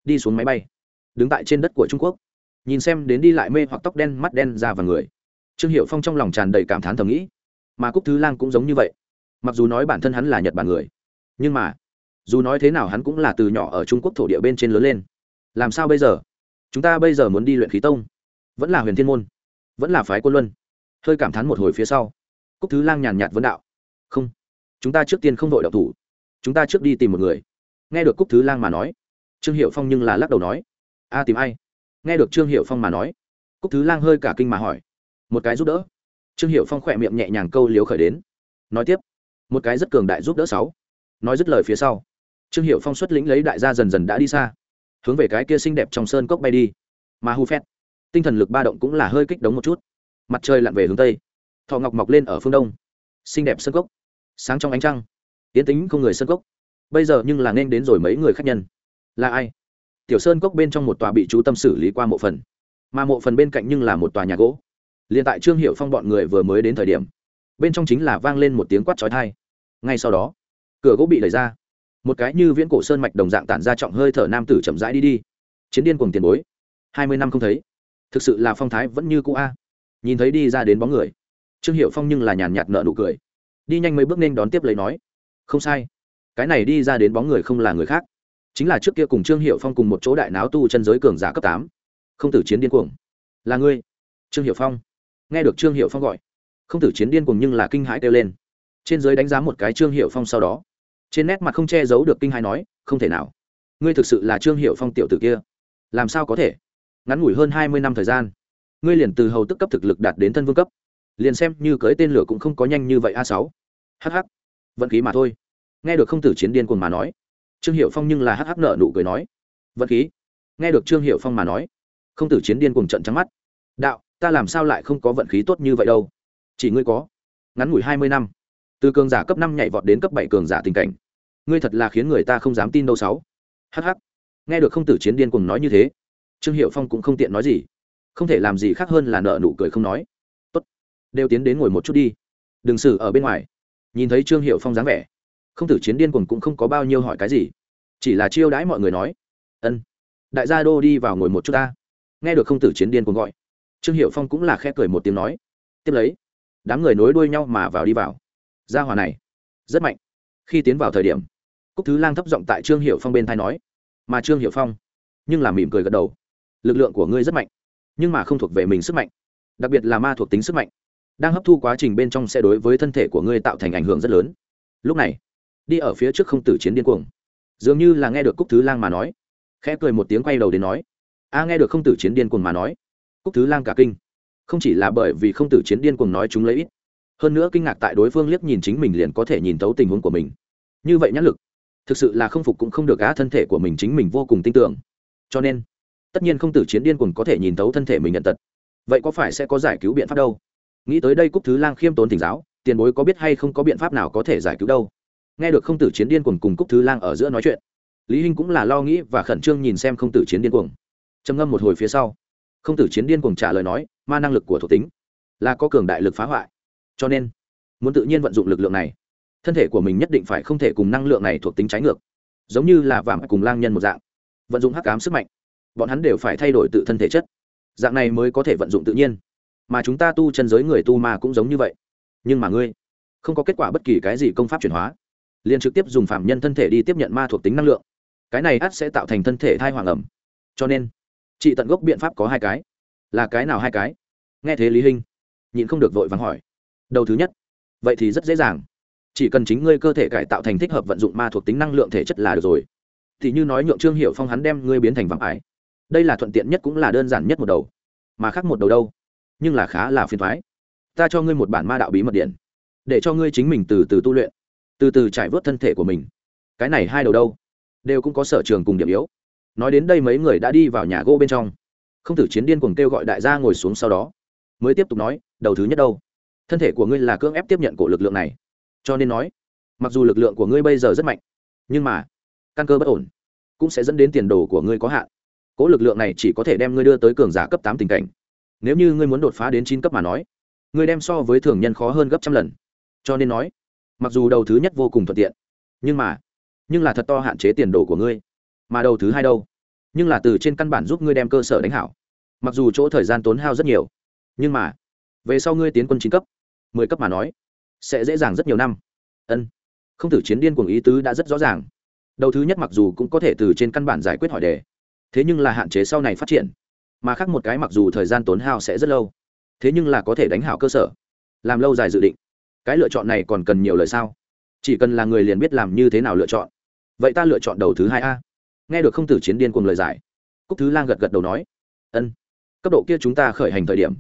đi xuống máy bay, đứng tại trên đất của trung quốc, nhìn xem đến đi lại mê hoặc tóc đen, mắt đen ra và người. Trương hiệu phong trong lòng tràn đầy cảm thán thầm nghĩ, mà cúc thứ lang cũng giống như vậy mặc dù nói bản thân hắn là nhật bản người nhưng mà dù nói thế nào hắn cũng là từ nhỏ ở trung quốc thổ địa bên trên lớn lên làm sao bây giờ chúng ta bây giờ muốn đi luyện khí tông vẫn là huyền thiên môn vẫn là phái quân luân hơi cảm thán một hồi phía sau cúc thứ lang nhàn nhạt vấn đạo không chúng ta trước tiên không đội đậu thủ chúng ta trước đi tìm một người nghe được cúc thứ lang mà nói trương hiệu phong nhưng là lắc đầu nói a tìm ai nghe được trương hiệu phong mà nói cúc thứ lang hơi cả kinh mà hỏi một cái giúp đỡ trương hiệu phong khỏe miệng nhẹ nhàng câu liếu khởi đến nói tiếp một cái rất cường đại giúp đỡ sáu. Nói dứt lời phía sau, trương hiệu phong xuất lĩnh lấy đại gia dần dần đã đi xa, hướng về cái kia xinh đẹp trong sơn cốc bay đi. Mà hu phét, tinh thần lực ba động cũng là hơi kích đống một chút. Mặt trời lặn về hướng tây, thọ ngọc mọc lên ở phương đông. Xinh đẹp sơn cốc, sáng trong ánh trăng tiến tính không người sơn cốc. Bây giờ nhưng là nên đến rồi mấy người khách nhân. Là ai? Tiểu sơn cốc bên trong một tòa bị chú tâm xử lý qua mộ phần. Mà mộ phần bên cạnh nhưng là một tòa nhà gỗ. Liền tại trương hiệu phong bọn người vừa mới đến thời điểm, bên trong chính là vang lên một tiếng quát trói thai ngay sau đó, cửa gỗ bị đẩy ra. Một cái như viễn cổ sơn mạch đồng dạng tản ra trọng hơi thở nam tử chậm rãi đi đi. Chiến điên cùng tiền bối. Hai mươi năm không thấy. Thực sự là phong thái vẫn như cũ a. Nhìn thấy đi ra đến bóng người. Trương hiệu phong nhưng là nhàn nhạt nợ nụ cười. Đi nhanh mấy bước nên đón tiếp lấy nói. Không sai. Cái này đi ra đến bóng người không là người khác. Chính là trước kia cùng trương hiệu phong cùng một chỗ đại náo tu chân giới cường giả cấp tám. Không tử chiến điên cuồng. Là ngươi. Trương hiệu phong. Nghe được trương hiệu phong gọi. Không tử chiến điên cuồng nhưng là kinh hãi kêu lên trên giới đánh giá một cái trương hiệu phong sau đó, trên nét mặt không che giấu được kinh hai nói, không thể nào. Ngươi thực sự là trương hiệu phong tiểu tử kia. Làm sao có thể? Ngắn ngủi hơn hai mươi năm thời gian, ngươi liền từ hầu tức cấp thực lực đạt đến thân vương cấp. Liền xem như cưới tên lửa cũng không có nhanh như vậy a sáu. Hh vận khí mà thôi. Nghe được không tử chiến điên cuồng mà nói, trương hiệu phong nhưng là hh nợ nụ cười nói, vận khí. Nghe được trương hiệu phong mà nói, không tử chiến điên cuồng trận trắng mắt. Đạo, ta làm sao lại không có vận khí tốt như vậy đâu? Chỉ ngươi có. Ngắn ngủi hai mươi năm từ cường giả cấp năm nhảy vọt đến cấp bảy cường giả tình cảnh. Ngươi thật là khiến người ta không dám tin đâu sáu. Hh nghe được không tử chiến điên cuồng nói như thế, trương hiệu phong cũng không tiện nói gì. Không thể làm gì khác hơn là nợ nụ cười không nói. Tốt. Đều tiến đến ngồi một chút đi. Đừng xử ở bên ngoài. Nhìn thấy trương hiệu phong dáng vẻ không tử chiến điên cuồng cũng không có bao nhiêu hỏi cái gì. Chỉ là chiêu đãi mọi người nói, ân, đại gia đô đi vào ngồi một chút ta. Nghe được không tử chiến điên cuồng gọi, trương hiệu phong cũng là khe cười một tiếng nói, tiếp lấy, đám người nối đuôi nhau mà vào đi vào gia hòa này, rất mạnh. Khi tiến vào thời điểm, cúc thứ lang thấp giọng tại trương hiệu phong bên thai nói, mà trương hiệu phong, nhưng là mỉm cười gật đầu. Lực lượng của ngươi rất mạnh, nhưng mà không thuộc về mình sức mạnh, đặc biệt là ma thuộc tính sức mạnh. Đang hấp thu quá trình bên trong sẽ đối với thân thể của ngươi tạo thành ảnh hưởng rất lớn. Lúc này, đi ở phía trước không tử chiến điên cuồng. Dường như là nghe được cúc thứ lang mà nói, khẽ cười một tiếng quay đầu đến nói, a, nghe được không tử chiến điên cuồng mà nói. Cúc thứ lang cả kinh. Không chỉ là bởi vì không tử chiến điên cuồng nói chúng lấy ít hơn nữa kinh ngạc tại đối phương liếc nhìn chính mình liền có thể nhìn thấu tình huống của mình. Như vậy nhãn lực, thực sự là không phục cũng không được á, thân thể của mình chính mình vô cùng tin tưởng. Cho nên, tất nhiên không tử chiến điên cuồng có thể nhìn thấu thân thể mình nhận tật. Vậy có phải sẽ có giải cứu biện pháp đâu? Nghĩ tới đây cúc thứ lang khiêm tốn tỉnh giáo, tiền bối có biết hay không có biện pháp nào có thể giải cứu đâu? Nghe được không tử chiến điên cuồng cùng cúc thứ lang ở giữa nói chuyện, lý hinh cũng là lo nghĩ và khẩn trương nhìn xem không tử chiến điên cuồng. Trầm ngâm một hồi phía sau, không tử chiến điên cuồng trả lời nói, ma năng lực của thuộc tính là có cường đại lực phá hoại cho nên, muốn tự nhiên vận dụng lực lượng này, thân thể của mình nhất định phải không thể cùng năng lượng này thuộc tính trái ngược, giống như là vàng cùng lang nhân một dạng. Vận dụng hắc cám sức mạnh, bọn hắn đều phải thay đổi tự thân thể chất. Dạng này mới có thể vận dụng tự nhiên. Mà chúng ta tu chân giới người tu mà cũng giống như vậy. Nhưng mà ngươi, không có kết quả bất kỳ cái gì công pháp chuyển hóa. Liền trực tiếp dùng phạm nhân thân thể đi tiếp nhận ma thuộc tính năng lượng. Cái này ắt sẽ tạo thành thân thể thai hoàng ẩm. Cho nên, trị tận gốc biện pháp có hai cái. Là cái nào hai cái? Nghe thế lý hinh, nhịn không được vội vắng hỏi đầu thứ nhất. Vậy thì rất dễ dàng. Chỉ cần chính ngươi cơ thể cải tạo thành thích hợp vận dụng ma thuộc tính năng lượng thể chất là được rồi. Thì như nói nhượng trương hiệu phong hắn đem ngươi biến thành vàng ải. Đây là thuận tiện nhất cũng là đơn giản nhất một đầu. Mà khác một đầu đâu? Nhưng là khá là phiền thoái ta cho ngươi một bản ma đạo bí mật điện. Để cho ngươi chính mình từ từ tu luyện, từ từ trải vớt thân thể của mình. Cái này hai đầu đâu? Đều cũng có sở trường cùng điểm yếu. Nói đến đây mấy người đã đi vào nhà gỗ bên trong. Không thử chiến điên cùng kêu gọi đại gia ngồi xuống sau đó. Mới tiếp tục nói, đầu thứ nhất đâu? Thân thể của ngươi là cưỡng ép tiếp nhận của lực lượng này. Cho nên nói, mặc dù lực lượng của ngươi bây giờ rất mạnh, nhưng mà, căn cơ bất ổn, cũng sẽ dẫn đến tiền đồ của ngươi có hạn. Cỗ lực lượng này chỉ có thể đem ngươi đưa tới cường giả cấp tám tình cảnh. Nếu như ngươi muốn đột phá đến chín cấp mà nói, ngươi đem so với thường nhân khó hơn gấp trăm lần. Cho nên nói, mặc dù đầu thứ nhất vô cùng thuận tiện, nhưng mà, nhưng là thật to hạn chế tiền đồ của ngươi. Mà đầu thứ hai đâu? Nhưng là từ trên căn bản giúp ngươi đem cơ sở đánh hảo. Mặc dù chỗ thời gian tốn hao rất nhiều, nhưng mà về sau ngươi tiến quân chín cấp, mười cấp mà nói, sẽ dễ dàng rất nhiều năm. Ân. Không tử chiến điên cuồng ý tứ đã rất rõ ràng. Đầu thứ nhất mặc dù cũng có thể từ trên căn bản giải quyết hỏi đề, thế nhưng là hạn chế sau này phát triển. Mà khác một cái mặc dù thời gian tốn hao sẽ rất lâu, thế nhưng là có thể đánh hảo cơ sở, làm lâu dài dự định. Cái lựa chọn này còn cần nhiều lời sao? Chỉ cần là người liền biết làm như thế nào lựa chọn. Vậy ta lựa chọn đầu thứ hai a. Nghe được không tử chiến điên cùng lời giải, cúc thứ lang gật gật đầu nói, ân, cấp độ kia chúng ta khởi hành thời điểm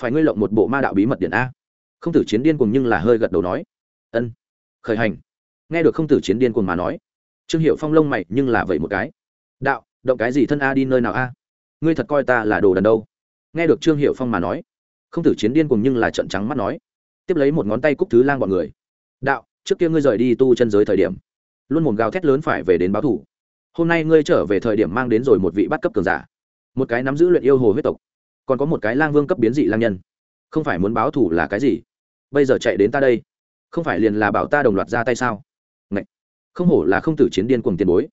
phải ngươi lộng một bộ ma đạo bí mật điện a. Không tử chiến điên cùng nhưng là hơi gật đầu nói. Ân. Khởi hành. Nghe được không tử chiến điên cùng mà nói, trương hiệu phong lông mày nhưng là vậy một cái. Đạo, động cái gì thân a đi nơi nào a? Ngươi thật coi ta là đồ đần đâu? Nghe được trương hiệu phong mà nói, không tử chiến điên cùng nhưng là trận trắng mắt nói. Tiếp lấy một ngón tay cúc thứ lang bọn người. Đạo, trước kia ngươi rời đi tu chân giới thời điểm, luôn một gào thét lớn phải về đến báo thủ. Hôm nay ngươi trở về thời điểm mang đến rồi một vị bắt cấp cường giả. Một cái nắm giữ luyện yêu hồ huyết tộc còn có một cái lang vương cấp biến dị lang nhân. Không phải muốn báo thủ là cái gì? Bây giờ chạy đến ta đây không phải liền là bảo ta đồng loạt ra tay sao? Ngậy! không hổ là không tử chiến điên cuồng tiền bối.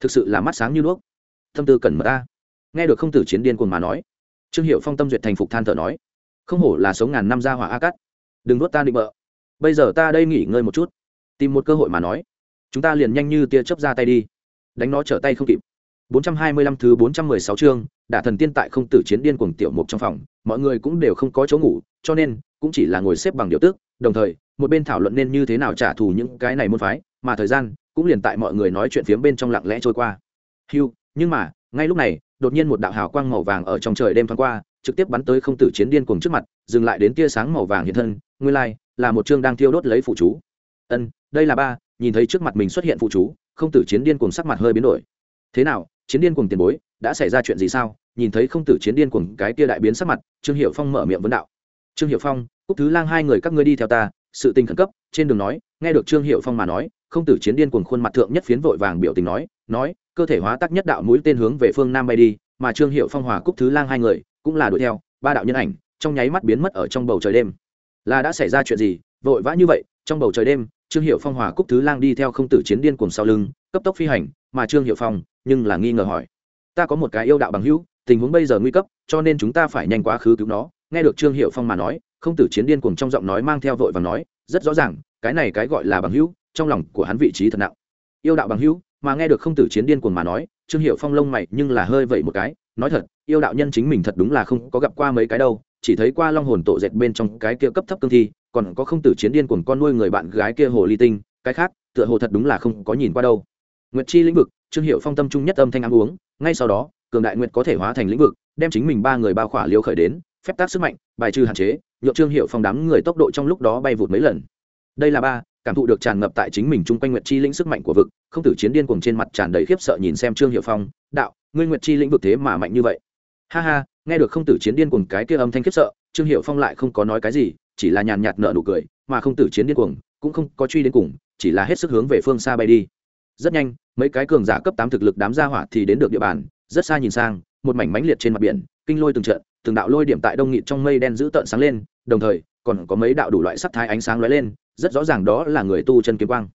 Thực sự là mắt sáng như đuốc. Tâm tư cẩn mật ta nghe được không tử chiến điên cuồng mà nói trương hiệu phong tâm duyệt thành phục than thở nói không hổ là sống ngàn năm ra hỏa a cắt đừng nuốt ta định bợ. Bây giờ ta đây nghỉ ngơi một chút. Tìm một cơ hội mà nói chúng ta liền nhanh như tia chớp ra tay đi. Đánh nó trở tay không kịp. 425 thứ 416 chương, đả thần tiên tại không tử chiến điên cuồng tiểu mục trong phòng, mọi người cũng đều không có chỗ ngủ, cho nên cũng chỉ là ngồi xếp bằng điều tức, đồng thời, một bên thảo luận nên như thế nào trả thù những cái này môn phái, mà thời gian cũng liền tại mọi người nói chuyện phiếm bên trong lặng lẽ trôi qua. Hiu, nhưng mà, ngay lúc này, đột nhiên một đạo hào quang màu vàng ở trong trời đêm thoáng qua, trực tiếp bắn tới không tử chiến điên cuồng trước mặt, dừng lại đến tia sáng màu vàng hiện thân, nguyên lai like, là một chương đang thiêu đốt lấy phụ chú. Ân, đây là ba, nhìn thấy trước mặt mình xuất hiện phụ chú, không tử chiến điên cuồng sắc mặt hơi biến đổi. Thế nào, chiến điên cuồng tiền bối, đã xảy ra chuyện gì sao? Nhìn thấy không tử chiến điên cuồng cái kia đại biến sắc mặt, trương hiệu phong mở miệng vấn đạo. Trương hiệu phong, cúc thứ lang hai người các ngươi đi theo ta, sự tình khẩn cấp, trên đường nói, nghe được trương hiệu phong mà nói, không tử chiến điên cuồng khuôn mặt thượng nhất phiến vội vàng biểu tình nói nói, cơ thể hóa tác nhất đạo mũi tên hướng về phương nam bay đi, mà trương hiệu phong hòa cúc thứ lang hai người, cũng là đuổi theo, ba đạo nhân ảnh, trong nháy mắt biến mất ở trong bầu trời đêm. Là đã xảy ra chuyện gì? Vội vã như vậy, trong bầu trời đêm trương hiệu phong hòa cúc thứ lang đi theo không tử chiến điên cuồng sau lưng, cấp tốc phi hành, mà trương hiệu phong, nhưng là nghi ngờ hỏi. Ta có một cái yêu đạo bằng hữu, tình huống bây giờ nguy cấp, cho nên chúng ta phải nhanh quá khứ cứu nó. Nghe được trương hiệu phong mà nói, không tử chiến điên cuồng trong giọng nói mang theo vội và nói, rất rõ ràng, cái này cái gọi là bằng hữu, trong lòng của hắn vị trí thật nặng. Yêu đạo bằng hữu, mà nghe được không tử chiến điên cuồng mà nói, trương hiệu phong lông mày nhưng là hơi vậy một cái, nói thật, yêu đạo nhân chính mình thật đúng là không có gặp qua mấy cái đâu, chỉ thấy qua long hồn tổ dệt bên trong cái kia cấp thấp cương thi còn có không tử chiến điên cuồng con nuôi người bạn gái kia hồ ly tinh, cái khác, tựa hồ thật đúng là không có nhìn qua đâu. Nguyệt chi lĩnh vực, trương hiệu phong tâm trung nhất âm thanh ăn uống, ngay sau đó, cường đại nguyệt có thể hóa thành lĩnh vực, đem chính mình ba người bao khỏa liêu khởi đến, phép tác sức mạnh, bài trừ hạn chế nhộn trương hiệu phong đám người tốc độ trong lúc đó bay vụt mấy lần. Đây là ba, cảm thụ được tràn ngập tại chính mình chung quanh nguyệt chi lĩnh sức mạnh của vực, không tử chiến điên cuồng trên mặt tràn đầy khiếp sợ nhìn xem trương hiệu phong, đạo, ngươi nguyệt chi lĩnh vực thế mà mạnh như vậy. Ha ha, nghe được không tử chiến điên cuồng cái kia âm thanh khiếp sợ, trương hiệu phong lại không có nói cái gì chỉ là nhàn nhạt nợ nụ cười, mà không tử chiến điên cuồng, cũng không có truy đến cùng, chỉ là hết sức hướng về phương xa bay đi. Rất nhanh, mấy cái cường giả cấp tám thực lực đám gia hỏa thì đến được địa bàn, rất xa nhìn sang, một mảnh mánh liệt trên mặt biển, kinh lôi từng trận, từng đạo lôi điểm tại đông nghịt trong mây đen giữ tợn sáng lên, đồng thời, còn có mấy đạo đủ loại sắc thái ánh sáng lóe lên, rất rõ ràng đó là người tu chân kiếm quang.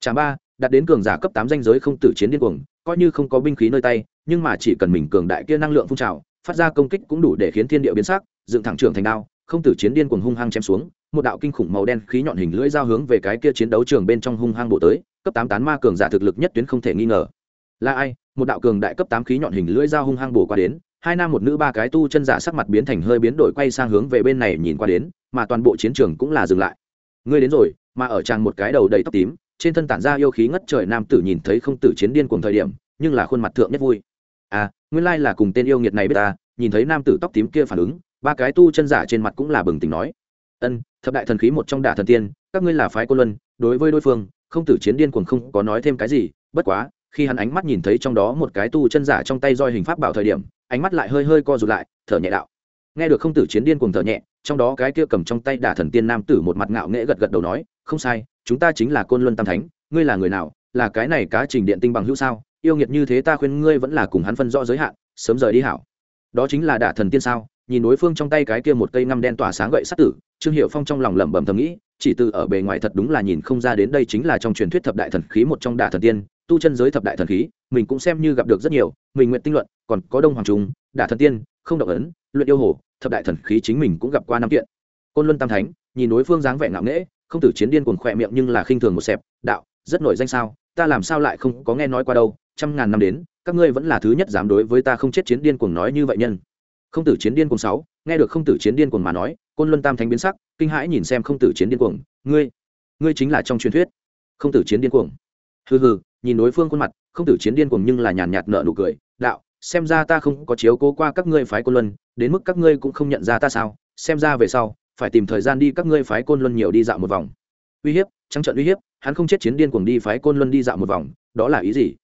Chàng ba, đạt đến cường giả cấp tám danh giới không tử chiến điên cuồng, coi như không có binh khí nơi tay, nhưng mà chỉ cần mình cường đại kia năng lượng phun trào, phát ra công kích cũng đủ để khiến thiên địa biến sắc, dựng thẳng trưởng thành đao không tử chiến điên cuồng hung hăng chém xuống, một đạo kinh khủng màu đen khí nhọn hình lưỡi dao hướng về cái kia chiến đấu trường bên trong hung hăng bổ tới, cấp tám tán ma cường giả thực lực nhất tuyến không thể nghi ngờ. Là ai? Một đạo cường đại cấp tám khí nhọn hình lưỡi dao hung hăng bổ qua đến, hai nam một nữ ba cái tu chân giả sắc mặt biến thành hơi biến đổi quay sang hướng về bên này nhìn qua đến, mà toàn bộ chiến trường cũng là dừng lại. Ngươi đến rồi, mà ở tràng một cái đầu đầy tóc tím, trên thân tản ra yêu khí ngất trời nam tử nhìn thấy không tử chiến điên cùng thời điểm, nhưng là khuôn mặt thượng nhất vui. À nguyên lai là cùng tên yêu nghiệt này biết ta, nhìn thấy nam tử tóc tím kia phản ứng ba cái tu chân giả trên mặt cũng là bừng tỉnh nói. Ân, thập đại thần khí một trong đả thần tiên, các ngươi là phái cô luân, đối với đối phương, không tử chiến điên cuồng không có nói thêm cái gì, bất quá, khi hắn ánh mắt nhìn thấy trong đó một cái tu chân giả trong tay roi hình pháp bảo thời điểm, ánh mắt lại hơi hơi co rụt lại, thở nhẹ đạo. Nghe được không tử chiến điên cuồng thở nhẹ, trong đó cái kia cầm trong tay đả thần tiên nam tử một mặt ngạo nghễ gật gật đầu nói, không sai, chúng ta chính là côn luân tam thánh, ngươi là người nào, là cái này cá trình điện tinh bằng hữu sao? Yêu nghiệt như thế ta khuyên ngươi vẫn là cùng hắn phân rõ giới hạn, sớm rời đi hảo. Đó chính là đả thần tiên sao? Nhìn đối phương trong tay cái kia một cây ngăm đen tỏa sáng gậy sát tử, trương hiệu phong trong lòng lẩm bẩm thầm nghĩ, chỉ từ ở bề ngoài thật đúng là nhìn không ra đến đây chính là trong truyền thuyết thập đại thần khí một trong đả thần tiên, tu chân giới thập đại thần khí, mình cũng xem như gặp được rất nhiều, mình nguyện tinh luận, còn có đông hoàng trung, đả thần tiên, không động ấn, luyện yêu hồ, thập đại thần khí chính mình cũng gặp qua năm kiện. Côn luân tam thánh, nhìn đối phương dáng vẻ ngạo nghễ, không tử chiến điên cuồng khỏe miệng nhưng là khinh thường một xẹp, đạo, rất nổi danh sao, ta làm sao lại không có nghe nói qua đâu, trăm ngàn năm đến, các ngươi vẫn là thứ nhất dám đối với ta không chết chiến điên cuồng nói như vậy nhân không tử chiến điên cuồng sáu, nghe được không tử chiến điên cuồng mà nói, côn luân tam thánh biến sắc, kinh hãi nhìn xem không tử chiến điên cuồng, ngươi ngươi chính là trong truyền thuyết. Không tử chiến điên cuồng. Hừ hừ, nhìn đối phương khuôn mặt, không tử chiến điên cuồng nhưng là nhàn nhạt nợ nụ cười, đạo, xem ra ta không có chiếu cố qua các ngươi phái côn luân, đến mức các ngươi cũng không nhận ra ta sao? Xem ra về sau, phải tìm thời gian đi các ngươi phái côn luân nhiều đi dạo một vòng. Uy hiếp, trắng trận uy hiếp, hắn không chết chiến điên cuồng đi phái côn luân đi dạo một vòng, đó là ý gì?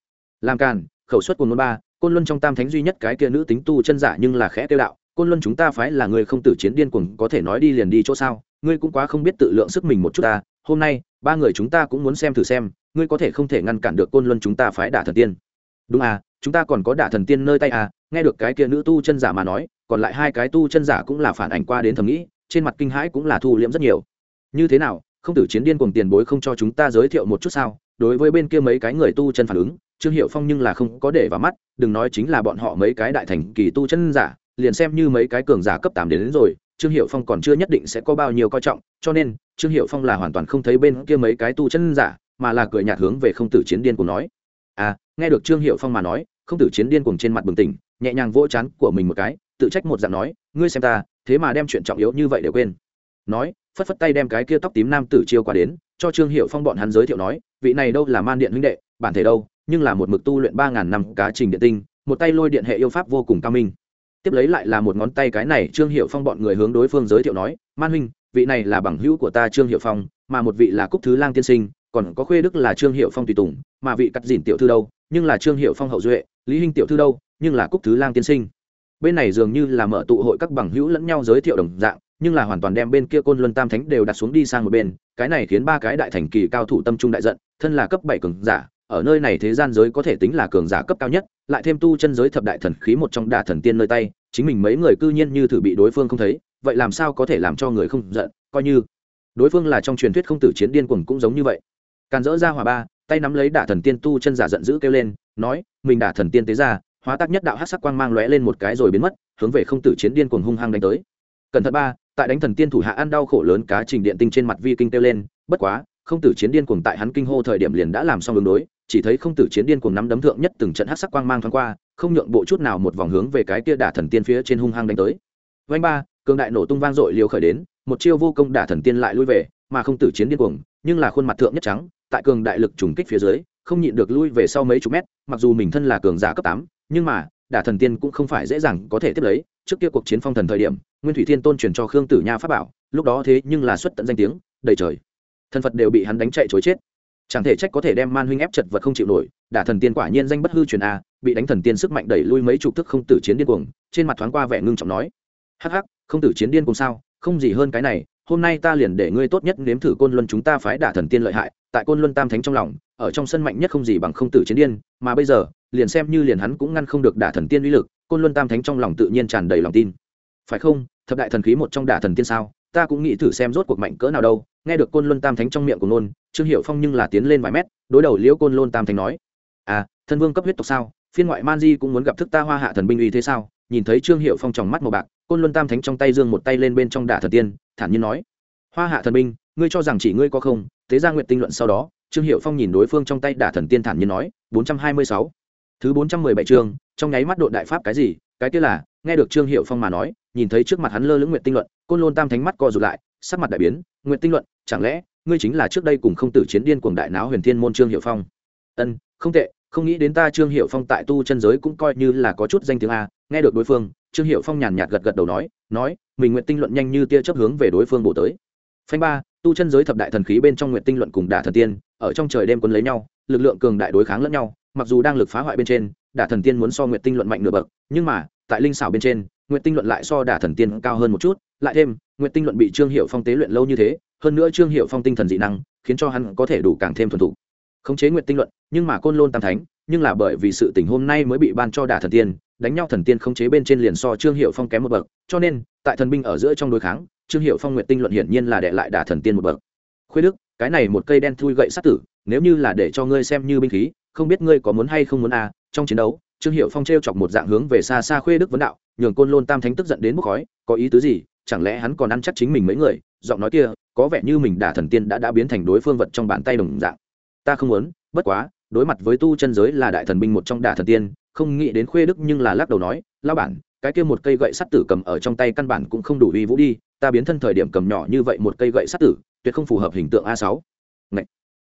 Làm càn, khẩu suất của môn ba côn luân trong tam thánh duy nhất cái kia nữ tính tu chân giả nhưng là khẽ tiêu đạo, côn luân chúng ta phái là người không tử chiến điên cuồng, có thể nói đi liền đi chỗ sao? Ngươi cũng quá không biết tự lượng sức mình một chút ta, hôm nay, ba người chúng ta cũng muốn xem thử xem, ngươi có thể không thể ngăn cản được côn luân chúng ta phái đả thần tiên. Đúng à chúng ta còn có đả thần tiên nơi tay à? Nghe được cái kia nữ tu chân giả mà nói, còn lại hai cái tu chân giả cũng là phản ảnh qua đến thầm nghĩ, trên mặt kinh hãi cũng là thu liễm rất nhiều. Như thế nào, không tử chiến điên cuồng tiền bối không cho chúng ta giới thiệu một chút sao? Đối với bên kia mấy cái người tu chân phản ứng trương hiệu phong nhưng là không có để vào mắt đừng nói chính là bọn họ mấy cái đại thành kỳ tu chân giả liền xem như mấy cái cường giả cấp tám đến, đến rồi trương hiệu phong còn chưa nhất định sẽ có bao nhiêu coi trọng cho nên trương hiệu phong là hoàn toàn không thấy bên kia mấy cái tu chân giả mà là cười nhạt hướng về không tử chiến điên cùng nói. À nghe được trương hiệu phong mà nói không tử chiến điên cùng trên mặt bừng tỉnh nhẹ nhàng vỗ chán của mình một cái tự trách một dạng nói ngươi xem ta thế mà đem chuyện trọng yếu như vậy đều quên. Nói phất phất tay đem cái kia tóc tím nam tử chiêu qua đến cho trương hiệu phong bọn hắn giới thiệu nói vị này đâu là man điện huynh đệ bản thể đâu nhưng là một mực tu luyện ba ngàn năm cá trình điện tinh, một tay lôi điện hệ yêu pháp vô cùng cao minh. Tiếp lấy lại là một ngón tay cái này, trương hiệu phong bọn người hướng đối phương giới thiệu nói, man huynh, vị này là bằng hữu của ta trương hiệu phong, mà một vị là cúc thứ lang tiên sinh, còn có khuê đức là trương hiệu phong tùy tùng, mà vị cắt dìn tiểu thư đâu, nhưng là trương hiệu phong hậu duệ, lý hinh tiểu thư đâu, nhưng là cúc thứ lang tiên sinh. Bên này dường như là mở tụ hội các bằng hữu lẫn nhau giới thiệu đồng dạng, nhưng là hoàn toàn đem bên kia côn luân tam thánh đều đặt xuống đi sang một bên, cái này khiến ba cái đại thành kỳ cao thủ tâm trung đại giận, thân là cấp bảy cường giả ở nơi này thế gian giới có thể tính là cường giả cấp cao nhất, lại thêm tu chân giới thập đại thần khí một trong đả thần tiên nơi tay, chính mình mấy người cư nhiên như thử bị đối phương không thấy, vậy làm sao có thể làm cho người không giận, coi như. Đối phương là trong truyền thuyết không tử chiến điên cuồng cũng giống như vậy. Càn dỡ ra hòa ba, tay nắm lấy đả thần tiên tu chân giả giận dữ kêu lên, nói, mình đả thần tiên tế ra, hóa tác nhất đạo hát sắc quang mang lóe lên một cái rồi biến mất, hướng về không tử chiến điên cuồng hung hăng đánh tới. Cẩn thận ba, tại đánh thần tiên thủ hạ ăn đau khổ lớn cá trình điện tinh trên mặt vi kinh kêu lên, bất quá, không tử chiến điên cuồng tại hắn kinh hô thời điểm liền đã làm xong đường đối chỉ thấy không tử chiến điên cuồng nắm đấm thượng nhất từng trận hát sắc quang mang thoáng qua, không nhượng bộ chút nào một vòng hướng về cái kia đả thần tiên phía trên hung hăng đánh tới. Vanh ba, cường đại nổ tung vang dội liều khởi đến, một chiêu vô công đả thần tiên lại lui về, mà không tử chiến điên cuồng, nhưng là khuôn mặt thượng nhất trắng, tại cường đại lực trùng kích phía dưới, không nhịn được lui về sau mấy chục mét, mặc dù mình thân là cường giả cấp tám, nhưng mà, đả thần tiên cũng không phải dễ dàng có thể tiếp lấy. Trước kia cuộc chiến phong thần thời điểm, nguyên thủy thiên tôn truyền cho khương tử nha pháp bảo, lúc đó thế nhưng là xuất tận danh tiếng, đầy trời. Thần phật đều bị hắn đánh chạy chối chết chẳng thể trách có thể đem man huynh ép chật vật không chịu nổi, đả thần tiên quả nhiên danh bất hư truyền a, bị đánh thần tiên sức mạnh đẩy lui mấy chục thức không tử chiến điên cuồng, trên mặt thoáng qua vẻ ngưng trọng nói. Hắc hắc, không tử chiến điên cuồng sao, không gì hơn cái này, hôm nay ta liền để ngươi tốt nhất nếm thử côn luân chúng ta phái đả thần tiên lợi hại, tại côn luân tam thánh trong lòng, ở trong sân mạnh nhất không gì bằng không tử chiến điên, mà bây giờ, liền xem như liền hắn cũng ngăn không được đả thần tiên uy lực, côn luân tam thánh trong lòng tự nhiên tràn đầy lòng tin. Phải không, thập đại thần khí một trong đả thần tiên sao, ta cũng nghĩ thử xem rốt cuộc mạnh cỡ nào đâu nghe được côn luân tam thánh trong miệng của nôn trương hiệu phong nhưng là tiến lên vài mét, đối đầu liễu côn luân tam thánh nói à thân vương cấp huyết tộc sao? Phiên ngoại man di cũng muốn gặp thức ta hoa hạ thần binh uy thế sao? Nhìn thấy trương hiệu phong tròng mắt màu bạc, côn luân tam thánh trong tay dương một tay lên bên trong đả thần tiên, thản nhiên nói, hoa hạ thần binh, ngươi cho rằng chỉ ngươi có không? Thế ra nguyện tinh luận sau đó, trương hiệu phong nhìn đối phương trong tay đả thần tiên thản nhiên nói, bốn trăm hai mươi sáu. Thứ bốn trăm mười bảy chương, trong nháy mắt độ đại pháp cái gì? Cái kia là, nghe được trương hiệu phong mà nói, nhìn thấy trước mặt hắn lơ lưỡng nguyện tinh luận, côn lôn tam thánh mắt co rụt lại sắc mặt đại biến, nguyện tinh luận, chẳng lẽ, ngươi chính là trước đây cùng không tử chiến điên cuồng đại náo huyền thiên môn trương hiệu phong? Ân, không tệ, không nghĩ đến ta trương hiệu phong tại tu chân giới cũng coi như là có chút danh tiếng a. Nghe được đối phương, trương hiệu phong nhàn nhạt gật gật đầu nói nói, mình nguyện tinh luận nhanh như tia chấp hướng về đối phương bổ tới. Phanh ba, tu chân giới thập đại thần khí bên trong nguyện tinh luận cùng đả thần tiên, ở trong trời đêm quân lấy nhau, lực lượng cường đại đối kháng lẫn nhau, mặc dù đang lực phá hoại bên trên, đả thần tiên muốn so nguyện tinh luận mạnh nửa bậc, nhưng mà, tại linh xảo bên trên, nguyện tinh luận lại so đả thần tiên cao hơn một chút, lại thêm Nguyệt tinh luận bị trương hiệu phong tế luyện lâu như thế, hơn nữa trương hiệu phong tinh thần dị năng, khiến cho hắn có thể đủ càng thêm thuần thục. khống chế Nguyệt tinh luận, nhưng mà côn lôn tam thánh, nhưng là bởi vì sự tình hôm nay mới bị ban cho đả thần tiên, đánh nhau thần tiên khống chế bên trên liền so trương hiệu phong kém một bậc, cho nên, tại thần binh ở giữa trong đối kháng, trương hiệu phong Nguyệt tinh luận hiển nhiên là đè lại đả thần tiên một bậc khuyết đức, cái này một cây đen thui gậy sát tử, nếu như là để cho ngươi xem như binh khí, không biết ngươi có muốn hay không muốn à trong chiến đấu, trương hiệu phong trêu chọc một dạng hướng về xa xa khuê đức vấn đạo, nhường côn lôn tam thánh tức giận đến bốc khói, có ý tứ gì chẳng lẽ hắn còn ăn chắc chính mình mấy người? Giọng nói kia, có vẻ như mình đả thần tiên đã đã biến thành đối phương vật trong bàn tay đồng dạng. Ta không muốn, bất quá, đối mặt với tu chân giới là đại thần binh một trong đả thần tiên, không nghĩ đến khuê đức nhưng là lắc đầu nói lao bản, cái kia một cây gậy sắt tử cầm ở trong tay căn bản cũng không đủ uy vũ đi, ta biến thân thời điểm cầm nhỏ như vậy một cây gậy sắt tử, tuyệt không phù hợp hình tượng a sáu. Ngậy!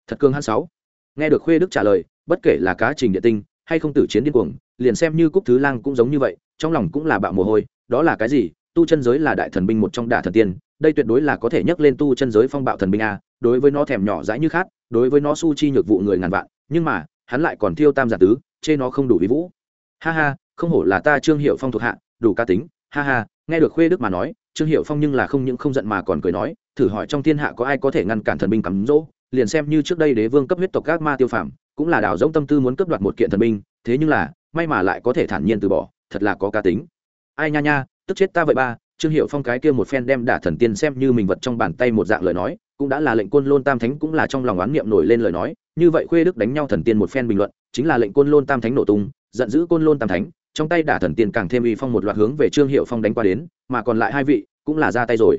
thật cương hắn sáu. Nghe được khuê đức trả lời, bất kể là cá trình địa tinh hay không tử chiến điên cuồng, liền xem như cúc thứ lang cũng giống như vậy, trong lòng cũng là bạo mồ hôi, đó là cái gì? Tu chân giới là đại thần binh một trong đả thần tiên, đây tuyệt đối là có thể nhắc lên tu chân giới phong bạo thần binh a, đối với nó thèm nhỏ dãi như khát, đối với nó su chi nhược vụ người ngàn vạn, nhưng mà, hắn lại còn thiêu tam giả tứ, chê nó không đủ vĩ vũ. Ha ha, không hổ là ta trương hiệu phong thuộc hạ, đủ ca tính, ha ha, nghe được khuê đức mà nói, trương hiệu phong nhưng là không những không giận mà còn cười nói, thử hỏi trong thiên hạ có ai có thể ngăn cản thần binh cắm rỗ, liền xem như trước đây đế vương cấp huyết tộc các ma tiêu phạm cũng là đào giống tâm tư muốn cướp đoạt một kiện thần binh, thế nhưng là, may mà lại có thể thản nhiên từ bỏ, thật là có cá tính. Ai nha nha tức chết ta vậy ba, trương hiệu phong cái kia một phen đem đả thần tiên xem như mình vật trong bàn tay một dạng lời nói, cũng đã là lệnh côn lôn tam thánh cũng là trong lòng oán niệm nổi lên lời nói, như vậy khuê đức đánh nhau thần tiên một phen bình luận, chính là lệnh côn lôn tam thánh nổ tung, giận dữ côn lôn tam thánh, trong tay đả thần tiên càng thêm uy phong một loạt hướng về trương hiệu phong đánh qua đến, mà còn lại hai vị cũng là ra tay rồi.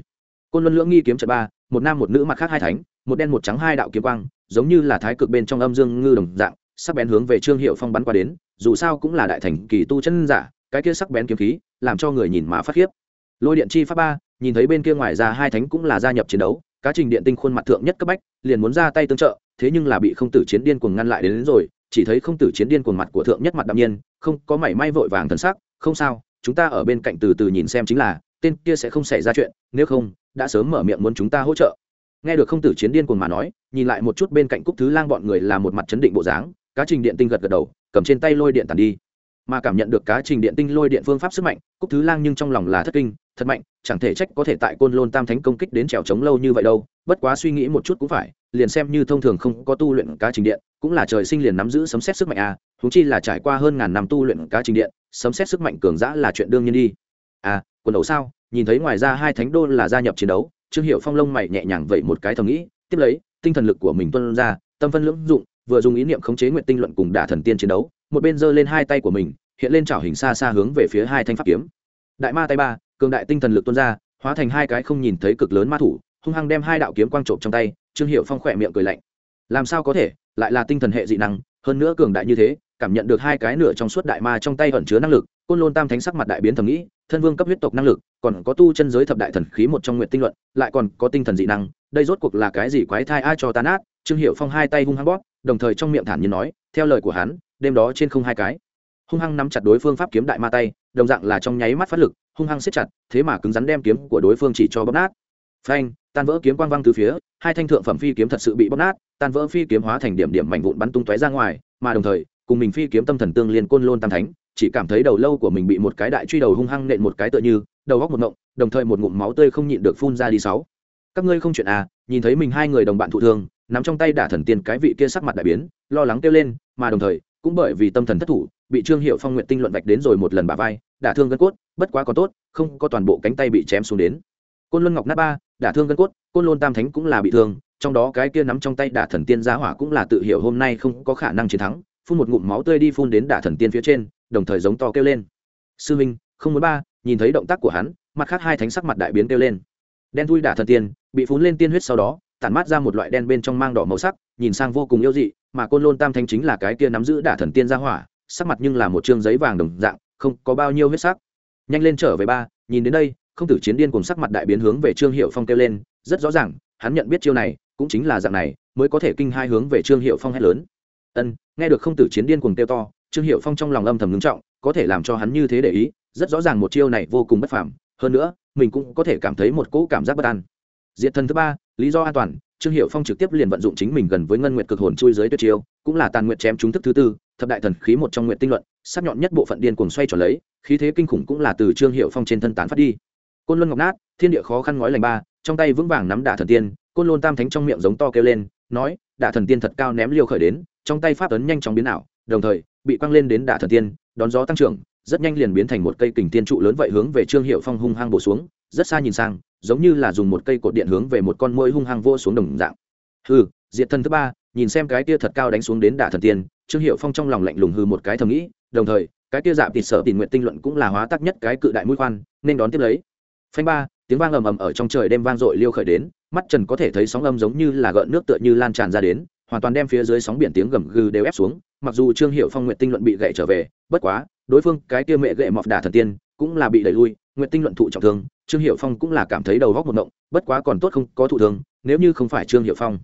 Côn luân lưỡng nghi kiếm trận ba, một nam một nữ mặt khác hai thánh, một đen một trắng hai đạo kiếm quang, giống như là thái cực bên trong âm dương ngư đồng dạng, sắc bén hướng về trương hiệu phong bắn qua đến, dù sao cũng là đại thành kỳ tu chân giả cái kia sắc bén kiếm khí làm cho người nhìn mà phát khiếp. Lôi điện chi pháp ba nhìn thấy bên kia ngoài ra hai thánh cũng là gia nhập chiến đấu cá trình điện tinh khuôn mặt thượng nhất cấp bách liền muốn ra tay tương trợ thế nhưng là bị không tử chiến điên cuồng ngăn lại đến, đến rồi chỉ thấy không tử chiến điên cuồng mặt của thượng nhất mặt đạm nhiên không có mảy may vội vàng thần sắc không sao chúng ta ở bên cạnh từ từ nhìn xem chính là tên kia sẽ không xảy ra chuyện nếu không đã sớm mở miệng muốn chúng ta hỗ trợ. Nghe được không tử chiến điên cuồng mà nói nhìn lại một chút bên cạnh cúc thứ lang bọn người là một mặt chấn định bộ dáng cá trình điện tinh gật gật đầu cầm trên tay lôi điện tàn đi mà cảm nhận được cá trình điện tinh lôi điện phương pháp sức mạnh, cúc thứ lang nhưng trong lòng là thất kinh, thật mạnh, chẳng thể trách có thể tại côn lôn tam thánh công kích đến trèo trống lâu như vậy đâu, bất quá suy nghĩ một chút cũng phải, liền xem như thông thường không có tu luyện cá trình điện, cũng là trời sinh liền nắm giữ sấm xét sức mạnh à thú chi là trải qua hơn ngàn năm tu luyện cá trình điện, sấm xét sức mạnh cường giã là chuyện đương nhiên đi. À quần đầu sao? Nhìn thấy ngoài ra hai thánh đô là gia nhập chiến đấu, trương hiệu phong lông mày nhẹ nhàng vậy một cái thầm nghĩ, tiếp lấy, tinh thần lực của mình tuân ra, tâm phân lưỡng dụng, vừa dùng ý niệm khống chế nguyện tinh luận cùng đả thần tiên chiến đấu một bên giơ lên hai tay của mình, hiện lên trảo hình xa xa hướng về phía hai thanh pháp kiếm. Đại ma tay ba, cường đại tinh thần lực tuôn ra, hóa thành hai cái không nhìn thấy cực lớn ma thủ, hung hăng đem hai đạo kiếm quang trộm trong tay, trương hiệu phong khỏe miệng cười lạnh. Làm sao có thể, lại là tinh thần hệ dị năng, hơn nữa cường đại như thế, cảm nhận được hai cái nửa trong suốt đại ma trong tay ẩn chứa năng lực, côn lôn tam thánh sắc mặt đại biến thầm nghĩ, thân vương cấp huyết tộc năng lực, còn có tu chân giới thập đại thần khí một trong nguyện tinh luận, lại còn có tinh thần dị năng, đây rốt cuộc là cái gì quái thai ai cho tan át trương hiệu phong hai tay hung hăng bóp, đồng thời trong miệng thản nhiên nói, theo lời của hắn đêm đó trên không hai cái. Hung hăng nắm chặt đối phương pháp kiếm đại ma tay, đồng dạng là trong nháy mắt phát lực, hung hăng siết chặt, thế mà cứng rắn đem kiếm của đối phương chỉ cho bóp nát. Phanh, tan vỡ kiếm quang văng từ phía, hai thanh thượng phẩm phi kiếm thật sự bị bóp nát, tan vỡ phi kiếm hóa thành điểm điểm mảnh vụn bắn tung tóe ra ngoài, mà đồng thời, cùng mình phi kiếm tâm thần tương liên côn lôn tam thánh, chỉ cảm thấy đầu lâu của mình bị một cái đại truy đầu hung hăng nện một cái tựa như, đầu góc một ngộng, đồng thời một ngụm máu tươi không nhịn được phun ra đi sáu. Các ngươi không chuyện à nhìn thấy mình hai người đồng bạn thụ thương, nắm trong tay đả thần tiên cái vị kia sắc mặt đại biến, lo lắng kêu lên, mà đồng thời cũng bởi vì tâm thần thất thủ, bị trương hiệu phong nguyện tinh luận vạch đến rồi một lần bả vai, đả thương gân cốt, bất quá còn tốt, không có toàn bộ cánh tay bị chém xuống đến. Côn luân ngọc nát ba, đả thương gân cốt, côn lôn tam thánh cũng là bị thương, trong đó cái kia nắm trong tay đả thần tiên giá hỏa cũng là tự hiểu hôm nay không có khả năng chiến thắng, phun một ngụm máu tươi đi phun đến đả thần tiên phía trên, đồng thời giống to kêu lên. Sư minh, không muốn ba, nhìn thấy động tác của hắn, mặt khác hai thánh sắc mặt đại biến kêu lên. Đen thui đả thần tiên, bị phun lên tiên huyết sau đó, tản mát ra một loại đen bên trong mang đỏ màu sắc, nhìn sang vô cùng yêu dị mà côn lôn tam thanh chính là cái kia nắm giữ đả thần tiên ra hỏa, sắc mặt nhưng là một chương giấy vàng đồng dạng, không có bao nhiêu huyết sắc. Nhanh lên trở về ba, nhìn đến đây, không tử chiến điên cùng sắc mặt đại biến hướng về trương hiệu phong kêu lên, rất rõ ràng, hắn nhận biết chiêu này, cũng chính là dạng này, mới có thể kinh hai hướng về trương hiệu phong hét lớn. Ân, nghe được không tử chiến điên cùng kêu to, trương hiệu phong trong lòng âm thầm ngưng trọng, có thể làm cho hắn như thế để ý, rất rõ ràng một chiêu này vô cùng bất phàm, hơn nữa, mình cũng có thể cảm thấy một cỗ cảm giác bất an. Diệt thần thứ ba, lý do an toàn trương hiệu phong trực tiếp liền vận dụng chính mình gần với ngân nguyệt cực hồn chui dưới tuyệt chiêu, cũng là tàn nguyệt chém trúng thức thứ tư, thập đại thần khí một trong nguyện tinh luận, sắc nhọn nhất bộ phận điên cuồng xoay trở lấy, khí thế kinh khủng cũng là từ trương hiệu phong trên thân tán phát đi. Côn luân ngọc nát, thiên địa khó khăn ngói lành ba, trong tay vững vàng nắm đả thần tiên, côn lôn tam thánh trong miệng giống to kêu lên, nói, đả thần tiên thật cao ném liêu khởi đến, trong tay pháp ấn nhanh chóng biến ảo, đồng thời, bị quăng lên đến đả thần tiên, đón gió tăng trưởng, rất nhanh liền biến thành một cây kình tiên trụ lớn vậy hướng về trương hiệu phong hung hăng bổ xuống, rất xa nhìn sang giống như là dùng một cây cột điện hướng về một con môi hung hăng vô xuống đồng dạng. Hư diệt thân thứ ba, nhìn xem cái kia thật cao đánh xuống đến đả thần tiên, trương hiệu phong trong lòng lạnh lùng hư một cái thầm nghĩ, đồng thời, cái kia dạp thịt sở tình nguyện tinh luận cũng là hóa tác nhất cái cự đại mũi khoan, nên đón tiếp lấy. Phanh ba, tiếng vang ầm ầm ở trong trời đêm vang dội liêu khởi đến, mắt trần có thể thấy sóng âm giống như là gợn nước tựa như lan tràn ra đến, hoàn toàn đem phía dưới sóng biển tiếng gầm gừ đều ép xuống, mặc dù trương hiệu phong nguyện tinh luận bị gậy trở về, bất quá, đối phương cái kia mẹ gậy mọc đả thần tiên, cũng là bị đẩy lui nguyện tinh luận thụ trọng thương, trương hiệu phong cũng là cảm thấy đầu góc một động bất quá còn tốt không có thụ thương, nếu như không phải trương hiệu phong.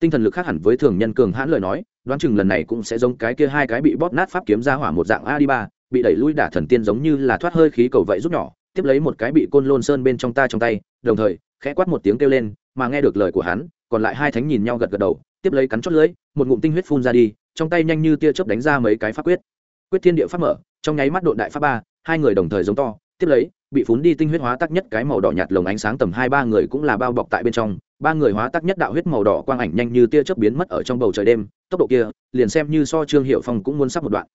Tinh thần lực khác hẳn với thường nhân cường hãn lời nói, đoán chừng lần này cũng sẽ giống cái kia hai cái bị bóp nát pháp kiếm ra hỏa một dạng a đi ba, bị đẩy lui đả thần tiên giống như là thoát hơi khí cầu vậy rút nhỏ, tiếp lấy một cái bị côn lôn sơn bên trong ta trong tay, đồng thời, khẽ quát một tiếng kêu lên, mà nghe được lời của hắn, còn lại hai thánh nhìn nhau gật gật đầu, tiếp lấy cắn chót lưỡi, một ngụm tinh huyết phun ra đi, trong tay nhanh như tia chớp đánh ra mấy cái pháp quyết. Quyết thiên địa pháp mở, trong nháy mắt độn đại pháp ba, hai người đồng thời giống to tiếp lấy, bị phún đi tinh huyết hóa tắc nhất cái màu đỏ nhạt lồng ánh sáng tầm hai ba người cũng là bao bọc tại bên trong. Ba người hóa tắc nhất đạo huyết màu đỏ quang ảnh nhanh như tia chớp biến mất ở trong bầu trời đêm. Tốc độ kia, liền xem như so trương hiệu phong cũng muốn sắp một đoạn.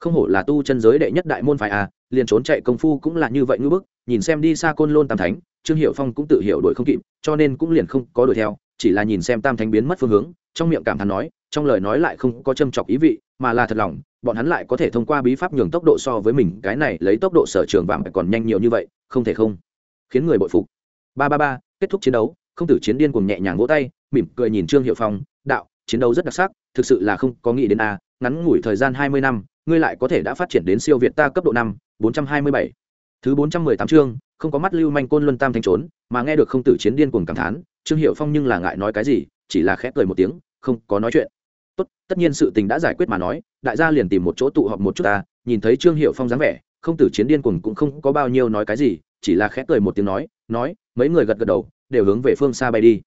Không hổ là tu chân giới đệ nhất đại môn phái à liền trốn chạy công phu cũng là như vậy ngưỡng bức. Nhìn xem đi xa côn lôn tam thánh, trương hiệu phong cũng tự hiểu đuổi không kịp, cho nên cũng liền không có đuổi theo, chỉ là nhìn xem tam thánh biến mất phương hướng, trong miệng cảm thán nói, trong lời nói lại không có châm chọc ý vị mà là thật lòng, bọn hắn lại có thể thông qua bí pháp nhường tốc độ so với mình, cái này lấy tốc độ sở trường vàng còn nhanh nhiều như vậy, không thể không khiến người bội phục. Ba ba ba, kết thúc chiến đấu, không tử chiến điên cùng nhẹ nhàng vỗ tay, mỉm cười nhìn trương hiệu phong, đạo, chiến đấu rất đặc sắc, thực sự là không có nghĩ đến a, ngắn ngủi thời gian hai mươi năm, ngươi lại có thể đã phát triển đến siêu việt ta cấp độ năm, bốn trăm hai mươi bảy. Thứ bốn trăm mười tám chương, không có mắt lưu manh côn luân tam thanh trốn, mà nghe được không tử chiến điên cuồng cảm thán, trương hiệu phong nhưng là ngại nói cái gì, chỉ là khép cười một tiếng, không có nói chuyện tốt, tất nhiên sự tình đã giải quyết mà nói, đại gia liền tìm một chỗ tụ họp một chút ta, nhìn thấy trương hiệu phong dáng vẻ, không tử chiến điên cuồng cũng không có bao nhiêu nói cái gì, chỉ là khẽ cười một tiếng nói nói, mấy người gật gật đầu, đều hướng về phương xa bay đi.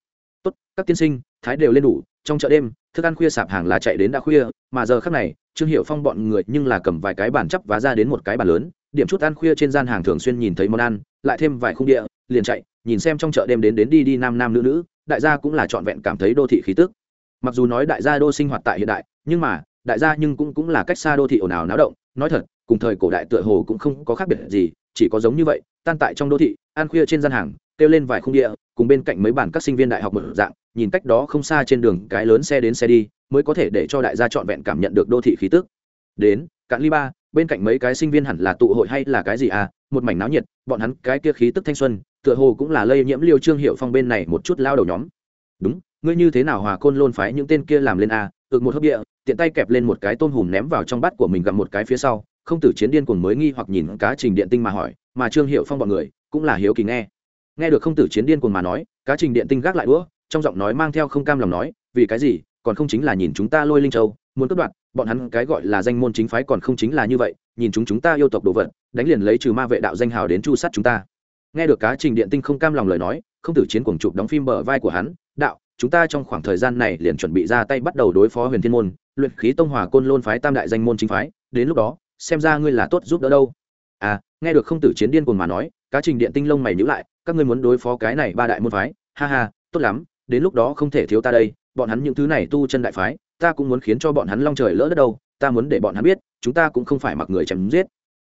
Tốt, các tiên sinh, thái đều lên đủ, trong chợ đêm, thức ăn khuya sạp hàng là chạy đến đã khuya, mà giờ khác này, trương hiệu phong bọn người nhưng là cầm vài cái bàn chắp và ra đến một cái bàn lớn, điểm chút ăn khuya trên gian hàng thường xuyên nhìn thấy món ăn, lại thêm vài khung địa, liền chạy, nhìn xem trong chợ đêm đến đến đi đi nam nam nữ nữ, đại gia cũng là trọn vẹn cảm thấy đô thị khí tức mặc dù nói đại gia đô sinh hoạt tại hiện đại, nhưng mà, đại gia nhưng cũng cũng là cách xa đô thị ồn ào náo động. Nói thật, cùng thời cổ đại tựa hồ cũng không có khác biệt gì, chỉ có giống như vậy, tan tại trong đô thị, ăn khuya trên gian hàng, kêu lên vài khung địa, cùng bên cạnh mấy bản các sinh viên đại học mở dạng, nhìn cách đó không xa trên đường cái lớn xe đến xe đi, mới có thể để cho đại gia trọn vẹn cảm nhận được đô thị khí tức. Đến, cạn ly ba, bên cạnh mấy cái sinh viên hẳn là tụ hội hay là cái gì à một mảnh náo nhiệt, bọn hắn cái kia khí tức thanh xuân, tựa hồ cũng là lây nhiễm liêu trương hiệu phong bên này một chút lao đầu nhóm. Đúng ngươi như thế nào hòa côn lôn phái những tên kia làm lên a, ực một hấp địa, tiện tay kẹp lên một cái tôm hùm ném vào trong bát của mình gặp một cái phía sau, không tử chiến điên cuồng mới nghi hoặc nhìn cá trình điện tinh mà hỏi, mà trương hiệu phong bọn người, cũng là hiếu kỳ nghe. Nghe được không tử chiến điên cuồng mà nói, cá trình điện tinh gác lại đũa, trong giọng nói mang theo không cam lòng nói, vì cái gì, còn không chính là nhìn chúng ta lôi linh châu, muốn cướp đoạt, bọn hắn cái gọi là danh môn chính phái còn không chính là như vậy, nhìn chúng chúng ta yêu tộc đồ vật, đánh liền lấy trừ ma vệ đạo danh hào đến chu sát chúng ta. Nghe được cá trình điện tinh không cam lòng lời nói, không tử chiến cuồng chụp đóng phim bờ vai của hắn, đạo chúng ta trong khoảng thời gian này liền chuẩn bị ra tay bắt đầu đối phó huyền thiên môn, luyện khí tông hòa côn lôn phái tam đại danh môn chính phái, đến lúc đó, xem ra ngươi là tốt giúp đỡ đâu. À nghe được không tử chiến điên cuồng mà nói, cá trình điện tinh lông mày nhữ lại, các ngươi muốn đối phó cái này ba đại môn phái, ha ha, tốt lắm, đến lúc đó không thể thiếu ta đây, bọn hắn những thứ này tu chân đại phái, ta cũng muốn khiến cho bọn hắn long trời lỡ đất đâu, ta muốn để bọn hắn biết, chúng ta cũng không phải mặc người chém giết.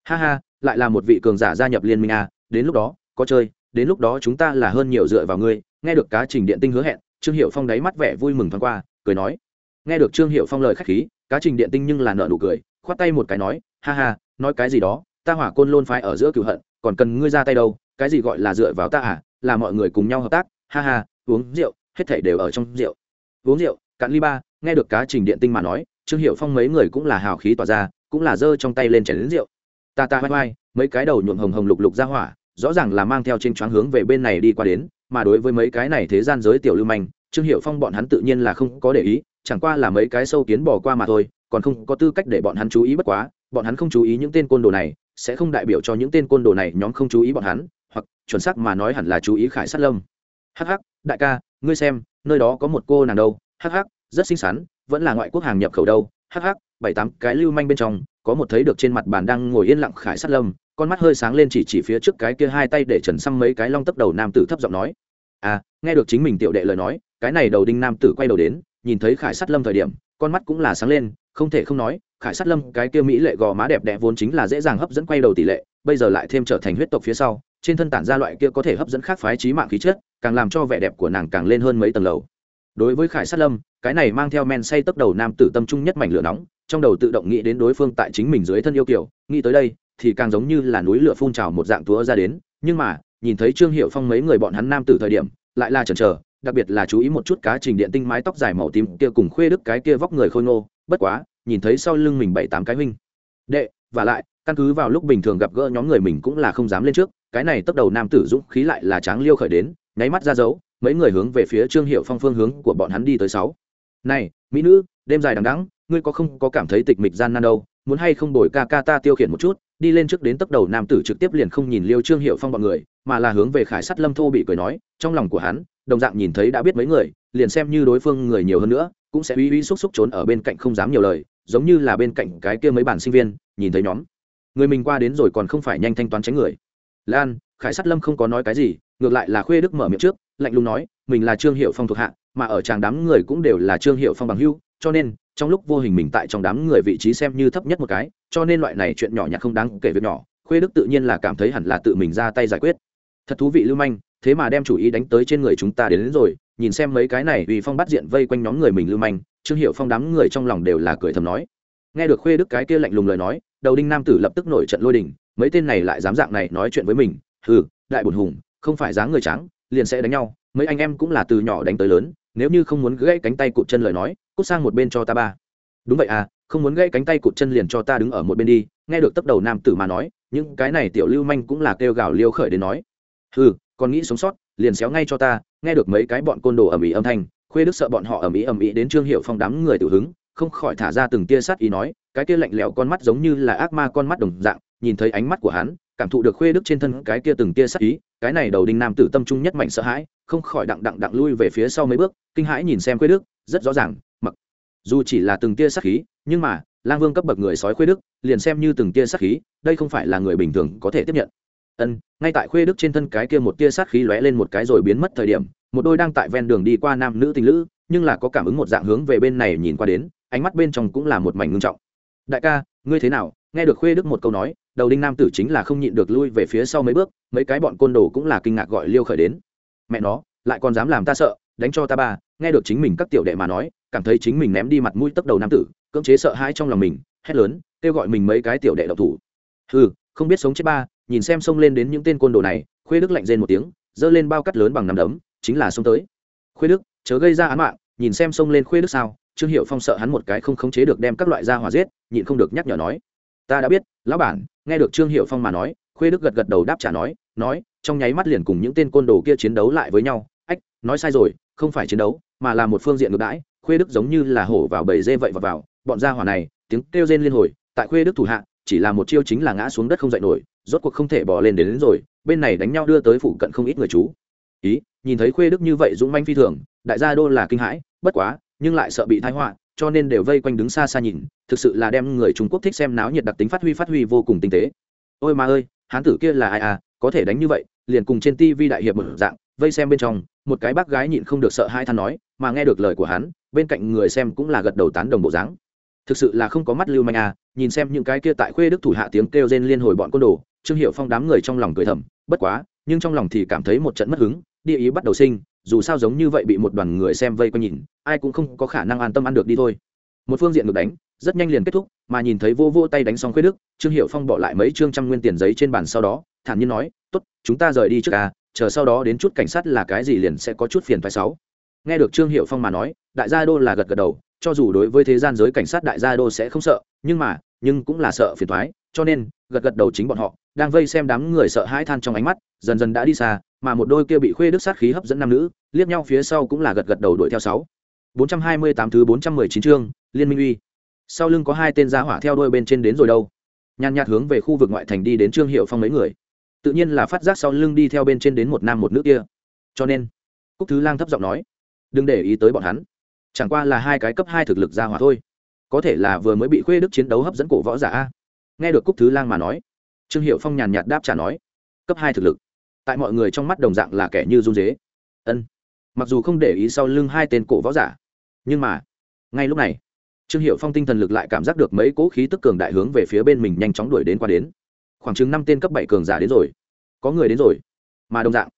Ha ha, lại là một vị cường giả gia nhập liên minh à đến lúc đó, có chơi, đến lúc đó chúng ta là hơn nhiều dựa vào ngươi, nghe được cá trình điện tinh hứa hẹn trương hiệu phong đáy mắt vẻ vui mừng thoáng qua, cười nói, nghe được trương hiệu phong lời khách khí, cá trình điện tinh nhưng là nợ nụ cười, khoát tay một cái nói, ha ha, nói cái gì đó, ta hỏa côn lôn phái ở giữa cựu hận, còn cần ngươi ra tay đâu, cái gì gọi là dựa vào ta à là mọi người cùng nhau hợp tác, ha ha, uống rượu, hết thảy đều ở trong rượu. Uống rượu, cạn ly ba, nghe được cá trình điện tinh mà nói, trương hiệu phong mấy người cũng là hào khí tỏa ra, cũng là giơ trong tay lên chảy đến rượu. Ta ta vai vai mấy cái đầu nhuộm hồng hồng lục lục ra hỏa, rõ ràng là mang theo trên choáng hướng về bên này đi qua đến mà đối với mấy cái này thế gian giới tiểu lưu manh, trương hiệu phong bọn hắn tự nhiên là không có để ý, chẳng qua là mấy cái sâu kiến bỏ qua mà thôi, còn không có tư cách để bọn hắn chú ý bất quá, bọn hắn không chú ý những tên côn đồ này, sẽ không đại biểu cho những tên côn đồ này nhóm không chú ý bọn hắn, hoặc chuẩn xác mà nói hẳn là chú ý khải sát lâm. Hắc hắc, đại ca, ngươi xem, nơi đó có một cô nàng đâu, hắc hắc, rất xinh xắn, vẫn là ngoại quốc hàng nhập khẩu đâu, hắc hắc, bảy tám cái lưu manh bên trong, có một thấy được trên mặt bàn đang ngồi yên lặng khải sát lâm, con mắt hơi sáng lên chỉ chỉ phía trước cái kia hai tay để trần xăm mấy cái long tấp đầu nam tử thấp giọng nói à nghe được chính mình tiểu đệ lời nói, cái này đầu đinh nam tử quay đầu đến, nhìn thấy khải sát lâm thời điểm, con mắt cũng là sáng lên, không thể không nói, khải sát lâm, cái kia mỹ lệ gò má đẹp đẽ vốn chính là dễ dàng hấp dẫn quay đầu tỷ lệ, bây giờ lại thêm trở thành huyết tộc phía sau, trên thân tản ra loại kia có thể hấp dẫn khác phái trí mạng khí chất, càng làm cho vẻ đẹp của nàng càng lên hơn mấy tầng lầu. Đối với khải sát lâm, cái này mang theo men say tấp đầu nam tử tâm trung nhất mảnh lửa nóng, trong đầu tự động nghĩ đến đối phương tại chính mình dưới thân yêu kiểu nghĩ tới đây, thì càng giống như là núi lửa phun trào một dạng túa ra đến, nhưng mà nhìn thấy trương hiệu phong mấy người bọn hắn nam tử thời điểm, lại là chần chờ, đặc biệt là chú ý một chút cá trình điện tinh mái tóc dài màu tím kia cùng khuê đức cái kia vóc người khôi ngô, bất quá, nhìn thấy sau lưng mình bảy tám cái huynh. Đệ, và lại, căn cứ vào lúc bình thường gặp gỡ nhóm người mình cũng là không dám lên trước, cái này tốc đầu nam tử dũng khí lại là tráng liêu khởi đến, nháy mắt ra dấu, mấy người hướng về phía trương hiệu phong phương hướng của bọn hắn đi tới sáu. Này, mỹ nữ, đêm dài đằng đẵng, ngươi có không có cảm thấy tịch mịch gian nan đâu, muốn hay không đổi ca ca ta tiêu khiển một chút? Đi lên trước đến tốc đầu nam tử trực tiếp liền không nhìn liêu trương hiệu phong bọn người, mà là hướng về khải sắt lâm thô bị cười nói, trong lòng của hắn, đồng dạng nhìn thấy đã biết mấy người, liền xem như đối phương người nhiều hơn nữa, cũng sẽ uy uy xúc xúc trốn ở bên cạnh không dám nhiều lời, giống như là bên cạnh cái kia mấy bản sinh viên, nhìn thấy nhóm. Người mình qua đến rồi còn không phải nhanh thanh toán tránh người. Lan, khải Sắt lâm không có nói cái gì, ngược lại là khuê đức mở miệng trước, lạnh lùng nói, mình là trương hiệu phong thuộc hạ, mà ở tràng đám người cũng đều là trương hiệu phong bằng hưu cho nên trong lúc vô hình mình tại trong đám người vị trí xem như thấp nhất một cái cho nên loại này chuyện nhỏ nhặt không đáng kể việc nhỏ khuê đức tự nhiên là cảm thấy hẳn là tự mình ra tay giải quyết. Thật thú vị lưu manh thế mà đem chủ ý đánh tới trên người chúng ta đến, đến rồi nhìn xem mấy cái này vì phong bắt diện vây quanh nhóm người mình lưu manh trương hiệu phong đám người trong lòng đều là cười thầm nói. Nghe được khuê đức cái kia lạnh lùng lời nói đầu đinh nam tử lập tức nổi trận lôi đình mấy tên này lại dám dạng này nói chuyện với mình hừ đại bùn hùng không phải dáng người trắng liền sẽ đánh nhau mấy anh em cũng là từ nhỏ đánh tới lớn nếu như không muốn gãy cánh tay cụt chân lời nói cút sang một bên cho ta ba. Đúng vậy à không muốn gãy cánh tay cụt chân liền cho ta đứng ở một bên đi, nghe được tấp đầu nam tử mà nói, những cái này tiểu lưu manh cũng là kêu gào liêu khởi đến nói. Ừ còn nghĩ sống sót, liền xéo ngay cho ta, nghe được mấy cái bọn côn đồ ầm ĩ âm thanh, khuê đức sợ bọn họ ầm ĩ ầm ĩ đến trương hiệu phong đám người tự hứng, không khỏi thả ra từng tia sát ý nói, cái kia lạnh lẽo con mắt giống như là ác ma con mắt đồng dạng, nhìn thấy ánh mắt của hắn, cảm thụ được khuê đức trên thân cái kia từng tia sát ý, cái này đầu đinh nam tử tâm trung nhất mạnh sợ hãi, không khỏi đặng đặng đặng lui về phía sau mấy bước, kinh hãi nhìn xem khuê đức, rất rõ ràng dù chỉ là từng tia sát khí, nhưng mà, lang vương cấp bậc người sói khuê đức, liền xem như từng tia sát khí, đây không phải là người bình thường có thể tiếp nhận. Ân, ngay tại khuê đức trên thân cái kia một tia sát khí lóe lên một cái rồi biến mất thời điểm, một đôi đang tại ven đường đi qua nam nữ tình lữ, nhưng là có cảm ứng một dạng hướng về bên này nhìn qua đến, ánh mắt bên trong cũng là một mảnh ngưng trọng. Đại ca, ngươi thế nào? Nghe được khuê đức một câu nói, đầu đinh nam tử chính là không nhịn được lui về phía sau mấy bước, mấy cái bọn côn đồ cũng là kinh ngạc gọi liêu khởi đến. Mẹ nó, lại còn dám làm ta sợ, đánh cho ta ba. Nghe được chính mình các tiểu đệ mà nói cảm thấy chính mình ném đi mặt mũi tấc đầu nam tử, cưỡng chế sợ hãi trong lòng mình, hét lớn, kêu gọi mình mấy cái tiểu đệ độc thủ. Ừ không biết sống chết ba, nhìn xem xông lên đến những tên côn đồ này, khuê đức lạnh rên một tiếng, giơ lên bao cắt lớn bằng nắm đấm, chính là xông tới. Khuê đức, chớ gây ra án mạng, nhìn xem xông lên khuê đức sao, trương hiệu phong sợ hắn một cái không khống chế được đem các loại ra hỏa giết, nhịn không được nhắc nhở nói. Ta đã biết, lão bản, nghe được trương hiệu phong mà nói, khuê đức gật gật đầu đáp trả nói nói, trong nháy mắt liền cùng những tên côn đồ kia chiến đấu lại với nhau. Ách, nói sai rồi, không phải chiến đấu, mà là một phương diện ngược đãi khuê đức giống như là hổ vào bầy dê vậy và vào bọn gia hỏa này tiếng kêu rên liên hồi tại khuê đức thủ hạ chỉ là một chiêu chính là ngã xuống đất không dậy nổi rốt cuộc không thể bỏ lên đến, đến rồi bên này đánh nhau đưa tới phụ cận không ít người chú. Ý nhìn thấy khuê đức như vậy dũng manh phi thường đại gia đô là kinh hãi bất quá nhưng lại sợ bị thái họa cho nên đều vây quanh đứng xa xa nhìn thực sự là đem người trung quốc thích xem náo nhiệt đặc tính phát huy phát huy vô cùng tinh tế. Ôi mà ơi hán tử kia là ai à có thể đánh như vậy liền cùng trên tivi đại hiệp một dạng vây xem bên trong một cái bác gái nhịn không được sợ hai than nói mà nghe được lời của hắn, bên cạnh người xem cũng là gật đầu tán đồng bộ dáng. Thực sự là không có mắt lưu manh à nhìn xem những cái kia tại khuê đức thủ hạ tiếng kêu rên liên hồi bọn côn đồ, trương hiệu phong đám người trong lòng cười thầm, bất quá, nhưng trong lòng thì cảm thấy một trận mất hứng, địa ý bắt đầu sinh, dù sao giống như vậy bị một đoàn người xem vây quanh nhìn, ai cũng không có khả năng an tâm ăn được đi thôi. Một phương diện ngược đánh, rất nhanh liền kết thúc, mà nhìn thấy vô vô tay đánh xong khuê đức, trương hiệu phong bỏ lại mấy trương trăm nguyên tiền giấy trên bàn sau đó, thản nhiên nói, tốt, chúng ta rời đi trước à chờ sau đó đến chút cảnh sát là cái gì liền sẽ có chút phiền phái sáu nghe được trương hiệu phong mà nói, đại gia đô là gật gật đầu, cho dù đối với thế gian giới cảnh sát đại gia đô sẽ không sợ, nhưng mà, nhưng cũng là sợ phiền thoái cho nên, gật gật đầu chính bọn họ, đang vây xem đám người sợ hãi than trong ánh mắt, dần dần đã đi xa, mà một đôi kia bị khuê đức sát khí hấp dẫn nam nữ, liếc nhau phía sau cũng là gật gật đầu đuổi theo sáu. bốn trăm hai mươi tám thứ bốn trăm mười chín chương, liên minh uy. Sau lưng có hai tên giá hỏa theo đôi bên trên đến rồi đâu? Nhàn nhạt hướng về khu vực ngoại thành đi đến trương hiệu phong mấy người. Tự nhiên là phát giác sau lưng đi theo bên trên đến một nam một nữ kia. Cho nên, cúc thứ lang thấp giọng nói đừng để ý tới bọn hắn. Chẳng qua là hai cái cấp hai thực lực ra hỏa thôi. Có thể là vừa mới bị khuê đức chiến đấu hấp dẫn cổ võ giả a. Nghe được cúc thứ lang mà nói, trương hiệu phong nhàn nhạt đáp trả nói, cấp hai thực lực, tại mọi người trong mắt đồng dạng là kẻ như run dế. Ân. Mặc dù không để ý sau lưng hai tên cổ võ giả, nhưng mà, ngay lúc này, trương hiệu phong tinh thần lực lại cảm giác được mấy cỗ khí tức cường đại hướng về phía bên mình nhanh chóng đuổi đến qua đến. Khoảng chừng năm tên cấp bảy cường giả đến rồi. Có người đến rồi, mà đồng dạng,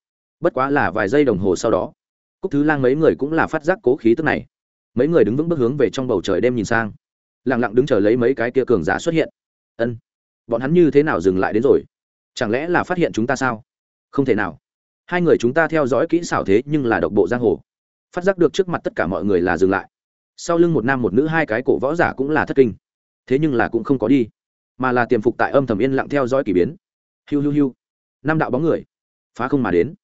bất quá là vài giây đồng hồ sau đó cúc thứ lang mấy người cũng là phát giác cố khí tức này. Mấy người đứng vững bước hướng về trong bầu trời đêm nhìn sang. Lẳng lặng đứng chờ lấy mấy cái kia cường giả xuất hiện. Ân, bọn hắn như thế nào dừng lại đến rồi? Chẳng lẽ là phát hiện chúng ta sao? Không thể nào. Hai người chúng ta theo dõi kỹ xảo thế nhưng là độc bộ giang hồ. Phát giác được trước mặt tất cả mọi người là dừng lại. Sau lưng một nam một nữ hai cái cổ võ giả cũng là thất kinh. Thế nhưng là cũng không có đi, mà là tiềm phục tại âm thầm yên lặng theo dõi k ỳ biến. Hiu hiu hiu. Năm đạo bóng người phá không mà đến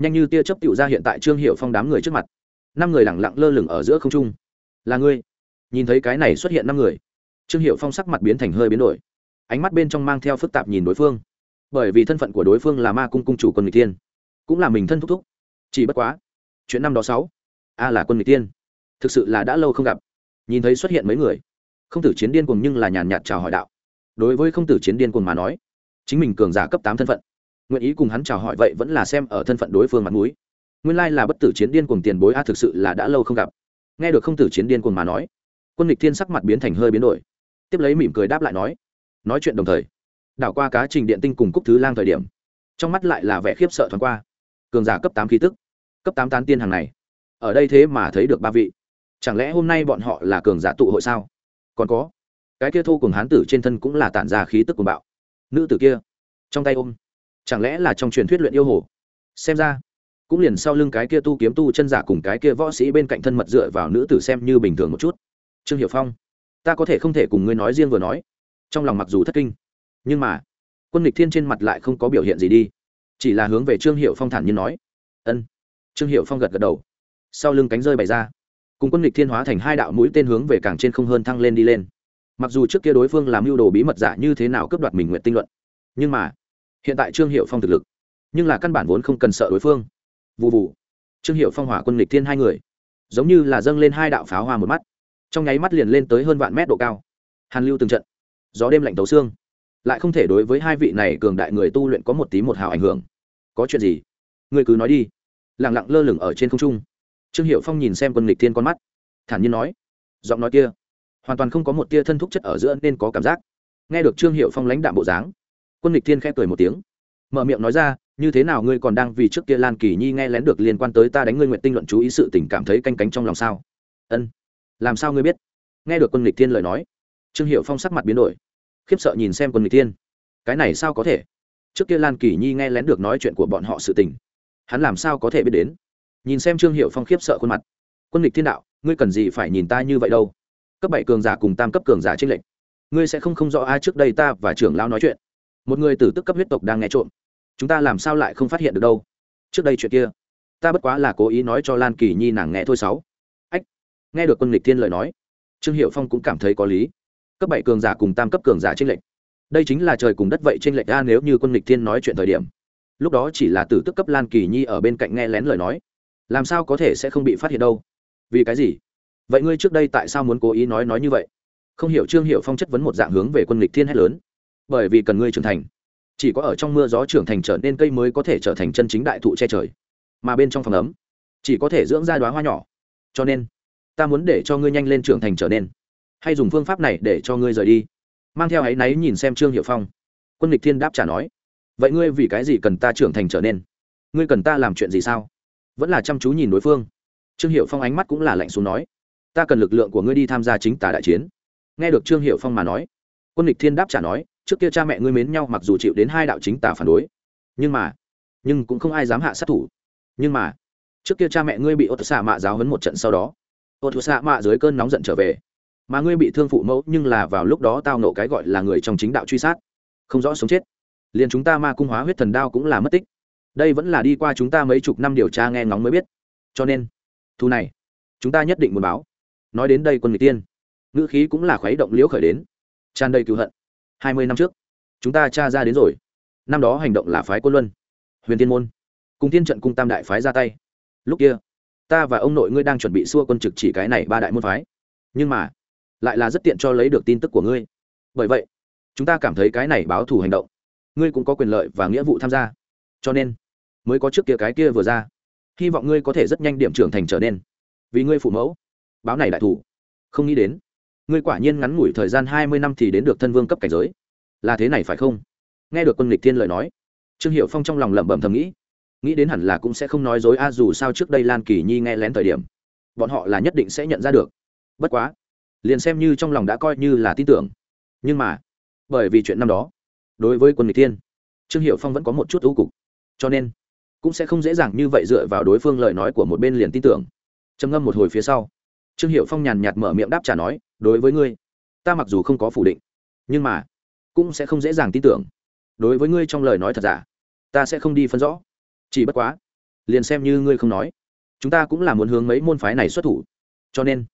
nhanh như tia chớp, tựu ra hiện tại trương hiệu phong đám người trước mặt. Năm người lẳng lặng lơ lửng ở giữa không trung. Là ngươi? Nhìn thấy cái này xuất hiện năm người trương hiệu phong sắc mặt biến thành hơi biến đổi. Ánh mắt bên trong mang theo phức tạp nhìn đối phương. Bởi vì thân phận của đối phương là ma cung cung chủ quân người tiên cũng là mình thân thúc thúc. Chỉ bất quá chuyện năm đó sáu a là quân người tiên thực sự là đã lâu không gặp. Nhìn thấy xuất hiện mấy người không tử chiến điên cùng nhưng là nhàn nhạt chào hỏi đạo. Đối với không tử chiến điên cùng mà nói chính mình cường giả cấp tám thân phận nguyện ý cùng hắn chào hỏi vậy vẫn là xem ở thân phận đối phương mặt mũi. Nguyên lai là bất tử chiến điên cuồng tiền bối a thực sự là đã lâu không gặp. Nghe được không tử chiến điên cuồng mà nói, quân lịch thiên sắc mặt biến thành hơi biến đổi. Tiếp lấy mỉm cười đáp lại nói nói chuyện đồng thời, đảo qua cá trình điện tinh cùng cúc thứ lang thời điểm, trong mắt lại là vẻ khiếp sợ thoáng qua. Cường giả cấp tám khí tức, cấp tám tán tiên hàng này, ở đây thế mà thấy được ba vị. Chẳng lẽ hôm nay bọn họ là cường giả tụ hội sao? Còn có, cái kia thô cùng hán tử trên thân cũng là tản ra khí tức cuồng bạo. Nữ tử kia, trong tay ôm chẳng lẽ là trong truyền thuyết luyện yêu hồ? Xem ra, cũng liền sau lưng cái kia tu kiếm tu chân giả cùng cái kia võ sĩ bên cạnh thân mật dựa vào nữ tử xem như bình thường một chút. Trương hiệu phong, ta có thể không thể cùng ngươi nói riêng vừa nói. Trong lòng mặc dù thất kinh, nhưng mà, quân lịch thiên trên mặt lại không có biểu hiện gì đi. Chỉ là hướng về trương hiệu phong thản nhiên nói, ân. Trương hiệu phong gật gật đầu. Sau lưng cánh rơi bày ra, cùng quân lịch thiên hóa thành hai đạo mũi tên hướng về càng trên không hơn thăng lên đi lên. Mặc dù trước kia đối phương làm mưu đồ bí mật giả như thế nào cướp đoạt mình nguyện tinh luận, nhưng mà hiện tại trương hiệu phong thực lực, nhưng là căn bản vốn không cần sợ đối phương. Vụ vụ trương hiệu phong hỏa quân lịch thiên hai người, giống như là dâng lên hai đạo pháo hoa một mắt. Trong nháy mắt liền lên tới hơn vạn mét độ cao. Hàn lưu từng trận. Gió đêm lạnh tấu xương. Lại không thể đối với hai vị này cường đại người tu luyện có một tí một hào ảnh hưởng. Có chuyện gì? Người cứ nói đi. Lẳng lặng lơ lửng ở trên không trung. Trương hiệu phong nhìn xem quân lịch thiên con mắt. Thản nhiên nói. Giọng nói kia, hoàn toàn không có một tia thân thúc chất ở giữa nên có cảm giác. Nghe được trương hiệu phong lãnh đạm bộ dáng quân lịch thiên khẽ cười một tiếng. Mở miệng nói ra, như thế nào ngươi còn đang vì trước kia lan kỳ nhi nghe lén được liên quan tới ta đánh ngươi nguyện tinh luận chú ý sự tình cảm thấy canh cánh trong lòng sao? Ân, làm sao ngươi biết? Nghe được quân lịch thiên lời nói, trương hiệu phong sắc mặt biến đổi. Khiếp sợ nhìn xem quân lịch thiên. Cái này sao có thể? Trước kia lan kỳ nhi nghe lén được nói chuyện của bọn họ sự tình, hắn làm sao có thể biết đến? Nhìn xem trương hiệu phong khiếp sợ khuôn mặt, quân lịch thiên đạo, ngươi cần gì phải nhìn ta như vậy đâu? Cấp bảy cường giả cùng tam cấp cường giả trích lệnh ngươi sẽ không không rõ ai trước đây ta và trưởng lão nói chuyện một người tử tức cấp huyết tộc đang nghe trộm. Chúng ta làm sao lại không phát hiện được đâu? Trước đây chuyện kia, ta bất quá là cố ý nói cho lan kỳ nhi nàng nghe thôi sáu. Ách, nghe được quân lịch thiên lời nói, trương hiệu phong cũng cảm thấy có lý. Cấp bảy cường giả cùng tam cấp cường giả trên lệnh đây chính là trời cùng đất vậy trên lệnh ra nếu như quân lịch thiên nói chuyện thời điểm. Lúc đó chỉ là tử tức cấp lan kỳ nhi ở bên cạnh nghe lén lời nói. Làm sao có thể sẽ không bị phát hiện đâu? Vì cái gì? Vậy ngươi trước đây tại sao muốn cố ý nói nói như vậy? Không hiểu trương hiệu phong chất vấn một dạng hướng về quân lịch thiên hét lớn bởi vì cần ngươi trưởng thành. Chỉ có ở trong mưa gió trưởng thành trở nên cây mới có thể trở thành chân chính đại thụ che trời, mà bên trong phòng ấm chỉ có thể dưỡng ra đoá hoa nhỏ. Cho nên, ta muốn để cho ngươi nhanh lên trưởng thành trở nên. Hay dùng phương pháp này để cho ngươi rời đi. Mang theo áy náy nhìn xem trương hiệu phong. Quân lịch thiên đáp trả nói, vậy ngươi vì cái gì cần ta trưởng thành trở nên? Ngươi cần ta làm chuyện gì sao? Vẫn là chăm chú nhìn đối phương. Trương hiệu phong ánh mắt cũng là lạnh xuống nói, ta cần lực lượng của ngươi đi tham gia chính tả đại chiến. Nghe được trương hiệu phong mà nói, quân lịch thiên đáp trả nói trước kia cha mẹ ngươi mến nhau mặc dù chịu đến hai đạo chính tả phản đối, nhưng mà, nhưng cũng không ai dám hạ sát thủ. Nhưng mà, trước kia cha mẹ ngươi bị ô tô xạ mạ giáo hấn một trận sau đó ô tô xạ mạ dưới cơn nóng giận trở về. Mà ngươi bị thương phụ mẫu nhưng là vào lúc đó tao nộ cái gọi là người trong chính đạo truy sát. Không rõ sống chết. Liền chúng ta ma cung hóa huyết thần đao cũng là mất tích. Đây vẫn là đi qua chúng ta mấy chục năm điều tra nghe ngóng mới biết. Cho nên, thu này, chúng ta nhất định muốn báo. Nói đến đây quân người tiên, ngữ khí cũng là khuấy động liễu khởi đến. Tràn đầy cựu hận hai mươi năm trước. Chúng ta tra ra đến rồi. Năm đó hành động là phái quân luân, huyền tiên môn, cùng tiên trận cung tam đại phái ra tay. Lúc kia, ta và ông nội ngươi đang chuẩn bị xua quân trực chỉ cái này ba đại môn phái. Nhưng mà, lại là rất tiện cho lấy được tin tức của ngươi. Bởi vậy, chúng ta cảm thấy cái này báo thù hành động, ngươi cũng có quyền lợi và nghĩa vụ tham gia. Cho nên, mới có trước kia cái kia vừa ra. Hy vọng ngươi có thể rất nhanh điểm trưởng thành trở nên. Vì ngươi phụ mẫu, báo này đại thủ không nghĩ đến ngươi quả nhiên ngắn ngủi thời gian hai mươi năm thì đến được thân vương cấp cảnh giới. Là thế này phải không? Nghe được quân lịch thiên lời nói, trương hiệu phong trong lòng lẩm bẩm thầm nghĩ. Nghĩ đến hẳn là cũng sẽ không nói dối a, dù sao trước đây lan kỳ nhi nghe lén thời điểm, bọn họ là nhất định sẽ nhận ra được. Bất quá, liền xem như trong lòng đã coi như là tin tưởng. Nhưng mà, bởi vì chuyện năm đó, đối với quân lịch thiên, trương hiệu phong vẫn có một chút ưu cục. Cho nên, cũng sẽ không dễ dàng như vậy dựa vào đối phương lời nói của một bên liền tin tưởng. Trầm ngâm một hồi phía sau, trương hiệu phong nhàn nhạt mở miệng đáp trả nói đối với ngươi, ta mặc dù không có phủ định, nhưng mà cũng sẽ không dễ dàng tin tưởng. Đối với ngươi trong lời nói thật giả, ta sẽ không đi phân rõ. Chỉ bất quá, liền xem như ngươi không nói, chúng ta cũng là muốn hướng mấy môn phái này xuất thủ. Cho nên,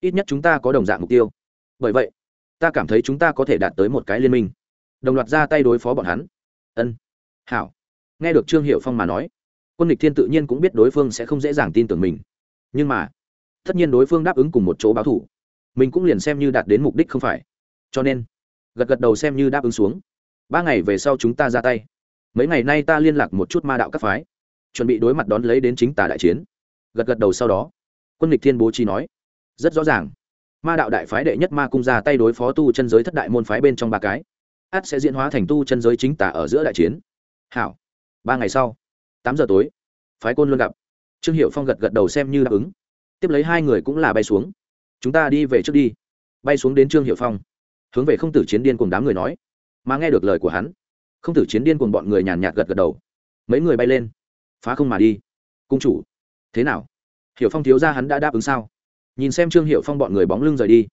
ít nhất chúng ta có đồng dạng mục tiêu. Bởi vậy, ta cảm thấy chúng ta có thể đạt tới một cái liên minh. Đồng loạt ra tay đối phó bọn hắn. Ân, hảo. Nghe được trương hiệu phong mà nói, quân địch thiên tự nhiên cũng biết đối phương sẽ không dễ dàng tin tưởng mình. Nhưng mà, tất nhiên đối phương đáp ứng cùng một chỗ báo thủ mình cũng liền xem như đạt đến mục đích không phải. Cho nên, gật gật đầu xem như đáp ứng xuống. Ba ngày về sau chúng ta ra tay. Mấy ngày nay ta liên lạc một chút ma đạo các phái, chuẩn bị đối mặt đón lấy đến chính tà đại chiến. Gật gật đầu sau đó, quân lịch thiên bố trí nói, rất rõ ràng, ma đạo đại phái đệ nhất ma cung ra tay đối phó tu chân giới thất đại môn phái bên trong ba cái át sẽ diễn hóa thành tu chân giới chính tả ở giữa đại chiến. Hảo. Ba ngày sau, tám giờ tối, phái côn luôn gặp. Trương hiệu phong gật gật đầu xem như đáp ứng. Tiếp lấy hai người cũng là bay xuống chúng ta đi về trước đi. Bay xuống đến trương hiệu phong. Hướng về không tử chiến điên cùng đám người nói. Mà nghe được lời của hắn, không tử chiến điên cùng bọn người nhàn nhạt gật gật đầu. Mấy người bay lên. Phá không mà đi. Cung chủ, thế nào? Hiểu phong thiếu ra hắn đã đáp ứng sao? Nhìn xem trương hiệu phong bọn người bóng lưng rời đi.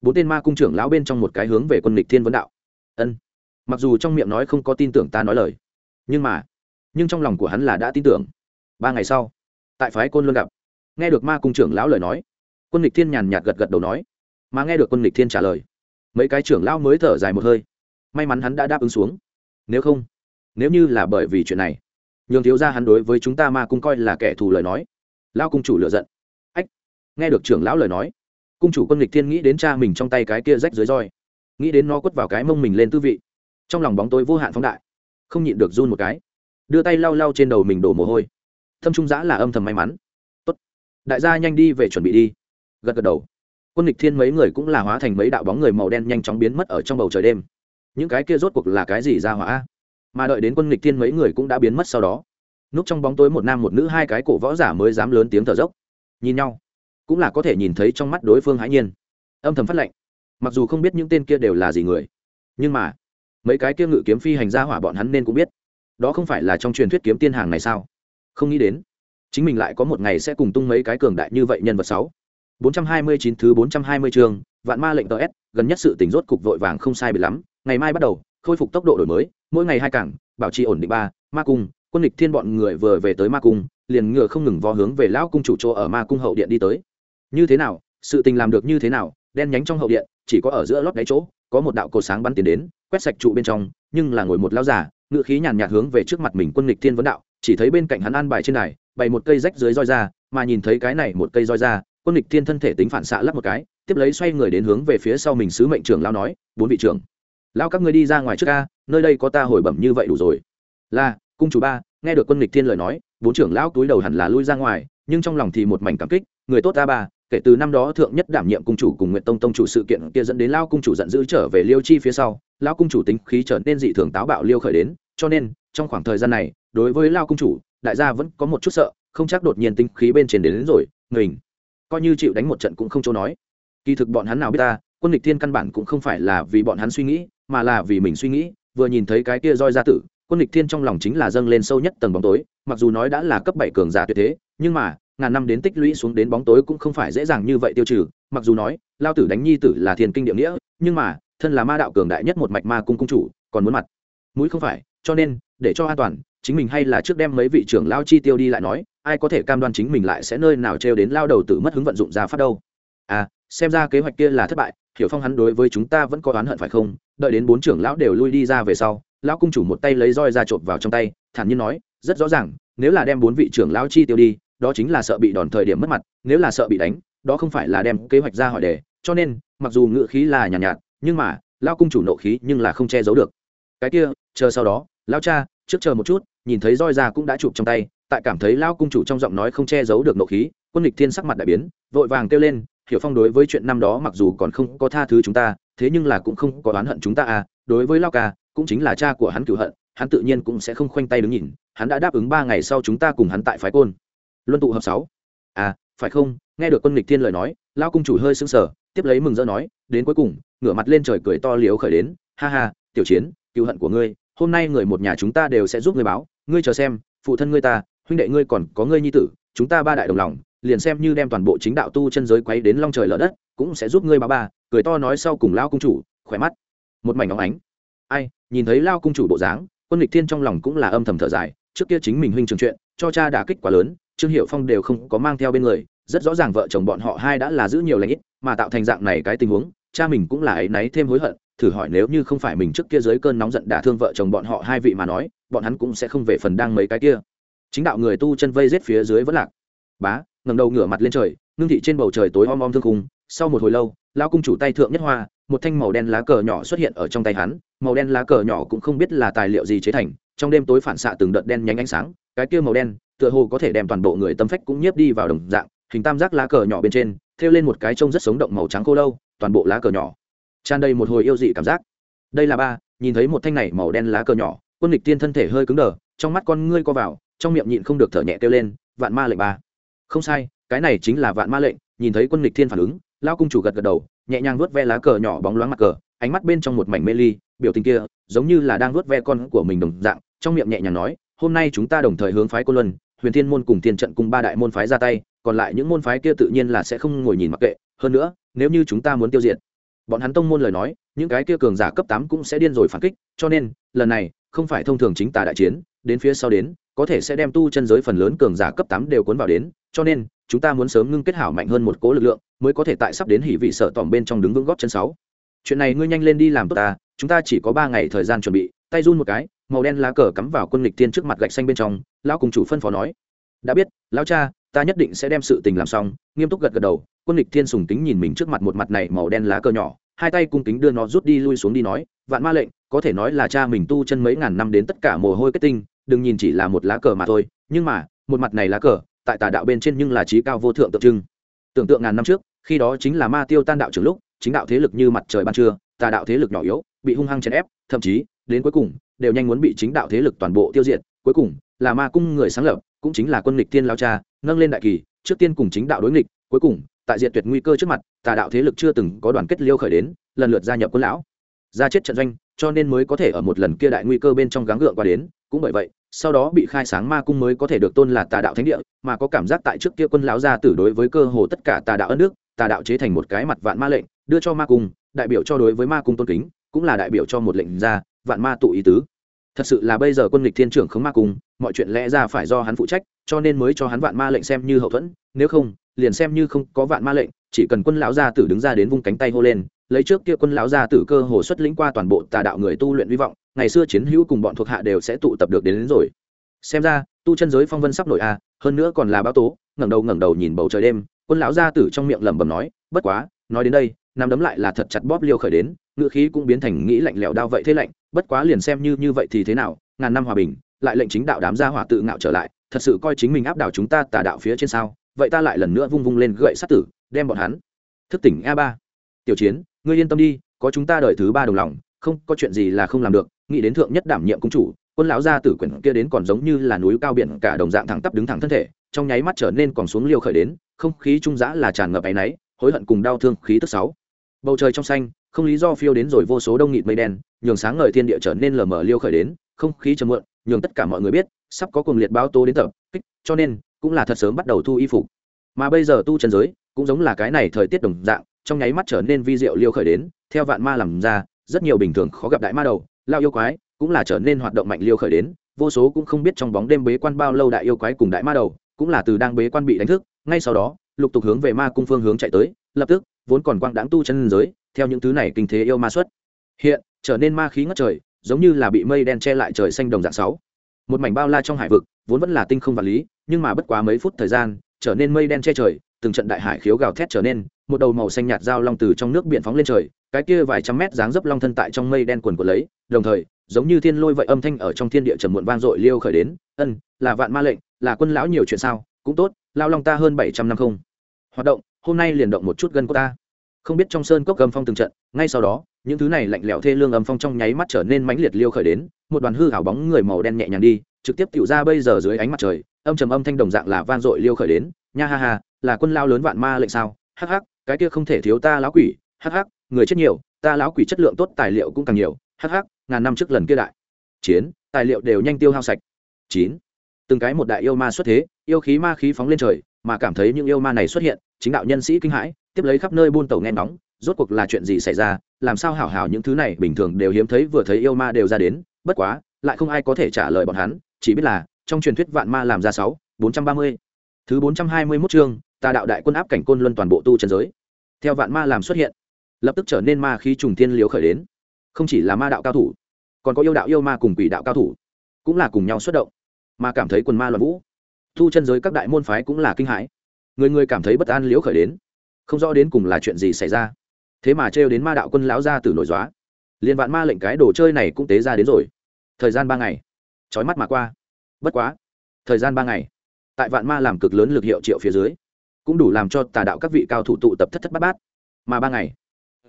Bốn tên ma cung trưởng lão bên trong một cái hướng về quân lịch thiên vấn đạo. Ân. Mặc dù trong miệng nói không có tin tưởng ta nói lời, nhưng mà, nhưng trong lòng của hắn là đã tin tưởng. Ba ngày sau, tại phái côn luân gặp, nghe được ma cung trưởng lão lời nói quân lịch thiên nhàn nhạt gật gật đầu nói. Mà nghe được quân lịch thiên trả lời, mấy cái trưởng lão mới thở dài một hơi. May mắn hắn đã đáp ứng xuống. Nếu không, nếu như là bởi vì chuyện này, nhường thiếu ra hắn đối với chúng ta ma cung coi là kẻ thù lời nói. Lao cung chủ lựa giận. Ách, nghe được trưởng lão lời nói, cung chủ quân lịch thiên nghĩ đến cha mình trong tay cái kia rách dưới roi, nghĩ đến nó quất vào cái mông mình lên tư vị, trong lòng bóng tối vô hạn phóng đại, không nhịn được run một cái, đưa tay lau lau trên đầu mình đổ mồ hôi. Thâm trung giã là âm thầm may mắn. Tốt, đại gia nhanh đi về chuẩn bị đi gật gật đầu. Quân lịch thiên mấy người cũng là hóa thành mấy đạo bóng người màu đen nhanh chóng biến mất ở trong bầu trời đêm. Những cái kia rốt cuộc là cái gì ra hỏa? Mà đợi đến quân lịch thiên mấy người cũng đã biến mất sau đó. Núp trong bóng tối một nam một nữ hai cái cổ võ giả mới dám lớn tiếng thở dốc. Nhìn nhau, cũng là có thể nhìn thấy trong mắt đối phương hãi nhiên. Âm thầm phát lệnh. Mặc dù không biết những tên kia đều là gì người, nhưng mà mấy cái kia ngự kiếm phi hành ra hỏa bọn hắn nên cũng biết. Đó không phải là trong truyền thuyết kiếm tiên hàng này sao? Không nghĩ đến, chính mình lại có một ngày sẽ cùng tung mấy cái cường đại như vậy nhân vật sáu. 429 thứ 420 chương, vạn ma lệnh TS, gần nhất sự tình rốt cục vội vàng không sai biệt lắm, ngày mai bắt đầu, khôi phục tốc độ đổi mới, mỗi ngày hai cảng, bảo trì ổn định ba, ma cung, quân lịch thiên bọn người vừa về tới ma cung, liền ngựa không ngừng vó hướng về lão cung chủ chỗ ở ma cung hậu điện đi tới. Như thế nào, sự tình làm được như thế nào, đen nhánh trong hậu điện, chỉ có ở giữa lót đáy chỗ, có một đạo cột sáng bắn tiến đến, quét sạch trụ bên trong, nhưng là ngồi một lão giả, ngựa khí nhàn nhạt hướng về trước mặt mình quân lịch thiên vấn đạo, chỉ thấy bên cạnh hắn an bài trên đài, bày một cây rách dưới roi ra, mà nhìn thấy cái này một cây roi ra, quân địch thiên thân thể tính phản xạ lắp một cái tiếp lấy xoay người đến hướng về phía sau mình sứ mệnh trưởng lao nói bốn vị trưởng lao các ngươi đi ra ngoài trước ca nơi đây có ta hồi bẩm như vậy đủ rồi. Là cung chủ ba nghe được quân địch thiên lời nói bốn trưởng lão túi đầu hẳn là lui ra ngoài nhưng trong lòng thì một mảnh cảm kích người tốt ta ba kể từ năm đó thượng nhất đảm nhiệm cung chủ cùng nguyện tông tông chủ sự kiện kia dẫn đến lao cung chủ giận dữ trở về liêu chi phía sau lao cung chủ tính khí trở nên dị thường táo bạo liêu khởi đến cho nên trong khoảng thời gian này đối với lao cung chủ đại gia vẫn có một chút sợ không chắc đột nhiên tính khí bên trên đến, đến rồi mình coi như chịu đánh một trận cũng không chỗ nói. Kỳ thực bọn hắn nào biết ta, quân địch thiên căn bản cũng không phải là vì bọn hắn suy nghĩ, mà là vì mình suy nghĩ. Vừa nhìn thấy cái kia roi ra tử, quân địch thiên trong lòng chính là dâng lên sâu nhất tầng bóng tối, mặc dù nói đã là cấp bảy cường giả tuyệt thế, nhưng mà, ngàn năm đến tích lũy xuống đến bóng tối cũng không phải dễ dàng như vậy tiêu trừ. Mặc dù nói, lao tử đánh nhi tử là thiền kinh địa nghĩa, nhưng mà, thân là ma đạo cường đại nhất một mạch ma cung cung chủ, còn muốn mặt mũi không phải, cho nên, để cho an toàn, chính mình hay là trước đem mấy vị trưởng lao chi tiêu đi lại nói ai có thể cam đoan chính mình lại sẽ nơi nào trêu đến lao đầu tự mất hứng vận dụng ra phát đâu? À xem ra kế hoạch kia là thất bại hiểu phong hắn đối với chúng ta vẫn có oán hận phải không? Đợi đến bốn trưởng lão đều lui đi ra về sau lão cung chủ một tay lấy roi ra trộm vào trong tay thản nhiên nói rất rõ ràng nếu là đem bốn vị trưởng lão chi tiêu đi đó chính là sợ bị đòn thời điểm mất mặt nếu là sợ bị đánh đó không phải là đem kế hoạch ra hỏi đề cho nên mặc dù ngựa khí là nhàn nhạt, nhạt nhưng mà lão cung chủ nộ khí nhưng là không che giấu được. Cái kia chờ sau đó lão cha trước chờ một chút. Nhìn thấy roi ra cũng đã chụp trong tay tại cảm thấy lao cung chủ trong giọng nói không che giấu được nộ khí, quân lịch thiên sắc mặt đại biến, vội vàng kêu lên, hiểu phong đối với chuyện năm đó mặc dù còn không có tha thứ chúng ta, thế nhưng là cũng không có oán hận chúng ta à đối với lao ca, cũng chính là cha của hắn cửu hận, hắn tự nhiên cũng sẽ không khoanh tay đứng nhìn, hắn đã đáp ứng ba ngày sau chúng ta cùng hắn tại phái côn. Luân tụ hợp sáu. À phải không? Nghe được quân lịch thiên lời nói, lao cung chủ hơi sững sờ, tiếp lấy mừng rỡ nói, đến cuối cùng, ngửa mặt lên trời cười to liếu khởi đến, ha ha, tiểu chiến cựu hận của ngươi, hôm nay người một nhà chúng ta đều sẽ giúp ngươi báo, ngươi chờ xem, phụ thân ngươi ta huynh đệ ngươi còn có ngươi nhi tử, chúng ta ba đại đồng lòng, liền xem như đem toàn bộ chính đạo tu chân giới quấy đến long trời lở đất, cũng sẽ giúp ngươi ba ba, cười to nói sau cùng lao cung chủ, khỏe mắt. Một mảnh óng ánh. Ai, nhìn thấy lao cung chủ bộ dáng, quân lịch thiên trong lòng cũng là âm thầm thở dài, trước kia chính mình huynh trường chuyện, cho cha đả kích quá lớn, trương hiệu phong đều không có mang theo bên người, rất rõ ràng vợ chồng bọn họ hai đã là giữ nhiều lãnh ít, mà tạo thành dạng này cái tình huống, cha mình cũng là ấy náy thêm hối hận, thử hỏi nếu như không phải mình trước kia dưới cơn nóng giận đả thương vợ chồng bọn họ hai vị mà nói, bọn hắn cũng sẽ không về phần đang mấy cái kia chính đạo người tu chân vây rết phía dưới vẫn lạc. Bá ngầm đầu ngửa mặt lên trời, ngưng thị trên bầu trời tối om om thương khung, sau một hồi lâu lao cung chủ tay thượng nhất hoa, một thanh màu đen lá cờ nhỏ xuất hiện ở trong tay hắn, màu đen lá cờ nhỏ cũng không biết là tài liệu gì chế thành, trong đêm tối phản xạ từng đợt đen nhánh ánh sáng, cái kia màu đen, tựa hồ có thể đem toàn bộ người tâm phách cũng nhiếp đi vào đồng dạng, hình tam giác lá cờ nhỏ bên trên, thêu lên một cái trông rất sống động màu trắng khô lâu, toàn bộ lá cờ nhỏ. Tràn đầy một hồi yêu dị cảm giác. Đây là ba, nhìn thấy một thanh này màu đen lá cờ nhỏ, quân lịch tiên thân thể hơi cứng đờ, trong mắt con ngươi co vào trong miệng nhịn không được thở nhẹ kêu lên, vạn ma lệnh ba. Không sai, cái này chính là vạn ma lệnh. Nhìn thấy quân lịch thiên phản ứng lao cung chủ gật gật đầu, nhẹ nhàng vuốt ve lá cờ nhỏ bóng loáng mặt cờ, ánh mắt bên trong một mảnh mê ly, biểu tình kia giống như là đang vuốt ve con của mình đồng dạng, trong miệng nhẹ nhàng nói, hôm nay chúng ta đồng thời hướng phái cô luân, huyền thiên môn cùng thiên trận cùng ba đại môn phái ra tay, còn lại những môn phái kia tự nhiên là sẽ không ngồi nhìn mặc kệ, hơn nữa, nếu như chúng ta muốn tiêu diệt. Bọn hắn tông môn lời nói, những cái kia cường giả cấp tám cũng sẽ điên rồi phản kích, cho nên, lần này không phải thông thường chính tà đại chiến, đến phía sau đến, có thể sẽ đem tu chân giới phần lớn cường giả cấp tám đều cuốn vào đến, cho nên, chúng ta muốn sớm ngưng kết hảo mạnh hơn một cố lực lượng, mới có thể tại sắp đến hỉ vị sợ tỏm bên trong đứng vững góp chân sáu. Chuyện này ngươi nhanh lên đi làm tốt ta, chúng ta chỉ có ba ngày thời gian chuẩn bị, tay run một cái, màu đen lá cờ cắm vào quân lịch tiên trước mặt gạch xanh bên trong, lão cùng chủ phân phó nói. Đã biết, lão cha, ta nhất định sẽ đem sự tình làm xong, nghiêm túc gật gật đầu, quân lịch thiên sùng kính nhìn mình trước mặt một mặt này màu đen lá cờ nhỏ, hai tay cung kính đưa nó rút đi lui xuống đi nói, vạn ma lệnh có thể nói là cha mình tu chân mấy ngàn năm đến tất cả mồ hôi kết tinh, đừng nhìn chỉ là một lá cờ mà thôi, nhưng mà, một mặt này lá cờ, tại tà đạo bên trên nhưng là trí cao vô thượng tượng trưng. Tưởng tượng ngàn năm trước, khi đó chính là ma tiêu tan đạo trường lúc, chính đạo thế lực như mặt trời ban trưa, tà đạo thế lực nhỏ yếu, bị hung hăng chèn ép, thậm chí, đến cuối cùng, đều nhanh muốn bị chính đạo thế lực toàn bộ tiêu diệt, cuối cùng, là ma cung người sáng lập, cũng chính là quân lịch tiên lao cha, nâng lên đại kỳ, trước tiên cùng chính đạo đối nghịch, cuối cùng, tại diện tuyệt nguy cơ trước mặt, tà đạo thế lực chưa từng có đoàn kết liêu khởi đến, lần lượt gia nhập quân lão. Ra chết trận doanh cho nên mới có thể ở một lần kia đại nguy cơ bên trong gắng gượng qua đến, cũng bởi vậy, sau đó bị khai sáng ma cung mới có thể được tôn là tà đạo thánh địa, mà có cảm giác tại trước kia quân lão gia tử đối với cơ hồ tất cả tà đạo ân nước tà đạo chế thành một cái mặt vạn ma lệnh, đưa cho ma cung, đại biểu cho đối với ma cung tôn kính, cũng là đại biểu cho một lệnh ra vạn ma tụ ý tứ. Thật sự là bây giờ quân lịch thiên trưởng khống ma cung, mọi chuyện lẽ ra phải do hắn phụ trách, cho nên mới cho hắn vạn ma lệnh xem như hậu thuẫn, nếu không, liền xem như không có vạn ma lệnh, chỉ cần quân lão gia tử đứng ra đến vung cánh tay hô lên lấy trước kia quân lão gia tử cơ hồ xuất lĩnh qua toàn bộ tà đạo người tu luyện hy vọng ngày xưa chiến hữu cùng bọn thuộc hạ đều sẽ tụ tập được đến, đến rồi. Xem ra tu chân giới phong vân sắp nổi a hơn nữa còn là báo tố ngẩng đầu ngẩng đầu nhìn bầu trời đêm quân lão gia tử trong miệng lẩm bẩm nói bất quá nói đến đây năm đấm lại là thật chặt bóp liêu khởi đến ngựa khí cũng biến thành nghĩ lạnh lẽo đao vậy thế lạnh bất quá liền xem như như vậy thì thế nào ngàn năm hòa bình lại lệnh chính đạo đám gia hỏa tự ngạo trở lại thật sự coi chính mình áp đảo chúng ta tà đạo phía trên sao vậy ta lại lần nữa vung vung lên gậy sát tử đem bọn hắn. Thức tỉnh a ba. Tiểu chiến ngươi yên tâm đi, có chúng ta đợi thứ ba đồng lòng, không, có chuyện gì là không làm được, nghĩ đến thượng nhất đảm nhiệm công chủ, quân lão gia tử quyển kia đến còn giống như là núi cao biển cả đồng dạng thẳng tắp đứng thẳng thân thể, trong nháy mắt trở nên còn xuống liêu khởi đến, không khí trung giã là tràn ngập áy náy, hối hận cùng đau thương khí tức sáu. Bầu trời trong xanh, không lý do phiêu đến rồi vô số đông nghịt mây đen, nhường sáng ngời thiên địa trở nên lờ mờ liêu khởi đến, không khí trầm muộn, nhường tất cả mọi người biết, sắp có cuồng liệt báo tố đến tập, kích, cho nên, cũng là thật sớm bắt đầu thu y phục. Mà bây giờ tu chân giới, cũng giống là cái này thời tiết đồng dạng trong nháy mắt trở nên vi diệu liêu khởi đến, theo vạn ma làm ra, rất nhiều bình thường khó gặp đại ma đầu, lao yêu quái, cũng là trở nên hoạt động mạnh liêu khởi đến, vô số cũng không biết trong bóng đêm bế quan bao lâu đại yêu quái cùng đại ma đầu, cũng là từ đang bế quan bị đánh thức, ngay sau đó, lục tục hướng về ma cung phương hướng chạy tới, lập tức, vốn còn quang đáng tu chân giới, theo những thứ này kinh thế yêu ma xuất. Hiện, trở nên ma khí ngất trời, giống như là bị mây đen che lại trời xanh đồng dạng sáu. Một mảnh bao la trong hải vực, vốn vẫn là tinh không vật lý, nhưng mà bất quá mấy phút thời gian, trở nên mây đen che trời, từng trận đại hải khiếu gào thét trở nên một đầu màu xanh nhạt dao long từ trong nước biển phóng lên trời, cái kia vài trăm mét dáng dấp long thân tại trong mây đen quần của lấy, đồng thời, giống như thiên lôi vậy âm thanh ở trong thiên địa trầm muộn vang dội liêu khởi đến, ân, là vạn ma lệnh, là quân lão nhiều chuyện sao, cũng tốt, lao long ta hơn bảy trăm năm không. Hoạt động, hôm nay liền động một chút gân của ta. Không biết trong sơn cốc gầm phong từng trận, ngay sau đó, những thứ này lạnh lẽo thê lương âm phong trong nháy mắt trở nên mãnh liệt liêu khởi đến, một đoàn hư hảo bóng người màu đen nhẹ nhàng đi, trực tiếp tựu ra bây giờ dưới ánh mặt trời, âm trầm âm thanh đồng dạng là van dội liêu khởi đến, nha ha ha, là quân lao lớn vạn ma lệnh sao, hắc hắc cái kia không thể thiếu ta lão quỷ, hắc hắc, người chết nhiều, ta lão quỷ chất lượng tốt, tài liệu cũng càng nhiều, hắc hắc, ngàn năm trước lần kia đại chiến, tài liệu đều nhanh tiêu hao sạch. Chín. Từng cái một đại yêu ma xuất thế, yêu khí ma khí phóng lên trời, mà cảm thấy những yêu ma này xuất hiện, chính đạo nhân sĩ kinh hãi, tiếp lấy khắp nơi buôn tàu nghe nóng rốt cuộc là chuyện gì xảy ra, làm sao hảo hảo những thứ này bình thường đều hiếm thấy vừa thấy yêu ma đều ra đến, bất quá, lại không ai có thể trả lời bọn hắn, chỉ biết là, trong truyền thuyết vạn ma làm ra sáu, bốn trăm ba mươi. Thứ bốn trăm hai mươi mốt chương tà đạo đại quân áp cảnh côn luân toàn bộ tu trần giới. Theo vạn ma làm xuất hiện, lập tức trở nên ma khí trùng thiên liếu khởi đến. Không chỉ là ma đạo cao thủ, còn có yêu đạo yêu ma cùng quỷ đạo cao thủ, cũng là cùng nhau xuất động, mà cảm thấy quần ma loạn vũ. Tu chân giới các đại môn phái cũng là kinh hãi. Người người cảm thấy bất an liễu khởi đến, không rõ đến cùng là chuyện gì xảy ra. Thế mà trêu đến ma đạo quân lão ra từ nổi dóa. Liền vạn ma lệnh cái đồ chơi này cũng tế ra đến rồi. Thời gian ba ngày trói mắt mà qua. Bất quá, thời gian ba ngày, tại vạn ma làm cực lớn lực hiệu triệu phía dưới cũng đủ làm cho tà đạo các vị cao thủ tụ tập thất thất bát bát. Mà ba ngày,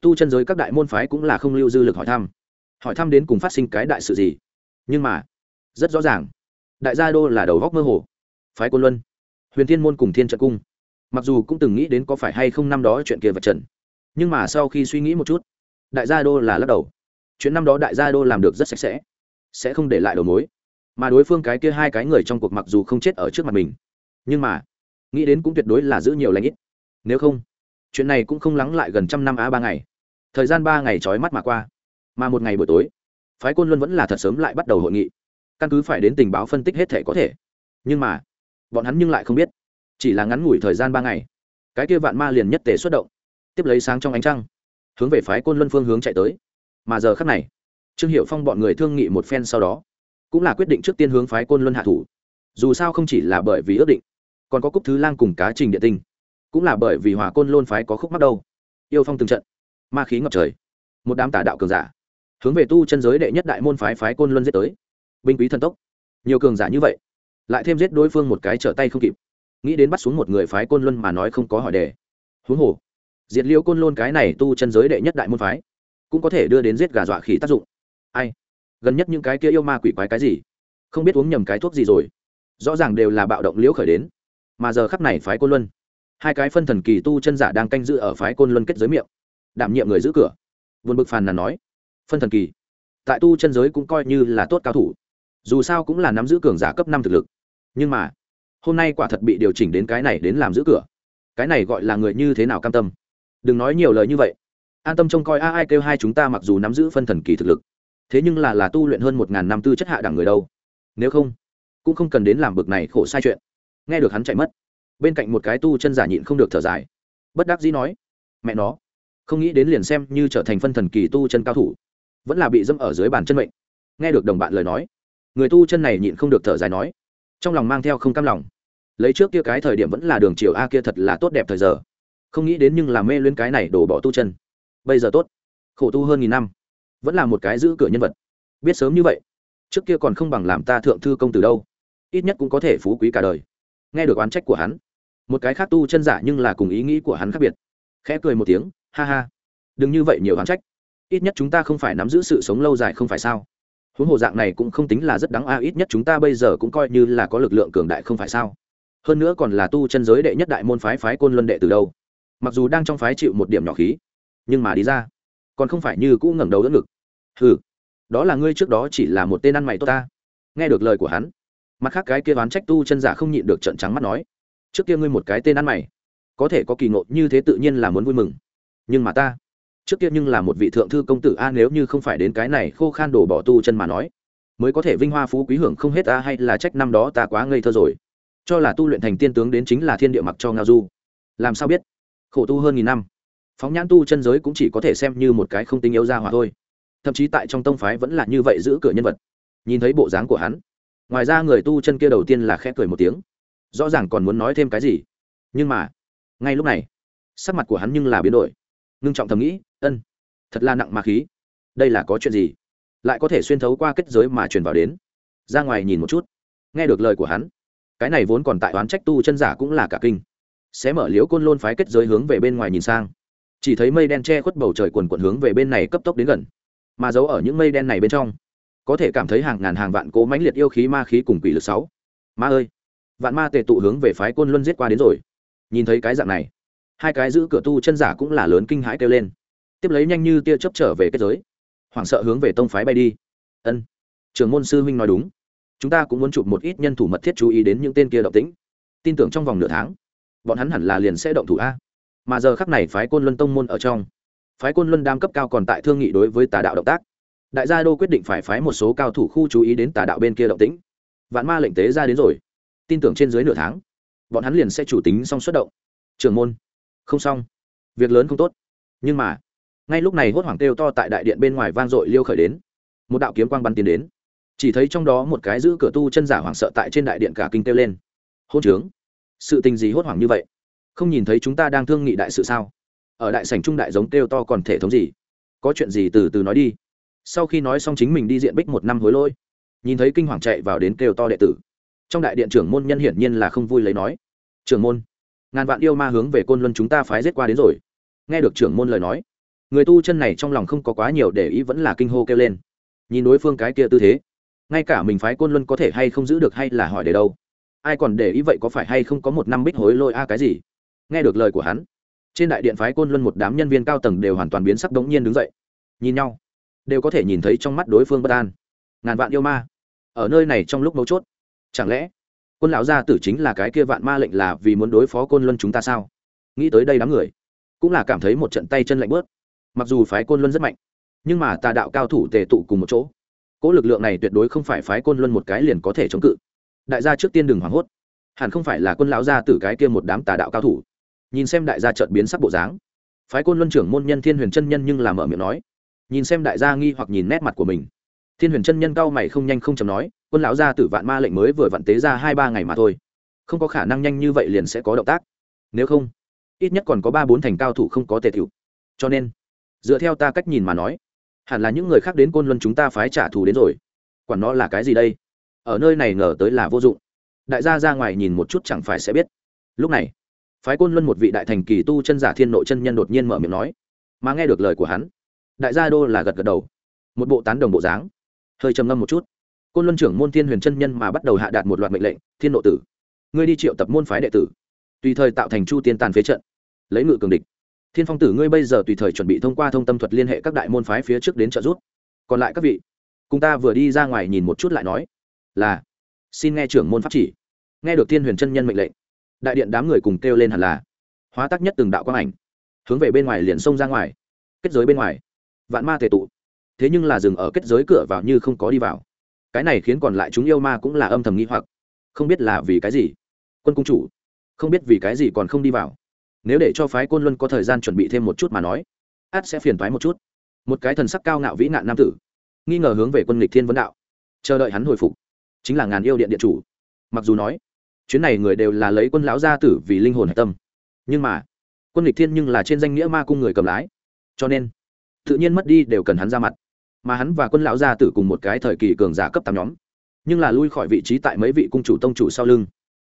tu chân giới các đại môn phái cũng là không lưu dư lực hỏi thăm. Hỏi thăm đến cùng phát sinh cái đại sự gì? Nhưng mà, rất rõ ràng, đại gia đô là đầu góc mơ hồ. Phái quân luân, huyền thiên môn cùng thiên trận cung, mặc dù cũng từng nghĩ đến có phải hay không năm đó chuyện kia vật trần, nhưng mà sau khi suy nghĩ một chút, đại gia đô là lắc đầu. Chuyện năm đó đại gia đô làm được rất sạch sẽ sẽ không để lại đầu mối. Mà đối phương cái kia hai cái người trong cuộc mặc dù không chết ở trước mặt mình, nhưng mà nghĩ đến cũng tuyệt đối là giữ nhiều lãnh ít. Nếu không, chuyện này cũng không lắng lại gần trăm năm á ba ngày. Thời gian ba ngày trói mắt mà qua. Mà một ngày buổi tối, phái côn luân vẫn là thật sớm lại bắt đầu hội nghị. Căn cứ phải đến tình báo phân tích hết thể có thể. Nhưng mà, bọn hắn nhưng lại không biết. Chỉ là ngắn ngủi thời gian ba ngày, cái kia vạn ma liền nhất tề xuất động, tiếp lấy sáng trong ánh trăng, hướng về phái côn luân phương hướng chạy tới. Mà giờ khắc này, trương hiệu phong bọn người thương nghị một phen sau đó, cũng là quyết định trước tiên hướng phái côn luân hạ thủ. Dù sao không chỉ là bởi vì ước định còn có cúc thứ lang cùng cá trình địa tinh. Cũng là bởi vì hỏa côn lôn phái có khúc mắc đâu. Yêu phong từng trận. Ma khí ngập trời. Một đám tà đạo cường giả. Hướng về tu chân giới đệ nhất đại môn phái phái côn luân giết tới. Binh quý thần tốc. Nhiều cường giả như vậy. Lại thêm giết đối phương một cái trở tay không kịp. Nghĩ đến bắt xuống một người phái côn luân mà nói không có hỏi đề. Huống hồ, diệt liêu côn lôn cái này tu chân giới đệ nhất đại môn phái, cũng có thể đưa đến giết gà dọa khỉ tác dụng. Ai? Gần nhất những cái kia yêu ma quỷ quái cái gì? Không biết uống nhầm cái thuốc gì rồi. Rõ ràng đều là bạo động liễu khởi đến mà giờ khắp này phái côn luân. Hai cái phân thần kỳ tu chân giả đang canh giữ ở phái côn luân kết giới miệng. Đảm nhiệm người giữ cửa. Vượt bực phàn nàn nói. Phân thần kỳ. Tại tu chân giới cũng coi như là tốt cao thủ. Dù sao cũng là nắm giữ cường giả cấp năm thực lực. Nhưng mà, hôm nay quả thật bị điều chỉnh đến cái này đến làm giữ cửa. Cái này gọi là người như thế nào cam tâm? Đừng nói nhiều lời như vậy. An tâm trông coi a ai kêu hai chúng ta mặc dù nắm giữ phân thần kỳ thực lực, thế nhưng là là tu luyện hơn một ngàn năm tư chất hạ đẳng người đâu. Nếu không, cũng không cần đến làm bực này khổ sai chuyện nghe được hắn chạy mất. Bên cạnh một cái tu chân giả nhịn không được thở dài. Bất đắc dĩ nói, mẹ nó, không nghĩ đến liền xem như trở thành phân thần kỳ tu chân cao thủ, vẫn là bị dâm ở dưới bàn chân mệnh. Nghe được đồng bạn lời nói, người tu chân này nhịn không được thở dài nói, trong lòng mang theo không cam lòng. Lấy trước kia cái thời điểm vẫn là đường chiều a kia thật là tốt đẹp thời giờ. Không nghĩ đến nhưng là mê lên cái này đổ bỏ tu chân. Bây giờ tốt, khổ tu hơn nghìn năm, vẫn là một cái giữ cửa nhân vật. Biết sớm như vậy, trước kia còn không bằng làm ta thượng thư công từ đâu, ít nhất cũng có thể phú quý cả đời nghe được oán trách của hắn. Một cái khác tu chân giả nhưng là cùng ý nghĩ của hắn khác biệt. Khẽ cười một tiếng, ha ha, đừng như vậy nhiều oán trách. Ít nhất chúng ta không phải nắm giữ sự sống lâu dài không phải sao? Huống hồ dạng này cũng không tính là rất đáng a, ít nhất chúng ta bây giờ cũng coi như là có lực lượng cường đại không phải sao? Hơn nữa còn là tu chân giới đệ nhất đại môn phái phái côn luân đệ từ đâu. Mặc dù đang trong phái chịu một điểm nhỏ khí, nhưng mà đi ra, còn không phải như cũ ngẩng đầu đỡ ngực. Ừ đó là ngươi trước đó chỉ là một tên ăn mày tốt ta. Nghe được lời của hắn mặt khác cái kia đoán trách tu chân giả không nhịn được trận trắng mắt nói, trước kia ngươi một cái tên ăn mày, có thể có kỳ ngộ như thế tự nhiên là muốn vui mừng. Nhưng mà ta, trước kia nhưng là một vị thượng thư công tử a, nếu như không phải đến cái này khô khan đổ bỏ tu chân mà nói, mới có thể vinh hoa phú quý hưởng không hết ta hay là trách năm đó ta quá ngây thơ rồi. Cho là tu luyện thành tiên tướng đến chính là thiên địa mặc cho ngao du. Làm sao biết? Khổ tu hơn nghìn năm. Phóng nhãn tu chân giới cũng chỉ có thể xem như một cái không tinh yếu ra hòa thôi. Thậm chí tại trong tông phái vẫn là như vậy giữ cửa nhân vật. Nhìn thấy bộ dáng của hắn ngoài ra người tu chân kia đầu tiên là khẽ cười một tiếng. Rõ ràng còn muốn nói thêm cái gì. Nhưng mà, ngay lúc này, sắc mặt của hắn nhưng là biến đổi. Ngưng trọng thầm nghĩ, ân, thật là nặng mà khí. Đây là có chuyện gì? Lại có thể xuyên thấu qua kết giới mà truyền vào đến. Ra ngoài nhìn một chút, nghe được lời của hắn, cái này vốn còn tại oán trách tu chân giả cũng là cả kinh. Sẽ mở liếu côn lôn phái kết giới hướng về bên ngoài nhìn sang. Chỉ thấy mây đen che khuất bầu trời quần quận hướng về bên này cấp tốc đến gần. Mà giấu ở những mây đen này bên trong có thể cảm thấy hàng ngàn hàng vạn cố mãnh liệt yêu khí ma khí cùng quỷ lực sáu. Ma ơi, vạn ma tề tụ hướng về phái côn luân giết qua đến rồi. Nhìn thấy cái dạng này, hai cái giữ cửa tu chân giả cũng là lớn kinh hãi kêu lên. Tiếp lấy nhanh như tia chớp trở về kết giới. Hoảng sợ hướng về tông phái bay đi. Ân trường môn sư huynh nói đúng. Chúng ta cũng muốn chụp một ít nhân thủ mật thiết chú ý đến những tên kia động tĩnh. Tin tưởng trong vòng nửa tháng, bọn hắn hẳn là liền sẽ động thủ a. Mà giờ khắc này phái côn luân tông môn ở trong, phái côn luân đam cấp cao còn tại thương nghị đối với tà đạo động tác đại gia đô quyết định phải phái một số cao thủ khu chú ý đến tà đạo bên kia động tĩnh. Vạn ma lệnh tế ra đến rồi. Tin tưởng trên dưới nửa tháng, bọn hắn liền sẽ chủ tính xong xuất động. Trường môn, không xong. Việc lớn không tốt. Nhưng mà, ngay lúc này hốt hoảng kêu to tại đại điện bên ngoài vang dội liêu khởi đến. Một đạo kiếm quang bắn tiến đến. Chỉ thấy trong đó một cái giữ cửa tu chân giả hoảng sợ tại trên đại điện cả kinh kêu lên. Hôn trướng. Sự tình gì hốt hoảng như vậy? Không nhìn thấy chúng ta đang thương nghị đại sự sao? Ở đại sảnh trung đại giống kêu to còn thể thống gì? Có chuyện gì từ từ nói đi sau khi nói xong chính mình đi diện bích một năm hối lỗi, nhìn thấy kinh hoàng chạy vào đến kêu to đệ tử. Trong đại điện trưởng môn nhân hiển nhiên là không vui lấy nói, trưởng môn, ngàn vạn yêu ma hướng về côn luân chúng ta phái giết qua đến rồi. Nghe được trưởng môn lời nói, người tu chân này trong lòng không có quá nhiều để ý vẫn là kinh hô kêu lên. Nhìn đối phương cái kia tư thế, ngay cả mình phái côn luân có thể hay không giữ được hay là hỏi để đâu. Ai còn để ý vậy có phải hay không có một năm bích hối lôi a cái gì? Nghe được lời của hắn, trên đại điện phái côn luân một đám nhân viên cao tầng đều hoàn toàn biến sắc đống nhiên đứng dậy, nhìn nhau đều có thể nhìn thấy trong mắt đối phương bất an. Ngàn vạn yêu ma. Ở nơi này trong lúc mấu chốt, chẳng lẽ quân lão gia tử chính là cái kia vạn ma lệnh là vì muốn đối phó côn luân chúng ta sao? Nghĩ tới đây đám người, cũng là cảm thấy một trận tay chân lạnh bớt mặc dù phái côn luân rất mạnh, nhưng mà tà đạo cao thủ tề tụ cùng một chỗ cỗ lực lượng này tuyệt đối không phải phái côn luân một cái liền có thể chống cự. Đại gia trước tiên đừng hoảng hốt, hẳn không phải là quân lão gia tử cái kia một đám tà đạo cao thủ. Nhìn xem đại gia trợt biến sắc bộ dáng, phái côn luân trưởng môn nhân thiên huyền chân nhân nhưng làm mở miệng nói nhìn xem đại gia nghi hoặc nhìn nét mặt của mình. Thiên huyền chân nhân cao mày không nhanh không chầm nói, quân lão gia tử vạn ma lệnh mới vừa vặn tế ra hai ba ngày mà thôi. Không có khả năng nhanh như vậy liền sẽ có động tác. Nếu không, ít nhất còn có ba bốn thành cao thủ không có tề thiệu cho nên, dựa theo ta cách nhìn mà nói, hẳn là những người khác đến côn luân chúng ta phái trả thù đến rồi. Quản nó là cái gì đây? Ở nơi này ngờ tới là vô dụng. Đại gia ra ngoài nhìn một chút chẳng phải sẽ biết. Lúc này, phái côn luân một vị đại thành kỳ tu chân giả thiên nội chân nhân đột nhiên mở miệng nói, mà nghe được lời của hắn đại gia đô là gật gật đầu. Một bộ tán đồng bộ dáng. Hơi trầm ngâm một chút. Côn luân trưởng môn thiên huyền chân nhân mà bắt đầu hạ đạt một loạt mệnh lệnh, thiên nội tử. Ngươi đi triệu tập môn phái đệ tử. Tùy thời tạo thành chu tiên tàn phế trận. Lấy ngự cường địch. Thiên phong tử, ngươi bây giờ tùy thời chuẩn bị thông qua thông tâm thuật liên hệ các đại môn phái phía trước đến trợ giúp. Còn lại các vị, cùng ta vừa đi ra ngoài nhìn một chút lại nói. Là, xin nghe trưởng môn pháp chỉ. Nghe được thiên huyền chân nhân mệnh lệnh, đại điện đám người cùng kêu lên hẳn là. Hóa tác nhất từng đạo quang ảnh, hướng về bên ngoài liền xông ra ngoài, kết giới bên ngoài vạn ma tề tụ. Thế nhưng là dừng ở kết giới cửa vào như không có đi vào. Cái này khiến còn lại chúng yêu ma cũng là âm thầm nghĩ hoặc. Không biết là vì cái gì? Quân cung chủ, không biết vì cái gì còn không đi vào. Nếu để cho phái côn luân có thời gian chuẩn bị thêm một chút mà nói át sẽ phiền thoái một chút. Một cái thần sắc cao ngạo vĩ nạn nam tử, nghi ngờ hướng về quân lịch thiên vấn đạo. Chờ đợi hắn hồi phục. Chính là ngàn yêu điện điện chủ. Mặc dù nói, chuyến này người đều là lấy quân lão gia tử vì linh hồn hạch tâm. Nhưng mà, quân lịch thiên nhưng là trên danh nghĩa ma cung người cầm lái. Cho nên tự nhiên mất đi đều cần hắn ra mặt. Mà hắn và quân lão gia tử cùng một cái thời kỳ cường giả cấp tám nhóm, nhưng là lui khỏi vị trí tại mấy vị cung chủ tông chủ sau lưng.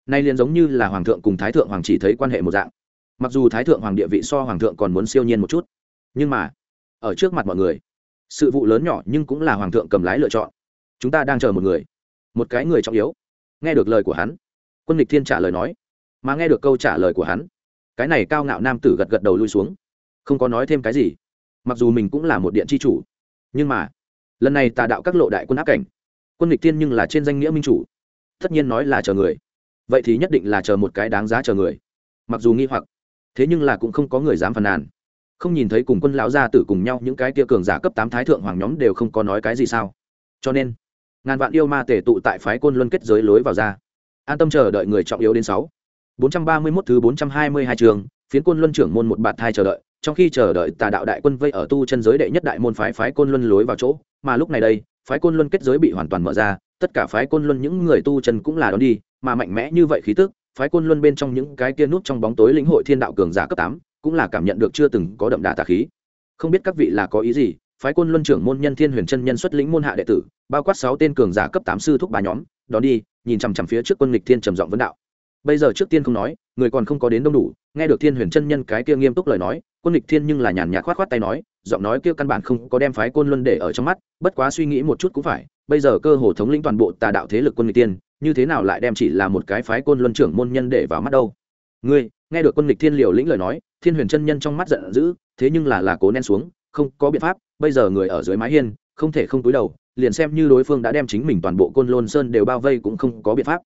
Nay liền giống như là hoàng thượng cùng thái thượng hoàng chỉ thấy quan hệ một dạng. Mặc dù thái thượng hoàng địa vị so hoàng thượng còn muốn siêu nhiên một chút, nhưng mà, ở trước mặt mọi người, sự vụ lớn nhỏ nhưng cũng là hoàng thượng cầm lái lựa chọn. Chúng ta đang chờ một người, một cái người trọng yếu. Nghe được lời của hắn, quân lịch thiên trả lời nói, mà nghe được câu trả lời của hắn, cái này cao ngạo nam tử gật gật đầu lui xuống, không có nói thêm cái gì mặc dù mình cũng là một điện c h i chủ, nhưng mà, lần này tà đạo các lộ đại quân áp cảnh, quân lịch tiên nhưng là trên danh nghĩa minh chủ, tất nhiên nói là chờ người. Vậy thì nhất định là chờ một cái đáng giá chờ người, mặc dù nghi hoặc, thế nhưng là cũng không có người dám phàn nàn. Không nhìn thấy cùng quân lão gia tử cùng nhau những cái kia cường giả cấp tám thái thượng hoàng nhóm đều không có nói cái gì sao. Cho nên, ngàn vạn yêu ma tể tụ tại phái côn luân kết giới lối vào ra. An tâm chờ đợi người trọng yếu đến sáu. Bốn trăm ba mươi mốt thứ bốn trăm hai mươi hai trường, phiến côn luân trưởng môn một bạt thai chờ đợi trong khi chờ đợi tà đạo đại quân vây ở tu chân giới đệ nhất đại môn phái phái côn luân lối vào chỗ, mà lúc này đây, phái côn luân kết giới bị hoàn toàn mở ra, tất cả phái côn luân những người tu chân cũng là đón đi, mà mạnh mẽ như vậy khí tức, phái côn luân bên trong những cái kia nút trong bóng tối lĩnh hội thiên đạo cường giả cấp tám, cũng là cảm nhận được chưa từng có đậm đà tà khí. Không biết các vị là có ý gì, phái côn luân trưởng môn nhân thiên huyền chân nhân xuất lĩnh môn hạ đệ tử, bao quát sáu tên cường giả cấp tám sư thúc bà nhóm, đón đi, nhìn chằm chằm phía trước quân lịch thiên trầm giọng vấn đạo bây giờ trước tiên không nói, người còn không có đến đông đủ, nghe được thiên huyền chân nhân cái kia nghiêm túc lời nói, quân lịch thiên nhưng là nhàn nhạt khoát khoát tay nói, giọng nói kia căn bản không có đem phái côn luân để ở trong mắt, bất quá suy nghĩ một chút cũng phải, bây giờ cơ hồ thống lĩnh toàn bộ tà đạo thế lực quân lịch tiên như thế nào lại đem chỉ là một cái phái côn luân trưởng môn nhân để vào mắt đâu? Ngươi, nghe được quân lịch thiên liều lĩnh lời nói, thiên huyền chân nhân trong mắt giận dữ, thế nhưng là là cố nén xuống, không có biện pháp, bây giờ người ở dưới mái hiên, không thể không túi đầu, liền xem như đối phương đã đem chính mình toàn bộ côn lôn sơn đều bao vây cũng không có biện pháp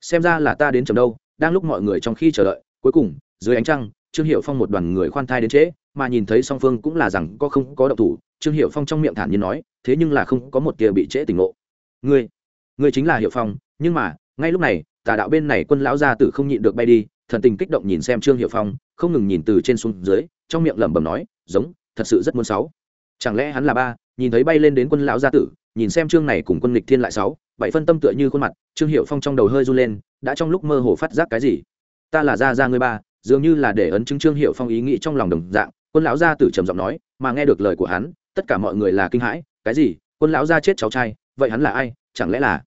xem ra là ta đến chầm đâu, đang lúc mọi người trong khi chờ đợi, cuối cùng, dưới ánh trăng, trương hiệu phong một đoàn người khoan thai đến trễ, mà nhìn thấy song phương cũng là rằng có không có động thủ, trương hiệu phong trong miệng thản nhiên nói, thế nhưng là không có một kia bị trễ tỉnh ngộ. Ngươi ngươi chính là hiệu phong, nhưng mà, ngay lúc này, tà đạo bên này quân lão gia tử không nhịn được bay đi, thần tình kích động nhìn xem trương hiệu phong, không ngừng nhìn từ trên xuống dưới, trong miệng lẩm bẩm nói, giống, thật sự rất muốn sáu. Chẳng lẽ hắn là ba, nhìn thấy bay lên đến quân lão gia tử nhìn xem trương này cùng quân lịch thiên lại sáu, bảy phân tâm tựa như khuôn mặt, trương hiệu phong trong đầu hơi run lên, đã trong lúc mơ hồ phát giác cái gì? Ta là gia gia ngươi ba, dường như là để ấn chứng trương hiệu phong ý nghĩ trong lòng đồng dạng, quân lão gia tử trầm giọng nói, mà nghe được lời của hắn, tất cả mọi người là kinh hãi, cái gì? Quân lão gia chết cháu trai, vậy hắn là ai? Chẳng lẽ là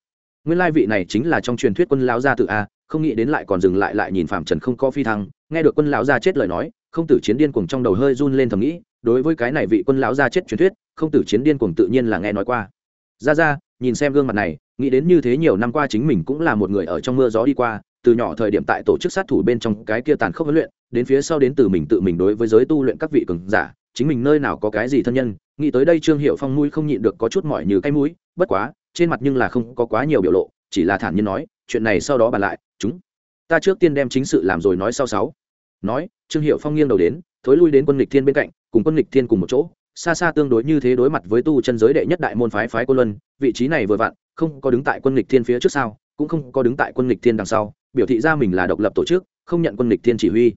nguyên lai vị này chính là trong truyền thuyết quân lão gia tử a, không nghĩ đến lại còn dừng lại lại nhìn phạm trần không có phi thăng, nghe được quân lão gia chết lời nói, không tử chiến điên cuồng trong đầu hơi run lên thầm nghĩ, đối với cái này vị quân lão gia chết truyền thuyết, không tử chiến điên cuồng tự nhiên là nghe nói qua ra ra, nhìn xem gương mặt này, nghĩ đến như thế nhiều năm qua chính mình cũng là một người ở trong mưa gió đi qua, từ nhỏ thời điểm tại tổ chức sát thủ bên trong cái kia tàn khốc huấn luyện, đến phía sau đến từ mình tự mình đối với giới tu luyện các vị cường giả, chính mình nơi nào có cái gì thân nhân, nghĩ tới đây trương hiệu phong mũi không nhịn được có chút mỏi như cái mũi, bất quá, trên mặt nhưng là không có quá nhiều biểu lộ, chỉ là thản nhiên nói, chuyện này sau đó bàn lại, chúng ta trước tiên đem chính sự làm rồi nói sau sáu. Nói, trương hiệu phong nghiêng đầu đến, thối lui đến quân lịch thiên bên cạnh, cùng quân lịch thiên cùng một chỗ xa xa tương đối như thế đối mặt với tu chân giới đệ nhất đại môn phái phái cô luân, vị trí này vừa vặn, không có đứng tại quân lịch thiên phía trước sau cũng không có đứng tại quân lịch thiên đằng sau, biểu thị ra mình là độc lập tổ chức, không nhận quân lịch thiên chỉ huy.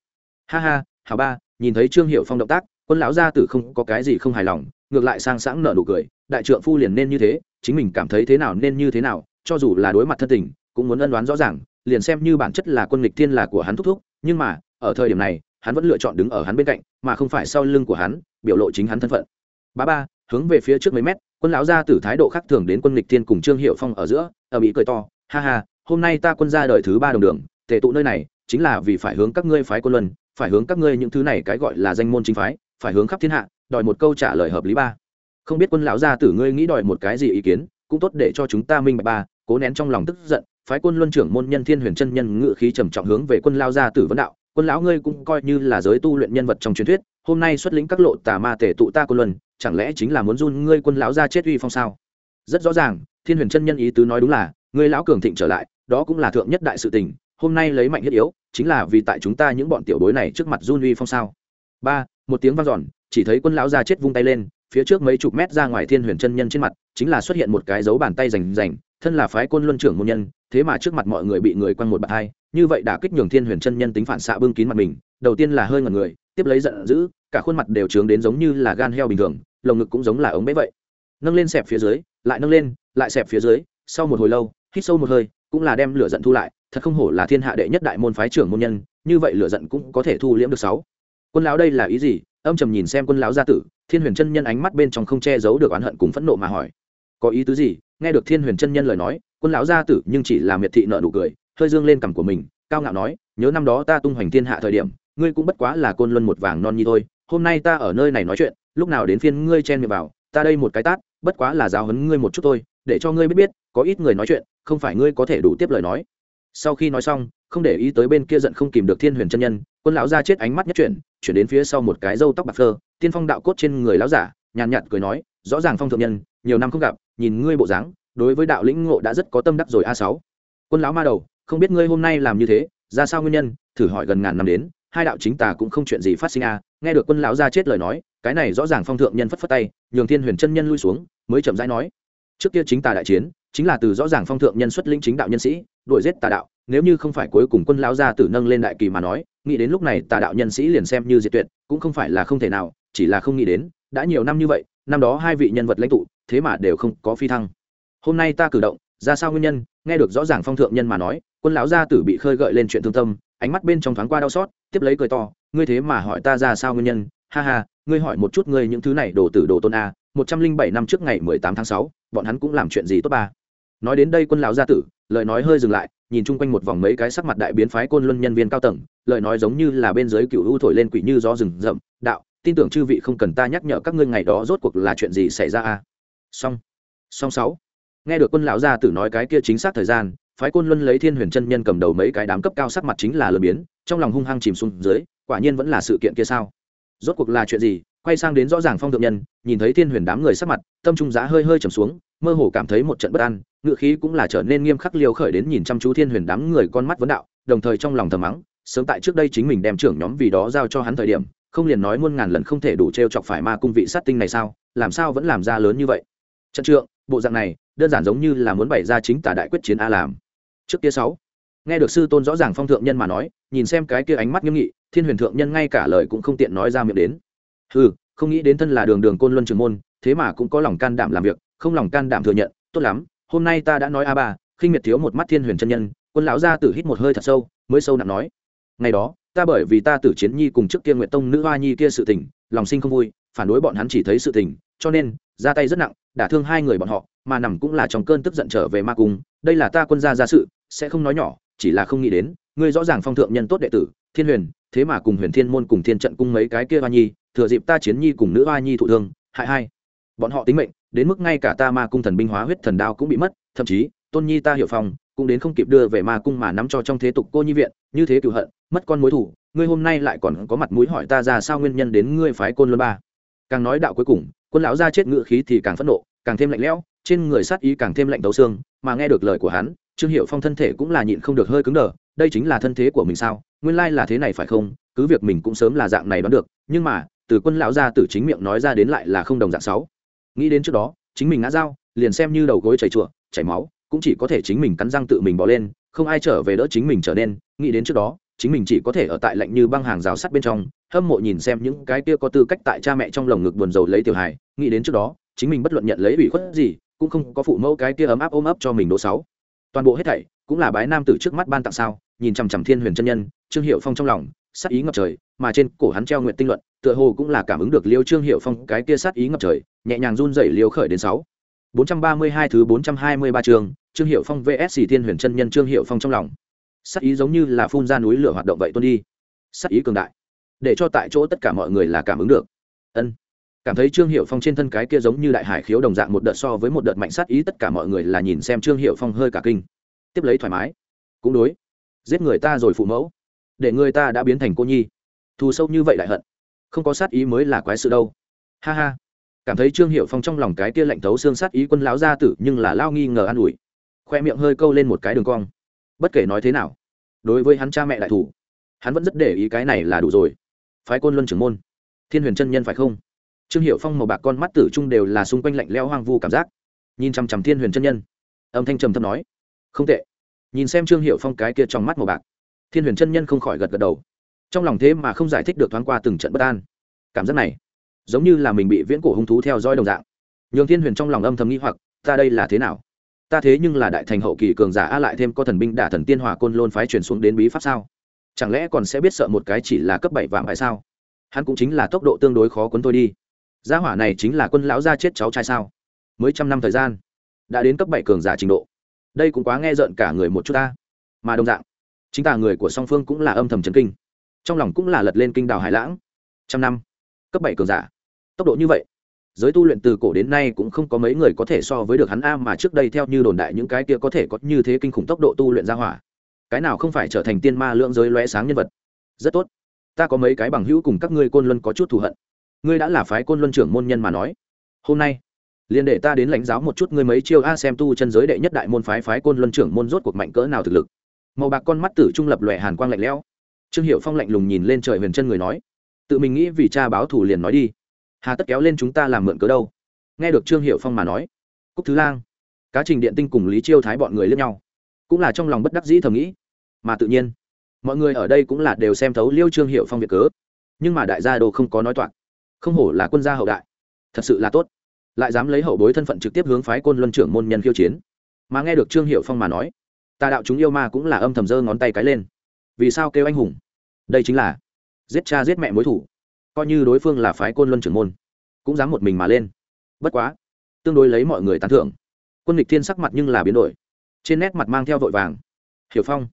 Ha ha hào ba, nhìn thấy trương hiệu phong động tác, quân lão gia tử không có cái gì không hài lòng, ngược lại sang sáng nợ nụ cười, đại trượng phu liền nên như thế, chính mình cảm thấy thế nào nên như thế nào, cho dù là đối mặt thân tình, cũng muốn ân đoán rõ ràng, liền xem như bản chất là quân lịch thiên là của hắn thúc thúc, nhưng mà, ở thời điểm này, hắn vẫn lựa chọn đứng ở hắn bên cạnh, mà không phải sau lưng của hắn biểu lộ chính hắn thân phận. Ba ba, hướng về phía trước mấy mét, quân lão gia tử thái độ khác thường đến quân lịch thiên cùng trương hiệu phong ở giữa, ở mỹ cười to, ha ha, hôm nay ta quân ra đời thứ ba đồng đường, tề tụ nơi này, chính là vì phải hướng các ngươi phái quân luân, phải hướng các ngươi những thứ này cái gọi là danh môn chính phái, phải hướng khắp thiên hạ, đòi một câu trả lời hợp lý ba. Không biết quân lão gia tử ngươi nghĩ đòi một cái gì ý kiến, cũng tốt để cho chúng ta minh bạch ba, cố nén trong lòng tức giận, phái quân luân trưởng môn nhân thiên huyền chân nhân ngự khí trầm trọng hướng về quân lao gia tử vấn đạo, quân lão ngươi cũng coi như là giới tu luyện nhân vật trong truyền thuyết hôm nay xuất lĩnh các lộ tà ma tể tụ ta côn luân, chẳng lẽ chính là muốn run ngươi quân lão ra chết uy phong sao? Rất rõ ràng, thiên huyền chân nhân ý tứ nói đúng là, ngươi lão cường thịnh trở lại, đó cũng là thượng nhất đại sự tình, hôm nay lấy mạnh thiết yếu, chính là vì tại chúng ta những bọn tiểu bối này trước mặt run uy phong sao? Ba, một tiếng vang dọn, chỉ thấy quân lão ra chết vung tay lên, phía trước mấy chục mét ra ngoài thiên huyền chân nhân trên mặt, chính là xuất hiện một cái dấu bàn tay rành rành, thân là phái quân luân trưởng môn nhân, thế mà trước mặt mọi người bị người quăng một bạt hai, như vậy đã kích nhường thiên huyền chân nhân tính phản xạ bưng kín mặt mình, đầu tiên là hơi ngẩn người tiếp lấy giận dữ, cả khuôn mặt đều trướng đến giống như là gan heo bình thường, lồng ngực cũng giống là ống bế vậy. Nâng lên xẹp phía dưới, lại nâng lên, lại xẹp phía dưới, sau một hồi lâu, hít sâu một hơi, cũng là đem lửa giận thu lại, thật không hổ là thiên hạ đệ nhất đại môn phái trưởng môn nhân, như vậy lửa giận cũng có thể thu liễm được sáu. Quân lão đây là ý gì? Âm trầm nhìn xem quân lão gia tử, thiên huyền chân nhân ánh mắt bên trong không che giấu được oán hận cùng phẫn nộ mà hỏi. Có ý tứ gì? Nghe được thiên huyền chân nhân lời nói, quân lão gia tử nhưng chỉ là miệt thị nợ nụ cười, hơi dương lên cằm của mình, cao ngạo nói, nhớ năm đó ta tung hoành thiên hạ thời điểm ngươi cũng bất quá là côn luân một vàng non nhi thôi, hôm nay ta ở nơi này nói chuyện, lúc nào đến phiên ngươi chen miệng vào, ta đây một cái tát, bất quá là giáo hấn ngươi một chút thôi, để cho ngươi biết biết, có ít người nói chuyện, không phải ngươi có thể đủ tiếp lời nói. Sau khi nói xong, không để ý tới bên kia giận không kìm được thiên huyền chân nhân, quân lão ra chết ánh mắt nhất chuyển chuyển đến phía sau một cái râu tóc bạc phơ, tiên phong đạo cốt trên người lão giả, nhàn nhạt cười nói, rõ ràng phong thượng nhân, nhiều năm không gặp, nhìn ngươi bộ dáng, đối với đạo lĩnh ngộ đã rất có tâm đắc rồi a sáu. Quân lão ma đầu, không biết ngươi hôm nay làm như thế, ra sao nguyên nhân, thử hỏi gần ngàn năm đến hai đạo chính tà cũng không chuyện gì phát sinh a. Nghe được quân lão gia chết lời nói, cái này rõ ràng phong thượng nhân phất phất tay, nhường thiên huyền chân nhân lui xuống, mới chậm rãi nói. Trước kia chính tà đại chiến, chính là từ rõ ràng phong thượng nhân xuất lĩnh chính đạo nhân sĩ, đuổi giết tà đạo, nếu như không phải cuối cùng quân lão gia tử nâng lên đại kỳ mà nói, nghĩ đến lúc này tà đạo nhân sĩ liền xem như diệt tuyệt, cũng không phải là không thể nào, chỉ là không nghĩ đến, đã nhiều năm như vậy, năm đó hai vị nhân vật lãnh tụ, thế mà đều không có phi thăng. Hôm nay ta cử động, ra sao nguyên nhân, nghe được rõ ràng phong thượng nhân mà nói, quân lão gia tử bị khơi gợi lên chuyện thương tâm ánh mắt bên trong thoáng qua đau xót, tiếp lấy cười to, ngươi thế mà hỏi ta ra sao nguyên nhân? Ha ha, ngươi hỏi một chút ngươi những thứ này đồ tử đồ tôn a, một trăm linh bảy năm trước ngày mười tám tháng sáu, bọn hắn cũng làm chuyện gì tốt ba? Nói đến đây quân lão gia tử, lời nói hơi dừng lại, nhìn chung quanh một vòng mấy cái sắc mặt đại biến phái côn luân nhân viên cao tầng, lời nói giống như là bên dưới cựu u thổi lên quỷ như gió rừng rậm, đạo, tin tưởng chư vị không cần ta nhắc nhở các ngươi ngày đó rốt cuộc là chuyện gì xảy ra a? Song song sáu. Nghe được quân lão gia tử nói cái kia chính xác thời gian phái côn luân lấy thiên huyền chân nhân cầm đầu mấy cái đám cấp cao sắc mặt chính là lừa biến, trong lòng hung hăng chìm xuống dưới, quả nhiên vẫn là sự kiện kia sao? Rốt cuộc là chuyện gì? Quay sang đến rõ ràng phong thượng nhân, nhìn thấy thiên huyền đám người sắc mặt, tâm trung giá hơi hơi trầm xuống, mơ hồ cảm thấy một trận bất an ngự khí cũng là trở nên nghiêm khắc liều khởi đến nhìn chăm chú thiên huyền đám người con mắt vấn đạo, đồng thời trong lòng thầm mắng, sớm tại trước đây chính mình đem trưởng nhóm vì đó giao cho hắn thời điểm, không liền nói muôn ngàn lần không thể đủ t r e o chọc phải ma cung vị sát tinh này sao? Làm sao vẫn làm ra lớn như vậy? Trận trượng, bộ dạng này, đơn giản giống như là muốn bày ra chính tả đại quyết chiến a làm trước kia sáu, nghe được sư tôn rõ ràng phong thượng nhân mà nói, nhìn xem cái kia ánh mắt nghiêm nghị, thiên huyền thượng nhân ngay cả lời cũng không tiện nói ra miệng đến. Ừ không nghĩ đến thân là đường đường côn luân trường môn, thế mà cũng có lòng can đảm làm việc, không lòng can đảm thừa nhận, tốt lắm, hôm nay ta đã nói a ba, khinh miệt thiếu một mắt thiên huyền chân nhân, quân lão gia tử hít một hơi thật sâu, mới sâu nặng nói. Ngày đó, ta bởi vì ta tử chiến nhi cùng trước kia nguyệt tông nữ hoa nhi kia sự tình, lòng sinh không vui, phản đối bọn hắn chỉ thấy sự tình, cho nên, ra tay rất nặng đả thương hai người bọn họ, mà nằm cũng là trong cơn tức giận trở về ma cung. Đây là ta quân gia gia sự, sẽ không nói nhỏ, chỉ là không nghĩ đến, ngươi rõ ràng phong thượng nhân tốt đệ tử, thiên huyền, thế mà cùng huyền thiên môn cùng thiên trận cung mấy cái kia hoa nhi, thừa dịp ta chiến nhi cùng nữ hoa nhi thụ thương, hại hai. Bọn họ tính mệnh, đến mức ngay cả ta ma cung thần binh hóa huyết thần đao cũng bị mất, thậm chí, tôn nhi ta hiểu phong cũng đến không kịp đưa về ma cung mà nắm cho trong thế tục cô nhi viện, như thế cựu hận, mất con mối thủ, ngươi hôm nay lại còn có mặt mũi hỏi ta ra sao nguyên nhân đến ngươi phái côn luân ba. Càng nói đạo cuối cùng quân lão ra chết ngựa khí thì càng phẫn nộ, càng thêm lạnh lẽo, trên người sát ý càng thêm lạnh tấu xương, mà nghe được lời của hắn, trương hiệu phong thân thể cũng là nhịn không được hơi cứng đờ, đây chính là thân thế của mình sao? Nguyên lai là thế này phải không? Cứ việc mình cũng sớm là dạng này đoán được, nhưng mà, từ quân lão ra từ chính miệng nói ra đến lại là không đồng dạng sáu. Nghĩ đến trước đó, chính mình ngã dao, liền xem như đầu gối chảy chùa, chảy máu, cũng chỉ có thể chính mình cắn răng tự mình bỏ lên, không ai trở về đỡ chính mình trở nên. Nghĩ đến trước đó, chính mình chỉ có thể ở tại lạnh như băng hàng rào sắt bên trong, hâm mộ nhìn xem những cái kia có tư cách tại cha mẹ trong lồng ngực buồn rầu lấy tiểu hài nghĩ đến trước đó chính mình bất luận nhận lấy ủy khuất gì cũng không có phụ mẫu cái kia ấm áp ôm ấp cho mình đỗ sáu toàn bộ hết thảy cũng là bái nam tử trước mắt ban tặng sao nhìn chằm chằm thiên huyền chân nhân trương hiệu phong trong lòng sát ý ngập trời mà trên cổ hắn treo nguyện tinh luận tựa hồ cũng là cảm ứng được liêu trương hiệu phong cái kia sát ý ngập trời nhẹ nhàng run rẩy liêu khởi đến sáu 432 thứ 423 trường, Trương Hiệu Phong VS Thiên Huyền chân nhân Trương Hiệu Phong trong lòng. Sát ý giống như là phun ra núi lửa hoạt động vậy tuôn đi. Sát ý cường đại, để cho tại chỗ tất cả mọi người là cảm ứng được. Ân. Cảm thấy Trương Hiệu Phong trên thân cái kia giống như đại hải khiếu đồng dạng một đợt so với một đợt mạnh sát ý tất cả mọi người là nhìn xem Trương Hiệu Phong hơi cả kinh. Tiếp lấy thoải mái. Cũng đối. Giết người ta rồi phụ mẫu, để người ta đã biến thành cô nhi. Thù sâu như vậy lại hận. Không có sát ý mới là quái sự đâu. Ha ha cảm thấy trương hiệu phong trong lòng cái kia lạnh thấu xương sát ý quân lão gia tử nhưng là lao nghi ngờ an ủi khoe miệng hơi câu lên một cái đường cong bất kể nói thế nào đối với hắn cha mẹ đại thủ hắn vẫn rất để ý cái này là đủ rồi phái côn luân trưởng môn thiên huyền chân nhân phải không trương hiệu phong màu bạc con mắt tử trung đều là xung quanh lạnh leo hoang vu cảm giác. Nhìn chằm chằm thiên huyền chân nhân, âm thanh trầm thấp nói, không tệ. Nhìn xem trương hiệu phong cái kia trong mắt màu bạc, thiên huyền chân nhân không khỏi gật gật đầu. Trong lòng thế mà không giải thích được thoáng qua từng trận bất an. Cảm giác này, giống như là mình bị viễn cổ hung thú theo dõi đồng dạng. Nhường thiên huyền trong lòng âm thầm nghĩ hoặc, ta đây là thế nào? Ta thế nhưng là đại thành hậu kỳ cường giả a lại thêm có thần binh đả thần tiên hòa côn lôn phái truyền xuống đến bí pháp sao? Chẳng lẽ còn sẽ biết sợ một cái chỉ là cấp bảy vàng phải sao? Hắn cũng chính là tốc độ tương đối khó cuốn tôi đi gia hỏa này chính là quân lão gia chết cháu trai sao? Mới trăm năm thời gian, đã đến cấp bảy cường giả trình độ. Đây cũng quá nghe rợn cả người một chút ta. Mà đồng dạng, chính tà người của song phương cũng là âm thầm trấn kinh. Trong lòng cũng là lật lên kinh đào hải lãng. Trăm năm, cấp bảy cường giả. Tốc độ như vậy, giới tu luyện từ cổ đến nay cũng không có mấy người có thể so với được hắn a mà trước đây theo như đồn đại những cái kia có thể có như thế kinh khủng tốc độ tu luyện ra hỏa. Cái nào không phải trở thành tiên ma lượng giới lóe sáng nhân vật. Rất tốt, ta có mấy cái bằng hữu cùng các ngươi côn luân có chút thù hận ngươi đã là phái côn luân trưởng môn nhân mà nói. Hôm nay, liền để ta đến lãnh giáo một chút ngươi mấy chiêu a xem tu chân giới đệ nhất đại môn phái phái côn luân trưởng môn rốt cuộc mạnh cỡ nào thực lực. Màu bạc con mắt tử trung lập lòe hàn quang lạnh lẽo. Trương hiệu phong lạnh lùng nhìn lên trời huyền chân người nói, tự mình nghĩ vì cha báo thù liền nói đi. Hà tất kéo lên chúng ta làm mượn cớ đâu? Nghe được trương hiệu phong mà nói, cúc thứ lang, cá trình điện tinh cùng lý chiêu thái bọn người lẫn nhau, cũng là trong lòng bất đắc dĩ thầm nghĩ. Mà tự nhiên, mọi người ở đây cũng là đều xem thấu liêu trương hiệu phong việc cớ. Nhưng mà đại gia đồ không có nói toạc không hổ là quân gia hậu đại. Thật sự là tốt. Lại dám lấy hậu bối thân phận trực tiếp hướng phái côn luân trưởng môn nhân khiêu chiến. Mà nghe được trương hiệu phong mà nói, tà đạo chúng yêu ma cũng là âm thầm giơ ngón tay cái lên. Vì sao kêu anh hùng? Đây chính là giết cha giết mẹ mối thủ. Coi như đối phương là phái côn luân trưởng môn, cũng dám một mình mà lên. Bất quá, tương đối lấy mọi người tán thưởng. Quân lịch thiên sắc mặt nhưng là biến đổi. Trên nét mặt mang theo vội vàng. Hiểu phong,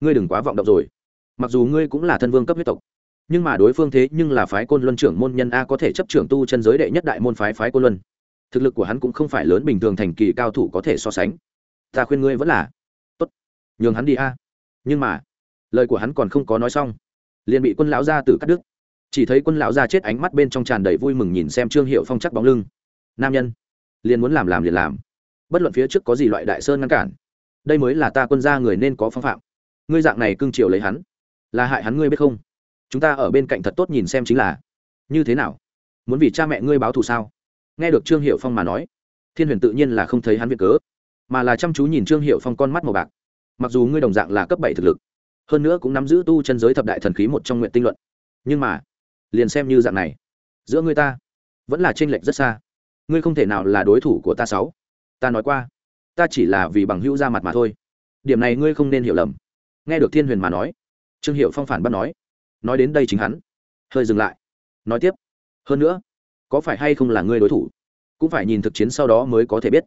ngươi đừng quá vọng động rồi. Mặc dù ngươi cũng là thân vương cấp huyết tộc nhưng mà đối phương thế nhưng là phái côn luân trưởng môn nhân a có thể chấp trưởng tu chân giới đệ nhất đại môn phái phái côn luân. Thực lực của hắn cũng không phải lớn bình thường thành kỳ cao thủ có thể so sánh. Ta khuyên ngươi vẫn là, tốt, nhường hắn đi a. Nhưng mà, lời của hắn còn không có nói xong. Liền bị quân lão gia tử cắt đứt. Chỉ thấy quân lão gia chết ánh mắt bên trong tràn đầy vui mừng nhìn xem trương hiệu phong chắc bóng lưng. Nam nhân, liền muốn làm làm liền làm. Bất luận phía trước có gì loại đại sơn ngăn cản, đây mới là ta quân gia người nên có phong phạm. Ngươi dạng này cưng chiều lấy hắn, là hại hắn ngươi biết không? Chúng ta ở bên cạnh thật tốt nhìn xem chính là, như thế nào? Muốn vì cha mẹ ngươi báo thù sao? Nghe được trương hiệu phong mà nói, thiên huyền tự nhiên là không thấy hắn việc cớ, mà là chăm chú nhìn trương hiệu phong con mắt màu bạc. Mặc dù ngươi đồng dạng là cấp bảy thực lực, hơn nữa cũng nắm giữ tu chân giới thập đại thần khí một trong nguyện tinh luận, nhưng mà, liền xem như dạng này, giữa ngươi ta, vẫn là tranh lệch rất xa. Ngươi không thể nào là đối thủ của ta sáu. Ta nói qua, ta chỉ là vì bằng hữu ra mặt mà thôi. Điểm này ngươi không nên hiểu lầm. Nghe được thiên huyền mà nói, trương hiệu phong phản bắt nói nói đến đây chính hắn. Hơi dừng lại. Nói tiếp. Hơn nữa, có phải hay không là ngươi đối thủ? Cũng phải nhìn thực chiến sau đó mới có thể biết.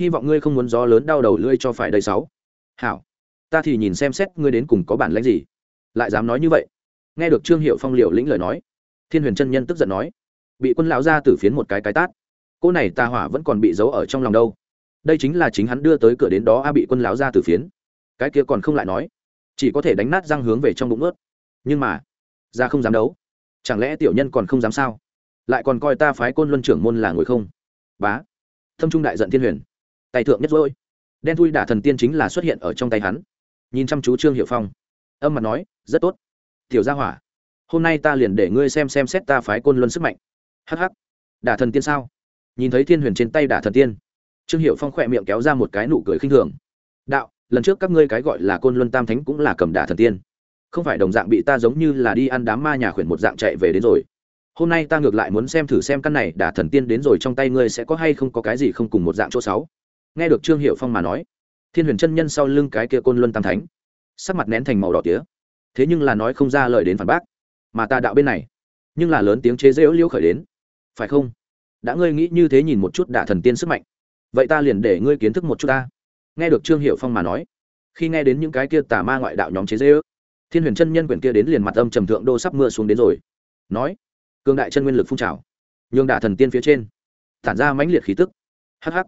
Hy vọng ngươi không muốn gió lớn đau đầu lưỡi cho phải đầy sáu. Hảo. Ta thì nhìn xem xét ngươi đến cùng có bản lãnh gì. Lại dám nói như vậy. Nghe được trương hiệu phong liệu lĩnh lời nói, thiên huyền chân nhân tức giận nói, bị quân lão ra từ phiến một cái cái tát. Cô này tà hỏa vẫn còn bị giấu ở trong lòng đâu. Đây chính là chính hắn đưa tới cửa đến đó a bị quân lão ra từ phiến. Cái kia còn không lại nói, chỉ có thể đánh nát răng hướng về trong bụng ướt. Nhưng mà ra không dám đấu. Chẳng lẽ tiểu nhân còn không dám sao? Lại còn coi ta phái côn luân trưởng môn là ngồi không? Bá. Thâm trung đại giận thiên huyền. Tài thượng nhất rồi đen thui đả thần tiên chính là xuất hiện ở trong tay hắn. Nhìn chăm chú trương hiệu phong. Âm mặt nói, rất tốt. Tiểu gia hỏa, hôm nay ta liền để ngươi xem xem xét ta phái côn luân sức mạnh. Hh đả thần tiên sao? Nhìn thấy thiên huyền trên tay đả thần tiên, trương hiệu phong khỏe miệng kéo ra một cái nụ cười khinh thường. Đạo, lần trước các ngươi cái gọi là côn luân tam thánh cũng là cầm đả thần tiên không phải đồng dạng bị ta giống như là đi ăn đám ma nhà khuyển một dạng chạy về đến rồi. Hôm nay ta ngược lại muốn xem thử xem căn này đả thần tiên đến rồi trong tay ngươi sẽ có hay không có cái gì không cùng một dạng chỗ sáu. Nghe được trương hiệu phong mà nói, thiên huyền chân nhân sau lưng cái kia côn luân tam thánh, sắc mặt nén thành màu đỏ tía. Thế nhưng là nói không ra lời đến phản bác, mà ta đạo bên này, nhưng là lớn tiếng chế rêu liễu khởi đến. Phải không? Đã ngươi nghĩ như thế nhìn một chút đả thần tiên sức mạnh, vậy ta liền để ngươi kiến thức một chút ta. Nghe được trương hiệu phong mà nói, khi nghe đến những cái kia tà ma ngoại đạo nhóm chế dê ước thiên huyền chân nhân quyển kia đến liền mặt âm trầm thượng đô sắp mưa xuống đến rồi. Nói cương đại chân nguyên lực phun trào nhường đả thần tiên phía trên tản ra mãnh liệt khí tức. Hắc hắc,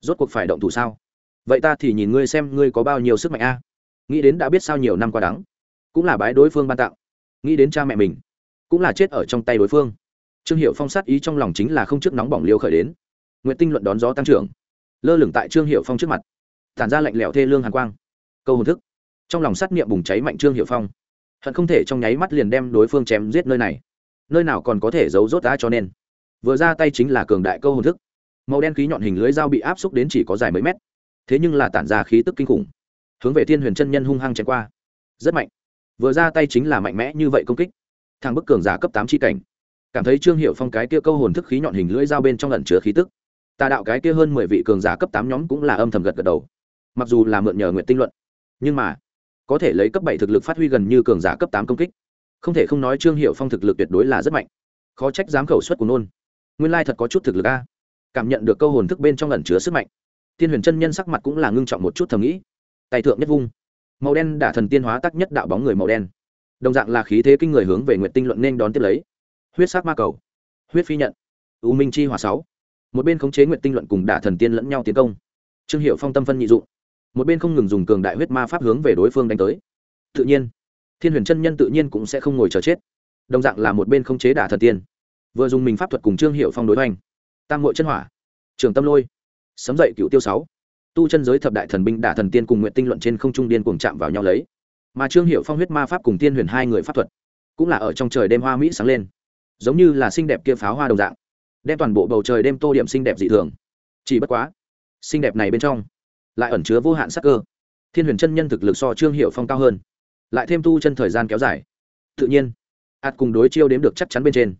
rốt cuộc phải động thủ sao? Vậy ta thì nhìn ngươi xem ngươi có bao nhiêu sức mạnh a. Nghĩ đến đã biết sao nhiều năm qua đắng cũng là bái đối phương ban tặng. Nghĩ đến cha mẹ mình cũng là chết ở trong tay đối phương. Trương hiệu phong sát ý trong lòng chính là không trước nóng bỏng liêu khởi đến. N tinh luận đón gió tăng trưởng lơ lửng tại trương hiệu phong trước mặt tản ra lạnh lẽo thê lương hàn quang. Câu hồn thức trong lòng sát niệm bùng cháy mạnh trương hiệu phong. Hận không thể trong nháy mắt liền đem đối phương chém giết nơi này. Nơi nào còn có thể giấu rốt đã cho nên. Vừa ra tay chính là cường đại câu hồn thức. Màu đen khí nhọn hình lưới dao bị áp xúc đến chỉ có dài mấy mét. Thế nhưng là tản ra khí tức kinh khủng. Hướng về thiên huyền chân nhân hung hăng chém qua. Rất mạnh. Vừa ra tay chính là mạnh mẽ như vậy công kích. Thằng bức cường giả cấp tám chi cảnh. Cảm thấy trương hiệu phong cái kia câu hồn thức khí nhọn hình lưỡi dao bên trong lần chứa khí tức. Tà đạo cái kia hơn mười vị cường giả cấp tám nhóm cũng là âm thầm gật gật đầu. Mặc dù là mượn nhờ nguyện tinh luận, nhưng mà có thể lấy cấp bảy thực lực phát huy gần như cường giả cấp tám công kích. Không thể không nói trương hiệu phong thực lực tuyệt đối là rất mạnh. Khó trách dám khẩu suất của nôn. Nguyên lai thật có chút thực lực a. Cảm nhận được câu hồn thức bên trong lần chứa sức mạnh. Thiên huyền chân nhân sắc mặt cũng là ngưng trọng một chút thầm nghĩ. Tài thượng nhất vung. Màu đen đả thần tiên hóa tắc nhất đạo bóng người màu đen. Đồng dạng là khí thế kinh người hướng về nguyện tinh luận nên đón tiếp lấy. Huyết sắc ma cầu. Huyết phi nhận. U minh chi hỏa sáu. Một bên khống chế nguyện tinh luận cùng đả thần tiên lẫn nhau tiến công. Trương hiệu phong tâm phân nhị dụng một bên không ngừng dùng cường đại huyết ma pháp hướng về đối phương đánh tới. Tự nhiên, thiên huyền chân nhân tự nhiên cũng sẽ không ngồi chờ chết. Đồng dạng là một bên không chế đả thần tiên. Vừa dùng mình pháp thuật cùng trương hiệu phong đối hoành. Tam hội chân hỏa, trường tâm lôi, sấm dậy cựu tiêu sáu. Tu chân giới thập đại thần binh đả thần tiên cùng nguyện tinh luận trên không trung điên cuồng chạm vào nhau lấy. Mà trương hiệu phong huyết ma pháp cùng tiên huyền hai người pháp thuật, cũng là ở trong trời đêm hoa mỹ sáng lên. Giống như là xinh đẹp kia pháo hoa đồng dạng, đem toàn bộ bầu trời đêm tô điểm xinh đẹp dị thường. Chỉ bất quá, xinh đẹp này bên trong lại ẩn chứa vô hạn sắc cơ. Thiên huyền chân nhân thực lực so trương hiệu phong cao hơn. Lại thêm tu chân thời gian kéo dài. Tự nhiên, ạt cùng đối chiêu đếm được chắc chắn bên trên.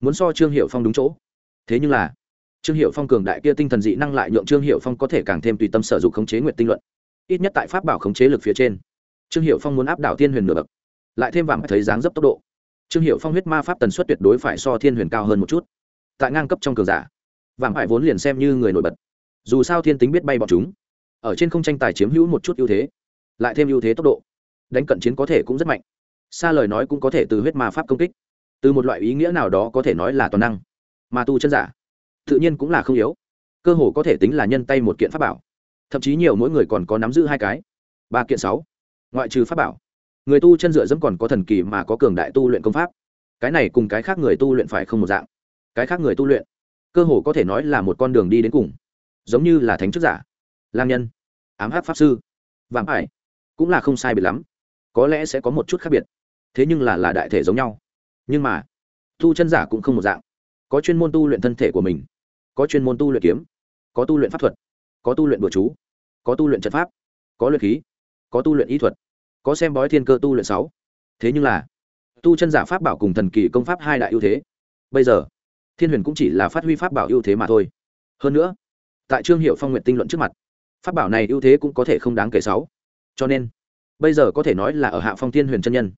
Muốn so trương hiệu phong đúng chỗ. Thế nhưng là, trương hiệu phong cường đại kia tinh thần dị năng lại nhượng trương hiệu phong có thể càng thêm tùy tâm sở dụng khống chế nguyện tinh luận. Ít nhất tại pháp bảo khống chế lực phía trên, trương hiệu phong muốn áp đảo thiên huyền nửa bậc. Lại thêm vàng thấy dáng dấp tốc độ, trương hiệu phong huyết ma pháp tần suất tuyệt đối phải so thiên huyền cao hơn một chút. Tại ngang cấp trong cường giả vàng hải vốn liền xem như người nổi bật. Dù sao thiên tính biết bay bọn chúng ở trên không tranh tài chiếm hữu một chút ưu thế, lại thêm ưu thế tốc độ, đánh cận chiến có thể cũng rất mạnh. Xa lời nói cũng có thể từ huyết ma pháp công kích, từ một loại ý nghĩa nào đó có thể nói là toàn năng. Mà tu chân giả, tự nhiên cũng là không yếu, cơ hồ có thể tính là nhân tay một kiện pháp bảo. Thậm chí nhiều mỗi người còn có nắm giữ hai cái, ba kiện sáu, ngoại trừ pháp bảo. Người tu chân dựa dẫm còn có thần kỳ mà có cường đại tu luyện công pháp. Cái này cùng cái khác người tu luyện phải không một dạng. Cái khác người tu luyện, cơ hồ có thể nói là một con đường đi đến cùng, giống như là thánh chức giả lang nhân, ám hát pháp sư vàng ải, cũng là không sai biệt lắm, có lẽ sẽ có một chút khác biệt, thế nhưng là là đại thể giống nhau. Nhưng mà, tu chân giả cũng không một dạng. Có chuyên môn tu luyện thân thể của mình, có chuyên môn tu luyện kiếm, có tu luyện pháp thuật, có tu luyện bừa chú, có tu luyện trận pháp, có luyện khí, có tu luyện ý thuật, có xem bói thiên cơ tu luyện sáu. Thế nhưng là, tu chân giả pháp bảo cùng thần kỳ công pháp hai đại ưu thế. Bây giờ, thiên huyền cũng chỉ là phát huy pháp bảo ưu thế mà thôi. Hơn nữa, tại trương hiệu phong nguyện tinh luận trước mặt pháp bảo này ưu thế cũng có thể không đáng kể sáu. Cho nên, bây giờ có thể nói là ở hạ phong thiên huyền chân nhân.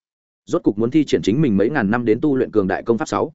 Rốt cục muốn thi triển chính mình mấy ngàn năm đến tu luyện cường đại công pháp sáu.